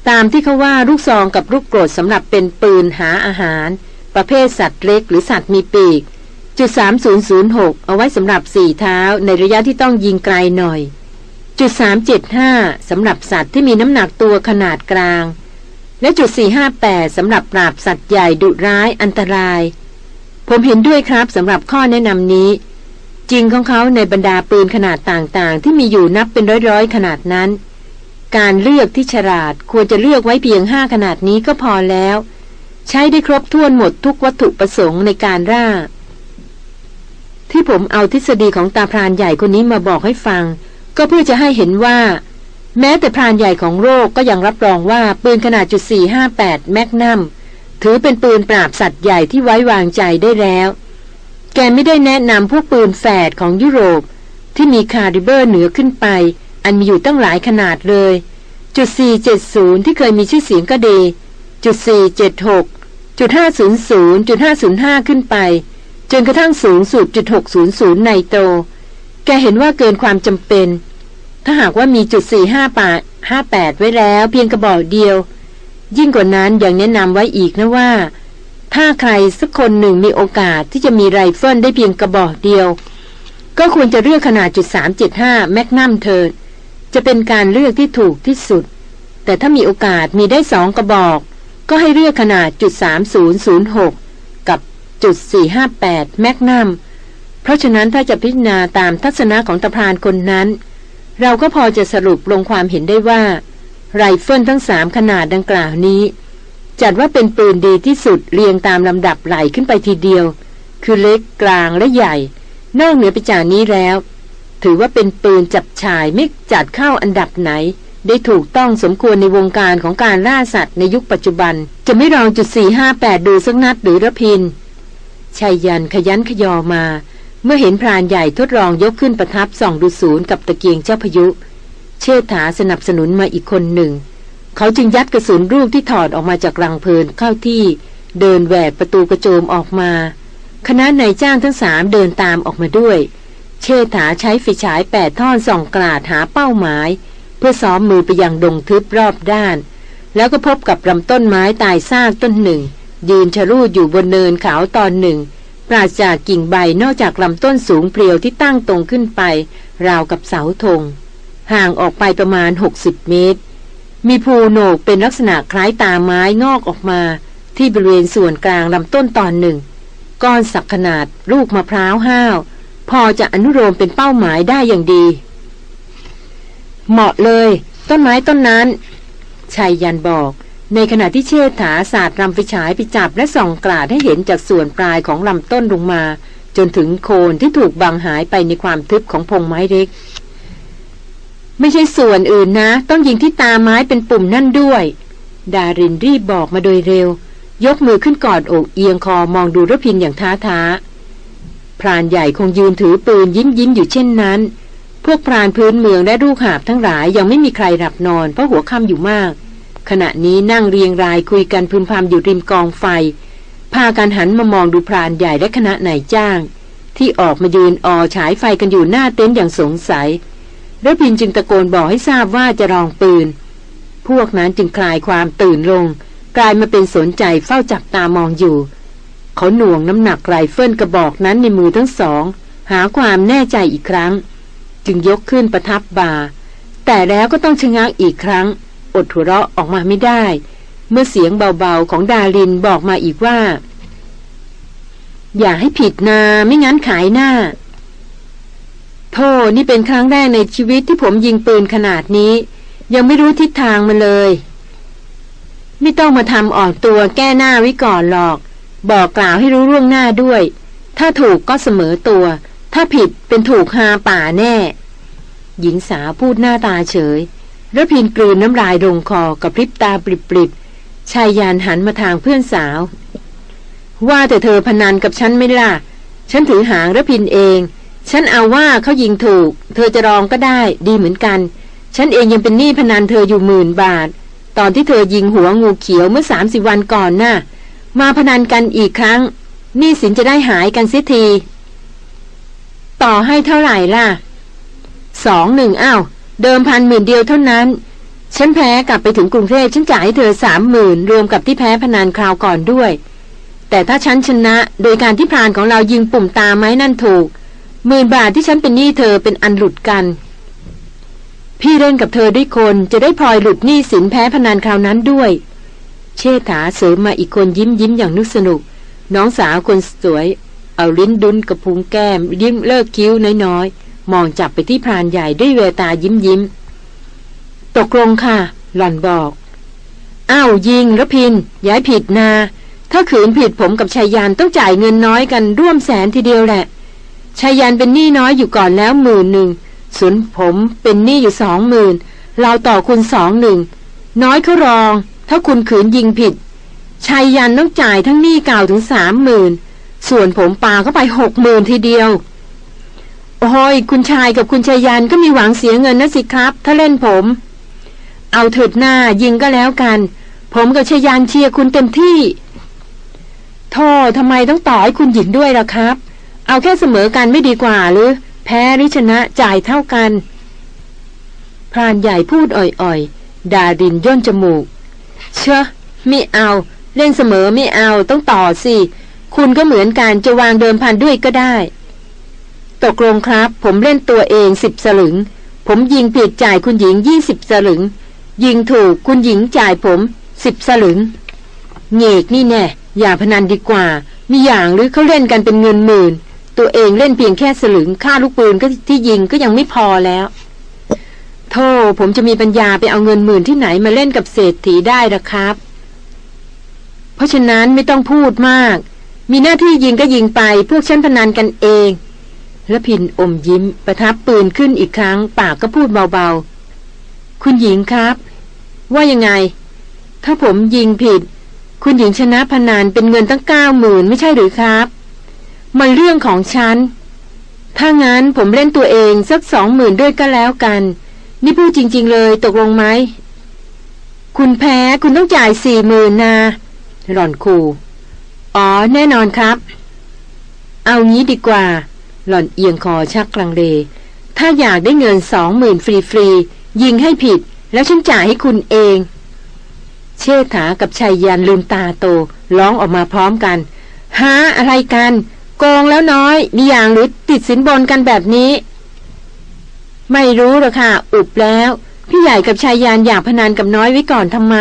ตามที่เขาว่าลูกซองกับลูกกรดสำหรับเป็นปืนหาอาหาร ประเภทสัตว์เล็กหรือสัตว์มีปีก จุด 3006 เอาไว้สำหรับสี่เท้าในระยะที่ต้องยิงไกลหน่อย จุด 375สำหรับสัตว์ที่มีน้ำหนักตัวขนาดกลาง และจุด 458สำหรับปราบสัตว์ใหญ่ดุร้ายอันตราย ผมเห็นด้วยครับสำหรับข้อแนะนำนี้ จริงของเขาในบรรดาปืนขนาดต่างๆ ที่มีอยู่นับเป็นร้อยๆ ขนาดนั้น การเลือกที่ฉลาดควรจะเลือกไว้เพียงห้าขนาดนี้ก็พอแล้ว ใช้ได้ครบถ้วนหมดทุกวัตถุประสงค์ในการร่า ที่ผมเอาทฤษฎีของตาพรานใหญ่คนนี้มาบอกให้ฟัง ก็เพื่อจะให้เห็นว่า แม้แต่พรานใหญ่ของโรคก็ยังรับรองว่าปืนขนาดจุด458 แมกนัมถือเป็นปืนปราบสัตว์ใหญ่ที่ไว้วางใจได้แล้ว แกไม่ได้แนะนำพวกปืนแฝดของยุโรป ที่มีคาริเบอร์เหนือขึ้นไป อันมีอยู่ตั้งหลายขนาดเลย จุด 470 ที่เคยมีชื่อเสียงก็ดี จุด 476 จุด 500 จุด 505 ขึ้นไป จนกระทั่งสูงสุดจุด 600ในโตแกเห็นว่าเกินความจำเป็น ถ้าหากว่ามีจุด458 58ไว้แล้ว เพียงกระบอกเดียว ยิ่งกว่านั้นยังแนะนำไว้อีกนะว่า ถ้าใครสักคนหนึ่งมีโอกาสที่จะมีไรเฟิลได้เพียงกระบอกเดียว ก็ควรจะเลือกขนาดจุด375แมกนัมเถิดจะเป็นการเลือกที่ถูกที่สุด แต่ถ้ามีโอกาสมีได้สองกระบอก ก็ให้เลือกขนาดจุด3006 กับจุด458แมกนัมเพราะฉะนั้นถ้าจะพิจารณาตามทัศนะของตะพานคนนั้น เราก็พอจะสรุปลงความเห็นได้ว่า ไรเฟิลทั้งสามขนาดดังกล่าวนี้ จัดว่าเป็นปืนดีที่สุดเรียงตามลำดับไหลขึ้นไปทีเดียว คือเล็กกลางและใหญ่ นอกเหนือไปจากนี้แล้ว ถือว่าเป็นปืนจับฉายไม่จัดเข้าอันดับไหน ได้ถูกต้องสมควรในวงการของการล่าสัตว์ในยุคปัจจุบัน จะไม่ลองจุด458ดูสักนัดหรือระพินชายยันขยันขยอมา เมื่อเห็นพรานใหญ่ทดลองยกขึ้นประทับส่องดูศูนย์กับตะเกียงเจ้าพายุ เชษฐาสนับสนุนมาอีกคนหนึ่ง เขาจึงยัดกระสุนลูกที่ถอดออกมาจากรังเพลินเข้าที่เดินแหวกประตูกระโจมออกมา คณะนายจ้างทั้งสามเดินตามออกมาด้วย เชษฐาใช้ไฟฉายแปดท่อนส่องกลาดหาเป้าหมาย เพื่อซ้อมมือไปยังดงทึบรอบด้าน แล้วก็พบกับลำต้นไม้ตายซากต้นหนึ่ง ยืนชะรูดอยู่บนเนินเขาตอนหนึ่ง ปราศจากกิ่งใบนอกจากลำต้นสูงเพรียวที่ตั้งตรงขึ้นไป ราวกับเสาธง ห่างออกไปประมาณ 60 เมตร มีภูโหนกเป็นลักษณะคล้ายตาไม้งอกออกมา ที่บริเวณส่วนกลางลำต้นตอนหนึ่ง ก้อนสักขนาดลูกมะพร้าวห้าว พอจะอนุโลมเป็นเป้าหมายได้อย่างดี เหมาะเลย ต้นไม้ต้นนั้นชัยยันบอก ในขณะที่เชษฐาศาสตร์รำไฟฉายไปจับและส่องกลาดให้เห็นจากส่วนปลายของลำต้นลงมา จนถึงโคนที่ถูกบังหายไปในความทึบของพงไม้เล็ก ไม่ใช่ส่วนอื่นนะ ต้องยิงที่ตาไม้เป็นปุ่มนั่นด้วย ดารินรีบบอกมาโดยเร็ว ยกมือขึ้นกอดอกเอียงคอมองดูรพินอย่างท้าท้าพรานใหญ่คงยืนถือปืนยิ้มยิ้มอยู่เช่นนั้น พวกพรานพื้นเมืองและลูกหาบทั้งหลายยังไม่มีใครหลับนอนเพราะหัวค่ำอยู่มาก ขณะนี้นั่งเรียงรายคุยกันพึมพำอยู่ริมกองไฟ พากันหันมามองดูพรานใหญ่และคณะนายจ้าง ที่ออกมายืนออฉายไฟกันอยู่หน้าเต็นท์อย่างสงสัยระพินจึงตะโกนบอกให้ทราบว่าจะรองปืน พวกนั้นจึงคลายความตื่นลง กลายมาเป็นสนใจเฝ้าจับตามองอยู่ เขาหน่วงน้ำหนักไรเฟิลกระบอกนั้นในมือทั้งสอง หาความแน่ใจอีกครั้ง จึงยกขึ้นประทับบ่าแต่แล้วก็ต้องชะงักอีกครั้ง อดหัวเราะออกมาไม่ได้ เมื่อเสียงเบาๆของดารินบอกมาอีกว่า อย่าให้ผิดนาไม่งั้นขายหน้าโธ่นี่เป็นครั้งแรกในชีวิตที่ผมยิงปืนขนาดนี้ ยังไม่รู้ทิศทางมาเลย ไม่ต้องมาทำออกตัวแก้หน้าไว้ก่อนหรอก บอกกล่าวให้รู้ร่วงหน้าด้วย ถ้าถูกก็เสมอตัว ถ้าผิดเป็นถูกหาป่าแน่หญิงสาวพูดหน้าตาเฉย ระพินกลืนน้ำลายลงคอกับพริบตาปริบๆชายยานหันมาทางเพื่อนสาว ว่าแต่เธอพนันกับฉันไม่ล่ะ ฉันถือหางระพินเอง ฉันเอาว่าเขายิงถูก เธอจะรองก็ได้ ดีเหมือนกัน ฉันเองยังเป็นหนี้พนันเธออยู่หมื่นบาท ตอนที่เธอยิงหัวงูเขียวเมื่อสามสิบวันก่อนนะ่ะ มาพนันกันอีกครั้งหนี้สินจะได้หายกันเสียที ต่อให้เท่าไหร่ล่ะสองหนึ่งอ้าว เดิมพันหมื่นเดียวเท่านั้น ฉันแพ้กลับไปถึงกรุงเทพฉันจ่ายให้เธอสามหมื่นรวมกับที่แพ้พนันคราวก่อนด้วย แต่ถ้าฉันชนะโดยการที่พรานของเรายิงปุ่มตาไม้นั่นถูกหมื่นบาทที่ฉันเป็นหนี้เธอเป็นอันหลุดกัน พี่เล่นกับเธอด้วยคนจะได้พลอยหลุดหนี้สินแพ้พนันคราวนั้นด้วย เชษฐาเสริมมาอีกคนยิ้มยิ้มอย่างนึกสนุก น้องสาวคนสวย เอาลิ้นดุนกับพุงแก้มยิ้มเลิกคิ้วน้อยๆ มองจับไปที่พรานใหญ่ด้วยเววตายิ้มยิ้ม ตกลงค่ะ หล่อนบอก อ้าวยิงระพิน ย้ายผิดนา ถ้าขืนผิดผมกับชายยานต้องจ่ายเงินน้อยกันร่วมแสนทีเดียวแหละชายยันเป็นหนี้น้อยอยู่ก่อนแล้วหมื่นหนึ่งส่วนผมเป็นหนี้อยู่สองหมื่นเราต่อคุณสองหนึ่งน้อยเขารอง ถ้าคุณขืนยิงผิดชายยันต้องจ่ายทั้งหนี้เก่าถึงสามหมื่นส่วนผมปาเข้าไปหกหมื่นทีเดียว โอ้ยคุณชายกับคุณชายยันก็มีหวังเสียเงินนะสิครับ ถ้าเล่นผม เอาเถิดหน้ายิงก็แล้วกัน ผมกับชายยันเชียร์คุณเต็มที่โทษทำไมต้องต่อให้คุณหญิงด้วยล่ะครับ เอาแค่เสมอกันไม่ดีกว่าหรือ แพ้หรือชนะจ่ายเท่ากัน พรานใหญ่พูดอ่อยๆ ดาดินย่นจมูก เชอะไม่เอา เล่นเสมอไม่เอาต้องต่อสิ คุณก็เหมือนกันจะวางเดิมพันด้วยก็ได้ ตกลงครับ ผมเล่นตัวเองสิบสลึง ผมยิงผิดจ่ายคุณหญิงยี่สิบสลึง ยิงถูกคุณหญิงจ่ายผมสิบสลึงเงกนี่แน่อย่าพนันดีกว่า มีอย่างหรือเขาเล่นกันเป็นเงินหมื่น ตัวเองเล่นเพียงแค่สลึงค่าลูกปืนก็ที่ยิงก็ยังไม่พอแล้วโธ่ผมจะมีปัญญาไปเอาเงินหมื่นที่ไหนมาเล่นกับเศรษฐีได้ละครับ เพราะฉะนั้นไม่ต้องพูดมาก มีหน้าที่ยิงก็ยิงไป พวกฉันพนันกันเอง ระพินอมยิ้ม ประทับปืนขึ้นอีกครั้ง ปากก็พูดเบาๆ คุณหญิงครับ ว่ายังไง ถ้าผมยิงผิด คุณหญิงชนะพนันเป็นเงินตั้งเก้าหมื่นไม่ใช่หรือครับ มันเรื่องของฉัน ถ้างั้นผมเล่นตัวเองสักสองหมื่นด้วยก็แล้วกัน นี่พูดจริง ๆ เลยตกลงไหม คุณแพ้คุณต้องจ่ายสี่หมื่นนาหล่อนคูอ๋อ แน่นอนครับ เอางี้ดีกว่า หล่อนเอียงคอชักกลังเลถ้าอยากได้เงินสองหมื่นฟรีๆ ยิงให้ผิด แล้วฉันจ่ายให้คุณเอง เชษฐากับชายยันลืมตาโตร้องออกมาพร้อมกันหาอะไรกัน โกงแล้วน้อย มีอย่างหรือติดสินบนกันแบบนี้ ไม่รู้หรอกค่ะ อุบแล้ว พี่ใหญ่กับชายยานอยากพนันกับน้อยไว้ก่อนทำไม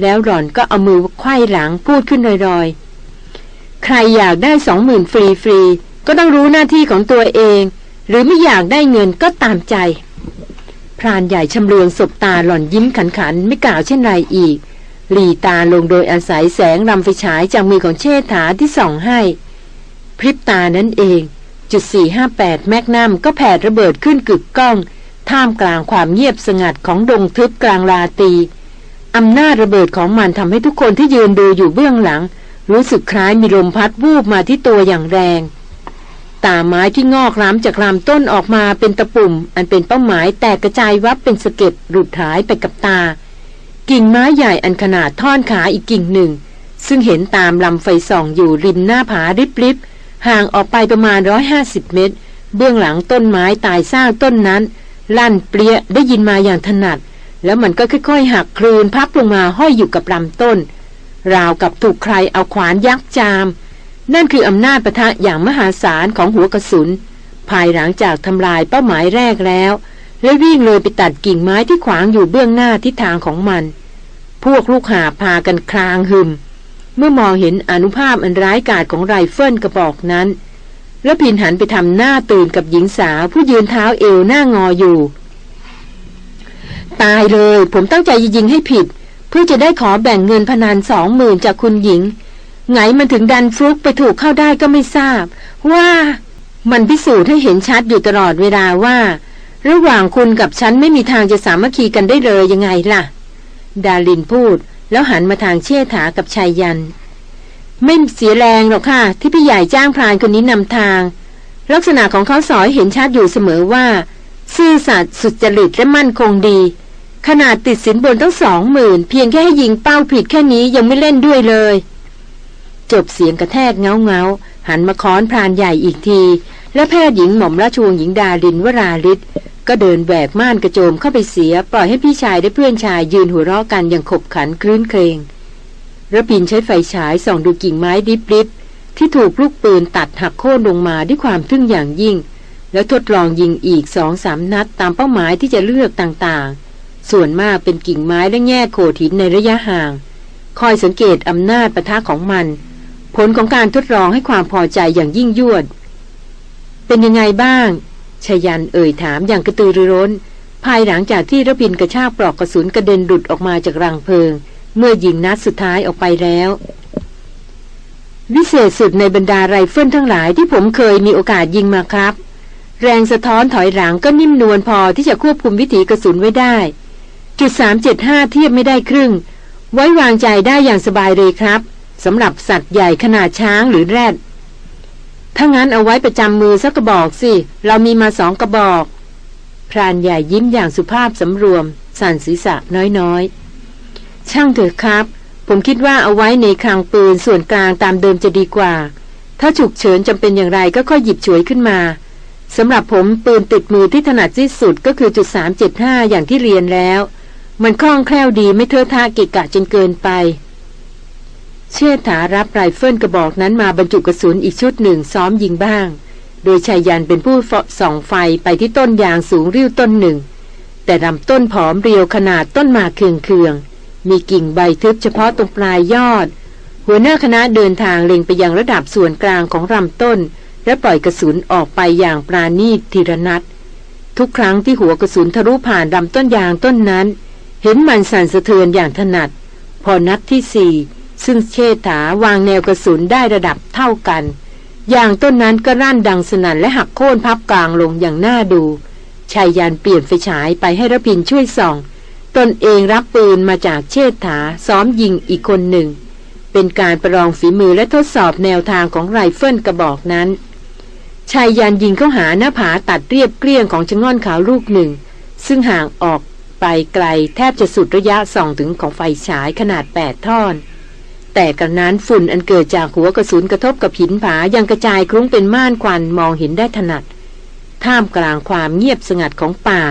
แล้วหล่อนก็เอามือคว้หลังพูดขึ้นลอยๆ ใครอยากได้สองหมื่นฟรีฟรี ก็ต้องรู้หน้าที่ของตัวเอง หรือไม่อยากได้เงินก็ตามใจ พรานใหญ่ชำเลืองศบตาหล่อนยิ้มขันขันไม่กล่าวเช่นไรอีก หลีตาลงโดยอาศัยแสงลำไฟฉายจากมือของเชษฐาที่ส่องให้ พริบตานั้นเองจุด458แมกนัมก็แผดระเบิดขึ้นกึกก้อง ท่ามกลางความเงียบสงัดของดงทึบกลางลาตีอำนาจระเบิดของมันทำให้ทุกคนที่ยืนดูอยู่เบื้องหลัง รู้สึกคล้ายมีลมพัดวูบมาที่ตัวอย่างแรง ตาไม้ที่งอกล้ำจากลำต้นออกมาเป็นตะปุ่ม อันเป็นเป้าหมายแตกกระจายวับเป็นสะเก็ดหลุดหายไปกับตา กิ่งไม้ใหญ่อันขนาดท่อนขาอีกกิ่งหนึ่ง ซึ่งเห็นตามลำไฟส่องอยู่ริมหน้าผาริบๆห่างออกไปประมาณร้อยห้าสิบเมตร เบื้องหลังต้นไม้ตายสร้างต้นนั้น ลั่นเปรี๊ยะได้ยินมาอย่างถนัด แล้วมันก็ค่อยๆ หักครืนพับลงมาห้อยอยู่กับลำต้น ราวกับถูกใครเอาขวานยักษ์จาม นั่นคืออำนาจปะทะอย่างมหาศาลของหัวกระสุน ภายหลังจากทำลายเป้าหมายแรกแล้ว และวิ่งเลยไปตัดกิ่งไม้ที่ขวางอยู่เบื้องหน้าทิศทางของมัน พวกลูกหาพากันครางหึ่ม เมื่อมองเห็นอานุภาพอันร้ายกาจของไรเฟิลกระบอกนั้น แล้วพินหันไปทำหน้าตื่นกับหญิงสาวผู้ยืนเท้าเอวหน้างออยู่ ตายเลย ผมตั้งใจยิงให้ผิด เพื่อจะได้ขอแบ่งเงินพนันสองหมื่นจากคุณหญิง ไงมันถึงดันฟลุกไปถูกเข้าได้ก็ไม่ทราบ ว่ามันพิสูจน์ให้เห็นชัดอยู่ตลอดเวลาว่า ระหว่างคุณกับฉันไม่มีทางจะสามัคคีกันได้เลยยังไงล่ะ ดาลินพูด แล้วหันมาทางเชี่ยถากับชายยัน ไม่เสียแรงหรอกค่ะ ที่พี่ใหญ่จ้างพรานคนนี้นำทาง ลักษณะของเขาสอยเห็นชัดอยู่เสมอว่า ซื่อสัตย์สุจริตและมั่นคงดี ขนาดติดสินบนตั้งสองหมื่นเพียงแค่ให้ยิงเป้าผิดแค่นี้ยังไม่เล่นด้วยเลย จบเสียงกระแทกเงาเงาหันมาค้อนพรานใหญ่อีกที และแพทย์หญิงหม่อมราชวงศ์หญิงดาลินวราลิศก็เดินแบกม่านกระโจมเข้าไปเสีย ปล่อยให้พี่ชายและเพื่อนชายยืนหัวเราะกันอย่างขบขันคลื้นเครงระพินใช้ไฟฉายส่องดูกิ่งไม้ดิบริบที่ถูกลูกปืนตัดหักโค่นลงมาด้วยความทึ่งอย่างยิ่ง แล้วทดลองยิงอีกสองสามนัดตามเป้าหมายที่จะเลือกต่างๆ ส่วนมากเป็นกิ่งไม้และแง่โขดหินในระยะห่าง คอยสังเกตอำนาจประทะของมัน ผลของการทดลองให้ความพอใจอย่างยิ่งยวด เป็นยังไงบ้างชยันเอ่ยถามอย่างกระตือรือร้น ภายหลังจากที่ระพินกระชากปลอกกระสุนกระเด็นดุดออกมาจากรังเพลิง เมื่อยิงนัดสุดท้ายออกไปแล้ว วิเศษสุดในบรรดาไรเฟิลทั้งหลายที่ผมเคยมีโอกาสยิงมาครับ แรงสะท้อนถอยหลังก็นิ่มนวลพอที่จะควบคุมวิถีกระสุนไว้ได้ จุดสามเจ็ดห้าเทียบไม่ได้ครึ่ง ไว้วางใจได้อย่างสบายเลยครับ สำหรับสัตว์ใหญ่ขนาดช้างหรือแรด ถ้างั้นเอาไว้ประจำมือสักกระบอกสิ เรามีมาสองกระบอก พรานใหญ่ยิ้มอย่างสุภาพสำรวม สั่นศีรษะน้อยๆ ช่างเถอะครับ ผมคิดว่าเอาไว้ในคลังปืนส่วนกลางตามเดิมจะดีกว่า ถ้าฉุกเฉินจำเป็นอย่างไรก็ค่อยหยิบฉวยขึ้นมาสำหรับผมปืนติดมือที่ถนัดที่สุดก็คือจุดสามเจ็ดห้าอย่างที่เรียนแล้ว มันคล่องแคล่วดีไม่เทอะทะเกะกะจนเกินไป เชษฐารับไรเฟิลกระบอกนั้นมาบรรจุกระสุนอีกชุดหนึ่งซ้อมยิงบ้าง โดยไชยยันต์เป็นผู้ส่องไฟไปที่ต้นยางสูงริ้วต้นหนึ่ง แต่ลำต้นผอมเรียวขนาดต้นหมากเคืองเคืองมีกิ่งใบทึบเฉพาะตรงปลายยอด หัวหน้าคณะเดินทางเล็งไปยังระดับส่วนกลางของลำต้น และปล่อยกระสุนออกไปอย่างปราณีตทีระนัด ทุกครั้งที่หัวกระสุนทะลุผ่านลำต้นยางต้นนั้น เห็นมันสั่นสะเทือนอย่างถนัด พอนัดที่สี่ ซึ่งเชษฐาวางแนวกระสุนได้ระดับเท่ากัน อย่างต้นนั้นก็รั่นดังสนั่นและหักโค่นพับกลางลงอย่างน่าดูชายยานเปลี่ยนไฟฉายไปให้ระพินช่วยส่อง ตนเองรับปืนมาจากเชษฐาซ้อมยิงอีกคนหนึ่ง เป็นการประลองฝีมือและทดสอบแนวทางของไรเฟิลกระบอกนั้นชายยานยิงเข้าหาหน้าผาตัดเรียบเกลี้ยงของชะง่อนขาวลูกหนึ่ง ซึ่งห่างออกไปไกลแทบจะสุดระยะส่องถึงของไฟฉายขนาดแปดท่อน แต่กระนั้นฝุ่นอันเกิดจากหัวกระสุนกระทบกับหินผายังกระจายคลุ้งเป็นม่านควันมองเห็นได้ถนัด ท่ามกลางความเงียบสงัดของป่า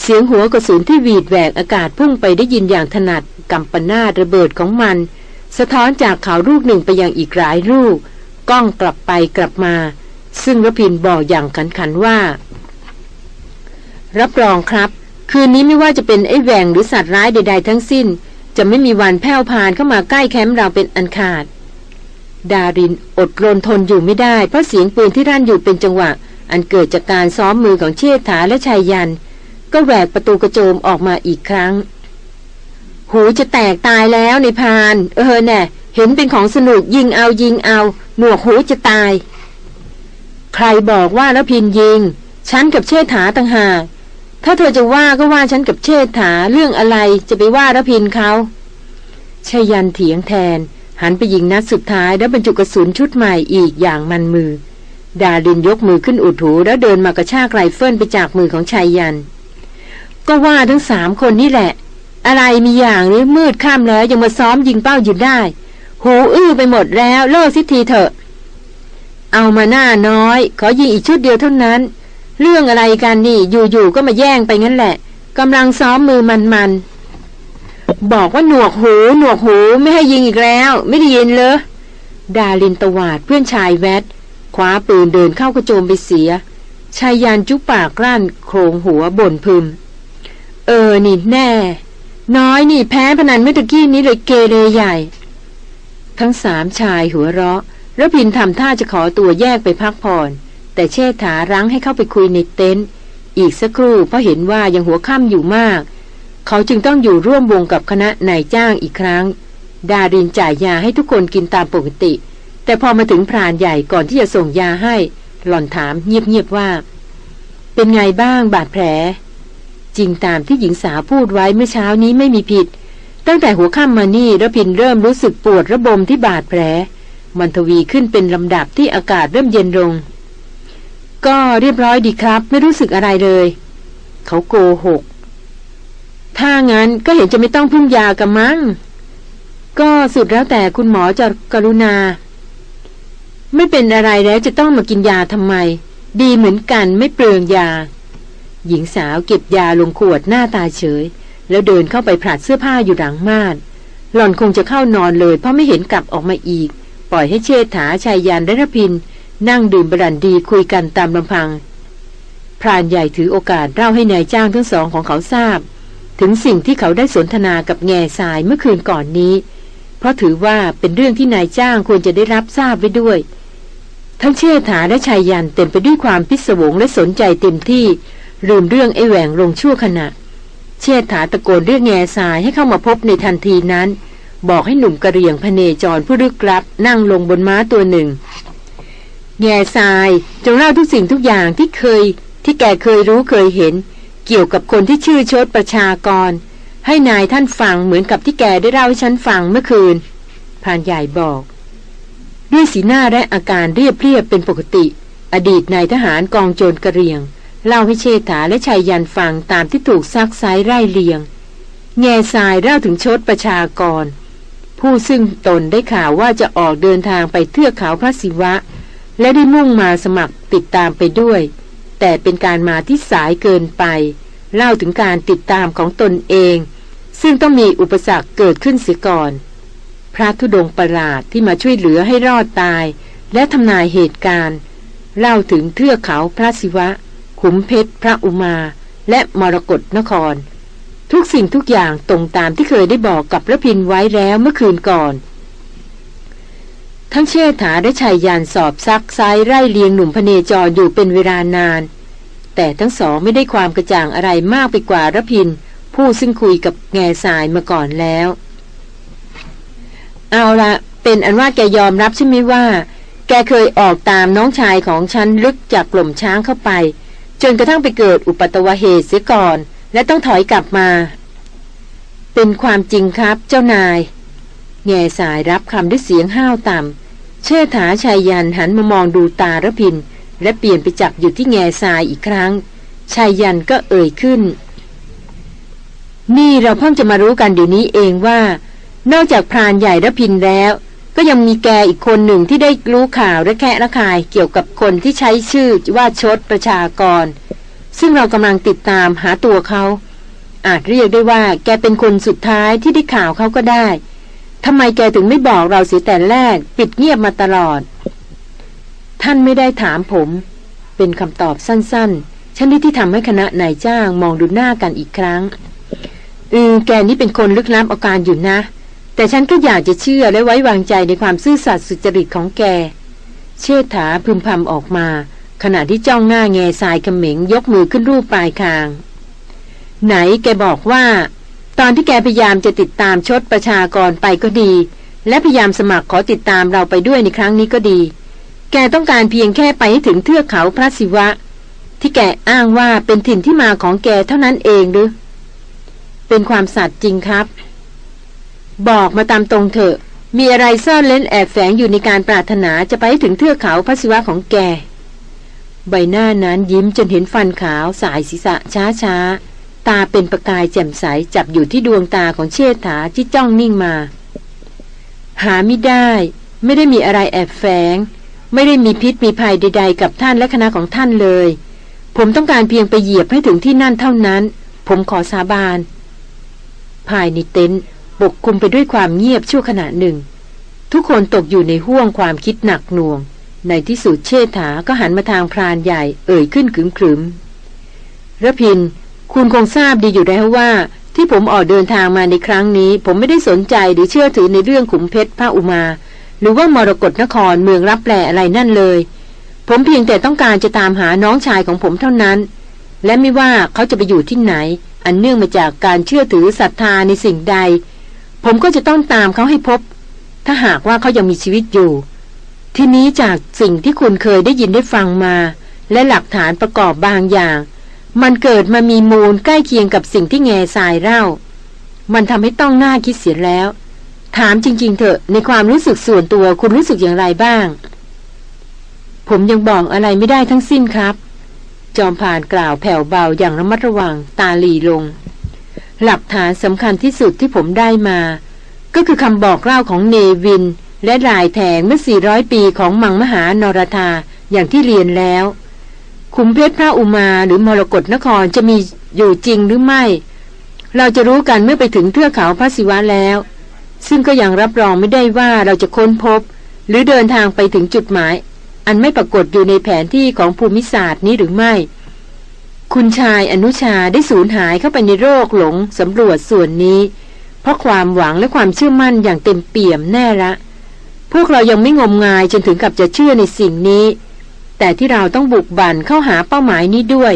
เสียงหัวกระสุนที่วีดแหวกอากาศพุ่งไปได้ยินอย่างถนัดกำปนาระเบิดของมัน สะท้อนจากเขาลูกหนึ่งไปยังอีกหลายลูกก้องกลับไปกลับมา ซึ่งรพินบอกอย่างขันขันว่า รับรองครับ คืนนี้ไม่ว่าจะเป็นไอ้แหวงหรือสัตว์ร้ายใด ๆ ทั้งสิ้น จะไม่มีวันแผ่วพานเข้ามาใกล้แคมป์เราเป็นอันขาด ดารินอดรนทนอยู่ไม่ได้ เพราะเสียงปืนที่รั่นอยู่เป็นจังหวะ อันเกิดจากการซ้อมมือของเชษฐาและชายยัน ก็แหวกประตูกระโจมออกมาอีกครั้ง หูจะแตกตายแล้วในพาน เออแน่เห็นเป็นของสนุกยิงเอายิงเอาหนวกหูจะตาย ใครบอกว่าแล้วพินยิง ฉันกับเชษฐาต่างหาก ถ้าเธอจะว่าก็ว่าฉันกับเชษฐาเรื่องอะไรจะไปว่าระพินเขาชายันเถียงแทน หันไปยิงนัดสุดท้ายแล้วบรรจุกระสุนชุดใหม่อีกอย่างมันมือ ดาดินยกมือขึ้นอุดหูแล้วเดินมากระชากไรเฟิลไปจากมือของชายยัน ก็ว่าทั้งสามคนนี่แหละ อะไรมีอย่างนี้มืดข้ามแล้วยังมาซ้อมยิงเป้าหยุดได้ หูอื้อไปหมดแล้วเลิกสิทีเถอะ เอามาหน้าน้อย ขอยิงอีกชุดเดียวเท่านั้น เรื่องอะไรกันนี่อยู่ๆก็มาแย่งไปงั้นแหละกำลังซ้อมมือมันๆบอกว่าหนวกหู หนวกหูไม่ให้ยิงอีกแล้ว ไม่ได้ยินเลยดาลินตวาดเพื่อนชายแวดคว้าปืนเดินเข้ากระโจมไปเสียชายยานจุปากกลั้นโครงหัวบ่นพึม เออนี่แน่ น้อยนี่แพ้พนันเมื่อตะกี้นี้เลยเกเรใหญ่ ทั้งสามชายหัวเราะ แล้วพินทำท่าจะขอตัวแยกไปพักผ่อน แต่เชษฐารั้งให้เข้าไปคุยในเต็นท์อีกสักครู่เพราะเห็นว่ายังหัวค่ำอยู่มาก เขาจึงต้องอยู่ร่วมวงกับคณะนายจ้างอีกครั้ง ดารินจ่ายยาให้ทุกคนกินตามปกติ แต่พอมาถึงพรานใหญ่ก่อนที่จะส่งยาให้ หล่อนถามเงียบๆว่า เป็นไงบ้างบาดแผล จริงตามที่หญิงสาวพูดไว้เมื่อเช้านี้ไม่มีผิด ตั้งแต่หัวค่ำมานี่ระพินเริ่มรู้สึกปวดระบมที่บาดแผลมันทวีขึ้นเป็นลำดับที่อากาศเริ่มเย็นลง ก็เรียบร้อยดีครับ ไม่รู้สึกอะไรเลย เขาโกหก ถ้างั้นก็เห็นจะไม่ต้องพึ่งยากันมั้ง ก็สุดแล้วแต่คุณหมอจะกรุณา ไม่เป็นอะไรแล้วจะต้องมากินยาทำไม ดีเหมือนกันไม่เปลืองยา หญิงสาวเก็บยาลงขวดหน้าตาเฉย แล้วเดินเข้าไปผลัดเสื้อผ้าอยู่หลังม่านหล่อนคงจะเข้านอนเลย เพราะไม่เห็นกลับออกมาอีก ปล่อยให้เชษฐาชายยานและรพิน นั่งดื่มบรันดีคุยกันตามลำพัง พรานใหญ่ถือโอกาสเล่าให้นายจ้างทั้งสองของเขาทราบ ถึงสิ่งที่เขาได้สนทนากับแง่ทรายเมื่อคืนก่อนนี้ เพราะถือว่าเป็นเรื่องที่นายจ้างควรจะได้รับทราบไว้ด้วย ทั้งเชษฐาและชายยันเต็มไปด้วยความพิศวงและสนใจเต็มที่ลืมเรื่องไอ้แหวงลงชั่วขณะ เชษฐาตะโกนเรียกแง่ทรายให้เข้ามาพบในทันทีนั้น บอกให้หนุ่มกระเรียงพเนจรผู้ลึกลับนั่งลงบนม้าตัวหนึ่ง แง่ทรายจงเล่าทุกสิ่งทุกอย่างที่เคย ที่แกเคยรู้เคยเห็น เกี่ยวกับคนที่ชื่อชดประชากร ให้นายท่านฟังเหมือนกับที่แกได้เล่าให้ฉันฟังเมื่อคืนพานใหญ่บอก ด้วยสีหน้าและอาการเรียบเรียบเป็นปกติ อดีตนายทหารกองโจรกระเรียง เล่าให้เชษฐาและชายยันฟังตามที่ถูกซักไซไร่เลียง แง่ทรายเล่าถึงชดประชากร ผู้ซึ่งตนได้ข่าวว่าจะออกเดินทางไปเทือกเขาพระศิวะ และได้มุ่งมาสมัครติดตามไปด้วย แต่เป็นการมาที่สายเกินไป เล่าถึงการติดตามของตนเอง ซึ่งต้องมีอุปสรรคเกิดขึ้นเสียก่อน พระธุดงประหลาดที่มาช่วยเหลือให้รอดตาย และทำนายเหตุการณ์ เล่าถึงเทือกเขาพระศิวะ ขุมเพชรพระอุมา และมรกรนคร ทุกสิ่งทุกอย่างตรงตามที่เคยได้บอกกับพระพินไว้แล้วเมื่อคืนก่อน ทั้งเชษฐาและชายยานสอบซักไซไร่เลียงหนุ่มพเนจรอยู่เป็นเวลานาน แต่ทั้งสองไม่ได้ความกระจ่างอะไรมากไปกว่าระพิน ผู้ซึ่งคุยกับแง่สายมาก่อนแล้ว เอาละเป็นอันว่าแกยอมรับใช่ไหมว่า แกเคยออกตามน้องชายของฉันลึกจากกล่มช้างเข้าไป จนกระทั่งไปเกิดอุปตวเหตุเสียก่อน และต้องถอยกลับมา เป็นความจริงครับเจ้านายแง่สายรับคำด้วยเสียงห้าวต่ำ เชษฐาชายยันหันมามองดูตาระพิน และเปลี่ยนไปจับอยู่ที่แง่ทรายอีกครั้ง ชายยันก็เอ่ยขึ้น นี่เราเพิ่งจะมารู้กันเดี๋ยวนี้เองว่า นอกจากพรานใหญ่ระพินแล้ว ก็ยังมีแกอีกคนหนึ่งที่ได้รู้ข่าวและแคะระคายเกี่ยวกับคนที่ใช้ชื่อว่าชดประชากร ซึ่งเรากำลังติดตามหาตัวเขาอาจเรียกได้ว่าแกเป็นคนสุดท้ายที่ได้ข่าวเขาก็ได้ ทำไมแกถึงไม่บอกเราเสียแต่แรก ปิดเงียบมาตลอด ท่านไม่ได้ถามผม เป็นคำตอบสั้นๆชนิดที่ทำให้คณะนายจ้างมองดูหน้ากันอีกครั้ง อืมแกนี่เป็นคนลึกลับอาการอยู่นะ แต่ฉันก็อยากจะเชื่อและไว้วางใจในความซื่อสัตย์สุจริตของแก เชษฐาพึมพำออกมา ขณะที่จ้องหน้าแง่ทรายเขม็งยกมือขึ้นรูปปลายคาง ไหนแกบอกว่า ตอนที่แกพยายามจะติดตามชดประชากรไปก็ดี และพยายามสมัครขอติดตามเราไปด้วยในครั้งนี้ก็ดี แกต้องการเพียงแค่ไปให้ถึงเทือกเขาพระศิวะ ที่แกอ้างว่าเป็นถิ่นที่มาของแกเท่านั้นเองหรือ เป็นความสัตย์จริงครับ บอกมาตามตรงเถอะ มีอะไรซ่อนเล้นแอบแฝงอยู่ในการปรารถนาจะไปให้ถึงเทือกเขาพระศิวะของแก ใบหน้านั้นยิ้มจนเห็นฟันขาวสายศีรษะช้าช้า ตาเป็นประกายแจ่มใสจับอยู่ที่ดวงตาของเชษฐาที่จ้องนิ่งมา หาไม่ได้ ไม่ได้มีอะไรแอบแฝงไม่ได้มีพิษมีภัยใด ๆ กับท่านและคณะของท่านเลย ผมต้องการเพียงไปเหยียบให้ถึงที่นั่นเท่านั้น ผมขอสาบาน ภายในเต็นท์ปกคลุมไปด้วยความเงียบชั่วขณะหนึ่ง ทุกคนตกอยู่ในห่วงความคิดหนักหน่วง ในที่สุดเชษฐาก็หันมาทางพรานใหญ่เอ่ยขึ้นขึมขึมระพิน คุณคงทราบดีอยู่แล้วว่า ที่ผมออกเดินทางมาในครั้งนี้ ผมไม่ได้สนใจหรือเชื่อถือในเรื่องขุมเพชรพระอุมา หรือว่ามรกรนครเมืองรับแปลอะไรนั่นเลย ผมเพียงแต่ต้องการจะตามหาน้องชายของผมเท่านั้น และไม่ว่าเขาจะไปอยู่ที่ไหน อันเนื่องมาจากการเชื่อถือศรัทธาในสิ่งใด ผมก็จะต้องตามเขาให้พบ ถ้าหากว่าเขายังมีชีวิตอยู่ ทีนี้จากสิ่งที่คุณเคยได้ยินได้ฟังมา และหลักฐานประกอบบางอย่าง มันเกิดมามีมูลใกล้เคียงกับสิ่งที่แง่ทรายเล่า มันทำให้ต้องหน้าคิดเสียแล้ว ถามจริง ๆ เถอะในความรู้สึกส่วนตัวคุณรู้สึกอย่างไรบ้าง ผมยังบอกอะไรไม่ได้ทั้งสิ้นครับ จอมผ่านกล่าวแผ่วเบาอย่างระมัดระวังตาหลีลง หลักฐานสำคัญที่สุดที่ผมได้มา ก็คือคำบอกเล่าของเนวิน และรายแทงเมื่อ 400 ปีของมังมหานรธาอย่างที่เรียนแล้ว ขุมเพชรพระอุมาหรือมรกรนครจะมีอยู่จริงหรือไม่ เราจะรู้กันเมื่อไปถึงเทือกเขาพระศิวะแล้ว ซึ่งก็ยังรับรองไม่ได้ว่าเราจะค้นพบ หรือเดินทางไปถึงจุดหมาย อันไม่ปรากฏอยู่ในแผนที่ของภูมิศาสตร์นี้หรือไม่ คุณชายอนุชาได้สูญหายเข้าไปในโรคหลงสำรวจส่วนนี้ เพราะความหวังและความเชื่อมั่นอย่างเต็มเปี่ยมแน่ละ พวกเรายังไม่งมงายจนถึงกับจะเชื่อในสิ่งนี้ แต่ที่เราต้องบุกบั่นเข้าหาเป้าหมายนี้ด้วย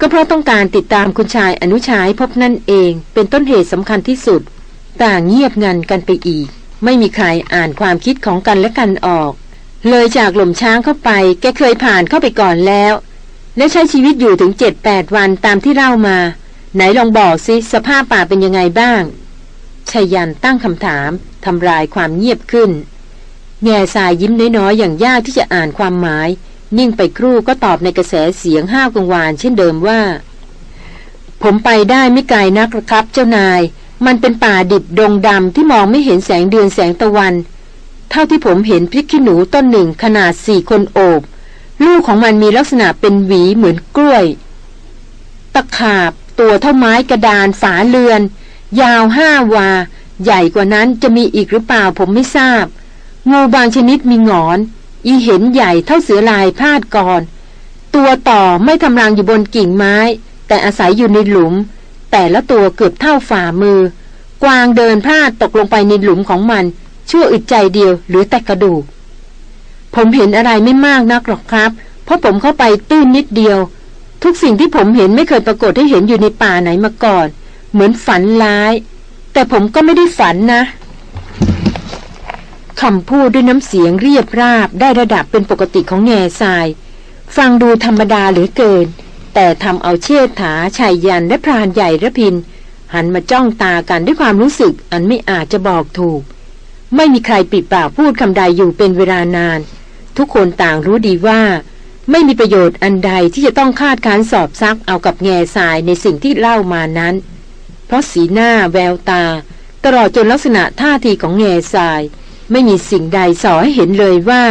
ก็เพราะต้องการติดตามคุณชายอนุชาให้พบนั่นเอง เป็นต้นเหตุสำคัญที่สุด ต่างเงียบงันกันไปอีก ไม่มีใครอ่านความคิดของกันและกันออก เลยจากหล่มช้างเข้าไป แกเคยผ่านเข้าไปก่อนแล้ว และใช้ชีวิตอยู่ถึงเจ็ดแปดวันตามที่เล่ามา ไหนลองบอกสิสภาพป่าเป็นยังไงบ้างชายันตั้งคำถามทำลายความเงียบขึ้น แง่สายยิ้มน้อยๆอย่างยากที่จะอ่านความหมาย นิ่งไปครู่ก็ตอบในกระแสเสียงห้าวกังวานเช่นเดิมว่า ผมไปได้ไม่ไกลนักครับ เจ้านาย มันเป็นป่าดิบดงดำที่มองไม่เห็นแสงเดือนแสงตะวัน เท่าที่ผมเห็นพริกขี้หนูต้นหนึ่งขนาดสี่คนโอบ ลูกของมันมีลักษณะเป็นหวีเหมือนกล้วย ตะขาบ ตัวเท่าไม้กระดานฝาเรือน ยาวห้าวา ใหญ่กว่านั้นจะมีอีกหรือเปล่าผมไม่ทราบงูบางชนิดมีงอน อีเห็นใหญ่เท่าเสือลายพาดก่อน ตัวต่อไม่ทำรังอยู่บนกิ่งไม้ แต่อาศัยอยู่ในหลุม แต่ละตัวเกือบเท่าฝ่ามือ กวางเดินพลาดตกลงไปในหลุมของมัน ชั่วอึดใจเดียวหรือแต่กระดูก ผมเห็นอะไรไม่มากนักหรอกครับ เพราะผมเข้าไปตื้นนิดเดียว ทุกสิ่งที่ผมเห็นไม่เคยปรากฏให้เห็นอยู่ในป่าไหนมาก่อน เหมือนฝันร้าย แต่ผมก็ไม่ได้ฝันนะ คำพูดด้วยน้ำเสียงเรียบราบได้ระดับเป็นปกติของแง่ทราย ฟังดูธรรมดาเหลือเกิน แต่ทำเอาเชิดถาชายยันและพรานใหญ่ระพิน หันมาจ้องตากันด้วยความรู้สึกอันไม่อาจจะบอกถูก ไม่มีใครปิดปากพูดคำใดอยู่เป็นเวลานาน ทุกคนต่างรู้ดีว่า ไม่มีประโยชน์อันใดที่จะต้องคาดการสอบซักเอากับแง่ทรายในสิ่งที่เล่ามานั้น เพราะสีหน้าแววตา ตลอดจนลักษณะท่าทีของแง่ทราย ไม่มีสิ่งใดสอให้เห็นเลยว่า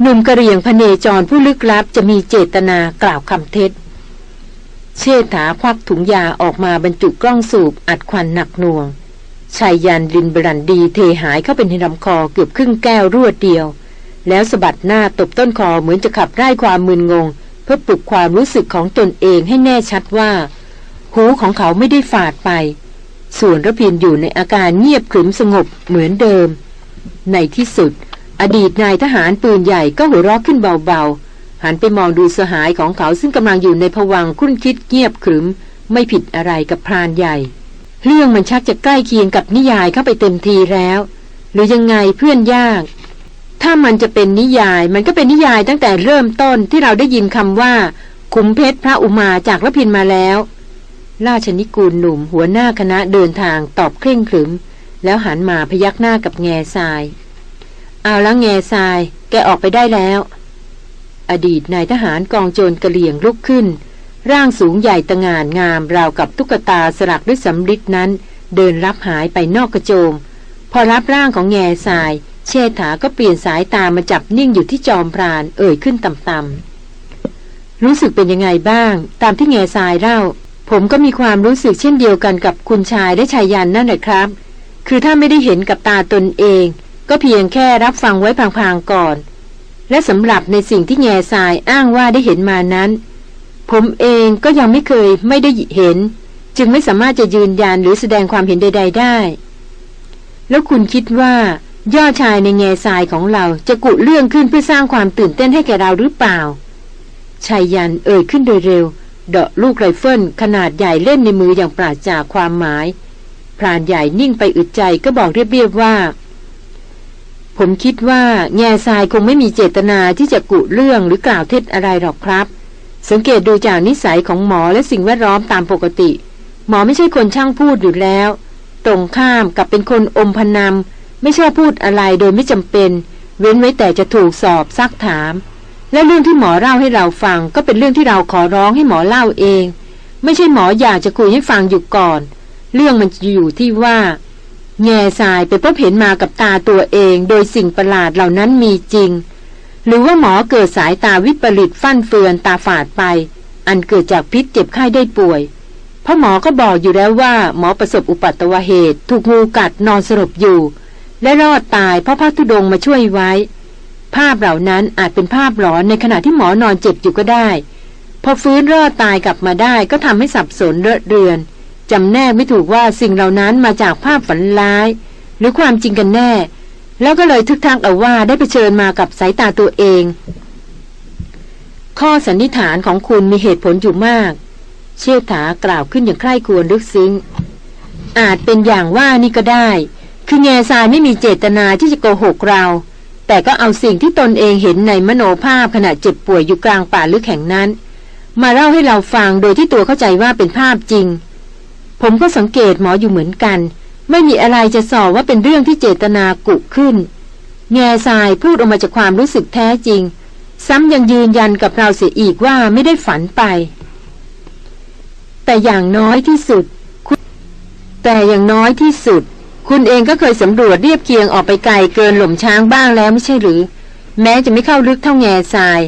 หนุ่มกระเรียงพเนจรผู้ลึกลับจะมีเจตนากล่าวคำเท็จ เชษฐาควักถุงยาออกมาบรรจุกล้องสูบอัดควันหนักหน่วงชายยันลินบรันดีเทหายเข้าเป็นในลำคอเกือบครึ่งแก้วรวดเดียว แล้วสะบัดหน้าตบต้นคอเหมือนจะขับไล่ความมึนงง เพื่อปลุกความรู้สึกของตนเองให้แน่ชัดว่า หูของเขาไม่ได้ฝาดไป ส่วนระพินอยู่ในอาการเงียบขรึมสงบเหมือนเดิม ในที่สุด อดีตนายทหารปืนใหญ่ก็หัวเราะขึ้นเบาๆ หันไปมองดูสหายของเขาซึ่งกำลังอยู่ในผวังคุ้นคิดเงียบขรึม ไม่ผิดอะไรกับพรานใหญ่ เรื่องมันชักจะใกล้เคียงกับนิยายเข้าไปเต็มทีแล้ว หรือยังไงเพื่อนยาก ถ้ามันจะเป็นนิยายมันก็เป็นนิยายตั้งแต่เริ่มต้นที่เราได้ยินคำว่าขุมเพชรพระอุมาจากระพินมาแล้ว ราชนิกูลหนุ่มหัวหน้าคณะเดินทางตอบเคร่งขรึม แล้วหันมาพยักหน้ากับแง่ทราย เอาละแง่ทราย แกออกไปได้แล้ว อดีตนายทหารกองโจรกระเหลี่ยงลุกขึ้น ร่างสูงใหญ่ตะงานงามราวกับตุ๊กตาสลักด้วยสำริดนั้น เดินรับหายไปนอกกระโจม พอรับร่างของแง่ทราย เชษฐาก็เปลี่ยนสายตามาจับนิ่งอยู่ที่จอมพราน เอ่ยขึ้นต่ำๆรู้สึกเป็นยังไงบ้าง ตามที่แง่ทรายเล่าผมก็มีความรู้สึกเช่นเดียวกันกับคุณชายและชายยันนั่นแหละครับ คือถ้าไม่ได้เห็นกับตาตนเอง ก็เพียงแค่รับฟังไว้พางๆก่อน และสำหรับในสิ่งที่แง่ทรายอ้างว่าได้เห็นมานั้น ผมเองก็ยังไม่เคยไม่ได้เห็น จึงไม่สามารถจะยืนยันหรือแสดงความเห็นใด ๆ ได้ แล้วคุณคิดว่าย่อชายในแง่ทรายของเราจะกุเรื่องขึ้นเพื่อสร้างความตื่นเต้นให้แก่เราหรือเปล่าชายยันเอ่ยขึ้นโดยเร็ว เดาะลูกไรเฟิลขนาดใหญ่เล่นในมืออย่างปราศจากความหมาย รานใหญ่นิ่งไปอึดใจก็บอกเรียบๆว่า ผมคิดว่าแง่ทรายคงไม่มีเจตนาที่จะกุเรื่องหรือกล่าวเท็จอะไรหรอกครับ สังเกตดูจากนิสัยของหมอและสิ่งแวดล้อมตามปกติ หมอไม่ใช่คนช่างพูดอยู่แล้ว ตรงข้ามกับเป็นคนอมพนำไม่ชอบพูดอะไรโดยไม่จำเป็น เว้นไว้แต่จะถูกสอบซักถาม และเรื่องที่หมอเล่าให้เราฟัง ก็เป็นเรื่องที่เราขอร้องให้หมอเล่าเอง ไม่ใช่หมออยากจะคุยให้ฟังอยู่ก่อน เรื่องมันอยู่ที่ว่า แง่ทรายไปพบเห็นมากับตาตัวเอง โดยสิ่งประหลาดเหล่านั้นมีจริง หรือว่าหมอเกิดสายตาวิปริตฟั่นเฟือนตาฝาดไป อันเกิดจากพิษเจ็บไข้ได้ป่วย เพราะหมอก็บอกอยู่แล้วว่า หมอประสบอุปัตวเหตุ ถูกงูกัดนอนสลบอยู่ และรอดตายเพราะพระธุดงมาช่วยไว้ ภาพเหล่านั้นอาจเป็นภาพหลอนในขณะที่หมอนอนเจ็บอยู่ก็ได้ พอฟื้นรอดตายกลับมาได้ก็ทำให้สับสนเรอะเรือน จำแนกไม่ถูกว่าสิ่งเหล่านั้นมาจากภาพฝันร้าย หรือความจริงกันแน่ แล้วก็เลยทึกทักเอาว่าได้ไปเชิญมากับสายตาตัวเอง ข้อสันนิษฐานของคุณมีเหตุผลอยู่มาก เชษฐากล่าวขึ้นอย่างใคร่ควรลึกซึ้ง อาจเป็นอย่างว่านี่ก็ได้ คือแง่ทรายไม่มีเจตนาที่จะโกหกเรา แต่ก็เอาสิ่งที่ตนเองเห็นในมโนภาพขณะเจ็บป่วยอยู่กลางป่าลึกแห่งนั้น มาเล่าให้เราฟังโดยที่ตัวเข้าใจว่าเป็นภาพจริง ผมก็สังเกตหมออยู่เหมือนกัน ไม่มีอะไรจะสอบว่าเป็นเรื่องที่เจตนากุขึ้น แง่ทรายพูดออกมาจากความรู้สึกแท้จริง ซ้ำยังยืนยันกับเราเสียอีกว่าไม่ได้ฝันไป แต่อย่างน้อยที่สุด แต่อย่างน้อยที่สุด คุณเองก็เคยสำรวจเรียบเคียงออกไปไกลเกินหล่มช้างบ้างแล้วไม่ใช่หรือ แม้จะไม่เข้าลึกเท่าแง่ทราย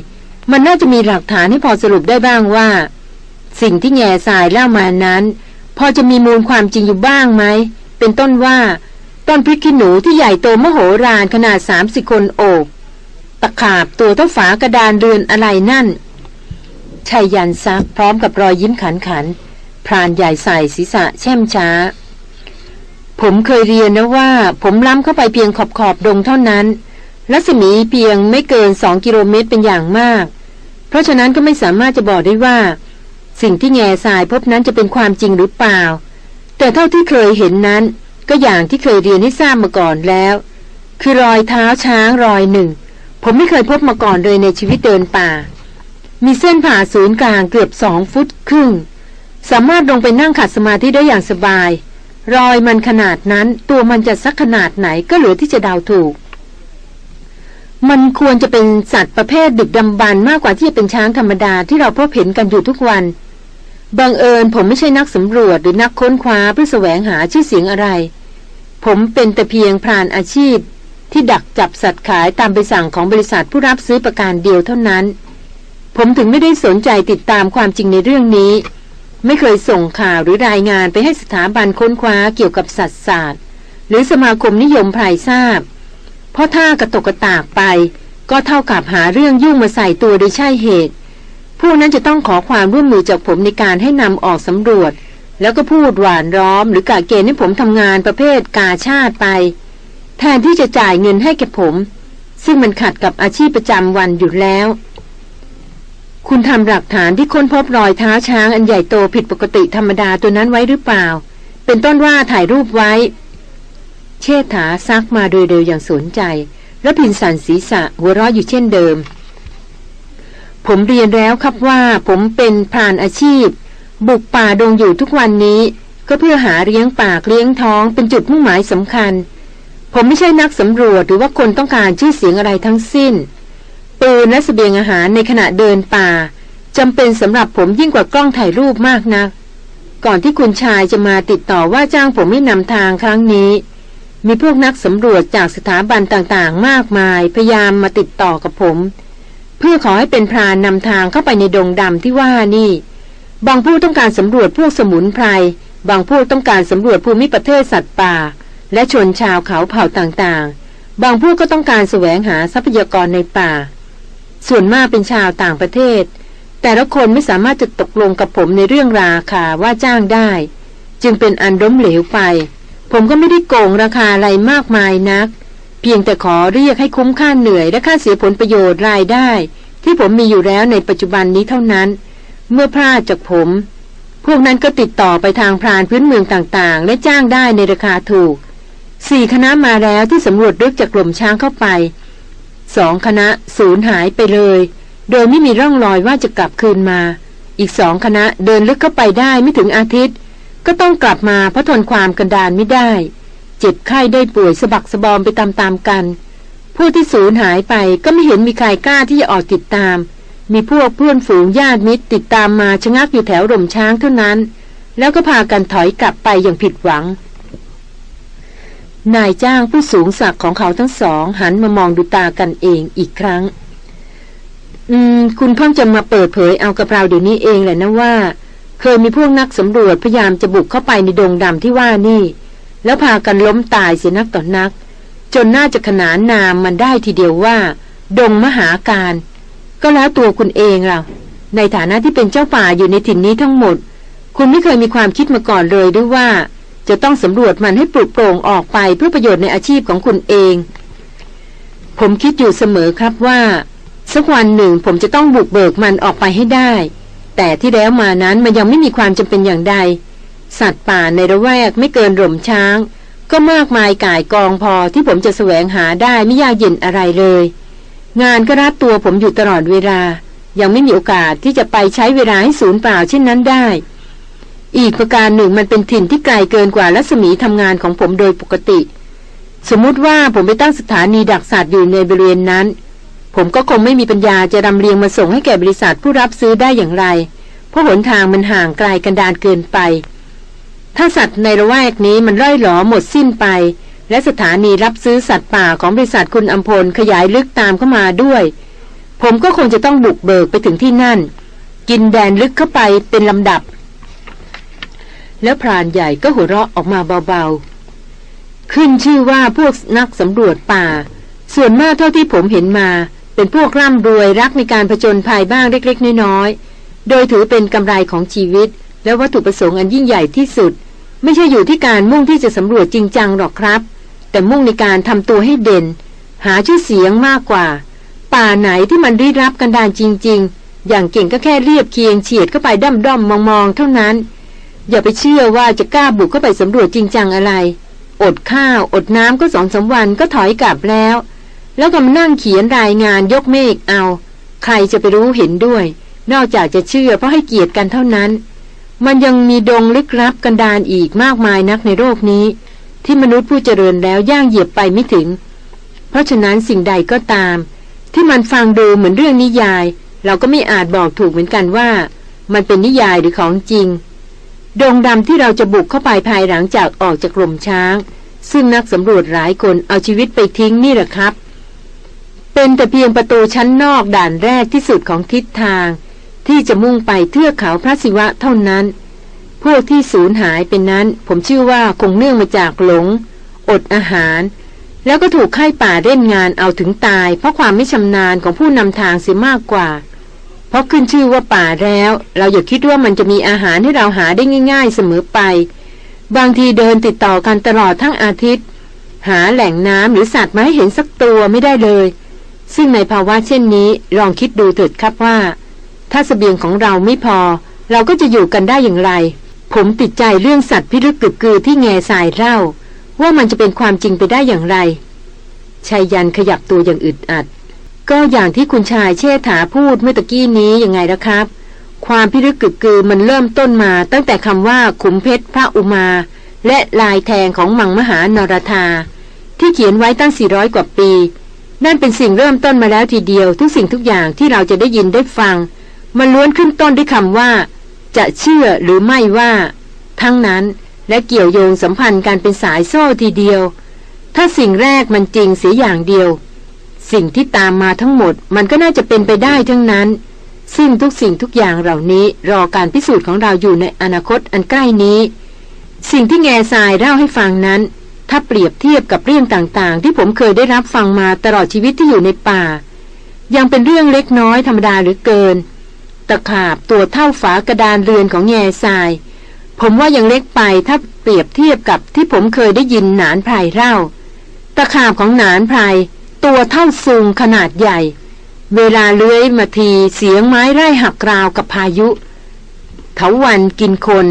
มันน่าจะมีหลักฐานให้พอสรุปได้บ้างว่า สิ่งที่แง่ทรายเล่ามานั้น พอจะมีมูลความจริงอยู่บ้างไหม เป็นต้นว่า ต้นพริกขี้หนูที่ใหญ่โตมโหฬารขนาดสามสิคนโอบ ตะขาบตัวเท่าฝากระดานเรือนอะไรนั่นชายยันซักพร้อมกับรอยยิ้มขันขัน พรานใหญ่ใส่ศีรษะแช่มช้า ผมเคยเรียนนะว่า ผมล้ำเข้าไปเพียงขอบขอบดงเท่านั้นรัศมีเพียงไม่เกินสองกิโลเมตรเป็นอย่างมาก เพราะฉะนั้นก็ไม่สามารถจะบอกได้ว่า สิ่งที่แง่ทรายพบนั้นจะเป็นความจริงหรือเปล่า แต่เท่าที่เคยเห็นนั้น ก็อย่างที่เคยเรียนให้ทราบมาก่อนแล้ว คือรอยเท้าช้างรอยหนึ่ง ผมไม่เคยพบมาก่อนเลยในชีวิตเดินป่า มีเส้นผ่าศูนย์กลางเกือบสองฟุตครึ่ง สามารถลงไปนั่งขัดสมาธิได้อย่างสบาย รอยมันขนาดนั้นตัวมันจะสักขนาดไหนก็เหลือที่จะเดาถูกมันควรจะเป็นสัตว์ประเภทดึกดำบรรมากกว่าที่จะเป็นช้างธรรมดาที่เราพบเห็นกันอยู่ทุกวัน บังเอิญผมไม่ใช่นักสำรวจหรือนักค้นคว้าเพื่อแสวงหาชื่อเสียงอะไร ผมเป็นแต่เพียงพรานอาชีพ ที่ดักจับสัตว์ขายตามไปสั่งของบริษัทผู้รับซื้อประการเดียวเท่านั้น ผมถึงไม่ได้สนใจติดตามความจริงในเรื่องนี้ ไม่เคยส่งข่าวหรือรายงานไปให้สถาบันค้นคว้าเกี่ยวกับสัตว์ศาสตร์ หรือสมาคมนิยมไพรทราบ เพราะถ้ากระตกกระตากไป ก็เท่ากับหาเรื่องยุ่งมาใส่ตัวโดยใช่เหตุ ผู้นั้นจะต้องขอความร่วมมือจากผมในการให้นำออกสำรวจ แล้วก็พูดหวานร้อม หรือกะเกณฑ์ให้ผมทำงานประเภทกาชาติไป แทนที่จะจ่ายเงินให้แก่ผม ซึ่งมันขัดกับอาชีพประจำวันอยู่แล้ว คุณทำหลักฐานที่ค้นพบรอยเท้าช้างอันใหญ่โตผิดปกติธรรมดาตัวนั้นไว้หรือเปล่า เป็นต้นว่าถ่ายรูปไว้ เชษฐาซักมาโดยเร็วอย่างสนใจ แล้วพินสันศีรษะหัวเราะอยู่เช่นเดิม ผมเรียนแล้วครับว่าผมเป็นพรานอาชีพ บุกป่าดงอยู่ทุกวันนี้ ก็เพื่อหาเลี้ยงปากเลี้ยงท้องเป็นจุดมุ่งหมายสำคัญ ผมไม่ใช่นักสำรวจหรือว่าคนต้องการชื่อเสียงอะไรทั้งสิ้น ปืนและสเสบียงอาหารในขณะเดินป่าจำเป็นสำหรับผมยิ่งกว่ากล้องถ่ายรูปมากนะัก ก่อนที่คุณชายจะมาติดต่อว่าจ้างผมให้นำทางครั้งนี้ มีพวกนักสำรวจจากสถาบันต่างๆ มากมาย พยายามมาติดต่อกับผม พื่อขอให้เป็นพรานนำทางเข้าไปในดงดำที่ว่านี่ บางผู้ต้องการสำรวจพวกสมุนไพร บางผู้ต้องการสำรวจภูมิประเทศสัตว์ป่า และชนชาวเขาเผ่าต่างๆ บางพวกก็ต้องการแสวงหาทรัพยากรในป่า ส่วนมากเป็นชาวต่างประเทศ แต่ละคนไม่สามารถจะตกลงกับผมในเรื่องราคาว่าจ้างได้ จึงเป็นอันล้มเหลวไป ผมก็ไม่ได้โกงราคาอะไรมากมายนัก เพียงแต่ขอเรียกให้คุ้มค่าเหนื่อยและค่าเสียผลประโยชน์รายได้ ที่ผมมีอยู่แล้วในปัจจุบันนี้เท่านั้น เมื่อพลาดจากผม พวกนั้นก็ติดต่อไปทางพรานพื้นเมืองต่างๆ และจ้างได้ในราคาถูกสี่คณะมาแล้วที่สำรวจลึกจากกล่มช้างเข้าไปสองคณะสูญหายไปเลย โดยไม่มีร่องรอยว่าจะกลับคืนมา อีกสองคณะเดินลึกเข้าไปได้ไม่ถึงอาทิตย์ ก็ต้องกลับมาเพราะทนความกันดานไม่ได้ เจ็บไข้ได้ป่วยสะบักสะบอมไปตามๆกัน ผู้ที่สูญหายไปก็ไม่เห็นมีใครกล้าที่จะออกติดตาม มีพวกเพื่อนฝูงญาติมิตรติดตามมาชะงักอยู่แถวร่มช้างเท่านั้น แล้วก็พากันถอยกลับไปอย่างผิดหวัง นายจ้างผู้สูงศักดิ์ของเขาทั้งสอง หันมามองดูตากันเองอีกครั้ง อืม คุณเพิ่งจะมาเปิดเผยเอากับเราเดี๋ยวนี้เองแหละนะว่า เคยมีพวกนักสำรวจพยายามจะบุกเข้าไปในดงดำที่ว่านี่ แล้วพากันล้มตายเสียนักต่อนัก จนน่าจะขนานนามมันได้ทีเดียวว่า ดงมหาการ ก็แล้วตัวคุณเองเราในฐานะที่เป็นเจ้าป่าอยู่ในถิ่นนี้ทั้งหมด คุณไม่เคยมีความคิดมาก่อนเลยด้วยว่า จะต้องสำรวจมันให้ปลุกโปร่งออกไปเพื่อประโยชน์ในอาชีพของคุณเอง ผมคิดอยู่เสมอครับว่า สักวันหนึ่งผมจะต้องบุกเบิกมันออกไปให้ได้ แต่ที่แล้วมานั้นมันยังไม่มีความจำเป็นอย่างใด สัตว์ป่าในระแวกไม่เกินหล่มช้าง ก็มากมายก่ายกองพอที่ผมจะแสวงหาได้ไม่ยากเย็นอะไรเลย งานก็รัดตัวผมอยู่ตลอดเวลา ยังไม่มีโอกาสที่จะไปใช้เวลาให้สูญเปล่าเช่นนั้นได้ อีกประการหนึ่งมันเป็นถิ่นที่ไกลเกินกว่ารัศมีทำงานของผมโดยปกติ สมมุติว่าผมไปตั้งสถานีดักสัตว์อยู่ในบริเวณนั้น ผมก็คงไม่มีปัญญาจะรำเลียงมาส่งให้แก่บริษัทผู้รับซื้อได้อย่างไร เพราะหนทางมันห่างไกลกันดานเกินไป ถ้าสัตว์ในระแวกนี้มันร่อยหลอหมดสิ้นไป และสถานีรับซื้อสัตว์ป่าของบริษัทคุณอัมพลขยายลึกตามเข้ามาด้วย ผมก็คงจะต้องบุกเบิกไปถึงที่นั่น กินแดนลึกเข้าไปเป็นลำดับ แล้วพรานใหญ่ก็หัวเราะออกมาเบาๆ ขึ้นชื่อว่าพวกนักสำรวจป่า ส่วนมากเท่าที่ผมเห็นมา เป็นพวกร่ำรวยรักในการผจญภัยบ้างเล็กๆน้อยๆโดยถือเป็นกำไรของชีวิตและวัตถุประสงค์อันยิ่งใหญ่ที่สุด ไม่ใช่อยู่ที่การมุ่งที่จะสำรวจจริงจังหรอกครับ แต่มุ่งในการทำตัวให้เด่น หาชื่อเสียงมากกว่า ป่าไหนที่มันรีรับกันดานจริง ๆ อย่างเก่งก็แค่เรียบเคียงเฉียดเข้าไปด้อมๆมองๆเท่านั้น อย่าไปเชื่อว่าจะกล้าบุกเข้าไปสำรวจจริงจังอะไร อดข้าว อดน้ำก็สองสาวันก็ถอยกลับแล้ว แล้วก็มานั่งเขียนรายงานยกเมฆเอา ใครจะไปรู้เห็นด้วย นอกจากจะเชื่อเพราะให้เกียรติกันเท่านั้น มันยังมีดงลึกลับกันดานอีกมากมายนักในโลกนี้ ที่มนุษย์ผู้เจริญแล้วย่างเหยียบไปไม่ถึง เพราะฉะนั้นสิ่งใดก็ตาม ที่มันฟังดูเหมือนเรื่องนิยาย เราก็ไม่อาจบอกถูกเหมือนกันว่า มันเป็นนิยายหรือของจริง ดงดำที่เราจะบุกเข้าไปภายหลังจากออกจากกลมช้าง ซึ่งนักสำรวจหลายคนเอาชีวิตไปทิ้งนี่แหละครับ เป็นแต่เพียงประตูชั้นนอกด่านแรกที่สุดของทิศทาง ที่จะมุ่งไปเทือกเขาพระศิวะเท่านั้น พวกที่สูญหายเป็นนั้น ผมเชื่อว่าคงเนื่องมาจากหลง อดอาหาร แล้วก็ถูกไข้ป่าเล่นงานเอาถึงตาย เพราะความไม่ชำนาญของผู้นำทางเสียมากกว่า เพราะขึ้นชื่อว่าป่าแล้ว เราอย่าคิดว่ามันจะมีอาหารให้เราหาได้ง่าย ๆ เสมอไป บางทีเดินติดต่อกันตลอดทั้งอาทิตย์ หาแหล่งน้ำหรือสัตว์มาให้เห็นสักตัวไม่ได้เลย ซึ่งในภาวะเช่นนี้ลองคิดดูเถิดครับว่า ถ้าสเสบียงของเราไม่พอ เราก็จะอยู่กันได้อย่างไร ผมติดใจเรื่องสัตว์พิรึกกึกกือที่แง่สายเล่า ว่ามันจะเป็นความจริงไปได้อย่างไรชายยันขยับตัวอย่างอึดอัด ก็อย่างที่คุณชายเชษฐาพูดเมื่อตะกี้นี้ยังไงนะครับ ความพิรึกกึกกือมันเริ่มต้นมา ตั้งแต่คำว่าขุมเพชรพระอุมา และลายแทงของมังมหานรธาที่เขียนไว้ตั้ง 400 กว่าปี นั่นเป็นสิ่งเริ่มต้นมาแล้วทีเดียวทุกสิ่งทุกอย่างที่เราจะได้ยินได้ฟัง มันล้วนขึ้นต้นด้วยคำว่า จะเชื่อหรือไม่ว่า ทั้งนั้นและเกี่ยวโยงสัมพันธ์การเป็นสายโซ่ทีเดียว ถ้าสิ่งแรกมันจริงเสียอย่างเดียว สิ่งที่ตามมาทั้งหมดมันก็น่าจะเป็นไปได้ทั้งนั้น ซึ่งทุกสิ่งทุกอย่างเหล่านี้รอการพิสูจน์ของเราอยู่ในอนาคตอันใกล้นี้ สิ่งที่แง่ทรายเล่าให้ฟังนั้น ถ้าเปรียบเทียบกับเรื่องต่างๆ ที่ผมเคยได้รับฟังมาตลอดชีวิตที่อยู่ในป่า ยังเป็นเรื่องเล็กน้อยธรรมดาหรือเกิน ตะขาบตัวเท่าฝากระดานเรือนของแง่ทราย ผมว่ายังเล็กไปถ้าเปรียบเทียบกับที่ผมเคยได้ยินหนานไพรเล่า ตะขาบของหนานไพรตัวเท่าซุงขนาดใหญ่ เวลาเลื้อยมาทีเสียงไม้ไร่หักราวกับพายุเถาวัลย์กินคน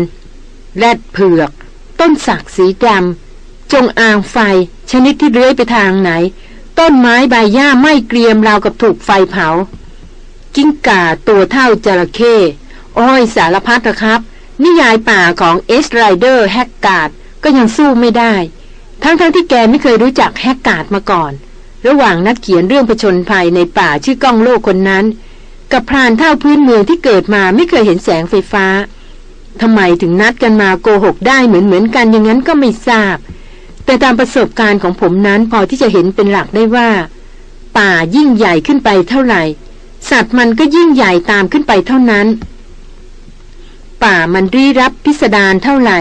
แรดเผือก ต้นสักสีดำจงอางไฟ ชนิดที่เลื้อยไปทางไหน ต้นไม้ใบหญ้าไหม้เกรียมราวกับถูกไฟเผา กิ้งก่าตัวเท่าจระเข้ โอ๊ยสารพัดนะครับ นิยายป่าของเอชไรเดอร์แฮกการ์ดก็ยังสู้ไม่ได้ ทั้งๆทที่แกไม่เคยรู้จักแฮกการ์ดมาก่อน ระหว่างนักเขียนเรื่องผชนภัยในป่าชื่อก้องโลกคนนั้น กับพรานเท่าพื้นเมืองที่เกิดมาไม่เคยเห็นแสงไฟฟ้าทำไมถึงนัดกันมาโกหกได้เหมือนเหมือนกันอย่างนั้นก็ไม่ทราบ แต่ตามประสบการณ์ของผมนั้นพอที่จะเห็นเป็นหลักได้ว่า ป่ายิ่งใหญ่ขึ้นไปเท่าไหร่ สัตว์มันก็ยิ่งใหญ่ตามขึ้นไปเท่านั้น ป่ามันรีรับพิสดารเท่าไหร่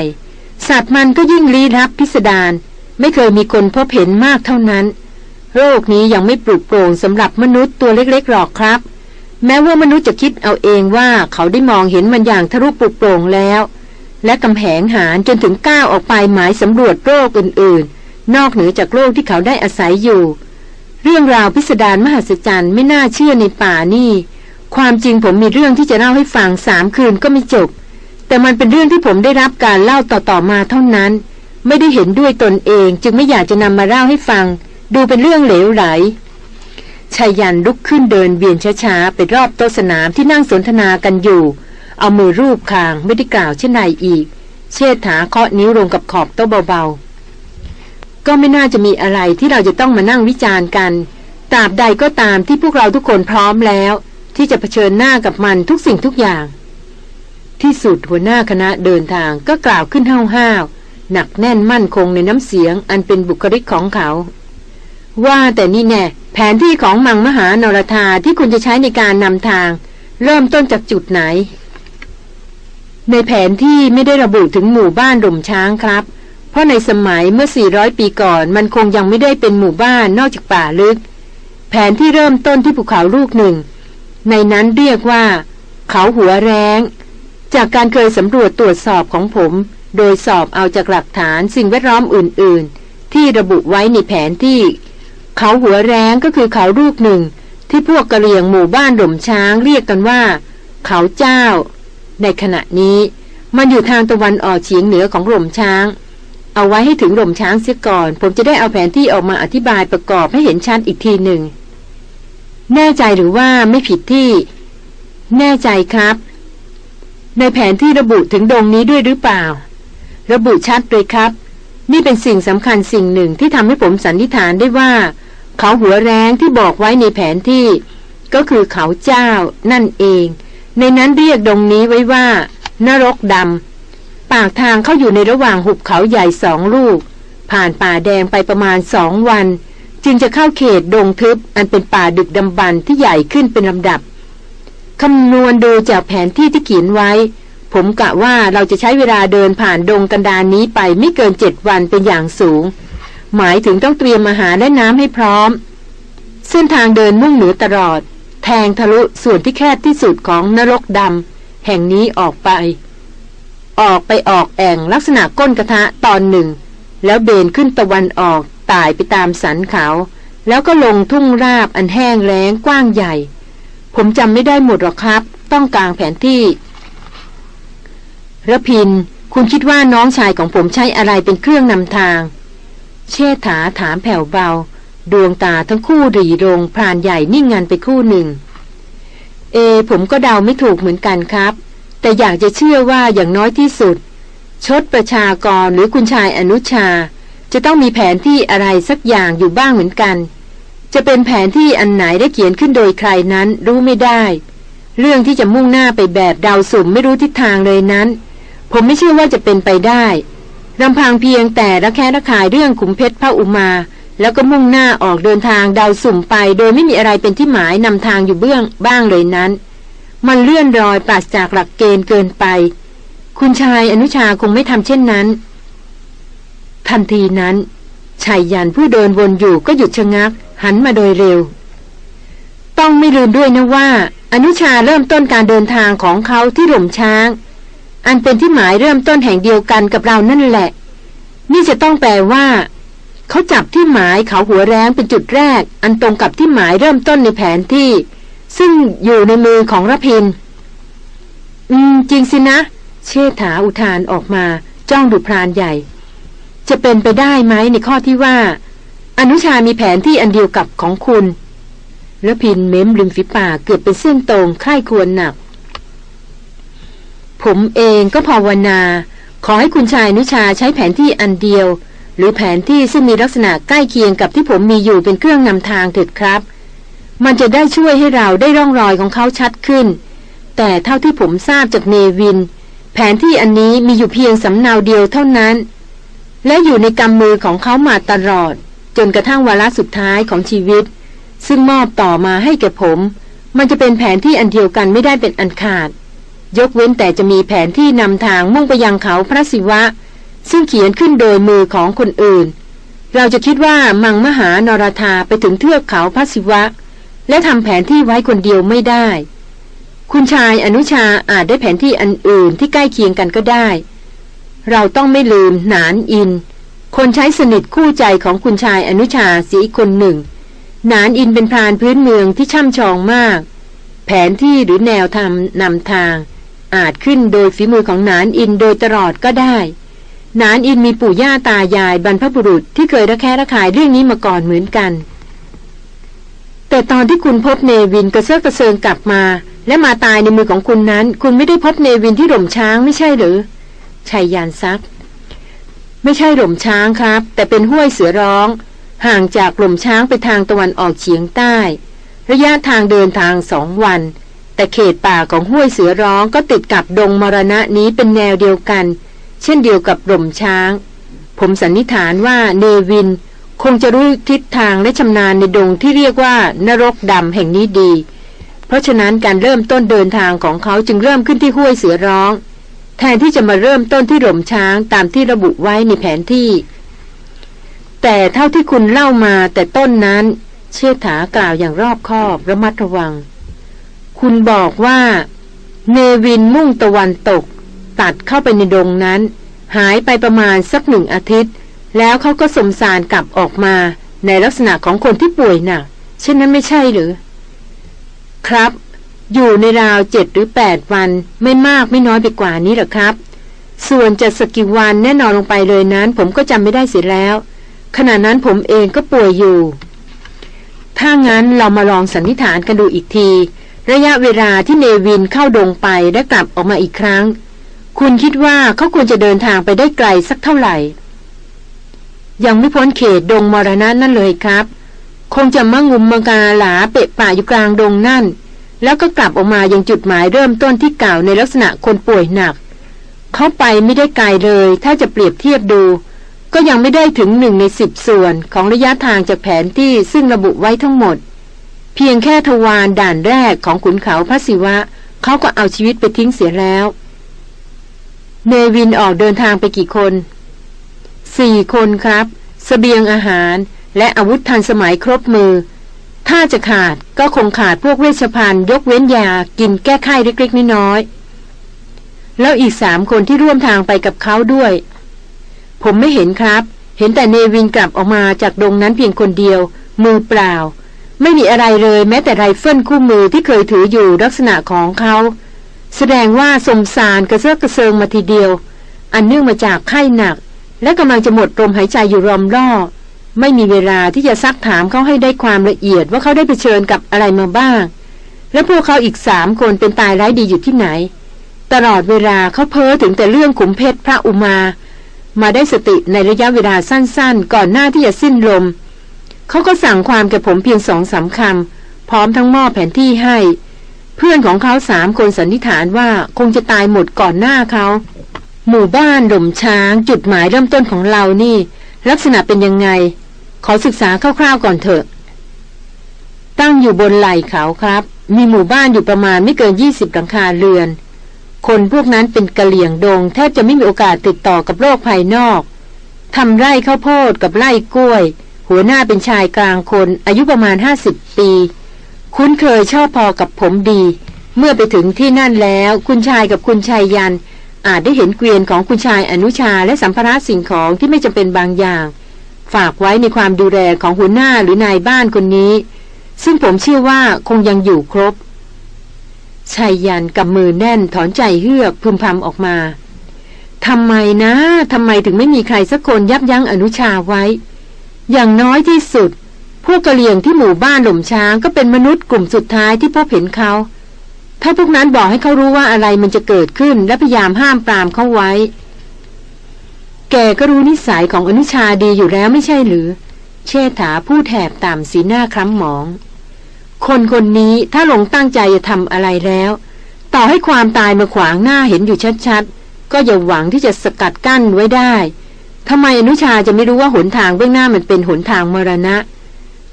สัตว์มันก็ยิ่งรีรับพิสดารไม่เคยมีคนพบเห็นมากเท่านั้น โรคนี้ยังไม่ปลุกโปร่งสำหรับมนุษย์ตัวเล็กๆหรอกครับ แม้ว่ามนุษย์จะคิดเอาเองว่าเขาได้มองเห็นมันอย่างทะลุปลุกโปร่งแล้ว และกำแหงหารจนถึงก้าวออกไปหมายสำรวจโรคอื่นๆ นอกเหนือจากโลกที่เขาได้อาศัยอยู่ เรื่องราวพิสดารมหัศจรรย์ไม่น่าเชื่อในป่านี่ ความจริงผมมีเรื่องที่จะเล่าให้ฟังสามคืนก็ไม่จบ แต่มันเป็นเรื่องที่ผมได้รับการเล่าต่อๆมาเท่านั้น ไม่ได้เห็นด้วยตนเอง จึงไม่อยากจะนำมาเล่าให้ฟัง ดูเป็นเรื่องเหลวไหลชายันลุกขึ้นเดินเบียนช้าๆไปรอบโต๊ะสนามที่นั่งสนทนากันอยู่ เอามือรูปคางไม่ได้กล่าวเช่นไรอีก เชษฐาเคาะนิ้วลงกับขอบโต๊ะเบาๆ ก็ไม่น่าจะมีอะไรที่เราจะต้องมานั่งวิจารณ์กันตราบใดก็ตามที่พวกเราทุกคนพร้อมแล้ว ที่จะเผชิญหน้ากับมันทุกสิ่งทุกอย่าง ที่สุดหัวหน้าคณะเดินทางก็กล่าวขึ้นห้าวๆหนักแน่นมั่นคงในน้ำเสียงอันเป็นบุคลิกของเขา ว่าแต่นี่แน่แผนที่ของมังมหานรธาที่คุณจะใช้ในการนำทาง เริ่มต้นจากจุดไหน ในแผนที่ไม่ได้ระบุถึงหมู่บ้านหลมช้างครับ เพราะในสมัยเมื่อ 400 ปีก่อนมันคงยังไม่ได้เป็นหมู่บ้านนอกจากป่าลึก แผนที่เริ่มต้นที่ภูเขาลูกหนึ่ง ในนั้นเรียกว่า เขาหัวแรง จากการเคยสำรวจตรวจสอบของผม โดยสอบเอาจากหลักฐานสิ่งแวดล้อมอื่น ๆ ที่ระบุไว้ในแผนที่ เขาหัวแรงก็คือเขาลูกหนึ่ง ที่พวกกะเหลี่ยงหมู่บ้านหล่มช้างเรียกกันว่า เขาเจ้า ในขณะนี้มันอยู่ทางตะวันออกเฉียงเหนือของหล่มช้าง เอาไว้ให้ถึงลมช้างเสียก่อน ผมจะได้เอาแผนที่ออกมาอธิบายประกอบให้เห็นชัดอีกทีหนึ่ง แน่ใจหรือว่าไม่ผิดที่ แน่ใจครับ ในแผนที่ระบุถึงดงนี้ด้วยหรือเปล่า ระบุชัดเลยครับ นี่เป็นสิ่งสำคัญสิ่งหนึ่งที่ทำให้ผมสันนิษฐานได้ว่า เขาหัวแรงที่บอกไว้ในแผนที่ ก็คือเขาเจ้านั่นเอง ในนั้นเรียกดงนี้ไว้ว่านรกดำ ปากทางเข้าอยู่ในระหว่างหุบเขาใหญ่สองลูก ผ่านป่าแดงไปประมาณสองวัน จึงจะเข้าเขตดงทึบอันเป็นป่าดึกดำบรรที่ใหญ่ขึ้นเป็นลำดับคำนวณดูจากแผนที่ที่เขียนไว้ ผมกะว่าเราจะใช้เวลาเดินผ่านดงกันดานนี้ไปไม่เกินเจ็ดวันเป็นอย่างสูง หมายถึงต้องเตรียมอาหารและน้ำให้พร้อม เส้นทางเดินมุ่งเหนือตลอด แทงทะลุส่วนที่แคบที่สุดของนรกดำแห่งนี้ออกไป ออกไปออกแอ่งลักษณะก้นกระทะตอนหนึ่ง แล้วเบนขึ้นตะวันออกตายไปตามสันเขา แล้วก็ลงทุ่งราบอันแห้งแล้งกว้างใหญ่ ผมจำไม่ได้หมดหรอกครับ ต้องกลางแผนที่ระพิน คุณคิดว่าน้องชายของผมใช้อะไรเป็นเครื่องนำทาง เชษฐาถามแผ่วเบา ดวงตาทั้งคู่รีรงพรานใหญ่นิ่งงันไปคู่หนึ่ง เอ ผมก็เดาไม่ถูกเหมือนกันครับ แต่อยากจะเชื่อว่าอย่างน้อยที่สุด ชดประชากรหรือคุณชายอนุชา จะต้องมีแผนที่อะไรสักอย่างอยู่บ้างเหมือนกัน จะเป็นแผนที่อันไหนได้เขียนขึ้นโดยใครนั้นรู้ไม่ได้ เรื่องที่จะมุ่งหน้าไปแบบเดาสุ่มไม่รู้ทิศทางเลยนั้น ผมไม่เชื่อว่าจะเป็นไปได้ลำพังเพียงแต่ละแค่ละขายเรื่องขุมเพชรพระอุมา แล้วก็มุ่งหน้าออกเดินทางเดาสุ่มไป โดยไม่มีอะไรเป็นที่หมายนำทางอยู่เบื้องบ้างเลยนั้น มันเลื่อนรอยปราศจากหลักเกณฑ์เกินไป คุณชายอนุชาคงไม่ทำเช่นนั้น ทันทีนั้นชายยันผู้เดินวนอยู่ก็หยุดชะงัก หันมาโดยเร็ว ต้องไม่ลืมด้วยนะว่า อนุชาเริ่มต้นการเดินทางของเขาที่หล่มช้าง อันเป็นที่หมายเริ่มต้นแห่งเดียวกันกับเรานั่นแหละ นี่จะต้องแปลว่าเขาจับที่หมายเขาหัวแรงเป็นจุดแรก อันตรงกับที่หมายเริ่มต้นในแผนที่ ซึ่งอยู่ในมือของรพิน อืม จริงสินะ เชษฐาอุทานออกมา จ้องดูพรานใหญ่ จะเป็นไปได้ไหมในข้อที่ว่า อนุชามีแผนที่อันเดียวกับของคุณแล้วพินเม้มริมฝีปากเกือบเป็นเส้นตรงค่ายควรหนัก ผมเองก็ภาวนา ขอให้คุณชายอนุชาใช้แผนที่อันเดียว หรือแผนที่ซึ่งมีลักษณะใกล้เคียงกับที่ผมมีอยู่เป็นเครื่องนำทางเถิดครับ มันจะได้ช่วยให้เราได้ร่องรอยของเขาชัดขึ้น แต่เท่าที่ผมทราบจากเนวิน แผนที่อันนี้มีอยู่เพียงสำเนาเดียวเท่านั้น และอยู่ในกำมือของเขามาตลอด จนกระทั่งวาระสุดท้ายของชีวิต ซึ่งมอบต่อมาให้แก่ผม มันจะเป็นแผนที่อันเดียวกันไม่ได้เป็นอันขาด ยกเว้นแต่จะมีแผนที่นำทางมุ่งไปยังเขาพระศิวะ ซึ่งเขียนขึ้นโดยมือของคนอื่น เราจะคิดว่ามังมหานรธาไปถึงเทือกเขาพระศิวะ และทำแผนที่ไว้คนเดียวไม่ได้ คุณชายอนุชาอาจได้แผนที่อันอื่นที่ใกล้เคียงกันก็ได้ เราต้องไม่ลืมหนานอิน คนใช้สนิทคู่ใจของคุณชายอนุชาสีคนหนึ่ง หนานอินเป็นพรานพื้นเมืองที่ช่ำชองมาก แผนที่หรือแนวทำนำทาง อาจขึ้นโดยฝีมือของหนานอินโดยตลอดก็ได้หนานอินมีปู่ย่าตายายบรรพบุรุษที่เคยระแคะระคายเรื่องนี้มาก่อนเหมือนกัน แต่ตอนที่คุณพบเนวินกระเซาะกระเซิงกลับมา และมาตายในมือของคุณนั้น คุณไม่ได้พบเนวินที่หล่มช้างไม่ใช่หรือชายยานซัก ไม่ใช่หล่มช้างครับ แต่เป็นห้วยเสือร้อง ห่างจากหล่มช้างไปทางตะวันออกเฉียงใต้ ระยะทางเดินทางสองวัน แต่เขตป่าของห้วยเสือร้องก็ติดกับดงมรณะนี้เป็นแนวเดียวกัน เช่นเดียวกับหล่มช้าง ผมสันนิษฐานว่าเนวิน คงจะรู้ทิศทางและชำนาญในดงที่เรียกว่านรกดำแห่งนี้ดี เพราะฉะนั้นการเริ่มต้นเดินทางของเขาจึงเริ่มขึ้นที่ห้วยเสือร้อง แทนที่จะมาเริ่มต้นที่หล่มช้างตามที่ระบุไว้ในแผนที่ แต่เท่าที่คุณเล่ามาแต่ต้นนั้น เชื่อถากล่าวอย่างรอบคอบระมัดระวัง คุณบอกว่า เนวินมุ่งตะวันตก ตัดเข้าไปในดงนั้น หายไปประมาณสักหนึ่งอาทิตย์ แล้วเขาก็สมสารกลับออกมาในลักษณะของคนที่ป่วยหนักเช่นนั้นไม่ใช่หรือ ครับ อยู่ในราวเจ็ดหรือแปดวันไม่มากไม่น้อยไปกว่านี้หรอกครับ ส่วนจะสกกิวันแน่นอนลงไปเลยนั้น ผมก็จำไม่ได้เสียแล้ว ขณะนั้นผมเองก็ป่วยอยู่ ถ้างั้นเรามาลองสันนิษฐานกันดูอีกที ระยะเวลาที่เนวินเข้าดงไปและกลับออกมาอีกครั้ง คุณคิดว่าเขาควรจะเดินทางไปได้ไกลสักเท่าไหร่ ยังไม่พ้นเขตดงมรณะนั่นเลยครับ คงจะมั่งุมมังกาหลาเปะป่าอยู่กลางดงนั่น แล้วก็กลับออกมายังจุดหมายเริ่มต้นที่เก่าในลักษณะคนป่วยหนัก เขาไปไม่ได้ไกลเลย ถ้าจะเปรียบเทียบดู ก็ยังไม่ได้ถึงหนึ่งในสิบส่วนของระยะทางจากแผนที่ซึ่งระบุไว้ทั้งหมด เพียงแค่ทวารด่านแรกของขุนเขาพระศิวะเขาก็เอาชีวิตไปทิ้งเสียแล้ว เนวินออกเดินทางไปกี่คน สี่คนครับสเสบียงอาหารและอาวุธทันสมัยครบมือ ถ้าจะขาดก็คงขาดพวกเวชภัณฑ์ยกเว้นยากินแก้ไข้เล็กๆน้อยๆแล้วอีกสามคนที่ร่วมทางไปกับเขาด้วย ผมไม่เห็นครับ เห็นแต่เนวินกลับออกมาจากดงนั้นเพียงคนเดียว มือเปล่า ไม่มีอะไรเลยแม้แต่ไรเฟิลคู่มือที่เคยถืออยู่ลักษณะของเขาแสดงว่าซมซานกระเซาะกระเซิงมาทีเดียว อันเนื่องมาจากไข้หนัก และกำลังจะหมดลมหายใจอยู่รอมร่อไม่มีเวลาที่จะซักถามเขาให้ได้ความละเอียดว่าเขาได้เผชิญกับอะไรมาบ้าง และพวกเขาอีกสามคนเป็นตายร้ายดีอยู่ที่ไหน ตลอดเวลาเขาเพ้อถึงแต่เรื่องขุมเพชรพระอุมา มาได้สติในระยะเวลาสั้นๆ ก่อนหน้าที่จะสิ้นลม เขาก็สั่งความแก่ผมเพียงสองสามคำ พร้อมทั้งมอบแผนที่ให้ เพื่อนของเขาสามคนสันนิษฐานว่าคงจะตายหมดก่อนหน้าเขา หมู่บ้านหล่มช้าง จุดหมายเริ่มต้นของเรานี่ ลักษณะเป็นยังไง ขอศึกษาคร่าวๆก่อนเถอะ ตั้งอยู่บนไหล่เขาครับ มีหมู่บ้านอยู่ประมาณไม่เกินยี่สิบหลังคาเรือน คนพวกนั้นเป็นกะเหลี่ยงดง แทบจะไม่มีโอกาสติดต่อกับโลกภายนอกทำไร่ข้าวโพดกับไร่กล้วย หัวหน้าเป็นชายกลางคน อายุประมาณห้าสิบปี คุ้นเคยชอบพอกับผมดี เมื่อไปถึงที่นั่นแล้ว คุณชายกับคุณชายยัน อาจได้เห็นเกวียนของคุณชายอนุชาและสัมภาระสิ่งของที่ไม่จำเป็นบางอย่าง ฝากไว้ในความดูแลของหัวหน้าหรือนายบ้านคนนี้ ซึ่งผมเชื่อว่าคงยังอยู่ครบชายยันกับมือแน่นถอนใจเฮือกพึมพำออกมาทำไมนะทำไมถึงไม่มีใครสักคนยับยั้งอนุชาไว้ อย่างน้อยที่สุด พวกกะเหลี่ยงที่หมู่บ้านหล่มช้างก็เป็นมนุษย์กลุ่มสุดท้ายที่พบเห็นเขา ถ้าพวกนั้นบอกให้เขารู้ว่าอะไรมันจะเกิดขึ้นและพยายามห้ามปรามเขาไว้ แกก็รู้นิสัยของอนุชาดีอยู่แล้วไม่ใช่หรือ เชษฐาพูดแถบตามสีหน้าคล้ำหมอง คนคนนี้ถ้าหลงตั้งใจจะทำอะไรแล้ว ต่อให้ความตายมาขวางหน้าเห็นอยู่ชัดๆ ก็อย่าหวังที่จะสกัดกั้นไว้ได้ทำไมอนุชาจะไม่รู้ว่าหนทางเบื้องหน้ามันเป็นหนทางมรณะ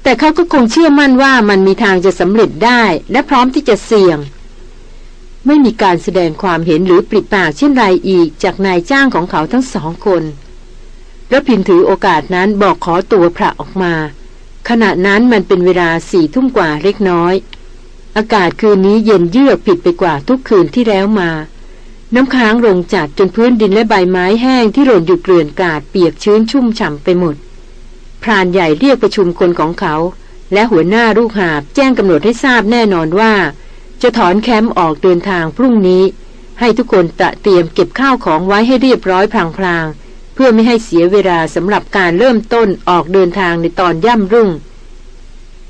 แต่เขาก็คงเชื่อมั่นว่ามันมีทางจะสำเร็จได้ และพร้อมที่จะเสี่ยง ไม่มีการแสดงความเห็นหรือปริปากเช่นไรอีกจากนายจ้างของเขาทั้งสองคนแล้วพินถือโอกาสนั้นบอกขอตัวพระออกมา ขณะนั้นมันเป็นเวลาสี่ทุ่มกว่าเล็กน้อย อากาศคืนนี้เย็นเยือกผิดไปกว่าทุกคืนที่แล้วมา น้ำค้างลงจัดจนพื้นดินและใบไม้แห้งที่หล่นอยู่เกลื่อนกาดเปียกชื้นชุ่มฉ่ำไปหมด พรานใหญ่เรียกประชุมคนของเขา และหัวหน้าลูกหาบแจ้งกำหนดให้ทราบแน่นอนว่า จะถอนแคมป์ออกเดินทางพรุ่งนี้ ให้ทุกคนตะเตรียมเก็บข้าวของไว้ให้เรียบร้อยพลางๆ เพื่อไม่ให้เสียเวลาสำหรับการเริ่มต้นออกเดินทางในตอนย่ำรุ่ง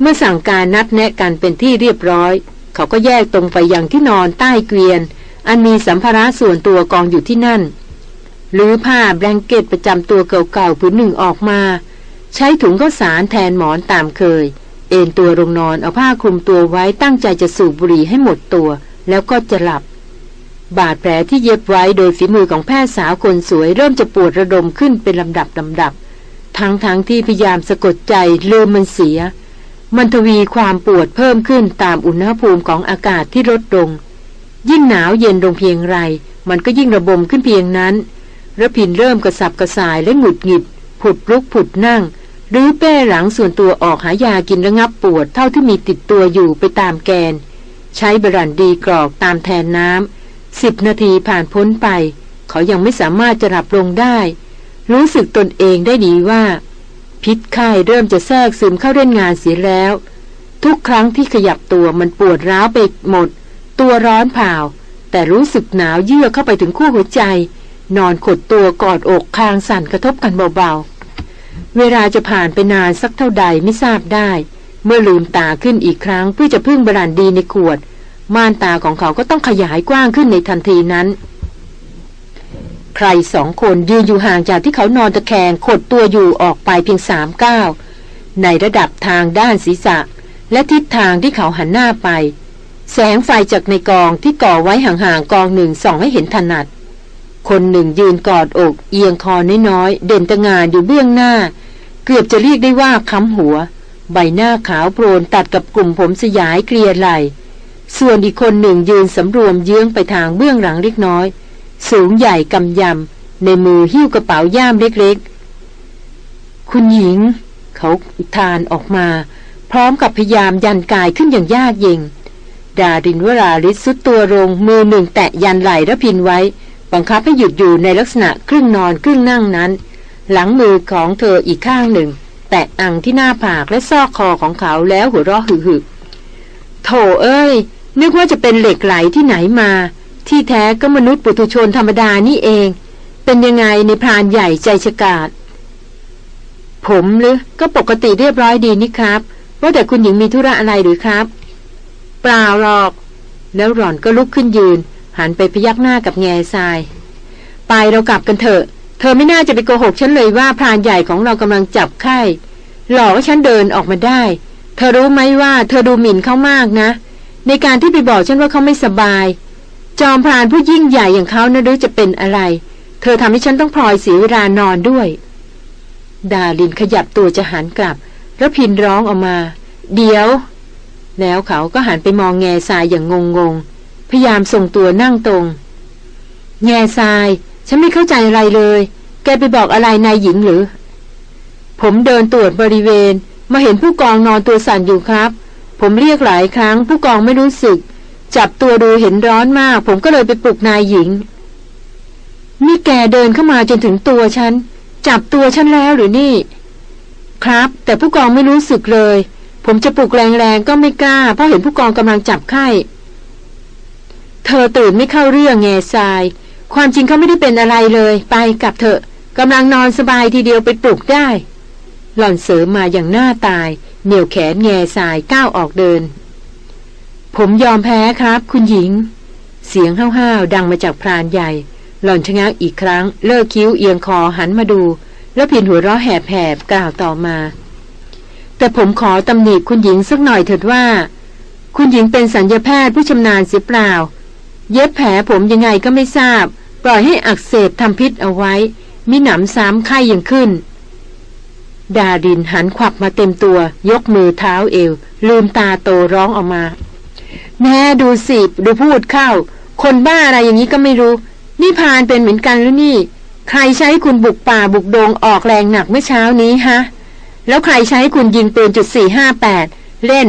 เมื่อสั่งการนัดแนะกันเป็นที่เรียบร้อย เขาก็แยกตรงไปยังที่นอนใต้เกวียน อันมีสัมภาระส่วนตัวกองอยู่ที่นั่นหรือผ้าแบงเกตประจำตัวเก่าๆผืนหนึ่งออกมา ใช้ถุงข้าวสารแทนหมอนตามเคย เอนตัวลงนอนเอาผ้าคลุมตัวไว้ตั้งใจจะสูบบุหรี่ให้หมดตัว แล้วก็จะหลับ บาดแผลที่เย็บไว้โดยฝีมือของแพทย์สาวคนสวย เริ่มจะปวดระดมขึ้นเป็นลำดับลำดับ ทั้งทั้งที่พยายามสะกดใจลืมมันเสีย มันทวีความปวดเพิ่มขึ้นตามอุณหภูมิของอากาศที่ลดลง ยิ่งหนาวเย็นลงเพียงไร มันก็ยิ่งระบมขึ้นเพียงนั้นระพินเริ่มกระสับกระส่ายและหงุดหงิดผุดลุกผุดนั่ง หรือแป้หลังส่วนตัวออกหายากินระงับปวดเท่าที่มีติดตัวอยู่ไปตามแกน ใช้บรันดีกรอกตามแทนน้ำสิบนาทีผ่านพ้นไป เขายังไม่สามารถจะหลับลงได้ รู้สึกตนเองได้ดีว่า พิษไข้เริ่มจะแทรกซึมเข้าเล่นงานเสียแล้ว ทุกครั้งที่ขยับตัวมันปวดร้าวไปหมด ตัวร้อนเผาแต่รู้สึกหนาวเยือกเข้าไปถึงคู่หัวใจ นอนขดตัวกอดอกคางสั่นกระทบกันเบาๆ เวลาจะผ่านไปนานสักเท่าใดไม่ทราบได้ เมื่อลืมตาขึ้นอีกครั้งเพื่อจะพึ่งบรันดีในขวด ม่านตาของเขาก็ต้องขยายกว้างขึ้นในทันทีนั้น ใครสองคนยืนอยู่ห่างจากที่เขานอนตะแคงขดตัวอยู่ออกไปเพียงสามก้าวในระดับทางด้านศีรษะ และทิศทางที่เขาหันหน้าไป แสงไฟจากในกองที่ก่อไว้ห่างๆกองหนึ่งส่องให้เห็นถนัด คนหนึ่งยืนกอดอก เอียงคอน้อยๆ เด่นตะงานอยู่เบื้องหน้า เกือบจะเรียกได้ว่าค้ำหัว ใบหน้าขาวโปรนตัดกับกลุ่มผมสยายเกลียไหลส่วนอีกคนหนึ่งยืนสำรวมเยื้องไปทางเบื้องหลังเล็กน้อย สูงใหญ่กำยำในมือหิ้วกระเป๋าย่ามเล็กๆ คุณหญิง เขาทานออกมา พร้อมกับพยายามยันกายขึ้นอย่างยากเย็งดารินวราลิศสุดตัวลงมือหนึ่งแตะยันไหลระพินไว้ บังคับให้หยุดอยู่ในลักษณะครึ่งนอนครึ่งนั่งนั้น หลังมือของเธออีกข้างหนึ่ง แตะอังที่หน้าผากและซอกคอของเขาแล้วหัวเราะหึ่ๆโถเอ้ย นึกว่าจะเป็นเหล็กไหลที่ไหนมา ที่แท้ก็มนุษย์ปุถุชนธรรมดานี่เอง เป็นยังไงในพรานใหญ่ใจฉกาดผมหรือก็ปกติเรียบร้อยดีนี่ครับ ว่าแต่คุณหญิงมีธุระอะไรหรือครับ เปล่าหรอก แล้วหล่อนก็ลุกขึ้นยืน หันไปพยักหน้ากับแง่ทราย ไปเรากลับกันเถอะ เธอไม่น่าจะไปโกหกฉันเลยว่าพรานใหญ่ของเรากำลังจับไข้หลอกว่าฉันเดินออกมาได้ เธอรู้ไหมว่าเธอดูหมิ่นเขามากนะ ในการที่ไปบอกฉันว่าเขาไม่สบาย จอมพรานผู้ยิ่งใหญ่อย่างเขานะหรือจะเป็นอะไร เธอทำให้ฉันต้องพลอยเสียเวลานอนด้วย ดาลินขยับตัวจะหันกลับแล้วพินร้องออกมา เดี๋ยว แล้วเขาก็หันไปมองแง่ทรายอย่างงงงๆ พยายามส่งตัวนั่งตรง แง่ทราย ฉันไม่เข้าใจอะไรเลย แกไปบอกอะไรนายหญิงหรือ ผมเดินตรวจบริเวณ มาเห็นผู้กองนอนตัวสั่นอยู่ครับ ผมเรียกหลายครั้ง ผู้กองไม่รู้สึก จับตัวดูเห็นร้อนมาก ผมก็เลยไปปลุกนายหญิงนี่แกเดินเข้ามาจนถึงตัวฉัน จับตัวฉันแล้วหรือนี่ ครับ แต่ผู้กองไม่รู้สึกเลย ผมจะปลุกแรงๆก็ไม่กล้า เพราะเห็นผู้กองกำลังจับไข้ เธอตื่นไม่เข้าเรื่องแง่ทราย ความจริงเขาไม่ได้เป็นอะไรเลย ไปกลับเถอะกำลังนอนสบายทีเดียวไปปลุกได้ หล่อนเสริมมาอย่างหน้าตาย เหนี่ยวแขนแง่ทรายก้าวออกเดิน ผมยอมแพ้ครับ คุณหญิง เสียงห้าวๆดังมาจากพรานใหญ่ หล่อนชะงักอีกครั้ง เลิกคิ้วเอียงคอหันมาดู แล้วผินหัวเราะแหบๆกล่าวต่อมา แต่ผมขอตำหนิคุณหญิงสักหน่อยเถิดว่า คุณหญิงเป็นสัญญาแพทย์ผู้ชำนาญเสียเปล่า เย็บแผลผมยังไงก็ไม่ทราบ ปล่อยให้อักเสบทำพิษเอาไว้ มีหนำซ้ำไข้ยังขึ้น ดาดินหันขวับมาเต็มตัว ยกมือเท้าเอว ลืมตาโตร้องออกมา แม่ดูสิดูพูดเข้า คนบ้าอะไรอย่างนี้ก็ไม่รู้ นี่พานเป็นเหมือนกันหรือนี่ ใครใช้คุณบุกป่าบุกโดงออกแรงหนักเมื่อเช้านี้ฮะ แล้วใครใช้คุณยิงปืนจุดสี่ห้าแปดเล่น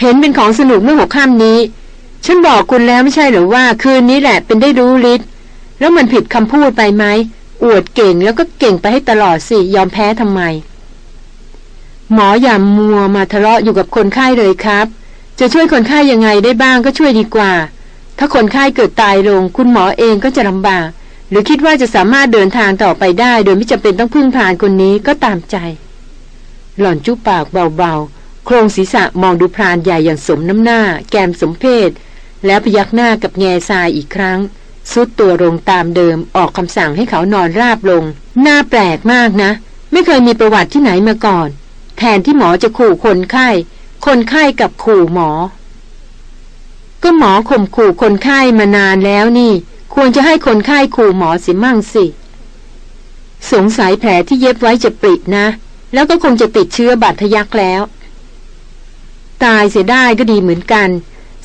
เห็นเป็นของสนุกเมื่อหัวค่ำนี้ ฉันบอกคุณแล้วไม่ใช่หรือว่า คืนนี้แหละเป็นได้รู้ฤทธิ์แล้วมันผิดคำพูดไปไหม อวดเก่งแล้วก็เก่งไปให้ตลอดสิ ยอมแพ้ทำไม หมออย่ามัวมาทะเลาะอยู่กับคนไข้เลยครับ จะช่วยคนไข้ยังไงได้บ้างก็ช่วยดีกว่า ถ้าคนไข้เกิดตายลง คุณหมอเองก็จะลำบาก หรือคิดว่าจะสามารถเดินทางต่อไปได้ โดยไม่จำเป็นต้องพึ่งพานคนนี้ก็ตามใจ หล่อนจุปากเบาๆโครงศีรษะมองดูพรานใหญ่อย่างสมน้ำหน้า แกมสมเพศ แล้วพยักหน้ากับแง่ทรายอีกครั้ง สุดตัวลงตามเดิมออกคำสั่งให้เขานอนราบลง หน้าแปลกมากนะ ไม่เคยมีประวัติที่ไหนมาก่อน แทนที่หมอจะขู่คนไข้ คนไข้กับขู่หมอ ก็หมอข่มขู่คนไข้มานานแล้วนี่ ควรจะให้คนไข้ขู่หมอสิมั่งสิ สงสัยแผลที่เย็บไว้จะปรินะ แล้วก็คงจะติดเชื้อบาดทะยักแล้ว ตายเสียได้ก็ดีเหมือนกัน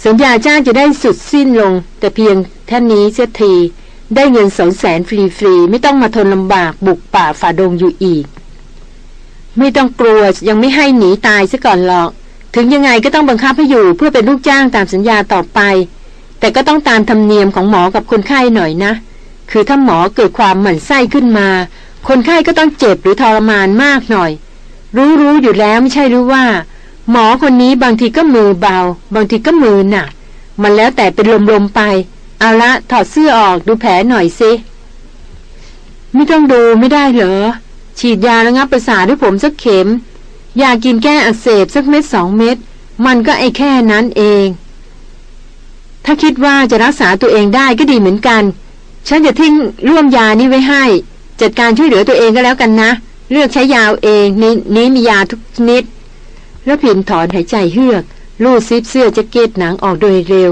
สัญญาจ้างจะได้สุดสิ้นลง แต่เพียงแท่านนี้เสียทีได้เงินสองแสนฟรีๆ ไม่ต้องมาทนลำบากบุกป่าฝ่าดงอยู่อีก ไม่ต้องกลัวยังไม่ให้หนีตายซะก่อนหรอก ถึงยังไงก็ต้องบังคับให้อยู่เพื่อเป็นลูกจ้างตามสัญญาต่อไป แต่ก็ต้องตามธรรมเนียมของหมอกับคนไข้หน่อยนะ คือถ้าหมอเกิดความหมั่นไส้ขึ้นมา คนไข้ก็ต้องเจ็บหรือทรมานมากหน่อย รู้รู้อยู่แล้วไม่ใช่หรือว่า หมอคนนี้บางทีก็มือเบา บางทีก็มือหนัก มันแล้วแต่เป็นลมๆไป เอาละถอดเสื้อออกดูแผลหน่อยสิไม่ต้องดูไม่ได้เหรอ ฉีดยาระงับประสาทให้ผมสักเข็ม ยากินแก้อักเสบสักเม็ดสองเม็ด มันก็ไอแค่นั้นเอง ถ้าคิดว่าจะรักษาตัวเองได้ก็ดีเหมือนกัน ฉันจะทิ้งร่วมยานี้ไว้ให้ จัดการช่วยเหลือตัวเองก็แล้วกันนะ เลือกใช้ยาเองนนี้มียาทุกชนิด แล้วพินถอนหายใจเฮือก ลูดซิปเสื้อแจ็คเก็ตหนังออกโดยเร็ว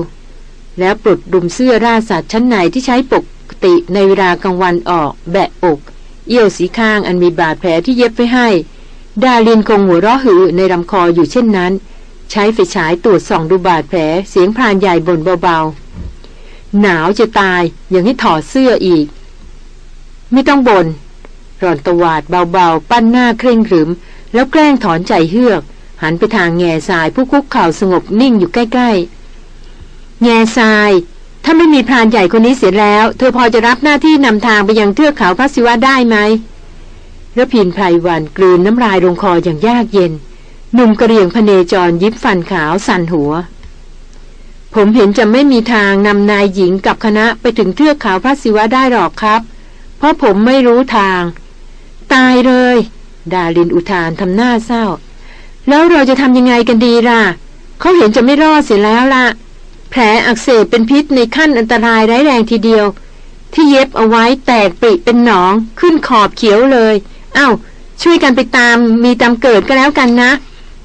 แล้วปลดดุมเสื้อราสัตว์ชั้นในที่ใช้ปกติในเวลากลางวันออก แบะอก เอี้ยวสีข้างอันมีบาดแผลที่เย็บไว้ให้ ดาลินคงหัวเราะหือในลำคออยู่เช่นนั้น ใช้ไฟฉายตรวจส่องดูบาดแผลเสียงพรานใหญ่บ่นเบาๆ หนาวจะตายยังให้ถอดเสื้ออีก ไม่ต้องบน่นร่อนตวาดเบาๆ ปั้นหน้าเคร่งขรึม แล้วแกล้งถอนใจเฮือก หันไปทางแง่ทรายผู้คุกเข่าสงบนิ่งอยู่ใกล้ๆ แง่ทราย ถ้าไม่มีพรานใหญ่คนนี้เสียแล้ว เธอพอจะรับหน้าที่นำทางไปยังเทือกเขาพระศิวะได้ไหมระพินไพรวันกลืนน้ำลายลงคออย่างยากเย็น หนุ่มกระเรียงพเนจรยิบฟันขาวสั่นหัว ผมเห็นจะไม่มีทางนำนายหญิงกับคณะไปถึงเทือกเขาพระศิวะได้หรอกครับ เพราะผมไม่รู้ทาง ตายเลย ดาลินอุทานทำหน้าเศร้า แล้วเราจะทำยังไงกันดีล่ะ เขาเห็นจะไม่รอดเสียแล้วล่ะ แผลอักเสบเป็นพิษในขั้นอันตรายร้ายแรงทีเดียว ที่เย็บเอาไว้แตกปริเป็นหนอง ขึ้นขอบเขียวเลย เอา้า ช่วยกันไปตามมีตามเกิดก็แล้วกันนะ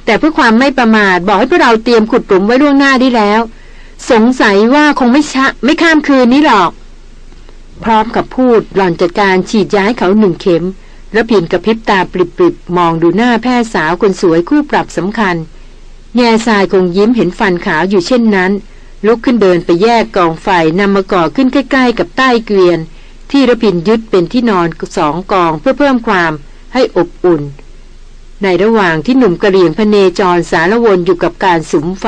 แต่เพื่อความไม่ประมาทบอกให้พวกเราเตรียมขุดหลุมไว้ล่วงหน้าได้แล้ว สงสัยว่าคงไม่ชะไม่ข้ามคืนนี้หรอก พร้อมกับพูดหล่อนจัดการฉีดยาให้เขาหนึ่งเข็ม แล้วพินกระพริบตาปริบๆ มองดูหน้าแพทย์สาวคนสวยคู่ปรับสำคัญ แง่ทรายคงยิ้มเห็นฟันขาวอยู่เช่นนั้น ลุกขึ้นเดินไปแยกกองไฟนำมาก่อขึ้นใกล้ๆ กับใต้เกวียนทที่ระพินยึดเป็นที่นอนสองกองเพื่อเพิ่มความให้อบอุ่น ในระหว่างที่หนุ่มกระเหลี่ยงพเนจรสารวนอยู่กับการสุมไฟ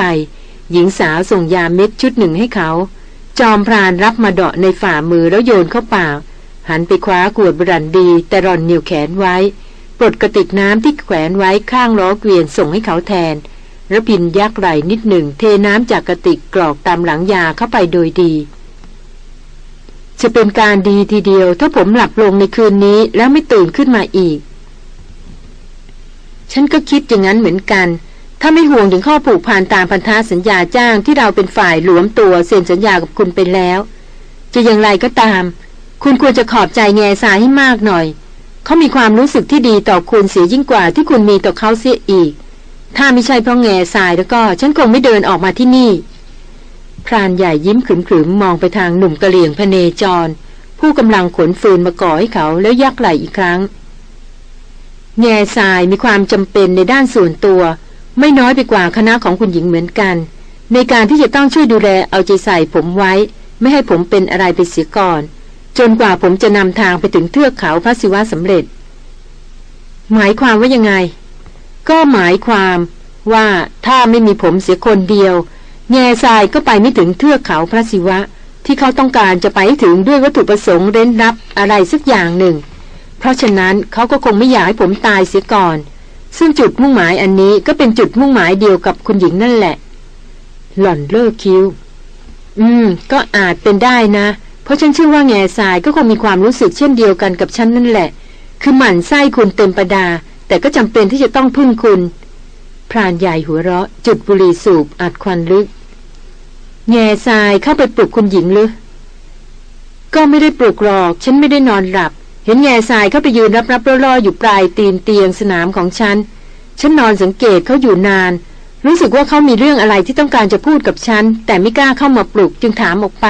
หญิงสาวส่งยาเม็ดชุดหนึ่งให้เขา จอมพรานรับมาเดาะในฝ่ามือแล้วโยนเข้าปาก หันไปคว้าขวดบรันดีแต่รอนเหนียวแขนไว้ ปลดกระติกน้ำที่แขวนไว้ข้างล้อเกวียนส่งให้เขาแทนระพินยักไหลนิดหนึ่ง เทน้ำจากกระติกกรอกตามหลังยาเข้าไปโดยดี จะเป็นการดีทีเดียว ถ้าผมหลับลงในคืนนี้แล้วไม่ตื่นขึ้นมาอีก ฉันก็คิดอย่างนั้นเหมือนกัน ถ้าไม่ห่วงถึงข้อผูกพันตามพันธสัญญาจ้างที่เราเป็นฝ่ายหลวมตัวเซ็นสัญญากับคุณไปแล้ว จะอย่างไรก็ตาม คุณควรจะขอบใจแง่สายให้มากหน่อย เขามีความรู้สึกที่ดีต่อคุณเสียยิ่งกว่าที่คุณมีต่อเขาเสียอีก ถ้าไม่ใช่เพราะแง่ทรายแล้วก็ ฉันคงไม่เดินออกมาที่นี่ พรานใหญ่ยิ้มขรึมๆมองไปทางหนุ่มกะเหลี่ยงพเนจร ผู้กำลังขนฟืนมาก่อให้เขาแล้วยักไหลอีกครั้ง แง่ทรายมีความจำเป็นในด้านส่วนตัว ไม่น้อยไปกว่าคณะของคุณหญิงเหมือนกัน ในการที่จะต้องช่วยดูแลเอาใจใส่ผมไว้ ไม่ให้ผมเป็นอะไรไปเสียก่อน จนกว่าผมจะนำทางไปถึงเทือกเขาพระศิวะสำเร็จ หมายความว่ายังไง ก็หมายความว่าถ้าไม่มีผมเสียคนเดียว แง่ทรายก็ไปไม่ถึงเทือกเขาพระศิวะ ที่เขาต้องการจะไปถึงด้วยวัตถุประสงค์เร้นรับอะไรสักอย่างหนึ่ง เพราะฉะนั้นเขาก็คงไม่อยากให้ผมตายเสียก่อน ซึ่งจุดมุ่งหมายอันนี้ก็เป็นจุดมุ่งหมายเดียวกับคุณหญิงนั่นแหละ หล่อนเลิกคิ้ว อืม ก็อาจเป็นได้นะ เพราะฉันเชื่อว่าแง่ทรายก็คงมีความรู้สึกเช่นเดียวกันกับฉันนั่นแหละ คือหมั่นไส้คุณเต็มประดา แต่ก็จำเป็นที่จะต้องพึ่งคุณ พรานใหญ่หัวเราะ จุดบุหรี่สูบอัดควันลึก แง่ทรายเข้าไปปลุกคุณหญิงหรือก็ไม่ได้ปลุกหรอก ฉันไม่ได้นอนหลับ เห็นแง่ทรายเข้าไปยืนรับรับรอๆอยู่ปลายตีนเตียงสนามของฉัน ฉันนอนสังเกตเขาอยู่นาน รู้สึกว่าเขามีเรื่องอะไรที่ต้องการจะพูดกับฉัน แต่ไม่กล้าเข้ามาปลุกจึงถามออกไป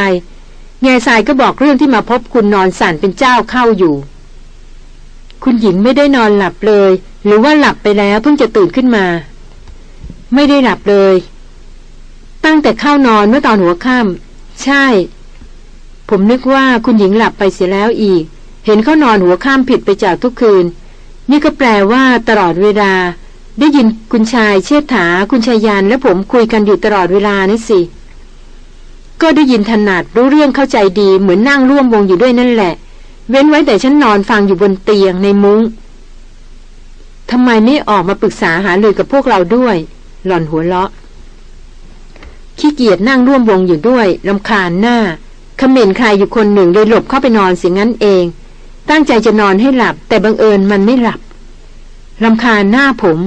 แง่ทรายก็บอกเรื่องที่มาพบคุณนอนสั่นเป็นเจ้าเข้าอยู่ คุณหญิงไม่ได้นอนหลับเลย หรือว่าหลับไปแล้วเพิ่งจะตื่นขึ้นมา ไม่ได้หลับเลย ตั้งแต่เข้านอนเมื่อตอนหัวค่ำใช่ ผมนึกว่าคุณหญิงหลับไปเสียแล้วอีก เห็นเขานอนหัวค่ำผิดไปจากทุกคืน นี่ก็แปลว่าตลอดเวลา ได้ยินคุณชายเชษฐา คุณชายยานและผมคุยกันอยู่ตลอดเวลานี่สิ ก็ได้ยินถนัดรู้เรื่องเข้าใจดีเหมือนนั่งร่วมวงอยู่ด้วยนั่นแหละ เว้นไว้แต่ฉันนอนฟังอยู่บนเตียงในมุง้งทำไมไม่ออกมาปรึกษาหาเลยกับพวกเราด้วย หล่อนหัวเราะ ขี้เกียจนั่งร่วมวงอยู่ด้วยลำคาญหน้าขมเมนใครอยู่คนหนึ่งเลยหลบเข้าไปนอนเสียงนั้นเอง ตั้งใจจะนอนให้หลับ แต่บังเอิญมันไม่หลับลำคาญหน้าผม